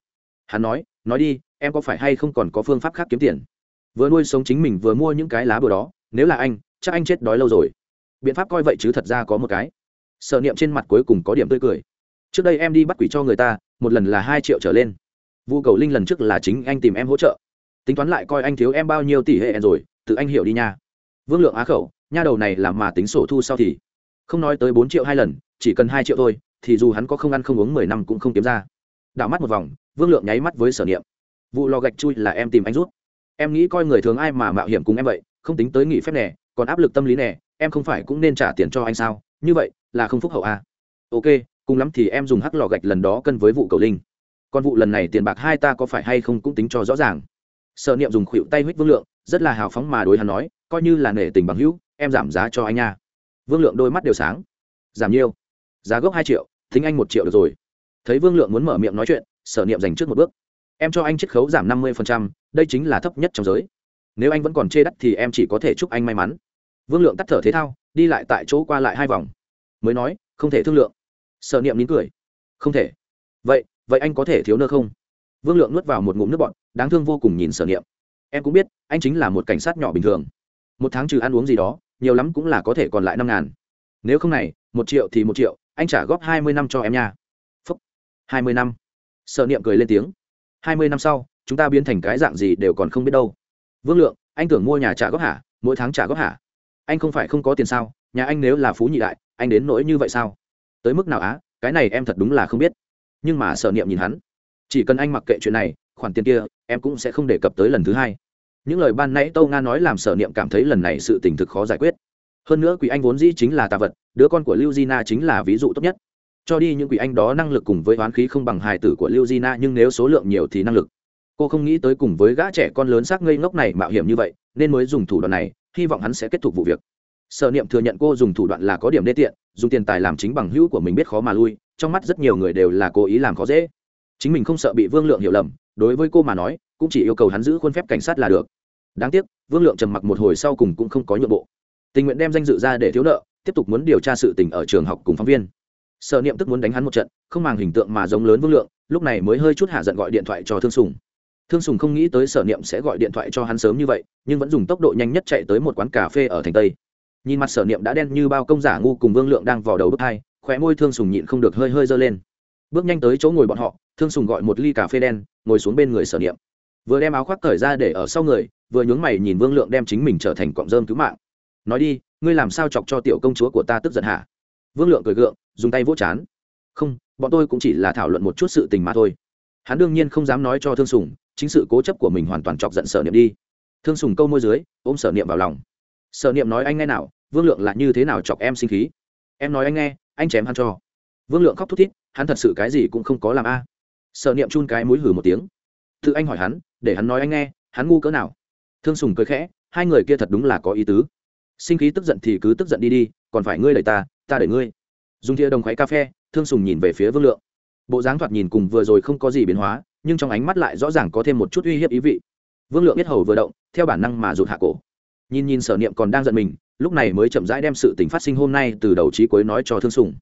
Hắn nói nói đi em có phải hay không còn có phương pháp khác kiếm tiền? Vừa nuôi sống chính mình vừa mua những cái lá bừa đó, nếu là anh, chắc anh chết đói lâu rồi. Biện pháp coi vậy chứ thật ra có một cái. Sợ niệm trên mặt cuối cùng có điểm tươi cười. Trước đây em đi bắt quỷ cho người ta, một lần là hai triệu trở lên. Vu cầu linh lần trước là chính anh tìm em hỗ trợ. Tính toán lại coi anh thiếu em bao nhiêu tỷ hệ rồi, tự anh hiểu đi nha. Vương lượng á khẩu, nha đầu này làm mà tính sổ thu sau thì. Không nói tới bốn triệu hai lần, chỉ cần hai triệu thôi, thì dù hắn có không ăn không uống mười năm cũng không kiếm ra. Đảo mắt một vòng, vương lượng nháy mắt với sở niệm vụ lò gạch chui là em tìm anh rút. Em nghĩ coi người thường ai mà mạo hiểm cùng em vậy, không tính tới nghỉ phép nè, còn áp lực tâm lý nè, em không phải cũng nên trả tiền cho anh sao? Như vậy, là không phúc hậu à. ok, cùng lắm thì em dùng hắc lò gạch lần đó cân với vụ cầu linh. Còn vụ lần này tiền bạc hai ta có phải hay không cũng tính cho rõ ràng. Sợ niệm dùng khuỵu tay huých vương lượng, rất là hào phóng mà đối hắn nói, coi như là nể tình bằng hữu, em giảm giá cho anh nha. Vương lượng đôi mắt đều sáng. Giảm nhiêu giá gốc hai triệu, thính anh một triệu được rồi. Thấy vương lượng muốn mở miệng nói chuyện, sở niệm dành trước một bước em cho anh chiết khấu giảm năm mươi đây chính là thấp nhất trong giới. Nếu anh vẫn còn chê đắt thì em chỉ có thể chúc anh may mắn. Vương lượng tắt thở thế thao, đi lại tại chỗ qua lại hai vòng. Mới nói, không thể thương lượng. Sở niệm nín cười. Không thể. Vậy vậy anh có thể thiếu nơ không? Vương lượng nuốt vào một ngụm nước bọn đáng thương vô cùng nhìn sở niệm. Em cũng biết, anh chính là một cảnh sát nhỏ bình thường. Một tháng trừ ăn uống gì đó, nhiều lắm cũng là có thể còn lại năm ngàn. Nếu không này, một triệu thì một triệu, anh trả góp hai mươi năm cho em nha. Phúc. Hai mươi năm. Sở niệm cười lên tiếng hai mươi năm sau, chúng ta biến thành cái dạng gì đều còn không biết đâu. Vương lượng, anh tưởng mua nhà trả góp hả? Mỗi tháng trả góp hả? Anh không phải không có tiền sao? Nhà anh nếu là phú nhị đại, anh đến nỗi như vậy sao? Tới mức nào á? Cái này em thật đúng là không biết. Nhưng mà sợ niệm nhìn hắn. Chỉ cần anh mặc kệ chuyện này, khoản tiền kia, em cũng sẽ không đề cập tới lần thứ hai. Những lời ban nãy tâu nga nói làm sở niệm cảm thấy lần này sự tình thực khó giải quyết. Hơn nữa quỷ anh vốn dĩ chính là tà vật, đứa con của lưu Gina chính là ví dụ tốt nhất cho đi những quỷ anh đó năng lực cùng với oán khí không bằng hài tử của lưu Di Na nhưng nếu số lượng nhiều thì năng lực. Cô không nghĩ tới cùng với gã trẻ con lớn xác ngây ngốc này mạo hiểm như vậy, nên mới dùng thủ đoạn này, hy vọng hắn sẽ kết thúc vụ việc. Sở niệm thừa nhận cô dùng thủ đoạn là có điểm đê tiện, dùng tiền tài làm chính bằng hữu của mình biết khó mà lui, trong mắt rất nhiều người đều là cố ý làm khó dễ. Chính mình không sợ bị vương lượng hiểu lầm, đối với cô mà nói, cũng chỉ yêu cầu hắn giữ khuôn phép cảnh sát là được. Đáng tiếc, vương lượng trầm mặc một hồi sau cùng cũng không có nhượng bộ. Tình nguyện đem danh dự ra để thiếu nợ, tiếp tục muốn điều tra sự tình ở trường học cùng phóng viên. Sở niệm tức muốn đánh hắn một trận, không màng hình tượng mà giống lớn vương lượng, lúc này mới hơi chút hạ giận gọi điện thoại cho thương sùng. Thương sùng không nghĩ tới sở niệm sẽ gọi điện thoại cho hắn sớm như vậy, nhưng vẫn dùng tốc độ nhanh nhất chạy tới một quán cà phê ở thành tây. Nhìn mặt sở niệm đã đen như bao công giả ngu cùng vương lượng đang vò đầu bước hai, khóe môi thương sùng nhịn không được hơi hơi dơ lên. Bước nhanh tới chỗ ngồi bọn họ, thương sùng gọi một ly cà phê đen, ngồi xuống bên người sở niệm. Vừa đem áo khoác cởi ra để ở sau người, vừa nhướng mày nhìn vương lượng đem chính mình trở thành cọng rơm cứu mạng. Nói đi, ngươi làm sao chọc cho tiểu công chúa của ta tức giận hả? Vương lượng cười gượng dùng tay vỗ chán. Không, bọn tôi cũng chỉ là thảo luận một chút sự tình mà thôi. Hắn đương nhiên không dám nói cho thương sùng, chính sự cố chấp của mình hoàn toàn chọc giận sở niệm đi. Thương sùng câu môi dưới, ôm sở niệm vào lòng. Sở niệm nói anh nghe nào, vương lượng là như thế nào chọc em sinh khí? Em nói anh nghe, anh chém hắn cho. Vương lượng khóc thút thít, hắn thật sự cái gì cũng không có làm a. Sở niệm chun cái mũi hử một tiếng. Tự anh hỏi hắn, để hắn nói anh nghe, hắn ngu cỡ nào? Thương sùng cười khẽ, hai người kia thật đúng là có ý tứ. Sinh khí tức giận thì cứ tức giận đi đi, còn phải ngươi đẩy ta ta đẩy ngươi dùng thìa đồng khoáy cà phê, thương sùng nhìn về phía vương lượng. Bộ dáng thoạt nhìn cùng vừa rồi không có gì biến hóa, nhưng trong ánh mắt lại rõ ràng có thêm một chút uy hiếp ý vị. Vương lượng biết hầu vừa động, theo bản năng mà rụt hạ cổ. Nhìn nhìn sở niệm còn đang giận mình, lúc này mới chậm rãi đem sự tình phát sinh hôm nay từ đầu trí cuối nói cho thương sùng.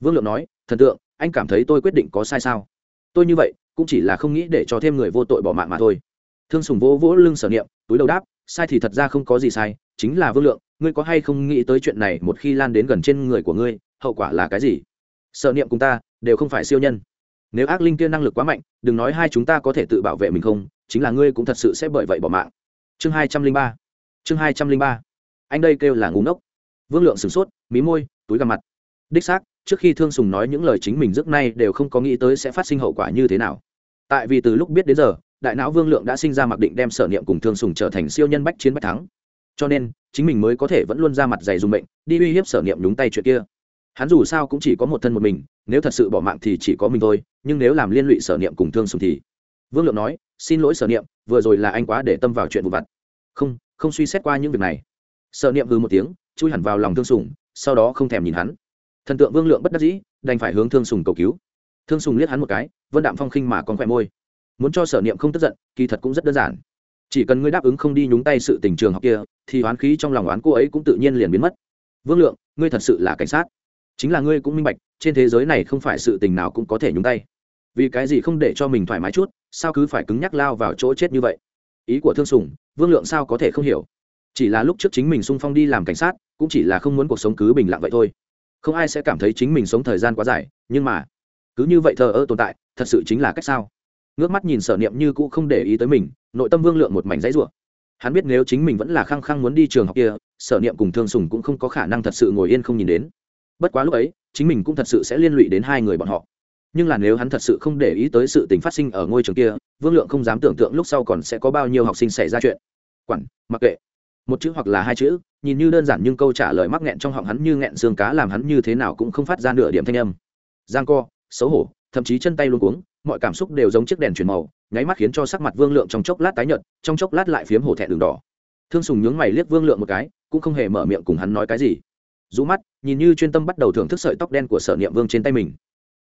Vương lượng nói, thần tượng, anh cảm thấy tôi quyết định có sai sao? Tôi như vậy, cũng chỉ là không nghĩ để cho thêm người vô tội bỏ mạng mà thôi. Thương sùng vỗ vỗ lưng sở niệm, túi đầu đáp, sai thì thật ra không có gì sai, chính là vương lượng, ngươi có hay không nghĩ tới chuyện này một khi lan đến gần trên người của ngươi hậu quả là cái gì? Sợ niệm cùng ta đều không phải siêu nhân. Nếu ác linh kia năng lực quá mạnh, đừng nói hai chúng ta có thể tự bảo vệ mình không, chính là ngươi cũng thật sự sẽ bởi vậy bỏ mạng. Chương hai trăm linh ba. Chương hai trăm linh ba. Anh đây kêu là ngủ ngốc. Vương lượng sửng sốt, mí môi, túi gà mặt. Đích xác, trước khi thương sùng nói những lời chính mình trước nay đều không có nghĩ tới sẽ phát sinh hậu quả như thế nào. Tại vì từ lúc biết đến giờ, đại não vương lượng đã sinh ra mặc định đem sở niệm cùng thương sùng trở thành siêu nhân bách chiến bách thắng. Cho nên, chính mình mới có thể vẫn luôn ra mặt dày dùng bệnh đi uy hiếp sở niệm nhúng tay chuyện kia hắn dù sao cũng chỉ có một thân một mình, nếu thật sự bỏ mạng thì chỉ có mình thôi, nhưng nếu làm liên lụy sở niệm cùng thương sùng thì. Vương lượng nói, xin lỗi sở niệm, vừa rồi là anh quá để tâm vào chuyện vụ vặt. Không không suy xét qua những việc này. Sở niệm hư một tiếng, chui hẳn vào lòng thương sùng sau đó không thèm nhìn hắn. Thần tượng vương lượng bất đắc dĩ, đành phải hướng thương sùng cầu cứu. Thương sùng liếc hắn một cái, vân đạm phong khinh mà còn khỏe môi. Muốn cho sở niệm không tức giận, kỳ thật cũng rất đơn giản. Chỉ cần ngươi đáp ứng không đi nhúng tay sự tình trường học kia, thì oán khí trong lòng oán cô ấy cũng tự nhiên liền biến mất. Vương lượng, ngươi thật sự là cảnh sát chính là ngươi cũng minh bạch, trên thế giới này không phải sự tình nào cũng có thể nhúng tay. Vì cái gì không để cho mình thoải mái chút, sao cứ phải cứng nhắc lao vào chỗ chết như vậy? Ý của thương sùng, vương lượng sao có thể không hiểu? Chỉ là lúc trước chính mình sung phong đi làm cảnh sát, cũng chỉ là không muốn cuộc sống cứ bình lặng vậy thôi. Không ai sẽ cảm thấy chính mình sống thời gian quá dài, nhưng mà, cứ như vậy thờ ơ tồn tại, thật sự chính là cách sao? Ngước mắt nhìn sở niệm như cũ không để ý tới mình, nội tâm vương lượng một mảnh giấy rủa. Hắn biết nếu chính mình vẫn là khăng khăng muốn đi trường học kia, sở niệm cùng thương sùng cũng không có khả năng thật sự ngồi yên không nhìn đến bất quá lúc ấy, chính mình cũng thật sự sẽ liên lụy đến hai người bọn họ. Nhưng là nếu hắn thật sự không để ý tới sự tình phát sinh ở ngôi trường kia, vương lượng không dám tưởng tượng lúc sau còn sẽ có bao nhiêu học sinh xảy ra chuyện. Quản, mặc kệ. Một chữ hoặc là hai chữ, nhìn như đơn giản nhưng câu trả lời mắc nghẹn trong họng hắn như nghẹn xương cá làm hắn như thế nào cũng không phát ra nửa điểm thanh âm. Giang co, xấu hổ, thậm chí chân tay luôn cuống, mọi cảm xúc đều giống chiếc đèn chuyển màu, nháy mắt khiến cho sắc mặt vương lượng trong chốc lát tái nhợt, trong chốc lát lại phiếm hổ thẹn đường đỏ. Thương sùng nhướng mày liếc vương lượng một cái, cũng không hề mở miệng cùng hắn nói cái gì rũ mắt, nhìn như chuyên tâm bắt đầu thưởng thức sợi tóc đen của sở niệm vương trên tay mình.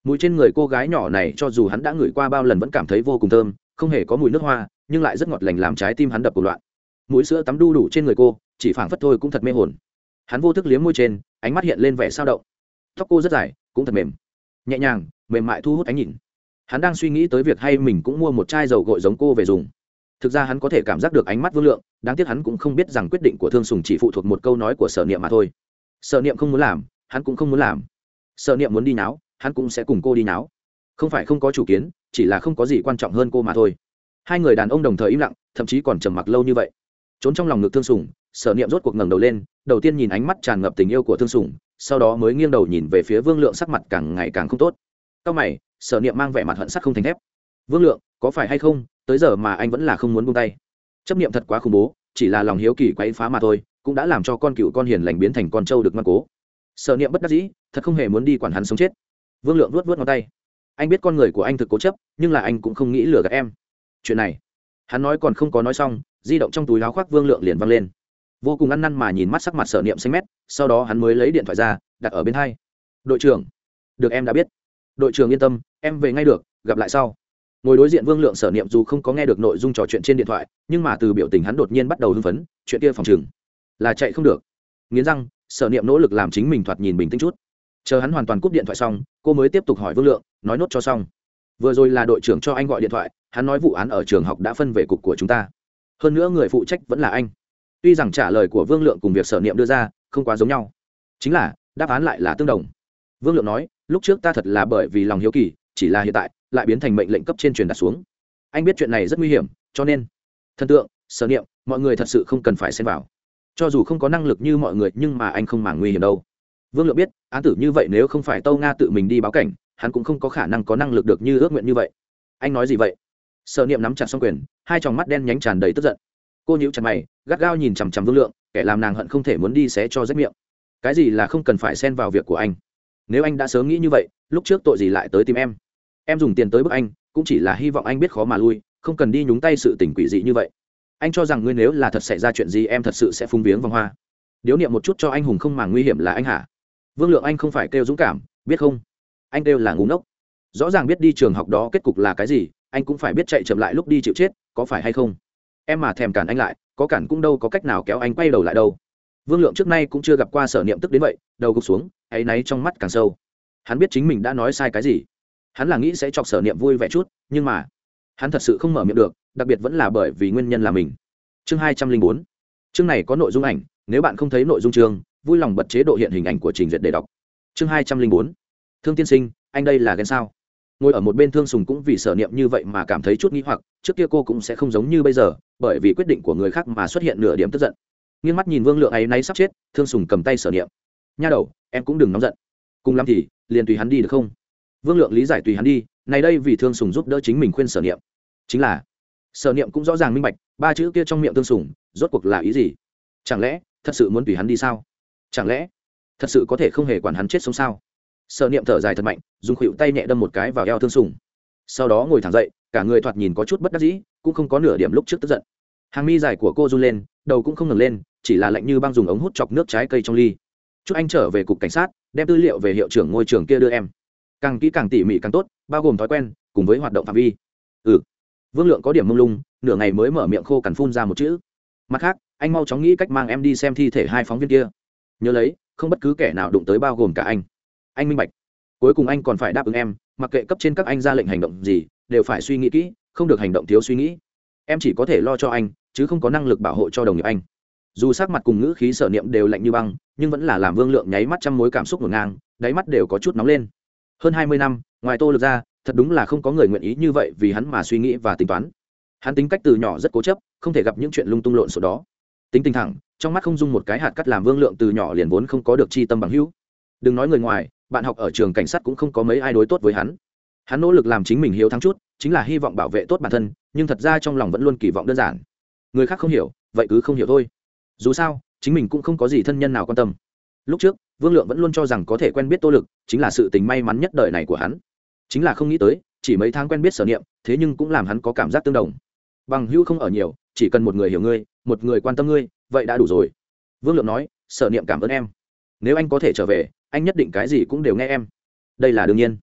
Mùi trên người cô gái nhỏ này cho dù hắn đã ngửi qua bao lần vẫn cảm thấy vô cùng thơm, không hề có mùi nước hoa, nhưng lại rất ngọt lành làm trái tim hắn đập cuộc loạn. Mũi sữa tắm đu đủ trên người cô, chỉ phảng phất thôi cũng thật mê hồn. Hắn vô thức liếm môi trên, ánh mắt hiện lên vẻ sao động. Tóc cô rất dài, cũng thật mềm. Nhẹ nhàng, mềm mại thu hút ánh nhìn. Hắn đang suy nghĩ tới việc hay mình cũng mua một chai dầu gội giống cô về dùng. Thực ra hắn có thể cảm giác được ánh mắt vương lượng, đáng tiếc hắn cũng không biết rằng quyết định của thương sùng chỉ phụ thuộc một câu nói của sở niệm mà thôi sở niệm không muốn làm, hắn cũng không muốn làm. Sở niệm muốn đi náo hắn cũng sẽ cùng cô đi náo không phải không có chủ kiến, chỉ là không có gì quan trọng hơn cô mà thôi. Hai người đàn ông đồng thời im lặng, thậm chí còn trầm mặc lâu như vậy. Trốn trong lòng ngực thương sùng, sở niệm rốt cuộc ngẩng đầu lên, đầu tiên nhìn ánh mắt tràn ngập tình yêu của thương sùng, sau đó mới nghiêng đầu nhìn về phía vương lượng sắc mặt càng ngày càng không tốt. Cao mày, sở niệm mang vẻ mặt hận sắc không thành thép. Vương lượng, có phải hay không? Tới giờ mà anh vẫn là không muốn buông tay. Chấp niệm thật quá khủng bố, chỉ là lòng hiếu kỳ quấy phá mà thôi cũng đã làm cho con cựu con hiền lành biến thành con trâu được ngoan cố. Sở niệm bất đắc dĩ, thật không hề muốn đi quản hắn sống chết. Vương lượng vuốt vuốt ngón tay. Anh biết con người của anh thực cố chấp, nhưng là anh cũng không nghĩ lừa gạt em. Chuyện này, hắn nói còn không có nói xong, di động trong túi áo khoác vương lượng liền văng lên. Vô cùng ăn năn mà nhìn mắt sắc mặt sở niệm xanh mét, sau đó hắn mới lấy điện thoại ra, đặt ở bên hai. Đội trưởng, được em đã biết. Đội trưởng yên tâm, em về ngay được, gặp lại sau. Ngồi đối diện vương lượng, sở niệm dù không có nghe được nội dung trò chuyện trên điện thoại, nhưng mà từ biểu tình hắn đột nhiên bắt đầu hưng phấn, chuyện kia phòng chừng là chạy không được. Nghiến răng, sở niệm nỗ lực làm chính mình thoạt nhìn bình tĩnh chút. Chờ hắn hoàn toàn cúp điện thoại xong, cô mới tiếp tục hỏi vương lượng, nói nốt cho xong. Vừa rồi là đội trưởng cho anh gọi điện thoại, hắn nói vụ án ở trường học đã phân về cục của chúng ta. Hơn nữa người phụ trách vẫn là anh. Tuy rằng trả lời của vương lượng cùng việc sở niệm đưa ra không quá giống nhau, chính là đáp án lại là tương đồng. Vương lượng nói, lúc trước ta thật là bởi vì lòng hiếu kỳ, chỉ là hiện tại, lại biến thành mệnh lệnh cấp trên truyền đặt xuống. Anh biết chuyện này rất nguy hiểm, cho nên, thần tượng, sở niệm, mọi người thật sự không cần phải xen vào cho dù không có năng lực như mọi người, nhưng mà anh không màng nguy hiểm đâu. Vương lượng biết, án tử như vậy nếu không phải tâu nga tự mình đi báo cảnh, hắn cũng không có khả năng có năng lực được như ước nguyện như vậy. Anh nói gì vậy? Sở niệm nắm chặt xong quyền, hai tròng mắt đen nhánh tràn đầy tức giận. Cô nhíu chặt mày, gắt gao nhìn chằm chằm vương lượng, kẻ làm nàng hận không thể muốn đi xé cho rách miệng. Cái gì là không cần phải xen vào việc của anh? Nếu anh đã sớm nghĩ như vậy, lúc trước tội gì lại tới tìm em? Em dùng tiền tới bức anh, cũng chỉ là hy vọng anh biết khó mà lui, không cần đi nhúng tay sự tình quỷ dị như vậy anh cho rằng ngươi nếu là thật xảy ra chuyện gì, em thật sự sẽ phung viếng vòng hoa. Điếu niệm một chút cho anh hùng không màng nguy hiểm là anh hả? Vương lượng anh không phải kêu dũng cảm, biết không? Anh kêu là ngủ ngốc. Rõ ràng biết đi trường học đó kết cục là cái gì, anh cũng phải biết chạy chậm lại lúc đi chịu chết, có phải hay không? Em mà thèm cản anh lại, có cản cũng đâu có cách nào kéo anh quay đầu lại đâu. Vương lượng trước nay cũng chưa gặp qua sở niệm tức đến vậy, đầu gục xuống, áy náy trong mắt càng sâu. Hắn biết chính mình đã nói sai cái gì. Hắn là nghĩ sẽ chọc sở niệm vui vẻ chút, nhưng mà hắn thật sự không mở miệng được đặc biệt vẫn là bởi vì nguyên nhân là mình. Chương hai trăm linh bốn. Chương này có nội dung ảnh, nếu bạn không thấy nội dung chương, vui lòng bật chế độ hiện hình ảnh của trình duyệt để đọc. Chương hai trăm linh bốn. Thương tiên sinh, anh đây là ghen sao? Ngồi ở một bên thương sùng cũng vì sở niệm như vậy mà cảm thấy chút nghĩ hoặc, trước kia cô cũng sẽ không giống như bây giờ, bởi vì quyết định của người khác mà xuất hiện nửa điểm tức giận. Nghiêng mắt nhìn vương lượng ấy nay sắp chết, thương sùng cầm tay sở niệm. Nha đầu, em cũng đừng nóng giận. Cùng lắm thì, liền tùy hắn đi được không? Vương lượng lý giải tùy hắn đi này đây vì thương sùng giúp đỡ chính mình khuyên sở niệm. Chính là sở niệm cũng rõ ràng minh bạch, ba chữ kia trong miệng tương sùng, rốt cuộc là ý gì? Chẳng lẽ, thật sự muốn tùy hắn đi sao? Chẳng lẽ, thật sự có thể không hề quản hắn chết sống sao? Sở niệm thở dài thật mạnh, dùng khuỷu tay nhẹ đâm một cái vào eo thương sùng. Sau đó ngồi thẳng dậy, cả người thoạt nhìn có chút bất đắc dĩ, cũng không có nửa điểm lúc trước tức giận. Hàng mi dài của cô run lên, đầu cũng không ngừng lên, chỉ là lạnh như băng dùng ống hút chọc nước trái cây trong ly. Chúc anh trở về cục cảnh sát, đem tư liệu về hiệu trưởng ngôi trường kia đưa em. Càng kỹ càng tỉ mỉ càng tốt, bao gồm thói quen, cùng với hoạt động phạm vi. Ừ vương lượng có điểm mông lung, nửa ngày mới mở miệng khô cằn phun ra một chữ. Mặt khác, anh mau chóng nghĩ cách mang em đi xem thi thể hai phóng viên kia. Nhớ lấy, không bất cứ kẻ nào đụng tới bao gồm cả anh. Anh minh bạch. Cuối cùng anh còn phải đáp ứng em, mặc kệ cấp trên các anh ra lệnh hành động gì, đều phải suy nghĩ kỹ, không được hành động thiếu suy nghĩ. Em chỉ có thể lo cho anh, chứ không có năng lực bảo hộ cho đồng nghiệp anh. Dù sắc mặt cùng ngữ khí sở niệm đều lạnh như băng, nhưng vẫn là làm vương lượng nháy mắt trăm mối cảm xúc ngổn ngang, đáy mắt đều có chút nóng lên. Hơn hai mươi năm, ngoài tô lực ra thật đúng là không có người nguyện ý như vậy vì hắn mà suy nghĩ và tính toán. Hắn tính cách từ nhỏ rất cố chấp, không thể gặp những chuyện lung tung lộn xộn đó. Tính tình thẳng, trong mắt không dung một cái hạt cắt làm vương lượng từ nhỏ liền vốn không có được chi tâm bằng hữu. Đừng nói người ngoài, bạn học ở trường cảnh sát cũng không có mấy ai đối tốt với hắn. Hắn nỗ lực làm chính mình hiếu thắng chút, chính là hy vọng bảo vệ tốt bản thân, nhưng thật ra trong lòng vẫn luôn kỳ vọng đơn giản. Người khác không hiểu, vậy cứ không hiểu thôi. Dù sao, chính mình cũng không có gì thân nhân nào quan tâm. Lúc trước, vương lượng vẫn luôn cho rằng có thể quen biết tô lực, chính là sự tình may mắn nhất đời này của hắn chính là không nghĩ tới, chỉ mấy tháng quen biết sở niệm, thế nhưng cũng làm hắn có cảm giác tương đồng. Bằng hữu không ở nhiều, chỉ cần một người hiểu ngươi, một người quan tâm ngươi, vậy đã đủ rồi. Vương lượng nói, sở niệm cảm ơn em. Nếu anh có thể trở về, anh nhất định cái gì cũng đều nghe em. Đây là đương nhiên.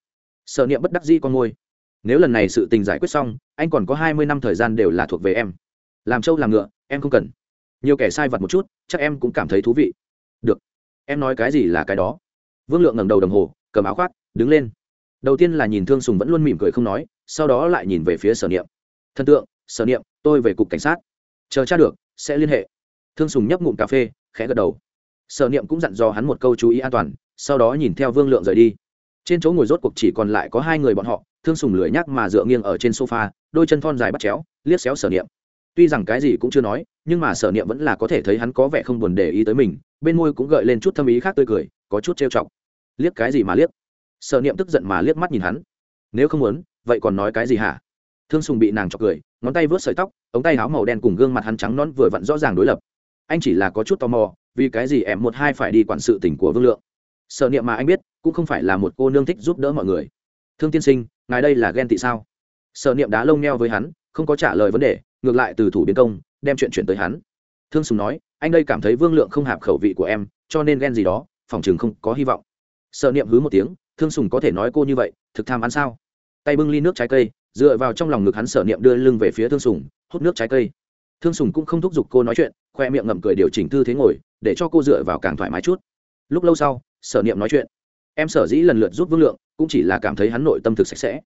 Sở niệm bất đắc dĩ con ngôi nếu lần này sự tình giải quyết xong, anh còn có hai mươi năm thời gian đều là thuộc về em. Làm trâu làm ngựa, em không cần. Nhiều kẻ sai vặt một chút, chắc em cũng cảm thấy thú vị. Được. Em nói cái gì là cái đó? Vương lượng ngẩng đầu đồng hồ, cầm áo khoác, đứng lên đầu tiên là nhìn thương sùng vẫn luôn mỉm cười không nói, sau đó lại nhìn về phía sở niệm. Thần tượng, sở niệm, tôi về cục cảnh sát. Chờ cha được, sẽ liên hệ. Thương sùng nhấp ngụm cà phê, khẽ gật đầu. Sở niệm cũng dặn dò hắn một câu chú ý an toàn, sau đó nhìn theo vương lượng rời đi. Trên chỗ ngồi rốt cuộc chỉ còn lại có hai người bọn họ, thương sùng lười nhác mà dựa nghiêng ở trên sofa, đôi chân thon dài bắt chéo, liếc xéo sở niệm. Tuy rằng cái gì cũng chưa nói, nhưng mà sở niệm vẫn là có thể thấy hắn có vẻ không buồn để ý tới mình, bên môi cũng gợi lên chút thâm ý khác tươi cười, có chút trêu chọc. Liếc cái gì mà liếc? Sở niệm tức giận mà liếc mắt nhìn hắn. Nếu không muốn, vậy còn nói cái gì hả? Thương sùng bị nàng chọc cười, ngón tay vớt sợi tóc, ống tay áo màu đen cùng gương mặt hắn trắng non vừa vặn rõ ràng đối lập. Anh chỉ là có chút tò mò, vì cái gì em một hai phải đi quản sự tình của vương lượng? Sở niệm mà anh biết, cũng không phải là một cô nương thích giúp đỡ mọi người. Thương tiên sinh, ngài đây là ghen tị sao? Sở niệm đá lông neo với hắn, không có trả lời vấn đề, ngược lại từ thủ biến công, đem chuyện chuyển tới hắn. Thương sùng nói, anh đây cảm thấy vương lượng không hạp khẩu vị của em, cho nên ghen gì đó, phòng chừng không có hy vọng. Sợ niệm hứ một tiếng thương sùng có thể nói cô như vậy, thực tham ăn sao? Tay bưng ly nước trái cây, dựa vào trong lòng ngực hắn sở niệm đưa lưng về phía thương sùng, hút nước trái cây. Thương sùng cũng không thúc giục cô nói chuyện, khoe miệng ngậm cười điều chỉnh tư thế ngồi, để cho cô dựa vào càng thoải mái chút. Lúc lâu sau, sở niệm nói chuyện. Em sở dĩ lần lượt giúp vương lượng, cũng chỉ là cảm thấy hắn nội tâm thực sạch sẽ.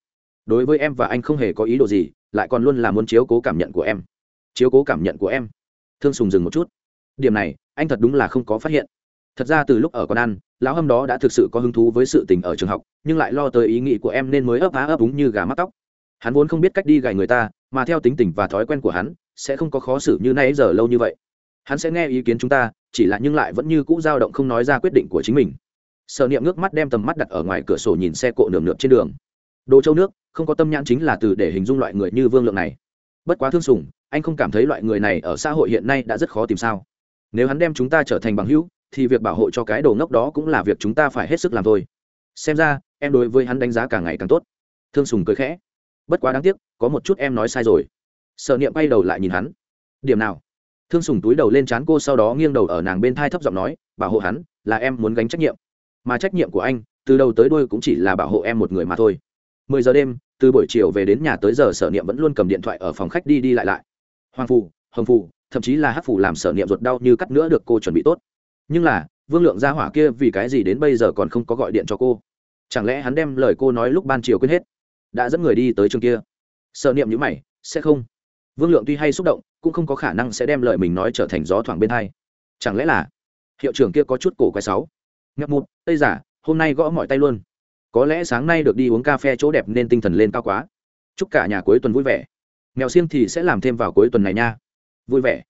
Đối với em và anh không hề có ý đồ gì, lại còn luôn là muốn chiếu cố cảm nhận của em. Chiếu cố cảm nhận của em. Thương sùng dừng một chút. Điểm này, anh thật đúng là không có phát hiện. Thật ra từ lúc ở con ăn lão hâm đó đã thực sự có hứng thú với sự tình ở trường học nhưng lại lo tới ý nghĩ của em nên mới ấp á ấp đúng như gà mắt tóc. Hắn vốn không biết cách đi gài người ta mà theo tính tình và thói quen của hắn sẽ không có khó xử như nay giờ lâu như vậy. Hắn sẽ nghe ý kiến chúng ta chỉ là nhưng lại vẫn như cũ dao động không nói ra quyết định của chính mình. Sở niệm nước mắt đem tầm mắt đặt ở ngoài cửa sổ nhìn xe cộ nườm nượp trên đường. Đồ châu nước không có tâm nhãn chính là từ để hình dung loại người như vương lượng này. Bất quá thương sùng, anh không cảm thấy loại người này ở xã hội hiện nay đã rất khó tìm sao. Nếu hắn đem chúng ta trở thành bằng hữu thì việc bảo hộ cho cái đồ ngốc đó cũng là việc chúng ta phải hết sức làm thôi. Xem ra, em đối với hắn đánh giá càng ngày càng tốt. Thương sùng cười khẽ. Bất quá đáng tiếc, có một chút em nói sai rồi. Sợ niệm bay đầu lại nhìn hắn. Điểm nào? Thương sùng túi đầu lên chán cô sau đó nghiêng đầu ở nàng bên thai thấp giọng nói, bảo hộ hắn là em muốn gánh trách nhiệm. Mà trách nhiệm của anh, từ đầu tới đôi cũng chỉ là bảo hộ em một người mà thôi. Mười giờ đêm, từ buổi chiều về đến nhà tới giờ sở niệm vẫn luôn cầm điện thoại ở phòng khách đi đi lại lại. Hoàng phù, hồng phù, thậm chí là hát phù làm sở niệm ruột đau như cắt nữa được cô chuẩn bị tốt nhưng là, vương lượng gia hỏa kia vì cái gì đến bây giờ còn không có gọi điện cho cô? Chẳng lẽ hắn đem lời cô nói lúc ban chiều quên hết? Đã dẫn người đi tới trường kia. Sợ niệm như mày, sẽ không. Vương lượng tuy hay xúc động, cũng không có khả năng sẽ đem lời mình nói trở thành gió thoảng bên hai. Chẳng lẽ là hiệu trưởng kia có chút cổ quái sáu ngập một tây giả hôm nay gõ mọi tay luôn. Có lẽ sáng nay được đi uống cà phê chỗ đẹp nên tinh thần lên cao quá. Chúc cả nhà cuối tuần vui vẻ. Mèo siêng thì sẽ làm thêm vào cuối tuần này nha. Vui vẻ.